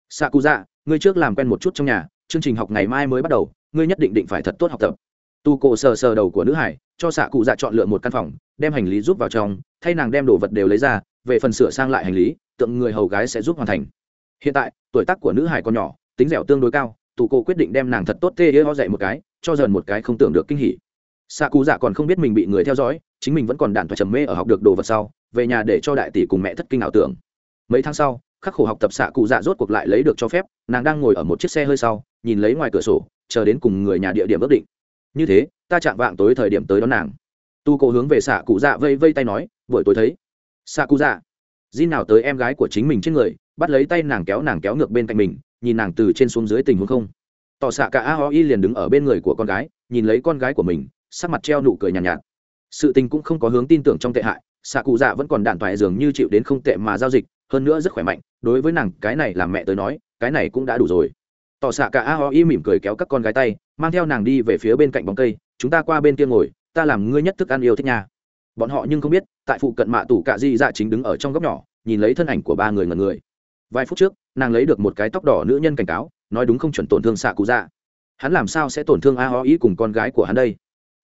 Xạ cụ dạ ngươi trước làm quen một chút trong nhà, chương trình học ngày mai mới bắt đầu, ngươi nhất định định phải thật tốt học tập. Tu cổ sờ sờ đầu của nữ hải, cho xạ cụ dạ chọn lựa một căn phòng, đem hành lý giúp vào trong, thay nàng đem đồ vật đều lấy ra, về phần sửa sang lại hành lý, tượng người hầu gái sẽ giúp hoàn thành. Hiện tại, tuổi tác của nữ hải còn nhỏ, tính dẻo tương đối cao tù cổ quyết định đem nàng thật tốt tê ho dạy một cái, cho dần một cái không tưởng được kinh hỉ. Xạ cụ dạ còn không biết mình bị người theo dõi chính mình vẫn còn đạn và trầm mê ở học được đồ vật sau về nhà để cho đại tỷ cùng mẹ thất kinh ảo tưởng. Mấy tháng sau khắc khổ học tập xạ cụ dạ rốt cuộc lại lấy được cho phép nàng đang ngồi ở một chiếc xe hơi sau nhìn lấy ngoài cửa sổ chờ đến cùng người nhà địa điểm ước định. Như thế ta chạm vạng tối thời điểm tới đón nàng. Tu cổ hướng về xạ cụ dạ vây vây tay nói buổi tối thấy. Xạ cụ dạ. Jin nào tới em gái của chính mình trên người bắt lấy tay nàng kéo nàng kéo ngược bên cạnh mình nhìn nàng từ trên xuống dưới tình huống không. Tỏ xạ cả a ho y liền đứng ở bên người của con gái nhìn lấy con gái của mình sắc mặt treo nụ cười nhàn nhạt, nhạt sự tình cũng không có hướng tin tưởng trong tệ hại xạ cụ dạ vẫn còn đạn toại dường như chịu đến không tệ mà giao dịch, hơn nữa rất khỏe mạnh, đối với nàng, cái này làm mẹ tới nói, cái này cũng đã đủ rồi. Tỏ xạ cả a ho y mỉm cười kéo các con gái tay, mang theo nàng đi về phía bên cạnh bóng cây, chúng ta qua bên kia ngồi, ta làm ngươi nhất thức ăn yêu thích nhà bọn họ nhưng không biết, tại phụ cận mạ tủ cạ di dạ chính đứng ở trong góc nhỏ, nhìn lấy thân ảnh của ba người ngần người. Vài phút trước, nàng lấy được một cái tóc đỏ nữ nhân cảnh cáo, nói đúng không chuẩn tổn thương xạ cụ dạ. Hắn làm sao sẽ tổn thương a ho ý cùng con gái của hắn đây?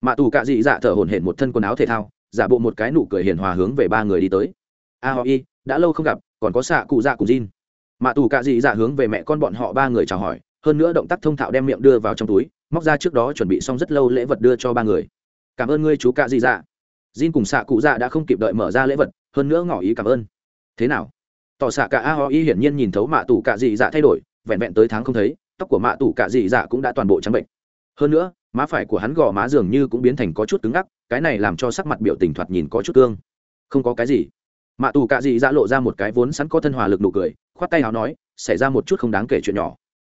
Mạ tù cạ dị dạ thở hổn hển một thân quần áo thể thao, giả bộ một cái nụ cười hiền hòa hướng về ba người đi tới. A ho y, đã lâu không gặp, còn có xạ cụ dạ cùng Jin. mạ tù cạ dị dạ hướng về mẹ con bọn họ ba người chào hỏi, hơn nữa động tác thông thạo đem miệng đưa vào trong túi, móc ra trước đó chuẩn bị xong rất lâu lễ vật đưa cho ba người. Cảm ơn ngươi, chú cạ dị dạ. Jin cùng xạ cụ dạ đã không kịp đợi mở ra lễ vật, hơn nữa ngỏ ý cảm ơn. Thế nào? Tỏ xạ cả a ho y hiển nhiên nhìn thấu mạ tù cạ dị dạ thay đổi, vẹn vẹn tới tháng không thấy, tóc của mạ tù cạ dị dạ cũng đã toàn bộ trắng bệnh. Hơn nữa má phải của hắn gò má dường như cũng biến thành có chút cứng ngắc, cái này làm cho sắc mặt biểu tình thoạt nhìn có chút cương. Không có cái gì. Mạ tù cạ dị dạ lộ ra một cái vốn sẵn có thân hòa lực nụ cười, khoát tay áo nói, xảy ra một chút không đáng kể chuyện nhỏ.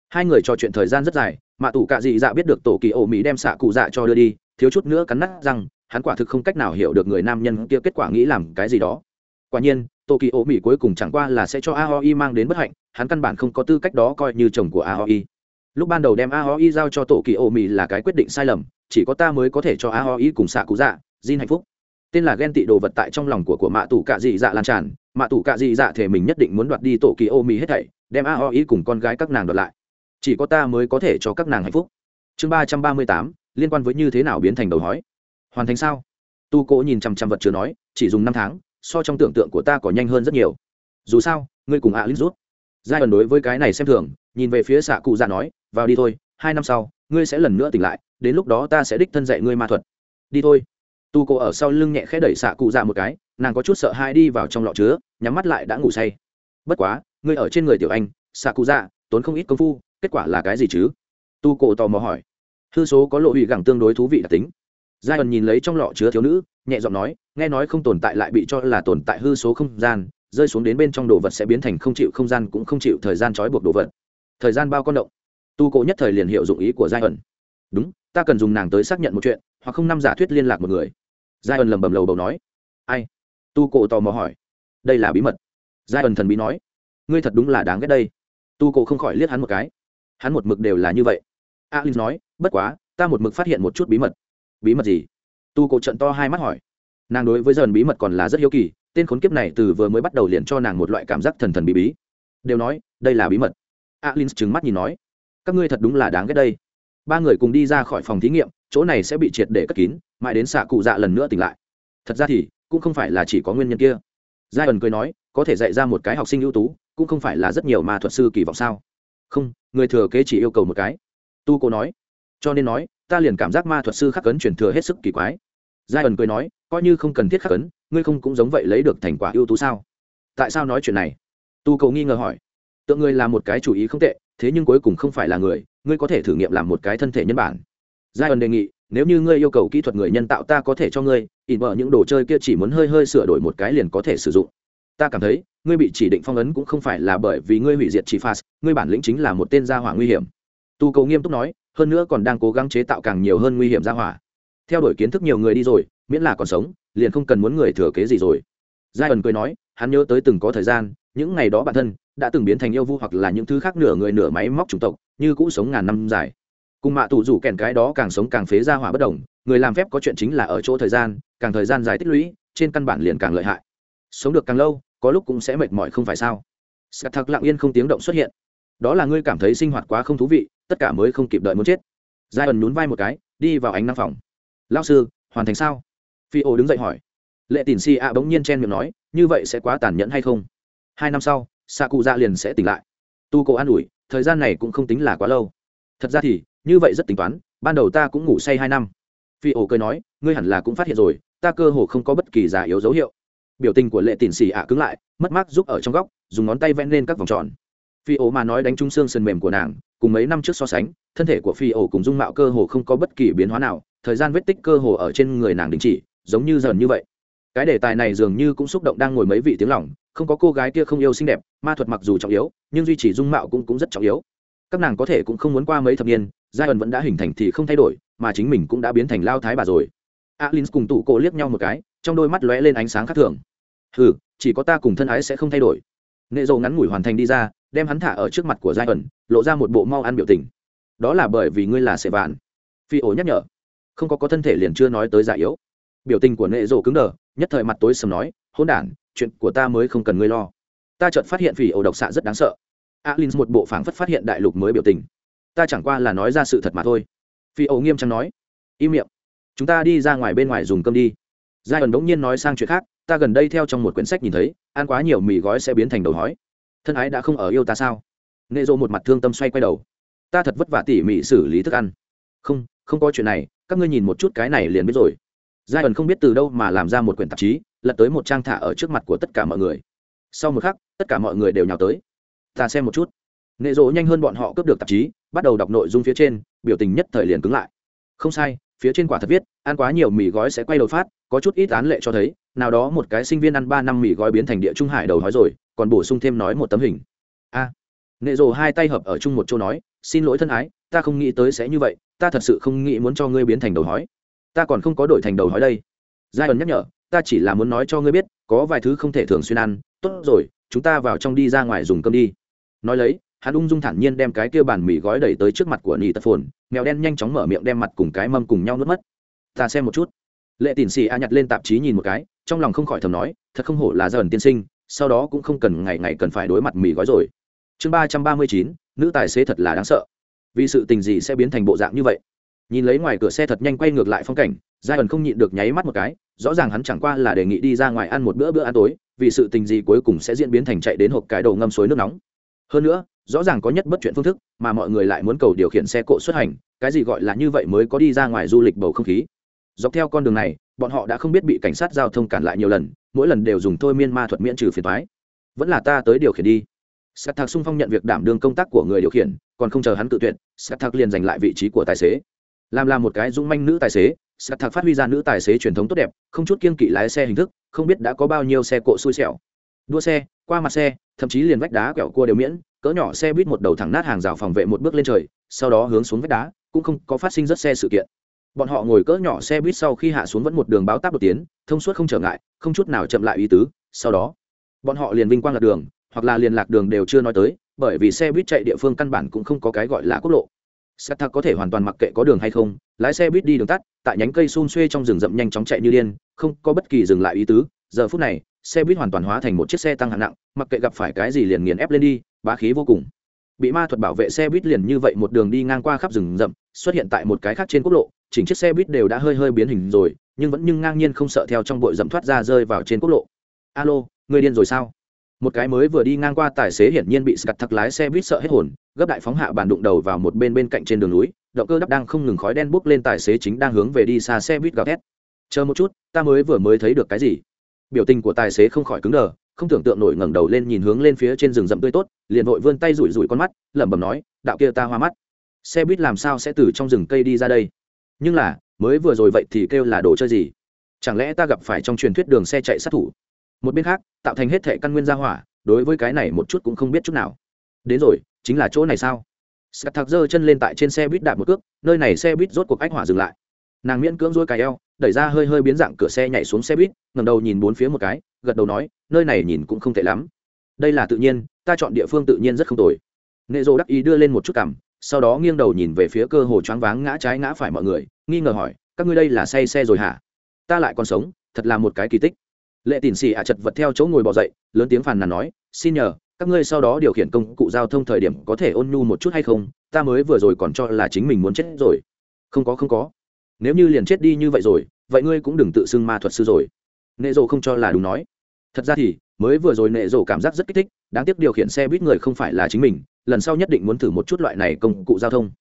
Hai người trò chuyện thời gian rất dài, mạ tù cạ dị dạ biết được tổ kỳ ổ mỹ đem xạ cụ dạ cho đưa đi, thiếu chút nữa cắn nát rằng hắn quả thực không cách nào hiểu được người nam nhân kia kết quả nghĩ làm cái gì đó. Quả nhiên, tổ kỳ ổ mỹ cuối cùng chẳng qua là sẽ cho aoi mang đến bất hạnh, hắn căn bản không có tư cách đó coi như chồng của aoi lúc ban đầu đem aoi giao cho tổ kỳ ô mì là cái quyết định sai lầm, chỉ có ta mới có thể cho aoi cùng xạ cụ dạ xin hạnh phúc. Tên là ghen tị đồ vật tại trong lòng của của mạ tù cạ dị dạ lan tràn, mạ tù cạ dị dạ thể mình nhất định muốn đoạt đi tổ kỳ ô mì hết thảy, đem aoi cùng con gái các nàng đoạt lại. Chỉ có ta mới có thể cho các nàng hạnh phúc. Chương ba trăm ba mươi tám, liên quan với như thế nào biến thành đầu hói? Hoàn thành sao? Tu cỗ nhìn chằm chằm vật chưa nói, chỉ dùng năm tháng, so trong tưởng tượng của ta có nhanh hơn rất nhiều. Dù sao, ngươi cùng ạ à rút. Giai ẩn đối với cái này xem thường, nhìn về phía xạ cụ dạ nói vào đi thôi, hai năm sau, ngươi sẽ lần nữa tỉnh lại, đến lúc đó ta sẽ đích thân dạy ngươi ma thuật. Đi thôi. Tu cô ở sau lưng nhẹ khẽ đẩy xạ cụ dạ một cái, nàng có chút sợ hai đi vào trong lọ chứa, nhắm mắt lại đã ngủ say. Bất quá, ngươi ở trên người tiểu anh, xạ cụ dạ tốn không ít công phu, kết quả là cái gì chứ? Tu cổ tò mò hỏi. Hư số có lộ hủy gẳng tương đối thú vị đặc tính. Giai ẩn nhìn lấy trong lọ chứa thiếu nữ, nhẹ giọng nói, nghe nói không tồn tại lại bị cho là tồn tại hư số không gian, rơi xuống đến bên trong đồ vật sẽ biến thành không chịu không gian cũng không chịu thời gian trói buộc đồ vật. Thời gian bao con động? Tu cổ nhất thời liền hiệu dụng ý của giai ẩn đúng, ta cần dùng nàng tới xác nhận một chuyện, hoặc không năm giả thuyết liên lạc một người. Giai ẩn lầm bầm lầu bầu nói. Ai? Tu cổ tò mò hỏi. Đây là bí mật. Giai ẩn thần bí nói. Ngươi thật đúng là đáng ghét đây. Tu cổ không khỏi liếc hắn một cái. Hắn một mực đều là như vậy. Alin nói, bất quá, ta một mực phát hiện một chút bí mật. Bí mật gì? Tu cổ trận to hai mắt hỏi. Nàng đối với dần bí mật còn là rất hiếu kỳ, tên khốn kiếp này từ vừa mới bắt đầu liền cho nàng một loại cảm giác thần thần bí bí. Đều nói, đây là bí mật. Alin trừng mắt nhìn nói các ngươi thật đúng là đáng ghét đây. Ba người cùng đi ra khỏi phòng thí nghiệm, chỗ này sẽ bị triệt để cất kín, mãi đến xạ cụ dạ lần nữa tỉnh lại. Thật ra thì, cũng không phải là chỉ có nguyên nhân kia. Giai ẩn cười nói, có thể dạy ra một cái học sinh ưu tú, cũng không phải là rất nhiều mà thuật sư kỳ vọng sao. Không, người thừa kế chỉ yêu cầu một cái. Tu cô nói. Cho nên nói, ta liền cảm giác ma thuật sư khắc cấn truyền thừa hết sức kỳ quái. Giai ẩn cười nói, coi như không cần thiết khắc cấn, ngươi không cũng giống vậy lấy được thành quả ưu tú sao? Tại sao nói chuyện này? Tu cầu nghi ngờ hỏi. Tượng ngươi là một cái chủ ý không tệ thế nhưng cuối cùng không phải là người, ngươi có thể thử nghiệm làm một cái thân thể nhân bản. Giai ẩn đề nghị, nếu như ngươi yêu cầu kỹ thuật người nhân tạo ta có thể cho ngươi, ỉn mở những đồ chơi kia chỉ muốn hơi hơi sửa đổi một cái liền có thể sử dụng. Ta cảm thấy, ngươi bị chỉ định phong ấn cũng không phải là bởi vì ngươi hủy diệt chỉ phạt, ngươi bản lĩnh chính là một tên gia hỏa nguy hiểm. Tu cầu nghiêm túc nói, hơn nữa còn đang cố gắng chế tạo càng nhiều hơn nguy hiểm gia hỏa. Theo đuổi kiến thức nhiều người đi rồi, miễn là còn sống, liền không cần muốn người thừa kế gì rồi. Giai ẩn cười nói, hắn nhớ tới từng có thời gian, những ngày đó bản thân đã từng biến thành yêu vu hoặc là những thứ khác nửa người nửa máy móc chủng tộc, như cũ sống ngàn năm dài. Cùng mạ tù rủ kèn cái đó càng sống càng phế ra hỏa bất đồng, người làm phép có chuyện chính là ở chỗ thời gian, càng thời gian dài tích lũy, trên căn bản liền càng lợi hại. Sống được càng lâu, có lúc cũng sẽ mệt mỏi không phải sao? Sạc thật lặng yên không tiếng động xuất hiện. Đó là ngươi cảm thấy sinh hoạt quá không thú vị, tất cả mới không kịp đợi muốn chết. Giai ẩn nhún vai một cái, đi vào ánh năng phòng. Lao sư, hoàn thành sao? Phi ô đứng dậy hỏi. Lệ tỉn si a bỗng nhiên chen miệng nói, như vậy sẽ quá tàn nhẫn hay không? Hai năm sau xạ cụ dạ liền sẽ tỉnh lại. Tu cổ an ủi, thời gian này cũng không tính là quá lâu. Thật ra thì, như vậy rất tính toán, ban đầu ta cũng ngủ say hai năm. Phi ổ cười nói, ngươi hẳn là cũng phát hiện rồi, ta cơ hồ không có bất kỳ già yếu dấu hiệu. Biểu tình của lệ tỉn xì ạ cứng lại, mất mát giúp ở trong góc, dùng ngón tay vẽ lên các vòng tròn. Phi ổ mà nói đánh trúng xương sườn mềm của nàng, cùng mấy năm trước so sánh, thân thể của phi ổ cùng dung mạo cơ hồ không có bất kỳ biến hóa nào, thời gian vết tích cơ hồ ở trên người nàng đình chỉ, giống như dần như vậy. Cái đề tài này dường như cũng xúc động đang ngồi mấy vị tiếng lòng không có cô gái kia không yêu xinh đẹp, ma thuật mặc dù trọng yếu, nhưng duy trì dung mạo cũng cũng rất trọng yếu. Các nàng có thể cũng không muốn qua mấy thập niên giai ẩn vẫn đã hình thành thì không thay đổi, mà chính mình cũng đã biến thành lao thái bà rồi. Alin cùng tụ cổ liếc nhau một cái, trong đôi mắt lóe lên ánh sáng khác thường. Ừ chỉ có ta cùng thân ái sẽ không thay đổi. Nệ dầu ngắn ngủi hoàn thành đi ra, đem hắn thả ở trước mặt của giai ẩn lộ ra một bộ mau ăn biểu tình. Đó là bởi vì ngươi là sệ vạn. Phi ổ nhắc nhở. Không có có thân thể liền chưa nói tới già yếu. Biểu tình của nệ rổ cứng đờ, nhất thời mặt tối sầm nói hôn đản chuyện của ta mới không cần ngươi lo. Ta chợt phát hiện phi ổ độc xạ rất đáng sợ. Alin một bộ phảng phất phát hiện đại lục mới biểu tình. Ta chẳng qua là nói ra sự thật mà thôi. Phi ổ nghiêm trang nói, im miệng. Chúng ta đi ra ngoài bên ngoài dùng cơm đi. Giai ẩn bỗng nhiên nói sang chuyện khác, ta gần đây theo trong một quyển sách nhìn thấy, ăn quá nhiều mì gói sẽ biến thành đầu hói. Thân ái đã không ở yêu ta sao? Nệ rộ một mặt thương tâm xoay quay đầu. Ta thật vất vả tỉ mỉ xử lý thức ăn. Không không có chuyện này, các ngươi nhìn một chút cái này liền biết rồi. Giai ẩn không biết từ đâu mà làm ra một quyển tạp chí lật tới một trang thả ở trước mặt của tất cả mọi người. Sau một khắc tất cả mọi người đều nhào tới. Ta xem một chút. Nệ rỗ nhanh hơn bọn họ cướp được tạp chí bắt đầu đọc nội dung phía trên biểu tình nhất thời liền cứng lại. Không sai phía trên quả thật viết ăn quá nhiều mì gói sẽ quay đầu phát có chút ít án lệ cho thấy nào đó một cái sinh viên ăn ba năm mì gói biến thành địa trung hải đầu hói rồi còn bổ sung thêm nói một tấm hình. A. À, nệ rồ hai tay hợp ở chung một chỗ nói xin lỗi thân ái ta không nghĩ tới sẽ như vậy ta thật sự không nghĩ muốn cho ngươi biến thành đầu hói. Ta còn không có đổi thành đầu hói đây. Giai ẩn nhắc nhở ta chỉ là muốn nói cho ngươi biết, có vài thứ không thể thường xuyên ăn, tốt rồi, chúng ta vào trong đi ra ngoài dùng cơm đi. Nói lấy, hắn ung dung thản nhiên đem cái kia bàn mì gói đẩy tới trước mặt của nỉ tật phồn, mèo đen nhanh chóng mở miệng đem mặt cùng cái mâm cùng nhau nuốt mất. Ta xem một chút. Lệ tỉn xì a nhặt lên tạp chí nhìn một cái, trong lòng không khỏi thầm nói, thật không hổ là dần tiên sinh, sau đó cũng không cần ngày ngày cần phải đối mặt mì gói rồi. Chương ba trăm ba mươi chín, nữ tài xế thật là đáng sợ. Vì sự tình gì sẽ biến thành bộ dạng như vậy? Nhìn lấy ngoài cửa xe thật nhanh quay ngược lại phong cảnh, giai ẩn không nhịn được nháy mắt một cái, rõ ràng hắn chẳng qua là đề nghị đi ra ngoài ăn một bữa bữa ăn tối, vì sự tình gì cuối cùng sẽ diễn biến thành chạy đến hộp cái đầu ngâm suối nước nóng. Hơn nữa, rõ ràng có nhất bất chuyện phương thức, mà mọi người lại muốn cầu điều khiển xe cộ xuất hành, cái gì gọi là như vậy mới có đi ra ngoài du lịch bầu không khí. Dọc theo con đường này, bọn họ đã không biết bị cảnh sát giao thông cản lại nhiều lần, mỗi lần đều dùng thôi miên ma thuật miễn trừ phiền thoái vẫn là ta tới điều khiển đi. S thạc sung phong nhận việc đảm đương công tác của người điều khiển, còn không chờ hắn tự tuyển s thạc liền giành lại vị trí của tài xế làm là một cái dũng manh nữ tài xế s thạc phát huy ra nữ tài xế truyền thống tốt đẹp, không chút kiên kỵ lái xe hình thức, không biết đã có bao nhiêu xe cộ xui xẻo. Đua xe, qua mặt xe, thậm chí liền vách đá quẹo cua đều miễn, cỡ nhỏ xe buýt một đầu thẳng nát hàng rào phòng vệ một bước lên trời, sau đó hướng xuống vách đá, cũng không có phát sinh rất xe sự kiện. Bọn họ ngồi cỡ nhỏ xe buýt sau khi hạ xuống vẫn một đường báo táp đột tiến, thông suốt không trở ngại, không chút nào chậm lại ý tứ, sau đó, bọn họ liền vinh quang lạc đường, hoặc là liền lạc đường đều chưa nói tới, bởi vì xe buýt chạy địa phương căn bản cũng không có cái gọi là quốc lộ sắt có thể hoàn toàn mặc kệ có đường hay không, lái xe buýt đi đường tắt, tại nhánh cây xun xuê trong rừng rậm nhanh chóng chạy như điên, không có bất kỳ dừng lại ý tứ. Giờ phút này, xe buýt hoàn toàn hóa thành một chiếc xe tăng hạng nặng, mặc kệ gặp phải cái gì liền nghiền ép lên đi, bá khí vô cùng. Bị ma thuật bảo vệ xe buýt liền như vậy một đường đi ngang qua khắp rừng rậm, xuất hiện tại một cái khác trên quốc lộ, chỉnh chiếc xe buýt đều đã hơi hơi biến hình rồi, nhưng vẫn nhưng ngang nhiên không sợ theo trong bụi rậm thoát ra rơi vào trên quốc lộ. Alo, người điên rồi sao? Một cái mới vừa đi ngang qua tài xế hiển nhiên bị sạt thắc lái xe buýt sợ hết hồn, gấp đại phóng hạ bàn đụng đầu vào một bên bên cạnh trên đường núi, động cơ đắp đang không ngừng khói đen bốc lên tài xế chính đang hướng về đi xa xe buýt gào thét. Chờ một chút, ta mới vừa mới thấy được cái gì? Biểu tình của tài xế không khỏi cứng đờ, không tưởng tượng nổi ngẩng đầu lên nhìn hướng lên phía trên rừng rậm tươi tốt, liền vội vươn tay rủi rủi con mắt, lẩm bẩm nói, đạo kia ta hoa mắt. Xe buýt làm sao sẽ từ trong rừng cây đi ra đây? Nhưng là, mới vừa rồi vậy thì kêu là đồ chơi gì? Chẳng lẽ ta gặp phải trong truyền thuyết đường xe chạy sát thủ? Một bên khác, tạo thành hết thệ căn nguyên gia hỏa, đối với cái này một chút cũng không biết chút nào. Đến rồi, chính là chỗ này sao? Sắt thạc giơ chân lên tại trên xe buýt đạp một cước, nơi này xe buýt rốt cuộc ách hỏa dừng lại. Nàng miễn cưỡng dôi cài eo, đẩy ra hơi hơi biến dạng cửa xe nhảy xuống xe buýt ngầm đầu nhìn bốn phía một cái, gật đầu nói, nơi này nhìn cũng không tệ lắm. Đây là tự nhiên, ta chọn địa phương tự nhiên rất không tồi. Nệ rồ đắc ý đưa lên một chút cằm, sau đó nghiêng đầu nhìn về phía cơ hồ choáng váng ngã trái ngã phải mọi người, nghi ngờ hỏi, các ngươi đây là say xe rồi hả? Ta lại còn sống, thật là một cái kỳ tích lệ tỉn xì ạ chật vật theo chỗ ngồi bỏ dậy, lớn tiếng phàn nàn nói, xin nhờ, các ngươi sau đó điều khiển công cụ giao thông thời điểm có thể ôn nhu một chút hay không? Ta mới vừa rồi còn cho là chính mình muốn chết rồi. Không có không có. Nếu như liền chết đi như vậy rồi, vậy ngươi cũng đừng tự xưng ma thuật sư rồi. Nệ rộ không cho là đúng nói. Thật ra thì, mới vừa rồi nệ rộ cảm giác rất kích thích, đáng tiếc điều khiển xe buýt người không phải là chính mình, lần sau nhất định muốn thử một chút loại này công cụ giao thông.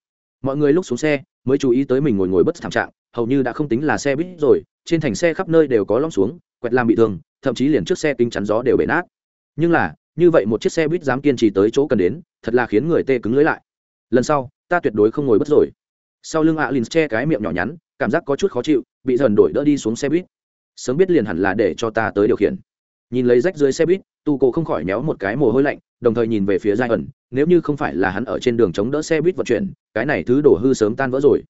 Mọi người lúc xuống xe, mới chú ý tới mình ngồi ngồi bất thảm trạng, hầu như đã không tính là xe buýt rồi, trên thành xe khắp nơi đều có lõm xuống quẹt làm bị thương, thậm chí liền trước xe kính chắn gió đều bể nát. Nhưng là, như vậy một chiếc xe buýt dám kiên trì tới chỗ cần đến, thật là khiến người tê cứng lưới lại. Lần sau, ta tuyệt đối không ngồi bất rồi. Sau lưng alin che cái miệng nhỏ nhắn, cảm giác có chút khó chịu, bị dần đổi đỡ đi xuống xe buýt. Sớm biết liền hẳn là để cho ta tới điều khiển. Nhìn lấy rách dưới xe buýt, tu cổ không khỏi méo một cái mồ hôi lạnh, đồng thời nhìn về phía giai ẩn, nếu như không phải là hắn ở trên đường chống đỡ xe buýt vận chuyển, cái này thứ đổ hư sớm tan vỡ rồi.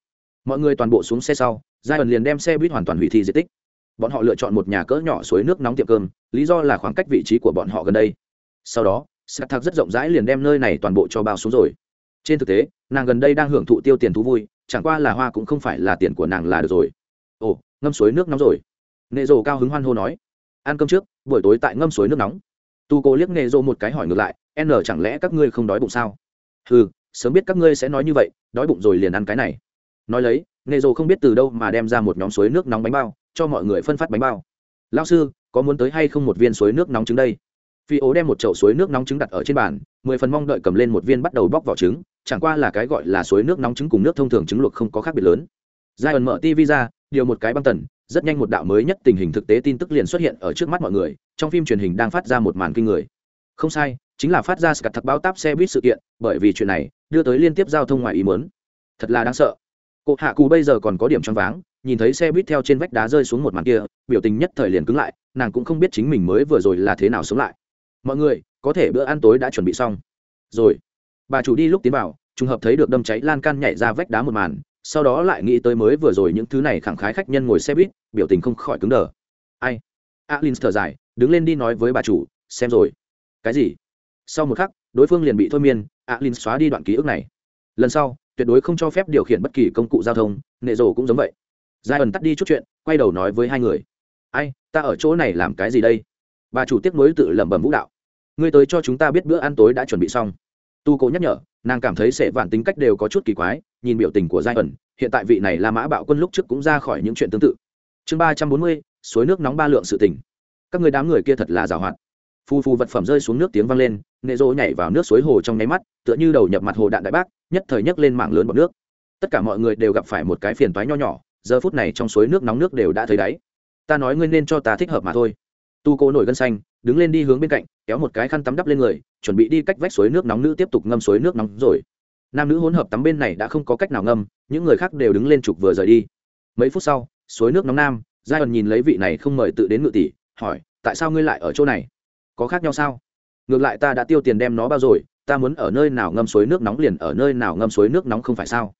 Mọi người toàn bộ xuống xe sau, giai ẩn liền đem xe buýt hoàn toàn hủy thi di tích bọn họ lựa chọn một nhà cỡ nhỏ suối nước nóng tiệm cơm, lý do là khoảng cách vị trí của bọn họ gần đây. Sau đó sạc thạc rất rộng rãi liền đem nơi này toàn bộ cho bao xuống rồi. Trên thực tế, nàng gần đây đang hưởng thụ tiêu tiền thú vui, chẳng qua là hoa cũng không phải là tiền của nàng là được rồi. Ồ, ngâm suối nước nóng rồi. Nệ rồ cao hứng hoan hô nói. Ăn cơm trước, buổi tối tại ngâm suối nước nóng. Tu cô liếc nệ rồ một cái hỏi ngược lại, n, chẳng lẽ các ngươi không đói bụng sao? Ừ sớm biết các ngươi sẽ nói như vậy, đói bụng rồi liền ăn cái này. Nói lấy, nệ rồ không biết từ đâu mà đem ra một nhóm suối nước nóng bánh bao cho mọi người phân phát bánh bao. Lao sư, có muốn tới hay không một viên suối nước nóng trứng đây? Phi ố đem một chậu suối nước nóng trứng đặt ở trên bàn, mười phần mong đợi cầm lên một viên bắt đầu bóc vỏ trứng, chẳng qua là cái gọi là suối nước nóng trứng cùng nước thông thường trứng luộc không có khác biệt lớn. Giai ẩn mở tv ra, điều một cái băng tần, rất nhanh một đạo mới nhất tình hình thực tế tin tức liền xuất hiện ở trước mắt mọi người, trong phim truyền hình đang phát ra một màn kinh người. Không sai, chính là phát ra scat thật báo táp xe buýt sự kiện, bởi vì chuyện này đưa tới liên tiếp giao thông ngoài ý muốn. Thật là đáng sợ. Cụ hạ cù bây giờ còn có điểm choáng váng nhìn thấy xe buýt theo trên vách đá rơi xuống một màn kia, biểu tình nhất thời liền cứng lại, nàng cũng không biết chính mình mới vừa rồi là thế nào sống lại. Mọi người, có thể bữa ăn tối đã chuẩn bị xong. Rồi, bà chủ đi lúc tiến vào, trùng hợp thấy được đâm cháy lan can nhảy ra vách đá một màn, sau đó lại nghĩ tới mới vừa rồi những thứ này khẳng khái khách nhân ngồi xe buýt, biểu tình không khỏi cứng đờ. Ai? Alin thở dài, đứng lên đi nói với bà chủ, xem rồi. Cái gì? Sau một khắc, đối phương liền bị thôi miên alin xóa đi đoạn ký ức này. Lần sau, tuyệt đối không cho phép điều khiển bất kỳ công cụ giao thông, nệ rồ cũng giống vậy giai ẩn tắt đi chút chuyện, quay đầu nói với hai người. Ai, ta ở chỗ này làm cái gì đây? Bà chủ tiếp nối tự lẩm bẩm vũ đạo. Ngươi tới cho chúng ta biết bữa ăn tối đã chuẩn bị xong. Tu cố nhắc nhở, nàng cảm thấy sệ vạn tính cách đều có chút kỳ quái, nhìn biểu tình của giai ẩn, hiện tại vị này là mã bạo quân lúc trước cũng ra khỏi những chuyện tương tự. Chương ba trăm bốn mươi, suối nước nóng ba lượng sự tỉnh các người đám người kia thật là giàu hoạt. Phu phu vật phẩm rơi xuống nước tiếng vang lên, nệ rô nhảy vào nước suối hồ trong nháy mắt, tựa như đầu nhập mặt hồ đạn đại bác, nhất thời nhấc lên mạng lớn bọt nước. Tất cả mọi người đều gặp phải một cái phiền toái nho nhỏ giờ phút này trong suối nước nóng nước đều đã thấy đáy. Ta nói ngươi nên cho ta thích hợp mà thôi. Tu cô nổi gân xanh, đứng lên đi hướng bên cạnh, kéo một cái khăn tắm đắp lên người, chuẩn bị đi cách vách suối nước nóng nữ tiếp tục ngâm suối nước nóng rồi. Nam nữ hỗn hợp tắm bên này đã không có cách nào ngâm, những người khác đều đứng lên trục vừa rời đi. Mấy phút sau, suối nước nóng nam giai ẩn nhìn lấy vị này không mời tự đến ngự tỷ, hỏi, tại sao ngươi lại ở chỗ này? Có khác nhau sao? Ngược lại ta đã tiêu tiền đem nó bao rồi, ta muốn ở nơi nào ngâm suối nước nóng liền ở nơi nào ngâm suối nước nóng không phải sao?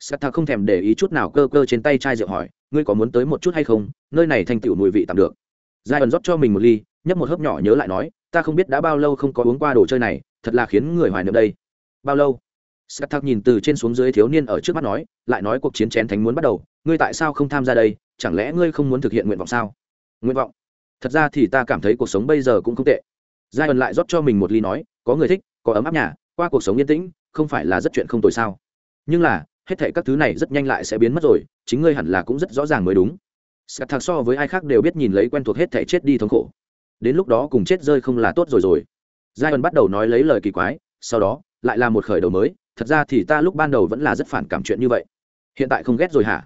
S không thèm để ý chút nào cơ cơ trên tay chai rượu hỏi, ngươi có muốn tới một chút hay không? Nơi này thành tựu mùi vị tạm được. Giai ẩn rót cho mình một ly, nhấp một hớp nhỏ nhớ lại nói, ta không biết đã bao lâu không có uống qua đồ chơi này, thật là khiến người hoài niệm đây. Bao lâu? S nhìn từ trên xuống dưới thiếu niên ở trước mắt nói, lại nói cuộc chiến chén thánh muốn bắt đầu, ngươi tại sao không tham gia đây? Chẳng lẽ ngươi không muốn thực hiện nguyện vọng sao? Nguyện vọng? Thật ra thì ta cảm thấy cuộc sống bây giờ cũng không tệ. Giai ẩn lại rót cho mình một ly nói, có người thích, có ấm áp nhà, qua cuộc sống yên tĩnh, không phải là rất chuyện không tồi sao? Nhưng là hết thệ các thứ này rất nhanh lại sẽ biến mất rồi, chính ngươi hẳn là cũng rất rõ ràng mới đúng. Sạc thạc so với ai khác đều biết nhìn lấy quen thuộc hết thệ chết đi thống khổ. Đến lúc đó cùng chết rơi không là tốt rồi rồi. Giai ẩn bắt đầu nói lấy lời kỳ quái, sau đó, lại là một khởi đầu mới, thật ra thì ta lúc ban đầu vẫn là rất phản cảm chuyện như vậy. Hiện tại không ghét rồi hả?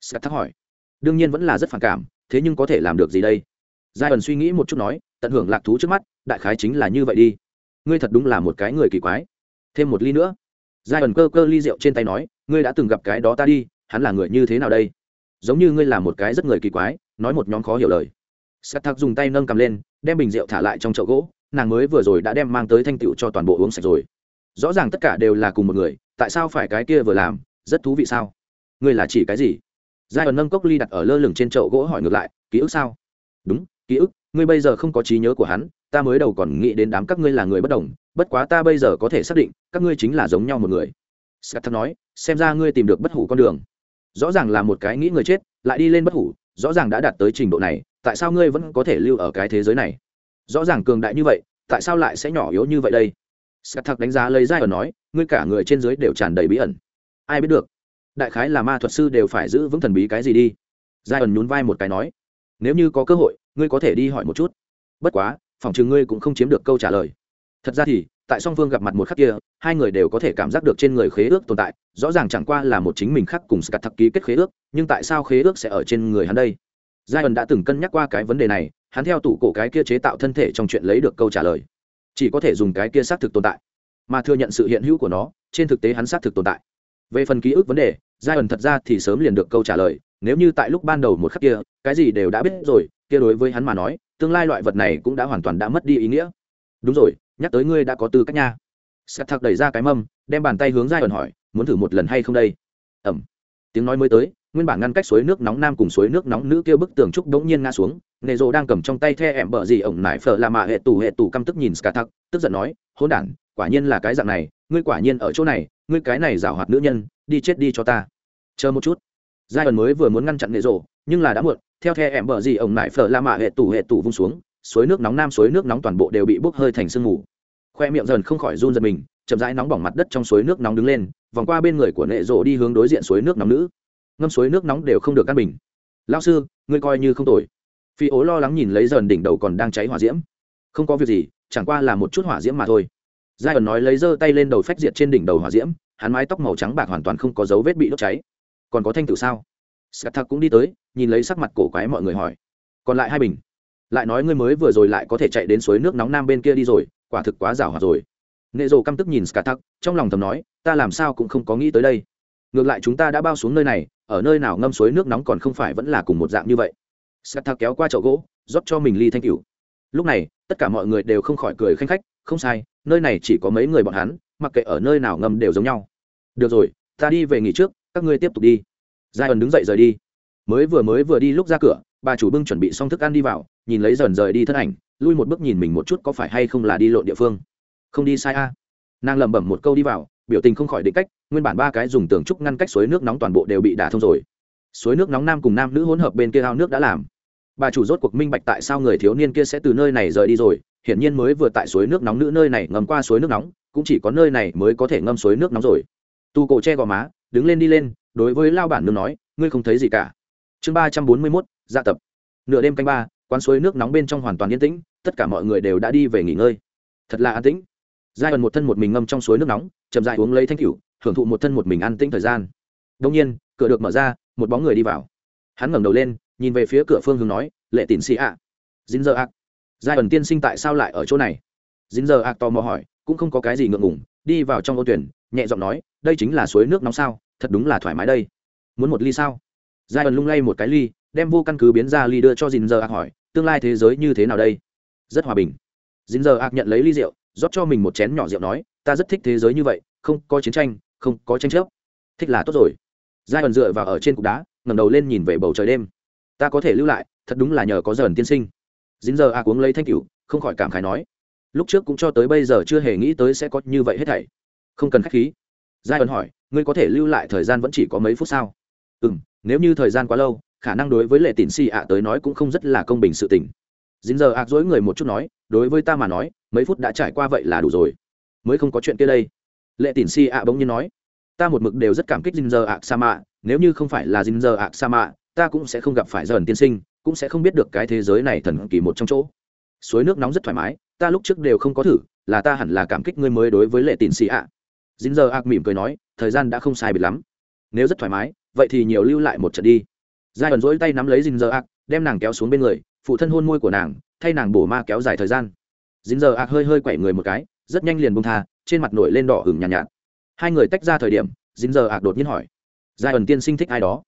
Sạc thạc hỏi. Đương nhiên vẫn là rất phản cảm, thế nhưng có thể làm được gì đây? Giai ẩn suy nghĩ một chút nói, tận hưởng lạc thú trước mắt, đại khái chính là như vậy đi. Ngươi thật đúng là một cái người kỳ quái. Thêm một ly nữa. Giai ẩn cơ cơ ly rượu trên tay nói ngươi đã từng gặp cái đó ta đi, hắn là người như thế nào đây? Giống như ngươi là một cái rất người kỳ quái, nói một nhóm khó hiểu lời. Sắt thạc dùng tay nâng cầm lên, đem bình rượu thả lại trong chậu gỗ, nàng mới vừa rồi đã đem mang tới thanh tựu cho toàn bộ uống sạch rồi. Rõ ràng tất cả đều là cùng một người, tại sao phải cái kia vừa làm, rất thú vị sao? Ngươi là chỉ cái gì? Giai ẩn nâng cốc ly đặt ở lơ lửng trên chậu gỗ hỏi ngược lại, ký ức sao? Đúng, ký ức, ngươi bây giờ không có trí nhớ của hắn, ta mới đầu còn nghĩ đến đám các ngươi là người bất đồng, bất quá ta bây giờ có thể xác định, các ngươi chính là giống nhau một người. Scat nói xem ra ngươi tìm được bất hủ con đường. Rõ ràng là một cái nghĩ người chết, lại đi lên bất hủ, rõ ràng đã đạt tới trình độ này, tại sao ngươi vẫn có thể lưu ở cái thế giới này? Rõ ràng cường đại như vậy, tại sao lại sẽ nhỏ yếu như vậy đây? Scat thật đánh giá lấy giai ở nói, ngươi cả người trên dưới đều tràn đầy bí ẩn. Ai biết được? Đại khái là ma thuật sư đều phải giữ vững thần bí cái gì đi. Giai ẩn nhún vai một cái nói, nếu như có cơ hội, ngươi có thể đi hỏi một chút. Bất quá, phòng chừng ngươi cũng không chiếm được câu trả lời. Thật ra thì tại song phương gặp mặt một khắc kia, hai người đều có thể cảm giác được trên người khế ước tồn tại, rõ ràng chẳng qua là một chính mình khác cùng scat thắc ký kết khế ước, nhưng tại sao khế ước sẽ ở trên người hắn đây? Giai ẩn đã từng cân nhắc qua cái vấn đề này, hắn theo tủ cổ cái kia chế tạo thân thể trong chuyện lấy được câu trả lời. Chỉ có thể dùng cái kia xác thực tồn tại, mà thừa nhận sự hiện hữu của nó, trên thực tế hắn xác thực tồn tại. Về phần ký ức vấn đề giai ẩn thật ra thì sớm liền được câu trả lời, nếu như tại lúc ban đầu một khắc kia, cái gì đều đã biết rồi, kia đối với hắn mà nói, tương lai loại vật này cũng đã hoàn toàn đã mất đi ý nghĩa. Đúng rồi nhắc tới ngươi đã có tư cách nha. Sắt thạc đẩy ra cái mâm, đem bàn tay hướng giai ẩn hỏi, muốn thử một lần hay không đây? Ẩm. Tiếng nói mới tới, nguyên bản ngăn cách suối nước nóng nam cùng suối nước nóng nữ kia bức tường trúc đống nhiên ngã xuống. Nề rộ đang cầm trong tay the em bờ gì ổng nải phở là mạ hệ tù hệ tù căm tức nhìn scathak tức giận nói hôn đản, quả nhiên là cái dạng này, ngươi quả nhiên ở chỗ này, ngươi cái này giảo hoạt nữ nhân, đi chết đi cho ta. Chờ một chút. Giai ẩn mới vừa muốn ngăn chặn nề rộ nhưng là đã muộn, theo the em bờ gì ổng nải phở là mạ hệ tù hệ tù vung xuống, suối nước nóng nam suối nước nóng toàn bộ đều bị bốc hơi thành sương mù khoe miệng dần không khỏi run giật mình, chậm rãi nóng bỏng mặt đất trong suối nước nóng đứng lên, vòng qua bên người của nệ rộ đi hướng đối diện suối nước nóng nữ. Ngâm suối nước nóng đều không được căn bình. Lao sư, ngươi coi như không tồi. Phi ố lo lắng nhìn lấy dần đỉnh đầu còn đang cháy hỏa diễm. Không có việc gì, chẳng qua là một chút hỏa diễm mà thôi. Giai ẩn nói lấy giơ tay lên đầu phách diệt trên đỉnh đầu hỏa diễm, hắn mái tóc màu trắng bạc hoàn toàn không có dấu vết bị đốt cháy. Còn có thanh tử sao? Scat thạc cũng đi tới, nhìn lấy sắc mặt cổ quái mọi người hỏi. Còn lại hai bình. Lại nói ngươi mới vừa rồi lại có thể chạy đến suối nước nóng nam bên kia đi rồi quả thực quá rào hoạt rồi. Nệ rồ căm tức nhìn skatak, trong lòng thầm nói, ta làm sao cũng không có nghĩ tới đây. Ngược lại chúng ta đã bao xuống nơi này, ở nơi nào ngâm suối nước nóng còn không phải vẫn là cùng một dạng như vậy. Skatak kéo qua chậu gỗ, rót cho mình ly thanh cửu. Lúc này, tất cả mọi người đều không khỏi cười khanh khách, không sai, nơi này chỉ có mấy người bọn hắn, mặc kệ ở nơi nào ngâm đều giống nhau. Được rồi, ta đi về nghỉ trước, các ngươi tiếp tục đi. Giai ẩn đứng dậy rời đi. Mới vừa mới vừa đi lúc ra cửa, bà chủ bưng chuẩn bị xong thức ăn đi vào, nhìn lấy dần rời đi thân ảnh lui một bước nhìn mình một chút có phải hay không là đi lộn địa phương. Không đi sai a. Nàng lẩm bẩm một câu đi vào, biểu tình không khỏi định cách, nguyên bản ba cái dùng tường trúc ngăn cách suối nước nóng toàn bộ đều bị đả thông rồi. Suối nước nóng nam cùng nam nữ hỗn hợp bên kia ao nước đã làm. Bà chủ rốt cuộc minh bạch tại sao người thiếu niên kia sẽ từ nơi này rời đi rồi, hiển nhiên mới vừa tại suối nước nóng nữ nơi này ngầm qua suối nước nóng, cũng chỉ có nơi này mới có thể ngâm suối nước nóng rồi. Tu cổ che gò má, đứng lên đi lên, đối với lao bản nương nói, ngươi không thấy gì cả. Chương ba trăm bốn mươi mốt dạ tập. Nửa đêm canh ba, quán suối nước nóng bên trong hoàn toàn yên tĩnh tất cả mọi người đều đã đi về nghỉ ngơi. Thật là an tĩnh. Giai ẩn một thân một mình ngâm trong suối nước nóng, chậm dại uống lấy thanh cửu hưởng thụ một thân một mình an tĩnh thời gian. Đông nhiên, cửa được mở ra, một bóng người đi vào. Hắn ngẩng đầu lên, nhìn về phía cửa phương hướng nói, lệ tín xì ạ. Dính giờ ạc giai ẩn tiên sinh tại sao lại ở chỗ này? Dính giờ ạc tò mò hỏi, cũng không có cái gì ngượng ngủng đi vào trong ô tuyển, nhẹ giọng nói, đây chính là suối nước nóng sao? Thật đúng là thoải mái đây. Muốn một ly sao? Giai ẩn lung lay một cái ly, đem vô căn cứ biến ra ly đưa cho dính giờ ạc hỏi, tương lai thế giới như thế nào đây? Rất hòa bình. Dính giờ ạc nhận lấy ly rượu, rót cho mình một chén nhỏ rượu nói, ta rất thích thế giới như vậy, không có chiến tranh, không có tranh chấp. Thích là tốt rồi. Giai ẩn dựa vào ở trên cục đá, ngẩng đầu lên nhìn về bầu trời đêm. Ta có thể lưu lại, thật đúng là nhờ có dần tiên sinh. Dính giờ a uống lấy thanh cửu, không khỏi cảm khái nói, lúc trước cũng cho tới bây giờ chưa hề nghĩ tới sẽ có như vậy hết thảy. Không cần khách khí. Giai ẩn hỏi, ngươi có thể lưu lại thời gian vẫn chỉ có mấy phút sao? Ừ m nếu như thời gian quá lâu, khả năng đối với lệ tín xì ạ tới nói cũng không rất là công bình sự tình dính giờ ạc dối người một chút nói, đối với ta mà nói, mấy phút đã trải qua vậy là đủ rồi. Mới không có chuyện kia đây. Lệ tỉn si ạ bỗng nhiên nói, ta một mực đều rất cảm kích dính giờ ạc sa mạ, nếu như không phải là dính giờ ạc sa mạ, ta cũng sẽ không gặp phải dần tiên sinh, cũng sẽ không biết được cái thế giới này thần kỳ một trong chỗ. Suối nước nóng rất thoải mái, ta lúc trước đều không có thử, là ta hẳn là cảm kích ngươi mới đối với lệ tỉn si ạ. Dính giờ ạc mỉm cười nói, thời gian đã không sai biệt lắm. Nếu rất thoải mái, vậy thì nhiều lưu lại một trận đi. Giai ẩn dỗi tay nắm lấy dính giờ ạc, đem nàng kéo xuống bên người phụ thân hôn môi của nàng thay nàng bổ ma kéo dài thời gian. Dính giờ ạc hơi hơi quẩy người một cái rất nhanh liền bông tha trên mặt nổi lên đỏ hửng nhàn nhạt, nhạt. Hai người tách ra thời điểm dính giờ ạc đột nhiên hỏi giai ẩn tiên sinh thích ai đó?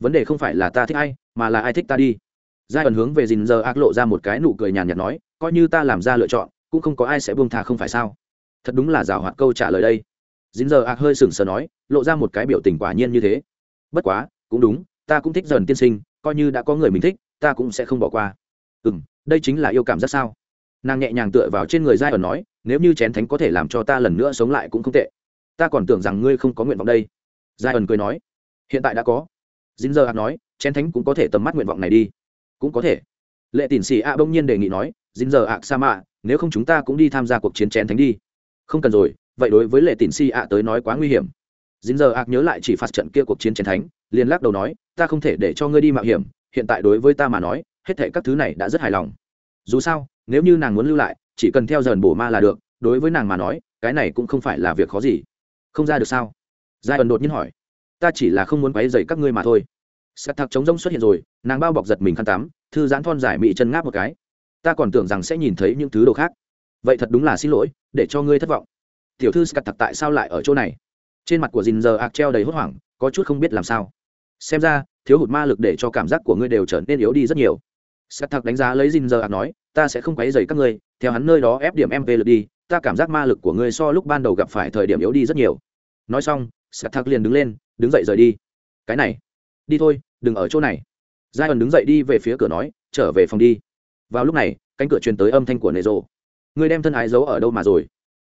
Vấn đề không phải là ta thích ai mà là ai thích ta đi. Giai ẩn hướng về dính giờ ạc lộ ra một cái nụ cười nhàn nhạt nói coi như ta làm ra lựa chọn cũng không có ai sẽ buông tha không phải sao? Thật đúng là rào hoạt câu trả lời đây. Dính giờ ạc hơi sừng sờ nói lộ ra một cái biểu tình quả nhiên như thế. Bất quá cũng đúng ta cũng thích dần tiên sinh coi như đã có người mình thích ta cũng sẽ không bỏ qua. Ừ m đây chính là yêu cảm rất sao. Nàng nhẹ nhàng tựa vào trên người giai ẩn nói, nếu như chén thánh có thể làm cho ta lần nữa sống lại cũng không tệ. Ta còn tưởng rằng ngươi không có nguyện vọng đây. Giai ẩn cười nói, hiện tại đã có. Dính giờ hạt nói, chén thánh cũng có thể tầm mắt nguyện vọng này đi. Cũng có thể. Lệ tỉn xì ạ bỗng nhiên đề nghị nói dính giờ ạ sa mạ, nếu không chúng ta cũng đi tham gia cuộc chiến chén thánh đi. Không cần rồi, vậy đối với lệ tỉn xì ạ tới nói quá nguy hiểm. Dính giờ ạ nhớ lại chỉ phạt trận kia cuộc chiến chén thánh, liền lắc đầu nói, ta không thể để cho ngươi đi mạo hiểm hiện tại đối với ta mà nói, hết thệ các thứ này đã rất hài lòng. Dù sao, nếu như nàng muốn lưu lại, chỉ cần theo dần bổ ma là được, đối với nàng mà nói, cái này cũng không phải là việc khó gì. Không ra được sao? Giai ẩn đột nhiên hỏi. Ta chỉ là không muốn quấy dậy các ngươi mà thôi. Sắt thạc chống rông xuất hiện rồi, nàng bao bọc giật mình khăn tắm, thư giãn thon dài mị chân ngáp một cái. Ta còn tưởng rằng sẽ nhìn thấy những thứ đồ khác. Vậy thật đúng là xin lỗi, để cho ngươi thất vọng. Tiểu thư sắt thạc tại sao lại ở chỗ này? Trên mặt của dình giờ ạc treo đầy hốt hoảng, có chút không biết làm sao xem ra, thiếu hụt ma lực để cho cảm giác của ngươi đều trở nên yếu đi rất nhiều. Sắt thạc đánh giá lấy dinh giờ ạc nói, ta sẽ không quấy dày các ngươi, theo hắn nơi đó ép điểm mv lực đi, ta cảm giác ma lực của ngươi so lúc ban đầu gặp phải thời điểm yếu đi rất nhiều. Nói xong sắt thạc liền đứng lên, đứng dậy rời đi. Cái này, đi thôi, đừng ở chỗ này. Giai ẩn đứng dậy đi về phía cửa nói, trở về phòng đi. Vào lúc này, cánh cửa truyền tới âm thanh của nệ rộ ngươi đem thân ái giấu ở đâu mà rồi?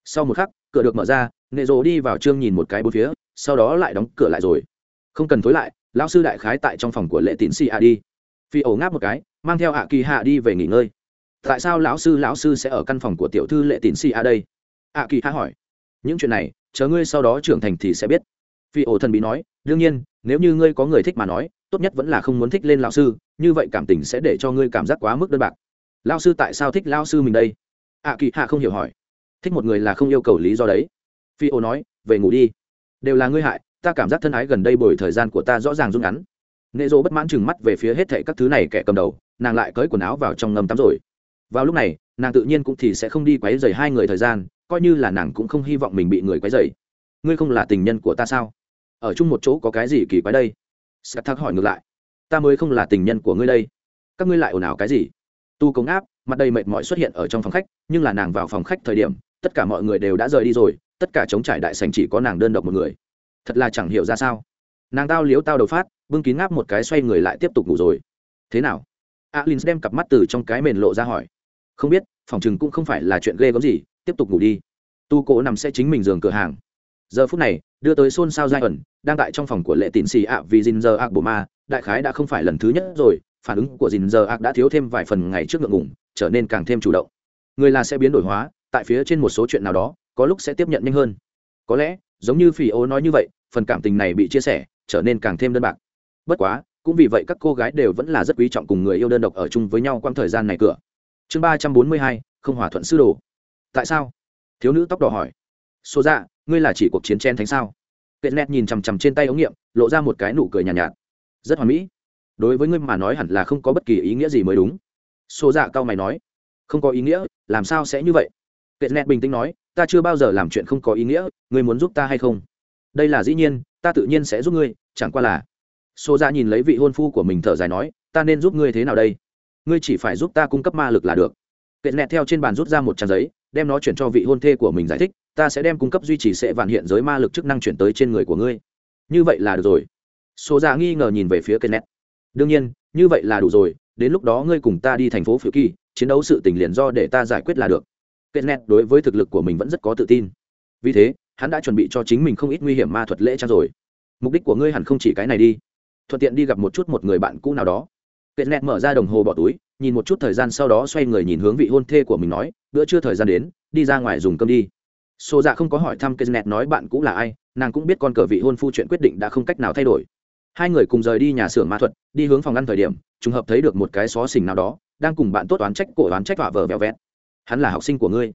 Sau một khắc, cửa được mở ra nệ rộ đi vào trương nhìn một cái bốn phía, sau đó lại đóng cửa lại rồi. Không cần thối lại lão sư đại khái tại trong phòng của lệ tín si a đi. Phi ổ ngáp một cái, mang theo hạ kỳ hạ đi về nghỉ ngơi. Tại sao lão sư lão sư sẽ ở căn phòng của tiểu thư lệ tín si a đây? Hạ kỳ hạ hỏi. Những chuyện này, chờ ngươi sau đó trưởng thành thì sẽ biết. Phi ổ thần bí nói, đương nhiên, nếu như ngươi có người thích mà nói, tốt nhất vẫn là không muốn thích lên lão sư, như vậy cảm tình sẽ để cho ngươi cảm giác quá mức đơn bạc. Lão sư tại sao thích lão sư mình đây? Ạ kỳ hạ không hiểu hỏi. Thích một người là không yêu cầu lý do đấy. Phi ô nói, về ngủ đi. Đều là ngươi hại ta cảm giác thân ái gần đây bồi thời gian của ta rõ ràng rút ngắn. Nệ dỗ bất mãn chừng mắt về phía hết thệ các thứ này kẻ cầm đầu, nàng lại cởi quần áo vào trong ngâm tắm rồi. Vào lúc này, nàng tự nhiên cũng thì sẽ không đi quấy dày hai người thời gian, coi như là nàng cũng không hy vọng mình bị người quấy dày ngươi không là tình nhân của ta sao? Ở chung một chỗ có cái gì kỳ quái đây? Sắt thắc hỏi ngược lại. Ta mới không là tình nhân của ngươi đây. Các ngươi lại ồn ào cái gì? Tu cống áp, mặt đầy mệt mỏi xuất hiện ở trong phòng khách, nhưng là nàng vào phòng khách thời điểm, tất cả mọi người đều đã rời đi rồi, tất cả chống trải đại sành chỉ có nàng đơn độc một người thật là chẳng hiểu ra sao. Nàng tao liếu tao đầu phát, bưng kín ngáp một cái xoay người lại tiếp tục ngủ rồi. Thế nào? Alin đem cặp mắt từ trong cái mền lộ ra hỏi. Không biết, phòng chừng cũng không phải là chuyện ghê gớm gì, tiếp tục ngủ đi. Tu cổ nằm sẽ chính mình giường cửa hàng. Giờ phút này, đưa tới xôn xao giai ẩn, đang tại trong phòng của lệ tịn xì ạ vì dình giờ ạc bộ ma, đại khái đã không phải lần thứ nhất rồi, phản ứng của dình giờ ạc đã thiếu thêm vài phần ngày trước ngượng ngủng trở nên càng thêm chủ động. Người là sẽ biến đổi hóa, tại phía trên một số chuyện nào đó, có lúc sẽ tiếp nhận nhanh hơn. Có lẽ, giống như phỉ ô nói như vậy phần cảm tình này bị chia sẻ trở nên càng thêm đơn bạc. Bất quá cũng vì vậy các cô gái đều vẫn là rất quý trọng cùng người yêu đơn độc ở chung với nhau quanh thời gian này cửa. Chương ba trăm bốn mươi hai không hòa thuận sư đồ. Tại sao? Thiếu nữ tóc đỏ hỏi. Số dạ ngươi là chỉ cuộc chiến chen thánh sao? Kệ nét nhìn chằm chằm trên tay ống nghiệm lộ ra một cái nụ cười nhàn nhạt, nhạt. Rất hoàn mỹ. Đối với ngươi mà nói hẳn là không có bất kỳ ý nghĩa gì mới đúng. Số dạ cao mày nói. Không có ý nghĩa làm sao sẽ như vậy? Kệ nét bình tĩnh nói. Ta chưa bao giờ làm chuyện không có ý nghĩa ngươi muốn giúp ta hay không? Đây là dĩ nhiên, ta tự nhiên sẽ giúp ngươi, chẳng qua là. Số ra dạ nhìn lấy vị hôn phu của mình thở dài nói, ta nên giúp ngươi thế nào đây? Ngươi chỉ phải giúp ta cung cấp ma lực là được. Kệ nẹt theo trên bàn rút ra một trang giấy, đem nó chuyển cho vị hôn thê của mình giải thích, ta sẽ đem cung cấp duy trì sẽ vạn hiện giới ma lực chức năng chuyển tới trên người của ngươi. Như vậy là được rồi. Số ra dạ nghi ngờ nhìn về phía kenneth đương nhiên, như vậy là đủ rồi, đến lúc đó ngươi cùng ta đi thành phố phiêu kỳ, chiến đấu sự tình liền do để ta giải quyết là được. Kenneth đối với thực lực của mình vẫn rất có tự tin. Vì thế hắn đã chuẩn bị cho chính mình không ít nguy hiểm ma thuật lễ trang rồi mục đích của ngươi hẳn không chỉ cái này đi thuận tiện đi gặp một chút một người bạn cũ nào đó kenneth mở ra đồng hồ bỏ túi nhìn một chút thời gian sau đó xoay người nhìn hướng vị hôn thê của mình nói bữa trưa thời gian đến đi ra ngoài dùng cơm đi xô dạ không có hỏi thăm Kenneth nói bạn cũ là ai, nàng cũng biết con cờ vị hôn phu chuyện quyết định đã không cách nào thay đổi. Hai người cùng rời đi nhà xưởng ma thuật, đi hướng phòng ăn thời điểm, trùng hợp thấy được một cái xó xỉnh nào đó, đang cùng bạn tốt oán trách cổ oán trách vạ vờ vẹo vẹt. Hắn là học sinh của ngươi.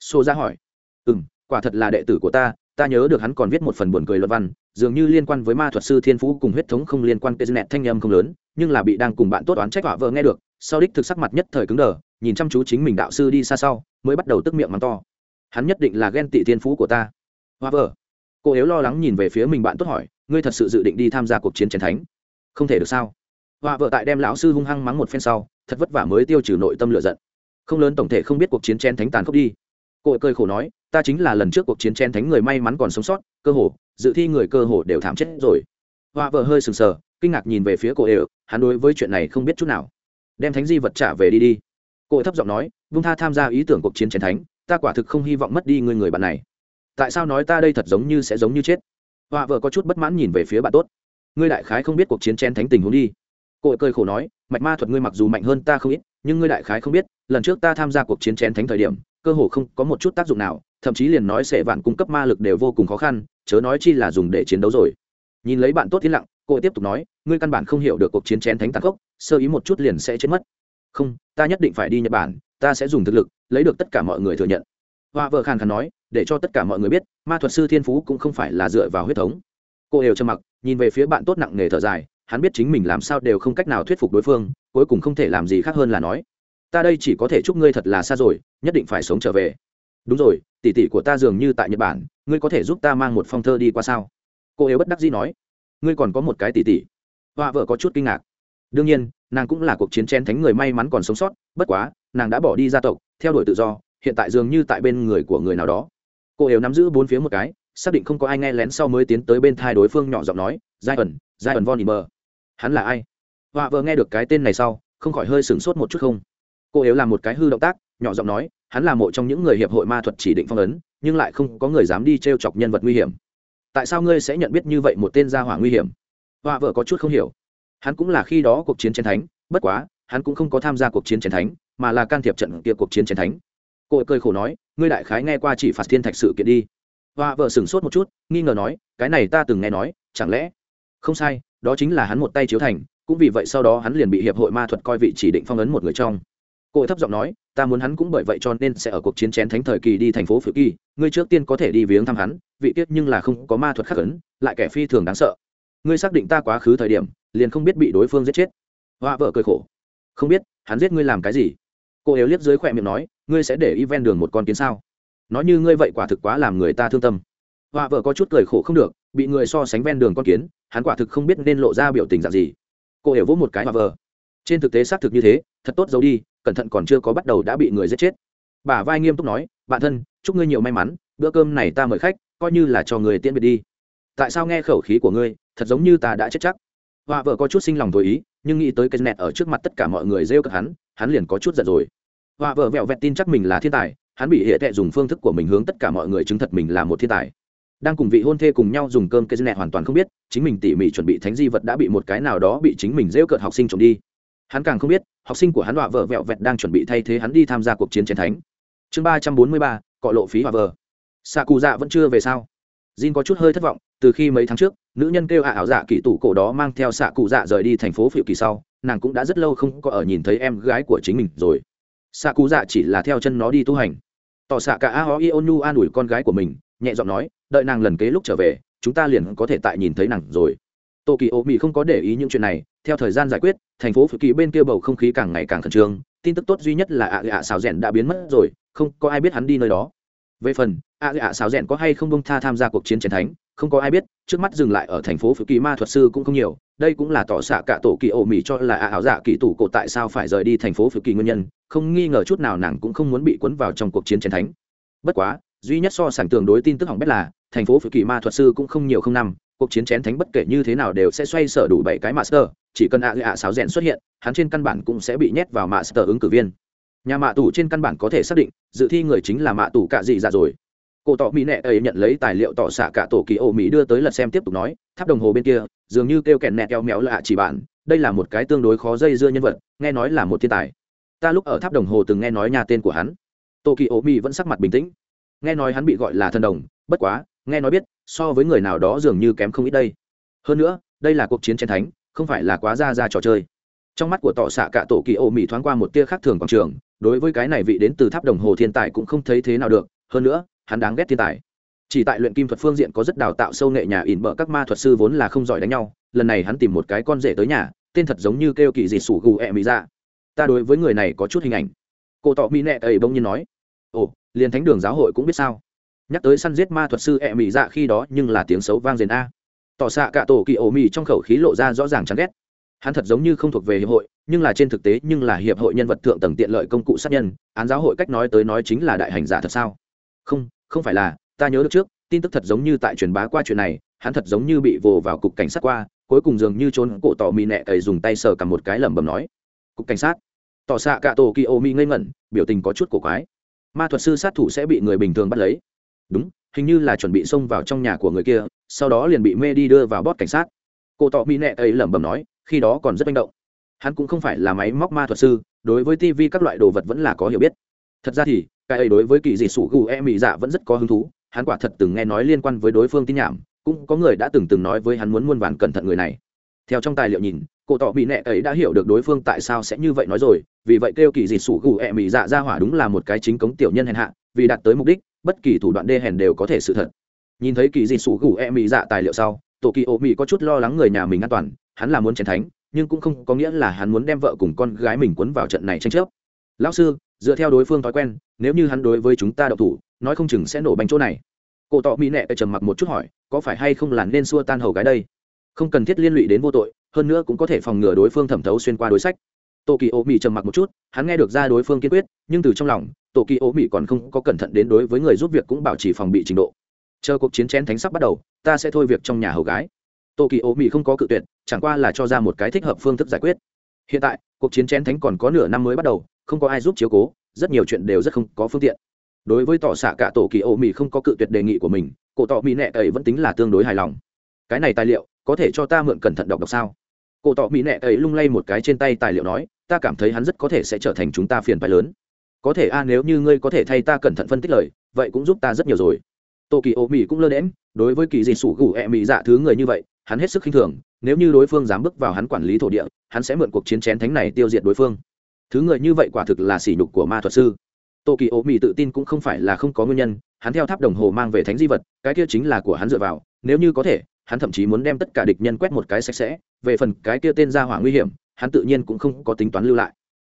xô ra dạ hỏi. Ừm, quả thật là đệ tử của ta, ta nhớ được hắn còn viết một phần buồn cười luận văn, dường như liên quan với ma thuật sư thiên phú cùng huyết thống không liên quan Kenneth thanh âm không lớn, nhưng là bị đang cùng bạn tốt oán trách quả vờ nghe được, sau đích thực sắc mặt nhất thời cứng đờ, nhìn chăm chú chính mình đạo sư đi xa sau, mới bắt đầu tức miệng mắng to. Hắn nhất định là ghen tị thiên phú của ta. Hoa vợ. Cô yếu lo lắng nhìn về phía mình bạn tốt hỏi ngươi thật sự dự định đi tham gia cuộc chiến chiến thánh? Không thể được sao? Hoa vợ tại đem lão sư hung hăng mắng một phen sau thật vất vả mới tiêu trừ nội tâm lựa giận. Không lớn tổng thể không biết cuộc chiến chén thánh tàn khốc đi cô cười khổ nói, ta chính là lần trước cuộc chiến chen thánh người may mắn còn sống sót, cơ hồ, dự thi người cơ hồ đều thảm chết rồi. Hoa vợ hơi sừng sờ, kinh ngạc nhìn về phía cô đều hắn đối với chuyện này không biết chút nào. Đem thánh di vật trả về đi đi. Cô thấp giọng nói, vung tha tham gia ý tưởng cuộc chiến chiến thánh, ta quả thực không hy vọng mất đi người người bạn này. Tại sao nói ta đây thật giống như sẽ giống như chết? Hoa vợ có chút bất mãn nhìn về phía bạn tốt. Ngươi đại khái không biết cuộc chiến chen thánh tình huống đi. Cô cười khổ nói, mạch ma thuật ngươi mặc dù mạnh hơn ta không ít, nhưng ngươi đại khái không biết, lần trước ta tham gia cuộc chiến chen thánh thời điểm cơ hồ không có một chút tác dụng nào, thậm chí liền nói sẽ vạn cung cấp ma lực đều vô cùng khó khăn, chớ nói chi là dùng để chiến đấu rồi. Nhìn lấy bạn tốt thiên lặng, cô tiếp tục nói, ngươi căn bản không hiểu được cuộc chiến chén thánh tàn khốc, sơ ý một chút liền sẽ chết mất. Không, ta nhất định phải đi nhật bản, ta sẽ dùng thực lực, lấy được tất cả mọi người thừa nhận. Hoa vợ khàn khàn nói, để cho tất cả mọi người biết, ma thuật sư thiên phú cũng không phải là dựa vào huyết thống. Cô đều trầm mặc, nhìn về phía bạn tốt nặng nề thở dài, hắn biết chính mình làm sao đều không cách nào thuyết phục đối phương, cuối cùng không thể làm gì khác hơn là nói ta đây chỉ có thể chúc ngươi thật là xa rồi, nhất định phải sống trở về. Đúng rồi, tỷ tỷ của ta dường như tại nhật bản, ngươi có thể giúp ta mang một phong thơ đi qua sao? Cô yếu bất đắc dĩ nói. Ngươi còn có một cái tỷ tỷ. Họa vợ có chút kinh ngạc. Đương nhiên, nàng cũng là cuộc chiến chén thánh người may mắn còn sống sót, bất quá, nàng đã bỏ đi gia tộc, theo đuổi tự do, hiện tại dường như tại bên người của người nào đó. Cô yếu nắm giữ bốn phía một cái, xác định không có ai nghe lén sau mới tiến tới bên thai đối phương nhỏ giọng nói, giai ẩn giai ẩn von imer hắn là ai? Họa vợ nghe được cái tên này sau, không khỏi hơi sửng sốt một chút không? Cô yếu làm một cái hư động tác, nhỏ giọng nói, hắn là một trong những người hiệp hội ma thuật chỉ định phong ấn, nhưng lại không có người dám đi t r e o chọc nhân vật nguy hiểm. Tại sao ngươi sẽ nhận biết như vậy một tên gia hỏa nguy hiểm? Họa vợ có chút không hiểu. Hắn cũng là khi đó cuộc chiến chiến thánh, bất quá, hắn cũng không có tham gia cuộc chiến chiến thánh, mà là can thiệp trận kia cuộc chiến chiến thánh. Cô cười khổ nói, ngươi đại khái nghe qua chỉ phạt thiên thạch sự kiện đi. Họa vợ sửng sốt một chút, nghi ngờ nói, cái này ta từng nghe nói, chẳng lẽ? Không sai, đó chính là hắn một tay chiếu thành, cũng vì vậy sau đó hắn liền bị hiệp hội ma thuật coi vị chỉ định phong ấn một người trong cô thấp giọng nói, ta muốn hắn cũng bởi vậy cho nên sẽ ở cuộc chiến chén thánh thời kỳ đi thành phố phự kỳ. Ngươi trước tiên có thể đi viếng thăm hắn, vị tiết nhưng là không có ma thuật khắc ấn, lại kẻ phi thường đáng sợ. Ngươi xác định ta quá khứ thời điểm, liền không biết bị đối phương giết chết. Họa vợ cười khổ. Không biết, hắn giết ngươi làm cái gì? Cô yếu liếc dưới khỏe miệng nói, ngươi sẽ để y ven đường một con kiến sao? Nói như ngươi vậy quả thực quá làm người ta thương tâm. Họa vợ có chút cười khổ không được, bị người so sánh ven đường con kiến, hắn quả thực không biết nên lộ ra biểu tình dạng gì. Cô hiểu vỗ một cái mà vợ. trên thực tế xác thực như thế, thật tốt giấu đi cẩn thận còn chưa có bắt đầu đã bị người giết chết. Bà vai nghiêm túc nói, bạn thân, chúc ngươi nhiều may mắn, bữa cơm này ta mời khách, coi như là cho người tiễn biệt đi. Tại sao nghe khẩu khí của ngươi, thật giống như ta đã chết chắc? Họa vợ có chút sinh lòng thổi ý, nhưng nghĩ tới cái nẹt ở trước mặt tất cả mọi người rêu cực hắn hắn liền có chút giận rồi. Họa vợ vẹo vẹt tin chắc mình là thiên tài, hắn bị hệ tệ dùng phương thức của mình hướng tất cả mọi người chứng thật mình là một thiên tài. Đang cùng vị hôn thê cùng nhau dùng cơm cái nẹt hoàn toàn không biết, chính mình tỉ mỉ chuẩn bị thánh di vật đã bị một cái nào đó bị chính mình rêu cợt học sinh trộm đi hắn càng không biết, học sinh của hắn đọa vợ vẹo vẹt đang chuẩn bị thay thế hắn đi tham gia cuộc chiến chiến thánh. Chương ba trăm bốn mươi ba, cọ lộ phí hòa vờ xạ cụ dạ vẫn chưa về sao? Jin có chút hơi thất vọng, từ khi mấy tháng trước, nữ nhân kêu à ảo dạ kỳ tủ cổ đó mang theo xạ cụ dạ rời đi thành phố phiệu kỳ sau, nàng cũng đã rất lâu không có ở nhìn thấy em gái của chính mình rồi. Xạ cụ dạ chỉ là theo chân nó đi tu hành. Tỏ xạ cả a ho i ônu an ủi con gái của mình, nhẹ giọng nói, đợi nàng lần kế lúc trở về, chúng ta liền có thể tại nhìn thấy nàng rồi tô kỳ ô mỹ không có để ý những chuyện này, theo thời gian giải quyết, thành phố Phủ kỳ bên kia bầu không khí càng ngày càng khẩn trương, tin tức tốt duy nhất là ạ dạ ạ xào rèn đã biến mất rồi, không có ai biết hắn đi nơi đó. Về phần, ạ dạ ạ xào rèn có hay không bông tha tham gia cuộc chiến chiến thánh, không có ai biết, trước mắt dừng lại ở thành phố Phủ kỳ ma thuật sư cũng không nhiều, đây cũng là tỏ xạ cả tổ kỳ ổ mỹ cho là ạ ảo dạ kỳ tủ cổ tại sao phải rời đi thành phố Phủ kỳ nguyên nhân, không nghi ngờ chút nào nàng cũng không muốn bị cuốn vào trong cuộc chiến chiến thánh. Bất quá, duy nhất so sánh tường đối tin tức hỏng bét là, thành phố Phủ kỳ ma thuật sư cũng không nhiều không năm cuộc chiến chén thánh bất kể như thế nào đều sẽ xoay sở đủ bảy cái master, chỉ cần ạ ạ sáo rèn xuất hiện, hắn trên căn bản cũng sẽ bị nhét vào master ứng cử viên. Nhà mạ tủ trên căn bản có thể xác định, dự thi người chính là mạ tủ cạ dị dạ rồi. Cổ tỏ mỹ nệ ấy nhận lấy tài liệu tỏ xạ cả tổ kỳ ô mỹ đưa tới lật xem tiếp tục nói, tháp đồng hồ bên kia, dường như kêu kẹn nẹ keo méo lạ chỉ bản đây là một cái tương đối khó dây dưa nhân vật, nghe nói là một thiên tài. Ta lúc ở tháp đồng hồ từng nghe nói nhà tên của hắn. Tổ kỳ ô mỹ vẫn sắc mặt bình tĩnh. Nghe nói hắn bị gọi là thần đồng, bất quá nghe nói biết, so với người nào đó dường như kém không ít đây. Hơn nữa, đây là cuộc chiến chiến thánh, không phải là quá ra ra trò chơi. Trong mắt của tọ xạ cả tổ kỳ ô mỹ thoáng qua một tia khác thường quảng trường, đối với cái này vị đến từ tháp đồng hồ thiên tài cũng không thấy thế nào được, hơn nữa, hắn đáng ghét thiên tài. Chỉ tại luyện kim thuật phương diện có rất đào tạo sâu nghệ nhà ỉn bợ các ma thuật sư vốn là không giỏi đánh nhau, lần này hắn tìm một cái con rể tới nhà, tên thật giống như kêu kỳ dị sủ gù ẹ mỹ ra dạ. ta đối với người này có chút hình ảnh. Cô tọ mỹ nẹ ấy bỗng nhiên nói, ồ, liền thánh đường giáo hội cũng biết sao? Nhắc tới săn giết ma thuật sư ẹ mị dạ khi đó nhưng là tiếng xấu vang rền a. Tỏ xạ cả tổ kỳ ổ mị trong khẩu khí lộ ra rõ ràng chán ghét. Hắn thật giống như không thuộc về hiệp hội, nhưng là trên thực tế nhưng là hiệp hội nhân vật thượng tầng tiện lợi công cụ sát nhân, án giáo hội cách nói tới nói chính là đại hành giả thật sao? Không không phải là, ta nhớ được trước, tin tức thật giống như tại truyền bá qua chuyện này, hắn thật giống như bị vồ vào cục cảnh sát qua, cuối cùng dường như trốn cổ tỏ mì nẹ cầy dùng tay sờ cầm một cái lẩm bẩm nói. Cục cảnh sát? Tỏ xạ cả tổ kỳ ô mi ngây ngẩn, biểu tình có chút cổ quái. Ma thuật sư sát thủ sẽ bị người bình thường bắt lấy đúng, hình như là chuẩn bị xông vào trong nhà của người kia, sau đó liền bị mê đi đưa vào bót cảnh sát. Cô tỏ mỹ nẹ ấy lẩm bẩm nói, khi đó còn rất manh động. Hắn cũng không phải là máy móc ma thuật sư, đối với tv các loại đồ vật vẫn là có hiểu biết. Thật ra thì, cái ấy đối với kỳ dị sủ gù e mỹ dạ vẫn rất có hứng thú, hắn quả thật từng nghe nói liên quan với đối phương tin nhảm, cũng có người đã từng từng nói với hắn muốn muôn vàn cẩn thận người này. Theo trong tài liệu nhìn, cô tỏ bị nẹ ấy đã hiểu được đối phương tại sao sẽ như vậy nói rồi, vì vậy kêu kỳ dị sủ gù e mỹ dạ ra hỏa đúng là một cái chính cống tiểu nhân hèn hạ, vì đạt tới mục đích bất kỳ thủ đoạn đê hèn đều có thể sự thật. Nhìn thấy kỳ dị sủ gù e mỹ dạ tài liệu sau tổ kỳ ô mỹ có chút lo lắng người nhà mình an toàn, hắn là muốn chiến thánh, nhưng cũng không có nghĩa là hắn muốn đem vợ cùng con gái mình quấn vào trận này tranh chấp. Lão sư, dựa theo đối phương thói quen, nếu như hắn đối với chúng ta đậu thủ, nói không chừng sẽ nổ bánh chỗ này. Cổ tọ mỹ nẹ trầm mặc một chút hỏi, có phải hay không là nên xua tan hầu gái đây? Không cần thiết liên lụy đến vô tội, hơn nữa cũng có thể phòng ngừa đối phương thẩm thấu xuyên qua đối sách. Tô kỳ ô mỹ trầm mặc một chút, hắn nghe được ra đối phương kiên quyết, nhưng từ trong lòng Tổ kỳ ô mỹ còn không có cẩn thận đến đối với người giúp việc cũng bảo trì phòng bị trình độ. Chờ cuộc chiến chén thánh sắp bắt đầu, ta sẽ thôi việc trong nhà hầu gái. Tổ kỳ ô mỹ không có cự tuyệt, chẳng qua là cho ra một cái thích hợp phương thức giải quyết. Hiện tại, cuộc chiến chén thánh còn có nửa năm mới bắt đầu, không có ai giúp chiếu cố, rất nhiều chuyện đều rất không có phương tiện. Đối với tỏ xạ cả tổ kỳ ô mỹ không có cự tuyệt đề nghị của mình, cổ tỏ mỹ nẹ ấy vẫn tính là tương đối hài lòng. Cái này tài liệu, có thể cho ta mượn cẩn thận đọc đọc sao? Cổ tỏ mỹ nẹ ấy lung lay một cái trên tay tài liệu nói, ta cảm thấy hắn rất có thể sẽ trở thành chúng ta phiền phái lớn có thể a, nếu như ngươi có thể thay ta cẩn thận phân tích lời, vậy cũng giúp ta rất nhiều rồi. Tô kỳ ô mỹ cũng lơ đễm đối với kỳ dị sủ gù ẹ mỹ dạ thứ người như vậy, hắn hết sức khinh thường, nếu như đối phương dám bước vào hắn quản lý thổ địa, hắn sẽ mượn cuộc chiến chén thánh này tiêu diệt đối phương. Thứ người như vậy quả thực là sỉ nhục của ma thuật sư. Tô kỳ ô mỹ tự tin cũng không phải là không có nguyên nhân, hắn theo tháp đồng hồ mang về thánh di vật, cái kia chính là của hắn dựa vào, nếu như có thể, hắn thậm chí muốn đem tất cả địch nhân quét một cái sạch sẽ, về phần cái kia tên ra hỏa nguy hiểm, hắn tự nhiên cũng không có tính toán lưu lại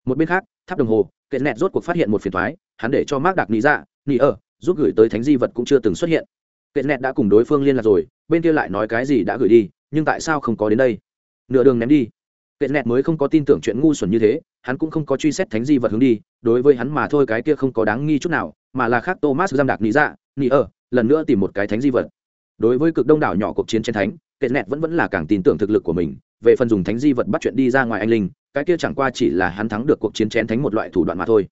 một bên khác, tháp đồng hồ, kệ nẹt rốt cuộc phát hiện một phiền thoái, hắn để cho mark đặc nghĩ ra dạ, nghĩ ở giúp gửi tới thánh di vật cũng chưa từng xuất hiện. Kệ nẹt đã cùng đối phương liên lạc rồi, bên kia lại nói cái gì đã gửi đi, nhưng tại sao không có đến đây? Nửa đường ném đi. Kệ nẹt mới không có tin tưởng chuyện ngu xuẩn như thế, hắn cũng không có truy xét thánh di vật hướng đi, đối với hắn mà thôi cái kia không có đáng nghi chút nào, mà là khác thomas giam đạc nghĩ ra nghĩ ở lần nữa tìm một cái thánh di vật. Đối với cực đông đảo nhỏ cuộc chiến trên thánh, kệ nẹt vẫn vẫn là càng tin tưởng thực lực của mình, về phần dùng thánh di vật bắt chuyện đi ra ngoài anh linh cái kia chẳng qua chỉ là hắn thắng được cuộc chiến chén thánh một loại thủ đoạn mà thôi.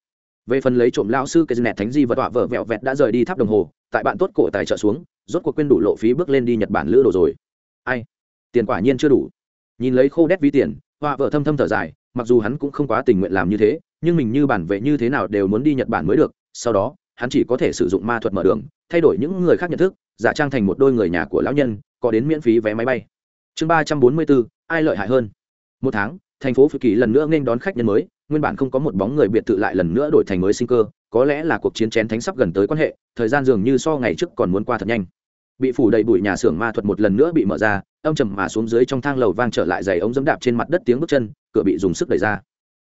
Về phần lấy trộm lao sư cái nẹt thánh di vật tọa vợ vẹo vẹt đã rời đi tháp đồng hồ, tại bạn tốt cổ tài trợ xuống, rốt cuộc quên đủ lộ phí bước lên đi nhật bản lữ đồ rồi. Ai? Tiền quả nhiên chưa đủ. Nhìn lấy khô đét ví tiền họa vợ thâm thâm thở dài, mặc dù hắn cũng không quá tình nguyện làm như thế, nhưng mình như bản vệ như thế nào đều muốn đi nhật bản mới được, sau đó, hắn chỉ có thể sử dụng ma thuật mở đường, thay đổi những người khác nhận thức, giả trang thành một đôi người nhà của lão nhân, có đến miễn phí vé máy bay. Chương ba trăm bốn mươi bốn, ai lợi hại hơn? Một tháng thành phố phự kỳ lần nữa nên đón khách nhân mới, nguyên bản không có một bóng người biệt thự lại lần nữa đổi thành mới sinh cơ, có lẽ là cuộc chiến chén thánh sắp gần tới quan hệ, thời gian dường như so ngày trước còn muốn qua thật nhanh. Bị phủ đầy bụi nhà xưởng ma thuật một lần nữa bị mở ra, âm trầm mà xuống dưới trong thang lầu vang trở lại giày ống dẫm đạp trên mặt đất tiếng bước chân, cửa bị dùng sức đẩy ra.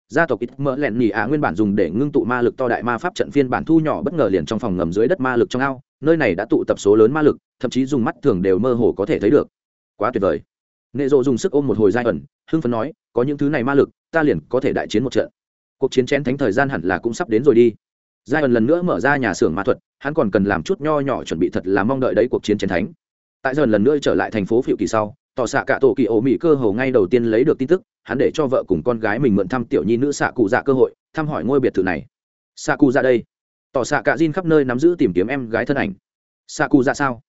Gia tộc ít mỡ lẹn nhì ạ nguyên bản dùng để ngưng tụ ma lực to đại ma pháp trận phiên bản thu nhỏ bất ngờ liền trong phòng ngầm dưới đất ma lực trong ao, nơi này đã tụ tập số lớn ma lực, thậm chí dùng mắt thường đều mơ hồ có thể thấy được. Quá tuyệt vời nệ rộ dùng sức ôm một hồi giai ẩn, hưng phấn nói, có những thứ này ma lực, ta liền có thể đại chiến một trận. Cuộc chiến chén thánh thời gian hẳn là cũng sắp đến rồi đi. Giai ẩn lần nữa mở ra nhà xưởng ma thuật, hắn còn cần làm chút nho nhỏ chuẩn bị thật là mong đợi đấy cuộc chiến chén thánh. Tại giờ lần nữa trở lại thành phố phiệu kỳ sau, tỏ xạ cả tổ kỳ ổ mỹ cơ hồ ngay đầu tiên lấy được tin tức, hắn để cho vợ cùng con gái mình mượn thăm tiểu nhi nữ xạ cụ dạ cơ hội, thăm hỏi ngôi biệt thự này. Xạ cụ dạ đây. Tỏ xạ cả Jin khắp nơi nắm giữ tìm kiếm em gái thân ảnh. Xạ cụ dạ sao?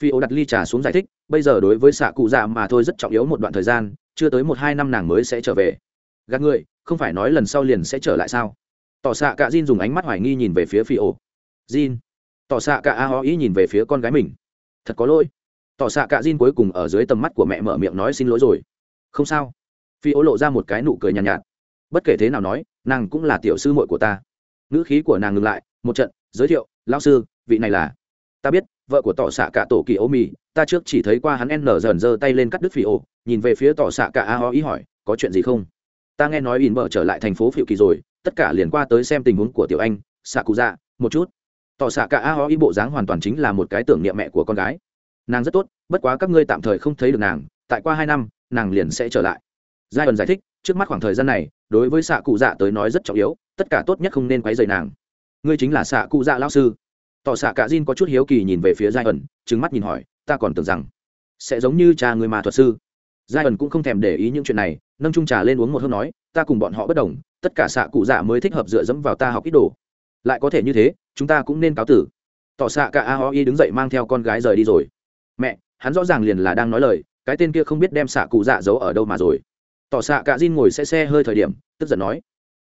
Phi ô đặt ly trà xuống giải thích bây giờ đối với xạ cụ dạ mà thôi rất trọng yếu một đoạn thời gian chưa tới một hai năm nàng mới sẽ trở về. Gạt người không phải nói lần sau liền sẽ trở lại sao? Tỏ xạ cả Jin dùng ánh mắt hoài nghi nhìn về phía phi ô Jin tỏ xạ cả a ho ý nhìn về phía con gái mình. Thật có lỗi. Tỏ xạ cả Jin cuối cùng ở dưới tầm mắt của mẹ mở miệng nói xin lỗi rồi. Không sao. Phi ô lộ ra một cái nụ cười nhàn nhạt, nhạt. Bất kể thế nào nói nàng cũng là tiểu sư muội của ta. Ngữ khí của nàng ngừng lại một trận giới thiệu lão sư vị này là? Ta biết vợ của tỏ xạ cả tổ kỳ ô mì, ta trước chỉ thấy qua hắn n dần giơ tay lên cắt đứt phi ô, nhìn về phía tỏ xạ cả a ho ý hỏi, có chuyện gì không? Ta nghe nói in vợ trở lại thành phố phiệu kỳ rồi, tất cả liền qua tới xem tình huống của tiểu anh, xạ cụ dạ một chút. Tỏ xạ cả a ho ý bộ dáng hoàn toàn chính là một cái tưởng niệm mẹ của con gái. Nàng rất tốt, bất quá các ngươi tạm thời không thấy được nàng, tại qua hai năm, nàng liền sẽ trở lại. Giai ẩn giải thích, trước mắt khoảng thời gian này, đối với xạ cụ dạ tới nói rất trọng yếu, tất cả tốt nhất không nên quấy rầy nàng. Ngươi chính là xạ cụ dạ lao sư tỏ xạ cả Jin có chút hiếu kỳ nhìn về phía giai ẩn trứng mắt nhìn hỏi, ta còn tưởng rằng sẽ giống như cha người mà thuật sư. Giai ẩn cũng không thèm để ý những chuyện này, nâng trung trà lên uống một hớp nói, ta cùng bọn họ bất đồng, tất cả xạ cụ dạ mới thích hợp dựa dẫm vào ta học ít đồ. Lại có thể như thế, chúng ta cũng nên cáo tử. Tỏ xạ cả a ho y đứng dậy mang theo con gái rời đi rồi. Mẹ, hắn rõ ràng liền là đang nói lời, cái tên kia không biết đem xạ cụ dạ giấu ở đâu mà rồi. Tỏ xạ cả Jin ngồi xe xe hơi thời điểm, tức giận nói,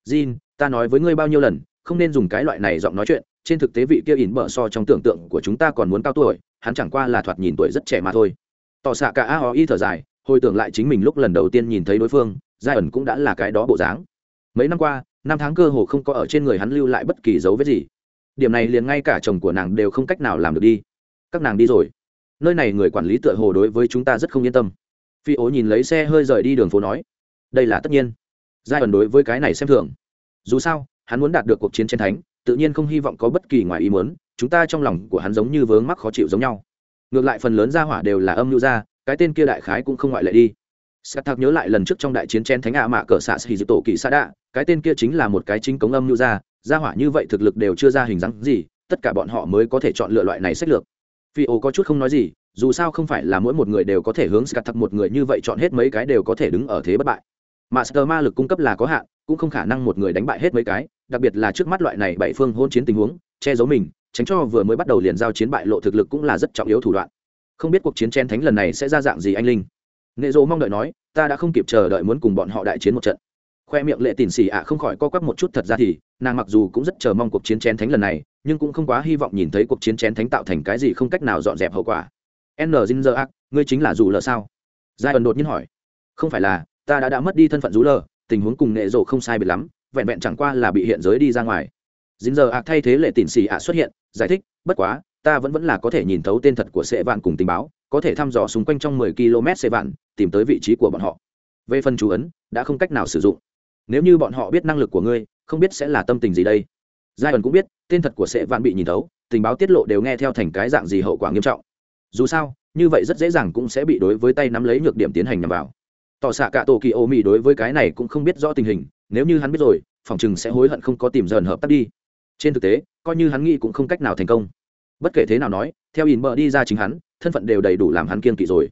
Jin, ta nói với ngươi bao nhiêu lần, không nên dùng cái loại này giọng nói chuyện trên thực tế vị kia ỉn bở so trong tưởng tượng của chúng ta còn muốn cao tuổi, hắn chẳng qua là thoạt nhìn tuổi rất trẻ mà thôi. Tỏ xạ cả a o y thở dài, hồi tưởng lại chính mình lúc lần đầu tiên nhìn thấy đối phương, giai ẩn cũng đã là cái đó bộ dáng. Mấy năm qua, năm tháng cơ hồ không có ở trên người hắn lưu lại bất kỳ dấu vết gì. Điểm này liền ngay cả chồng của nàng đều không cách nào làm được đi. Các nàng đi rồi. Nơi này người quản lý tựa hồ đối với chúng ta rất không yên tâm. Phi ố nhìn lấy xe hơi rời đi đường phố nói, đây là tất nhiên. Giai ẩn đối với cái này xem thường. Dù sao, hắn muốn đạt được cuộc chiến chiến thánh tự nhiên không hy vọng có bất kỳ ngoài ý muốn chúng ta trong lòng của hắn giống như vướng mắc khó chịu giống nhau ngược lại phần lớn gia hỏa đều là âm mưu ra cái tên kia đại khái cũng không ngoại lệ đi Sát Thạc nhớ lại lần trước trong đại chiến chen thánh ạ mạ cỡ xạ xì dự tổ kỳ sa đạ, cái tên kia chính là một cái chính cống âm như ra, gia hỏa như vậy thực lực đều chưa ra hình dáng gì, tất cả bọn họ mới có thể chọn lựa loại này sách lược. Phi ô có chút không nói gì, dù sao không phải là mỗi một người đều có thể hướng Sát Thạc một người như vậy chọn hết mấy cái đều có thể đứng ở thế bất bại. Master ma lực cung cấp là có hạn, cũng không khả năng một người đánh bại hết mấy cái, đặc biệt là trước mắt loại này bảy phương hôn chiến tình huống, che giấu mình, tránh cho vừa mới bắt đầu liền giao chiến bại lộ thực lực cũng là rất trọng yếu thủ đoạn. Không biết cuộc chiến chen thánh lần này sẽ ra dạng gì anh linh. Nệ dỗ mong đợi nói ta đã không kịp chờ đợi muốn cùng bọn họ đại chiến một trận. Khoe miệng lệ tỉn xì ạ không khỏi co quắp một chút thật ra thì nàng mặc dù cũng rất chờ mong cuộc chiến chén thánh lần này nhưng cũng không quá hy vọng nhìn thấy cuộc chiến chén thánh tạo thành cái gì không cách nào dọn dẹp hậu quả. N zinzer ác ngươi chính là dù lờ sao? Giai ẩn đột nhiên hỏi. Không phải là ta đã đã mất đi thân phận rú lờ tình huống cùng nệ rộ không sai biệt lắm vẹn vẹn chẳng qua là bị hiện giới đi ra ngoài. Zinzer ác thay thế lệ tịn xì ạ xuất hiện, giải thích, bất quá, ta vẫn vẫn là có thể nhìn thấu tên thật của sệ vạn cùng tình báo, có thể thăm dò xung quanh trong 10 km sệ vạn, tìm tới vị trí của bọn họ. Về phần chú ấn, đã không cách nào sử dụng. Nếu như bọn họ biết năng lực của ngươi, không biết sẽ là tâm tình gì đây. Giai ẩn cũng biết, tên thật của sệ vạn bị nhìn thấu, tình báo tiết lộ đều nghe theo thành cái dạng gì hậu quả nghiêm trọng. Dù sao, như vậy rất dễ dàng cũng sẽ bị đối với tay nắm lấy nhược điểm tiến hành nhằm vào. Tỏ xạ cả tổ kỳ ô mì đối với cái này cũng không biết rõ tình hình nếu như hắn biết rồi, phòng chừng sẽ hối hận không có tìm dần hợp tác đi. Trên thực tế, coi như hắn nghĩ cũng không cách nào thành công. Bất kể thế nào nói, theo in bờ đi ra chính hắn, thân phận đều đầy đủ làm hắn kiên kỵ rồi.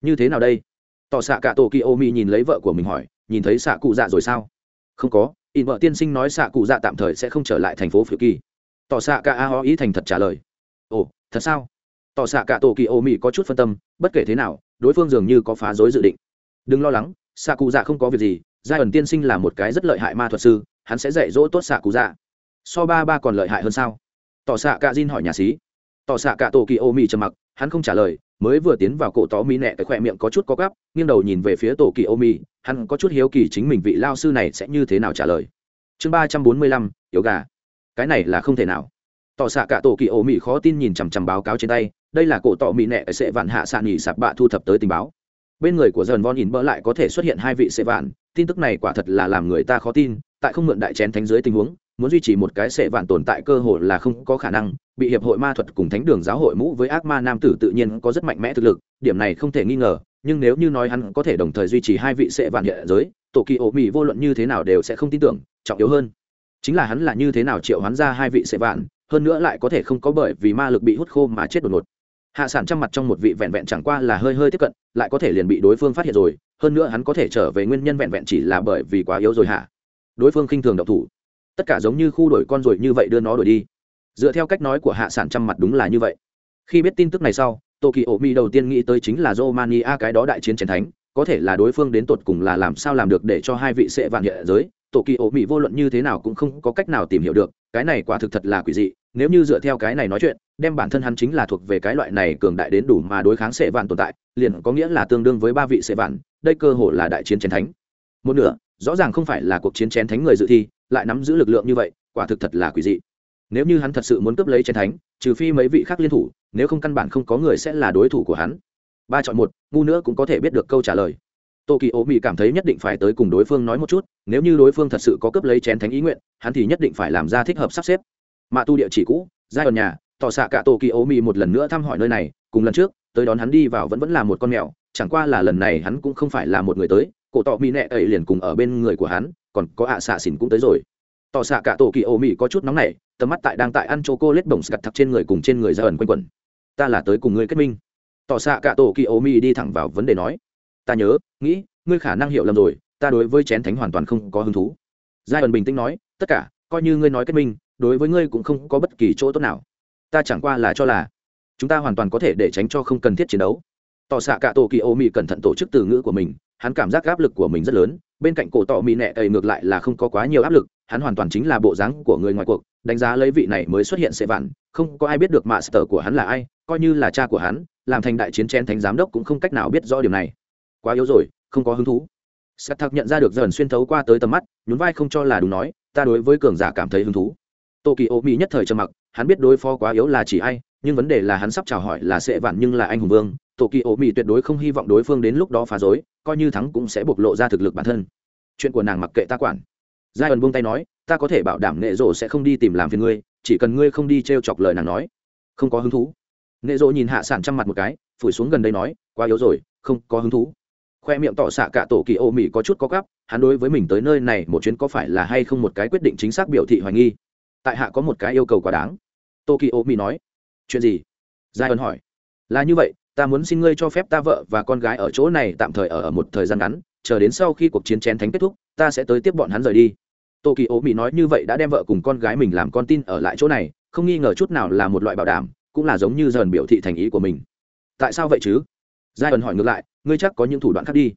Như thế nào đây? Tỏ xạ cả tổ kỳ ô mi nhìn lấy vợ của mình hỏi, nhìn thấy xạ cụ dạ rồi sao? Không có in vợ tiên sinh nói xạ cụ dạ tạm thời sẽ không trở lại thành phố phiêu kỳ. Tỏ xạ cả a ho ý thành thật trả lời. Ồ, thật sao? Tỏ xạ cả tổ kỳ ô mi có chút phân tâm, bất kể thế nào, đối phương dường như có phá rối dự định. Đừng lo lắng, xạ cụ dạ không có việc gì giai ẩn tiên sinh là một cái rất lợi hại ma thuật sư, hắn sẽ dạy dỗ tốt xạ cụ dạ. So ba ba còn lợi hại hơn sao? Tỏ xạ cả Jin hỏi nhà sĩ tỏ xạ cả tổ kỳ ô mi trầm mặc, hắn không trả lời, mới vừa tiến vào cổ tó mi nẹ cái khỏe miệng có chút có gắp, nghiêng đầu nhìn về phía tổ kỳ ô mi hắn có chút hiếu kỳ chính mình vị lao sư này sẽ như thế nào trả lời. Chương ba trăm bốn mươi lăm, yếu gà. Cái này là không thể nào. Tỏ xạ cả tổ kỳ ô mi khó tin nhìn chằm chằm báo cáo trên tay, đây là cổ tỏ mi nẹ sẽ vạn hạ xạ nghỉ sạp bạ thu thập tới tình báo. Bên người của dần von in bỡ lại có thể xuất hiện hai vị sẽ vạn tin tức này quả thật là làm người ta khó tin, tại không mượn đại chén thánh dưới tình huống, muốn duy trì một cái sệ vạn tồn tại cơ hội là không có khả năng, bị hiệp hội ma thuật cùng thánh đường giáo hội mũ với ác ma nam tử tự nhiên có rất mạnh mẽ thực lực, điểm này không thể nghi ngờ, nhưng nếu như nói hắn có thể đồng thời duy trì hai vị sệ vạn địa giới, tổ kỳ ổ mỹ vô luận như thế nào đều sẽ không tin tưởng, trọng yếu hơn, chính là hắn là như thế nào triệu hắn ra hai vị sệ vạn, hơn nữa lại có thể không có bởi vì ma lực bị hút khô mà chết đột ngột hạ sản trăm mặt trong một vị vẹn vẹn chẳng qua là hơi hơi tiếp cận, lại có thể liền bị đối phương phát hiện rồi, hơn nữa hắn có thể trở về nguyên nhân vẹn vẹn chỉ là bởi vì quá yếu rồi hạ đối phương khinh thường độc thủ. Tất cả giống như khu đổi con rồi như vậy đưa nó đổi đi. Dựa theo cách nói của hạ sản trăm mặt đúng là như vậy. Khi biết tin tức này sau tô kỳ ổ mi đầu tiên nghĩ tới chính là romania, cái đó đại chiến chiến thánh, có thể là đối phương đến tột cùng là làm sao làm được để cho hai vị sẽ vạn địa giới. Tổ kỳ ổ mỹ vô luận như thế nào cũng không có cách nào tìm hiểu được, cái này quả thực thật là quỷ dị nếu như dựa theo cái này nói chuyện, đem bản thân hắn chính là thuộc về cái loại này cường đại đến đủ mà đối kháng sệ vạn tồn tại, liền có nghĩa là tương đương với ba vị sệ vạn, đây cơ hội là đại chiến chén thánh. Một nửa, rõ ràng không phải là cuộc chiến chén thánh người dự thi, lại nắm giữ lực lượng như vậy, quả thực thật là quỷ dị. Nếu như hắn thật sự muốn cướp lấy chén thánh, trừ phi mấy vị khác liên thủ, nếu không căn bản không có người sẽ là đối thủ của hắn. Ba chọn một, ngu nữa cũng có thể biết được câu trả lời. Tô kỳ ố mỹ cảm thấy nhất định phải tới cùng đối phương nói một chút, nếu như đối phương thật sự có cướp lấy chén thánh ý nguyện, hắn thì nhất định phải làm ra thích hợp sắp xếp mạ tu địa chỉ cũ giai đoạn nhà, tỏ xạ cả tổ kỳ ố mì một lần nữa thăm hỏi nơi này, cùng lần trước, tới đón hắn đi vào vẫn vẫn là một con mèo, chẳng qua là lần này hắn cũng không phải là một người tới, cổ tọ mỹ nẹ ấy liền cùng ở bên người của hắn, còn có ạ xạ xỉn cũng tới rồi. Tỏ xạ cả tổ kỳ ấu mì có chút nóng nảy, tầm mắt tại đang tại ăn chô cô lết bổng scat thặc trên người cùng trên người ra ẩn quanh quẩn. Ta là tới cùng ngươi kết minh. Tỏ xạ cả tổ kỳ ấu mì đi thẳng vào vấn đề nói. Ta nhớ, nghĩ, ngươi khả năng hiểu lầm rồi, ta đối với chén thánh hoàn toàn không có hứng thú. Giai ẩn bình tĩnh nói, tất cả, coi như ngươi nói kết minh đối với ngươi cũng không có bất kỳ chỗ tốt nào. Ta chẳng qua là cho là, chúng ta hoàn toàn có thể để tránh cho không cần thiết chiến đấu. Tỏ xạ cả tổ kỳ ô mỹ cẩn thận tổ chức từ ngữ của mình, hắn cảm giác áp lực của mình rất lớn, bên cạnh cổ tỏ mỹ nẹ ấy ngược lại là không có quá nhiều áp lực, hắn hoàn toàn chính là bộ dáng của người ngoài cuộc, đánh giá lấy vị này mới xuất hiện sẽ vạn không có ai biết được master của hắn là ai, coi như là cha của hắn, làm thành đại chiến chen thánh giám đốc cũng không cách nào biết rõ điều này. Quá yếu rồi, không có hứng thú. Sắt thạc nhận ra được dần xuyên thấu qua tới tầm mắt, nhún vai không cho là đúng nói, ta đối với cường giả cảm thấy hứng thú tô kỳ ô mỹ nhất thời trầm mặc, hắn biết đối phó quá yếu là chỉ ai, nhưng vấn đề là hắn sắp chào hỏi là sẽ vạn nhưng là anh hùng vương. Tổ kỳ ổ mỹ tuyệt đối không hy vọng đối phương đến lúc đó phá rối, coi như thắng cũng sẽ bộc lộ ra thực lực bản thân. Chuyện của nàng mặc kệ ta quản. Giai ẩn buông tay nói, ta có thể bảo đảm nệ rộ sẽ không đi tìm làm phiền ngươi, chỉ cần ngươi không đi t r e o chọc lời nàng nói. Không có hứng thú. Nệ rộ nhìn hạ sản trăm mặt một cái, phủi xuống gần đây nói, quá yếu rồi, không có hứng thú. Khoe miệng tỏ xạ cả tổ kỳ ô mỹ có chút có gắp, hắn đối với mình tới nơi này một chuyến có phải là hay không một cái quyết định chính xác biểu thị hoài nghi tại hạ có một cái yêu cầu quá đáng. Tokyo kỳ mỹ nói. Chuyện gì? Giai ân hỏi. Là như vậy ta muốn xin ngươi cho phép ta vợ và con gái ở chỗ này tạm thời ở, ở một thời gian ngắn chờ đến sau khi cuộc chiến chén thánh kết thúc ta sẽ tới tiếp bọn hắn rời đi. Tokyo kỳ mỹ nói như vậy đã đem vợ cùng con gái mình làm con tin ở lại chỗ này không nghi ngờ chút nào là một loại bảo đảm cũng là giống như dần biểu thị thành ý của mình. Tại sao vậy chứ? Giai ẩn hỏi ngược lại ngươi chắc có những thủ đoạn khác đi.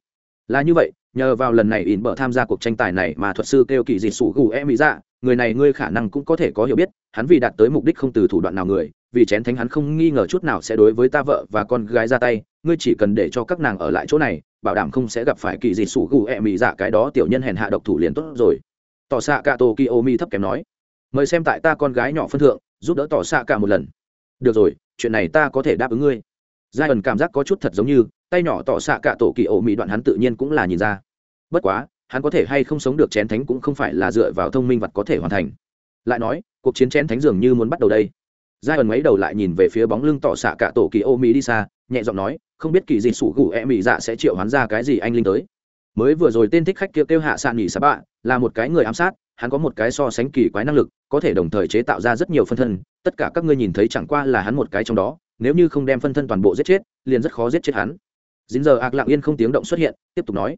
Là như vậy nhờ vào lần này in Bờ tham gia cuộc tranh tài này mà thuật sư kêu kỳ dịch sủ gù em mỹ dạ người này ngươi khả năng cũng có thể có hiểu biết, hắn vì đạt tới mục đích không từ thủ đoạn nào người, vì chén thánh hắn không nghi ngờ chút nào sẽ đối với ta vợ và con gái ra tay, ngươi chỉ cần để cho các nàng ở lại chỗ này, bảo đảm không sẽ gặp phải kỳ gì sủ gù ẹ mị dạ cái đó tiểu nhân hèn hạ độc thủ liền tốt rồi. Tỏ xạ cả tổ kỳ mi thấp kém nói, mời xem tại ta con gái nhỏ phân thượng, giúp đỡ tỏ xạ cả một lần. Được rồi, chuyện này ta có thể đáp ứng ngươi. Giai ẩn cảm giác có chút thật giống như, tay nhỏ tỏ xạ cả tổ kỳ ô đoạn hắn tự nhiên cũng là nhìn ra. Bất quá hắn có thể hay không sống được chén thánh cũng không phải là dựa vào thông minh vật có thể hoàn thành. Lại nói, cuộc chiến chén thánh dường như muốn bắt đầu đây. Giai ẩn mấy đầu lại nhìn về phía bóng lưng tỏ xạ cả tổ kỳ ô mỹ đi xa, nhẹ giọng nói, không biết kỳ gì sủ gù e mỹ dạ sẽ triệu hắn ra cái gì anh linh tới. Mới vừa rồi tên thích khách kia kêu hạ sạn nghỉ sắp bạ, là một cái người ám sát, hắn có một cái so sánh kỳ quái năng lực, có thể đồng thời chế tạo ra rất nhiều phân thân. Tất cả các ngươi nhìn thấy chẳng qua là hắn một cái trong đó, nếu như không đem phân thân toàn bộ giết chết, liền rất khó giết chết hắn. Dính giờ ạc lặng yên không tiếng động xuất hiện, tiếp tục nói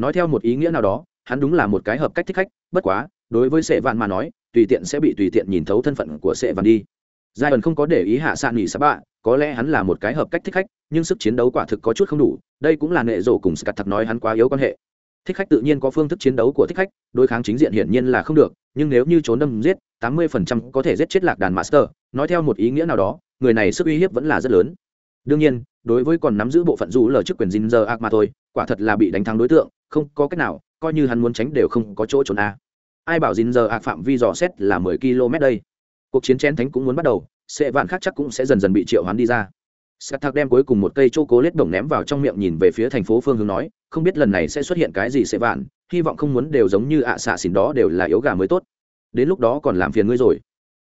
nói theo một ý nghĩa nào đó, hắn đúng là một cái hợp cách thích khách, bất quá, đối với sệ vạn mà nói, tùy tiện sẽ bị tùy tiện nhìn thấu thân phận của sệ vạn đi. Giai ẩn không có để ý hạ sạn nghỉ sắp bạ, có lẽ hắn là một cái hợp cách thích khách, nhưng sức chiến đấu quả thực có chút không đủ, đây cũng là nệ rổ cùng scat thật nói hắn quá yếu quan hệ. Thích khách tự nhiên có phương thức chiến đấu của thích khách, đối kháng chính diện hiển nhiên là không được, nhưng nếu như trốn đâm giết, tám mươi phần trăm có thể giết chết lạc đàn master. Nói theo một ý nghĩa nào đó, người này sức uy hiếp vẫn là rất lớn đương nhiên đối với còn nắm giữ bộ phận dù lờ chức quyền dinh giờ ác mà thôi quả thật là bị đánh thắng đối tượng không có cách nào coi như hắn muốn tránh đều không có chỗ trốn a ai bảo dinh giờ ác phạm vi dò xét là mười km đây cuộc chiến chén thánh cũng muốn bắt đầu sệ vạn khác chắc cũng sẽ dần dần bị triệu hoán đi ra sắt Thạc đem cuối cùng một cây chô cố lết đồng ném vào trong miệng nhìn về phía thành phố phương hướng nói, không biết lần này sẽ xuất hiện cái gì sệ vạn, hy vọng không muốn đều giống như ạ xạ xỉn đó đều là yếu gà mới tốt. Đến lúc đó còn làm phiền ngươi rồi.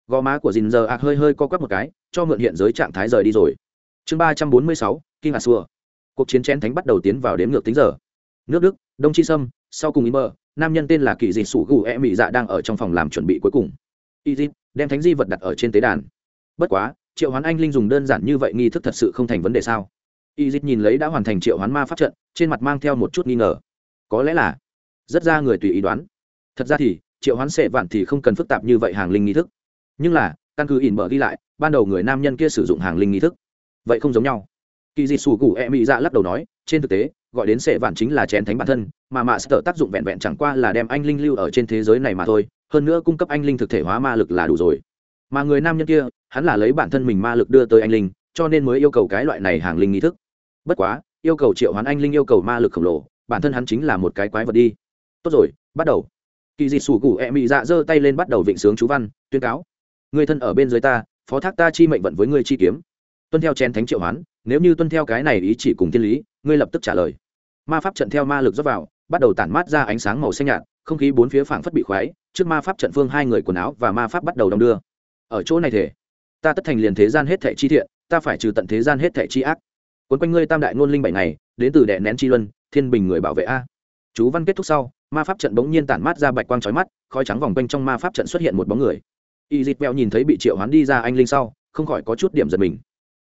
Gò má của Dìn giờ ạc hơi hơi co quắp một cái, cho mượn hiện giới trạng thái rời đi rồi. Chương ba trăm bốn mươi sáu, Kinh Hà Xua. Cuộc chiến chén thánh bắt đầu tiến vào đếm ngược tính giờ. Nước Đức, Đông Chi Sâm, sau cùng Imer, nam nhân tên là Kỳ Dị Sủ Gù E Mị Dạ đang ở trong phòng làm chuẩn bị cuối cùng. Izit đem thánh di vật đặt ở trên tế đàn. Bất quá, triệu hoán anh linh dùng đơn giản như vậy nghi thức thật sự không thành vấn đề sao y nhìn lấy đã hoàn thành triệu hoán ma pháp trận trên mặt mang theo một chút nghi ngờ có lẽ là rất ra người tùy ý đoán thật ra thì triệu hoán sệ vạn thì không cần phức tạp như vậy hàng linh nghi thức nhưng là căn cứ ỉn mở ghi lại ban đầu người nam nhân kia sử dụng hàng linh nghi thức vậy không giống nhau. Kỳ dị sủ cụ e mỹ dạ lắc đầu nói, trên thực tế, gọi đến sệ vạn chính là chén thánh bản thân, mà mạ sợ tác dụng vẹn vẹn chẳng qua là đem anh linh lưu ở trên thế giới này mà thôi, hơn nữa cung cấp anh linh thực thể hóa ma lực là đủ rồi. Mà người nam nhân kia, hắn là lấy bản thân mình ma lực đưa tới anh linh, cho nên mới yêu cầu cái loại này hàng linh nghi thức. Bất quá, yêu cầu triệu hoán anh linh yêu cầu ma lực khổng lồ, bản thân hắn chính là một cái quái vật đi. Tốt rồi, bắt đầu. Kỳ dị sủ cụ e mị dạ giơ tay lên bắt đầu vịnh sướng chú văn, tuyên cáo. Người thân ở bên dưới ta, phó thác ta chi mệnh vận với ngươi chi kiếm tuân theo chen thánh triệu hoán, nếu như tuân theo cái này ý chỉ cùng thiên lý, ngươi lập tức trả lời. Ma pháp trận theo ma lực dốc vào, bắt đầu tản mát ra ánh sáng màu xanh nhạt, không khí bốn phía phảng phất bị khoái, trước ma pháp trận phương hai người quần áo và ma pháp bắt đầu đong đưa. Ở chỗ này thể ta tất thành liền thế gian hết thệ chi thiện, ta phải trừ tận thế gian hết thệ chi ác. Quấn quanh ngươi tam đại ngôn linh bảy ngày, đến từ đệ nén chi luân, thiên bình người bảo vệ a. Chú văn kết thúc sau, ma pháp trận bỗng nhiên tản mát ra bạch quang trói mắt, khói trắng vòng quanh trong ma pháp trận xuất hiện một bóng người. Y dịp bèo nhìn thấy bị triệu hoán đi ra anh linh sau, không khỏi có chút điểm giật mình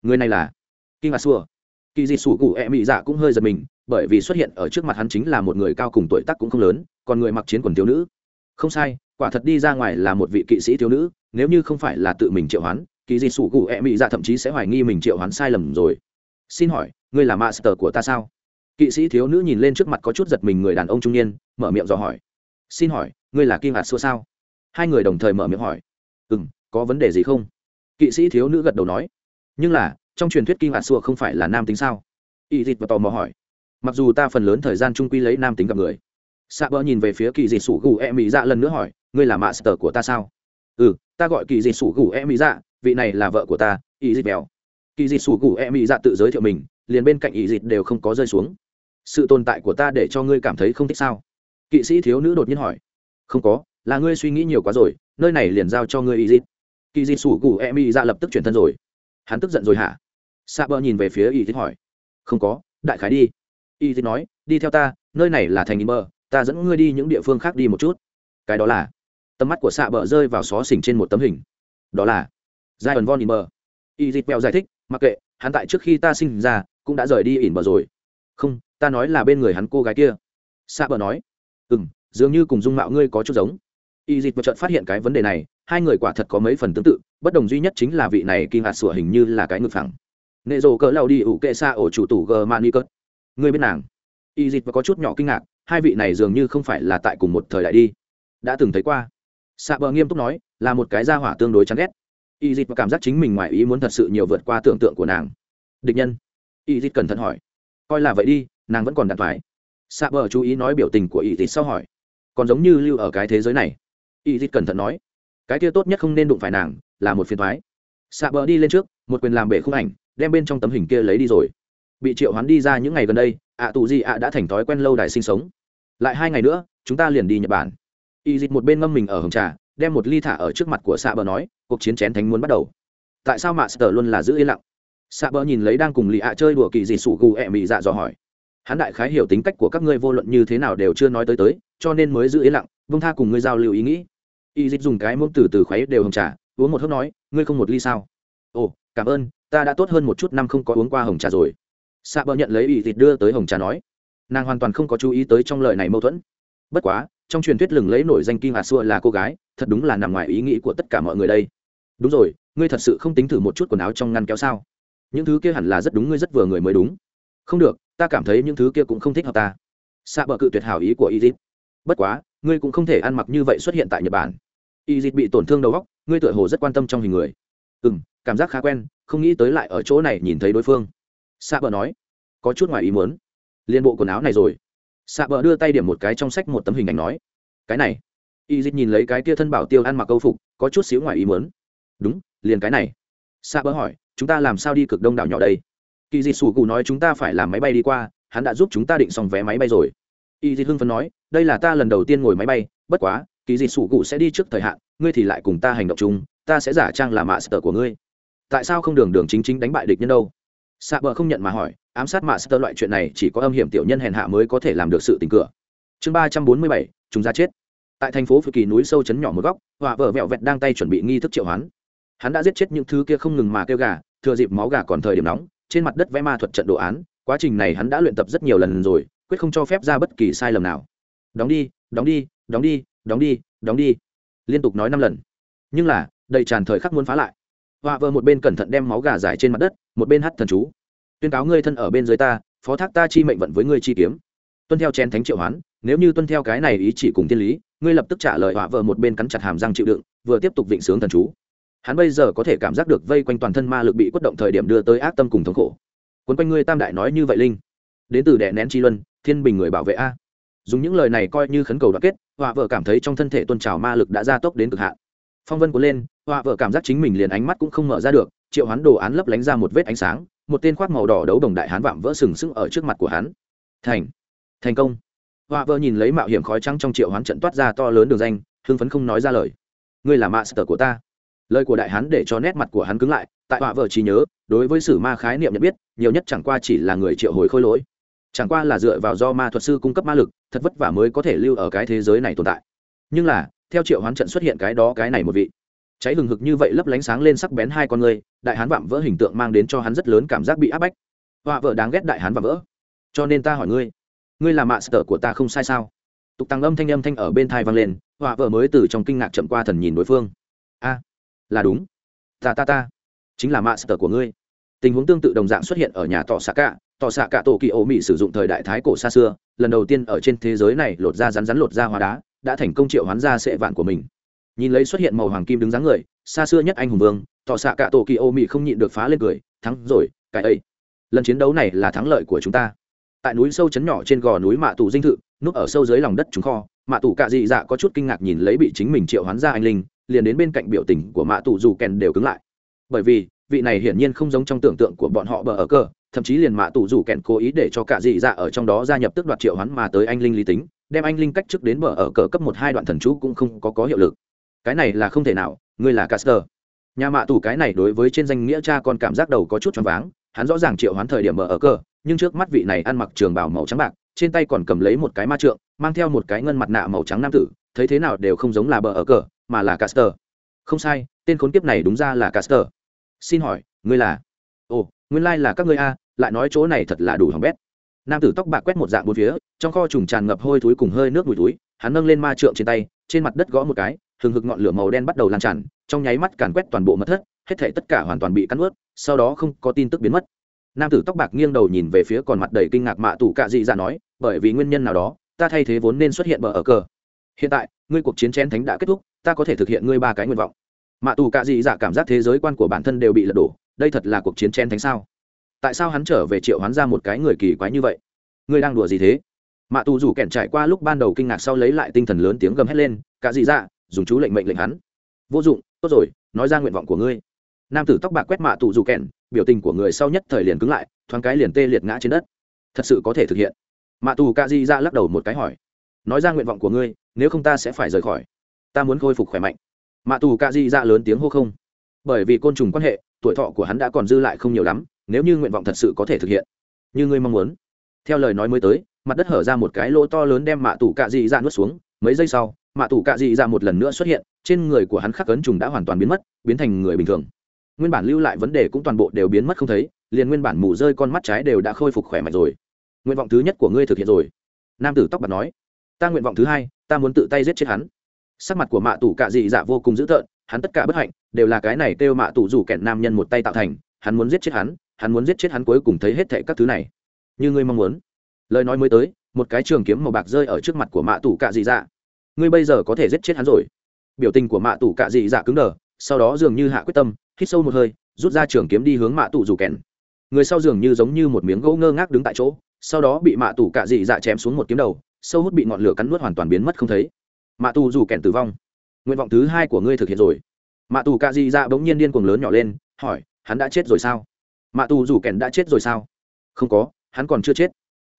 người này là kinh a xua. Kỳ dị sủ cụ e mị dạ cũng hơi giật mình, bởi vì xuất hiện ở trước mặt hắn chính là một người cao cùng tuổi tác cũng không lớn, còn người mặc chiến quần thiếu nữ. Không sai, quả thật đi ra ngoài là một vị kỵ sĩ thiếu nữ, nếu như không phải là tự mình triệu hoán kỳ dị sủ cụ e mị dạ thậm chí sẽ hoài nghi mình triệu hoán sai lầm rồi. Xin hỏi, ngươi là master của ta sao? Kỵ sĩ thiếu nữ nhìn lên trước mặt có chút giật mình người đàn ông trung niên, mở miệng dò hỏi. Xin hỏi, ngươi là kim hạt xua sao? Hai người đồng thời mở miệng hỏi. Ừ m có vấn đề gì không? Kỵ sĩ thiếu nữ gật đầu nói nhưng là, trong truyền thuyết kinh hạt xua không phải là nam tính sao? Y dịt và tò mò hỏi. Mặc dù ta phần lớn thời gian trung quy lấy nam tính gặp người. Xạ bỡ nhìn về phía kỳ dị sủ gù e mỹ dạ lần nữa hỏi, ngươi là master của ta sao? Ừ ta gọi kỳ dị sủ gù e mỹ dạ vị này là vợ của ta, y dịt bèo. Kỳ dị sủ gù e mỹ dạ tự giới thiệu mình, liền bên cạnh y dịt đều không có rơi xuống. Sự tồn tại của ta để cho ngươi cảm thấy không thích sao? Kỵ sĩ thiếu nữ đột nhiên hỏi. Không có, là ngươi suy nghĩ nhiều quá rồi, nơi này liền giao cho ngươi y dịt. Kỳ dị sủ gù e mỹ dạ lập tức chuyển thân rồi hắn tức giận rồi hả? Xạ bờ nhìn về phía y thích hỏi. Không có, đại khái đi. Y thích nói, đi theo ta, nơi này là thành in bờ, ta dẫn ngươi đi những địa phương khác đi một chút. Cái đó là, tầm mắt của xạ bờ rơi vào xó xỉnh trên một tấm hình. Đó là giai ẩn von in bờ. Y dịch bèo giải thích, mặc kệ, hắn tại trước khi ta sinh ra, cũng đã rời đi ỉn bờ rồi. Không, ta nói là bên người hắn cô gái kia. Xạ bờ nói ừ m dường như cùng dung mạo ngươi có chút giống. Y dịch một trận phát hiện cái vấn đề này, hai người quả thật có mấy phần tương tự bất đồng duy nhất chính là vị này kinh hạt sủa hình như là cái ngực phẳng. Nệ rồ cỡ lao đi ủ kệ xa ổ chủ tủ g mani cất ngươi nàng? Y dịch có chút nhỏ kinh ngạc, hai vị này dường như không phải là tại cùng một thời đại đi. Đã từng thấy qua. Xạ bờ nghiêm túc nói, là một cái gia hỏa tương đối chán ghét. Y dịch cảm giác chính mình ngoài ý muốn thật sự nhiều vượt qua tưởng tượng của nàng. Địch nhân. Y dịch cẩn thận hỏi. Coi là vậy đi, nàng vẫn còn đạn thoại. Xạ bờ chú ý nói biểu tình của y dịch sau hỏi. Còn giống như lưu ở cái thế giới này. Y dịch cẩn thận nói. Cái kia tốt nhất không nên đụng phải nàng là một phiền thoái. Xạ bờ đi lên trước, một quyền làm bể khung ảnh, đem bên trong tấm hình kia lấy đi rồi. Bị triệu hoán đi ra những ngày gần đây, ạ tù gì ạ đã thành thói quen lâu đài sinh sống. Lại hai ngày nữa, chúng ta liền đi nhật bản. Y dịch một bên ngâm mình ở hồng trà, đem một ly thả ở trước mặt của xạ bờ nói, cuộc chiến chén thánh muốn bắt đầu. Tại sao mạ sờ luôn là giữ yên lặng? Xạ bờ nhìn lấy đang cùng lì ạ chơi đùa kỳ dị sủ gù ẹ mị dạ dò hỏi. Hắn đại khái hiểu tính cách của các ngươi vô luận như thế nào đều chưa nói tới tới, cho nên mới giữ yên lặng vung tha cùng ngươi giao lưu ý nghĩ. Y dịch dùng cái muỗng từ từ khuấy đều hồng trà uống một hớp nói, ngươi không một ly sao? Ồ, cảm ơn, ta đã tốt hơn một chút năm không có uống qua hồng trà rồi. Xạ bờ nhận lấy ỷ thịt đưa tới hồng trà nói. Nàng hoàn toàn không có chú ý tới trong lời này mâu thuẫn. Bất quá, trong truyền thuyết lừng lấy nổi danh kim hà xua là cô gái, thật đúng là nằm ngoài ý nghĩ của tất cả mọi người đây. Đúng rồi, ngươi thật sự không tính thử một chút quần áo trong ngăn kéo sao? Những thứ kia hẳn là rất đúng, ngươi rất vừa người mới đúng. Không được, ta cảm thấy những thứ kia cũng không thích hợp ta. Xạ bờ cự tuyệt hảo ý của y dịp bất quá, ngươi cũng không thể ăn mặc như vậy xuất hiện tại nhật bản y dịch bị tổn thương đầu góc, ngươi tựa hồ rất quan tâm trong hình người. Ừ m cảm giác khá quen, không nghĩ tới lại ở chỗ này nhìn thấy đối phương. Xạ bờ nói, có chút ngoài ý muốn. Liên bộ quần áo này rồi. Xạ bờ đưa tay điểm một cái trong sách một tấm hình ảnh nói, cái này. Y dịch nhìn lấy cái kia thân bảo tiêu ăn mặc câu phục, có chút xíu ngoài ý muốn. Đúng, liền cái này. Xạ bờ hỏi, chúng ta làm sao đi cực đông đảo nhỏ đây? Kỳ dịch sủ cụ nói, chúng ta phải làm máy bay đi qua, hắn đã giúp chúng ta định xong vé máy bay rồi. Y dịch hưng phấn nói, đây là ta lần đầu tiên ngồi máy bay, bất quá kỳ dị sủ cụ sẽ đi trước thời hạn, ngươi thì lại cùng ta hành động chung, ta sẽ giả trang là mạ sơ của ngươi. Tại sao không đường đường chính chính đánh bại địch nhân đâu? Xạ bờ không nhận mà hỏi, ám sát mạ sơ loại chuyện này chỉ có âm hiểm tiểu nhân hèn hạ mới có thể làm được sự tình cửa. Chương ba trăm bốn mươi bảy, chúng ra chết. Tại thành phố phi kỳ núi sâu chấn nhỏ một góc, họa vợ vẹo vẹt đang tay chuẩn bị nghi thức triệu hoán. Hắn đã giết chết những thứ kia không ngừng mà kêu gà, thừa dịp máu gà còn thời điểm nóng, trên mặt đất vẽ ma thuật trận đồ án, quá trình này hắn đã luyện tập rất nhiều lần rồi, quyết không cho phép ra bất kỳ sai lầm nào. Đóng đi đóng đi đóng đi đóng đi đóng đi. Liên tục nói năm lần. Nhưng là, đầy tràn thời khắc muốn phá lại. Họa vợ một bên cẩn thận đem máu gà dài trên mặt đất, một bên hắt thần chú. Tuyên cáo ngươi thân ở bên dưới ta, phó thác ta chi mệnh vận với ngươi chi kiếm. Tuân theo chén thánh triệu hoán, nếu như tuân theo cái này ý chỉ cùng thiên lý, ngươi lập tức trả lời họa vợ một bên cắn chặt hàm răng chịu đựng, vừa tiếp tục vịnh sướng thần chú. Hắn bây giờ có thể cảm giác được vây quanh toàn thân ma lực bị quất động thời điểm đưa tới ác tâm cùng thống khổ. Quấn quanh ngươi tam đại nói như vậy linh. Đến từ đệ nén chi luân, thiên bình người bảo vệ a dùng những lời này coi như khấn cầu đoạn kết, họa vợ cảm thấy trong thân thể tôn trào ma lực đã gia tốc đến cực hạn. Phong vân cuốn lên, họa vợ cảm giác chính mình liền ánh mắt cũng không mở ra được, triệu hoán đồ án lấp lánh ra một vết ánh sáng, một tên khoác màu đỏ đấu đồng đại hán vạm vỡ sừng sững ở trước mặt của hắn. Thành thành công. Họa vợ nhìn lấy mạo hiểm khói trắng trong triệu hoán trận toát ra to lớn đường danh, hưng phấn không nói ra lời. Ngươi là mạ sở của ta. Lời của đại hán để cho nét mặt của hắn cứng lại, tại họa vợ trí nhớ, đối với sử ma khái niệm nhận biết, nhiều nhất chẳng qua chỉ là người triệu hồi khôi lỗi chẳng qua là dựa vào do ma thuật sư cung cấp ma lực, thật vất vả mới có thể lưu ở cái thế giới này tồn tại. Nhưng là, theo triệu hoán trận xuất hiện cái đó cái này một vị. Cháy hừng hực như vậy lấp lánh sáng lên sắc bén hai con người, đại hán vạm vỡ hình tượng mang đến cho hắn rất lớn cảm giác bị áp bách. Họa vợ đáng ghét đại hán vạm vỡ. Cho nên ta hỏi ngươi ngươi là mạ sở của ta không sai sao? Tục tăng âm thanh âm thanh ở bên thai vang lên, họa vợ mới từ trong kinh ngạc chậm qua thần nhìn đối phương. A, là đúng. Ta ta ta. Chính là mạ sở của ngươi tình huống tương tự đồng dạng xuất hiện ở nhà tọ xạ cạ tọ xạ cạ tổ kỳ ô mỹ sử dụng thời đại thái cổ xa xưa, lần đầu tiên ở trên thế giới này lột ra rắn rắn lột ra hóa đá, đã thành công triệu hoán ra sệ vạn của mình. Nhìn lấy xuất hiện màu hoàng kim đứng dáng người, xa xưa nhất anh hùng vương tọ xạ cả tổ kỳ ô mỹ không nhịn được phá lên cười, thắng rồi, cái ấy. Lần chiến đấu này là thắng lợi của chúng ta. Tại núi sâu chấn nhỏ trên gò núi mạ tù dinh thự, núp ở sâu dưới lòng đất chúng kho, mạ tù cạ dị dạ có chút kinh ngạc nhìn lấy bị chính mình triệu hoán ra anh linh, liền đến bên cạnh biểu tình của mạ tù dù kèn đều cứng lại. Bởi vì vị này hiển nhiên không giống trong tưởng tượng của bọn họ bờ ở cờ, thậm chí liền mạ tù rủ kèn cố ý để cho cả dị dạ ở trong đó gia nhập tức đoạt triệu hắn mà tới anh linh lý tính, đem anh linh cách trước đến bờ ở cờ cấp một hai đoạn thần chú cũng không có có hiệu lực. Cái này là không thể nào, ngươi là caster. Nhà mạ tù cái này đối với trên danh nghĩa cha con cảm giác đầu có chút choáng váng, hắn rõ ràng triệu hoán thời điểm bờ ở cờ, nhưng trước mắt vị này ăn mặc trường bảo màu trắng bạc, trên tay còn cầm lấy một cái ma trượng, mang theo một cái ngân mặt nạ màu trắng nam tử, thấy thế nào đều không giống là bờ ở cờ, mà là caster. Không sai, tên khốn kiếp này đúng ra là caster xin hỏi, ngươi là? Ồ, nguyên lai、like、là các ngươi a, lại nói chỗ này thật là đủ hỏng bét. Nam tử tóc bạc quét một dạng bốn phía, trong kho trùng tràn ngập hôi túi cùng hơi nước mùi túi hắn nâng lên ma trượng trên tay, trên mặt đất gõ một cái, hừng hực ngọn lửa màu đen bắt đầu lan tràn, trong nháy mắt càn quét toàn bộ mật thất, hết thể tất cả hoàn toàn bị cắn ướt, sau đó không có tin tức biến mất. Nam tử tóc bạc nghiêng đầu nhìn về phía còn mặt đầy kinh ngạc mạ tủ cạ dị ra nói, bởi vì nguyên nhân nào đó, ta thay thế vốn nên xuất hiện bờ ở cờ. Hiện tại, ngươi cuộc chiến chén thánh đã kết thúc, ta có thể thực hiện ngươi ba cái nguyện vọng mạ tù cạ dị dạ cảm giác thế giới quan của bản thân đều bị lật đổ, đây thật là cuộc chiến chen thánh sao? Tại sao hắn trở về triệu hoán ra một cái người kỳ quái như vậy? Ngươi đang đùa gì thế? Mạ tù rủ kẻn trải qua lúc ban đầu kinh ngạc sau lấy lại tinh thần lớn tiếng gầm hét lên, cạ dị dạ dùng chú lệnh mệnh lệnh hắn. Vô dụng, tốt rồi, nói ra nguyện vọng của ngươi. Nam tử tóc bạc quét mạ tù rủ kẻn biểu tình của người sau nhất thời liền cứng lại, thoáng cái liền tê liệt ngã trên đất. Thật sự có thể thực hiện. Mạ tù cạ dị dạ lắc đầu một cái hỏi. Nói ra nguyện vọng của ngươi, nếu không ta sẽ phải rời khỏi. Ta muốn khôi phục khỏe mạnh mạ tù cạ dị dạ lớn tiếng hô không. Bởi vì côn trùng quan hệ, tuổi thọ của hắn đã còn dư lại không nhiều lắm, nếu như nguyện vọng thật sự có thể thực hiện. Như ngươi mong muốn. Theo lời nói mới tới, mặt đất hở ra một cái lỗ to lớn đem mạ tù cạ dị dạ nuốt xuống. Mấy giây sau, mạ tù cạ dị dạ một lần nữa xuất hiện, trên người của hắn khắc ấn trùng đã hoàn toàn biến mất, biến thành người bình thường. Nguyên bản lưu lại vấn đề cũng toàn bộ đều biến mất không thấy, liền nguyên bản mù rơi con mắt trái đều đã khôi phục khỏe mạnh rồi. Nguyện vọng thứ nhất của ngươi thực hiện rồi. Nam tử tóc bạc nói, ta nguyện vọng thứ hai, ta muốn tự tay giết chết hắn sắc mặt của mạ tù cạ dị dạ vô cùng dữ tợn, hắn tất cả bất hạnh, đều là cái này kêu mạ tù rủ kẹn nam nhân một tay tạo thành, hắn muốn giết chết hắn hắn muốn giết chết hắn cuối cùng thấy hết thệ các thứ này. Như ngươi mong muốn. Lời nói mới tới, một cái trường kiếm màu bạc rơi ở trước mặt của mạ tù cạ dị dạ. Ngươi bây giờ có thể giết chết hắn rồi. Biểu tình của mạ tù cạ dị dạ cứng đờ, sau đó dường như hạ quyết tâm, hít sâu một hơi, rút ra trường kiếm đi hướng mạ tù rủ kẹn. Người sau dường như giống như một miếng gỗ ngơ ngác đứng tại chỗ, sau đó bị mạ tù cạ dị dạ chém xuống một kiếm đầu, sâu hút bị ngọn lửa cắn nuốt hoàn toàn biến mất không thấy mạ tù rủ kẹn tử vong. Nguyện vọng thứ hai của ngươi thực hiện rồi. Mạ tù cạ dị dạ bỗng nhiên điên cuồng lớn nhỏ lên, hỏi, hắn đã chết rồi sao? Mạ tù rủ kẹn đã chết rồi sao? Không có, hắn còn chưa chết.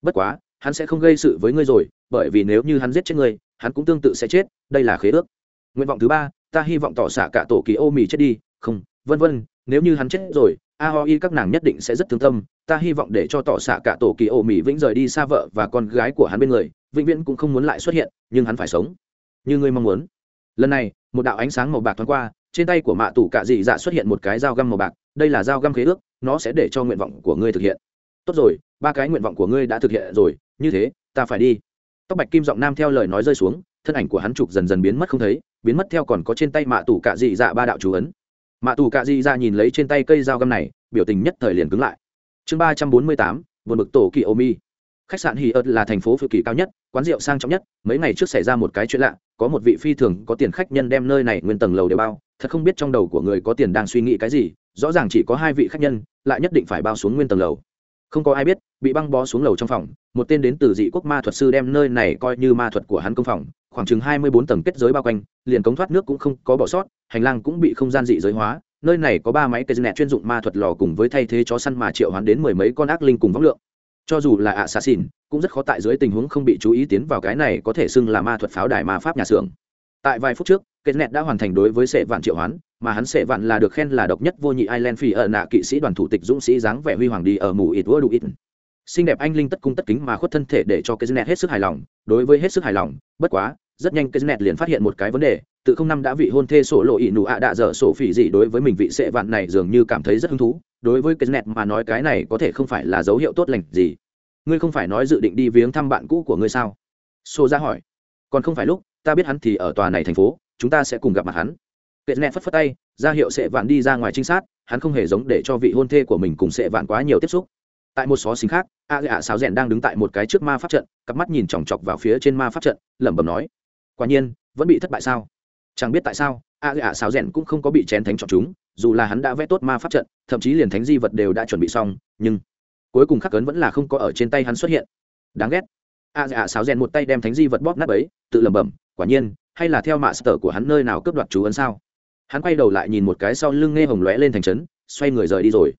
Bất quá, hắn sẽ không gây sự với ngươi rồi, bởi vì nếu như hắn giết chết ngươi, hắn cũng tương tự sẽ chết, đây là khế ước. Nguyện vọng thứ ba, ta hy vọng tỏ xạ cả tổ kỳ ô mì chết đi. Không, vân vân, nếu như hắn chết rồi, a ho y các nàng nhất định sẽ rất thương tâm. Ta hy vọng để cho tỏ xạ cả tổ kỳ ô mì vĩnh rời đi xa vợ và con gái của hắn bên người, vĩnh viễn cũng không muốn lại xuất hiện, nhưng hắn phải sống như ngươi mong muốn. Lần này, một đạo ánh sáng màu bạc thoáng qua, trên tay của mạ tù cạ dị dạ xuất hiện một cái dao găm màu bạc, đây là dao găm khế ước, nó sẽ để cho nguyện vọng của ngươi thực hiện. Tốt rồi, ba cái nguyện vọng của ngươi đã thực hiện rồi, như thế, ta phải đi. Tóc bạch kim giọng nam theo lời nói rơi xuống, thân ảnh của hắn trục dần dần biến mất không thấy, biến mất theo còn có trên tay mạ tù cạ dị dạ ba đạo chú ấn. Mạ tù cạ dị dạ nhìn lấy trên tay cây dao găm này, biểu tình nhất thời liền cứng lại. Chương ba trăm bốn mươi tám vượt bực tổ kỳ ô mi khách sạn hì ợt là thành phố phự kỳ cao nhất, quán rượu sang trọng nhất. Mấy ngày trước xảy ra một cái chuyện lạ, có một vị phi thường có tiền khách nhân đem nơi này nguyên tầng lầu đều bao. Thật không biết trong đầu của người có tiền đang suy nghĩ cái gì, rõ ràng chỉ có hai vị khách nhân, lại nhất định phải bao xuống nguyên tầng lầu. Không có ai biết, bị băng bó xuống lầu trong phòng, một tên đến từ dị quốc ma thuật sư đem nơi này coi như ma thuật của hắn công phòng, khoảng chừng hai mươi bốn tầng kết giới bao quanh, liền cống thoát nước cũng không có bỏ sót, hành lang cũng bị không gian dị giới hóa. Nơi này có ba máy cây nẹt chuyên dụng ma thuật lò cùng với thay thế chó săn mà triệu hoán đến mười mấy con ác linh cùng võng lượng cho dù là ạ xạ xỉn, cũng rất khó tại dưới tình huống không bị chú ý tiến vào cái này có thể xưng là ma thuật pháo đài ma pháp nhà xưởng. Tại vài phút trước, kết nẹt đã hoàn thành đối với sệ vạn triệu hoán, mà hắn sệ vạn là được khen là độc nhất vô nhị ireland phi ở nạ kỵ sĩ đoàn thủ tịch dũng sĩ dáng vẻ huy hoàng đi ở mù ít vua đủ ít xinh đẹp anh linh tất cung tất kính mà khuất thân thể để cho kết nẹt hết sức hài lòng, đối với hết sức hài lòng, bất quá, rất nhanh kết nẹt liền phát hiện một cái vấn đề tự không năm đã vị hôn thê sổ lộ ỷ nụ ạ đạ dở sổ phỉ gì đối với mình vị sệ vạn này dường như cảm thấy rất hứng thú. Đối với cái nẹt mà nói cái này có thể không phải là dấu hiệu tốt lành gì. Ngươi không phải nói dự định đi viếng thăm bạn cũ của ngươi sao? Sô ra hỏi. Còn không phải lúc, ta biết hắn thì ở tòa này thành phố, chúng ta sẽ cùng gặp mặt hắn. Kệ nẹt phất phất tay, ra hiệu sệ vạn đi ra ngoài trinh sát, hắn không hề giống để cho vị hôn thê của mình cùng sệ vạn quá nhiều tiếp xúc. Tại một xó xính khác, a gạ sáo rèn đang đứng tại một cái trước ma pháp trận, cặp mắt nhìn chòng chọc vào phía trên ma pháp trận, lẩm bẩm nói. Quả nhiên, vẫn bị thất bại sao? Chẳng biết tại sao, a gạ sáo rèn cũng không có bị chén thánh chọn chúng, dù là hắn đã vẽ tốt ma pháp trận, thậm chí liền thánh di vật đều đã chuẩn bị xong, nhưng cuối cùng khắc cấn vẫn là không có ở trên tay hắn xuất hiện. Đáng ghét. A dạ sáo rèn một tay đem thánh di vật bóp nát ấy tự lẩm bẩm, quả nhiên, hay là theo mạ sở của hắn nơi nào cướp đoạt chú ấn sao? Hắn quay đầu lại nhìn một cái sau lưng nghe hồng lóe lên thành trấn, xoay người rời đi rồi.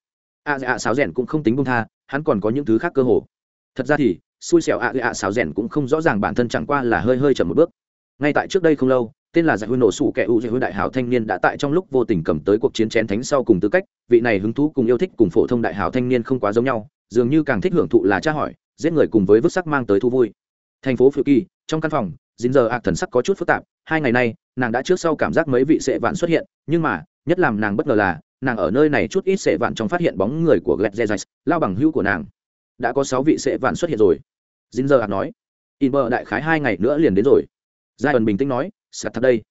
A dạ sáo rèn cũng không tính bông tha, hắn còn có những thứ khác cơ hồ. Thật ra thì, xui xẻo a dạ sáo rèn cũng không rõ ràng bản thân chẳng qua là hơi hơi chậm một bước. Ngay tại trước đây không lâu tên là giải hữu nổ sủ kẻ u, giải hữu đại hào thanh niên đã tại trong lúc vô tình cầm tới cuộc chiến chén thánh sau cùng tư cách. Vị này hứng thú cùng yêu thích cùng phổ thông đại hào thanh niên không quá giống nhau, dường như càng thích hưởng thụ là tra hỏi, giết người cùng với vứt sắc mang tới thu vui. Thành phố phiêu kỳ, trong căn phòng dính giờ ạc thần sắc có chút phức tạp, hai ngày nay, nàng đã trước sau cảm giác mấy vị sệ vạn xuất hiện, nhưng mà, nhất làm nàng bất ngờ là, nàng ở nơi này chút ít sệ vạn trong phát hiện bóng người của glet zezais, lao bằng hữu của nàng. Đã có sáu vị sệ vạn xuất hiện rồi. Dính giờ ạc nói in bờ đại khái hai ngày nữa liền đến rồi. Giai ẩn bình tĩnh nói sạt thật đây.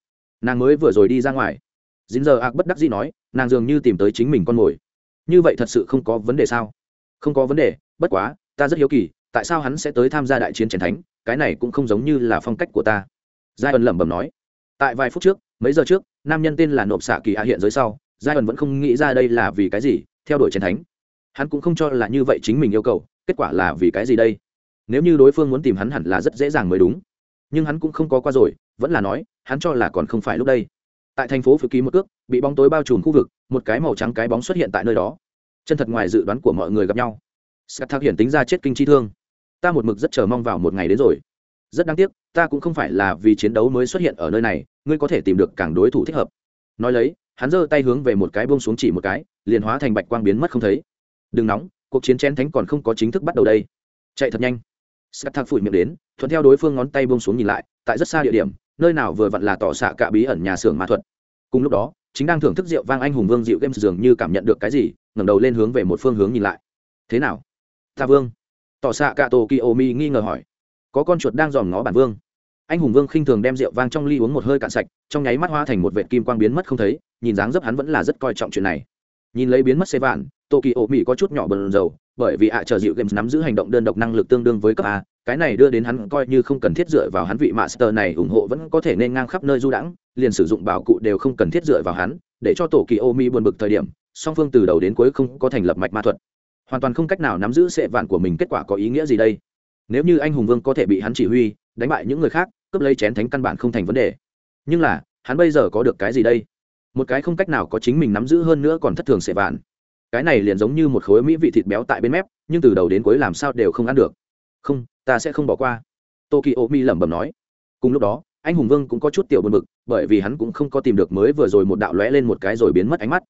Nàng mới vừa rồi đi ra ngoài. Dính giờ ạc bất đắc dĩ nói, nàng dường như tìm tới chính mình con mồi. Như vậy thật sự không có vấn đề sao? Không có vấn đề, bất quá, ta rất hiếu kỳ, tại sao hắn sẽ tới tham gia đại chiến chiến thánh, cái này cũng không giống như là phong cách của ta. Giai ẩn lẩm bẩm nói. Tại vài phút trước, mấy giờ trước, nam nhân tên là nộp xạ kỳ hạ hiện giới sau giai ẩn vẫn không nghĩ ra đây là vì cái gì, theo đuổi chiến thánh. Hắn cũng không cho là như vậy chính mình yêu cầu, kết quả là vì cái gì đây? Nếu như đối phương muốn tìm hắn hẳn là rất dễ dàng mới đúng. Nhưng hắn cũng không có qua rồi, vẫn là nói hắn cho là còn không phải lúc đây. Tại thành phố phiêu ký một cước, bị bóng tối bao trùm khu vực, một cái màu trắng cái bóng xuất hiện tại nơi đó. Chân thật ngoài dự đoán của mọi người gặp nhau. Scat thác hiển tính ra chết kinh chi thương. Ta một mực rất chờ mong vào một ngày đến rồi. Rất đáng tiếc, ta cũng không phải là vì chiến đấu mới xuất hiện ở nơi này, ngươi có thể tìm được càng đối thủ thích hợp. Nói lấy, hắn giơ tay hướng về một cái bông xuống chỉ một cái, liền hóa thành bạch quang biến mất không thấy. Đừng nóng, cuộc chiến chén thánh còn không có chính thức bắt đầu đây. Chạy thật nhanh. Scat thác phủi miệng đến, thuận theo đối phương ngón tay bông xuống nhìn lại, tại rất xa địa điểm nơi nào vừa vặn là tỏ xạ cả bí ẩn nhà xưởng ma thuật. Cùng lúc đó, chính đang thưởng thức rượu vang anh hùng vương dịu game dường như cảm nhận được cái gì, ngẩng đầu lên hướng về một phương hướng nhìn lại. Thế nào? Ta vương. Tỏ xạ cả tổ kỳ ô mi nghi ngờ hỏi. Có con chuột đang dòm ngó bản vương. Anh hùng vương khinh thường đem rượu vang trong ly uống một hơi cạn sạch, trong nháy mắt hoa thành một vệt kim quang biến mất không thấy, nhìn dáng dấp hắn vẫn là rất coi trọng chuyện này. Nhìn lấy biến mất xe vạn tô kỳ ô mỹ có chút nhỏ bần dầu bởi vì ạ chờ dịu games nắm giữ hành động đơn độc năng lực tương đương với cấp a, cái này đưa đến hắn coi như không cần thiết dựa vào hắn vị master này ủng hộ vẫn có thể nên ngang khắp nơi du đãng, liền sử dụng bảo cụ đều không cần thiết dựa vào hắn, để cho tổ kỳ ô mi buồn bực thời điểm, song phương từ đầu đến cuối không có thành lập mạch ma thuật. Hoàn toàn không cách nào nắm giữ sệ vạn của mình kết quả có ý nghĩa gì đây. Nếu như anh hùng vương có thể bị hắn chỉ huy, đánh bại những người khác, cướp lấy chén thánh căn bản không thành vấn đề. Nhưng là, hắn bây giờ có được cái gì đây? Một cái không cách nào có chính mình nắm giữ hơn nữa còn thất thường sệ vạn cái này liền giống như một khối mỹ vị thịt béo tại bên mép, nhưng từ đầu đến cuối làm sao đều không ăn được. Không, ta sẽ không bỏ qua. Tokyo mi lẩm bẩm nói. Cùng lúc đó, anh hùng vương cũng có chút tiểu buồn bực, bởi vì hắn cũng không có tìm được mới vừa rồi một đạo lóe lên một cái rồi biến mất ánh mắt.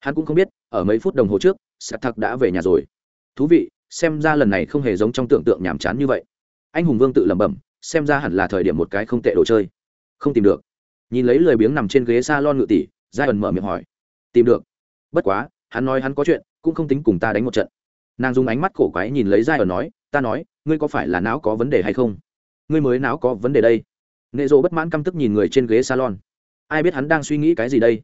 Hắn cũng không biết, ở mấy phút đồng hồ trước sạc thật đã về nhà rồi. Thú vị, xem ra lần này không hề giống trong tưởng tượng nhàm chán như vậy. Anh hùng vương tự lẩm bẩm, xem ra hẳn là thời điểm một cái không tệ đồ chơi. Không tìm được. Nhìn lấy lười biếng nằm trên ghế s a lon ngự tỷ giai ẩn mở miệng hỏi. Tìm được. Bất quá hắn nói hắn có chuyện, cũng không tính cùng ta đánh một trận. Nàng dùng ánh mắt cổ quái nhìn lấy giai ở nói, ta nói, ngươi có phải là não có vấn đề hay không? Ngươi mới não có vấn đề đây. Nệ rộ bất mãn căm tức nhìn người trên ghế salon. Ai biết hắn đang suy nghĩ cái gì đây?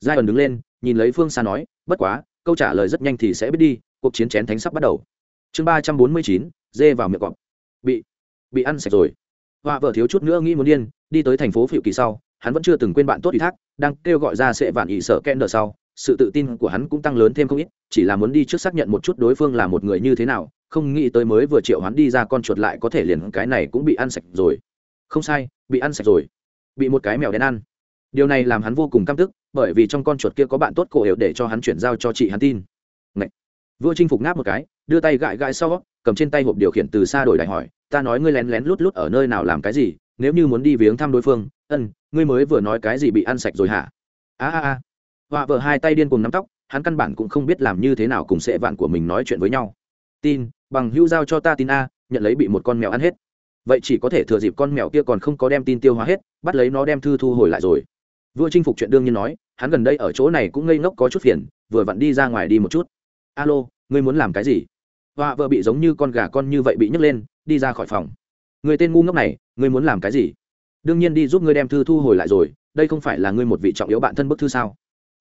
Giai ẩn đứng lên, nhìn lấy phương xa nói, bất quá, câu trả lời rất nhanh thì sẽ biết đi, cuộc chiến chén thánh sắp bắt đầu. Chương ba trăm bốn mươi chín, dê vào miệng cọp. Bị bị ăn sạch rồi. Họa vợ thiếu chút nữa nghĩ muốn điên, đi tới thành phố phiệu kỳ sau, hắn vẫn chưa từng quên bạn tốt ủy thác, đang kêu gọi ra sệ vạn ỵ sở ken đờ sau sự tự tin của hắn cũng tăng lớn thêm không ít, chỉ là muốn đi trước xác nhận một chút đối phương là một người như thế nào, không nghĩ tới mới vừa triệu hắn đi ra con chuột lại có thể liền cái này cũng bị ăn sạch rồi. Không sai, bị ăn sạch rồi. Bị một cái mèo đen ăn. Điều này làm hắn vô cùng căm tức, bởi vì trong con chuột kia có bạn tốt cổ hiểu để cho hắn chuyển giao cho chị hắn tin. Ngậy. vua chinh phục ngáp một cái, đưa tay gãi gãi sau, cầm trên tay hộp điều khiển từ xa đổi đại hỏi, ta nói ngươi lén lén lút lút ở nơi nào làm cái gì? Nếu như muốn đi viếng thăm đối phương, ân, ngươi mới vừa nói cái gì bị ăn sạch rồi hả? A a a họa vợ hai tay điên cùng nắm tóc, hắn căn bản cũng không biết làm như thế nào cùng sệ vạn của mình nói chuyện với nhau. Tin, bằng hữu giao cho ta tin a, nhận lấy bị một con mèo ăn hết. Vậy chỉ có thể thừa dịp con mèo kia còn không có đem tin tiêu hóa hết, bắt lấy nó đem thư thu hồi lại rồi. Vua chinh phục chuyện đương nhiên nói, hắn gần đây ở chỗ này cũng ngây ngốc có chút phiền, vừa vặn đi ra ngoài đi một chút. Alo, ngươi muốn làm cái gì? Họa vợ bị giống như con gà con như vậy bị nhấc lên, đi ra khỏi phòng. Người tên ngu ngốc này, ngươi muốn làm cái gì? Đương nhiên đi giúp ngươi đem thư thu hồi lại rồi, đây không phải là ngươi một vị trọng yếu bạn thân bức thư sao?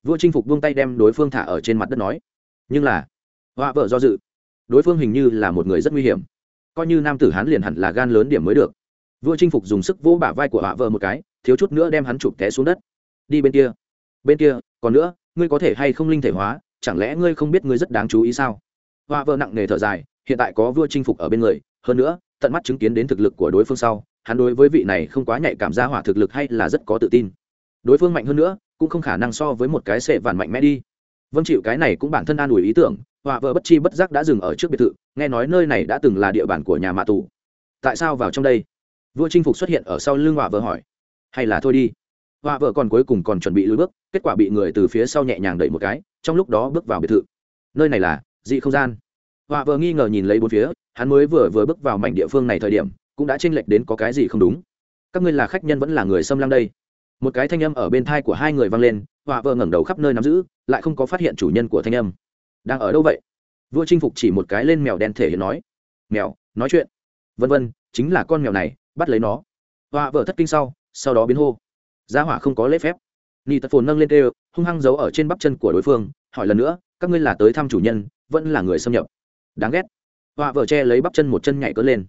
Vua chinh phục buông tay đem đối phương thả ở trên mặt đất nói. Nhưng là, họa vợ do dự. Đối phương hình như là một người rất nguy hiểm. Coi như nam tử hán liền hẳn là gan lớn điểm mới được. Vua chinh phục dùng sức vỗ bả vai của họa vợ một cái, thiếu chút nữa đem hắn chụp té xuống đất. Đi bên kia. Bên kia, còn nữa, ngươi có thể hay không linh thể hóa, chẳng lẽ ngươi không biết ngươi rất đáng chú ý sao? Họa vợ nặng nề thở dài, hiện tại có vua chinh phục ở bên người, hơn nữa, tận mắt chứng kiến đến thực lực của đối phương sau, hắn đối với vị này không quá nhạy cảm ra hỏa thực lực hay là rất có tự tin. Đối phương mạnh hơn nữa cũng không khả năng so với một cái sệ vạn mạnh mẽ đi. Vâng chịu cái này cũng bản thân an ủi ý tưởng, họa vợ bất chi bất giác đã dừng ở trước biệt thự, nghe nói nơi này đã từng là địa bàn của nhà mạ tù. Tại sao vào trong đây? Vua chinh phục xuất hiện ở sau lưng họa vợ hỏi. Hay là thôi đi. Họa vợ còn cuối cùng còn chuẩn bị lùi bước, kết quả bị người từ phía sau nhẹ nhàng đẩy một cái, trong lúc đó bước vào biệt thự. Nơi này là dị không gian. Họa vợ nghi ngờ nhìn lấy bốn phía, hắn mới vừa vừa bước vào mảnh địa phương này thời điểm, cũng đã chênh lệch đến có cái gì không đúng. Các ngươi là khách nhân vẫn là người xâm lăng đây? Một cái thanh âm ở bên thai của hai người vang lên, họa vợ ngẩng đầu khắp nơi nắm giữ, lại không có phát hiện chủ nhân của thanh âm. Đang ở đâu vậy? Vua chinh phục chỉ một cái lên mèo đen thể hiện nói. Mèo, nói chuyện. Vân vân, chính là con mèo này, bắt lấy nó. Họa vợ thất kinh sau sau đó biến hô. Gia hỏa không có lễ phép. Ni tật phồn nâng lên tê hung hăng giấu ở trên bắp chân của đối phương, hỏi lần nữa, các ngươi là tới thăm chủ nhân, vẫn là người xâm nhập? Đáng ghét. Họa vợ che lấy bắp chân một chân nhảy cỡ lên.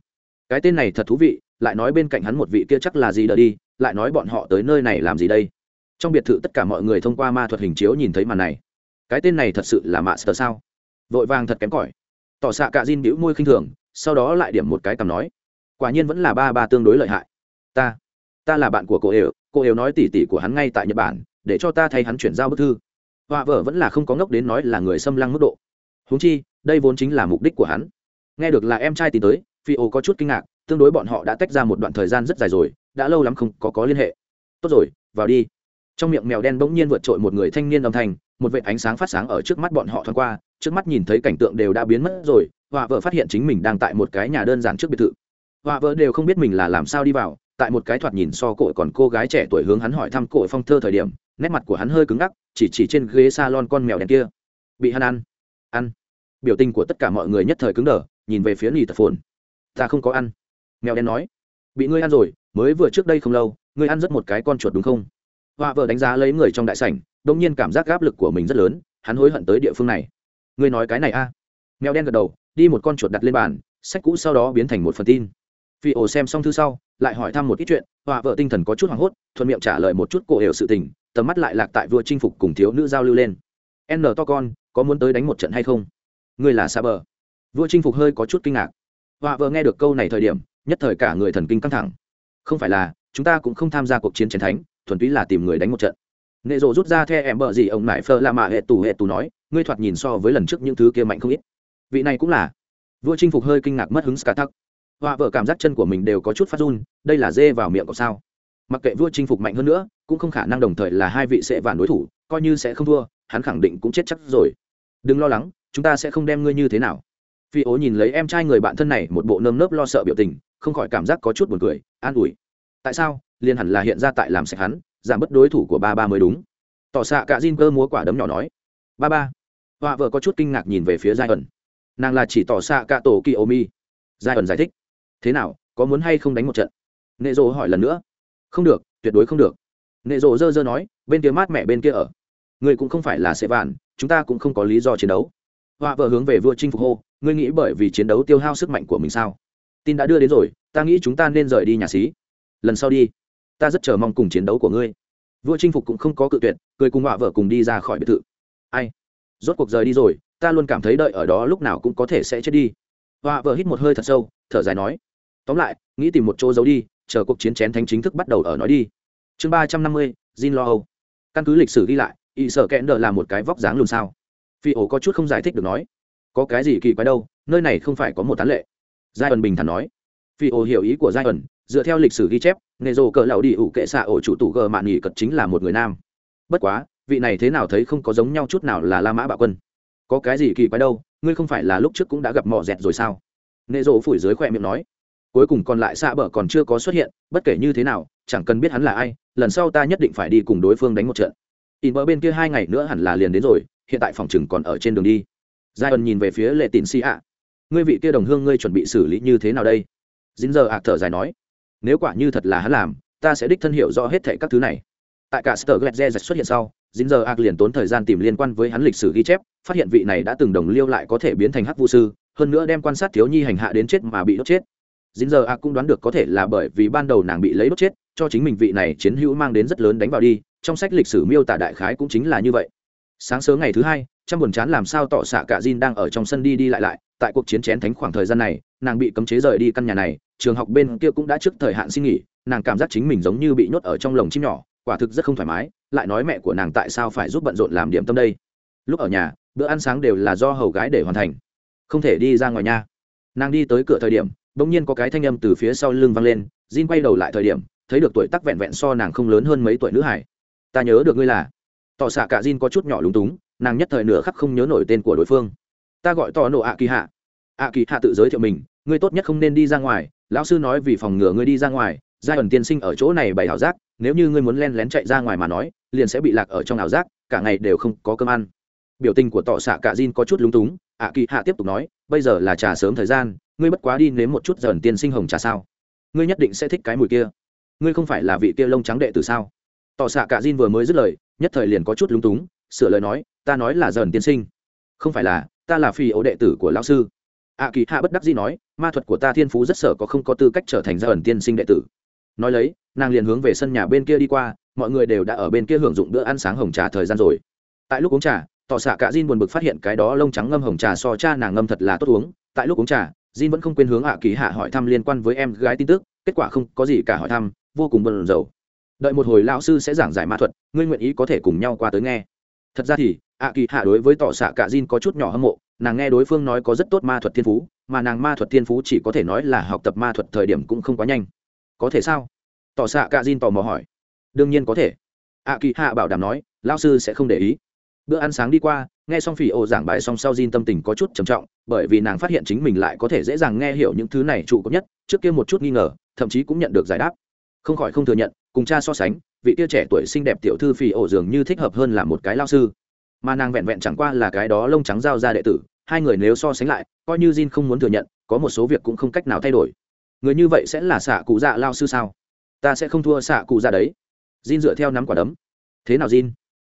Cái tên này thật thú vị, lại nói bên cạnh hắn một vị kia chắc là gì đờ đi lại nói bọn họ tới nơi này làm gì đây? Trong biệt thự tất cả mọi người thông qua ma thuật hình chiếu nhìn thấy màn này. Cái tên này thật sự là mạ sờ sao? Vội vàng thật kém cỏi. Tỏ xạ cạ dinh bĩu môi khinh thường, sau đó lại điểm một cái cầm nói, quả nhiên vẫn là ba ba tương đối lợi hại. Ta ta là bạn của cô ều cô ều nói tỉ tỉ của hắn ngay tại nhật bản, để cho ta thay hắn chuyển giao bức thư. Họa vợ vẫn là không có ngốc đến nói là người xâm lăng mức độ. Húng chi, đây vốn chính là mục đích của hắn. Nghe được là em trai tìm tới, phi ô có chút kinh ngạc, tương đối bọn họ đã tách ra một đoạn thời gian rất dài rồi đã lâu lắm không có có liên hệ. Tốt rồi, vào đi. Trong miệng mèo đen bỗng nhiên vượt trội một người thanh niên âm thanh, một vệ ánh sáng phát sáng ở trước mắt bọn họ thoáng qua, trước mắt nhìn thấy cảnh tượng đều đã biến mất rồi, họa vợ phát hiện chính mình đang tại một cái nhà đơn giản trước biệt thự. Họa vợ đều không biết mình là làm sao đi vào, tại một cái thoạt nhìn so cội còn cô gái trẻ tuổi hướng hắn hỏi thăm cội phong thơ thời điểm, nét mặt của hắn hơi cứng ngắc, chỉ chỉ trên ghế s a lon con mèo đen kia. Bị hắn ăn. Ăn. Biểu tình của tất cả mọi người nhất thời cứng đờ, nhìn về phía nỉ tập phồn. Ta không có ăn. Mèo đen nói. Bị ngươi ăn rồi mới vừa trước đây không lâu, ngươi ăn rất một cái con chuột đúng không? Họa vợ đánh giá lấy người trong đại sảnh, đông nhiên cảm giác áp lực của mình rất lớn, hắn hối hận tới địa phương này. Ngươi nói cái này a? Mèo đen gật đầu, đi một con chuột đặt lên bàn, sách cũ sau đó biến thành một phần tin. Phi ổ xem xong thư sau, lại hỏi thăm một ít chuyện họa vợ tinh thần có chút hoảng hốt, thuận miệng trả lời một chút cổ hiểu sự tình, tầm mắt lại lạc tại vua chinh phục cùng thiếu nữ giao lưu lên. N to con, có muốn tới đánh một trận hay không? Ngươi là xa bờ. Vua chinh phục hơi có chút kinh ngạc. Họa vợ nghe được câu này thời điểm, nhất thời cả người thần kinh căng thẳng không phải là, chúng ta cũng không tham gia cuộc chiến chiến thánh, thuần túy là tìm người đánh một trận. Nệ rộ rút ra the em bợ gì ông mải phơ la mạ hệ tù hệ tù nói, ngươi thoạt nhìn so với lần trước những thứ kia mạnh không ít. Vị này cũng là. Vua chinh phục hơi kinh ngạc mất hứng ska tắc họa vợ cảm giác chân của mình đều có chút phát run, đây là dê vào miệng của sao? Mặc kệ vua chinh phục mạnh hơn nữa, cũng không khả năng đồng thời là hai vị sẽ vạn đối thủ, coi như sẽ không thua, hắn khẳng định cũng chết chắc rồi. Đừng lo lắng, chúng ta sẽ không đem ngươi như thế nào. Phi ố nhìn lấy em trai người bạn thân này, một bộ nơm nớp lo sợ biểu tình không khỏi cảm giác có chút buồn cười, an ủi. Tại sao? Liền hẳn là hiện ra tại làm sạch hắn, giảm bớt đối thủ của ba ba mới đúng. Tỏ xạ cả Jin cơ múa quả đấm nhỏ nói. Ba ba. Họa vợ có chút kinh ngạc nhìn về phía giai ẩn nàng là chỉ tỏ xạ cả tổ kỳ ô mi giai ẩn giải thích. Thế nào, có muốn hay không đánh một trận? Nệ rộ hỏi lần nữa. Không được, tuyệt đối không được. Nệ rộ dơ dơ nói, bên kia mát mẹ bên kia ở. Người cũng không phải là sẽ vạn, chúng ta cũng không có lý do chiến đấu. Họa vợ hướng về vua chinh phục hô, ngươi nghĩ bởi vì chiến đấu tiêu hao sức mạnh của mình sao? Tin đã đưa đến rồi, ta nghĩ chúng ta nên rời đi nhà xí. Lần sau đi. Ta rất chờ mong cùng chiến đấu của ngươi. Vua chinh phục cũng không có cự tuyệt, cười cùng họa vợ cùng đi ra khỏi biệt thự. Ai? Rốt cuộc rời đi rồi, ta luôn cảm thấy đợi ở đó lúc nào cũng có thể sẽ chết đi. Họa vợ hít một hơi thật sâu, thở dài nói. Tóm lại, nghĩ tìm một chỗ giấu đi, chờ cuộc chiến chén thánh chính thức bắt đầu ở nói đi. Chương ba trăm năm mươi, jin lo âu. Căn cứ lịch sử ghi lại ỵ sợ kẽn đờ là một cái vóc dáng lùn sao phi ổ có chút không giải thích được nói. Có cái gì kỳ quái đâu, nơi này không phải có một tán lệ giai ẩn bình thản nói. Phi ổ hiểu ý của giai ẩn, dựa theo lịch sử ghi chép, nghề rồ cỡ lão đi ủ kệ xạ ổ chủ tủ gờ mạn nghỉ cật chính là một người nam. Bất quá, vị này thế nào thấy không có giống nhau chút nào là la mã bạo quân. Có cái gì kỳ quái đâu, ngươi không phải là lúc trước cũng đã gặp mỏ dẹt rồi sao? Nghề rồ phủi dưới khỏe miệng nói. Cuối cùng còn lại xạ bờ còn chưa có xuất hiện, bất kể như thế nào, chẳng cần biết hắn là ai, lần sau ta nhất định phải đi cùng đối phương đánh một trận. In bờ bên kia hai ngày nữa hẳn là liền đến rồi, hiện tại phòng chừng còn ở trên đường đi. Giai ẩn nhìn về phía lệ tín si ạ ngươi vị kia đồng hương ngươi chuẩn bị xử lý như thế nào đây? Dính giờ ạc thở dài nói, nếu quả như thật là hắn làm, ta sẽ đích thân hiểu rõ hết thệ các thứ này. Tại cả sở gletze xuất hiện sau, dính giờ ạc liền tốn thời gian tìm liên quan với hắn lịch sử ghi chép, phát hiện vị này đã từng đồng liêu lại có thể biến thành hắc vũ sư, hơn nữa đem quan sát thiếu nhi hành hạ đến chết mà bị đốt chết. Dính giờ ạc cũng đoán được có thể là bởi vì ban đầu nàng bị lấy đốt chết, cho chính mình vị này chiến hữu mang đến rất lớn đánh vào đi, trong sách lịch sử miêu tả đại khái cũng chính là như vậy. Sáng sớm ngày thứ hai, trăm buồn chán làm sao tỏ xạ cả Jin đang ở trong sân đi đi lại lại tại cuộc chiến chén thánh khoảng thời gian này, nàng bị cấm chế rời đi căn nhà này, trường học bên kia cũng đã trước thời hạn xin nghỉ, nàng cảm giác chính mình giống như bị nhốt ở trong lồng chim nhỏ, quả thực rất không thoải mái, lại nói mẹ của nàng tại sao phải giúp bận rộn làm điểm tâm đây? Lúc ở nhà, bữa ăn sáng đều là do hầu gái để hoàn thành. Không thể đi ra ngoài nhà nàng đi tới cửa thời điểm, bỗng nhiên có cái thanh âm từ phía sau lưng vang lên, Jin quay đầu lại thời điểm, thấy được tuổi tác vẹn vẹn so nàng không lớn hơn mấy tuổi nữ hải. Ta nhớ được ngươi là. Tỏ xạ cả Jin có chút nhỏ lúng túng, nàng nhất thời nửa khắc không nhớ nổi tên của đối phương ta gọi tỏ nổ ạ kỳ hạ. ạ kỳ hạ tự giới thiệu mình, ngươi tốt nhất không nên đi ra ngoài, lão sư nói vì phòng ngừa ngươi đi ra ngoài, giai ẩn tiên sinh ở chỗ này bày ảo giác, nếu như ngươi muốn len lén chạy ra ngoài mà nói, liền sẽ bị lạc ở trong ảo giác, cả ngày đều không có cơm ăn. Biểu tình của tọ xạ cả Jin có chút lúng túng, ạ kỳ hạ tiếp tục nói, bây giờ là trà sớm thời gian, ngươi bất quá đi nếm một chút dần tiên sinh hồng trà sao? Ngươi nhất định sẽ thích cái mùi kia. Ngươi không phải là vị kia lông trắng đệ từ sao? Tọ xạ cả Jin vừa mới dứt lời, nhất thời liền có chút lúng túng, sửa lời nói, ta nói là dần tiên sinh. Không phải là ta là phi ấu đệ tử của lão sư. Ạ kỳ hạ bất đắc dĩ nói, ma thuật của ta thiên phú rất sở có không có tư cách trở thành gia ẩn tiên sinh đệ tử. Nói lấy, nàng liền hướng về sân nhà bên kia đi qua, mọi người đều đã ở bên kia hưởng dụng bữa ăn sáng hồng trà thời gian rồi. Tại lúc uống trà, tỏ xạ cả Jin buồn bực phát hiện cái đó lông trắng ngâm hồng trà so cha nàng ngâm thật là tốt uống. Tại lúc uống trà, Jin vẫn không quên hướng ạ kỳ hạ hỏi thăm liên quan với em gái tin tức, kết quả không có gì cả hỏi thăm, vô cùng bận rộn đợi một hồi lão sư sẽ giảng giải ma thuật, ngươi nguyện ý có thể cùng nhau qua tới nghe thật ra thì, ạ kỳ hạ đối với tỏ xạ cả Jin có chút nhỏ hâm mộ, nàng nghe đối phương nói có rất tốt ma thuật thiên phú, mà nàng ma thuật thiên phú chỉ có thể nói là học tập ma thuật thời điểm cũng không quá nhanh. Có thể sao? Tỏ xạ cả Jin tò mò hỏi. Đương nhiên có thể. Ạ kỳ hạ bảo đảm nói lao sư sẽ không để ý. Bữa ăn sáng đi qua, nghe xong phỉ ô giảng bài xong sau Jin tâm tình có chút trầm trọng, bởi vì nàng phát hiện chính mình lại có thể dễ dàng nghe hiểu những thứ này trụ cấp nhất, trước kia một chút nghi ngờ, thậm chí cũng nhận được giải đáp. Không khỏi không thừa nhận, cùng cha so sánh vị tia trẻ tuổi xinh đẹp tiểu thư phi ổ dường như thích hợp hơn là một cái lao sư. Mà nàng vẹn vẹn chẳng qua là cái đó lông trắng giao ra đệ tử, hai người nếu so sánh lại, coi như Jin không muốn thừa nhận, có một số việc cũng không cách nào thay đổi. Người như vậy sẽ là xạ cụ dạ lao sư sao? Ta sẽ không thua xạ cụ dạ đấy. Jin dựa theo nắm quả đấm. Thế nào, Jin?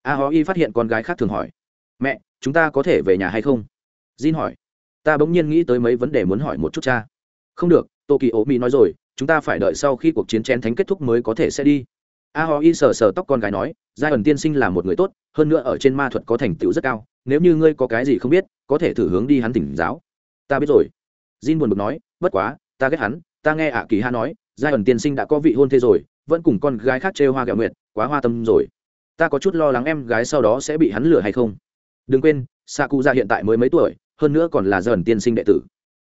A hó y phát hiện con gái khác thường hỏi. Mẹ, chúng ta có thể về nhà hay không? Jin hỏi. Ta bỗng nhiên nghĩ tới mấy vấn đề muốn hỏi một chút cha. Không được tô kỳ ố mỹ nói rồi, chúng ta phải đợi sau khi cuộc chiến chén thánh kết thúc mới có thể sẽ đi a ho y sờ sờ tóc con gái nói, giai ẩn tiên sinh là một người tốt, hơn nữa ở trên ma thuật có thành tựu rất cao, nếu như ngươi có cái gì không biết, có thể thử hướng đi hắn tỉnh giáo. Ta biết rồi. Jin buồn bực nói, bất quá, ta ghét hắn, ta nghe ạ kỳ ha nói, giai ẩn tiên sinh đã có vị hôn thê rồi, vẫn cùng con gái khác trêu hoa gạo nguyệt, quá hoa tâm rồi. Ta có chút lo lắng em gái sau đó sẽ bị hắn lừa hay không? Đừng quên sa cụ ra hiện tại mới mấy tuổi, hơn nữa còn là dần tiên sinh đệ tử.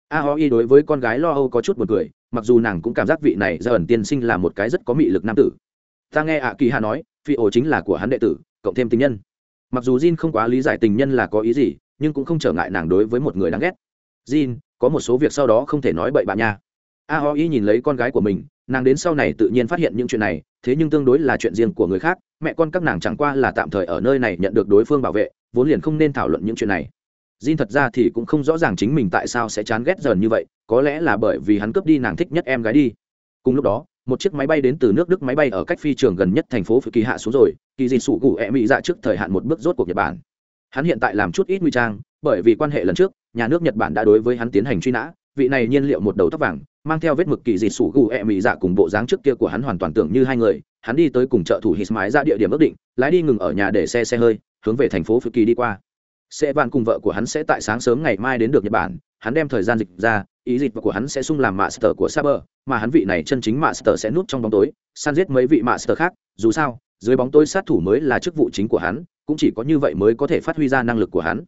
A ho y đối với con gái lo âu có chút một cười, mặc dù nàng cũng cảm giác vị này dần tiên sinh là một cái rất có mị lực nam tử ta nghe ạ kỳ hà nói phi ổ chính là của hắn đệ tử cộng thêm tình nhân. Mặc dù jin không quá lý giải tình nhân là có ý gì nhưng cũng không trở ngại nàng đối với một người đáng ghét. Jin có một số việc sau đó không thể nói bậy bạ nha. A ho y nhìn lấy con gái của mình nàng đến sau này tự nhiên phát hiện những chuyện này thế nhưng tương đối là chuyện riêng của người khác mẹ con các nàng chẳng qua là tạm thời ở nơi này nhận được đối phương bảo vệ vốn liền không nên thảo luận những chuyện này. Jin thật ra thì cũng không rõ ràng chính mình tại sao sẽ chán ghét dần như vậy, có lẽ là bởi vì hắn cướp đi nàng thích nhất em gái đi. Cùng lúc đó, một chiếc máy bay đến từ nước Đức máy bay ở cách phi trường gần nhất thành phố Phụ Kỳ hạ xuống rồi, kỳ dị sủ gù ẹ mỹ dạ trước thời hạn một bước rốt cuộc Nhật Bản. Hắn hiện tại làm chút ít nguy trang, bởi vì quan hệ lần trước, nhà nước Nhật Bản đã đối với hắn tiến hành truy nã, vị này nhiên liệu một đầu tóc vàng, mang theo vết mực kỳ dị sủ gù ẹ mỹ dạ cùng bộ dáng trước kia của hắn hoàn toàn tưởng như hai người, hắn đi tới cùng trợ thủ Hismái ra dạ địa điểm ước định, lái đi ngừng ở nhà để xe xe hơi, hướng về thành phố Phụ Kỳ đi qua sẽ van cùng vợ của hắn sẽ tại sáng sớm ngày mai đến được nhật bản hắn đem thời gian dịch ra ý dịch của hắn sẽ sung làm master của saber, mà hắn vị này chân chính master sẽ núp trong bóng tối, săn giết mấy vị master khác, dù sao, dưới bóng tối sát thủ mới là chức vụ chính của hắn, cũng chỉ có như vậy mới có thể phát huy ra năng lực của hắn.